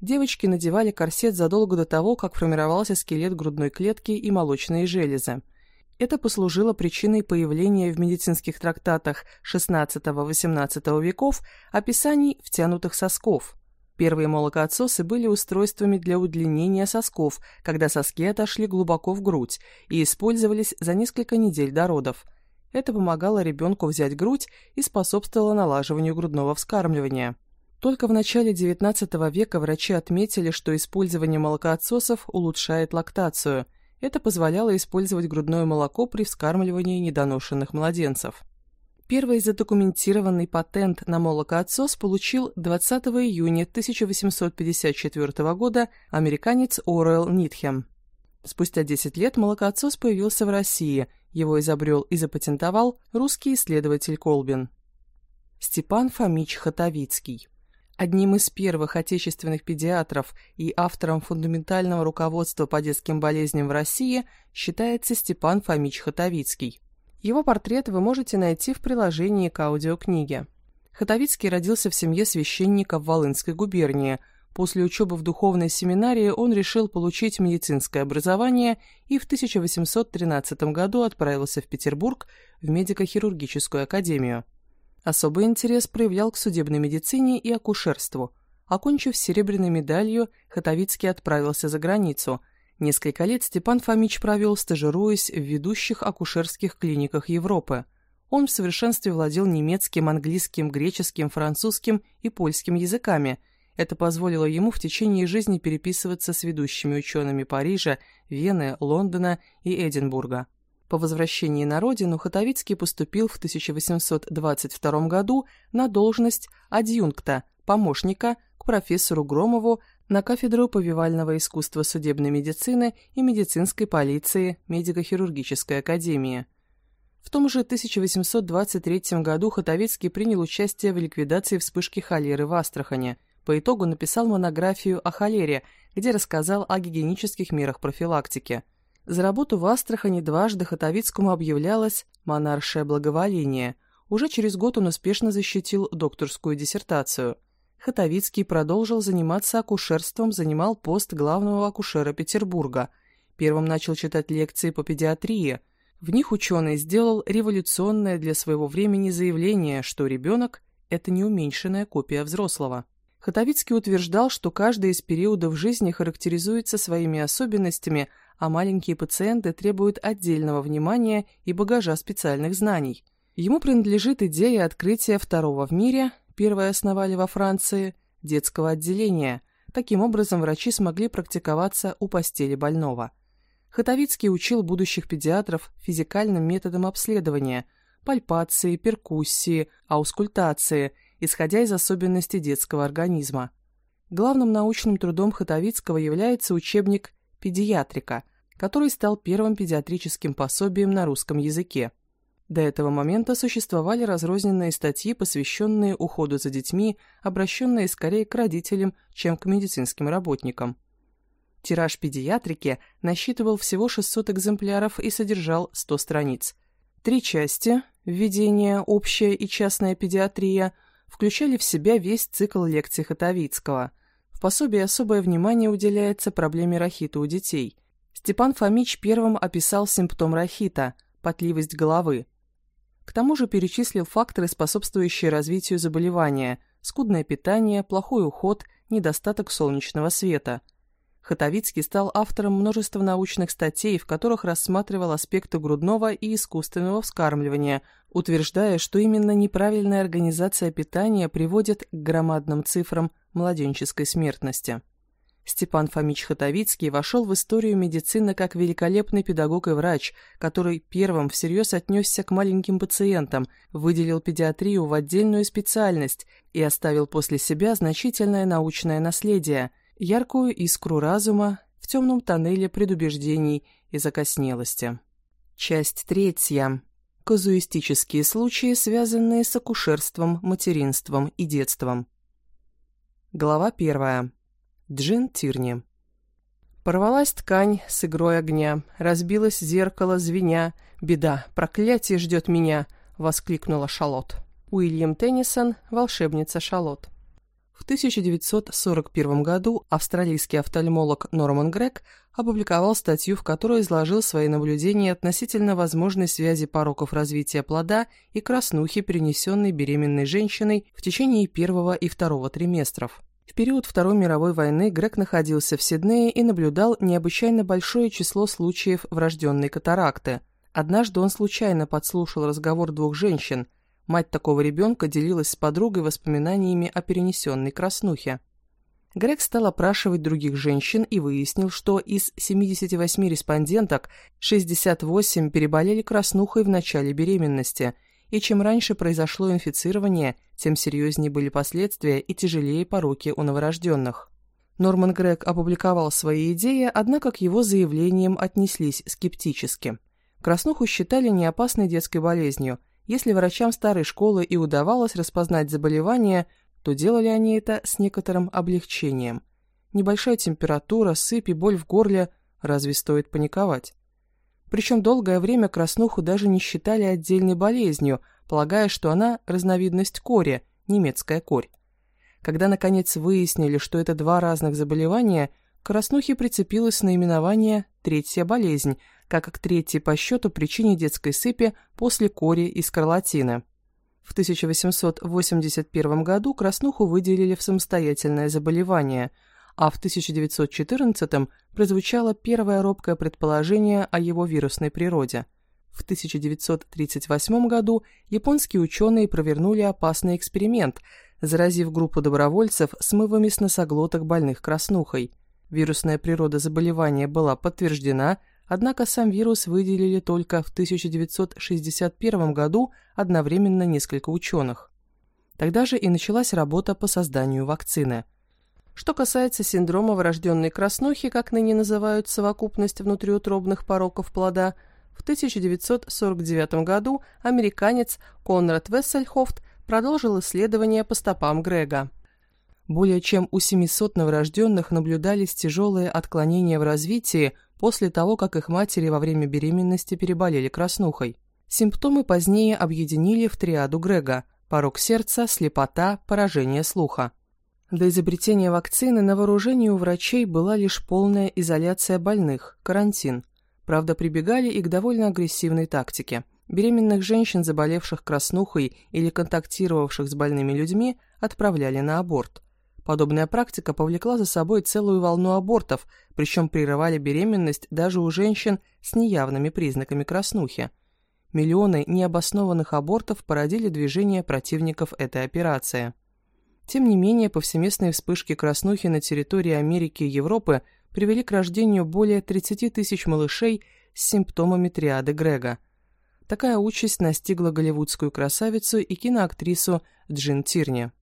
Девочки надевали корсет задолго до того, как формировался скелет грудной клетки и молочные железы. Это послужило причиной появления в медицинских трактатах XVI-XVIII веков описаний втянутых сосков – Первые молокоотсосы были устройствами для удлинения сосков, когда соски отошли глубоко в грудь и использовались за несколько недель до родов. Это помогало ребенку взять грудь и способствовало налаживанию грудного вскармливания. Только в начале XIX века врачи отметили, что использование молокоотсосов улучшает лактацию. Это позволяло использовать грудное молоко при вскармливании недоношенных младенцев. Первый задокументированный патент на молокоотсос получил 20 июня 1854 года американец Оруэлл Нитхем. Спустя 10 лет молокоотсос появился в России, его изобрел и запатентовал русский исследователь Колбин. Степан Фомич Хатовицкий Одним из первых отечественных педиатров и автором фундаментального руководства по детским болезням в России считается Степан Фомич Хатовицкий. Его портрет вы можете найти в приложении к аудиокниге. Хатовицкий родился в семье священника в Волынской губернии. После учебы в духовной семинарии он решил получить медицинское образование и в 1813 году отправился в Петербург в медико-хирургическую академию. Особый интерес проявлял к судебной медицине и акушерству. Окончив серебряной медалью, Хатовицкий отправился за границу – Несколько лет Степан Фомич провел, стажируясь в ведущих акушерских клиниках Европы. Он в совершенстве владел немецким, английским, греческим, французским и польским языками. Это позволило ему в течение жизни переписываться с ведущими учеными Парижа, Вены, Лондона и Эдинбурга. По возвращении на родину Хатовицкий поступил в 1822 году на должность адъюнкта, помощника к профессору Громову на кафедру повивального искусства судебной медицины и медицинской полиции Медико-хирургической академии. В том же 1823 году Хатовицкий принял участие в ликвидации вспышки холеры в Астрахане. По итогу написал монографию о холере, где рассказал о гигиенических мерах профилактики. За работу в Астрахани дважды Хатовицкому объявлялось «монаршее благоволение», Уже через год он успешно защитил докторскую диссертацию. Хатовицкий продолжил заниматься акушерством, занимал пост главного акушера Петербурга. Первым начал читать лекции по педиатрии. В них ученый сделал революционное для своего времени заявление, что ребенок – это не уменьшенная копия взрослого. Хатовицкий утверждал, что каждый из периодов жизни характеризуется своими особенностями, а маленькие пациенты требуют отдельного внимания и багажа специальных знаний. Ему принадлежит идея открытия второго в мире, первое основали во Франции, детского отделения. Таким образом, врачи смогли практиковаться у постели больного. Хатовицкий учил будущих педиатров физикальным методам обследования – пальпации, перкуссии, аускультации, исходя из особенностей детского организма. Главным научным трудом Хатовицкого является учебник «Педиатрика», который стал первым педиатрическим пособием на русском языке. До этого момента существовали разрозненные статьи, посвященные уходу за детьми, обращенные скорее к родителям, чем к медицинским работникам. Тираж педиатрики насчитывал всего 600 экземпляров и содержал 100 страниц. Три части – введение, общая и частная педиатрия – включали в себя весь цикл лекций Хатовицкого. В пособии особое внимание уделяется проблеме рахита у детей. Степан Фомич первым описал симптом рахита – потливость головы. К тому же перечислил факторы, способствующие развитию заболевания – скудное питание, плохой уход, недостаток солнечного света. Хатовицкий стал автором множества научных статей, в которых рассматривал аспекты грудного и искусственного вскармливания, утверждая, что именно неправильная организация питания приводит к громадным цифрам младенческой смертности. Степан Фомич Хатовицкий вошел в историю медицины как великолепный педагог и врач, который первым всерьез отнесся к маленьким пациентам, выделил педиатрию в отдельную специальность и оставил после себя значительное научное наследие, яркую искру разума в темном тоннеле предубеждений и закоснелости. Часть третья. Казуистические случаи, связанные с акушерством, материнством и детством. Глава первая. Джин Тирни. Порвалась ткань с игрой огня, разбилось зеркало, звеня. «Беда, проклятие ждет меня!» — воскликнула Шалот. Уильям Теннисон, волшебница Шалот. В 1941 году австралийский офтальмолог Норман Грег опубликовал статью, в которой изложил свои наблюдения относительно возможной связи пороков развития плода и краснухи, перенесенной беременной женщиной в течение первого и второго триместров. В период Второй мировой войны Грег находился в Сиднее и наблюдал необычайно большое число случаев врожденной катаракты. Однажды он случайно подслушал разговор двух женщин. Мать такого ребенка делилась с подругой воспоминаниями о перенесенной краснухе. Грег стал опрашивать других женщин и выяснил, что из 78 респонденток 68 переболели краснухой в начале беременности – и чем раньше произошло инфицирование, тем серьезнее были последствия и тяжелее пороки у новорожденных. Норман Грег опубликовал свои идеи, однако к его заявлениям отнеслись скептически. Краснуху считали неопасной детской болезнью. Если врачам старой школы и удавалось распознать заболевание, то делали они это с некоторым облегчением. Небольшая температура, сыпь и боль в горле – разве стоит паниковать? Причем долгое время краснуху даже не считали отдельной болезнью, полагая, что она разновидность кори, немецкая корь. Когда наконец выяснили, что это два разных заболевания, к краснухе прицепилось наименование «третья болезнь», как к третьей по счету причине детской сыпи после кори и скарлатины. В 1881 году краснуху выделили в самостоятельное заболевание – а в 1914-м прозвучало первое робкое предположение о его вирусной природе. В 1938 году японские ученые провернули опасный эксперимент, заразив группу добровольцев смывами с носоглоток больных краснухой. Вирусная природа заболевания была подтверждена, однако сам вирус выделили только в 1961 году одновременно несколько ученых. Тогда же и началась работа по созданию вакцины – что касается синдрома врожденной краснухи, как ныне называют совокупность внутриутробных пороков плода, в 1949 году американец Конрад Вессельхофт продолжил исследования по стопам Грега. Более чем у 700 новорожденных наблюдались тяжелые отклонения в развитии после того, как их матери во время беременности переболели краснухой. Симптомы позднее объединили в триаду Грега – порог сердца, слепота, поражение слуха. До изобретения вакцины на вооружении у врачей была лишь полная изоляция больных, карантин. Правда, прибегали и к довольно агрессивной тактике. Беременных женщин, заболевших краснухой или контактировавших с больными людьми, отправляли на аборт. Подобная практика повлекла за собой целую волну абортов, причем прерывали беременность даже у женщин с неявными признаками краснухи. Миллионы необоснованных абортов породили движение противников этой операции. Тем не менее, повсеместные вспышки краснухи на территории Америки и Европы привели к рождению более 30 тысяч малышей с симптомами триады Грега. Такая участь настигла голливудскую красавицу и киноактрису Джин Тирни.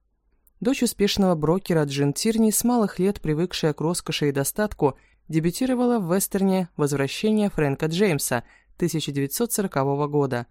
Дочь успешного брокера Джин Тирни, с малых лет привыкшая к роскоши и достатку, дебютировала в вестерне «Возвращение Фрэнка Джеймса» 1940 года.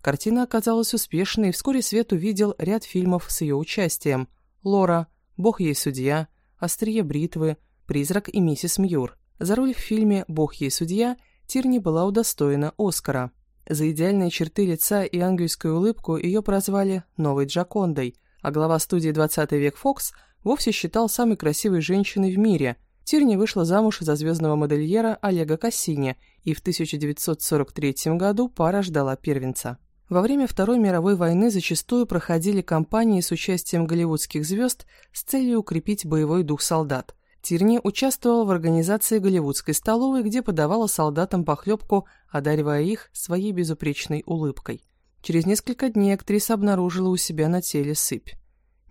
Картина оказалась успешной, и вскоре свет увидел ряд фильмов с ее участием – Лора, Бог ей судья, Острие бритвы, Призрак и миссис Мьюр. За роль в фильме «Бог ей судья» Тирни была удостоена Оскара. За идеальные черты лица и ангельскую улыбку ее прозвали «Новой Джакондой», а глава студии «20 век Фокс» вовсе считал самой красивой женщиной в мире. Тирни вышла замуж за звездного модельера Олега Кассини, и в 1943 году пара ждала первенца. Во время Второй мировой войны зачастую проходили кампании с участием голливудских звезд с целью укрепить боевой дух солдат. Тирни участвовал в организации голливудской столовой, где подавала солдатам похлебку, одаривая их своей безупречной улыбкой. Через несколько дней актриса обнаружила у себя на теле сыпь.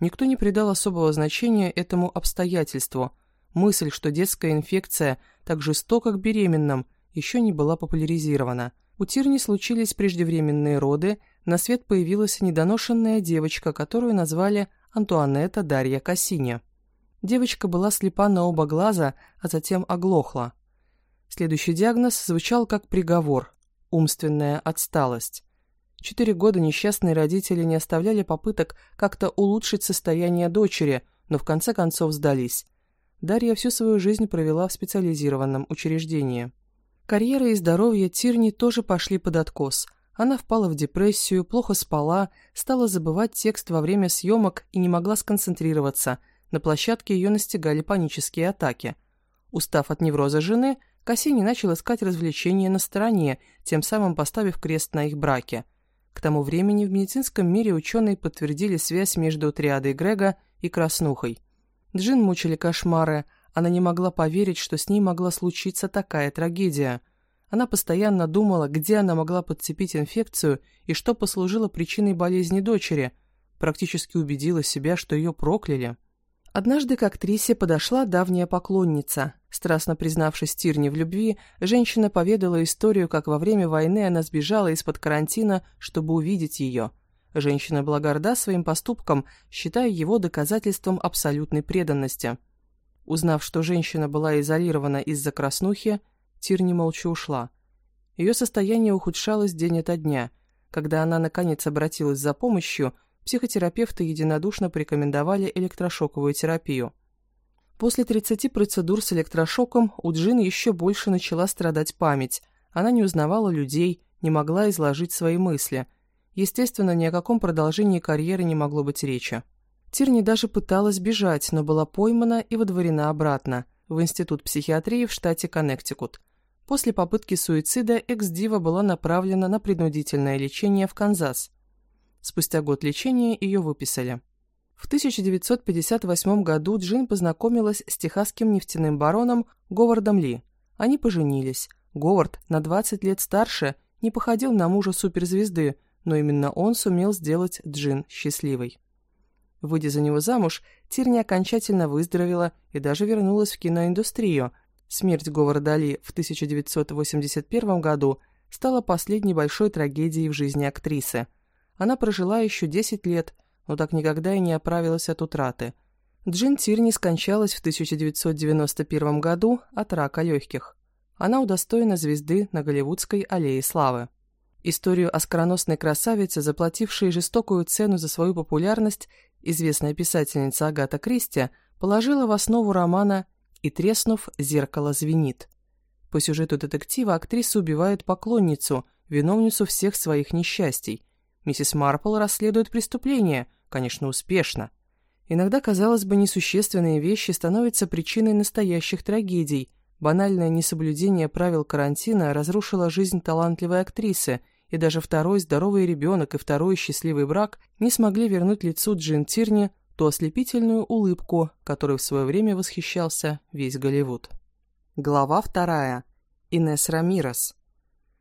Никто не придал особого значения этому обстоятельству. Мысль, что детская инфекция так жестока к беременным, еще не была популяризирована – у Тирни случились преждевременные роды, на свет появилась недоношенная девочка, которую назвали Антуанетта Дарья Кассини. Девочка была слепа на оба глаза, а затем оглохла. Следующий диагноз звучал как приговор – умственная отсталость. Четыре года несчастные родители не оставляли попыток как-то улучшить состояние дочери, но в конце концов сдались. Дарья всю свою жизнь провела в специализированном учреждении. Карьера и здоровье Тирни тоже пошли под откос. Она впала в депрессию, плохо спала, стала забывать текст во время съемок и не могла сконцентрироваться. На площадке ее настигали панические атаки. Устав от невроза жены, Кассини начал искать развлечения на стороне, тем самым поставив крест на их браке. К тому времени в медицинском мире ученые подтвердили связь между триадой Грега и краснухой. Джин мучили кошмары, она не могла поверить, что с ней могла случиться такая трагедия. Она постоянно думала, где она могла подцепить инфекцию и что послужило причиной болезни дочери. Практически убедила себя, что ее прокляли. Однажды к актрисе подошла давняя поклонница. Страстно признавшись Тирне в любви, женщина поведала историю, как во время войны она сбежала из-под карантина, чтобы увидеть ее. Женщина была горда своим поступком, считая его доказательством абсолютной преданности – Узнав, что женщина была изолирована из-за краснухи, Тирни молча ушла. Ее состояние ухудшалось день ото дня. Когда она наконец обратилась за помощью, психотерапевты единодушно порекомендовали электрошоковую терапию. После 30 процедур с электрошоком у Джин еще больше начала страдать память. Она не узнавала людей, не могла изложить свои мысли. Естественно, ни о каком продолжении карьеры не могло быть речи. Тирни даже пыталась бежать, но была поймана и водворена обратно, в Институт психиатрии в штате Коннектикут. После попытки суицида экс-дива была направлена на принудительное лечение в Канзас. Спустя год лечения ее выписали. В 1958 году Джин познакомилась с техасским нефтяным бароном Говардом Ли. Они поженились. Говард, на 20 лет старше, не походил на мужа суперзвезды, но именно он сумел сделать Джин счастливой. Выйдя за него замуж, Тирни окончательно выздоровела и даже вернулась в киноиндустрию. Смерть Говарда Ли в 1981 году стала последней большой трагедией в жизни актрисы. Она прожила еще 10 лет, но так никогда и не оправилась от утраты. Джин Тирни скончалась в 1991 году от рака легких. Она удостоена звезды на Голливудской аллее славы. Историю оскароносной красавицы, заплатившей жестокую цену за свою популярность, известная писательница Агата Кристи, положила в основу романа «И треснув, зеркало звенит». По сюжету детектива актриса убивает поклонницу, виновницу всех своих несчастий. Миссис Марпл расследует преступление, конечно, успешно. Иногда, казалось бы, несущественные вещи становятся причиной настоящих трагедий. Банальное несоблюдение правил карантина разрушило жизнь талантливой актрисы, и даже второй здоровый ребенок и второй счастливый брак не смогли вернуть лицу Джин Тирни ту ослепительную улыбку, которой в свое время восхищался весь Голливуд. Глава вторая. Инесс Рамирес.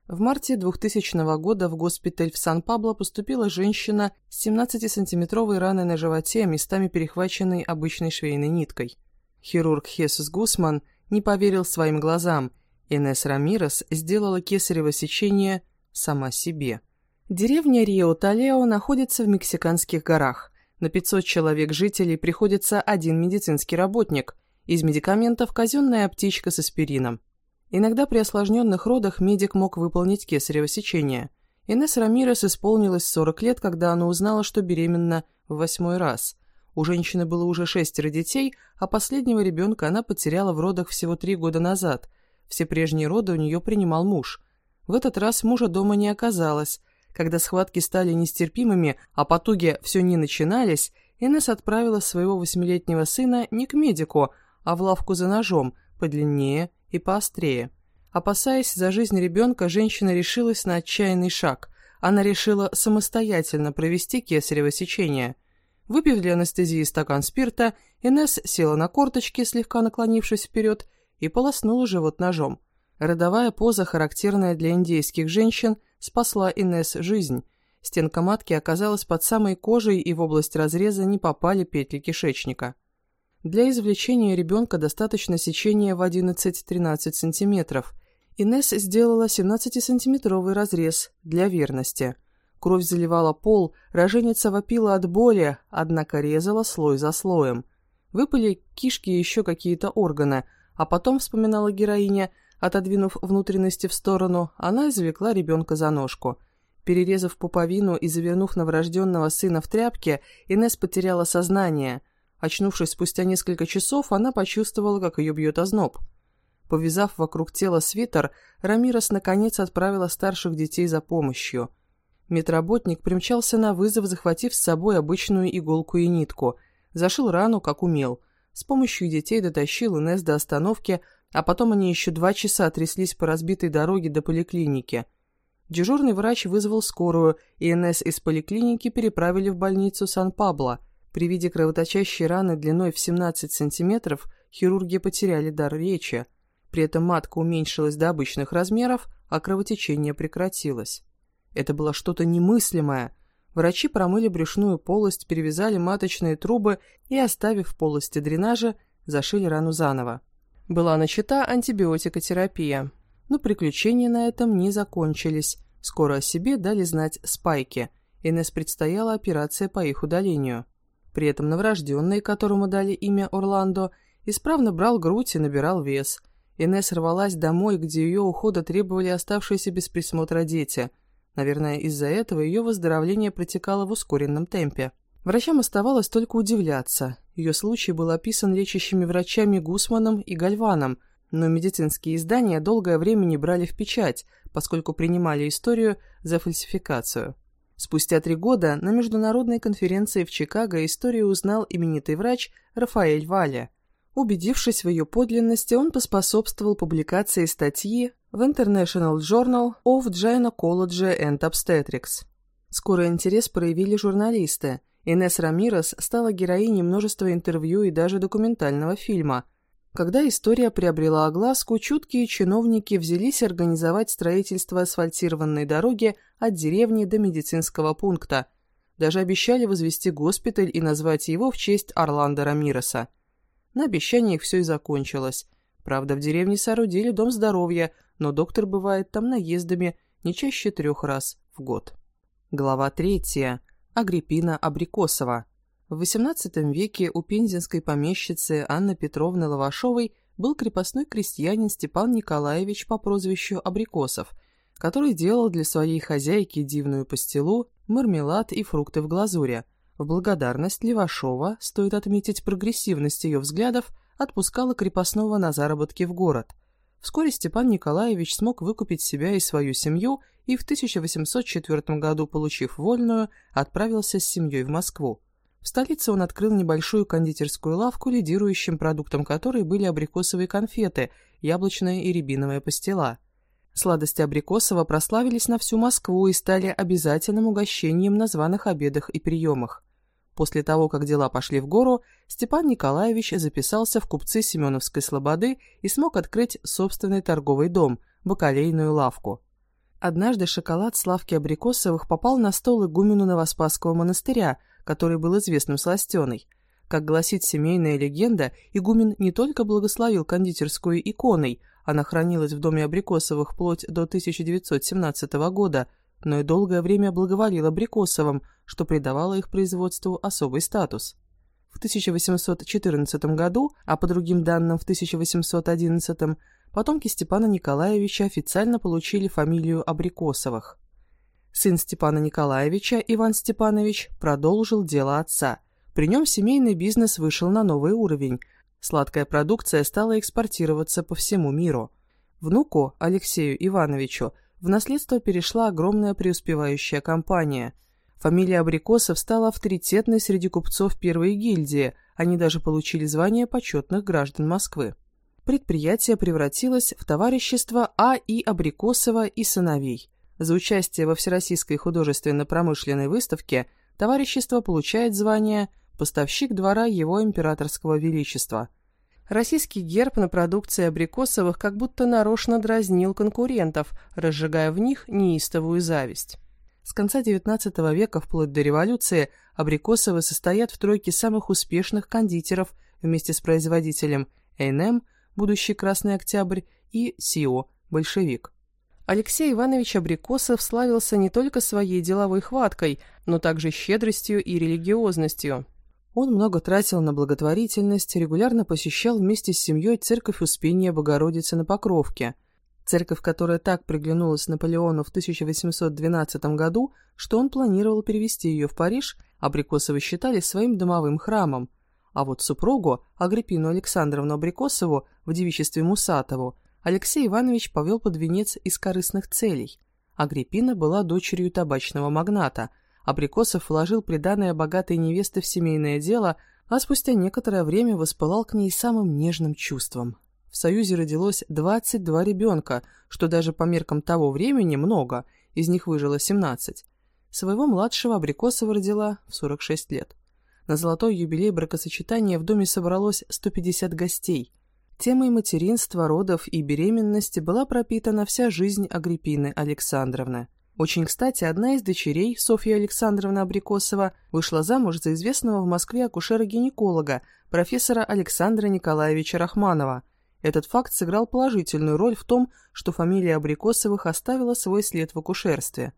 В марте 2000 года в госпиталь в Сан-Пабло поступила женщина с 17-сантиметровой раной на животе, местами перехваченной обычной швейной ниткой. Хирург Хесус Гусман не поверил своим глазам. Инесс Рамирес сделала кесарево сечение сама себе. Деревня Рио-Талео находится в Мексиканских горах. На 500 человек жителей приходится один медицинский работник. Из медикаментов казенная аптечка с аспирином. Иногда при осложненных родах медик мог выполнить кесарево сечение. Инесс Рамирес исполнилось 40 лет, когда она узнала, что беременна в восьмой раз. У женщины было уже шестеро детей, а последнего ребенка она потеряла в родах всего три года назад. Все прежние роды у нее принимал муж. В этот раз мужа дома не оказалось. Когда схватки стали нестерпимыми, а потуги все не начинались, Инесс отправила своего восьмилетнего сына не к медику, а в лавку за ножом, подлиннее и поострее. Опасаясь за жизнь ребенка, женщина решилась на отчаянный шаг. Она решила самостоятельно провести кесарево сечение. Выпив для анестезии стакан спирта, Инесс села на корточки, слегка наклонившись вперед, и полоснула живот ножом. Родовая поза, характерная для индейских женщин, спасла Инесс жизнь. Стенка матки оказалась под самой кожей, и в область разреза не попали петли кишечника. Для извлечения ребенка достаточно сечения в 11-13 см. Инесс сделала 17-сантиметровый разрез для верности. Кровь заливала пол, роженица вопила от боли, однако резала слой за слоем. Выпали кишки и еще какие-то органы, а потом, вспоминала героиня, отодвинув внутренности в сторону, она извлекла ребенка за ножку. Перерезав пуповину и завернув новорожденного сына в тряпке, Инесс потеряла сознание – Очнувшись спустя несколько часов, она почувствовала, как ее бьет озноб. Повязав вокруг тела свитер, Рамирос наконец отправила старших детей за помощью. Медработник примчался на вызов, захватив с собой обычную иголку и нитку. Зашил рану, как умел. С помощью детей дотащил Инесс до остановки, а потом они еще два часа тряслись по разбитой дороге до поликлиники. Дежурный врач вызвал скорую, и Инесс из поликлиники переправили в больницу Сан-Пабло – при виде кровоточащей раны длиной в 17 сантиметров хирурги потеряли дар речи. При этом матка уменьшилась до обычных размеров, а кровотечение прекратилось. Это было что-то немыслимое. Врачи промыли брюшную полость, перевязали маточные трубы и, оставив в полости дренажа, зашили рану заново. Была начата антибиотикотерапия. Но приключения на этом не закончились. Скоро о себе дали знать спайки. Инесс предстояла операция по их удалению. При этом новорожденный, которому дали имя Орландо, исправно брал грудь и набирал вес. Инесс рвалась домой, где ее ухода требовали оставшиеся без присмотра дети. Наверное, из-за этого ее выздоровление протекало в ускоренном темпе. Врачам оставалось только удивляться. Ее случай был описан лечащими врачами Гусманом и Гальваном, но медицинские издания долгое время не брали в печать, поскольку принимали историю за фальсификацию. Спустя три года на международной конференции в Чикаго историю узнал именитый врач Рафаэль Валя. Убедившись в ее подлинности, он поспособствовал публикации статьи в International Journal of Gynecology and Obstetrics. Скоро интерес проявили журналисты. Инесс Рамирес стала героиней множества интервью и даже документального фильма – когда история приобрела огласку, чуткие чиновники взялись организовать строительство асфальтированной дороги от деревни до медицинского пункта. Даже обещали возвести госпиталь и назвать его в честь Орландо Рамироса. На обещаниях все и закончилось. Правда, в деревне соорудили дом здоровья, но доктор бывает там наездами не чаще трех раз в год. Глава третья. Агриппина Абрикосова. В XVIII веке у пензенской помещицы Анны Петровны Лавашовой был крепостной крестьянин Степан Николаевич по прозвищу Абрикосов, который делал для своей хозяйки дивную пастилу, мармелад и фрукты в глазури. В благодарность Левашова, стоит отметить прогрессивность ее взглядов, отпускала крепостного на заработки в город. Вскоре Степан Николаевич смог выкупить себя и свою семью и в 1804 году, получив вольную, отправился с семьей в Москву. В столице он открыл небольшую кондитерскую лавку, лидирующим продуктом которой были абрикосовые конфеты, яблочная и рябиновая пастила. Сладости Абрикосова прославились на всю Москву и стали обязательным угощением на званых обедах и приемах. После того, как дела пошли в гору, Степан Николаевич записался в купцы Семеновской Слободы и смог открыть собственный торговый дом, бакалейную лавку. Однажды шоколад Славки Абрикосовых попал на стол игумену Новоспасского монастыря, который был известным сластеной. Как гласит семейная легенда, игумен не только благословил кондитерскую иконой, она хранилась в доме Абрикосовых вплоть до 1917 года – но и долгое время благоволил абрикосовым, что придавало их производству особый статус. В 1814 году, а по другим данным в 1811, потомки Степана Николаевича официально получили фамилию Абрикосовых. Сын Степана Николаевича, Иван Степанович, продолжил дело отца. При нем семейный бизнес вышел на новый уровень. Сладкая продукция стала экспортироваться по всему миру. Внуку, Алексею Ивановичу, в наследство перешла огромная преуспевающая компания. Фамилия Абрикосов стала авторитетной среди купцов первой гильдии, они даже получили звание почетных граждан Москвы. Предприятие превратилось в товарищество А. И. Абрикосова и сыновей. За участие во Всероссийской художественно-промышленной выставке товарищество получает звание «Поставщик двора Его Императорского Величества». Российский герб на продукции абрикосовых как будто нарочно дразнил конкурентов, разжигая в них неистовую зависть. С конца XIX века вплоть до революции абрикосовы состоят в тройке самых успешных кондитеров вместе с производителем A&M, будущий Красный Октябрь, и СИО, большевик. Алексей Иванович Абрикосов славился не только своей деловой хваткой, но также щедростью и религиозностью. Он много тратил на благотворительность, регулярно посещал вместе с семьей церковь Успения Богородицы на Покровке, церковь, которая так приглянулась Наполеону в 1812 году, что он планировал перевести ее в Париж, Абрикосовы считали своим домовым храмом. А вот супругу, Агриппину Александровну Абрикосову, в девичестве Мусатову, Алексей Иванович повел под венец из корыстных целей. Агриппина была дочерью табачного магната – Абрикосов вложил приданное богатой невесты в семейное дело, а спустя некоторое время воспылал к ней самым нежным чувством. В Союзе родилось 22 ребенка, что даже по меркам того времени много, из них выжило 17. Своего младшего Абрикосова родила в 46 лет. На золотой юбилей бракосочетания в доме собралось 150 гостей. Темой материнства, родов и беременности была пропитана вся жизнь Агриппины Александровны. Очень кстати, одна из дочерей, Софья Александровна Абрикосова, вышла замуж за известного в Москве акушера-гинеколога, профессора Александра Николаевича Рахманова. Этот факт сыграл положительную роль в том, что фамилия Абрикосовых оставила свой след в акушерстве.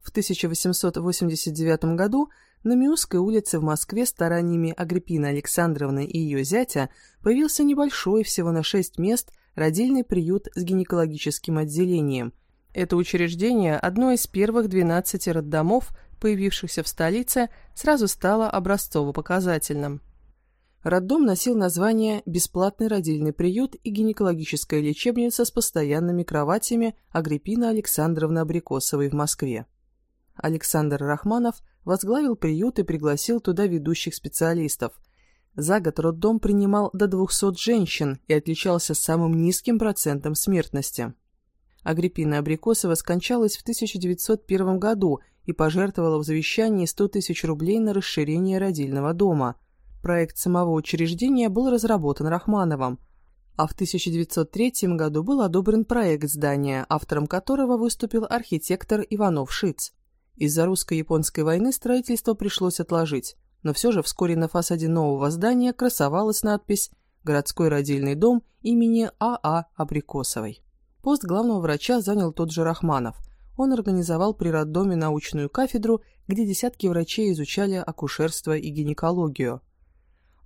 В 1889 году на Миусской улице в Москве стараниями Агриппины Александровны и ее зятя появился небольшой, всего на шесть мест, родильный приют с гинекологическим отделением – это учреждение, одно из первых 12 роддомов, появившихся в столице, сразу стало образцово-показательным. Роддом носил название «Бесплатный родильный приют и гинекологическая лечебница с постоянными кроватями Агриппина Александровна Абрикосовой в Москве». Александр Рахманов возглавил приют и пригласил туда ведущих специалистов. За год роддом принимал до 200 женщин и отличался самым низким процентом смертности. Агриппина Абрикосова скончалась в 1901 году и пожертвовала в завещании 100 тысяч рублей на расширение родильного дома. Проект самого учреждения был разработан Рахмановым, а в 1903 году был одобрен проект здания, автором которого выступил архитектор Иванов Шиц. Из-за русско-японской войны строительство пришлось отложить, но все же вскоре на фасаде нового здания красовалась надпись «Городской родильный дом имени А.А. А Абрикосовой». Пост главного врача занял тот же Рахманов. Он организовал при роддоме научную кафедру, где десятки врачей изучали акушерство и гинекологию.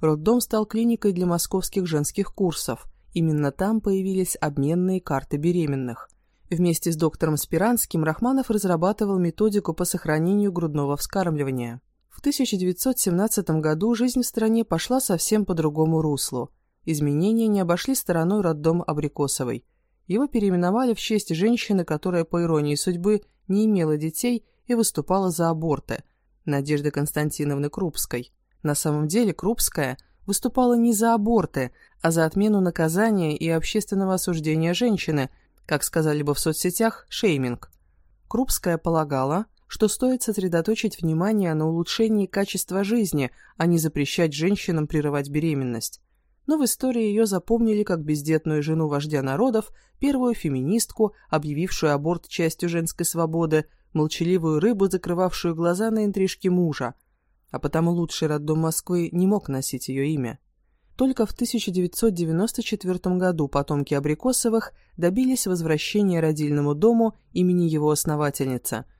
Роддом стал клиникой для московских женских курсов. Именно там появились обменные карты беременных. Вместе с доктором Спиранским Рахманов разрабатывал методику по сохранению грудного вскармливания. В 1917 году жизнь в стране пошла совсем по другому руслу. Изменения не обошли стороной роддом Абрикосовой – его переименовали в честь женщины, которая, по иронии судьбы, не имела детей и выступала за аборты, Надежды Константиновны Крупской. На самом деле Крупская выступала не за аборты, а за отмену наказания и общественного осуждения женщины, как сказали бы в соцсетях, шейминг. Крупская полагала, что стоит сосредоточить внимание на улучшении качества жизни, а не запрещать женщинам прерывать беременность. Но в истории ее запомнили как бездетную жену вождя народов, первую феминистку, объявившую аборт частью женской свободы, молчаливую рыбу, закрывавшую глаза на интрижки мужа. А потому лучший роддом Москвы не мог носить ее имя. Только в 1994 году потомки Абрикосовых добились возвращения родильному дому имени его основательницы –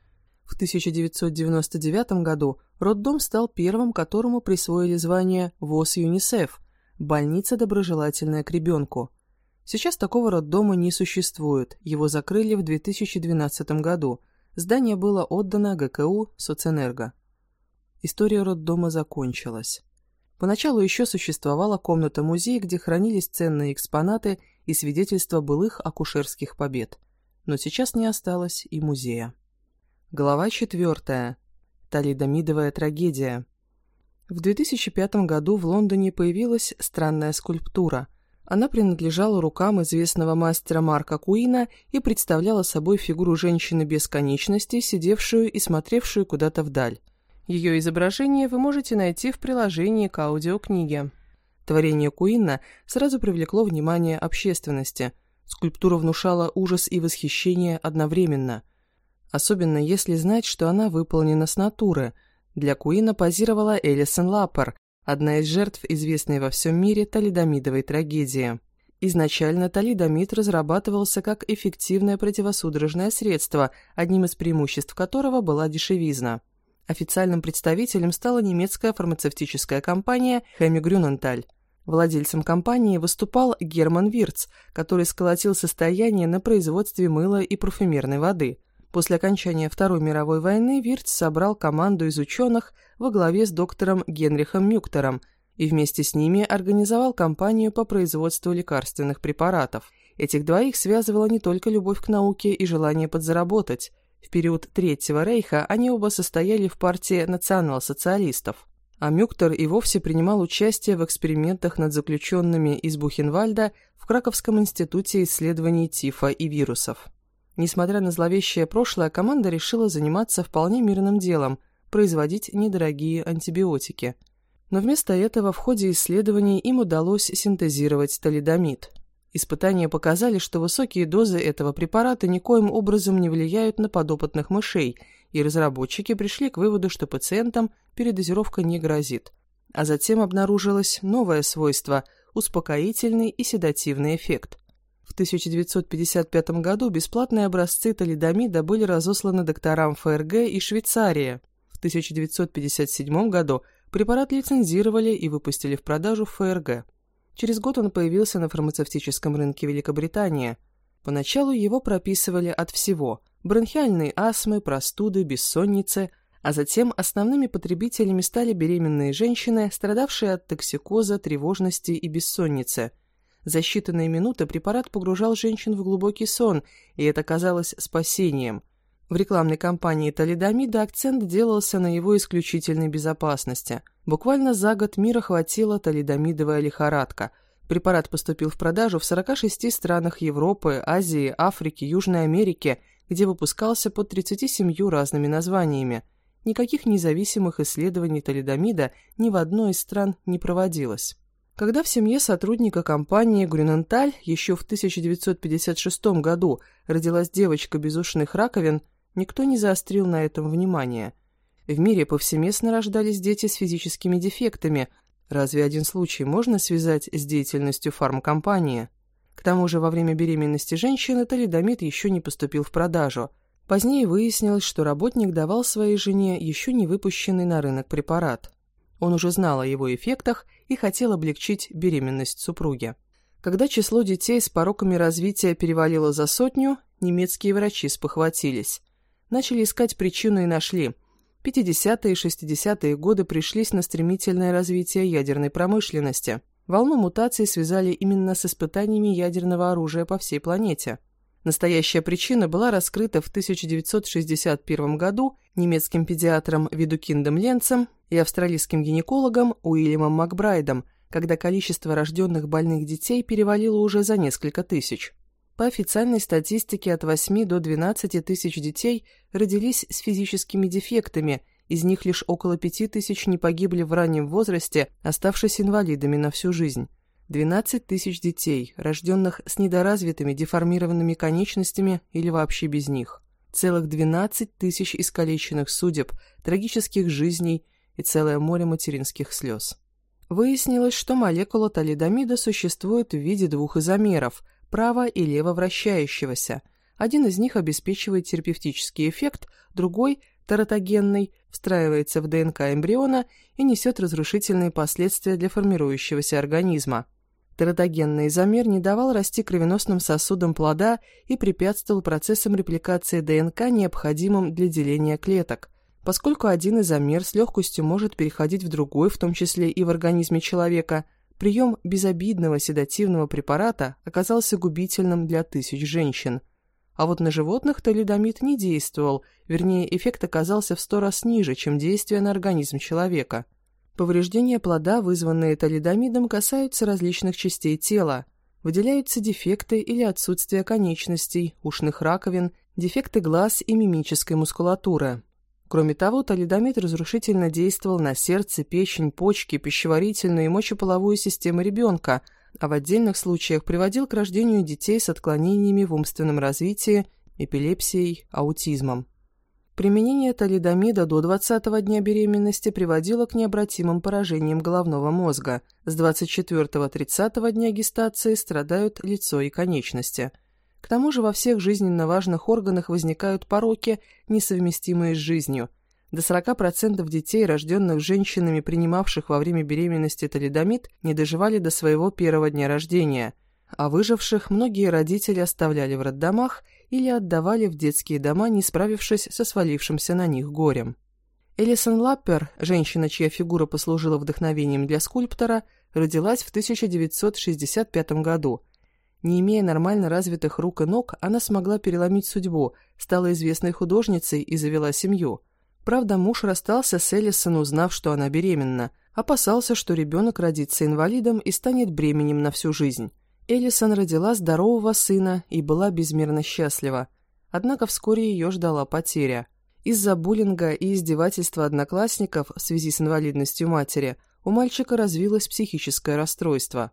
в 1999 году роддом стал первым, которому присвоили звание ВОЗ ЮНИСЕФ – «Больница, доброжелательная к ребенку». Сейчас такого роддома не существует, его закрыли в 2012 году. Здание было отдано ГКУ «Соцэнерго». История роддома закончилась. Поначалу еще существовала комната-музей, где хранились ценные экспонаты и свидетельства былых акушерских побед. Но сейчас не осталось и музея. Глава 4. Талидомидовая трагедия. В 2005 году в Лондоне появилась странная скульптура. Она принадлежала рукам известного мастера Марка Куина и представляла собой фигуру женщины без конечностей, сидевшую и смотревшую куда-то вдаль. Ее изображение вы можете найти в приложении к аудиокниге. Творение Куина сразу привлекло внимание общественности. Скульптура внушала ужас и восхищение одновременно – особенно если знать, что она выполнена с натуры. Для Куина позировала Элисон Лаппер, одна из жертв известной во всем мире талидомидовой трагедии. Изначально талидомид разрабатывался как эффективное противосудорожное средство, одним из преимуществ которого была дешевизна. Официальным представителем стала немецкая фармацевтическая компания Хеми Грюненталь. Владельцем компании выступал Герман Вирц, который сколотил состояние на производстве мыла и парфюмерной воды – После окончания Второй мировой войны Вирц собрал команду из ученых во главе с доктором Генрихом Мюктером и вместе с ними организовал кампанию по производству лекарственных препаратов. Этих двоих связывала не только любовь к науке и желание подзаработать. В период Третьего рейха они оба состояли в партии национал-социалистов. А Мюктер и вовсе принимал участие в экспериментах над заключенными из Бухенвальда в Краковском институте исследований тифа и вирусов. Несмотря на зловещее прошлое, команда решила заниматься вполне мирным делом – производить недорогие антибиотики. Но вместо этого в ходе исследований им удалось синтезировать талидомид. Испытания показали, что высокие дозы этого препарата никоим образом не влияют на подопытных мышей, и разработчики пришли к выводу, что пациентам передозировка не грозит. А затем обнаружилось новое свойство – успокоительный и седативный эффект. В 1955 году бесплатные образцы талидомида были разосланы докторам ФРГ и Швейцарии. В 1957 году препарат лицензировали и выпустили в продажу в ФРГ. Через год он появился на фармацевтическом рынке Великобритании. Поначалу его прописывали от всего – бронхиальной астмы, простуды, бессонницы, а затем основными потребителями стали беременные женщины, страдавшие от токсикоза, тревожности и бессонницы – за считанные минуты препарат погружал женщин в глубокий сон, и это казалось спасением. В рекламной кампании талидомида акцент делался на его исключительной безопасности. Буквально за год мира хватила талидомидовая лихорадка. Препарат поступил в продажу в 46 странах Европы, Азии, Африки, Южной Америки, где выпускался под 37 разными названиями. Никаких независимых исследований талидомида ни в одной из стран не проводилось. Когда в семье сотрудника компании Грюненталь еще в 1956 году родилась девочка без ушных раковин, никто не заострил на этом внимание. В мире повсеместно рождались дети с физическими дефектами. Разве один случай можно связать с деятельностью фармкомпании? К тому же во время беременности женщины талидомид еще не поступил в продажу. Позднее выяснилось, что работник давал своей жене еще не выпущенный на рынок препарат. Он уже знал о его эффектах и хотел облегчить беременность супруги. Когда число детей с пороками развития перевалило за сотню, немецкие врачи спохватились. Начали искать причину и нашли. 50-е и 60-е годы пришлись на стремительное развитие ядерной промышленности. Волну мутаций связали именно с испытаниями ядерного оружия по всей планете. Настоящая причина была раскрыта в 1961 году немецким педиатром Видукиндом Ленцем и австралийским гинекологом Уильямом Макбрайдом, когда количество рожденных больных детей перевалило уже за несколько тысяч. По официальной статистике от 8 до 12 тысяч детей родились с физическими дефектами, из них лишь около 5 тысяч не погибли в раннем возрасте, оставшись инвалидами на всю жизнь. 12 тысяч детей, рожденных с недоразвитыми деформированными конечностями или вообще без них. Целых 12 тысяч искалеченных судеб, трагических жизней и целое море материнских слез. Выяснилось, что молекула талидомида существует в виде двух изомеров – право- и левовращающегося. Один из них обеспечивает терапевтический эффект, другой, тератогенный, встраивается в ДНК эмбриона и несет разрушительные последствия для формирующегося организма. Тератогенный изомер не давал расти кровеносным сосудам плода и препятствовал процессам репликации ДНК, необходимым для деления клеток. Поскольку один изомер с легкостью может переходить в другой, в том числе и в организме человека – Прием безобидного седативного препарата оказался губительным для тысяч женщин. А вот на животных талидомид не действовал, вернее, эффект оказался в сто раз ниже, чем действие на организм человека. Повреждения плода, вызванные талидомидом, касаются различных частей тела. Выделяются дефекты или отсутствие конечностей, ушных раковин, дефекты глаз и мимической мускулатуры. Кроме того, талидомид разрушительно действовал на сердце, печень, почки, пищеварительную и мочеполовую системы ребенка, а в отдельных случаях приводил к рождению детей с отклонениями в умственном развитии, эпилепсией, аутизмом. Применение талидомида до 20-го дня беременности приводило к необратимым поражениям головного мозга. С 24-30 дня гестации страдают лицо и конечности – к тому же во всех жизненно важных органах возникают пороки, несовместимые с жизнью. До 40% детей, рожденных женщинами, принимавших во время беременности талидомид, не доживали до своего первого дня рождения, а выживших многие родители оставляли в роддомах или отдавали в детские дома, не справившись со свалившимся на них горем. Элисон Лаппер, женщина, чья фигура послужила вдохновением для скульптора, родилась в 1965 году – не имея нормально развитых рук и ног, она смогла переломить судьбу, стала известной художницей и завела семью. Правда, муж расстался с Эллисон, узнав, что она беременна. Опасался, что ребенок родится инвалидом и станет бременем на всю жизнь. Эллисон родила здорового сына и была безмерно счастлива. Однако вскоре ее ждала потеря. Из-за буллинга и издевательства одноклассников в связи с инвалидностью матери у мальчика развилось психическое расстройство.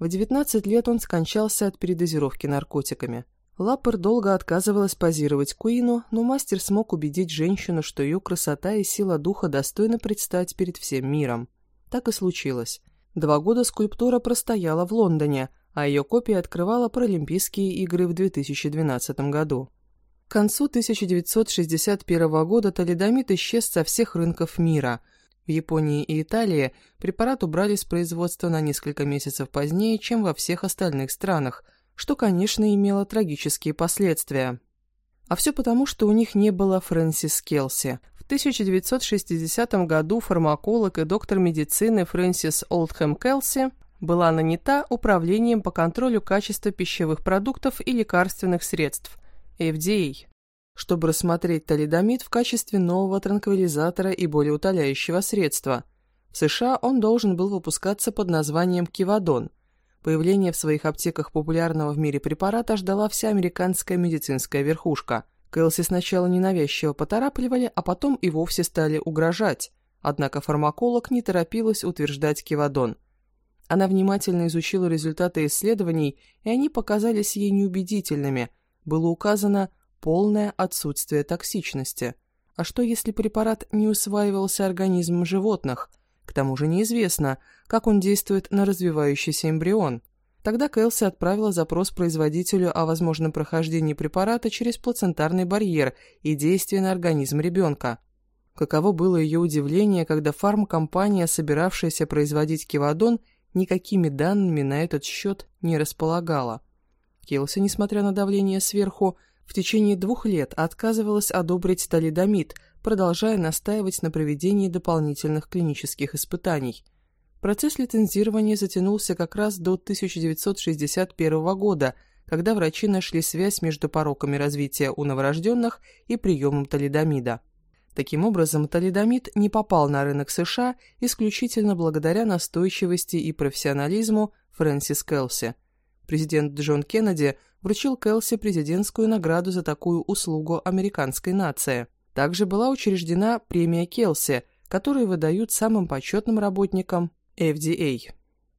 В 19 лет он скончался от передозировки наркотиками. Лаппер долго отказывалась позировать Куину, но мастер смог убедить женщину, что ее красота и сила духа достойны предстать перед всем миром. Так и случилось. Два года скульптура простояла в Лондоне, а ее копия открывала Паралимпийские игры в 2012 году. К концу 1961 года талидомид исчез со всех рынков мира – в Японии и Италии препарат убрали с производства на несколько месяцев позднее, чем во всех остальных странах, что, конечно, имело трагические последствия. А все потому, что у них не было Фрэнсис Келси. В 1960 году фармаколог и доктор медицины Фрэнсис Олдхэм Келси была нанята Управлением по контролю качества пищевых продуктов и лекарственных средств FDA чтобы рассмотреть талидомид в качестве нового транквилизатора и болеутоляющего средства. В США он должен был выпускаться под названием Кивадон. Появление в своих аптеках популярного в мире препарата ждала вся американская медицинская верхушка. Кэлси сначала ненавязчиво поторапливали, а потом и вовсе стали угрожать. Однако фармаколог не торопилась утверждать Кивадон. Она внимательно изучила результаты исследований, и они показались ей неубедительными. Было указано – полное отсутствие токсичности. А что, если препарат не усваивался организмом животных? К тому же неизвестно, как он действует на развивающийся эмбрион. Тогда Кэлси отправила запрос производителю о возможном прохождении препарата через плацентарный барьер и действие на организм ребенка. Каково было ее удивление, когда фармкомпания, собиравшаяся производить кивадон, никакими данными на этот счет не располагала. Келси, несмотря на давление сверху, в течение двух лет отказывалась одобрить талидомид, продолжая настаивать на проведении дополнительных клинических испытаний. Процесс лицензирования затянулся как раз до 1961 года, когда врачи нашли связь между пороками развития у новорожденных и приемом талидомида. Таким образом, талидомид не попал на рынок США исключительно благодаря настойчивости и профессионализму Фрэнсис Келси. Президент Джон Кеннеди вручил Келси президентскую награду за такую услугу американской нации. Также была учреждена премия Келси, которую выдают самым почетным работникам FDA.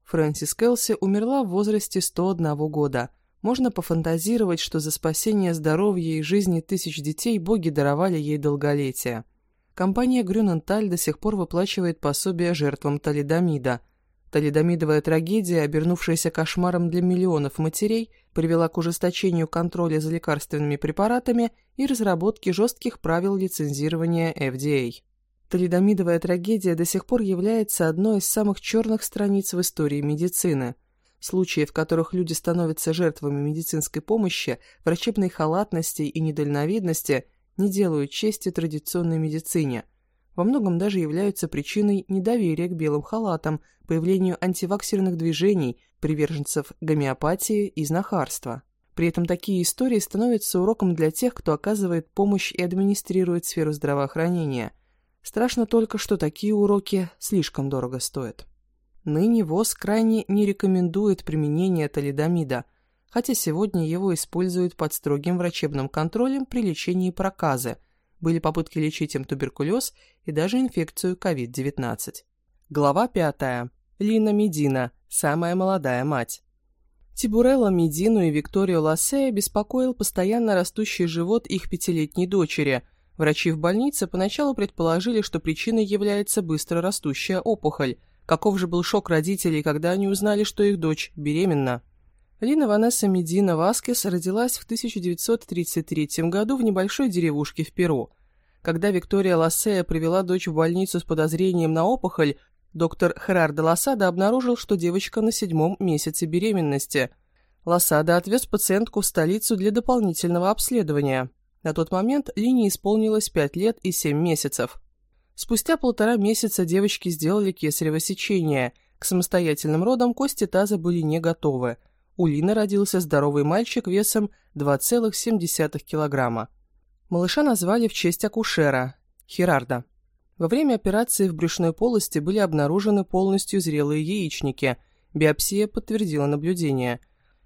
Фрэнсис Келси умерла в возрасте 101 года – можно пофантазировать, что за спасение здоровья и жизни тысяч детей боги даровали ей долголетие. Компания Грюненталь до сих пор выплачивает пособие жертвам талидомида. Талидомидовая трагедия, обернувшаяся кошмаром для миллионов матерей, привела к ужесточению контроля за лекарственными препаратами и разработке жестких правил лицензирования FDA. Талидомидовая трагедия до сих пор является одной из самых черных страниц в истории медицины – Случаи, в которых люди становятся жертвами медицинской помощи, врачебной халатности и недальновидности, не делают чести традиционной медицине. Во многом даже являются причиной недоверия к белым халатам, появлению антиваксерных движений, приверженцев гомеопатии и знахарства. При этом такие истории становятся уроком для тех, кто оказывает помощь и администрирует сферу здравоохранения. Страшно только, что такие уроки слишком дорого стоят. Ныне ВОЗ крайне не рекомендует применение талидомида, хотя сегодня его используют под строгим врачебным контролем при лечении проказы. Были попытки лечить им туберкулез и даже инфекцию COVID-19. Глава 5. Лина Медина, самая молодая мать. Тибурелла Медину и Викторию Лассея беспокоил постоянно растущий живот их пятилетней дочери. Врачи в больнице поначалу предположили, что причиной является быстро растущая опухоль – Каков же был шок родителей, когда они узнали, что их дочь беременна. Лина Ванесса Медина Васкес родилась в 1933 году в небольшой деревушке в Перу. Когда Виктория Лассея привела дочь в больницу с подозрением на опухоль, доктор Херардо Лосада обнаружил, что девочка на седьмом месяце беременности. Лосада отвез пациентку в столицу для дополнительного обследования. На тот момент Лине исполнилось 5 лет и 7 месяцев. Спустя полтора месяца девочки сделали кесарево сечение. К самостоятельным родам кости таза были не готовы. У Лины родился здоровый мальчик весом 2,7 килограмма. Малыша назвали в честь акушера – Херарда. Во время операции в брюшной полости были обнаружены полностью зрелые яичники. Биопсия подтвердила наблюдение.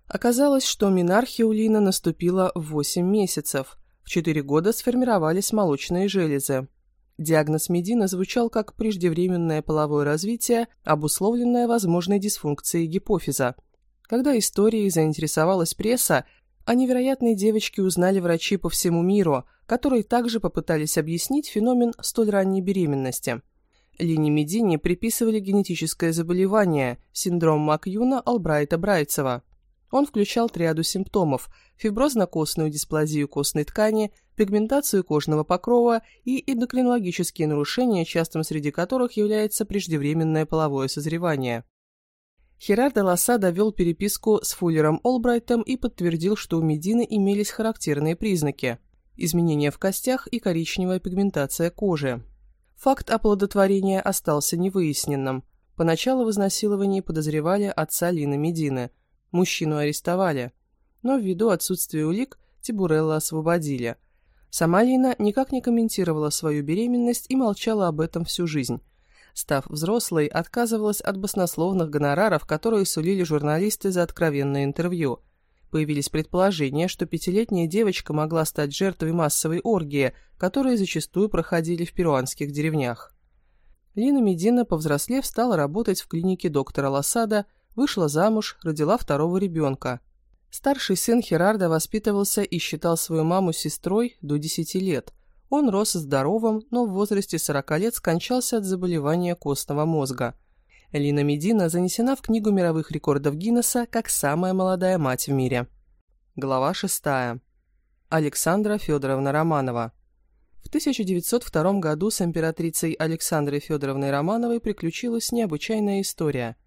Оказалось, что минархия у Лины наступила в 8 месяцев. В 4 года сформировались молочные железы. Диагноз Медина звучал как преждевременное половое развитие, обусловленное возможной дисфункцией гипофиза. Когда историей заинтересовалась пресса, о невероятной девочке узнали врачи по всему миру, которые также попытались объяснить феномен столь ранней беременности. Лине Медине приписывали генетическое заболевание – синдром Макюна Албрайта-Брайцева. Он включал триаду симптомов – фиброзно-костную дисплазию костной ткани, пигментацию кожного покрова и эндокринологические нарушения, частым среди которых является преждевременное половое созревание. Херардо Лосса довел переписку с Фуллером Олбрайтом и подтвердил, что у Медины имелись характерные признаки – изменения в костях и коричневая пигментация кожи. Факт оплодотворения остался невыясненным. Поначалу в изнасиловании подозревали отца Лины Медины – Мужчину арестовали, но ввиду отсутствия улик Тибурелла освободили. Сама Лина никак не комментировала свою беременность и молчала об этом всю жизнь. Став взрослой, отказывалась от баснословных гонораров, которые сулили журналисты за откровенное интервью. Появились предположения, что пятилетняя девочка могла стать жертвой массовой оргии, которые зачастую проходили в перуанских деревнях. Лина Медина, повзрослев, стала работать в клинике доктора Лосада – вышла замуж, родила второго ребенка. Старший сын Херарда воспитывался и считал свою маму сестрой до 10 лет. Он рос здоровым, но в возрасте 40 лет скончался от заболевания костного мозга. Лина Медина занесена в Книгу мировых рекордов Гиннесса как самая молодая мать в мире. Глава 6. Александра Федоровна Романова. В 1902 году с императрицей Александрой Федоровной Романовой приключилась необычайная история –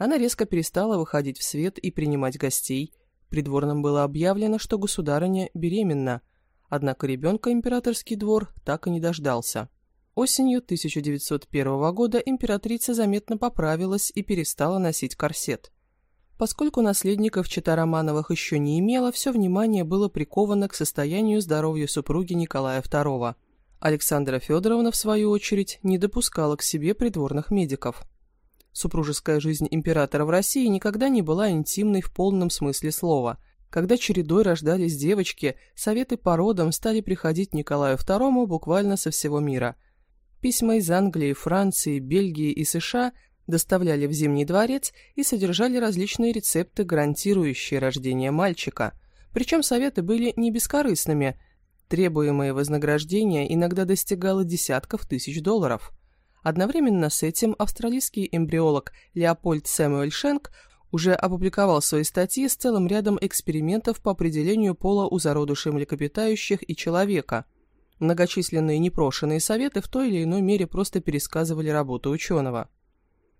она резко перестала выходить в свет и принимать гостей. Придворным было объявлено, что государыня беременна, однако ребенка императорский двор так и не дождался. Осенью 1901 года императрица заметно поправилась и перестала носить корсет. Поскольку наследников чета Романовых еще не имела, все внимание было приковано к состоянию здоровья супруги Николая II. Александра Федоровна, в свою очередь, не допускала к себе придворных медиков. Супружеская жизнь императора в России никогда не была интимной в полном смысле слова. Когда чередой рождались девочки, советы по родам стали приходить Николаю II буквально со всего мира. Письма из Англии, Франции, Бельгии и США доставляли в Зимний дворец и содержали различные рецепты, гарантирующие рождение мальчика. Причем советы были не бескорыстными. Требуемое вознаграждение иногда достигало десятков тысяч долларов. Одновременно с этим австралийский эмбриолог Леопольд Сэмюэль Шенк уже опубликовал свои статьи с целым рядом экспериментов по определению пола у зародышей млекопитающих и человека. Многочисленные непрошенные советы в той или иной мере просто пересказывали работу ученого.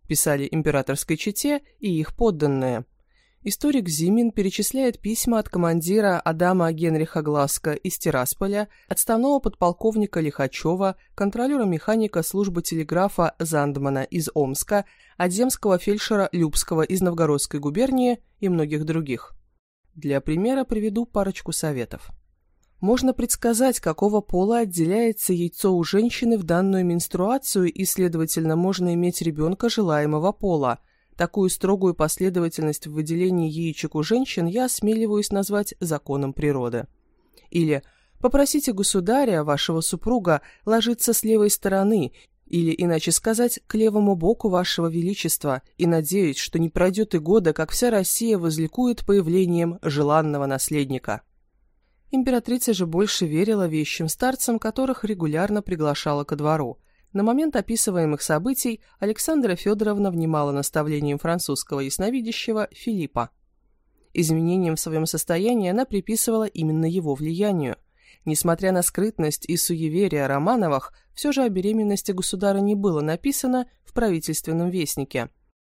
Писали императорской чете и их подданные – Историк Зимин перечисляет письма от командира Адама Генриха Гласка из Тирасполя, отставного подполковника Лихачева, контролера-механика службы телеграфа Зандмана из Омска, одземского фельдшера Любского из Новгородской губернии и многих других. Для примера приведу парочку советов. Можно предсказать, какого пола отделяется яйцо у женщины в данную менструацию и, следовательно, можно иметь ребенка желаемого пола – Такую строгую последовательность в выделении яичек у женщин я осмеливаюсь назвать законом природы. Или «попросите государя, вашего супруга, ложиться с левой стороны», или, иначе сказать, к левому боку вашего величества, и надеюсь, что не пройдет и года, как вся Россия возликует появлением желанного наследника. Императрица же больше верила вещим старцам, которых регулярно приглашала ко двору – на момент описываемых событий Александра Федоровна внимала наставлением французского ясновидящего Филиппа. Изменением в своем состоянии она приписывала именно его влиянию. Несмотря на скрытность и суеверия Романовых, все же о беременности государа не было написано в правительственном вестнике.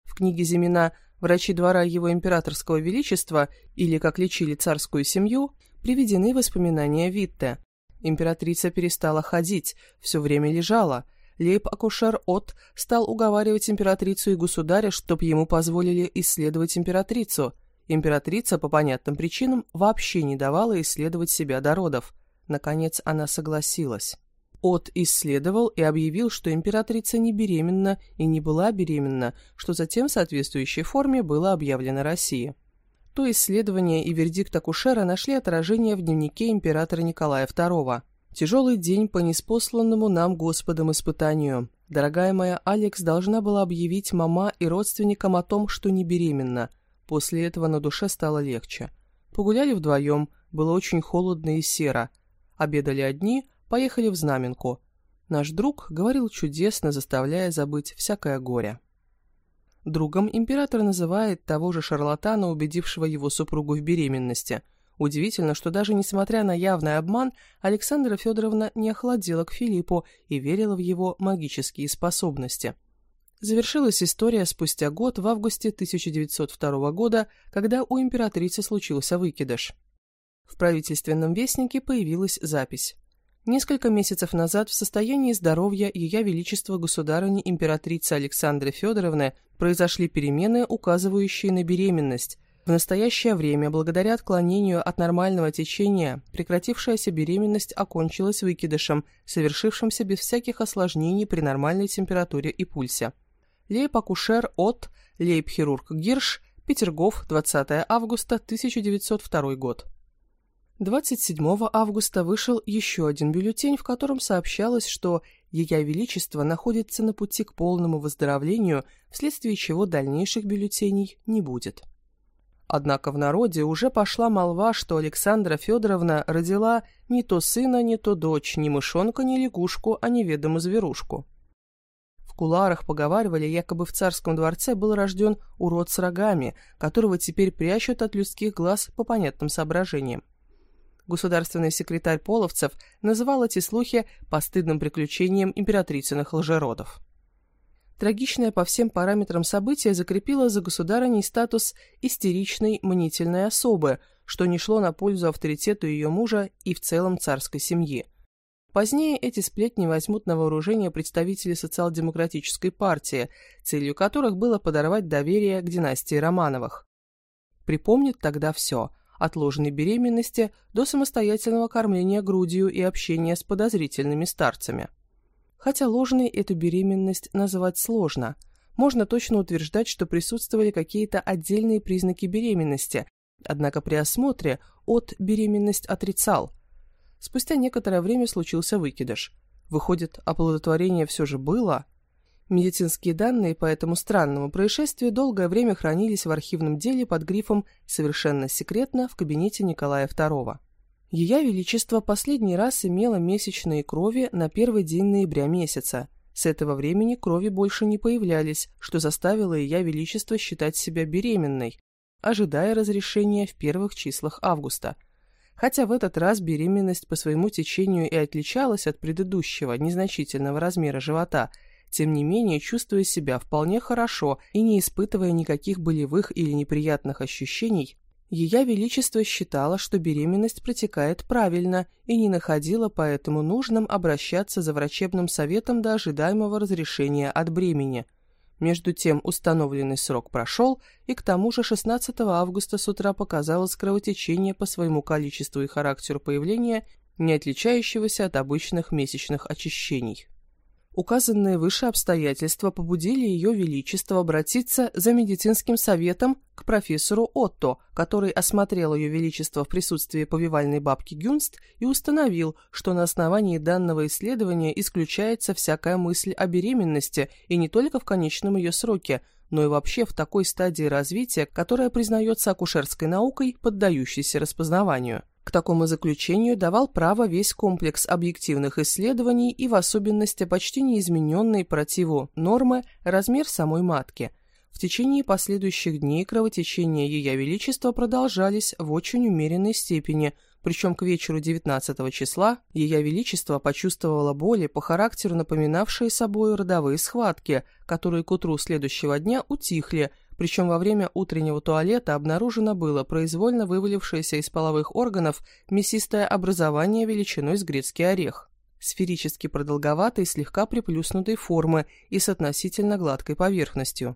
В книге Зимина «Врачи двора его императорского величества» или «Как лечили царскую семью» приведены воспоминания Витте. Императрица перестала ходить, все время лежала, лейб-акушер От стал уговаривать императрицу и государя, чтоб ему позволили исследовать императрицу. Императрица, по понятным причинам, вообще не давала исследовать себя до родов. Наконец она согласилась. От исследовал и объявил, что императрица не беременна и не была беременна, что затем в соответствующей форме было объявлено России. То исследование и вердикт акушера нашли отражение в дневнике императора Николая II. Тяжелый день по неспосланному нам Господом испытанию. Дорогая моя Алекс должна была объявить мама и родственникам о том, что не беременна. После этого на душе стало легче. Погуляли вдвоем, было очень холодно и серо. Обедали одни, поехали в Знаменку. Наш друг говорил чудесно, заставляя забыть всякое горе. Другом император называет того же шарлатана, убедившего его супругу в беременности – Удивительно, что даже несмотря на явный обман, Александра Федоровна не охладела к Филиппу и верила в его магические способности. Завершилась история спустя год в августе 1902 года, когда у императрицы случился выкидыш. В правительственном вестнике появилась запись. Несколько месяцев назад в состоянии здоровья Ее Величества Государыни Императрицы Александры Федоровны произошли перемены, указывающие на беременность, в настоящее время, благодаря отклонению от нормального течения, прекратившаяся беременность окончилась выкидышем, совершившимся без всяких осложнений при нормальной температуре и пульсе. Лейб-акушер от Лейб-хирург Гирш, Петергоф, 20 августа 1902 год. 27 августа вышел еще один бюллетень, в котором сообщалось, что Ее Величество находится на пути к полному выздоровлению, вследствие чего дальнейших бюллетеней не будет. Однако в народе уже пошла молва, что Александра Федоровна родила не то сына, не то дочь, ни мышонка, ни лягушку, а неведому зверушку. В куларах поговаривали, якобы в царском дворце был рожден урод с рогами, которого теперь прячут от людских глаз по понятным соображениям. Государственный секретарь Половцев называл эти слухи постыдным приключением императрицыных лжеродов трагичное по всем параметрам событие закрепило за государыней статус истеричной мнительной особы, что не шло на пользу авторитету ее мужа и в целом царской семьи. Позднее эти сплетни возьмут на вооружение представители социал-демократической партии, целью которых было подорвать доверие к династии Романовых. Припомнит тогда все – от ложной беременности до самостоятельного кормления грудью и общения с подозрительными старцами. Хотя ложной эту беременность назвать сложно, можно точно утверждать, что присутствовали какие-то отдельные признаки беременности, однако при осмотре от беременность отрицал. Спустя некоторое время случился выкидыш. Выходит, оплодотворение все же было – Медицинские данные по этому странному происшествию долгое время хранились в архивном деле под грифом «Совершенно секретно» в кабинете Николая II. Ее Величество последний раз имело месячные крови на первый день ноября месяца. С этого времени крови больше не появлялись, что заставило Ее Величество считать себя беременной, ожидая разрешения в первых числах августа. Хотя в этот раз беременность по своему течению и отличалась от предыдущего незначительного размера живота – тем не менее, чувствуя себя вполне хорошо и не испытывая никаких болевых или неприятных ощущений, ее Величество считала, что беременность протекает правильно и не находила поэтому нужным обращаться за врачебным советом до ожидаемого разрешения от бремени. Между тем установленный срок прошел, и к тому же 16 августа с утра показалось кровотечение по своему количеству и характеру появления, не отличающегося от обычных месячных очищений. Указанные выше обстоятельства побудили Ее Величество обратиться за медицинским советом к профессору Отто, который осмотрел Ее Величество в присутствии повивальной бабки Гюнст и установил, что на основании данного исследования исключается всякая мысль о беременности и не только в конечном ее сроке, но и вообще в такой стадии развития, которая признается акушерской наукой, поддающейся распознаванию. К такому заключению давал право весь комплекс объективных исследований и в особенности почти неизмененный противу нормы размер самой матки. В течение последующих дней кровотечения Ее Величества продолжались в очень умеренной степени, причем к вечеру 19 числа Ее Величество почувствовало боли по характеру напоминавшие собой родовые схватки, которые к утру следующего дня утихли – причем во время утреннего туалета обнаружено было произвольно вывалившееся из половых органов мясистое образование величиной с грецкий орех, сферически продолговатой, слегка приплюснутой формы и с относительно гладкой поверхностью.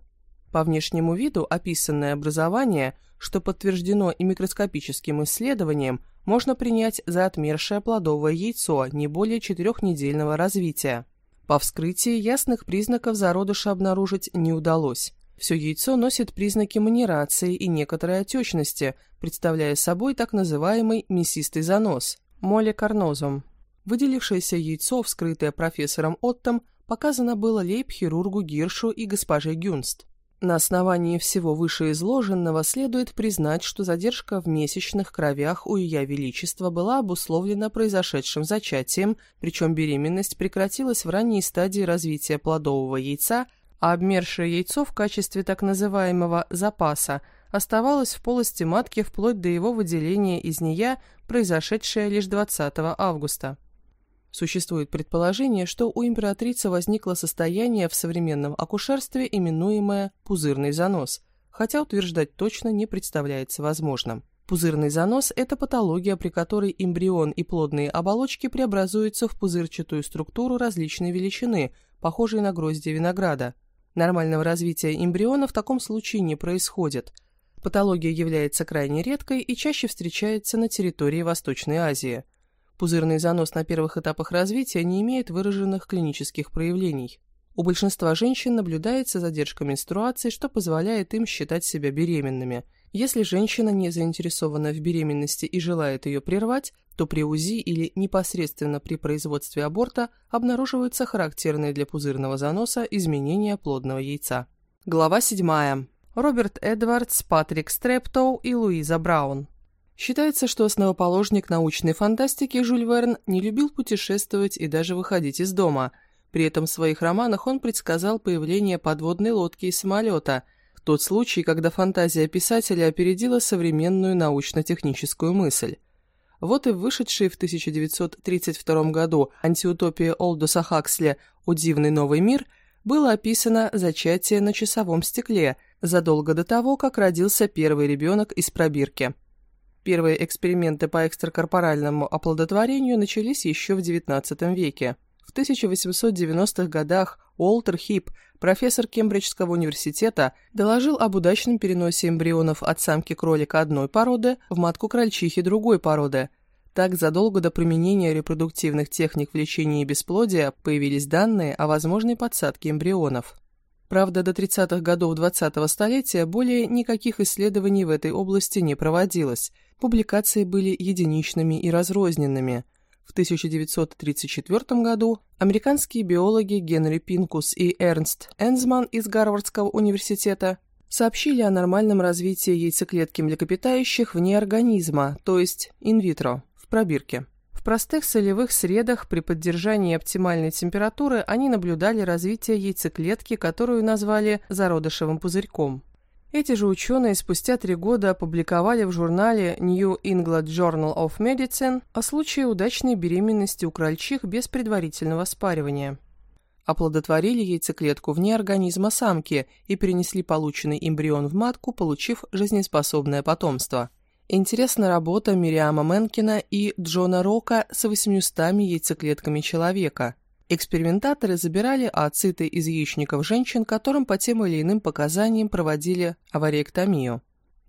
По внешнему виду описанное образование, что подтверждено и микроскопическим исследованием, можно принять за отмершее плодовое яйцо не более четырехнедельного развития. По вскрытии ясных признаков зародыша обнаружить не удалось. Все яйцо носит признаки манерации и некоторой отечности, представляя собой так называемый мясистый занос – молекарнозум. Выделившееся яйцо, вскрытое профессором Оттом, показано было лейб-хирургу Гиршу и госпоже Гюнст. На основании всего вышеизложенного следует признать, что задержка в месячных кровях у Ее Величества была обусловлена произошедшим зачатием, причем беременность прекратилась в ранней стадии развития плодового яйца – а обмершее яйцо в качестве так называемого «запаса» оставалось в полости матки вплоть до его выделения из нее, произошедшее лишь 20 августа. Существует предположение, что у императрицы возникло состояние в современном акушерстве, именуемое пузырный занос, хотя утверждать точно не представляется возможным. Пузырный занос – это патология, при которой эмбрион и плодные оболочки преобразуются в пузырчатую структуру различной величины, похожей на гроздья винограда – Нормального развития эмбриона в таком случае не происходит. Патология является крайне редкой и чаще встречается на территории Восточной Азии. Пузырный занос на первых этапах развития не имеет выраженных клинических проявлений. У большинства женщин наблюдается задержка менструации, что позволяет им считать себя беременными – если женщина не заинтересована в беременности и желает ее прервать, то при УЗИ или непосредственно при производстве аборта обнаруживаются характерные для пузырного заноса изменения плодного яйца. Глава 7. Роберт Эдвардс, Патрик Стрептоу и Луиза Браун. Считается, что основоположник научной фантастики Жюль Верн не любил путешествовать и даже выходить из дома. При этом в своих романах он предсказал появление подводной лодки и самолета – тот случай, когда фантазия писателя опередила современную научно-техническую мысль. Вот и вышедший в 1932 году антиутопия Олдоса Хаксли «О дивный новый мир» было описано зачатие на часовом стекле, задолго до того, как родился первый ребенок из пробирки. Первые эксперименты по экстракорпоральному оплодотворению начались еще в XIX веке. В 1890-х годах Уолтер Хип, профессор Кембриджского университета, доложил об удачном переносе эмбрионов от самки кролика одной породы в матку крольчихи другой породы. Так, задолго до применения репродуктивных техник в лечении бесплодия появились данные о возможной подсадке эмбрионов. Правда, до 30-х годов 20-го столетия более никаких исследований в этой области не проводилось, публикации были единичными и разрозненными – в 1934 году американские биологи Генри Пинкус и Эрнст Энзман из Гарвардского университета сообщили о нормальном развитии яйцеклетки млекопитающих вне организма, то есть инвитро, в пробирке. В простых солевых средах при поддержании оптимальной температуры они наблюдали развитие яйцеклетки, которую назвали зародышевым пузырьком. Эти же ученые спустя три года опубликовали в журнале New England Journal of Medicine о случае удачной беременности у крольчих без предварительного спаривания. Оплодотворили яйцеклетку вне организма самки и перенесли полученный эмбрион в матку, получив жизнеспособное потомство. Интересна работа Мириама Менкина и Джона Рока с 800 яйцеклетками человека – Экспериментаторы забирали ооциты из яичников женщин, которым по тем или иным показаниям проводили авариэктомию.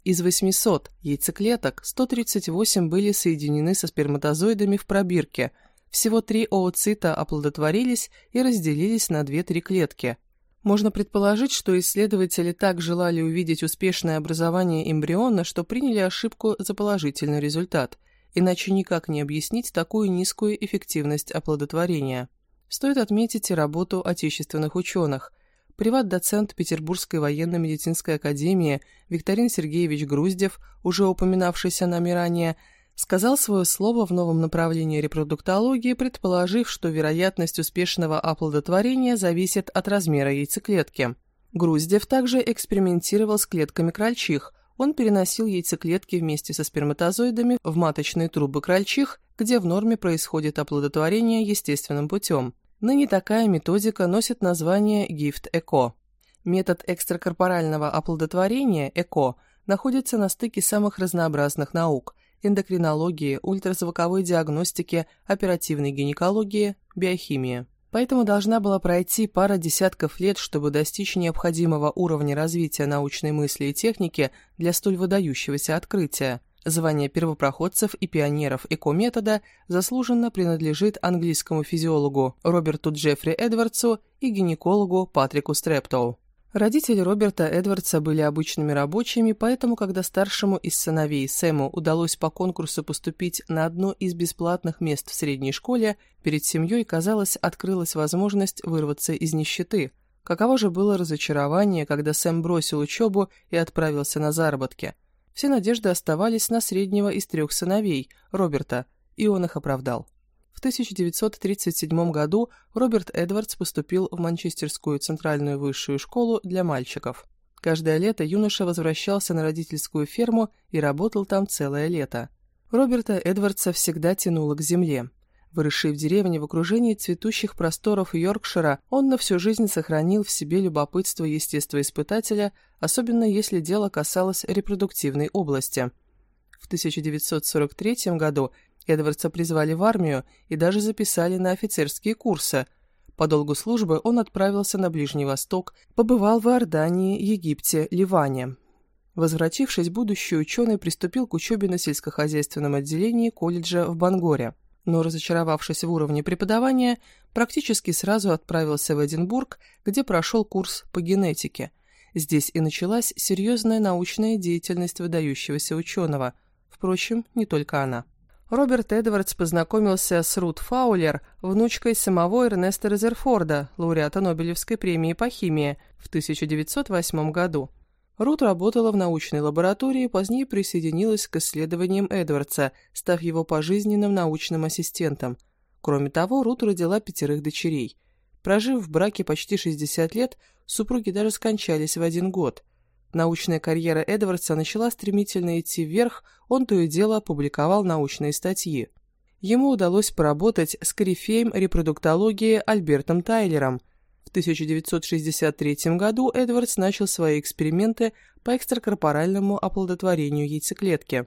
Из 800 яйцеклеток 138 были соединены со сперматозоидами в пробирке. Всего три ооцита оплодотворились и разделились на 2-3 клетки. Можно предположить, что исследователи так желали увидеть успешное образование эмбриона, что приняли ошибку за положительный результат. Иначе никак не объяснить такую низкую эффективность оплодотворения. Стоит отметить и работу отечественных ученых. Приват-доцент Петербургской военно-медицинской академии Викторин Сергеевич Груздев, уже упоминавшийся нами ранее, сказал свое слово в новом направлении репродуктологии, предположив, что вероятность успешного оплодотворения зависит от размера яйцеклетки. Груздев также экспериментировал с клетками крольчих. Он переносил яйцеклетки вместе со сперматозоидами в маточные трубы крольчих, где в норме происходит оплодотворение естественным путем. Ныне такая методика носит название ГИФТ-ЭКО. Метод экстракорпорального оплодотворения ЭКО находится на стыке самых разнообразных наук – эндокринологии, ультразвуковой диагностики, оперативной гинекологии, биохимии. Поэтому должна была пройти пара десятков лет, чтобы достичь необходимого уровня развития научной мысли и техники для столь выдающегося открытия – Звание первопроходцев и пионеров эко-метода заслуженно принадлежит английскому физиологу Роберту Джеффри Эдвардсу и гинекологу Патрику Стрептоу. Родители Роберта Эдвардса были обычными рабочими, поэтому, когда старшему из сыновей Сэму удалось по конкурсу поступить на одно из бесплатных мест в средней школе, перед семьей, казалось, открылась возможность вырваться из нищеты. Каково же было разочарование, когда Сэм бросил учебу и отправился на заработки – все надежды оставались на среднего из трех сыновей, Роберта, и он их оправдал. В 1937 году Роберт Эдвардс поступил в Манчестерскую центральную высшую школу для мальчиков. Каждое лето юноша возвращался на родительскую ферму и работал там целое лето. Роберта Эдвардса всегда тянуло к земле. Выросший в деревне в окружении цветущих просторов Йоркшира, он на всю жизнь сохранил в себе любопытство естествоиспытателя, особенно если дело касалось репродуктивной области. В 1943 году Эдвардса призвали в армию и даже записали на офицерские курсы. По долгу службы он отправился на Ближний Восток, побывал в Иордании, Египте, Ливане. Возвратившись, будущий ученый приступил к учебе на сельскохозяйственном отделении колледжа в Бангоре но, разочаровавшись в уровне преподавания, практически сразу отправился в Эдинбург, где прошел курс по генетике. Здесь и началась серьезная научная деятельность выдающегося ученого. Впрочем, не только она. Роберт Эдвардс познакомился с Рут Фаулер, внучкой самого Эрнеста Резерфорда, лауреата Нобелевской премии по химии, в 1908 году. Рут работала в научной лаборатории и позднее присоединилась к исследованиям Эдвардса, став его пожизненным научным ассистентом. Кроме того, Рут родила пятерых дочерей. Прожив в браке почти 60 лет, супруги даже скончались в один год. Научная карьера Эдвардса начала стремительно идти вверх, он то и дело опубликовал научные статьи. Ему удалось поработать с корифеем репродуктологии Альбертом Тайлером – в 1963 году Эдвардс начал свои эксперименты по экстракорпоральному оплодотворению яйцеклетки.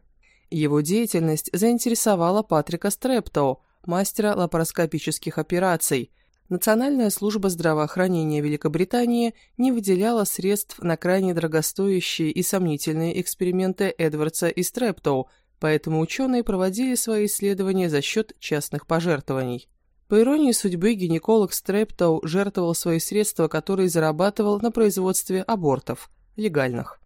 Его деятельность заинтересовала Патрика Стрэптоу, мастера лапароскопических операций. Национальная служба здравоохранения Великобритании не выделяла средств на крайне дорогостоящие и сомнительные эксперименты Эдвардса и Стрэптоу, поэтому ученые проводили свои исследования за счет частных пожертвований. По иронии судьбы, гинеколог Стрэптоу жертвовал свои средства, которые зарабатывал на производстве абортов, легальных.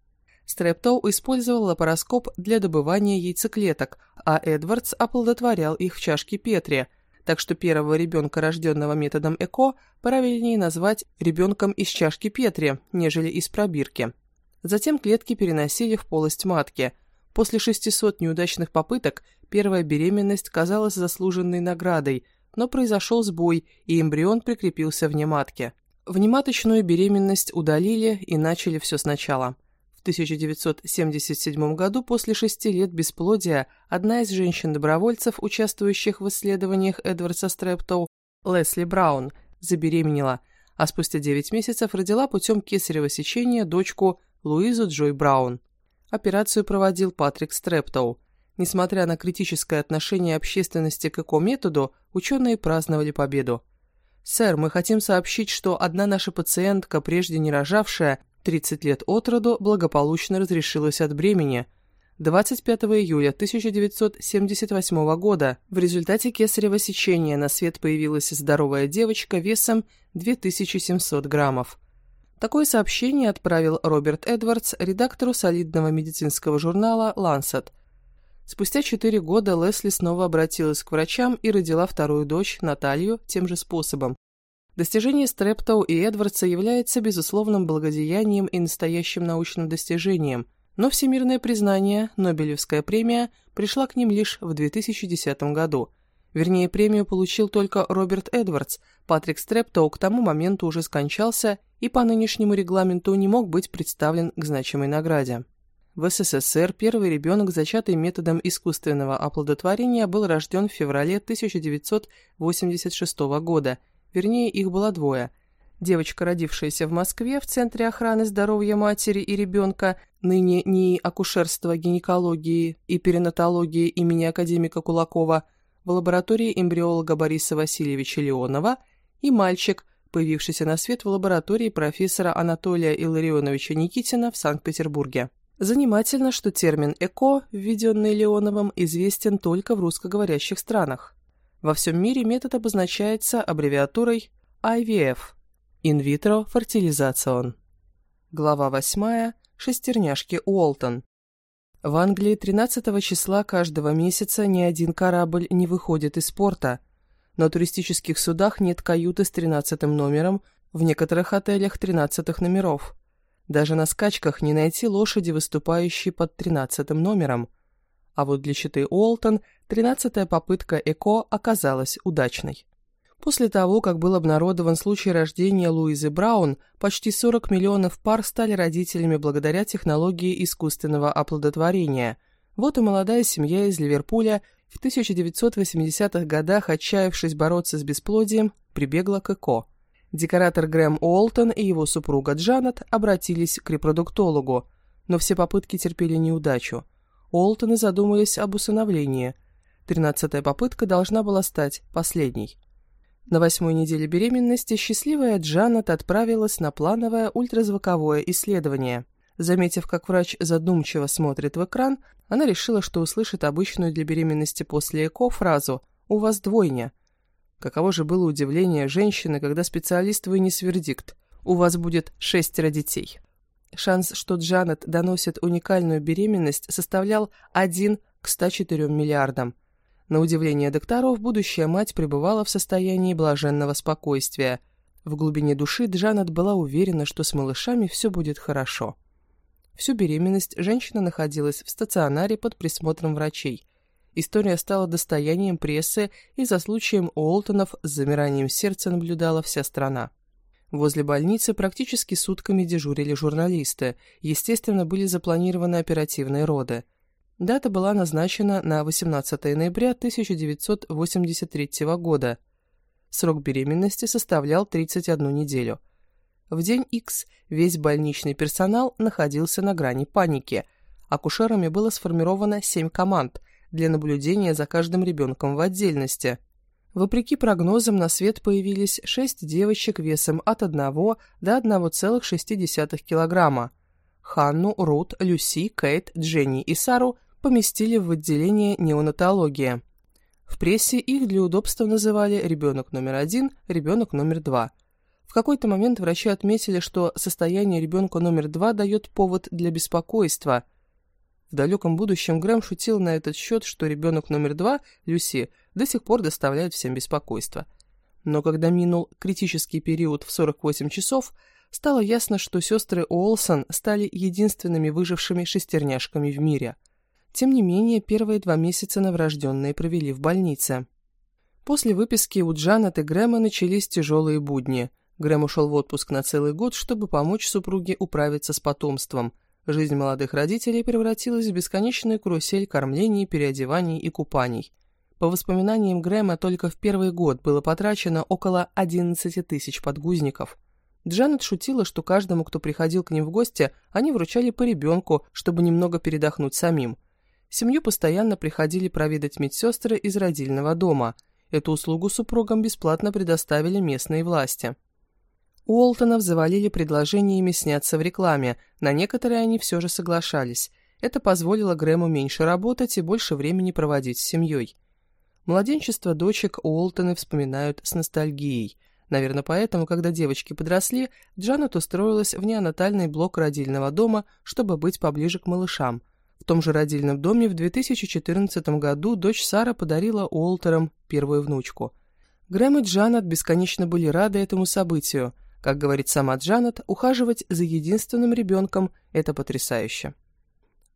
Стрэптоу использовал лапароскоп для добывания яйцеклеток, а Эдвардс оплодотворял их в чашке Петри, так что первого ребенка, рожденного методом ЭКО, правильнее назвать ребенком из чашки Петри, нежели из пробирки. Затем клетки переносили в полость матки. После 600 неудачных попыток первая беременность казалась заслуженной наградой, но произошел сбой, и эмбрион прикрепился вне матки. Внематочную беременность удалили и начали все сначала – 1977 году после шести лет бесплодия одна из женщин-добровольцев, участвующих в исследованиях Эдвардса Стрэптоу, Лесли Браун, забеременела, а спустя 9 месяцев родила путем кесарево сечения дочку Луизу Джой Браун. Операцию проводил Патрик Стрэптоу. Несмотря на критическое отношение общественности к эко-методу, ученые праздновали победу. «Сэр, мы хотим сообщить, что одна наша пациентка, прежде не рожавшая, 30 лет от роду благополучно разрешилась от бремени. 25 июля 1978 года в результате кесарево сечения на свет появилась здоровая девочка весом 2700 граммов. Такое сообщение отправил Роберт Эдвардс редактору солидного медицинского журнала «Лансет». Спустя четыре года Лесли снова обратилась к врачам и родила вторую дочь, Наталью, тем же способом. Достижение Стрептоу и Эдвардса является безусловным благодеянием и настоящим научным достижением, но всемирное признание, Нобелевская премия, пришла к ним лишь в 2010 году. Вернее, премию получил только Роберт Эдвардс, Патрик Стрептоу к тому моменту уже скончался и по нынешнему регламенту не мог быть представлен к значимой награде. В СССР первый ребенок, зачатый методом искусственного оплодотворения, был рожден в феврале 1986 года – вернее, их было двое. Девочка, родившаяся в Москве в Центре охраны здоровья матери и ребенка, ныне НИИ акушерства, гинекологии и перинатологии имени академика Кулакова, в лаборатории эмбриолога Бориса Васильевича Леонова, и мальчик, появившийся на свет в лаборатории профессора Анатолия Илларионовича Никитина в Санкт-Петербурге. Занимательно, что термин «эко», введенный Леоновым, известен только в русскоговорящих странах. Во всем мире метод обозначается аббревиатурой IVF – In vitro fertilization. Глава 8. Шестерняшки Уолтон. В Англии 13 числа каждого месяца ни один корабль не выходит из порта. На туристических судах нет каюты с 13 номером, в некоторых отелях 13 номеров. Даже на скачках не найти лошади, выступающей под 13 номером. А вот для Читы Уолтон тринадцатая попытка ЭКО оказалась удачной. После того, как был обнародован случай рождения Луизы Браун, почти 40 миллионов пар стали родителями благодаря технологии искусственного оплодотворения. Вот и молодая семья из Ливерпуля в 1980-х годах, отчаявшись бороться с бесплодием, прибегла к ЭКО. Декоратор Грэм Уолтон и его супруга Джанет обратились к репродуктологу, но все попытки терпели неудачу – Уолтоны задумались об усыновлении. Тринадцатая попытка должна была стать последней. На восьмой неделе беременности счастливая Джанет отправилась на плановое ультразвуковое исследование. Заметив, как врач задумчиво смотрит в экран, она решила, что услышит обычную для беременности после ЭКО фразу «У вас двойня». Каково же было удивление женщины, когда специалист вынес вердикт «У вас будет шестеро детей». Шанс, что Джанет доносит уникальную беременность, составлял 1 к 104 миллиардам. На удивление докторов, будущая мать пребывала в состоянии блаженного спокойствия. В глубине души Джанет была уверена, что с малышами все будет хорошо. Всю беременность женщина находилась в стационаре под присмотром врачей. История стала достоянием прессы, и за случаем Уолтонов с замиранием сердца наблюдала вся страна. Возле больницы практически сутками дежурили журналисты. Естественно, были запланированы оперативные роды. Дата была назначена на 18 ноября 1983 года. Срок беременности составлял 31 неделю. В день X весь больничный персонал находился на грани паники. Акушерами было сформировано 7 команд для наблюдения за каждым ребенком в отдельности. Вопреки прогнозам, на свет появились 6 девочек весом от 1 до 1,6 килограмма. Ханну, Рут, Люси, Кейт, Дженни и Сару поместили в отделение неонатологии. В прессе их для удобства называли «ребенок номер один», «ребенок номер два». В какой-то момент врачи отметили, что состояние ребенка номер два дает повод для беспокойства. В далеком будущем Грэм шутил на этот счет, что ребенок номер два, Люси, до сих пор доставляет всем беспокойство. Но когда минул критический период в 48 часов, стало ясно, что сестры Уолсон стали единственными выжившими шестерняшками в мире – тем не менее, первые два месяца новорожденные провели в больнице. После выписки у Джанет и Грэма начались тяжелые будни. Грэм ушел в отпуск на целый год, чтобы помочь супруге управиться с потомством. Жизнь молодых родителей превратилась в бесконечную карусель кормлений, переодеваний и купаний. По воспоминаниям Грэма, только в первый год было потрачено около 11 тысяч подгузников. Джанет шутила, что каждому, кто приходил к ним в гости, они вручали по ребенку, чтобы немного передохнуть самим – Семью постоянно приходили проведать медсестры из родильного дома. Эту услугу супругам бесплатно предоставили местные власти. Уолтонов завалили предложениями сняться в рекламе, на некоторые они все же соглашались. Это позволило Грэму меньше работать и больше времени проводить с семьей. Младенчество дочек Уолтоны вспоминают с ностальгией. Наверное, поэтому, когда девочки подросли, Джанет устроилась в неонатальный блок родильного дома, чтобы быть поближе к малышам – том же родильном доме в 2014 году дочь Сара подарила Уолтерам первую внучку. Грэм и Джанет бесконечно были рады этому событию. Как говорит сама Джанет, ухаживать за единственным ребенком – это потрясающе.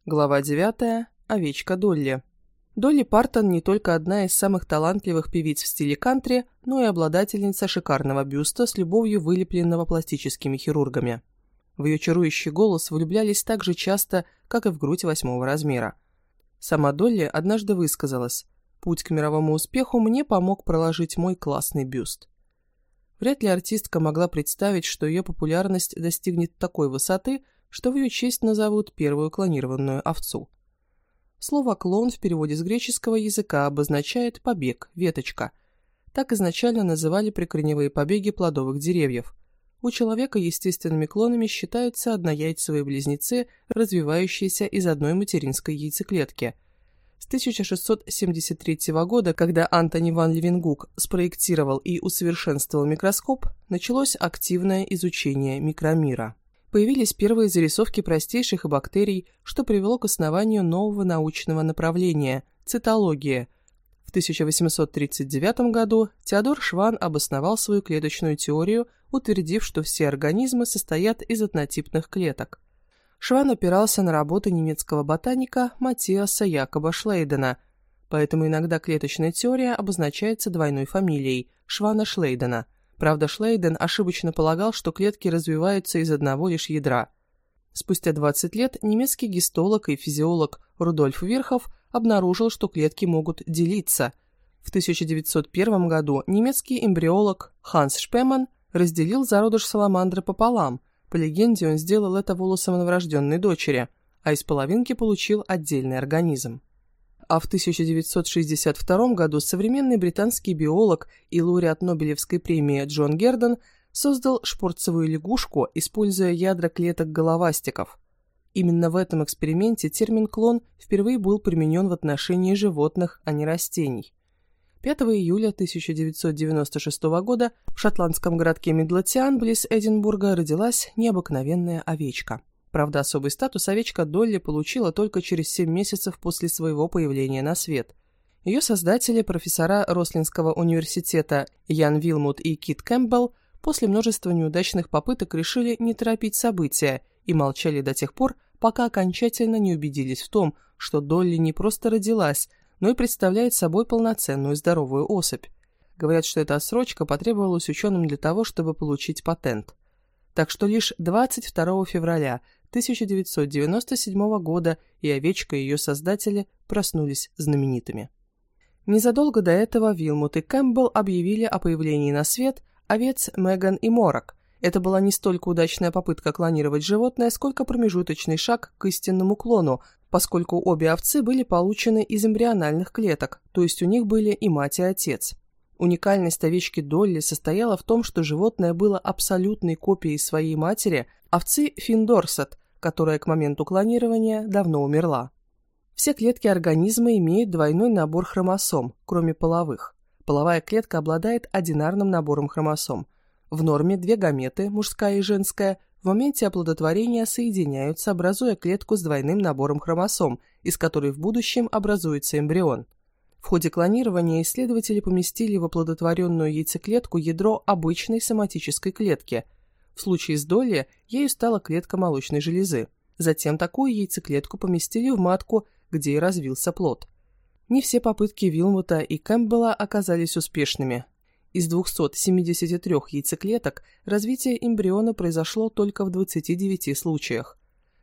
Глава 9. Овечка Долли. Долли Партон не только одна из самых талантливых певиц в стиле кантри, но и обладательница шикарного бюста с любовью вылепленного пластическими хирургами. В ее чарующий голос влюблялись так же часто, как и в грудь восьмого размера. Сама Долли однажды высказалась «Путь к мировому успеху мне помог проложить мой классный бюст». Вряд ли артистка могла представить, что ее популярность достигнет такой высоты, что в ее честь назовут первую клонированную овцу. Слово «клон» в переводе с греческого языка обозначает «побег», «веточка». Так изначально называли прикорневые побеги плодовых деревьев – у человека естественными клонами считаются однояйцевые близнецы, развивающиеся из одной материнской яйцеклетки. С 1673 года, когда Антони ван Левенгук спроектировал и усовершенствовал микроскоп, началось активное изучение микромира. Появились первые зарисовки простейших бактерий, что привело к основанию нового научного направления – цитология – в 1839 году Теодор Шван обосновал свою клеточную теорию, утвердив, что все организмы состоят из однотипных клеток. Шван опирался на работы немецкого ботаника Матиаса Якоба Шлейдена, поэтому иногда клеточная теория обозначается двойной фамилией – Швана-Шлейдена. Правда, Шлейден ошибочно полагал, что клетки развиваются из одного лишь ядра. Спустя 20 лет немецкий гистолог и физиолог Рудольф Верхов – обнаружил, что клетки могут делиться. В 1901 году немецкий эмбриолог Ханс Шпеман разделил зародыш саламандры пополам. По легенде, он сделал это волосом новорожденной дочери, а из половинки получил отдельный организм. А в 1962 году современный британский биолог и лауреат Нобелевской премии Джон Гердон создал шпорцевую лягушку, используя ядра клеток головастиков. Именно в этом эксперименте термин «клон» впервые был применен в отношении животных, а не растений. 5 июля 1996 года в шотландском городке Мидлотиан близ Эдинбурга родилась необыкновенная овечка. Правда, особый статус овечка Долли получила только через 7 месяцев после своего появления на свет. Ее создатели, профессора Рослинского университета Ян Вилмут и Кит Кэмпбелл, после множества неудачных попыток решили не торопить события и молчали до тех пор, пока окончательно не убедились в том, что Долли не просто родилась, но и представляет собой полноценную здоровую особь. Говорят, что эта отсрочка потребовалась ученым для того, чтобы получить патент. Так что лишь 22 февраля 1997 года и овечка и ее создатели проснулись знаменитыми. Незадолго до этого Вилмут и Кэмпбелл объявили о появлении на свет овец Меган и Морок, это была не столько удачная попытка клонировать животное, сколько промежуточный шаг к истинному клону, поскольку обе овцы были получены из эмбриональных клеток, то есть у них были и мать, и отец. Уникальность овечки Долли состояла в том, что животное было абсолютной копией своей матери, овцы Финдорсет, которая к моменту клонирования давно умерла. Все клетки организма имеют двойной набор хромосом, кроме половых. Половая клетка обладает одинарным набором хромосом. В норме две гаметы, мужская и женская, в моменте оплодотворения соединяются, образуя клетку с двойным набором хромосом, из которой в будущем образуется эмбрион. В ходе клонирования исследователи поместили в оплодотворенную яйцеклетку ядро обычной соматической клетки. В случае с Долли ею стала клетка молочной железы. Затем такую яйцеклетку поместили в матку, где и развился плод. Не все попытки Вилмута и Кэмпбелла оказались успешными. Из 273 яйцеклеток развитие эмбриона произошло только в 29 случаях.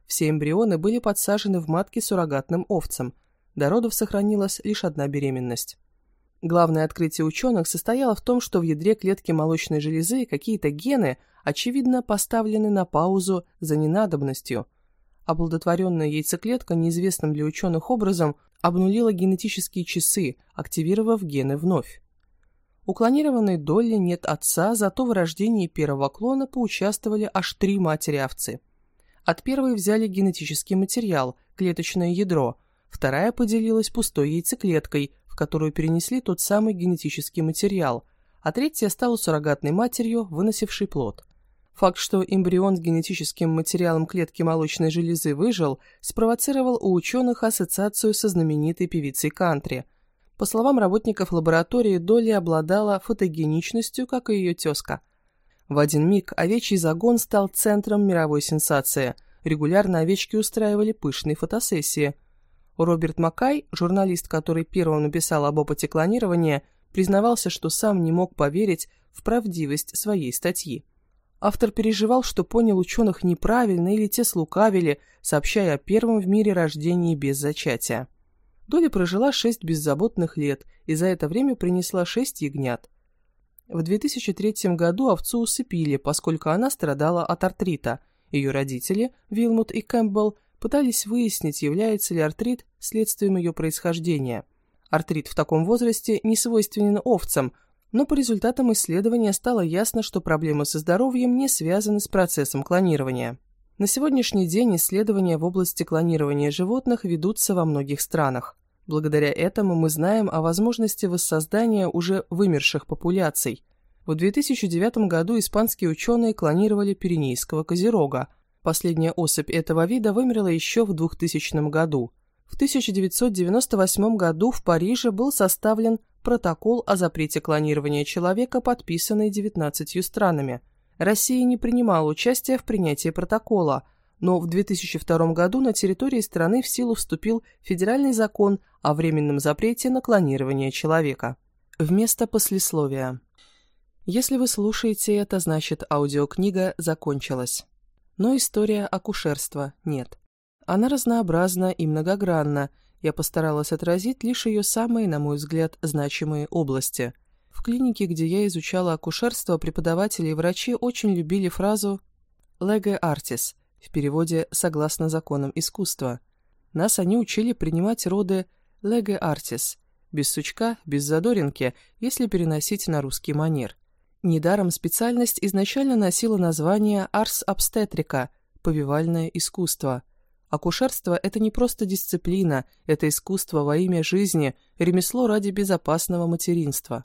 Все эмбрионы были подсажены в матки суррогатным овцам. До родов сохранилась лишь одна беременность. Главное открытие ученых состояло в том, что в ядре клетки молочной железы какие-то гены, очевидно, поставлены на паузу за ненадобностью. Оплодотворенная яйцеклетка неизвестным для ученых образом – обнулила генетические часы, активировав гены вновь. У клонированной Долли нет отца, зато в рождении первого клона поучаствовали аж три матери-овцы. От первой взяли генетический материал, клеточное ядро, вторая поделилась пустой яйцеклеткой, в которую перенесли тот самый генетический материал, а третья стала суррогатной матерью, выносившей плод. Факт, что эмбрион с генетическим материалом клетки молочной железы выжил, спровоцировал у ученых ассоциацию со знаменитой певицей кантри. По словам работников лаборатории, Долли обладала фотогеничностью, как и ее тезка. В один миг овечий загон стал центром мировой сенсации. Регулярно овечки устраивали пышные фотосессии. Роберт Маккай, журналист, который первым написал об опыте клонирования, признавался, что сам не мог поверить в правдивость своей статьи. Автор переживал, что понял ученых неправильно или те слукавили, сообщая о первом в мире рождении без зачатия. Доля прожила шесть беззаботных лет и за это время принесла шесть ягнят. В 2003 году овцу усыпили, поскольку она страдала от артрита. Ее родители, Вилмут и Кэмпбелл, пытались выяснить, является ли артрит следствием ее происхождения. Артрит в таком возрасте не свойственен овцам – но по результатам исследования стало ясно, что проблемы со здоровьем не связаны с процессом клонирования. На сегодняшний день исследования в области клонирования животных ведутся во многих странах. Благодаря этому мы знаем о возможности воссоздания уже вымерших популяций. В 2009 году испанские ученые клонировали пиренейского козерога. Последняя особь этого вида вымерла еще в 2000 году. В 1998 году в Париже был составлен протокол о запрете клонирования человека, подписанный 19 странами. Россия не принимала участия в принятии протокола, но в 2002 году на территории страны в силу вступил федеральный закон о временном запрете на клонирование человека. Вместо послесловия. Если вы слушаете это, значит аудиокнига закончилась. Но история акушерства нет. Она разнообразна и многогранна, я постаралась отразить лишь ее самые, на мой взгляд, значимые области. В клинике, где я изучала акушерство, преподаватели и врачи очень любили фразу «lege artis», в переводе «согласно законам искусства». Нас они учили принимать роды «lege artis», без сучка, без задоринки, если переносить на русский манер. Недаром специальность изначально носила название «Ars obstetrica» – «повивальное искусство», Акушерство – это не просто дисциплина, это искусство во имя жизни, ремесло ради безопасного материнства.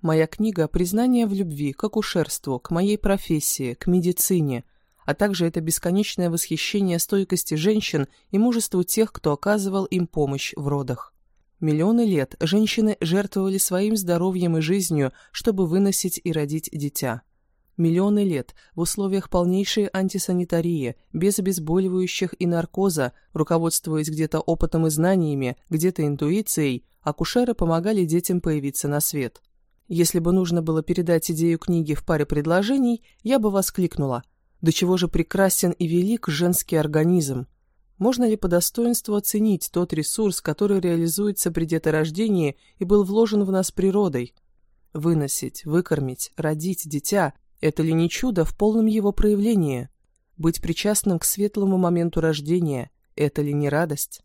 Моя книга – признание в любви к акушерству, к моей профессии, к медицине, а также это бесконечное восхищение стойкости женщин и мужеству тех, кто оказывал им помощь в родах. Миллионы лет женщины жертвовали своим здоровьем и жизнью, чтобы выносить и родить дитя. Миллионы лет в условиях полнейшей антисанитарии, без обезболивающих и наркоза, руководствуясь где-то опытом и знаниями, где-то интуицией, акушеры помогали детям появиться на свет. Если бы нужно было передать идею книги в паре предложений, я бы воскликнула «До чего же прекрасен и велик женский организм!» Можно ли по достоинству оценить тот ресурс, который реализуется при деторождении и был вложен в нас природой? Выносить, выкормить, родить дитя это ли не чудо в полном его проявлении? Быть причастным к светлому моменту рождения – это ли не радость?